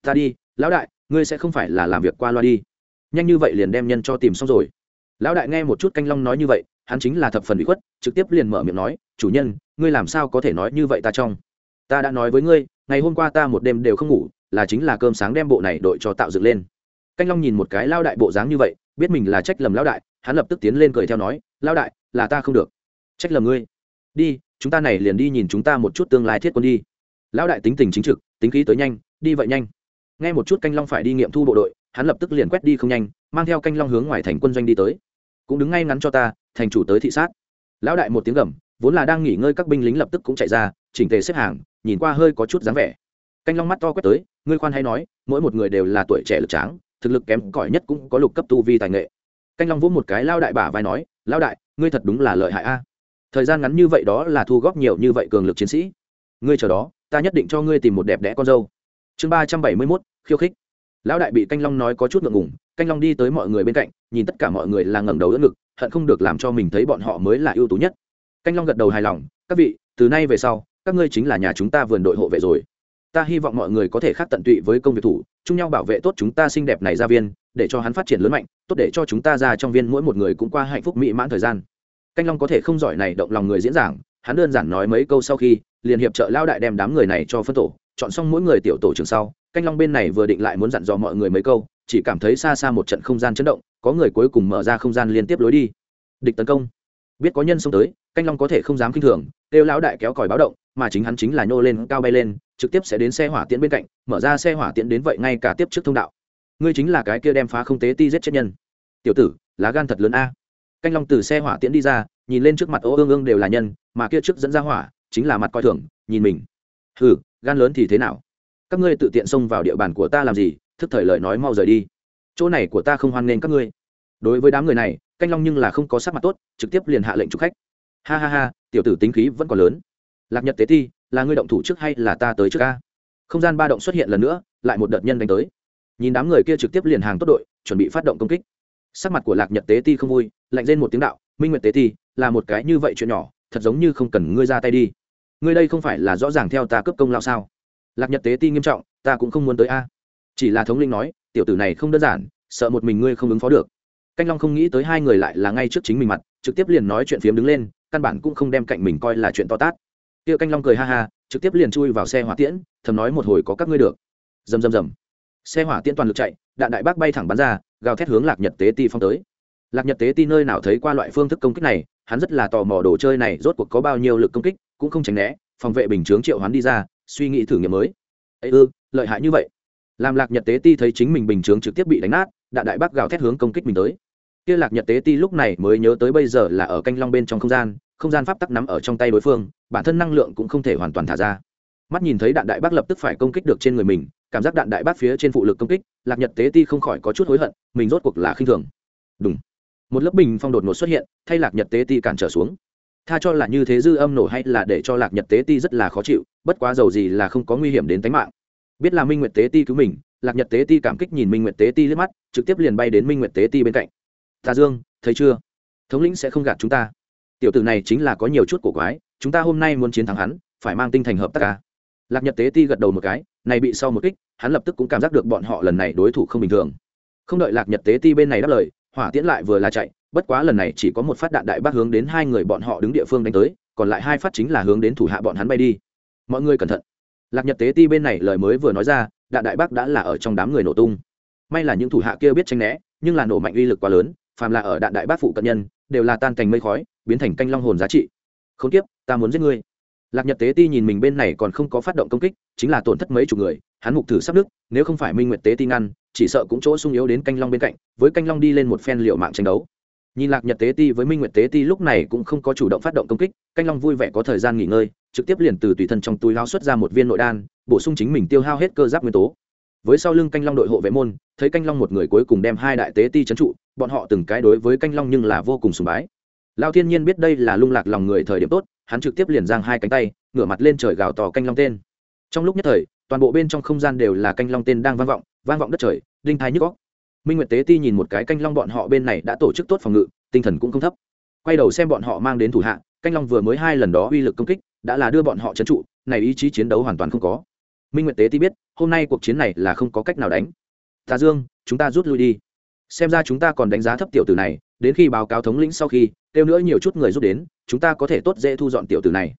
Ta đi, lão đại ngươi sẽ không phải là làm việc qua loa đi. Nhanh như vậy liền đem nhân cho tìm xong rồi. Lão đại nghe một chút canh long nói như vậy, hắn chính là thập phần bị khuất, trực tiếp liền mở miệng nói, chủ nhân, ngươi làm sao có thể nói như vậy ta trong? Ta đã nói với ngươi, ngày hôm qua ta một đêm đều không ngủ, là chính là cơm sáng đem bộ này đội cho tạo dựng lên. Canh long nhìn một cái lao đại bộ dáng như vậy, biết mình là trách lầm lao đại, hắn lập tức tiến lên cười theo nói lao đại, là ta không được. Trách lầm ngươi? Đi, chúng ta này liền đi nhìn chúng ta một chút tương lai thiết quân đi. Lão đại tính tình chính trực, tính khí tới nhanh, đi vậy nhanh nghe một chút canh long phải đi nghiệm thu bộ đội, hắn lập tức liền quét đi không nhanh, mang theo canh long hướng ngoài thành quân doanh đi tới. Cũng đứng ngay ngắn cho ta, thành chủ tới thị sát. Lão đại một tiếng gầm, vốn là đang nghỉ ngơi các binh lính lập tức cũng chạy ra, chỉnh tề xếp hàng, nhìn qua hơi có chút dáng vẻ. Canh long mắt to quét tới, ngươi khoan hay nói, mỗi một người đều là tuổi trẻ lực tráng, thực lực kém cỏi nhất cũng có lục cấp tu vi tài nghệ. Canh long vỗ một cái lao đại bả vai nói lao đại, ngươi thật đúng là lợi hại a. Thời gian ngắn như vậy đó là thu góp nhiều như vậy cường lực chiến sĩ. Ngươi chờ đó, ta nhất định cho ngươi tìm một đẹp đẽ con dâu chương ba trăm bảy mươi mốt, khiêu khích. Lão đại bị canh long nói có chút ngượng ngùng, canh long đi tới mọi người bên cạnh, nhìn tất cả mọi người là ngẩng đầu đỡ ngực, hận không được làm cho mình thấy bọn họ mới là ưu tú nhất. Canh long gật đầu hài lòng, các vị, từ nay về sau, các ngươi chính là nhà chúng ta vườn đội hộ vệ rồi. Ta hy vọng mọi người có thể khác tận tụy với công việc thủ, chung nhau bảo vệ tốt chúng ta xinh đẹp này ra viên, để cho hắn phát triển lớn mạnh, tốt để cho chúng ta ra trong viên mỗi một người cũng qua hạnh phúc mỹ mãn thời gian. Canh long có thể không giỏi này động lòng người diễn giảng, hắn đơn giản nói mấy câu sau khi, liền hiệp trợ lao đại đem đám người này cho phân tổ chọn xong mỗi người tiểu tổ trưởng sau, canh long bên này vừa định lại muốn dặn dò mọi người mấy câu, chỉ cảm thấy xa xa một trận không gian chấn động, có người cuối cùng mở ra không gian liên tiếp lối đi. Địch tấn công. Biết có nhân xông tới, canh long có thể không dám k i n h thường, kêu lão đại kéo còi báo động, mà chính hắn chính là nhô lên, cao bay lên, trực tiếp sẽ đến xe hỏa tiễn bên cạnh, mở ra xe hỏa tiễn đến vậy ngay cả tiếp trước thông đạo. Ngươi chính là cái kia đem phá không tế ti giết chết nhân. Tiểu tử, lá gan thật lớn a. Canh long từ xe hỏa tiễn đi ra, nhìn lên trước mặt ô ương ương đều là nhân, mà kia trước dẫn ra hỏa, chính là mặt coi thường, nhìn mình hừ, gan lớn thì thế nào? Các ngươi tự tiện xông vào địa bàn của ta làm gì? Thức thời lời nói mau rời đi. Chỗ này của ta không hoan nghênh các ngươi. Đối với đám người này, canh long nhưng là không có sắc mặt tốt, trực tiếp liền hạ lệnh trục khách. Ha ha ha, tiểu tử tính khí vẫn còn lớn. Lạc nhật tế thi là ngươi động thủ trước hay là ta tới trước ca? Không gian ba động xuất hiện lần nữa, lại một đợt nhân đánh tới. Nhìn đám người kia trực tiếp liền hàng tốt đội, chuẩn bị phát động công kích. Sắc mặt của lạc nhật tế ti không vui, lạnh lên một tiếng đạo, minh nguyệt tế ti, là một cái như vậy chuyện nhỏ, thật giống như không cần ngươi ra tay đi ngươi đây không phải là rõ ràng theo ta cấp công lao sao? Lạc nhật tế ti nghiêm trọng, ta cũng không muốn tới a. Chỉ là thống linh nói, tiểu tử này không đơn giản, sợ một mình ngươi không ứng phó được. Canh long không nghĩ tới hai người lại là ngay trước chính mình mặt, trực tiếp liền nói chuyện phiếm đứng lên, căn bản cũng không đem cạnh mình coi là chuyện to tát. Kia canh long cười ha ha, trực tiếp liền chui vào xe hỏa tiễn, thầm nói một hồi có các ngươi được. Rầm rầm rầm. Xe hỏa tiễn toàn lực chạy, đạn đại bác bay thẳng bắn ra, gào thét hướng lạc nhật tế ti phong tới. Lạc nhật tế ti nơi nào thấy qua loại phương thức công kích này, hắn rất là tò mò đồ chơi này rốt cuộc có bao nhiêu lực công kích cũng không tránh né, phòng vệ bình chướng triệu hoán đi ra, suy nghĩ thử nghiệm mới. Ấy ư, lợi hại như vậy. Làm lạc nhật tế ti thấy chính mình bình chướng trực tiếp bị đánh nát, đạn đại bác gào thét hướng công kích mình tới. Kia lạc nhật tế ti lúc này mới nhớ tới bây giờ là ở canh long bên trong không gian không gian pháp tắc nắm ở trong tay đối phương, bản thân năng lượng cũng không thể hoàn toàn thả ra. Mắt nhìn thấy đạn đại bác lập tức phải công kích được trên người mình, cảm giác đạn đại bác phía trên phụ lực công kích, lạc nhật tế ti không khỏi có chút hối hận, mình rốt cuộc là khinh thường. Đúng một lớp bình phong đột ngột xuất hiện, thay lạc nhật tế ti cản trở xuống tha cho là như thế dư âm nổ hay là để cho lạc nhật tế ti rất là khó chịu, bất quá dầu gì là không có nguy hiểm đến tính mạng. Biết là minh nguyệt tế ti cứu mình, lạc nhật tế ti cảm kích nhìn minh nguyệt tế ti liếc mắt, trực tiếp liền bay đến minh nguyệt tế ti bên cạnh. Tà dương, thấy chưa? Thống lĩnh sẽ không gạt chúng ta. Tiểu tử này chính là có nhiều chút cổ quái, chúng ta hôm nay muốn chiến thắng hắn, phải mang tinh thành hợp tác ca. Lạc nhật tế ti gật đầu một cái, này bị sau một kích, hắn lập tức cũng cảm giác được bọn họ lần này đối thủ không bình thường. Không đợi lạc nhật tế ti bên này đáp lời, hỏa tiễn lại vừa là chạy bất quá lần này chỉ có một phát đạn đại bác hướng đến hai người bọn họ đứng địa phương đánh tới, còn lại hai phát chính là hướng đến thủ hạ bọn hắn bay đi. Mọi người cẩn thận. Lạc nhật tế ti bên này lời mới vừa nói ra, đạn đại bác đã là ở trong đám người nổ tung. May là những thủ hạ kia biết tranh né, nhưng là nổ mạnh uy lực quá lớn, phàm là ở đạn đại bác phụ cận nhân, đều là tan thành mây khói, biến thành canh long hồn giá trị. Không tiếp ta muốn giết ngươi. Lạc nhật tế ti nhìn mình bên này còn không có phát động công kích, chính là tổn thất mấy chục người, hắn mục thử sắp đức nếu không phải minh nguyệt tế ti ngăn, chỉ sợ cũng chỗ sung yếu đến canh long bên cạnh, với canh long đi lên một phen liệu mạng tranh đấu nhìn lạc nhật tế ti với minh nguyệt tế ti lúc này cũng không có chủ động phát động công kích, canh long vui vẻ có thời gian nghỉ ngơi, trực tiếp liền từ tùy thân trong túi lao xuất ra một viên nội đan, bổ sung chính mình tiêu hao hết cơ giáp nguyên tố. Với sau lưng canh long đội hộ vệ môn, thấy canh long một người cuối cùng đem hai đại tế ti trấn trụ, bọn họ từng cái đối với canh long nhưng là vô cùng sùng bái. Lao thiên nhiên biết đây là lung lạc lòng người thời điểm tốt, hắn trực tiếp liền giang hai cánh tay, ngửa mặt lên trời gào tò canh long tên. Trong lúc nhất thời, toàn bộ bên trong không gian đều là canh long tên đang vang vọng vang vọng đất trời, đinh thái nhức góc minh nguyệt tế ti nhìn một cái canh long bọn họ bên này đã tổ chức tốt phòng ngự, tinh thần cũng không thấp. Quay đầu xem bọn họ mang đến thủ hạ, canh long vừa mới hai lần đó uy lực công kích, đã là đưa bọn họ trấn trụ, này ý chí chiến đấu hoàn toàn không có. Minh nguyệt tế ti biết, hôm nay cuộc chiến này là không có cách nào đánh. Tà dương, chúng ta rút lui đi. Xem ra chúng ta còn đánh giá thấp tiểu tử này, đến khi báo cáo thống lĩnh sau khi, kêu nữa nhiều chút người rút đến, chúng ta có thể tốt dễ thu dọn tiểu tử này.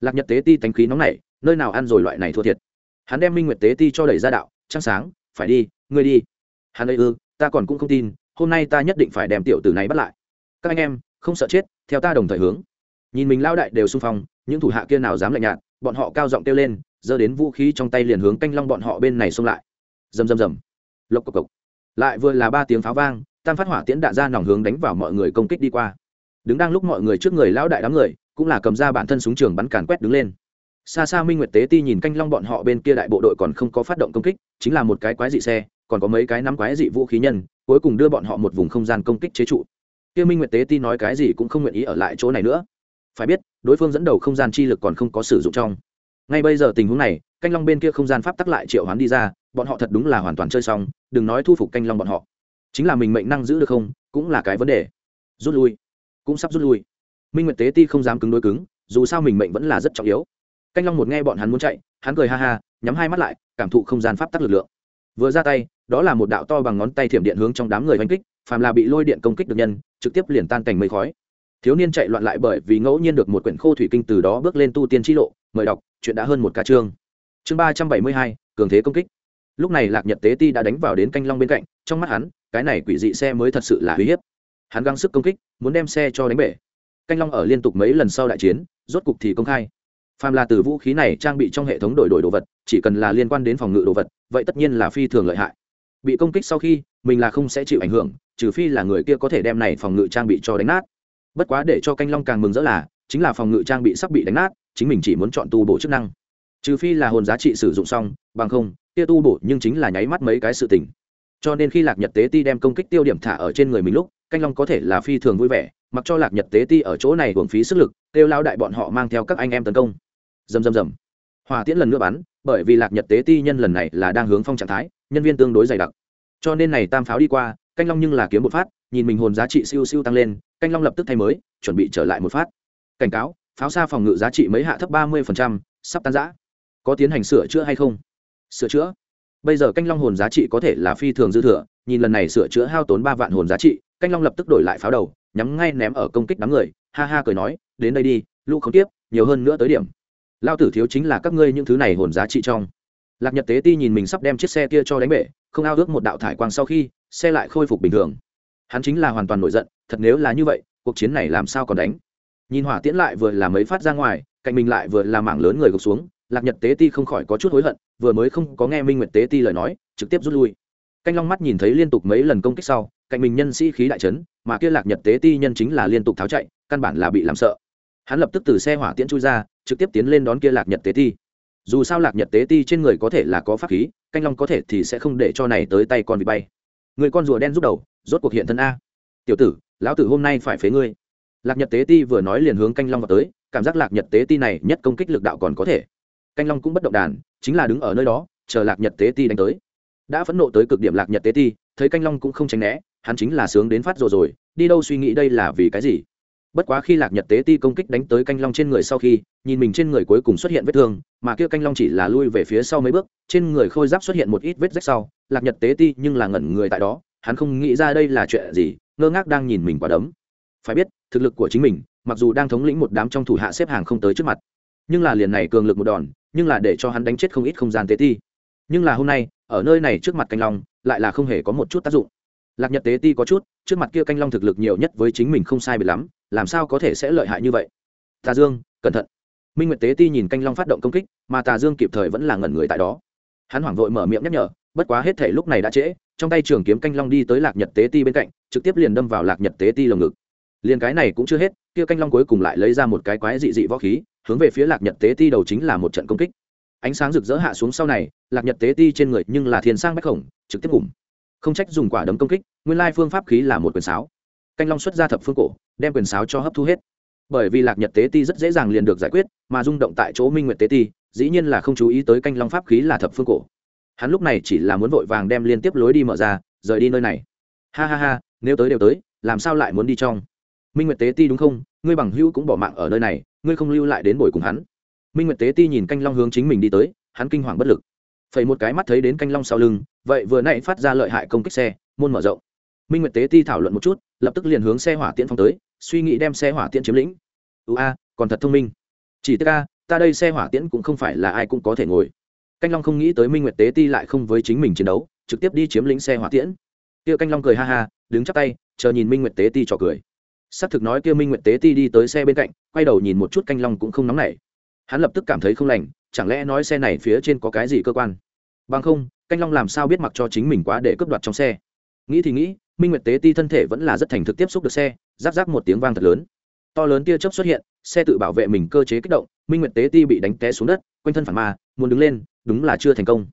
Lạc nhật tế ti tánh khí nóng này nơi nào ăn rồi loại này thua thiệt. Hắn đem minh nguyệt tế ti cho đẩy ra đạo, trăng sáng, phải đi, ngươi đi. Hắn ơi ư ta còn cũng không tin, hôm nay ta nhất định phải đem tiểu tử này bắt lại. Các anh em, không sợ chết, theo ta đồng thời hướng. Nhìn mình lao đại đều xung phong, những thủ hạ kia nào dám lạnh nhạt, bọn họ cao giọng kêu lên, giơ đến vũ khí trong tay liền hướng canh long bọn họ bên này xông lại. Rầm rầm rầm. Lộc cộc cộc. Lại vừa là ba tiếng pháo vang, tam phát hỏa tiễn đạn ra nòng hướng đánh vào mọi người công kích đi qua. Đứng đang lúc mọi người trước người lão đại đám người, cũng là cầm ra bản thân súng trường bắn càn quét đứng lên. Xa xa minh nguyệt tế ti nhìn canh long bọn họ bên kia đại bộ đội còn không có phát động công kích, chính là một cái quái dị xe còn có mấy cái nắm quái dị vũ khí nhân, cuối cùng đưa bọn họ một vùng không gian công kích chế trụ. Kia minh nguyệt tế ti nói cái gì cũng không nguyện ý ở lại chỗ này nữa. Phải biết, đối phương dẫn đầu không gian chi lực còn không có sử dụng trong. Ngay bây giờ tình huống này, canh long bên kia không gian pháp tắc lại triệu hoán đi ra, bọn họ thật đúng là hoàn toàn chơi xong, đừng nói thu phục canh long bọn họ. Chính là mình mệnh năng giữ được không, cũng là cái vấn đề. Rút lui. Cũng sắp rút lui. Minh nguyệt tế ti không dám cứng đối cứng, dù sao mình mệnh vẫn là rất trọng yếu. Canh long một nghe bọn hắn muốn chạy, hắn cười ha ha, nhắm hai mắt lại, cảm thụ không gian pháp tắc lực lượng. Vừa ra tay đó là một đạo to bằng ngón tay thiểm điện hướng trong đám người oanh kích, phàm là bị lôi điện công kích được nhân, trực tiếp liền tan cảnh mây khói. Thiếu niên chạy loạn lại bởi vì ngẫu nhiên được một quyển khô thủy kinh từ đó bước lên tu tiên t lộ, mời đọc, chuyện đã hơn một ca chương. Chương ba trăm bảy mươi hai, cường thế công kích. Lúc này lạc nhật tế ti đã đánh vào đến canh long bên cạnh, trong mắt hắn, cái này quỷ dị xe mới thật sự là uy hiếp. Hắn găng sức công kích, muốn đem xe cho đánh bể. Canh long ở liên tục mấy lần sau đại chiến, rốt cục thì công khai. Phàm là từ vũ khí này trang bị trong hệ thống đổi đổi đồ vật, chỉ cần là liên quan đến phòng ngự đồ vật, vậy tất nhiên là phi thường lợi hại bị công kích sau khi, mình là không sẽ chịu ảnh hưởng, trừ phi là người kia có thể đem này phòng ngự trang bị cho đánh nát. Bất quá để cho canh long càng mừng rỡ là, chính là phòng ngự trang bị sắp bị đánh nát, chính mình chỉ muốn chọn tu bổ chức năng. Trừ phi là hồn giá trị sử dụng xong, bằng không, kia tu bổ nhưng chính là nháy mắt mấy cái sự tình. Cho nên khi lạc nhật tế ti đem công kích tiêu điểm thả ở trên người mình lúc, canh long có thể là phi thường vui vẻ, mặc cho lạc nhật tế ti ở chỗ này hưởng phí sức lực, kêu lao đại bọn họ mang theo các anh em tấn công. Dầm dầm dầm hòa tiễn lần nữa bắn, bởi vì lạc nhật tế ti nhân lần này là đang hướng phong trạng thái, nhân viên tương đối dày đặc. Cho nên này tam pháo đi qua, canh long nhưng là kiếm một phát, nhìn mình hồn giá trị siêu siêu tăng lên, canh long lập tức thay mới, chuẩn bị trở lại một phát. Cảnh cáo, pháo xa phòng ngự giá trị mấy hạ thấp ba mươi sắp tan giã có tiến hành sửa chữa hay không? Sửa chữa. Bây giờ canh long hồn giá trị có thể là phi thường dư thừa, nhìn lần này sửa chữa hao tốn ba vạn hồn giá trị, canh long lập tức đổi lại pháo đầu, nhắm ngay ném ở công kích đám người, ha ha cười nói, đến đây đi, lũ không tiếp, nhiều hơn nữa tới điểm lao tử thiếu chính là các ngươi những thứ này hồn giá trị trong. Lạc nhật tế ti nhìn mình sắp đem chiếc xe kia cho đánh bể, không ao ước một đạo thải quang sau khi, xe lại khôi phục bình thường. Hắn chính là hoàn toàn nổi giận, thật nếu là như vậy, cuộc chiến này làm sao còn đánh? Nhìn hỏa tiễn lại vừa là mấy phát ra ngoài, cạnh mình lại vừa là mảng lớn người gục xuống, lạc nhật tế ti không khỏi có chút hối hận, vừa mới không có nghe minh nguyệt tế ti lời nói, trực tiếp rút lui. Canh long mắt nhìn thấy liên tục mấy lần công kích sau, cạnh mình nhân sĩ khí đại trấn mà kia lạc nhật tế ti nhân chính là liên tục tháo chạy, căn bản là bị làm sợ hắn lập tức từ xe hỏa tiễn chui ra, trực tiếp tiến lên đón kia lạc nhật tế ti. Dù sao lạc nhật tế ti trên người có thể là có pháp khí, canh long có thể thì sẽ không để cho này tới tay con vịt bay. Người con rùa đen rút đầu, rốt cuộc hiện thân a. Tiểu tử, lão tử hôm nay phải phế ngươi. Lạc nhật tế ti vừa nói liền hướng canh long vào tới, cảm giác lạc nhật tế ti này nhất công kích lực đạo còn có thể. Canh long cũng bất động đàn, chính là đứng ở nơi đó, chờ lạc nhật tế ti đánh tới. Đã phẫn nộ tới cực điểm lạc nhật tế ti, thấy canh long cũng không tránh né, hắn chính là sướng đến phát rồi rồi, đi đâu suy nghĩ đây là vì cái gì? Bất quá khi lạc nhật tế ti công kích đánh tới canh long trên người sau khi, nhìn mình trên người cuối cùng xuất hiện vết thương, mà kia canh long chỉ là lui về phía sau mấy bước, trên người khôi giáp xuất hiện một ít vết rách sau, lạc nhật tế ti nhưng là ngẩn người tại đó, hắn không nghĩ ra đây là chuyện gì, ngơ ngác đang nhìn mình quả đấm. Phải biết, thực lực của chính mình, mặc dù đang thống lĩnh một đám trong thủ hạ xếp hàng không tới trước mặt, nhưng là liền này cường lực một đòn, nhưng là để cho hắn đánh chết không ít không gian tế ti. Nhưng là hôm nay, ở nơi này trước mặt canh long, lại là không hề có một chút tác dụng. Lạc nhật tế ti có chút, trước mặt kia canh long thực lực nhiều nhất với chính mình không sai biệt lắm làm sao có thể sẽ lợi hại như vậy? Tà dương, cẩn thận. Minh nguyệt tế ti nhìn canh long phát động công kích, mà tà dương kịp thời vẫn là ngẩn người tại đó. Hắn hoảng vội mở miệng nhắc nhở, bất quá hết thể lúc này đã trễ, trong tay trường kiếm canh long đi tới lạc nhật tế ti bên cạnh, trực tiếp liền đâm vào lạc nhật tế ti lồng ngực. Liền cái này cũng chưa hết, kia canh long cuối cùng lại lấy ra một cái quái dị dị võ khí, hướng về phía lạc nhật tế ti đầu chính là một trận công kích. Ánh sáng rực rỡ hạ xuống sau này, lạc nhật tế ti trên người nhưng là thiên sang bách khổng, trực tiếp ngủm không trách dùng quả đấm công kích, nguyên lai phương pháp khí là một quyền sáo canh long xuất ra thập phương cổ, đem quyền sáo cho hấp thu hết. Bởi vì lạc nhật tế ti rất dễ dàng liền được giải quyết, mà rung động tại chỗ minh nguyệt tế ti, dĩ nhiên là không chú ý tới canh long pháp khí là thập phương cổ. Hắn lúc này chỉ là muốn vội vàng đem liên tiếp lối đi mở ra, rời đi nơi này. Ha ha ha, nếu tới đều tới, làm sao lại muốn đi trong? Minh nguyệt tế ti đúng không? Ngươi bằng hữu cũng bỏ mạng ở nơi này, ngươi không lưu lại đến bồi cùng hắn. Minh nguyệt tế ti nhìn canh long hướng chính mình đi tới, hắn kinh hoàng bất lực. Phẩy một cái mắt thấy đến canh long sau lưng, vậy vừa nãy phát ra lợi hại công kích xe, môn mở rộng minh nguyệt tế ti thảo luận một chút lập tức liền hướng xe hỏa tiễn phong tới suy nghĩ đem xe hỏa tiễn chiếm lĩnh ưu a còn thật thông minh chỉ tức a, ta đây xe hỏa tiễn cũng không phải là ai cũng có thể ngồi canh long không nghĩ tới minh nguyệt tế ti lại không với chính mình chiến đấu trực tiếp đi chiếm lĩnh xe hỏa tiễn kia canh long cười ha ha đứng chắp tay chờ nhìn minh nguyệt tế ti trò cười xác thực nói kia minh nguyệt tế ti đi tới xe bên cạnh quay đầu nhìn một chút canh long cũng không nóng nảy hắn lập tức cảm thấy không lành chẳng lẽ nói xe này phía trên có cái gì cơ quan bằng không canh long làm sao biết mặc cho chính mình quá để cướp đoạt trong xe nghĩ thì nghĩ minh nguyệt tế ti thân thể vẫn là rất thành thực tiếp xúc được xe giáp giáp một tiếng vang thật lớn. To lớn tia chớp xuất hiện, xe tự bảo vệ mình cơ chế kích động, minh nguyệt tế ti bị đánh té xuống đất, quanh thân phản ma, muốn đứng lên, đúng là chưa thành công.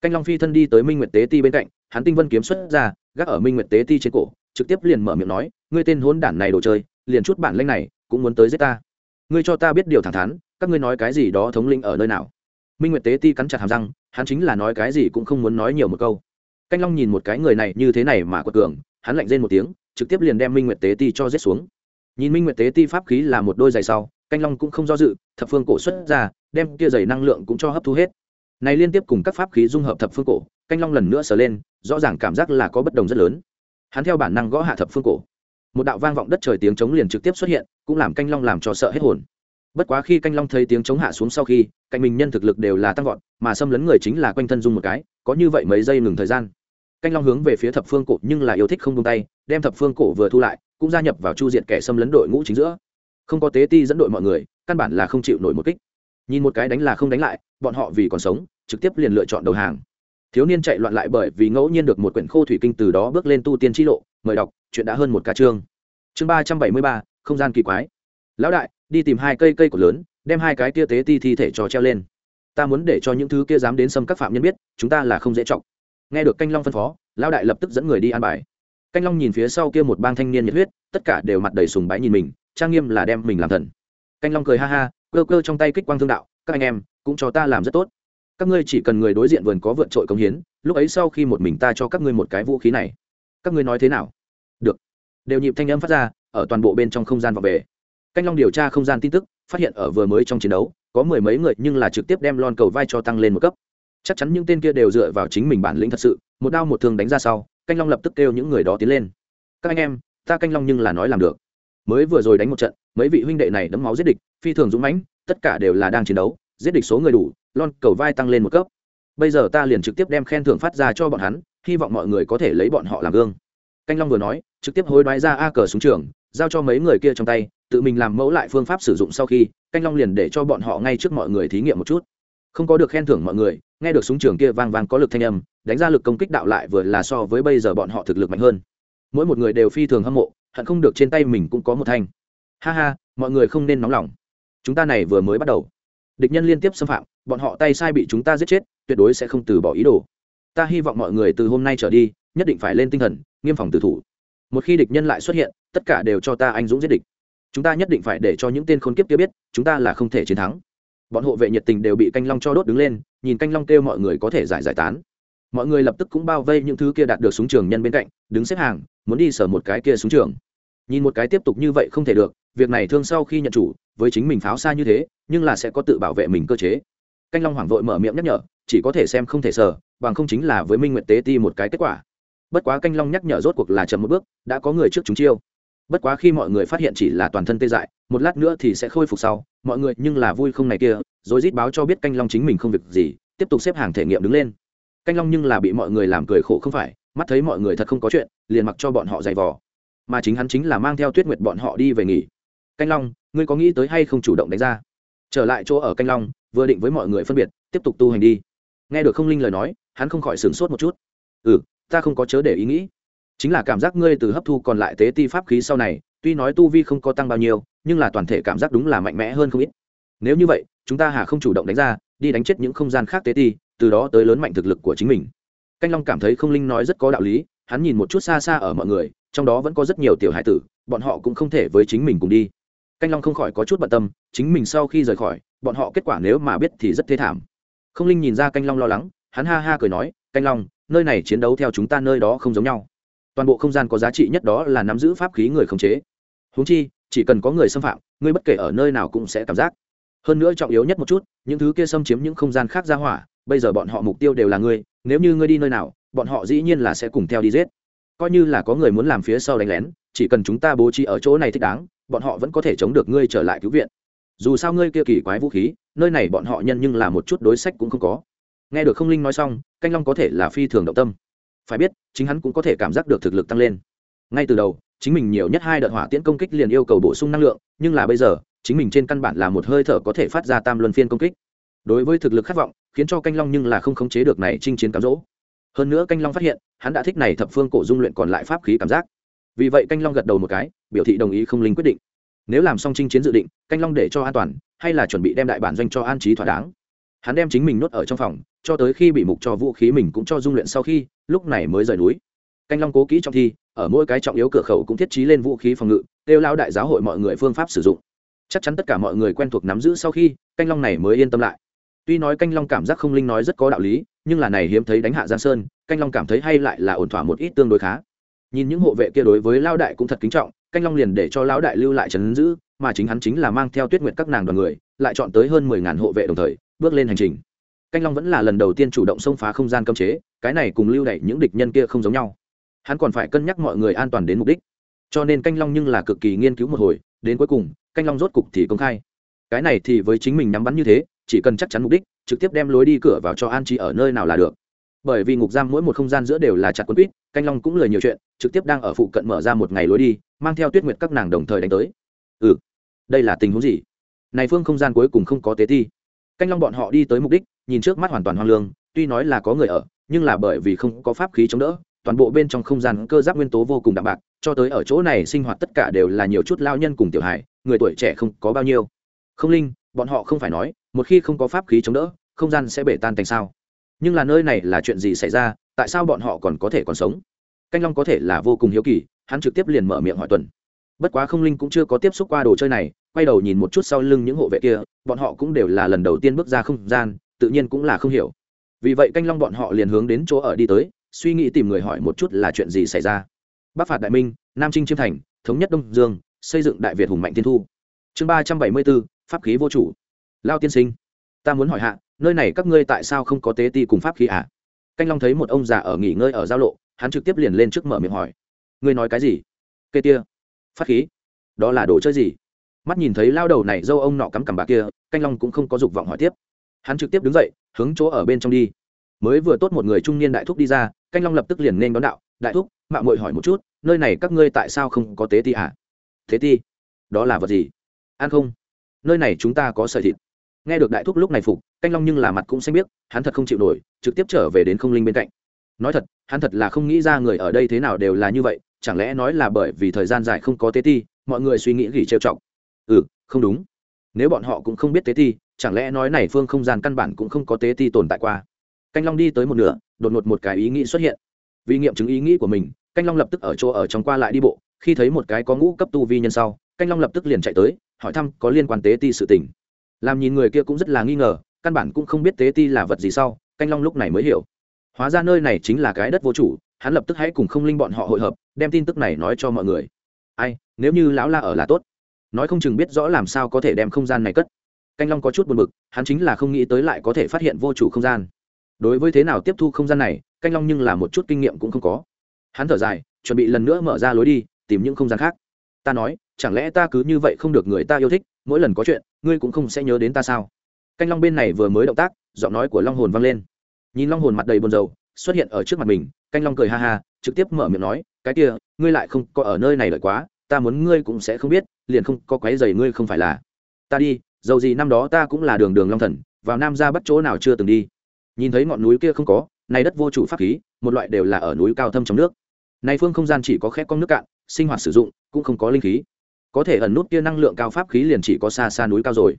Canh long phi thân đi tới minh nguyệt tế ti bên cạnh, hắn tinh vân kiếm xuất ra, gác ở minh nguyệt tế ti trên cổ, trực tiếp liền mở miệng nói, ngươi tên hốn đản này đồ chơi, liền chút bản lanh này cũng muốn tới giết ta. Ngươi cho ta biết điều thẳng thắn, các ngươi nói cái gì đó thống linh ở nơi nào? Minh nguyệt tế ti cắn chặt hàm răng, hắn chính là nói cái gì cũng không muốn nói nhiều một câu canh long nhìn một cái người này như thế này mà quật cường, hắn lạnh rên một tiếng, trực tiếp liền đem minh nguyệt tế ti cho giết xuống. Nhìn minh nguyệt tế ti pháp khí là một đôi giày sau, canh long cũng không do dự, thập phương cổ xuất ra, đem kia giày năng lượng cũng cho hấp thu hết. Này liên tiếp cùng các pháp khí dung hợp thập phương cổ, canh long lần nữa sờ lên, rõ ràng cảm giác là có bất đồng rất lớn. Hắn theo bản năng gõ hạ thập phương cổ. Một đạo vang vọng đất trời tiếng trống liền trực tiếp xuất hiện, cũng làm canh long làm cho sợ hết hồn. Bất quá khi canh long thấy tiếng trống hạ xuống sau khi, cạnh mình nhân thực lực đều là tăng vọt, mà xâm lấn người chính là quanh thân dung một cái, có như vậy mấy giây ngừng thời gian canh long hướng về phía thập phương cổ nhưng là yêu thích không tung tay, đem thập phương cổ vừa thu lại, cũng gia nhập vào chu diện kẻ xâm lấn đội ngũ chính giữa. Không có tế ti dẫn đội mọi người, căn bản là không chịu nổi một kích. Nhìn một cái đánh là không đánh lại, bọn họ vì còn sống, trực tiếp liền lựa chọn đầu hàng. Thiếu niên chạy loạn lại bởi vì ngẫu nhiên được một quyển khô thủy kinh từ đó bước lên tu tiên t lộ, mời đọc, chuyện đã hơn một ca chương. Chương ba trăm bảy mươi ba, không gian kỳ quái. Lão đại, đi tìm hai cây cây cột lớn, đem hai cái kia tế ti thi thể cho treo lên. Ta muốn để cho những thứ kia dám đến xâm các phạm nhân biết, chúng ta là không dễ chọc nghe được canh long phân phó lao đại lập tức dẫn người đi an bài. Canh long nhìn phía sau kia một bang thanh niên nhiệt huyết, tất cả đều mặt đầy sùng bái nhìn mình, trang nghiêm là đem mình làm thần. Canh long cười ha ha, cơ cơ trong tay kích quang thương đạo, các anh em, cũng cho ta làm rất tốt. Các ngươi chỉ cần người đối diện vườn có vượt trội công hiến, lúc ấy sau khi một mình ta cho các ngươi một cái vũ khí này. Các ngươi nói thế nào? Được. Đều nhịp thanh âm phát ra, ở toàn bộ bên trong không gian vào về. Canh long điều tra không gian tin tức, phát hiện ở vừa mới trong chiến đấu, có mười mấy người nhưng là trực tiếp đem lon cầu vai cho tăng lên một cấp chắc chắn những tên kia đều dựa vào chính mình bản lĩnh thật sự, một đao một thương đánh ra sau, canh long lập tức kêu những người đó tiến lên. Các anh em, ta canh long nhưng là nói làm được. Mới vừa rồi đánh một trận, mấy vị huynh đệ này đấm máu giết địch, phi thường dũng mãnh, tất cả đều là đang chiến đấu, giết địch số người đủ, lon cầu vai tăng lên một cấp. Bây giờ ta liền trực tiếp đem khen thưởng phát ra cho bọn hắn, hy vọng mọi người có thể lấy bọn họ làm gương. Canh long vừa nói, trực tiếp hối đoái ra a cờ xuống trường, giao cho mấy người kia trong tay, tự mình làm mẫu lại phương pháp sử dụng sau khi, canh long liền để cho bọn họ ngay trước mọi người thí nghiệm một chút không có được khen thưởng mọi người, nghe được súng trường kia vang vang có lực thanh âm, đánh ra lực công kích đạo lại vừa là so với bây giờ bọn họ thực lực mạnh hơn. Mỗi một người đều phi thường hâm mộ, hận không được trên tay mình cũng có một thanh. Ha ha, mọi người không nên nóng lòng. Chúng ta này vừa mới bắt đầu. Địch nhân liên tiếp xâm phạm, bọn họ tay sai bị chúng ta giết chết, tuyệt đối sẽ không từ bỏ ý đồ. Ta hy vọng mọi người từ hôm nay trở đi, nhất định phải lên tinh thần, nghiêm phòng tử thủ. Một khi địch nhân lại xuất hiện, tất cả đều cho ta anh dũng giết địch. Chúng ta nhất định phải để cho những tên khốn kiếp kia biết, chúng ta là không thể chiến thắng bọn hộ vệ nhiệt tình đều bị canh long cho đốt đứng lên, nhìn canh long kêu mọi người có thể giải giải tán. Mọi người lập tức cũng bao vây những thứ kia đạt được súng trường nhân bên cạnh, đứng xếp hàng, muốn đi sở một cái kia súng trường. Nhìn một cái tiếp tục như vậy không thể được, việc này thương sau khi nhận chủ, với chính mình pháo xa như thế, nhưng là sẽ có tự bảo vệ mình cơ chế. Canh long hoảng vội mở miệng nhắc nhở, chỉ có thể xem không thể sờ, bằng không chính là với minh nguyệt tế ti một cái kết quả. Bất quá canh long nhắc nhở rốt cuộc là chậm một bước, đã có người trước chúng chiêu. Bất quá khi mọi người phát hiện chỉ là toàn thân tê dại, một lát nữa thì sẽ khôi phục sau mọi người nhưng là vui không này kia, rồi rít báo cho biết canh long chính mình không việc gì, tiếp tục xếp hàng thể nghiệm đứng lên. Canh long nhưng là bị mọi người làm cười khổ không phải, mắt thấy mọi người thật không có chuyện, liền mặc cho bọn họ giày vò. Mà chính hắn chính là mang theo tuyết nguyệt bọn họ đi về nghỉ. Canh long, ngươi có nghĩ tới hay không chủ động đánh ra? Trở lại chỗ ở canh long, vừa định với mọi người phân biệt, tiếp tục tu hành đi. Nghe được không linh lời nói, hắn không khỏi sửng sốt một chút. Ừ ta không có chớ để ý nghĩ. Chính là cảm giác ngươi từ hấp thu còn lại tế ti pháp khí sau này tuy nói tu vi không có tăng bao nhiêu, nhưng là toàn thể cảm giác đúng là mạnh mẽ hơn không ít. Nếu như vậy, chúng ta hà không chủ động đánh ra, đi đánh chết những không gian khác tế ti, từ đó tới lớn mạnh thực lực của chính mình. Canh long cảm thấy không linh nói rất có đạo lý, hắn nhìn một chút xa xa ở mọi người, trong đó vẫn có rất nhiều tiểu hải tử, bọn họ cũng không thể với chính mình cùng đi. Canh long không khỏi có chút bận tâm, chính mình sau khi rời khỏi, bọn họ kết quả nếu mà biết thì rất thê thảm. Không linh nhìn ra canh long lo lắng, hắn ha ha cười nói, canh long, nơi này chiến đấu theo chúng ta nơi đó không giống nhau toàn bộ không gian có giá trị nhất đó là nắm giữ pháp khí người khống chế. Húng chi, chỉ cần có người xâm phạm, ngươi bất kể ở nơi nào cũng sẽ cảm giác. Hơn nữa trọng yếu nhất một chút, những thứ kia xâm chiếm những không gian khác ra hỏa, bây giờ bọn họ mục tiêu đều là ngươi, nếu như ngươi đi nơi nào, bọn họ dĩ nhiên là sẽ cùng theo đi giết. Coi như là có người muốn làm phía sau đánh lén, chỉ cần chúng ta bố trí ở chỗ này thích đáng, bọn họ vẫn có thể chống được ngươi trở lại cứu viện. Dù sao ngươi kia kỳ quái vũ khí, nơi này bọn họ nhân nhưng là một chút đối sách cũng không có. Nghe được không linh nói xong, canh long có thể là phi thường động tâm phải biết, chính hắn cũng có thể cảm giác được thực lực tăng lên. Ngay từ đầu, chính mình nhiều nhất hai đợt hỏa tiễn công kích liền yêu cầu bổ sung năng lượng, nhưng là bây giờ, chính mình trên căn bản là một hơi thở có thể phát ra tam luân phiên công kích. Đối với thực lực khát vọng, khiến cho canh long nhưng là không khống chế được này chinh chiến cám dỗ. Hơn nữa canh long phát hiện, hắn đã thích này thập phương cổ dung luyện còn lại pháp khí cảm giác. Vì vậy canh long gật đầu một cái, biểu thị đồng ý không linh quyết định. Nếu làm xong chinh chiến dự định, canh long để cho an toàn, hay là chuẩn bị đem đại bản doanh cho an trí thỏa đáng hắn đem chính mình nuốt ở trong phòng, cho tới khi bị mục cho vũ khí mình cũng cho dung luyện sau khi, lúc này mới rời núi. Canh long cố kỹ trong thi, ở mỗi cái trọng yếu cửa khẩu cũng thiết trí lên vũ khí phòng ngự, kêu lao đại giáo hội mọi người phương pháp sử dụng. Chắc chắn tất cả mọi người quen thuộc nắm giữ sau khi, canh long này mới yên tâm lại. Tuy nói canh long cảm giác không linh nói rất có đạo lý, nhưng là này hiếm thấy đánh hạ giang sơn, canh long cảm thấy hay lại là ổn thỏa một ít tương đối khá. Nhìn những hộ vệ kia đối với lao đại cũng thật kính trọng, canh long liền để cho lão đại lưu lại trấn giữ, mà chính hắn chính là mang theo tuyết nguyệt các nàng đoàn người, lại chọn tới hơn mười ngàn hộ vệ đồng thời bước lên hành trình. Canh long vẫn là lần đầu tiên chủ động xông phá không gian cấm chế, cái này cùng lưu đẩy những địch nhân kia không giống nhau. Hắn còn phải cân nhắc mọi người an toàn đến mục đích. Cho nên canh long nhưng là cực kỳ nghiên cứu một hồi, đến cuối cùng, canh long rốt cục thì công khai. Cái này thì với chính mình nắm bắn như thế, chỉ cần chắc chắn mục đích, trực tiếp đem lối đi cửa vào cho an trí ở nơi nào là được. Bởi vì ngục giam mỗi một không gian giữa đều là chặt quân quýt, canh long cũng lời nhiều chuyện, trực tiếp đang ở phụ cận mở ra một ngày lối đi, mang theo tuyết nguyệt các nàng đồng thời đánh tới. Ừ đây là tình huống gì? Này phương không gian cuối cùng không có tế thi canh long bọn họ đi tới mục đích, nhìn trước mắt hoàn toàn hoang lương, tuy nói là có người ở, nhưng là bởi vì không có pháp khí chống đỡ, toàn bộ bên trong không gian cơ giáp nguyên tố vô cùng đạm bạc, cho tới ở chỗ này sinh hoạt tất cả đều là nhiều chút lao nhân cùng tiểu hài, người tuổi trẻ không có bao nhiêu. Không linh, bọn họ không phải nói, một khi không có pháp khí chống đỡ, không gian sẽ bể tan thành sao. Nhưng là nơi này là chuyện gì xảy ra, tại sao bọn họ còn có thể còn sống? Canh long có thể là vô cùng hiếu kỳ, hắn trực tiếp liền mở miệng hỏi tuần. Bất quá không linh cũng chưa có tiếp xúc qua đồ chơi này, quay đầu nhìn một chút sau lưng những hộ vệ kia bọn họ cũng đều là lần đầu tiên bước ra không gian, tự nhiên cũng là không hiểu. Vì vậy canh long bọn họ liền hướng đến chỗ ở đi tới, suy nghĩ tìm người hỏi một chút là chuyện gì xảy ra. Bắc phạt đại minh, nam trinh chiêm thành, thống nhất đông dương, xây dựng đại việt hùng mạnh tiên thu. Chương ba trăm bảy mươi bốn, pháp khí vô chủ. Lao tiên sinh, ta muốn hỏi hạ, nơi này các ngươi tại sao không có tế ti cùng pháp khí à? canh long thấy một ông già ở nghỉ ngơi ở giao lộ, hắn trực tiếp liền lên trước mở miệng hỏi. Ngươi nói cái gì? Kê tia, pháp khí, đó là đồ chơi gì? Mắt nhìn thấy lao đầu này dâu ông nọ cắm cằm bà kia, canh long cũng không có dục vọng hỏi tiếp. Hắn trực tiếp đứng dậy, hướng chỗ ở bên trong đi. Mới vừa tốt một người trung niên đại thúc đi ra, canh long lập tức liền nên đón đạo, đại thúc mạng mội hỏi một chút, nơi này các ngươi tại sao không có tế ti à? thế ti? Đó là vật gì? Ăn không? Nơi này chúng ta có sợi thịt. Nghe được đại thúc lúc này phục, canh long nhưng là mặt cũng xanh biết hắn thật không chịu nổi, trực tiếp trở về đến không linh bên cạnh. Nói thật, hắn thật là không nghĩ ra người ở đây thế nào đều là như vậy, chẳng lẽ nói là bởi vì thời gian dài không có tế ti, mọi người suy nghĩ gỉ trêu chọc ừ không đúng. Nếu bọn họ cũng không biết tế ti chẳng lẽ nói này phương không gian căn bản cũng không có tế ti tồn tại qua? Canh long đi tới một nửa, đột ngột một cái ý nghĩ xuất hiện. Vì nghiệm chứng ý nghĩ của mình, canh long lập tức ở chỗ ở trong qua lại đi bộ. Khi thấy một cái có ngũ cấp tu vi nhân sau, canh long lập tức liền chạy tới, hỏi thăm có liên quan tế ti sự tình. Làm nhìn người kia cũng rất là nghi ngờ, căn bản cũng không biết tế ti là vật gì sau, canh long lúc này mới hiểu. Hóa ra nơi này chính là cái đất vô chủ, hắn lập tức hãy cùng không linh bọn họ hội hợp, đem tin tức này nói cho mọi người. Ai, nếu như lão la ở là tốt nói không chừng biết rõ làm sao có thể đem không gian này cất. Canh long có chút buồn b ự c hắn chính là không nghĩ tới lại có thể phát hiện vô chủ không gian. Đối với thế nào tiếp thu không gian này, canh long nhưng là một chút kinh nghiệm cũng không có. Hắn thở dài, chuẩn bị lần nữa mở ra lối đi, tìm những không gian khác. Ta nói, chẳng lẽ ta cứ như vậy không được người ta yêu thích, mỗi lần có chuyện, ngươi cũng không sẽ nhớ đến ta sao? Canh long bên này vừa mới động tác, giọng nói của long hồn vang lên. Nhìn long hồn mặt đầy buồn rầu, xuất hiện ở trước mặt mình, canh long cười ha ha, trực tiếp mở miệng nói, cái kia, ngươi lại không có ở nơi này lợi quá ta muốn ngươi cũng sẽ không biết, liền không có quái dày ngươi không phải là. Ta đi, dầu gì năm đó ta cũng là đường đường long thần, vào nam ra bắt chỗ nào chưa từng đi. Nhìn thấy ngọn núi kia không có, này đất vô chủ pháp khí, một loại đều là ở núi cao thâm trong nước. Này phương không gian chỉ có khép con nước cạn, sinh hoạt sử dụng, cũng không có linh khí. Có thể ẩn nút kia năng lượng cao pháp khí liền chỉ có xa xa núi cao rồi.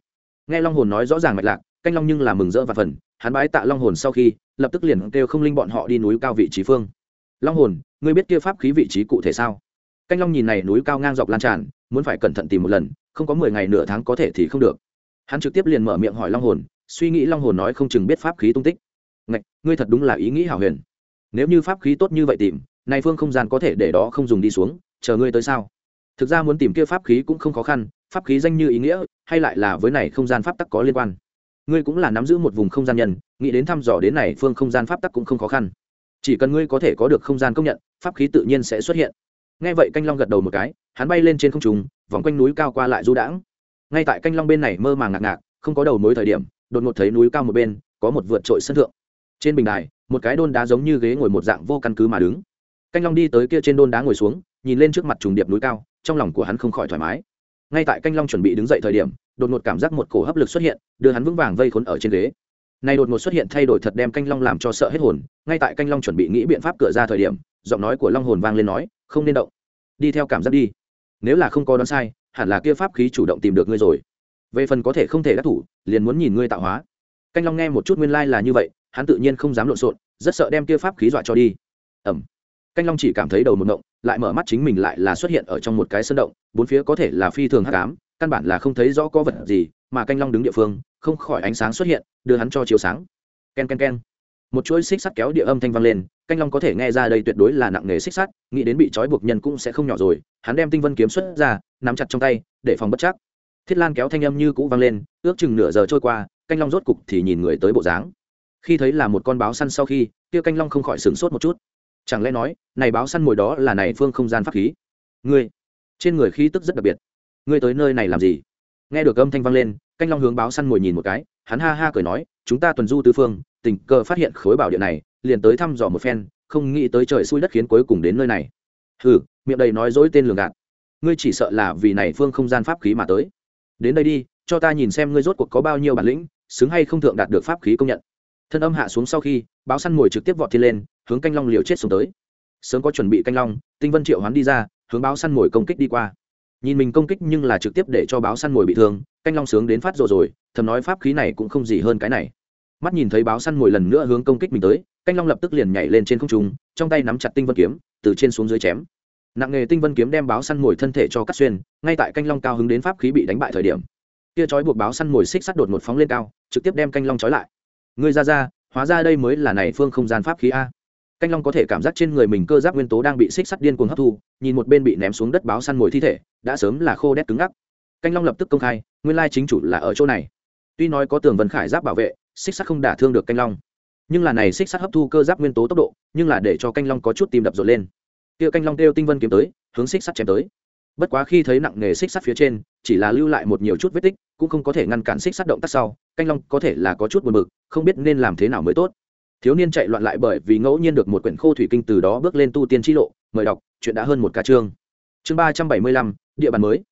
Nghe long hồn nói rõ ràng mạch lạc, canh long nhưng là mừng rỡ và phần, hắn bái tạ long hồn sau khi, lập tức liền kêu không linh bọn họ đi núi cao vị trí phương. Long hồn, ngươi biết kia pháp khí vị trí cụ thể sao? Canh long nhìn này núi cao ngang dọc lan tràn, muốn phải cẩn thận tìm một lần, không có mười ngày nửa tháng có thể thì không được. Hắn trực tiếp liền mở miệng hỏi long hồn, suy nghĩ long hồn nói không chừng biết pháp khí tung tích. Ngạch, ngươi thật đúng là ý nghĩ hảo huyền. Nếu như pháp khí tốt như vậy tìm nay phương không gian có thể để đó không dùng đi xuống, chờ ngươi tới sao? Thực ra muốn tìm kia pháp khí cũng không khó khăn, pháp khí danh như ý nghĩa, hay lại là với này không gian pháp tắc có liên quan. Ngươi cũng là nắm giữ một vùng không gian nhân, nghĩ đến thăm dò đến này phương không gian pháp tắc cũng không khó khăn. Chỉ cần ngươi có thể có được không gian công nhận, pháp khí tự nhiên sẽ xuất hiện nghe vậy canh long gật đầu một cái, hắn bay lên trên không trùng vòng quanh núi cao qua lại du đãng. Ngay tại canh long bên này mơ màng ngạc ngạc, không có đầu mối thời điểm, đột ngột thấy núi cao một bên, có một vượt trội sân thượng. Trên bình đài, một cái đôn đá giống như ghế ngồi một dạng vô căn cứ mà đứng. Canh long đi tới kia trên đôn đá ngồi xuống, nhìn lên trước mặt trùng điệp núi cao, trong lòng của hắn không khỏi thoải mái. Ngay tại canh long chuẩn bị đứng dậy thời điểm, đột ngột cảm giác một cổ hấp lực xuất hiện, đưa hắn vững vàng vây khốn ở trên ghế. Này đột ngột xuất hiện thay đổi thật đem canh long làm cho sợ hết hồn, ngay tại canh long chuẩn bị nghĩ biện pháp cửa ra thời điểm, giọng nói của long hồn vang lên nói không nên động. Đi theo cảm giác đi. Nếu là không có đoán sai, hẳn là kia pháp khí chủ động tìm được ngươi rồi. Về phần có thể không thể đắc thủ, liền muốn nhìn ngươi tạo hóa. Canh long nghe một chút nguyên lai、like、là như vậy, hắn tự nhiên không dám lộn xộn, rất sợ đem kia pháp khí dọa cho đi. Ẩm canh long chỉ cảm thấy đầu một động lại mở mắt chính mình lại là xuất hiện ở trong một cái sân động, bốn phía có thể là phi thường hát cám căn bản là không thấy rõ có vật gì, mà canh long đứng địa phương, không khỏi ánh sáng xuất hiện, đưa hắn cho chiếu sáng. K e n k e n k e n một chuỗi xích sắt kéo địa âm thanh vang lên, canh long có thể nghe ra đây tuyệt đối là nặng nghề xích sắt, nghĩ đến bị trói buộc nhân cũng sẽ không nhỏ rồi, hắn đem tinh vân kiếm xuất ra, nắm chặt trong tay, để phòng bất chắc. Thiết lan kéo thanh âm như cũ vang lên, ước chừng nửa giờ trôi qua, canh long rốt cục thì nhìn người tới bộ dáng. Khi thấy là một con báo săn sau khi, kia canh long không khỏi sửng sốt một chút. Chẳng lẽ nói, này báo săn mồi đó là này phương không gian pháp khí? Ngươi, trên người khí tức rất đặc biệt. Ngươi tới nơi này làm gì? Nghe được âm thanh vang lên, canh long hướng báo săn mồi nhìn một cái, hắn ha ha cười nói, chúng ta tuần du tư phương tình cờ phát hiện khối bảo địa này, liền tới thăm dò một phen, không nghĩ tới trời xui đất khiến cuối cùng đến nơi này. Hừ, miệng đầy nói dối tên lường gạt. Ngươi chỉ sợ là vì này phương không gian pháp khí mà tới. Đến đây đi, cho ta nhìn xem ngươi rốt cuộc có bao nhiêu bản lĩnh, xứng hay không thượng đạt được pháp khí công nhận. Thân âm hạ xuống sau khi, báo săn mồi trực tiếp vọt thiên lên, hướng canh long liều chết xuống tới. Sớm có chuẩn bị canh long, tinh vân triệu hoán đi ra, hướng báo săn mồi công kích đi qua. Nhìn mình công kích nhưng là trực tiếp để cho báo săn mồi bị thương, canh long sướng đến phát rồi rồi, thầm nói pháp khí này cũng không gì hơn cái này mắt nhìn thấy báo săn mồi lần nữa hướng công kích mình tới, canh long lập tức liền nhảy lên trên không trung, trong tay nắm chặt tinh vân kiếm, từ trên xuống dưới chém. Nặng nghề tinh vân kiếm đem báo săn mồi thân thể cho cắt xuyên, ngay tại canh long cao hứng đến pháp khí bị đánh bại thời điểm. Kia trói buộc báo săn mồi xích sắt đột một phóng lên cao, trực tiếp đem canh long trói lại. Ngươi ra ra, hóa ra đây mới là này phương không gian pháp khí a. Canh long có thể cảm giác trên người mình cơ giáp nguyên tố đang bị xích sắt điên cuồng hấp thu, nhìn một bên bị ném xuống đất báo săn mồi thi thể, đã sớm là khô đét cứng ngắc. Canh long lập tức công khai, nguyên lai chính chủ là ở chỗ này tuy nói có tường vân khải giáp bảo vệ, xích sắt không đả thương được canh long. Nhưng là này xích sắt hấp thu cơ giáp nguyên tố tốc độ, nhưng là để cho canh long có chút tìm đập rộn lên. Kia canh long kêu tinh vân kiếm tới, hướng xích sắt chém tới. Bất quá khi thấy nặng nghề xích sắt phía trên, chỉ là lưu lại một nhiều chút vết tích, cũng không có thể ngăn cản xích sắt động tác sau, canh long có thể là có chút buồn bực, không biết nên làm thế nào mới tốt. Thiếu niên chạy loạn lại bởi vì ngẫu nhiên được một quyển khô thủy kinh từ đó bước lên tu tiên t lộ, mời đọc, chuyện đã hơn một ca chương. Chương ba trăm bảy mươi lăm, địa bàn mới.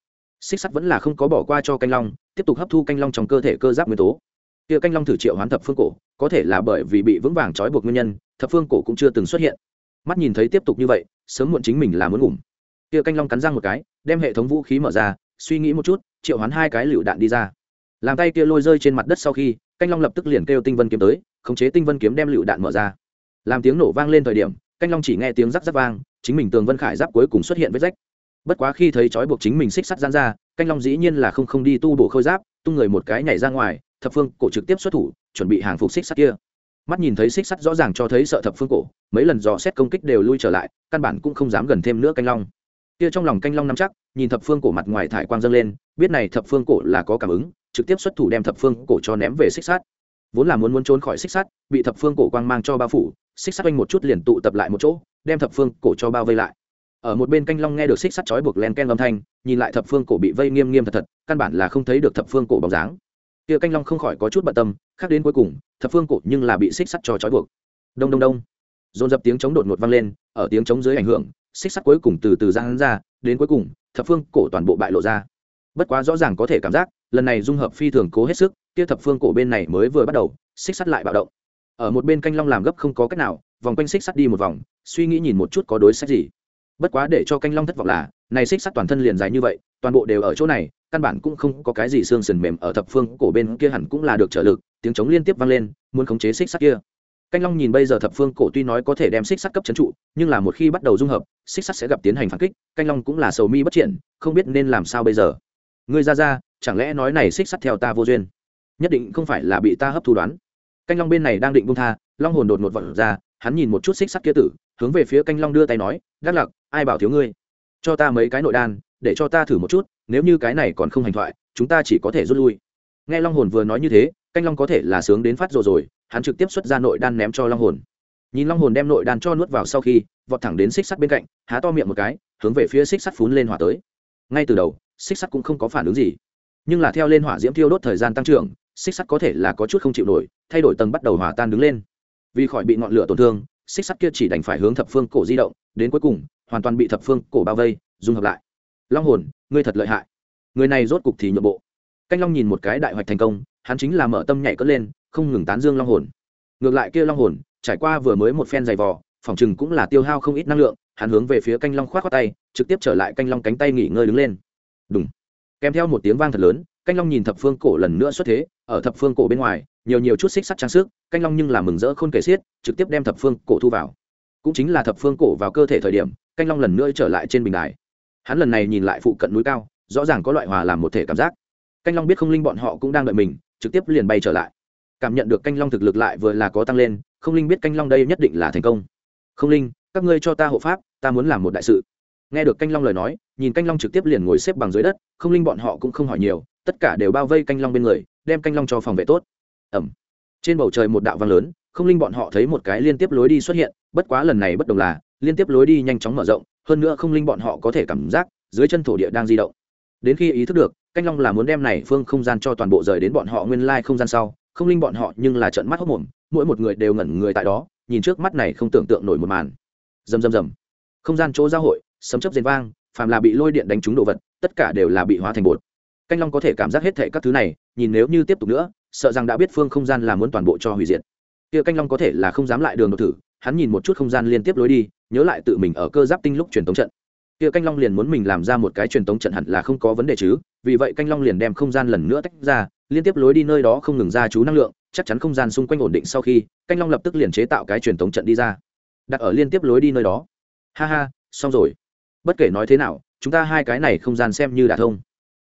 Xích sắt vẫn là không có bỏ qua cho canh long tiếp tục hấp thu canh long trong cơ thể cơ giáp nguyên tố. Kia canh long thử triệu hoán thập phương cổ, có thể là bởi vì bị vững vàng trói buộc nguyên nhân, thập phương cổ cũng chưa từng xuất hiện. Mắt nhìn thấy tiếp tục như vậy, sớm muộn chính mình là muốn ngủm. Kia canh long cắn răng một cái, đem hệ thống vũ khí mở ra, suy nghĩ một chút, triệu hoán hai cái lựu đạn đi ra. Làm tay kia lôi rơi trên mặt đất sau khi, canh long lập tức liền kêu tinh vân kiếm tới, khống chế tinh vân kiếm đem lựu đạn mở ra. Làm tiếng nổ vang lên thời điểm, canh long chỉ nghe tiếng rắc rắc vang, chính mình tường vân khải giáp cuối cùng xuất hiện vết rách bất quá khi thấy trói buộc chính mình xích sắt gian ra, canh long dĩ nhiên là không không đi tu bổ khôi giáp, tung người một cái nhảy ra ngoài, thập phương cổ trực tiếp xuất thủ, chuẩn bị hàng phục xích sắt kia. Mắt nhìn thấy xích sắt rõ ràng cho thấy sợ thập phương cổ, mấy lần dò xét công kích đều lui trở lại, căn bản cũng không dám gần thêm nữa canh long. Kia trong lòng canh long nắm chắc, nhìn thập phương cổ mặt ngoài thải quang dâng lên, biết này thập phương cổ là có cảm ứng, trực tiếp xuất thủ đem thập phương cổ cho ném về xích sắt. Vốn là muốn muốn trốn khỏi xích sắt, bị thập phương cổ quang mang cho bao phủ, xích sắt quanh một chút liền tụ tập lại một chỗ, đem thập phương cổ cho bao vây lại ở một bên canh long nghe được xích sắt chói buộc len ken âm thanh, nhìn lại thập phương cổ bị vây nghiêm nghiêm thật thật, căn bản là không thấy được thập phương cổ bóng dáng. Kia canh long không khỏi có chút bận tâm, khác đến cuối cùng, thập phương cổ nhưng là bị xích sắt cho chói buộc. Đông đông đông. Dồn dập tiếng chống đột ngột vang lên, ở tiếng chống dưới ảnh hưởng, xích sắt cuối cùng từ từ ra hắn ra, đến cuối cùng, thập phương cổ toàn bộ bại lộ ra. Bất quá rõ ràng có thể cảm giác, lần này dung hợp phi thường cố hết sức, kia thập phương cổ bên này mới vừa bắt đầu, xích sắt lại bạo động. Ở một bên canh long làm gấp không có cách nào, vòng quanh xích sắt đi một vòng, suy nghĩ nhìn một chút có đối sách gì bất quá để cho canh long thất vọng là, này xích sắt toàn thân liền dài như vậy, toàn bộ đều ở chỗ này, căn bản cũng không có cái gì xương sườn mềm ở thập phương cổ bên kia hẳn cũng là được trợ lực, tiếng trống liên tiếp vang lên, muốn khống chế xích sắt kia. Canh long nhìn bây giờ thập phương cổ tuy nói có thể đem xích sắt cấp c trụ, nhưng là một khi bắt đầu dung hợp, xích sắt sẽ gặp tiến hành phản kích, canh long cũng là sầu mi bất triển, không biết nên làm sao bây giờ. Ngươi ra ra, chẳng lẽ nói này xích sắt theo ta vô duyên? Nhất định không phải là bị ta hấp thu đoán. Canh long bên này đang định bung tha, long hồn đột ngột vật ra, hắn nhìn một chút xích sắt kia tử, hướng về phía canh long đưa tay nói đắc lặc, ai bảo thiếu ngươi? Cho ta mấy cái nội đan, để cho ta thử một chút, nếu như cái này còn không hành thoại, chúng ta chỉ có thể rút lui. Nghe long hồn vừa nói như thế, canh long có thể là sướng đến phát rồi rồi, hắn trực tiếp xuất ra nội đan ném cho long hồn. Nhìn long hồn đem nội đan cho nuốt vào sau khi, vọt thẳng đến xích sắt bên cạnh, há to miệng một cái, hướng về phía xích sắt phún lên hỏa tới. Ngay từ đầu, xích sắt cũng không có phản ứng gì. Nhưng là theo lên hỏa diễm thiêu đốt thời gian tăng trưởng, xích sắt có thể là có chút không chịu nổi, thay đổi tầng bắt đầu hòa tan đứng lên. Vì khỏi bị ngọn lửa tổn thương, xích sắt kia chỉ đành phải hướng thập phương cổ di động đến cuối cùng, hoàn toàn bị thập phương cổ bao vây, dung hợp lại. Long hồn, ngươi thật lợi hại. Người này rốt cục thì nhượng bộ. Canh long nhìn một cái đại hoạch thành công, hắn chính là mở tâm nhảy cất lên, không ngừng tán dương long hồn. Ngược lại kia long hồn, trải qua vừa mới một phen giày vò, phòng chừng cũng là tiêu hao không ít năng lượng, hắn hướng về phía canh long khoát khoát tay, trực tiếp trở lại canh long cánh tay nghỉ ngơi đứng lên. Đúng kèm theo một tiếng vang thật lớn, canh long nhìn thập phương cổ lần nữa xuất thế, ở thập phương cổ bên ngoài, nhiều nhiều chút xích sắt trang sức, canh long nhưng là mừng rỡ khôn kể xiết, trực tiếp đem thập phương cổ thu vào cũng chính là thập phương cổ vào cơ thể thời điểm, canh long lần nữa trở lại trên bình đài. Hắn lần này nhìn lại phụ cận núi cao, rõ ràng có loại hòa làm một thể cảm giác. Canh long biết không linh bọn họ cũng đang đợi mình, trực tiếp liền bay trở lại. Cảm nhận được canh long thực lực lại vừa là có tăng lên, không linh biết canh long đây nhất định là thành công. Không linh, các ngươi cho ta hộ pháp, ta muốn làm một đại sự. Nghe được canh long lời nói, nhìn canh long trực tiếp liền ngồi xếp bằng dưới đất, không linh bọn họ cũng không hỏi nhiều, tất cả đều bao vây canh long bên người, đem canh long cho phòng vệ tốt. Ẩm. Trên bầu trời một đạo vang lớn, không linh bọn họ thấy một cái liên tiếp lối đi xuất hiện bất quá lần này bất đồng là, liên tiếp lối đi nhanh chóng mở rộng, hơn nữa không linh bọn họ có thể cảm giác dưới chân thổ địa đang di động. Đến khi ý thức được, canh long là muốn đem này phương không gian cho toàn bộ rời đến bọn họ nguyên lai không gian sau, không linh bọn họ nhưng là trận mắt hốc mồm, mỗi một người đều ngẩn người tại đó, nhìn trước mắt này không tưởng tượng nổi một màn. Rầm rầm rầm. Không gian chỗ giao hội, sấm chấp rền vang, phàm là bị lôi điện đánh trúng đồ vật, tất cả đều là bị hóa thành bột. Canh long có thể cảm giác hết thệ các thứ này, nhìn nếu như tiếp tục nữa, sợ rằng đã biết phương không gian là muốn toàn bộ cho hủy diệt. Kia canh long có thể là không dám lại đường đột thử hắn nhìn một chút không gian liên tiếp lối đi, nhớ lại tự mình ở cơ giáp tinh lúc truyền tống trận. Kia canh long liền muốn mình làm ra một cái truyền tống trận hẳn là không có vấn đề chứ, vì vậy canh long liền đem không gian lần nữa tách ra, liên tiếp lối đi nơi đó không ngừng ra chú năng lượng, chắc chắn không gian xung quanh ổn định sau khi, canh long lập tức liền chế tạo cái truyền tống trận đi ra. Đặt ở liên tiếp lối đi nơi đó. Ha ha, xong rồi. Bất kể nói thế nào, chúng ta hai cái này không gian xem như đã thông.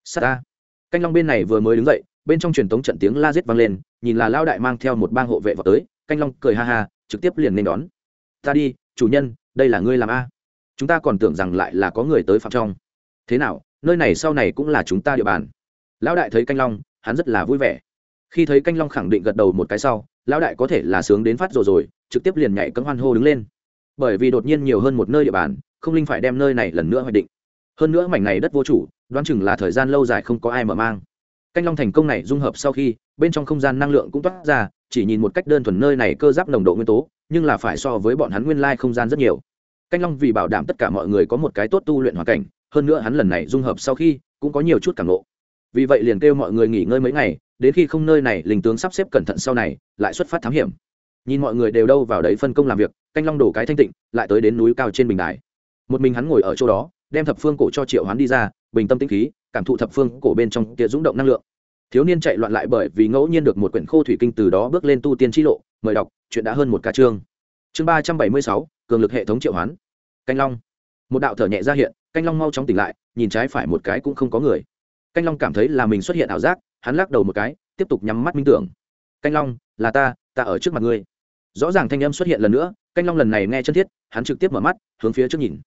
Sát ta. Canh long bên này vừa mới đứng dậy, bên trong truyền tống trận tiếng la giết vang lên, nhìn là lao đại mang theo một bang hộ vệ vào tới, canh long cười ha ha trực tiếp liền nên đón. Ta đi, chủ nhân, đây là ngươi làm a. Chúng ta còn tưởng rằng lại là có người tới phạm trong. Thế nào, nơi này sau này cũng là chúng ta địa bàn. Lão đại thấy canh long, hắn rất là vui vẻ. Khi thấy canh long khẳng định gật đầu một cái sau, lão đại có thể là sướng đến phát rồi rồi, trực tiếp liền nhảy cấm hoan hô đứng lên. Bởi vì đột nhiên nhiều hơn một nơi địa bàn, không linh phải đem nơi này lần nữa hoạch định. Hơn nữa mảnh này đất vô chủ, đoán chừng là thời gian lâu dài không có ai mở mang canh long thành công này dung hợp sau khi, bên trong không gian năng lượng cũng toát ra, chỉ nhìn một cách đơn thuần nơi này cơ giáp nồng độ nguyên tố, nhưng là phải so với bọn hắn nguyên lai không gian rất nhiều. Canh long vì bảo đảm tất cả mọi người có một cái tốt tu luyện hoàn cảnh, hơn nữa hắn lần này dung hợp sau khi, cũng có nhiều chút cảm lộ vì vậy liền kêu mọi người nghỉ ngơi mấy ngày, đến khi không nơi này, linh tướng sắp xếp cẩn thận sau này, lại xuất phát thám hiểm. Nhìn mọi người đều đâu vào đấy phân công làm việc, canh long đổ cái thanh tịnh, lại tới đến núi cao trên bình đài. Một mình hắn ngồi ở chỗ đó, đem thập phương cổ cho triệu hắn đi ra, bình tâm tĩnh khí cảm thụ thập phương cổ bên trong kia rung động năng lượng. Thiếu niên chạy loạn lại bởi vì ngẫu nhiên được một quyển khô thủy kinh từ đó bước lên tu tiên t lộ, mời đọc, chuyện đã hơn một ca chương. Chương ba trăm bảy mươi sáu, cường lực hệ thống triệu hoán. Canh long. Một đạo thở nhẹ ra hiện, canh long mau chóng tỉnh lại, nhìn trái phải một cái cũng không có người. Canh long cảm thấy là mình xuất hiện ảo giác, hắn lắc đầu một cái, tiếp tục nhắm mắt minh tưởng. Canh long, là ta ta ở trước mặt ngươi. Rõ ràng thanh âm xuất hiện lần nữa, canh long lần này nghe chân thiết, hắn trực tiếp mở mắt, hướng phía trước nhìn.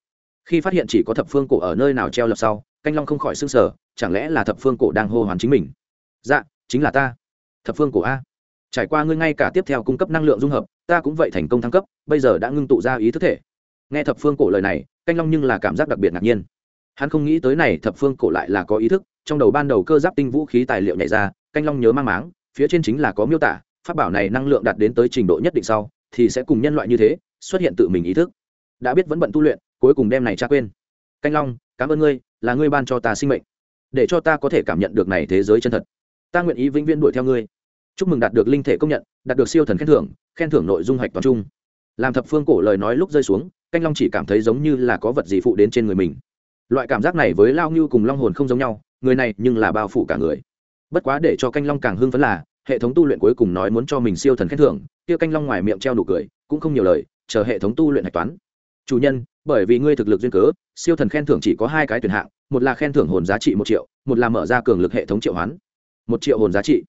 Khi phát hiện chỉ có thập phương cổ ở nơi nào treo lập sau canh long không khỏi s ư n g sở chẳng lẽ là thập phương cổ đang hô hoán chính mình? Dạ chính là ta. Thập phương cổ a. Trải qua ngươi ngay cả tiếp theo cung cấp năng lượng dung hợp, ta cũng vậy thành công thăng cấp, bây giờ đã ngưng tụ ra ý thức thể. Nghe thập phương cổ lời này, canh long nhưng là cảm giác đặc biệt ngạc nhiên. Hắn không nghĩ tới này thập phương cổ lại là có ý thức, trong đầu ban đầu cơ giáp tinh vũ khí tài liệu nhảy ra, canh long nhớ mang máng, phía trên chính là có miêu tả, pháp bảo này năng lượng đạt đến tới trình độ nhất định sau, thì sẽ cùng nhân loại như thế, xuất hiện tự mình ý thức. Đã biết vẫn bận tu luyện, cuối cùng đem này cha quên. Canh long cảm ơn ngươi, là ngươi ban cho ta sinh mệnh, để cho ta có thể cảm nhận được này thế giới chân thật. Ta nguyện ý vĩnh viễn đuổi theo ngươi. Chúc mừng đạt được linh thể công nhận, đạt được siêu thần khen thưởng khen thưởng nội dung hạch toàn trung làm thập phương cổ lời nói lúc rơi xuống, canh long chỉ cảm thấy giống như là có vật gì phụ đến trên người mình. Loại cảm giác này với lao ngưu cùng long hồn không giống nhau, người này nhưng là bao phủ cả người. Bất quá để cho canh long càng hưng phấn là, hệ thống tu luyện cuối cùng nói muốn cho mình siêu thần khen thưởng, kia canh long ngoài miệng treo nụ cười, cũng không nhiều lời, chờ hệ thống tu luyện hạch toán chủ nhân, bởi vì ngươi thực lực duyên cớ, siêu thần khen thưởng chỉ có hai cái tuyển hạng, một là khen thưởng hồn giá trị một triệu, một là mở ra cường lực hệ thống triệu hoán. Một triệu hồn giá trị.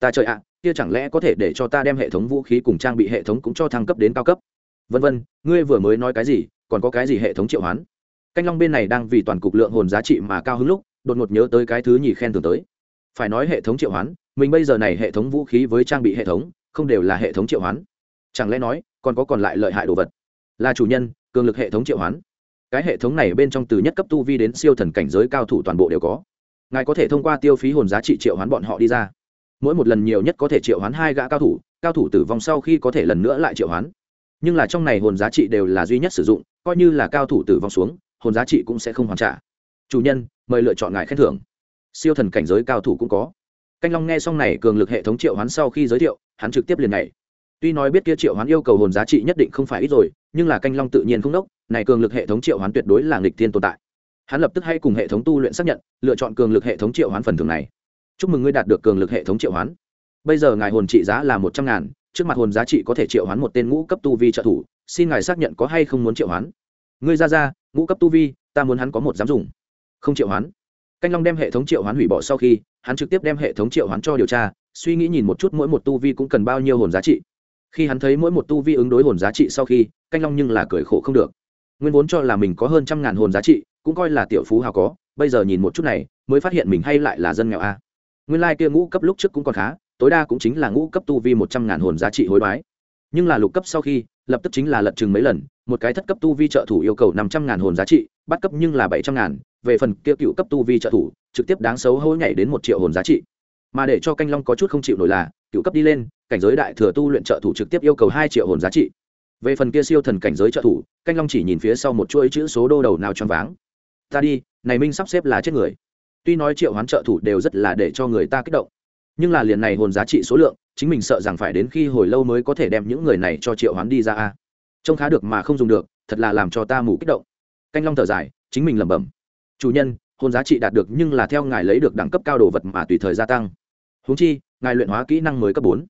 Ta trời ạ, kia chẳng lẽ có thể để cho ta đem hệ thống vũ khí cùng trang bị hệ thống cũng cho thăng cấp đến cao cấp? Vân vân, ngươi vừa mới nói cái gì, còn có cái gì hệ thống triệu hoán? Canh long bên này đang vì toàn cục lượng hồn giá trị mà cao hứng lúc, đột ngột nhớ tới cái thứ nhì khen thưởng tới. Phải nói hệ thống triệu hoán, mình bây giờ này hệ thống vũ khí với trang bị hệ thống, không đều là hệ thống triệu hoán. Chẳng lẽ nói, còn có còn lại lợi hại đồ vật? Là chủ nhân cường lực hệ thống triệu hoán. Cái hệ thống này bên trong từ nhất cấp tu vi đến siêu thần cảnh giới cao thủ toàn bộ đều có. Ngài có thể thông qua tiêu phí hồn giá trị triệu hoán bọn họ đi ra. Mỗi một lần nhiều nhất có thể triệu hoán hai gã cao thủ cao thủ tử vong sau khi có thể lần nữa lại triệu hoán. Nhưng là trong này hồn giá trị đều là duy nhất sử dụng, coi như là cao thủ tử vong xuống, hồn giá trị cũng sẽ không hoàn trả. Chủ nhân, mời lựa chọn ngài khen thưởng. Siêu thần cảnh giới cao thủ cũng có. Canh long nghe xong này cường lực hệ thống triệu hoán sau khi giới thiệu, hắn trực tiếp liền nhảy tuy nói biết kia triệu hoán yêu cầu hồn giá trị nhất định không phải ít rồi, nhưng là canh long tự nhiên không đốc, này cường lực hệ thống triệu hoán tuyệt đối là nghịch thiên tồn tại. Hắn lập tức hay cùng hệ thống tu luyện xác nhận, lựa chọn cường lực hệ thống triệu hoán phần thưởng này. Chúc mừng ngươi đạt được cường lực hệ thống triệu hoán. Bây giờ ngài hồn trị giá là một trăm ngàn, trước mặt hồn giá trị có thể triệu hoán một tên ngũ cấp tu vi trợ thủ, xin ngài xác nhận có hay không muốn triệu hoán. Ngươi ra ra, ngũ cấp tu vi, ta muốn hắn có một dám dùng. Không triệu hoán. Canh long đem hệ thống triệu hoán hủy bỏ sau khi, hắn trực tiếp đem hệ thống triệu hoán cho điều tra, suy nghĩ nhìn một chút mỗi một tu vi cũng cần bao nhiêu hồn giá trị khi hắn thấy mỗi một tu vi ứng đối hồn giá trị sau khi, canh long nhưng là cười khổ không được. Nguyên vốn cho là mình có hơn trăm ngàn hồn giá trị, cũng coi là tiểu phú hào có, bây giờ nhìn một chút này, mới phát hiện mình hay lại là dân nghèo a. Nguyên lai kia ngũ cấp lúc trước cũng còn khá, tối đa cũng chính là ngũ cấp tu vi một trăm ngàn hồn giá trị hối đoái. Nhưng là lục cấp sau khi, lập tức chính là lật chừng mấy lần, một cái thất cấp tu vi trợ thủ yêu cầu năm trăm ngàn hồn giá trị, bắt cấp nhưng là bảy trăm ngàn, về phần kia cựu cấp tu vi trợ thủ, trực tiếp đáng xấu hối nhảy đến một triệu hồn giá trị. Mà để cho canh long có chút không chịu nổi là cựu cấp đi lên, cảnh giới đại thừa tu luyện trợ thủ trực tiếp yêu cầu hai triệu hồn giá trị. Về phần kia siêu thần cảnh giới trợ thủ, canh long chỉ nhìn phía sau một chuỗi chữ số đô đầu nào choáng váng. Ta đi, này minh sắp xếp là chết người. Tuy nói triệu hoán trợ thủ đều rất là để cho người ta kích động, nhưng là liền này hồn giá trị số lượng, chính mình sợ rằng phải đến khi hồi lâu mới có thể đem những người này cho triệu hoán đi ra a. Trông khá được mà không dùng được, thật là làm cho ta mù kích động. Canh long thở dài, chính mình lẩm bẩm. Chủ nhân, hồn giá trị đạt được nhưng là theo ngài lấy được đẳng cấp cao đồ vật mà tùy thời gia tăng. Huống chi ngài luyện hóa kỹ năng mới cấp bốn.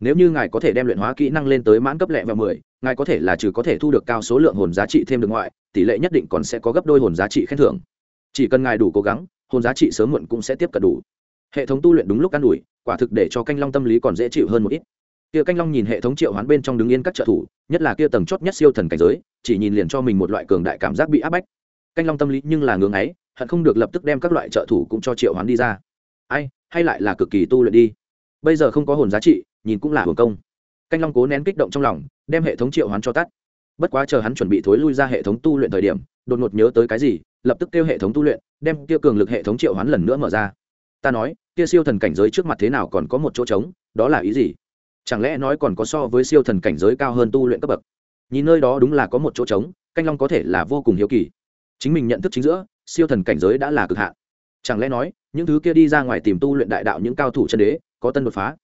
Nếu như ngài có thể đem luyện hóa kỹ năng lên tới mãn cấp lẹ và mười ngài có thể là trừ có thể thu được cao số lượng hồn giá trị thêm được ngoại tỷ lệ nhất định còn sẽ có gấp đôi hồn giá trị khen thưởng. Chỉ cần ngài đủ cố gắng hồn giá trị sớm muộn cũng sẽ tiếp cận đủ. Hệ thống tu luyện đúng lúc ăn đuổi, quả thực để cho canh long tâm lý còn dễ chịu hơn một ít. Kia canh long nhìn hệ thống triệu hoán bên trong đứng yên các trợ thủ nhất là kia tầng chót nhất siêu thần cảnh giới chỉ nhìn liền cho mình một loại cường đại cảm giác bị áp bách. Canh long tâm lý nhưng là ngưỡng ấy hận không được lập tức đem các loại trợ thủ cũng cho triệu hoán đi ra. Ai hay lại là cực kỳ tu luyện đi bây giờ không có hồn giá trị, nhìn cũng là hưởng công. Canh long cố nén kích động trong lòng, đem hệ thống triệu hoán cho tắt. Bất quá chờ hắn chuẩn bị thối lui ra hệ thống tu luyện thời điểm, đột ngột nhớ tới cái gì, lập tức kêu hệ thống tu luyện, đem kia cường lực hệ thống triệu hoán lần nữa mở ra. Ta nói, kia siêu thần cảnh giới trước mặt thế nào còn có một chỗ trống, đó là ý gì? Chẳng lẽ nói còn có so với siêu thần cảnh giới cao hơn tu luyện cấp bậc? Nhìn nơi đó đúng là có một chỗ trống, canh long có thể là vô cùng hiếu kỳ. Chính mình nhận thức chính giữa, siêu thần cảnh giới đã là cực hạn. Chẳng lẽ nói, những thứ kia đi ra ngoài tìm tu luyện đại đạo những cao thủ chân đế có tân đột phá.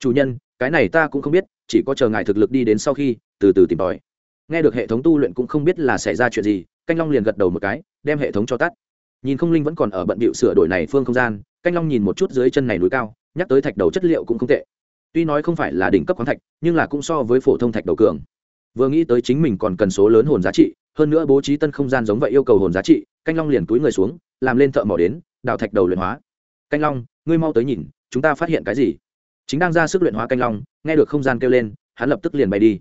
Chủ nhân, cái này ta cũng không biết, chỉ có chờ ngài thực lực đi đến sau khi, từ từ tìm tòi. Nghe được hệ thống tu luyện cũng không biết là xảy ra chuyện gì, canh long liền gật đầu một cái, đem hệ thống cho tắt. Nhìn không linh vẫn còn ở bận bịu sửa đổi này phương không gian, canh long nhìn một chút dưới chân này núi cao, nhắc tới thạch đầu chất liệu cũng không tệ. Tuy nói không phải là đỉnh cấp khoáng thạch, nhưng là cũng so với phổ thông thạch đầu cường. Vừa nghĩ tới chính mình còn cần số lớn hồn giá trị, hơn nữa bố trí tân không gian giống vậy yêu cầu hồn giá trị, canh long liền túi người xuống, làm lên thợ mỏ đến, đào thạch đầu luyện hóa. Canh long, ngươi mau tới nhìn chúng ta phát hiện cái gì? Chính đang ra sức luyện hóa canh long, nghe được không gian kêu lên, hắn lập tức liền bay đi.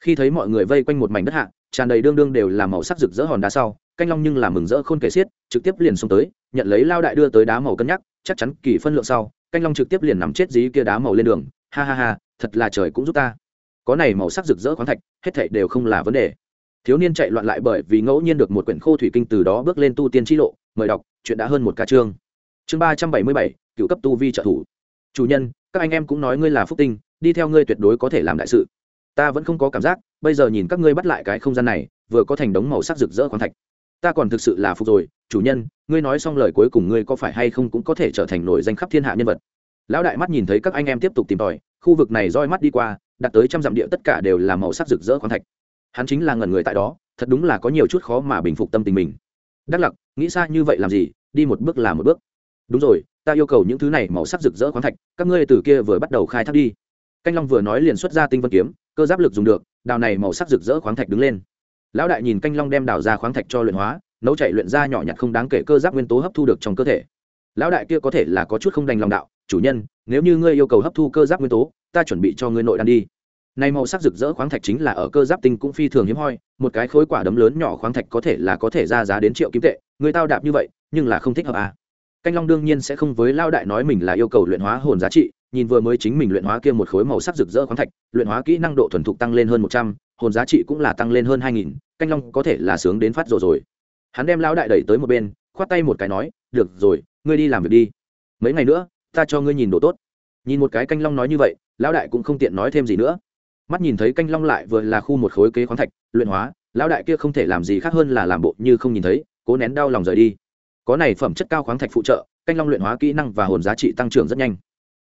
Khi thấy mọi người vây quanh một mảnh đất hạ, tràn đầy đương đương đều là màu sắc rực rỡ hòn đá sau, canh long nhưng là mừng rỡ khôn kể xiết, trực tiếp liền xông tới, nhận lấy lao đại đưa tới đá màu cân nhắc, chắc chắn kỳ phân lượng sau, canh long trực tiếp liền nằm chết dí kia đá màu lên đường. Ha ha ha, thật là trời cũng giúp ta. Có này màu sắc rực rỡ khoáng thạch, hết thảy đều không là vấn đề. Thiếu niên chạy loạn lại bởi vì ngẫu nhiên được một quyển khô thủy kinh từ đó bước lên tu tiên chi lộ, mời đọc, chuyện đã hơn một ca chương. Chương ba trăm bảy mươi bảy cựu cấp tu vi trợ thủ. Chủ nhân, các anh em cũng nói ngươi là phúc tinh, đi theo ngươi tuyệt đối có thể làm đại sự. Ta vẫn không có cảm giác, bây giờ nhìn các ngươi bắt lại cái không gian này, vừa có thành đống màu sắc rực rỡ khoáng thạch. Ta còn thực sự là phục rồi, chủ nhân, ngươi nói xong lời cuối cùng ngươi có phải hay không cũng có thể trở thành nổi danh khắp thiên hạ nhân vật. Lão đại mắt nhìn thấy các anh em tiếp tục tìm tòi, khu vực này roi mắt đi qua, đặt tới trăm dặm địa tất cả đều là màu sắc rực rỡ khoáng thạch. Hắn chính là ngần người tại đó, thật đúng là có nhiều chút khó mà bình phục tâm tình mình. Đắc lặc, nghĩ xa như vậy làm gì, đi một bước là một bước. Đúng rồi ta yêu cầu những thứ này màu sắc rực rỡ khoáng thạch, các ngươi từ kia vừa bắt đầu khai thác đi. Canh long vừa nói liền xuất ra tinh vân kiếm, cơ giáp lực dùng được, đào này màu sắc rực rỡ khoáng thạch đứng lên. Lão đại nhìn canh long đem đào ra khoáng thạch cho luyện hóa, nấu chạy luyện ra nhỏ nhặt không đáng kể cơ giáp nguyên tố hấp thu được trong cơ thể. Lão đại kia có thể là có chút không đành lòng đạo, chủ nhân, nếu như ngươi yêu cầu hấp thu cơ giáp nguyên tố, ta chuẩn bị cho ngươi nội đan đi. Này màu sắc rực rỡ khoáng thạch chính là ở cơ giáp tinh cũng phi thường hiếm hoi, một cái khối quả đấm lớn nhỏ khoáng thạch có thể là có thể ra giá đến triệu kim tệ, người tao đạp như vậy, nhưng là không thích hợp à canh long đương nhiên sẽ không với lao đại nói mình là yêu cầu luyện hóa hồn giá trị, nhìn vừa mới chính mình luyện hóa kia một khối màu sắc rực rỡ khoáng thạch, luyện hóa kỹ năng độ thuần thục tăng lên hơn một trăm, hồn giá trị cũng là tăng lên hơn hai nghìn, canh long có thể là sướng đến phát rồi rồi. Hắn đem lao đại đẩy tới một bên, khoát tay một cái nói, được rồi, ngươi đi làm việc đi. Mấy ngày nữa, ta cho ngươi nhìn đồ tốt. Nhìn một cái canh long nói như vậy lão đại cũng không tiện nói thêm gì nữa. Mắt nhìn thấy canh long lại vừa là khu một khối kế khoáng thạch, luyện hóa lão đại kia không thể làm gì khác hơn là làm bộ như không nhìn thấy, cố nén đau lòng rời đi có này phẩm chất cao khoáng thạch phụ trợ, canh long luyện hóa kỹ năng và hồn giá trị tăng trưởng rất nhanh.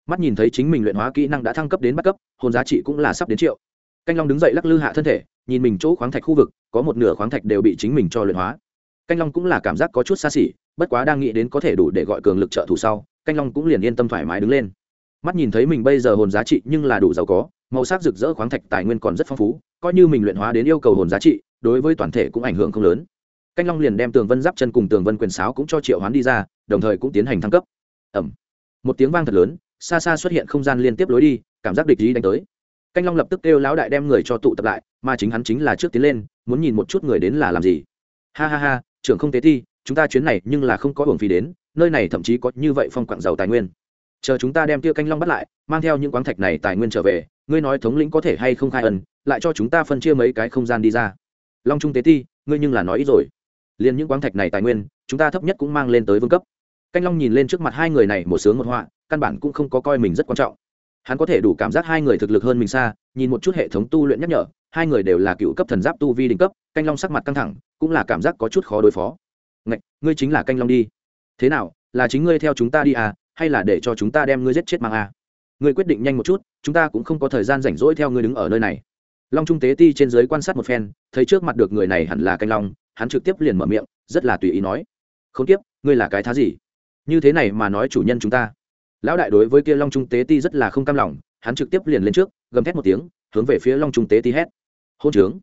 Mắt nhìn thấy chính mình luyện hóa kỹ năng đã thăng cấp đến bắt cấp, hồn giá trị cũng là sắp đến triệu. Canh long đứng dậy lắc lư hạ thân thể, nhìn mình chỗ khoáng thạch khu vực, có một nửa khoáng thạch đều bị chính mình cho luyện hóa. Canh long cũng là cảm giác có chút xa xỉ, bất quá đang nghĩ đến có thể đủ để gọi cường lực trợ thủ sau, canh long cũng liền yên tâm thoải mái đứng lên. Mắt nhìn thấy mình bây giờ hồn giá trị nhưng là đủ giàu có, màu sắc rực rỡ khoáng thạch tài nguyên còn rất phong phú, coi như mình luyện hóa đến yêu cầu hồn giá trị, đối với toàn thể cũng ảnh hưởng không lớn canh long liền đem tường vân giáp chân cùng tường vân quyền sáo cũng cho triệu hoán đi ra đồng thời cũng tiến hành thăng cấp. Ẩm. Một tiếng vang thật lớn xa xa xuất hiện không gian liên tiếp lối đi cảm giác địch ý đánh tới. Canh long lập tức kêu lão đại đem người cho tụ tập lại mà chính hắn chính là trước tiến lên muốn nhìn một chút người đến là làm gì. Ha ha ha trưởng không tế thi chúng ta chuyến này nhưng là không có hưởng phí đến nơi này thậm chí có như vậy phong quặng giàu tài nguyên. Chờ chúng ta đem kia canh long bắt lại mang theo những quán thạch này tài nguyên trở về ngươi nói thống lĩnh có thể hay không khai ẩn, lại cho chúng ta phân chia mấy cái không gian đi ra. Long trung tế ti ngươi nhưng là nói ít rồi liền những quáng thạch này tài nguyên chúng ta thấp nhất cũng mang lên tới vương cấp. Canh long nhìn lên trước mặt hai người này một sướng một họa căn bản cũng không có coi mình rất quan trọng. Hắn có thể đủ cảm giác hai người thực lực hơn mình xa nhìn một chút hệ thống tu luyện nhắc nhở hai người đều là cựu cấp thần giáp tu vi đỉnh cấp canh long sắc mặt căng thẳng cũng là cảm giác có chút khó đối phó. Ngạch, ngươi chính là canh long đi. Thế nào là chính ngươi theo chúng ta đi à hay là để cho chúng ta đem ngươi giết chết mang à? Ngươi quyết định nhanh một chút chúng ta cũng không có thời gian rảnh rỗi theo ngươi đứng ở nơi này. Long trung tế ti trên dưới quan sát một phen thấy trước mặt được người này hẳn là canh long hắn trực tiếp liền mở miệng, rất là tùy ý nói không tiếp ngươi là cái thá gì? Như thế này mà nói chủ nhân chúng ta. Lão đại đối với kia long trung tế ti rất là không cam lòng, hắn trực tiếp liền lên trước, gầm thét một tiếng, hướng về phía long trung tế ti hét, hôn trướng,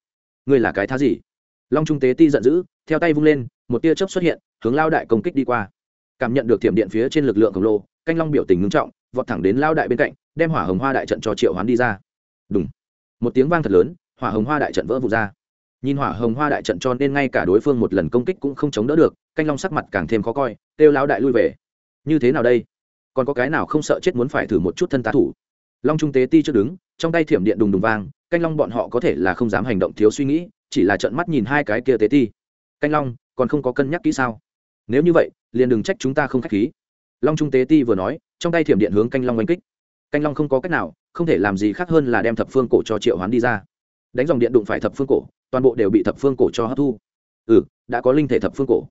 ngươi là cái thá gì? Long trung tế ti giận dữ, theo tay vung lên, một tia chớp xuất hiện, hướng lao đại công kích đi qua. Cảm nhận được thiểm điện phía trên lực lượng khổng lồ, canh long biểu tình ngưng trọng, vọt thẳng đến lao đại bên cạnh, đem hỏa hồng hoa đại trận cho triệu hoán đi ra. Đúng một tiếng vang thật lớn, hỏa hồng hoa đại trận vỡ vụt ra nhìn hỏa hồng hoa đại trận cho nên ngay cả đối phương một lần công kích cũng không chống đỡ được, canh long sắc mặt càng thêm khó coi kêu lao đại lui về. Như thế nào đây? Còn có cái nào không sợ chết muốn phải thử một chút thân tá thủ? Long trung tế ti chưa đứng, trong tay thiểm điện đùng đùng vang, canh long bọn họ có thể là không dám hành động thiếu suy nghĩ, chỉ là trợn mắt nhìn hai cái kia tế ti. Canh long, còn không có cân nhắc kỹ sao? Nếu như vậy, liền đừng trách chúng ta không k h á c h khí. Long trung tế ti vừa nói, trong tay thiểm điện hướng canh long oanh kích. Canh long không có cách nào, không thể làm gì khác hơn là đem thập phương cổ cho triệu hoán đi ra. Đánh dòng điện đụng phải thập phương cổ toàn bộ đều bị thập phương cổ cho hấp thu. Ừ đã có linh thể thập phương cổ.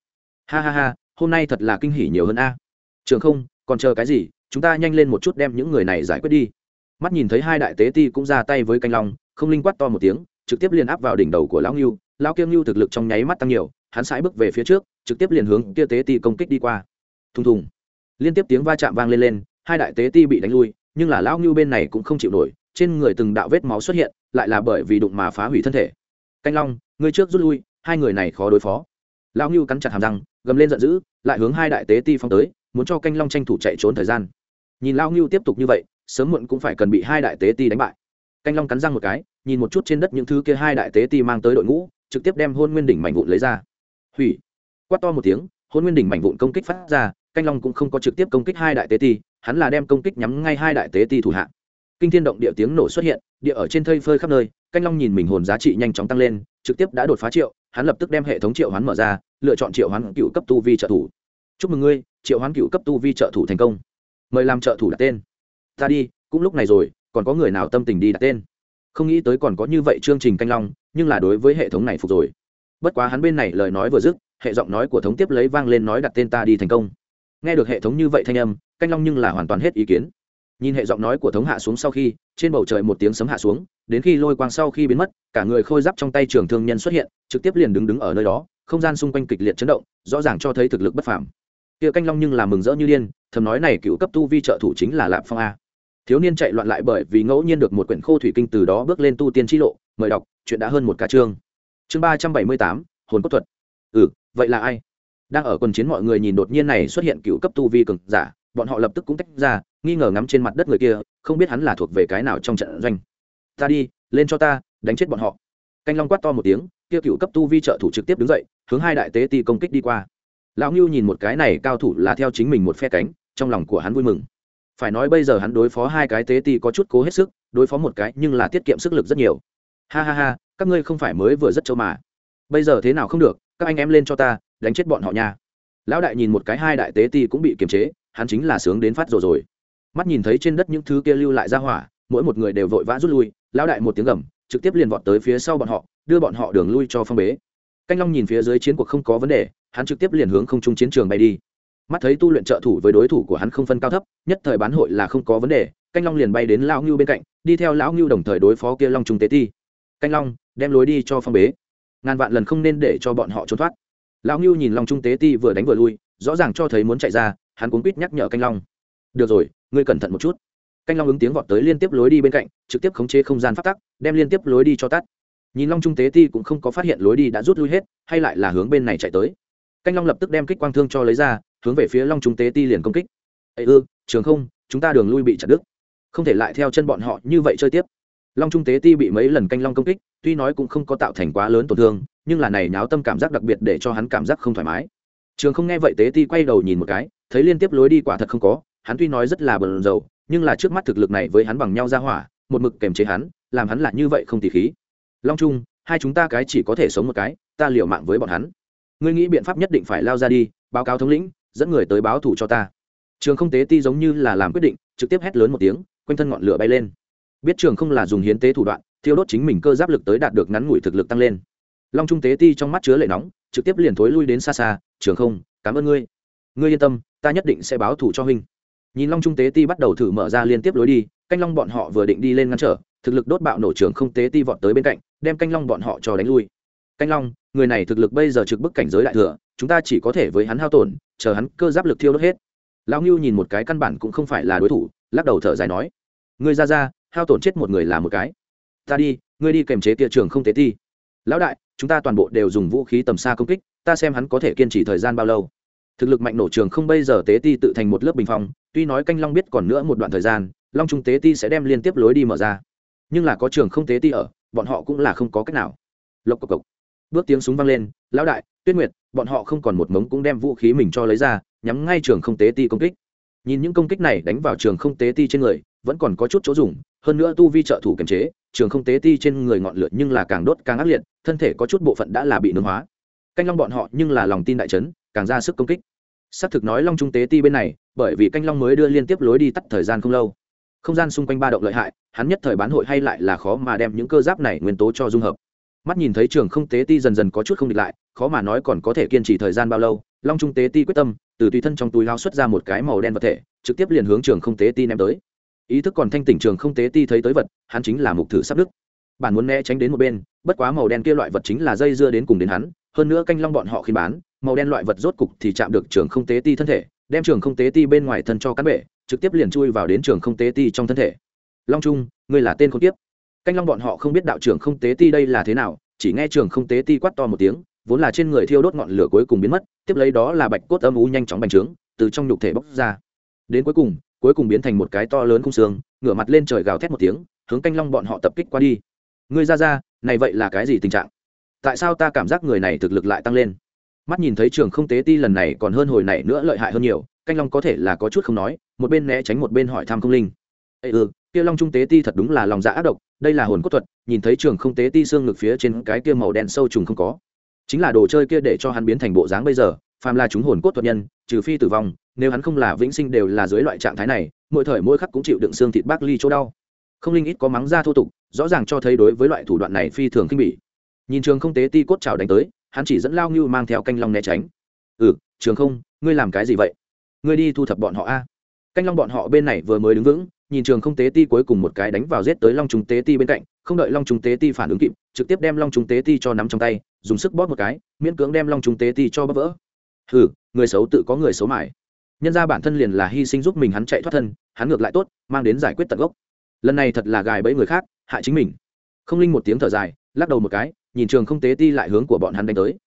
Ha ha ha, hôm nay thật là kinh hỉ nhiều hơn a. Trường không, còn chờ cái gì? Chúng ta nhanh lên một chút đem những người này giải quyết đi. Mắt nhìn thấy hai đại tế ti cũng ra tay với canh long, không linh quát to một tiếng, trực tiếp liền áp vào đỉnh đầu của lão ngưu. Lão kiêng ngưu thực lực trong nháy mắt tăng nhiều, hắn sải bước về phía trước, trực tiếp liền hướng kia tế ti công kích đi qua. Thùng thùng. Liên tiếp tiếng va chạm vang lên lên, hai đại tế ti bị đánh lui, nhưng là lão ngưu bên này cũng không chịu nổi, trên người từng đạo vết máu xuất hiện, lại là bởi vì đụng mà phá hủy thân thể canh long, ngươi trước rút lui, hai người này khó đối phó. Lão ngưu cắn chặt hàm răng, gầm lên giận dữ, lại hướng hai đại tế ti phong tới, muốn cho canh long tranh thủ chạy trốn thời gian. Nhìn lão ngưu tiếp tục như vậy, sớm muộn cũng phải cần bị hai đại tế ti đánh bại. Canh long cắn răng một cái, nhìn một chút trên đất những thứ kia hai đại tế ti mang tới đội ngũ, trực tiếp đem hôn nguyên đỉnh mảnh vụn lấy ra. Hủy. Quát to một tiếng, hôn nguyên đỉnh mảnh vụn công kích phát ra, canh long cũng không có trực tiếp công kích hai đại tế ti, hắn là đem công kích nhắm ngay hai đại tế ti thủ hạ kinh thiên động địa tiếng nổ xuất hiện, địa ở trên thây phơi khắp nơi, canh long nhìn mình hồn giá trị nhanh chóng tăng lên, trực tiếp đã đột phá triệu, hắn lập tức đem hệ thống triệu hoán mở ra, lựa chọn triệu hoán cựu cấp tu vi trợ thủ. Chúc mừng ngươi, triệu hoán cựu cấp tu vi trợ thủ thành công. Mời làm trợ thủ đặt tên. Ta đi, cũng lúc này rồi, còn có người nào tâm tình đi đặt tên? Không nghĩ tới còn có như vậy chương trình canh long, nhưng là đối với hệ thống này phục rồi. Bất quá hắn bên này lời nói vừa dứt, hệ giọng nói của thống tiếp lấy vang lên nói đặt tên ta đi thành công. Nghe được hệ thống như vậy thanh âm, canh long nhưng là hoàn toàn hết ý kiến nhìn hệ giọng nói của thống hạ xuống sau khi, trên bầu trời một tiếng sấm hạ xuống, đến khi lôi quang sau khi biến mất, cả người khôi giáp trong tay trường thương nhân xuất hiện, trực tiếp liền đứng đứng ở nơi đó, không gian xung quanh kịch liệt chấn động, rõ ràng cho thấy thực lực bất phàm. Kia canh long nhưng là mừng rỡ như điên, thầm nói này cựu cấp tu vi trợ thủ chính là lạp phong a. Thiếu niên chạy loạn lại bởi vì ngẫu nhiên được một quyển khô thủy kinh từ đó bước lên tu tiên t lộ, mời đọc, chuyện đã hơn một ca chương. Chương ba trăm bảy mươi tám, hồn cốt thuật. Ừ vậy là ai? Đang ở quần chiến mọi người nhìn đột nhiên này xuất hiện cựu cấp tu vi cường giả, bọn họ lập tức cũng tách ra nghi ngờ ngắm trên mặt đất người kia, không biết hắn là thuộc về cái nào trong trận doanh. Ta đi, lên cho ta, đánh chết bọn họ. Canh long quát to một tiếng, kia cựu cấp tu vi trợ thủ trực tiếp đứng dậy, hướng hai đại tế ti công kích đi qua. Lão ngưu nhìn một cái này cao thủ là theo chính mình một phe cánh, trong lòng của hắn vui mừng. Phải nói bây giờ hắn đối phó hai cái tế ti có chút cố hết sức, đối phó một cái nhưng là tiết kiệm sức lực rất nhiều. Ha ha ha, các ngươi không phải mới vừa rất châu mà. Bây giờ thế nào không được, các anh em lên cho ta, đánh chết bọn họ nha. Lão đại nhìn một cái hai đại tế ti cũng bị kiềm chế, hắn chính là sướng đến phát rồi rồi mắt nhìn thấy trên đất những thứ kia lưu lại ra hỏa, mỗi một người đều vội vã rút lui, lão đại một tiếng gầm, trực tiếp liền vọt tới phía sau bọn họ, đưa bọn họ đường lui cho phong bế. Canh long nhìn phía dưới chiến cuộc không có vấn đề, hắn trực tiếp liền hướng không trung chiến trường bay đi. Mắt thấy tu luyện trợ thủ với đối thủ của hắn không phân cao thấp, nhất thời bán hội là không có vấn đề, canh long liền bay đến lão ngưu bên cạnh, đi theo lão ngưu đồng thời đối phó kia long trung tế ti. Canh long, đem lối đi cho phong bế. Ngàn vạn lần không nên để cho bọn họ trốn thoát. Lão ngưu nhìn long trung tế ti vừa đánh vừa lui, rõ ràng cho thấy muốn chạy ra, hắn cuốn quýt nhắc nhở canh long. Được rồi ngươi cẩn thận một chút. Canh long ứng tiếng vọt tới liên tiếp lối đi bên cạnh, trực tiếp khống chế không gian phát tắc, đem liên tiếp lối đi cho tắt. Nhìn long trung tế ti cũng không có phát hiện lối đi đã rút lui hết, hay lại là hướng bên này chạy tới. Canh long lập tức đem kích quang thương cho lấy ra, hướng về phía long trung tế ti liền công kích. Ây ư, trường không, chúng ta đường lui bị chặt đứt. Không thể lại theo chân bọn họ như vậy chơi tiếp. Long trung tế ti bị mấy lần canh long công kích, tuy nói cũng không có tạo thành quá lớn tổn thương, nhưng là này nháo tâm cảm giác đặc biệt để cho hắn cảm giác không thoải mái. Trường không nghe vậy tế ti quay đầu nhìn một cái, thấy liên tiếp lối đi quả thật không có hắn tuy nói rất là bần dầu, nhưng là trước mắt thực lực này với hắn bằng nhau ra hỏa, một mực kềm chế hắn, làm hắn là như vậy không tỉ khí. Long trung, hai chúng ta cái chỉ có thể sống một cái, ta liều mạng với bọn hắn. Ngươi nghĩ biện pháp nhất định phải lao ra đi, báo cáo thống lĩnh, dẫn người tới báo thủ cho ta. Trường không tế ti giống như là làm quyết định, trực tiếp hét lớn một tiếng, quanh thân ngọn lửa bay lên. Biết trường không là dùng hiến tế thủ đoạn, thiêu đốt chính mình cơ giáp lực tới đạt được ngắn ngủi thực lực tăng lên. Long trung tế ti trong mắt chứa lệ nóng, trực tiếp liền thối lui đến xa xa, trường không, cảm ơn ngươi. Ngươi yên tâm, ta nhất định sẽ báo thủ cho huynh nhìn long trung tế ti bắt đầu thử mở ra liên tiếp lối đi, canh long bọn họ vừa định đi lên ngăn trở, thực lực đốt bạo nổ trường không tế ti vọt tới bên cạnh, đem canh long bọn họ cho đánh lui. Canh long, người này thực lực bây giờ trực bức cảnh giới đại thừa, chúng ta chỉ có thể với hắn hao tổn, chờ hắn cơ giáp lực thiêu đốt hết. Lão ngưu nhìn một cái căn bản cũng không phải là đối thủ, lắc đầu thở dài nói, ngươi ra ra, hao tổn chết một người là một cái. Ta đi, ngươi đi kèm chế kia trường không tế ti. Lão đại, chúng ta toàn bộ đều dùng vũ khí tầm xa công kích, ta xem hắn có thể kiên trì thời gian bao lâu thực lực mạnh nổ trường không bây giờ tế ti tự thành một lớp bình phong, tuy nói canh long biết còn nữa một đoạn thời gian, long trung tế ti sẽ đem liên tiếp lối đi mở ra. Nhưng là có trường không tế ti ở, bọn họ cũng là không có cách nào. Lộc cộc cộc. Bước tiếng súng vang lên, lão đại, tuyết nguyệt, bọn họ không còn một mống cũng đem vũ khí mình cho lấy ra, nhắm ngay trường không tế ti công kích. Nhìn những công kích này đánh vào trường không tế ti trên người, vẫn còn có chút chỗ dùng, hơn nữa tu vi trợ thủ kiềm chế, trường không tế ti trên người ngọn lửa nhưng là càng đốt càng ác liệt, thân thể có chút bộ phận đã là bị nướng hóa. Canh long bọn họ nhưng là lòng tin đại trấn càng ra sức công kích xác thực nói long trung tế ti bên này, bởi vì canh long mới đưa liên tiếp lối đi tắt thời gian không lâu. Không gian xung quanh ba động lợi hại, hắn nhất thời bán hội hay lại là khó mà đem những cơ giáp này nguyên tố cho dung hợp. Mắt nhìn thấy trường không tế ti dần dần có chút không địch lại, khó mà nói còn có thể kiên trì thời gian bao lâu, long trung tế ti quyết tâm, từ tùy thân trong túi lao xuất ra một cái màu đen vật thể, trực tiếp liền hướng trường không tế ti ném tới. Ý thức còn thanh tỉnh trường không tế ti thấy tới vật, hắn chính là mục thử sắp đức bản muốn né tránh đến một bên, bất quá màu đen kia loại vật chính là dây dưa đến cùng đến hắn, hơn nữa canh long bọn họ khi bán màu đen loại vật rốt cục thì chạm được trường không tế ti thân thể, đem trường không tế ti bên ngoài thân cho cán bể trực tiếp liền chui vào đến trường không tế ti trong thân thể. Long trung, ngươi là tên không tiếp canh long bọn họ không biết đạo trưởng không tế ti đây là thế nào, chỉ nghe trường không tế ti quát to một tiếng, vốn là trên người thiêu đốt ngọn lửa cuối cùng biến mất, tiếp lấy đó là bạch cốt âm u nhanh chóng bành trướng, từ trong nhục thể bốc ra. Đến cuối cùng cuối cùng biến thành một cái to lớn khung xương, ngửa mặt lên trời gào thét một tiếng, hướng canh long bọn họ tập kích qua đi. Ngươi ra ra, này vậy là cái gì tình trạng? Tại sao ta cảm giác người này thực lực lại tăng lên? Mắt nhìn thấy trường không tế ti lần này còn hơn hồi này nữa lợi hại hơn nhiều, canh long có thể là có chút không nói, một bên né tránh một bên hỏi thăm không linh. Ê ừ kia long trung tế ti thật đúng là lòng dạ ác độc, đây là hồn cốt thuật, nhìn thấy trường không tế ti xương ngực phía trên cái kia màu đen sâu trùng không có. Chính là đồ chơi kia để cho hắn biến thành bộ dáng bây giờ, phàm là chúng hồn cốt thuật nhân, trừ phi tử vong, nếu hắn không là vĩnh sinh đều là dưới loại trạng thái này, mỗi thời mỗi khắc cũng chịu đựng xương thịt bác ly chỗ đau. Không linh ít có mắng ra thô tục, rõ ràng cho thấy đối với loại thủ đoạn này phi thường khinh bỉ. Nhìn trường không tế ti cốt trào đánh tới hắn chỉ dẫn lao ngưu mang theo canh long né tránh. Ừ trường không, ngươi làm cái gì vậy? Ngươi đi thu thập bọn họ a. Canh long bọn họ bên này vừa mới đứng vững, nhìn trường không tế ti cuối cùng một cái đánh vào giết tới long Trung tế ti bên cạnh, không đợi long Trung tế ti phản ứng kịp, trực tiếp đem long Trung tế ti cho nắm trong tay, dùng sức bóp một cái, miễn cưỡng đem long Trung tế ti cho bóp vỡ. Ừ người xấu tự có người xấu mải nhân ra bản thân liền là hy sinh giúp mình hắn chạy thoát thân, hắn ngược lại tốt, mang đến giải quyết tận gốc. Lần này thật là gài bẫy người khác, hại chính mình. Không linh một tiếng thở dài, lắc đầu một cái nhìn trường không tế ti lại hướng của bọn hắn đánh tới.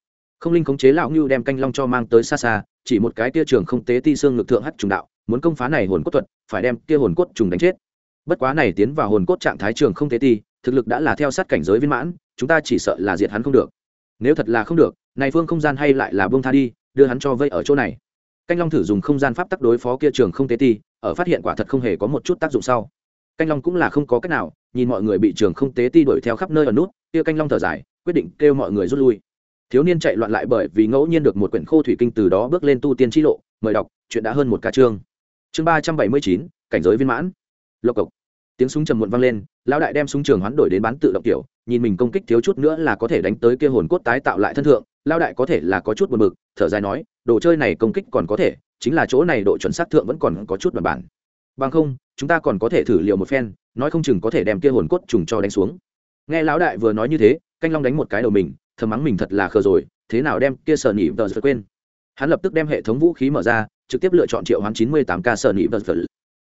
Không linh khống chế lão ngưu đem canh long cho mang tới xa xa, chỉ một cái tia trường không tế ti xương ngực thượng hắt trùng đạo, muốn công phá này hồn cốt thuật, phải đem tia hồn cốt trùng đánh chết. Bất quá này tiến vào hồn cốt trạng thái trường không tế ti, thực lực đã là theo sát cảnh giới viên mãn, chúng ta chỉ sợ là diệt hắn không được. Nếu thật là không được, này phương không gian hay lại là bông tha đi, đưa hắn cho vây ở chỗ này. Canh long thử dùng không gian pháp tắc đối phó kia trường không tế ti, ở phát hiện quả thật không hề có một chút tác dụng sau. Canh long cũng là không có cách nào, nhìn mọi người bị trường không tế ti đuổi theo khắp nơi ở nút, kia canh long thở dài quyết định kêu mọi người rút lui. Thiếu niên chạy loạn lại bởi vì ngẫu nhiên được một quyển khô thủy kinh từ đó bước lên tu tiên t lộ, mời đọc, chuyện đã hơn một ca chương. Chương ba trăm bảy mươi chín, cảnh giới viên mãn. Lộc cộc. Tiếng súng trầm muộn vang lên, lão đại đem súng trường hoán đổi đến bán tự động kiểu nhìn mình công kích thiếu chút nữa là có thể đánh tới kia hồn cốt tái tạo lại thân thượng, lão đại có thể là có chút buồn bực, thở dài nói, đồ chơi này công kích còn có thể, chính là chỗ này độ chuẩn xác thượng vẫn còn có chút bản bản. Bằng không, chúng ta còn có thể thử liệu một phen, nói không chừng có thể đem kia hồn cốt trùng cho đánh xuống nghe lão đại vừa nói như thế, canh long đánh một cái đầu mình, thầm mắng mình thật là khờ rồi, thế nào đem kia sở nhị vờ quên. Hắn lập tức đem hệ thống vũ khí mở ra, trực tiếp lựa chọn triệu hoán chín mươi tám k sở nhị vờ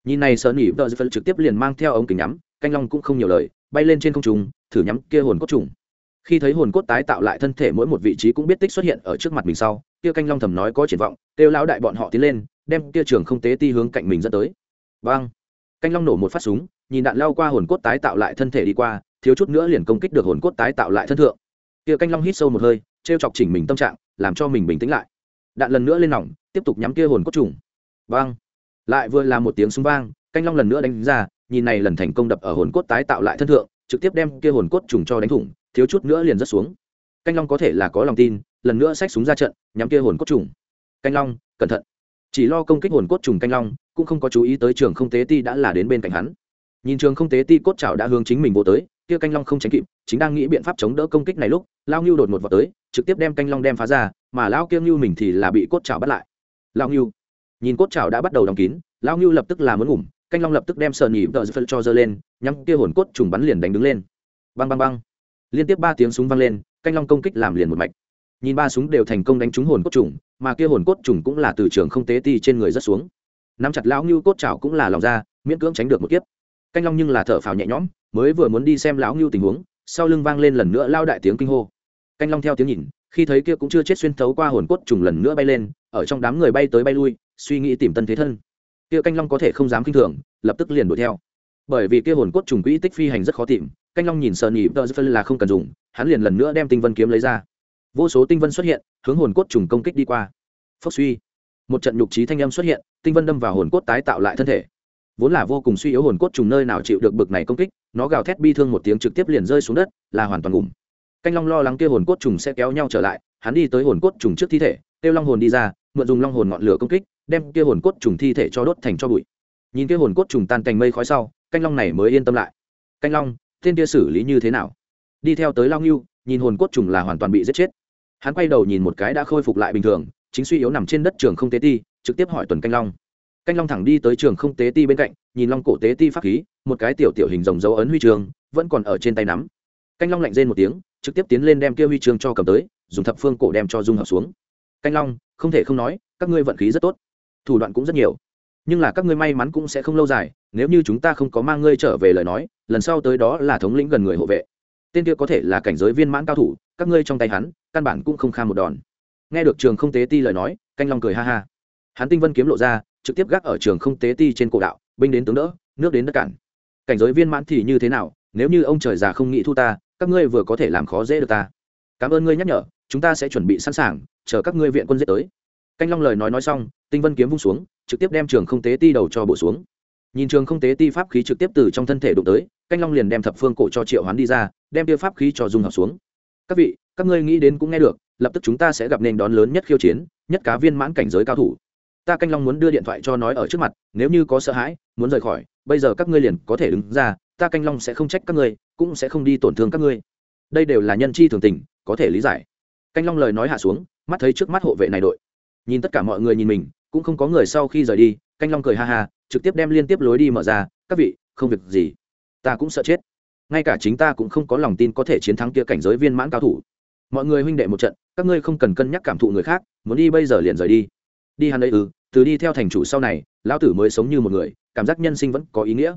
nhìn này sở nhị vợ trực tiếp liền mang theo ống kính nhắm, canh long cũng không nhiều lời, bay lên trên không trùng thử nhắm kia hồn cốt trùng. Khi thấy hồn cốt tái tạo lại thân thể mỗi một vị trí cũng biết tích xuất hiện ở trước mặt mình sau, kia canh long thầm nói có triển vọng, kêu lão đại bọn họ tiến lên, đem kia trường không tế ti hướng cạnh mình dẫn tới. Vang canh long nổ một phát súng, nhìn đạn lao qua hồn cốt tái tạo lại thân thể đi qua thiếu chút nữa liền công kích được hồn cốt tái tạo lại thân thượng. Kia canh long hít sâu một hơi t chọc chỉnh mình tâm trạng, làm cho mình bình tĩnh lại. Đạn lần nữa lên nòng, tiếp tục nhắm kia hồn cốt trùng. Vang! Lại vừa là một tiếng súng vang, canh long lần nữa đánh ra, nhìn này lần thành công đập ở hồn cốt tái tạo lại thân thượng, trực tiếp đem kia hồn cốt trùng cho đánh thủng, thiếu chút nữa liền rớt xuống. Canh long có thể là có lòng tin, lần nữa xách súng ra trận, nhắm kia hồn cốt trùng. Canh long, cẩn thận. Chỉ lo công kích hồn cốt trùng canh long, cũng không có chú ý tới trường không tế ti đã là đến bên cạnh hắn. Nhìn trường không tế ti cốt chảo đã hướng chính mình vô tới kia canh long không tránh kịp, chính đang nghĩ biện pháp chống đỡ công kích này lúc, lao ngưu đột một vào tới, trực tiếp đem canh long đem phá ra, mà lao kia ngưu mình thì là bị cốt chảo bắt lại. Lao ngưu, nhìn cốt chảo đã bắt đầu đóng kín, lao ngưu lập tức là muốn ngủm, canh long lập tức đem sờ nhì vợ phân cho giơ lên, nhắm kia hồn cốt trùng bắn liền đánh đứng lên. Băng băng băng. Liên tiếp ba tiếng súng vang lên, canh long công kích làm liền một mạch. Nhìn ba súng đều thành công đánh trúng hồn cốt trùng, mà kia hồn cốt trùng cũng là từ trường không tế ti trên người rất xuống. Nắm chặt lão ngưu cốt chảo cũng là lòng ra, miễn cưỡng tránh được một kiếp. Canh long nhưng là thở phào nhẹ nhõm mới vừa muốn đi xem lão ngưu tình huống, sau lưng vang lên lần nữa lao đại tiếng kinh hô. Canh long theo tiếng nhìn, khi thấy kia cũng chưa chết xuyên thấu qua hồn cốt trùng lần nữa bay lên, ở trong đám người bay tới bay lui, suy nghĩ tìm tân thế thân. Kia canh long có thể không dám kinh thường, lập tức liền đuổi theo. Bởi vì kia hồn cốt trùng quỹ tích phi hành rất khó tìm, canh long nhìn sợ nhị tờ phân là không cần dùng, hắn liền lần nữa đem tinh vân kiếm lấy ra. Vô số tinh vân xuất hiện, hướng hồn cốt trùng công kích đi qua. Phốc suy. Một trận nhục trí thanh âm xuất hiện, tinh vân đâm vào hồn cốt tái tạo lại thân thể vốn là vô cùng suy yếu hồn cốt trùng nơi nào chịu được bực này công kích, nó gào thét bi thương một tiếng trực tiếp liền rơi xuống đất, là hoàn toàn ngủm. Canh long lo lắng kia hồn cốt trùng sẽ kéo nhau trở lại, hắn đi tới hồn cốt trùng trước thi thể, kêu long hồn đi ra, mượn dùng long hồn ngọn lửa công kích, đem kia hồn cốt trùng thi thể cho đốt thành cho bụi. Nhìn kia hồn cốt trùng tan cành mây khói sau, canh long này mới yên tâm lại. Canh long, tên kia xử lý như thế nào? Đi theo tới long yêu nhìn hồn cốt trùng là hoàn toàn bị giết chết. Hắn quay đầu nhìn một cái đã khôi phục lại bình thường, chính suy yếu nằm trên đất trường không tế ti, trực tiếp hỏi tuần canh long canh long thẳng đi tới trường không tế ti bên cạnh, nhìn long cổ tế ti pháp khí, một cái tiểu tiểu hình rồng dấu ấn huy trường vẫn còn ở trên tay nắm. Canh long lạnh rên một tiếng, trực tiếp tiến lên đem kia huy chương cho cầm tới, dùng thập phương cổ đem cho dung hợp xuống. Canh long, không thể không nói, các ngươi vận khí rất tốt, thủ đoạn cũng rất nhiều. Nhưng là các ngươi may mắn cũng sẽ không lâu dài, nếu như chúng ta không có mang ngươi trở về lời nói, lần sau tới đó là thống lĩnh gần người hộ vệ. Tên kia có thể là cảnh giới viên mãn cao thủ, các ngươi trong tay hắn, căn bản cũng không kha một đòn. Nghe được trường không tế ti lời nói, canh long cười ha ha. Hắn tinh vân kiếm lộ ra trực tiếp gác ở trường không tế ti trên cổ đạo, binh đến tướng đỡ, nước đến đất cản. Cảnh giới viên mãn thì như thế nào, nếu như ông trời già không nghĩ thu ta, các ngươi vừa có thể làm khó dễ được ta. Cảm ơn ngươi nhắc nhở, chúng ta sẽ chuẩn bị sẵn sàng, chờ các ngươi viện quân giết tới. Canh long lời nói nói xong, tinh vân kiếm vung xuống, trực tiếp đem trường không tế ti đầu cho bổ xuống. Nhìn trường không tế ti pháp khí trực tiếp từ trong thân thể đụng tới, canh long liền đem thập phương cổ cho triệu hoán đi ra, đem tiêu pháp khí cho dung hợp xuống. Các vị, các ngươi nghĩ đến cũng nghe được, lập tức chúng ta sẽ gặp nên đón lớn nhất khiêu chiến, nhất cá viên mãn cảnh giới cao thủ ta canh long muốn đưa điện thoại cho nói ở trước mặt, nếu như có sợ hãi, muốn rời khỏi, bây giờ các ngươi liền có thể đứng ra, ta canh long sẽ không trách các ngươi, cũng sẽ không đi tổn thương các ngươi. Đây đều là nhân chi thường tình, có thể lý giải. Canh long lời nói hạ xuống, mắt thấy trước mắt hộ vệ này đội. Nhìn tất cả mọi người nhìn mình, cũng không có người sau khi rời đi, canh long cười ha ha, trực tiếp đem liên tiếp lối đi mở ra, các vị, không việc gì, ta cũng sợ chết. Ngay cả chính ta cũng không có lòng tin có thể chiến thắng kia cảnh giới viên mãn cao thủ. Mọi người huynh đệ một trận, các ngươi không cần cân nhắc cảm thụ người khác, muốn đi bây giờ liền rời đi đi hắn đây ư, từ đi theo thành chủ sau này, lão tử mới sống như một người, cảm giác nhân sinh vẫn có ý nghĩa.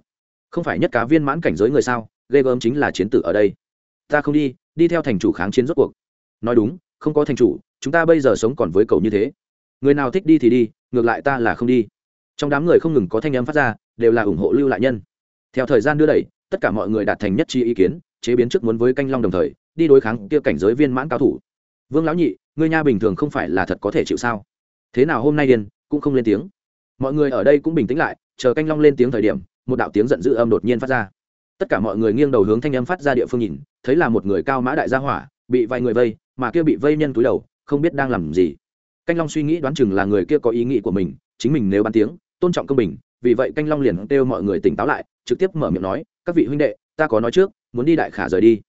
Không phải nhất cá viên mãn cảnh giới người sao, ghê gớm chính là chiến tử ở đây. Ta không đi đi theo thành chủ kháng chiến rốt cuộc. Nói đúng, không có thành chủ, chúng ta bây giờ sống còn với cậu như thế. Người nào thích đi thì đi, ngược lại ta là không đi. Trong đám người không ngừng có thanh âm phát ra, đều là ủng hộ lưu lại nhân. Theo thời gian đưa đẩy, tất cả mọi người đạt thành nhất trí ý kiến, chế biến trước muốn với canh long đồng thời, đi đối kháng kia cảnh giới viên mãn cao thủ. Vương lão nhị, ngươi nha bình thường không phải là thật có thể chịu sao? Thế nào hôm nay điên cũng không lên tiếng. Mọi người ở đây cũng bình tĩnh lại, chờ canh long lên tiếng thời điểm, một đạo tiếng giận dữ âm đột nhiên phát ra. Tất cả mọi người nghiêng đầu hướng thanh âm phát ra địa phương nhìn, thấy là một người cao mã đại gia hỏa, bị vài người vây, mà kia bị vây nhân túi đầu, không biết đang làm gì. Canh long suy nghĩ đoán chừng là người kia có ý nghĩ của mình, chính mình nếu bắn tiếng, tôn trọng công bình, vì vậy canh long liền kêu mọi người tỉnh táo lại, trực tiếp mở miệng nói, các vị huynh đệ, ta có nói trước, muốn đi đại khả rời đi.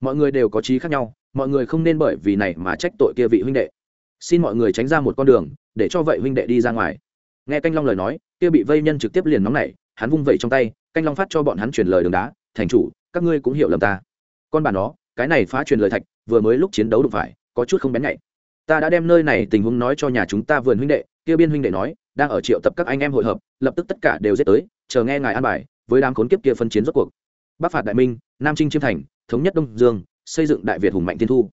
Mọi người đều có trí khác nhau, mọi người không nên bởi vì này mà trách tội kia vị huynh đệ. Xin mọi người tránh ra một con đường để cho vậy huynh đệ đi ra ngoài. Nghe canh long lời nói, kia bị vây nhân trực tiếp liền nóng nảy, hắn vung vẩy trong tay, canh long phát cho bọn hắn truyền lời đường đá, thành chủ, các ngươi cũng hiểu lầm ta. Con bà nó, cái này phá truyền lời thạch, vừa mới lúc chiến đấu đụng phải, có chút không bén nhạy. Ta đã đem nơi này tình huống nói cho nhà chúng ta vườn huynh đệ, kia biên huynh đệ nói, đang ở triệu tập các anh em hội hợp, lập tức tất cả đều giết tới, chờ nghe ngài an bài, với đám khốn kiếp kia phân chiến rốt cuộc. Bắc phạt đại minh, nam trinh chiêm thành, thống nhất đông dương, xây dựng đại việt hùng mạnh tiên thu.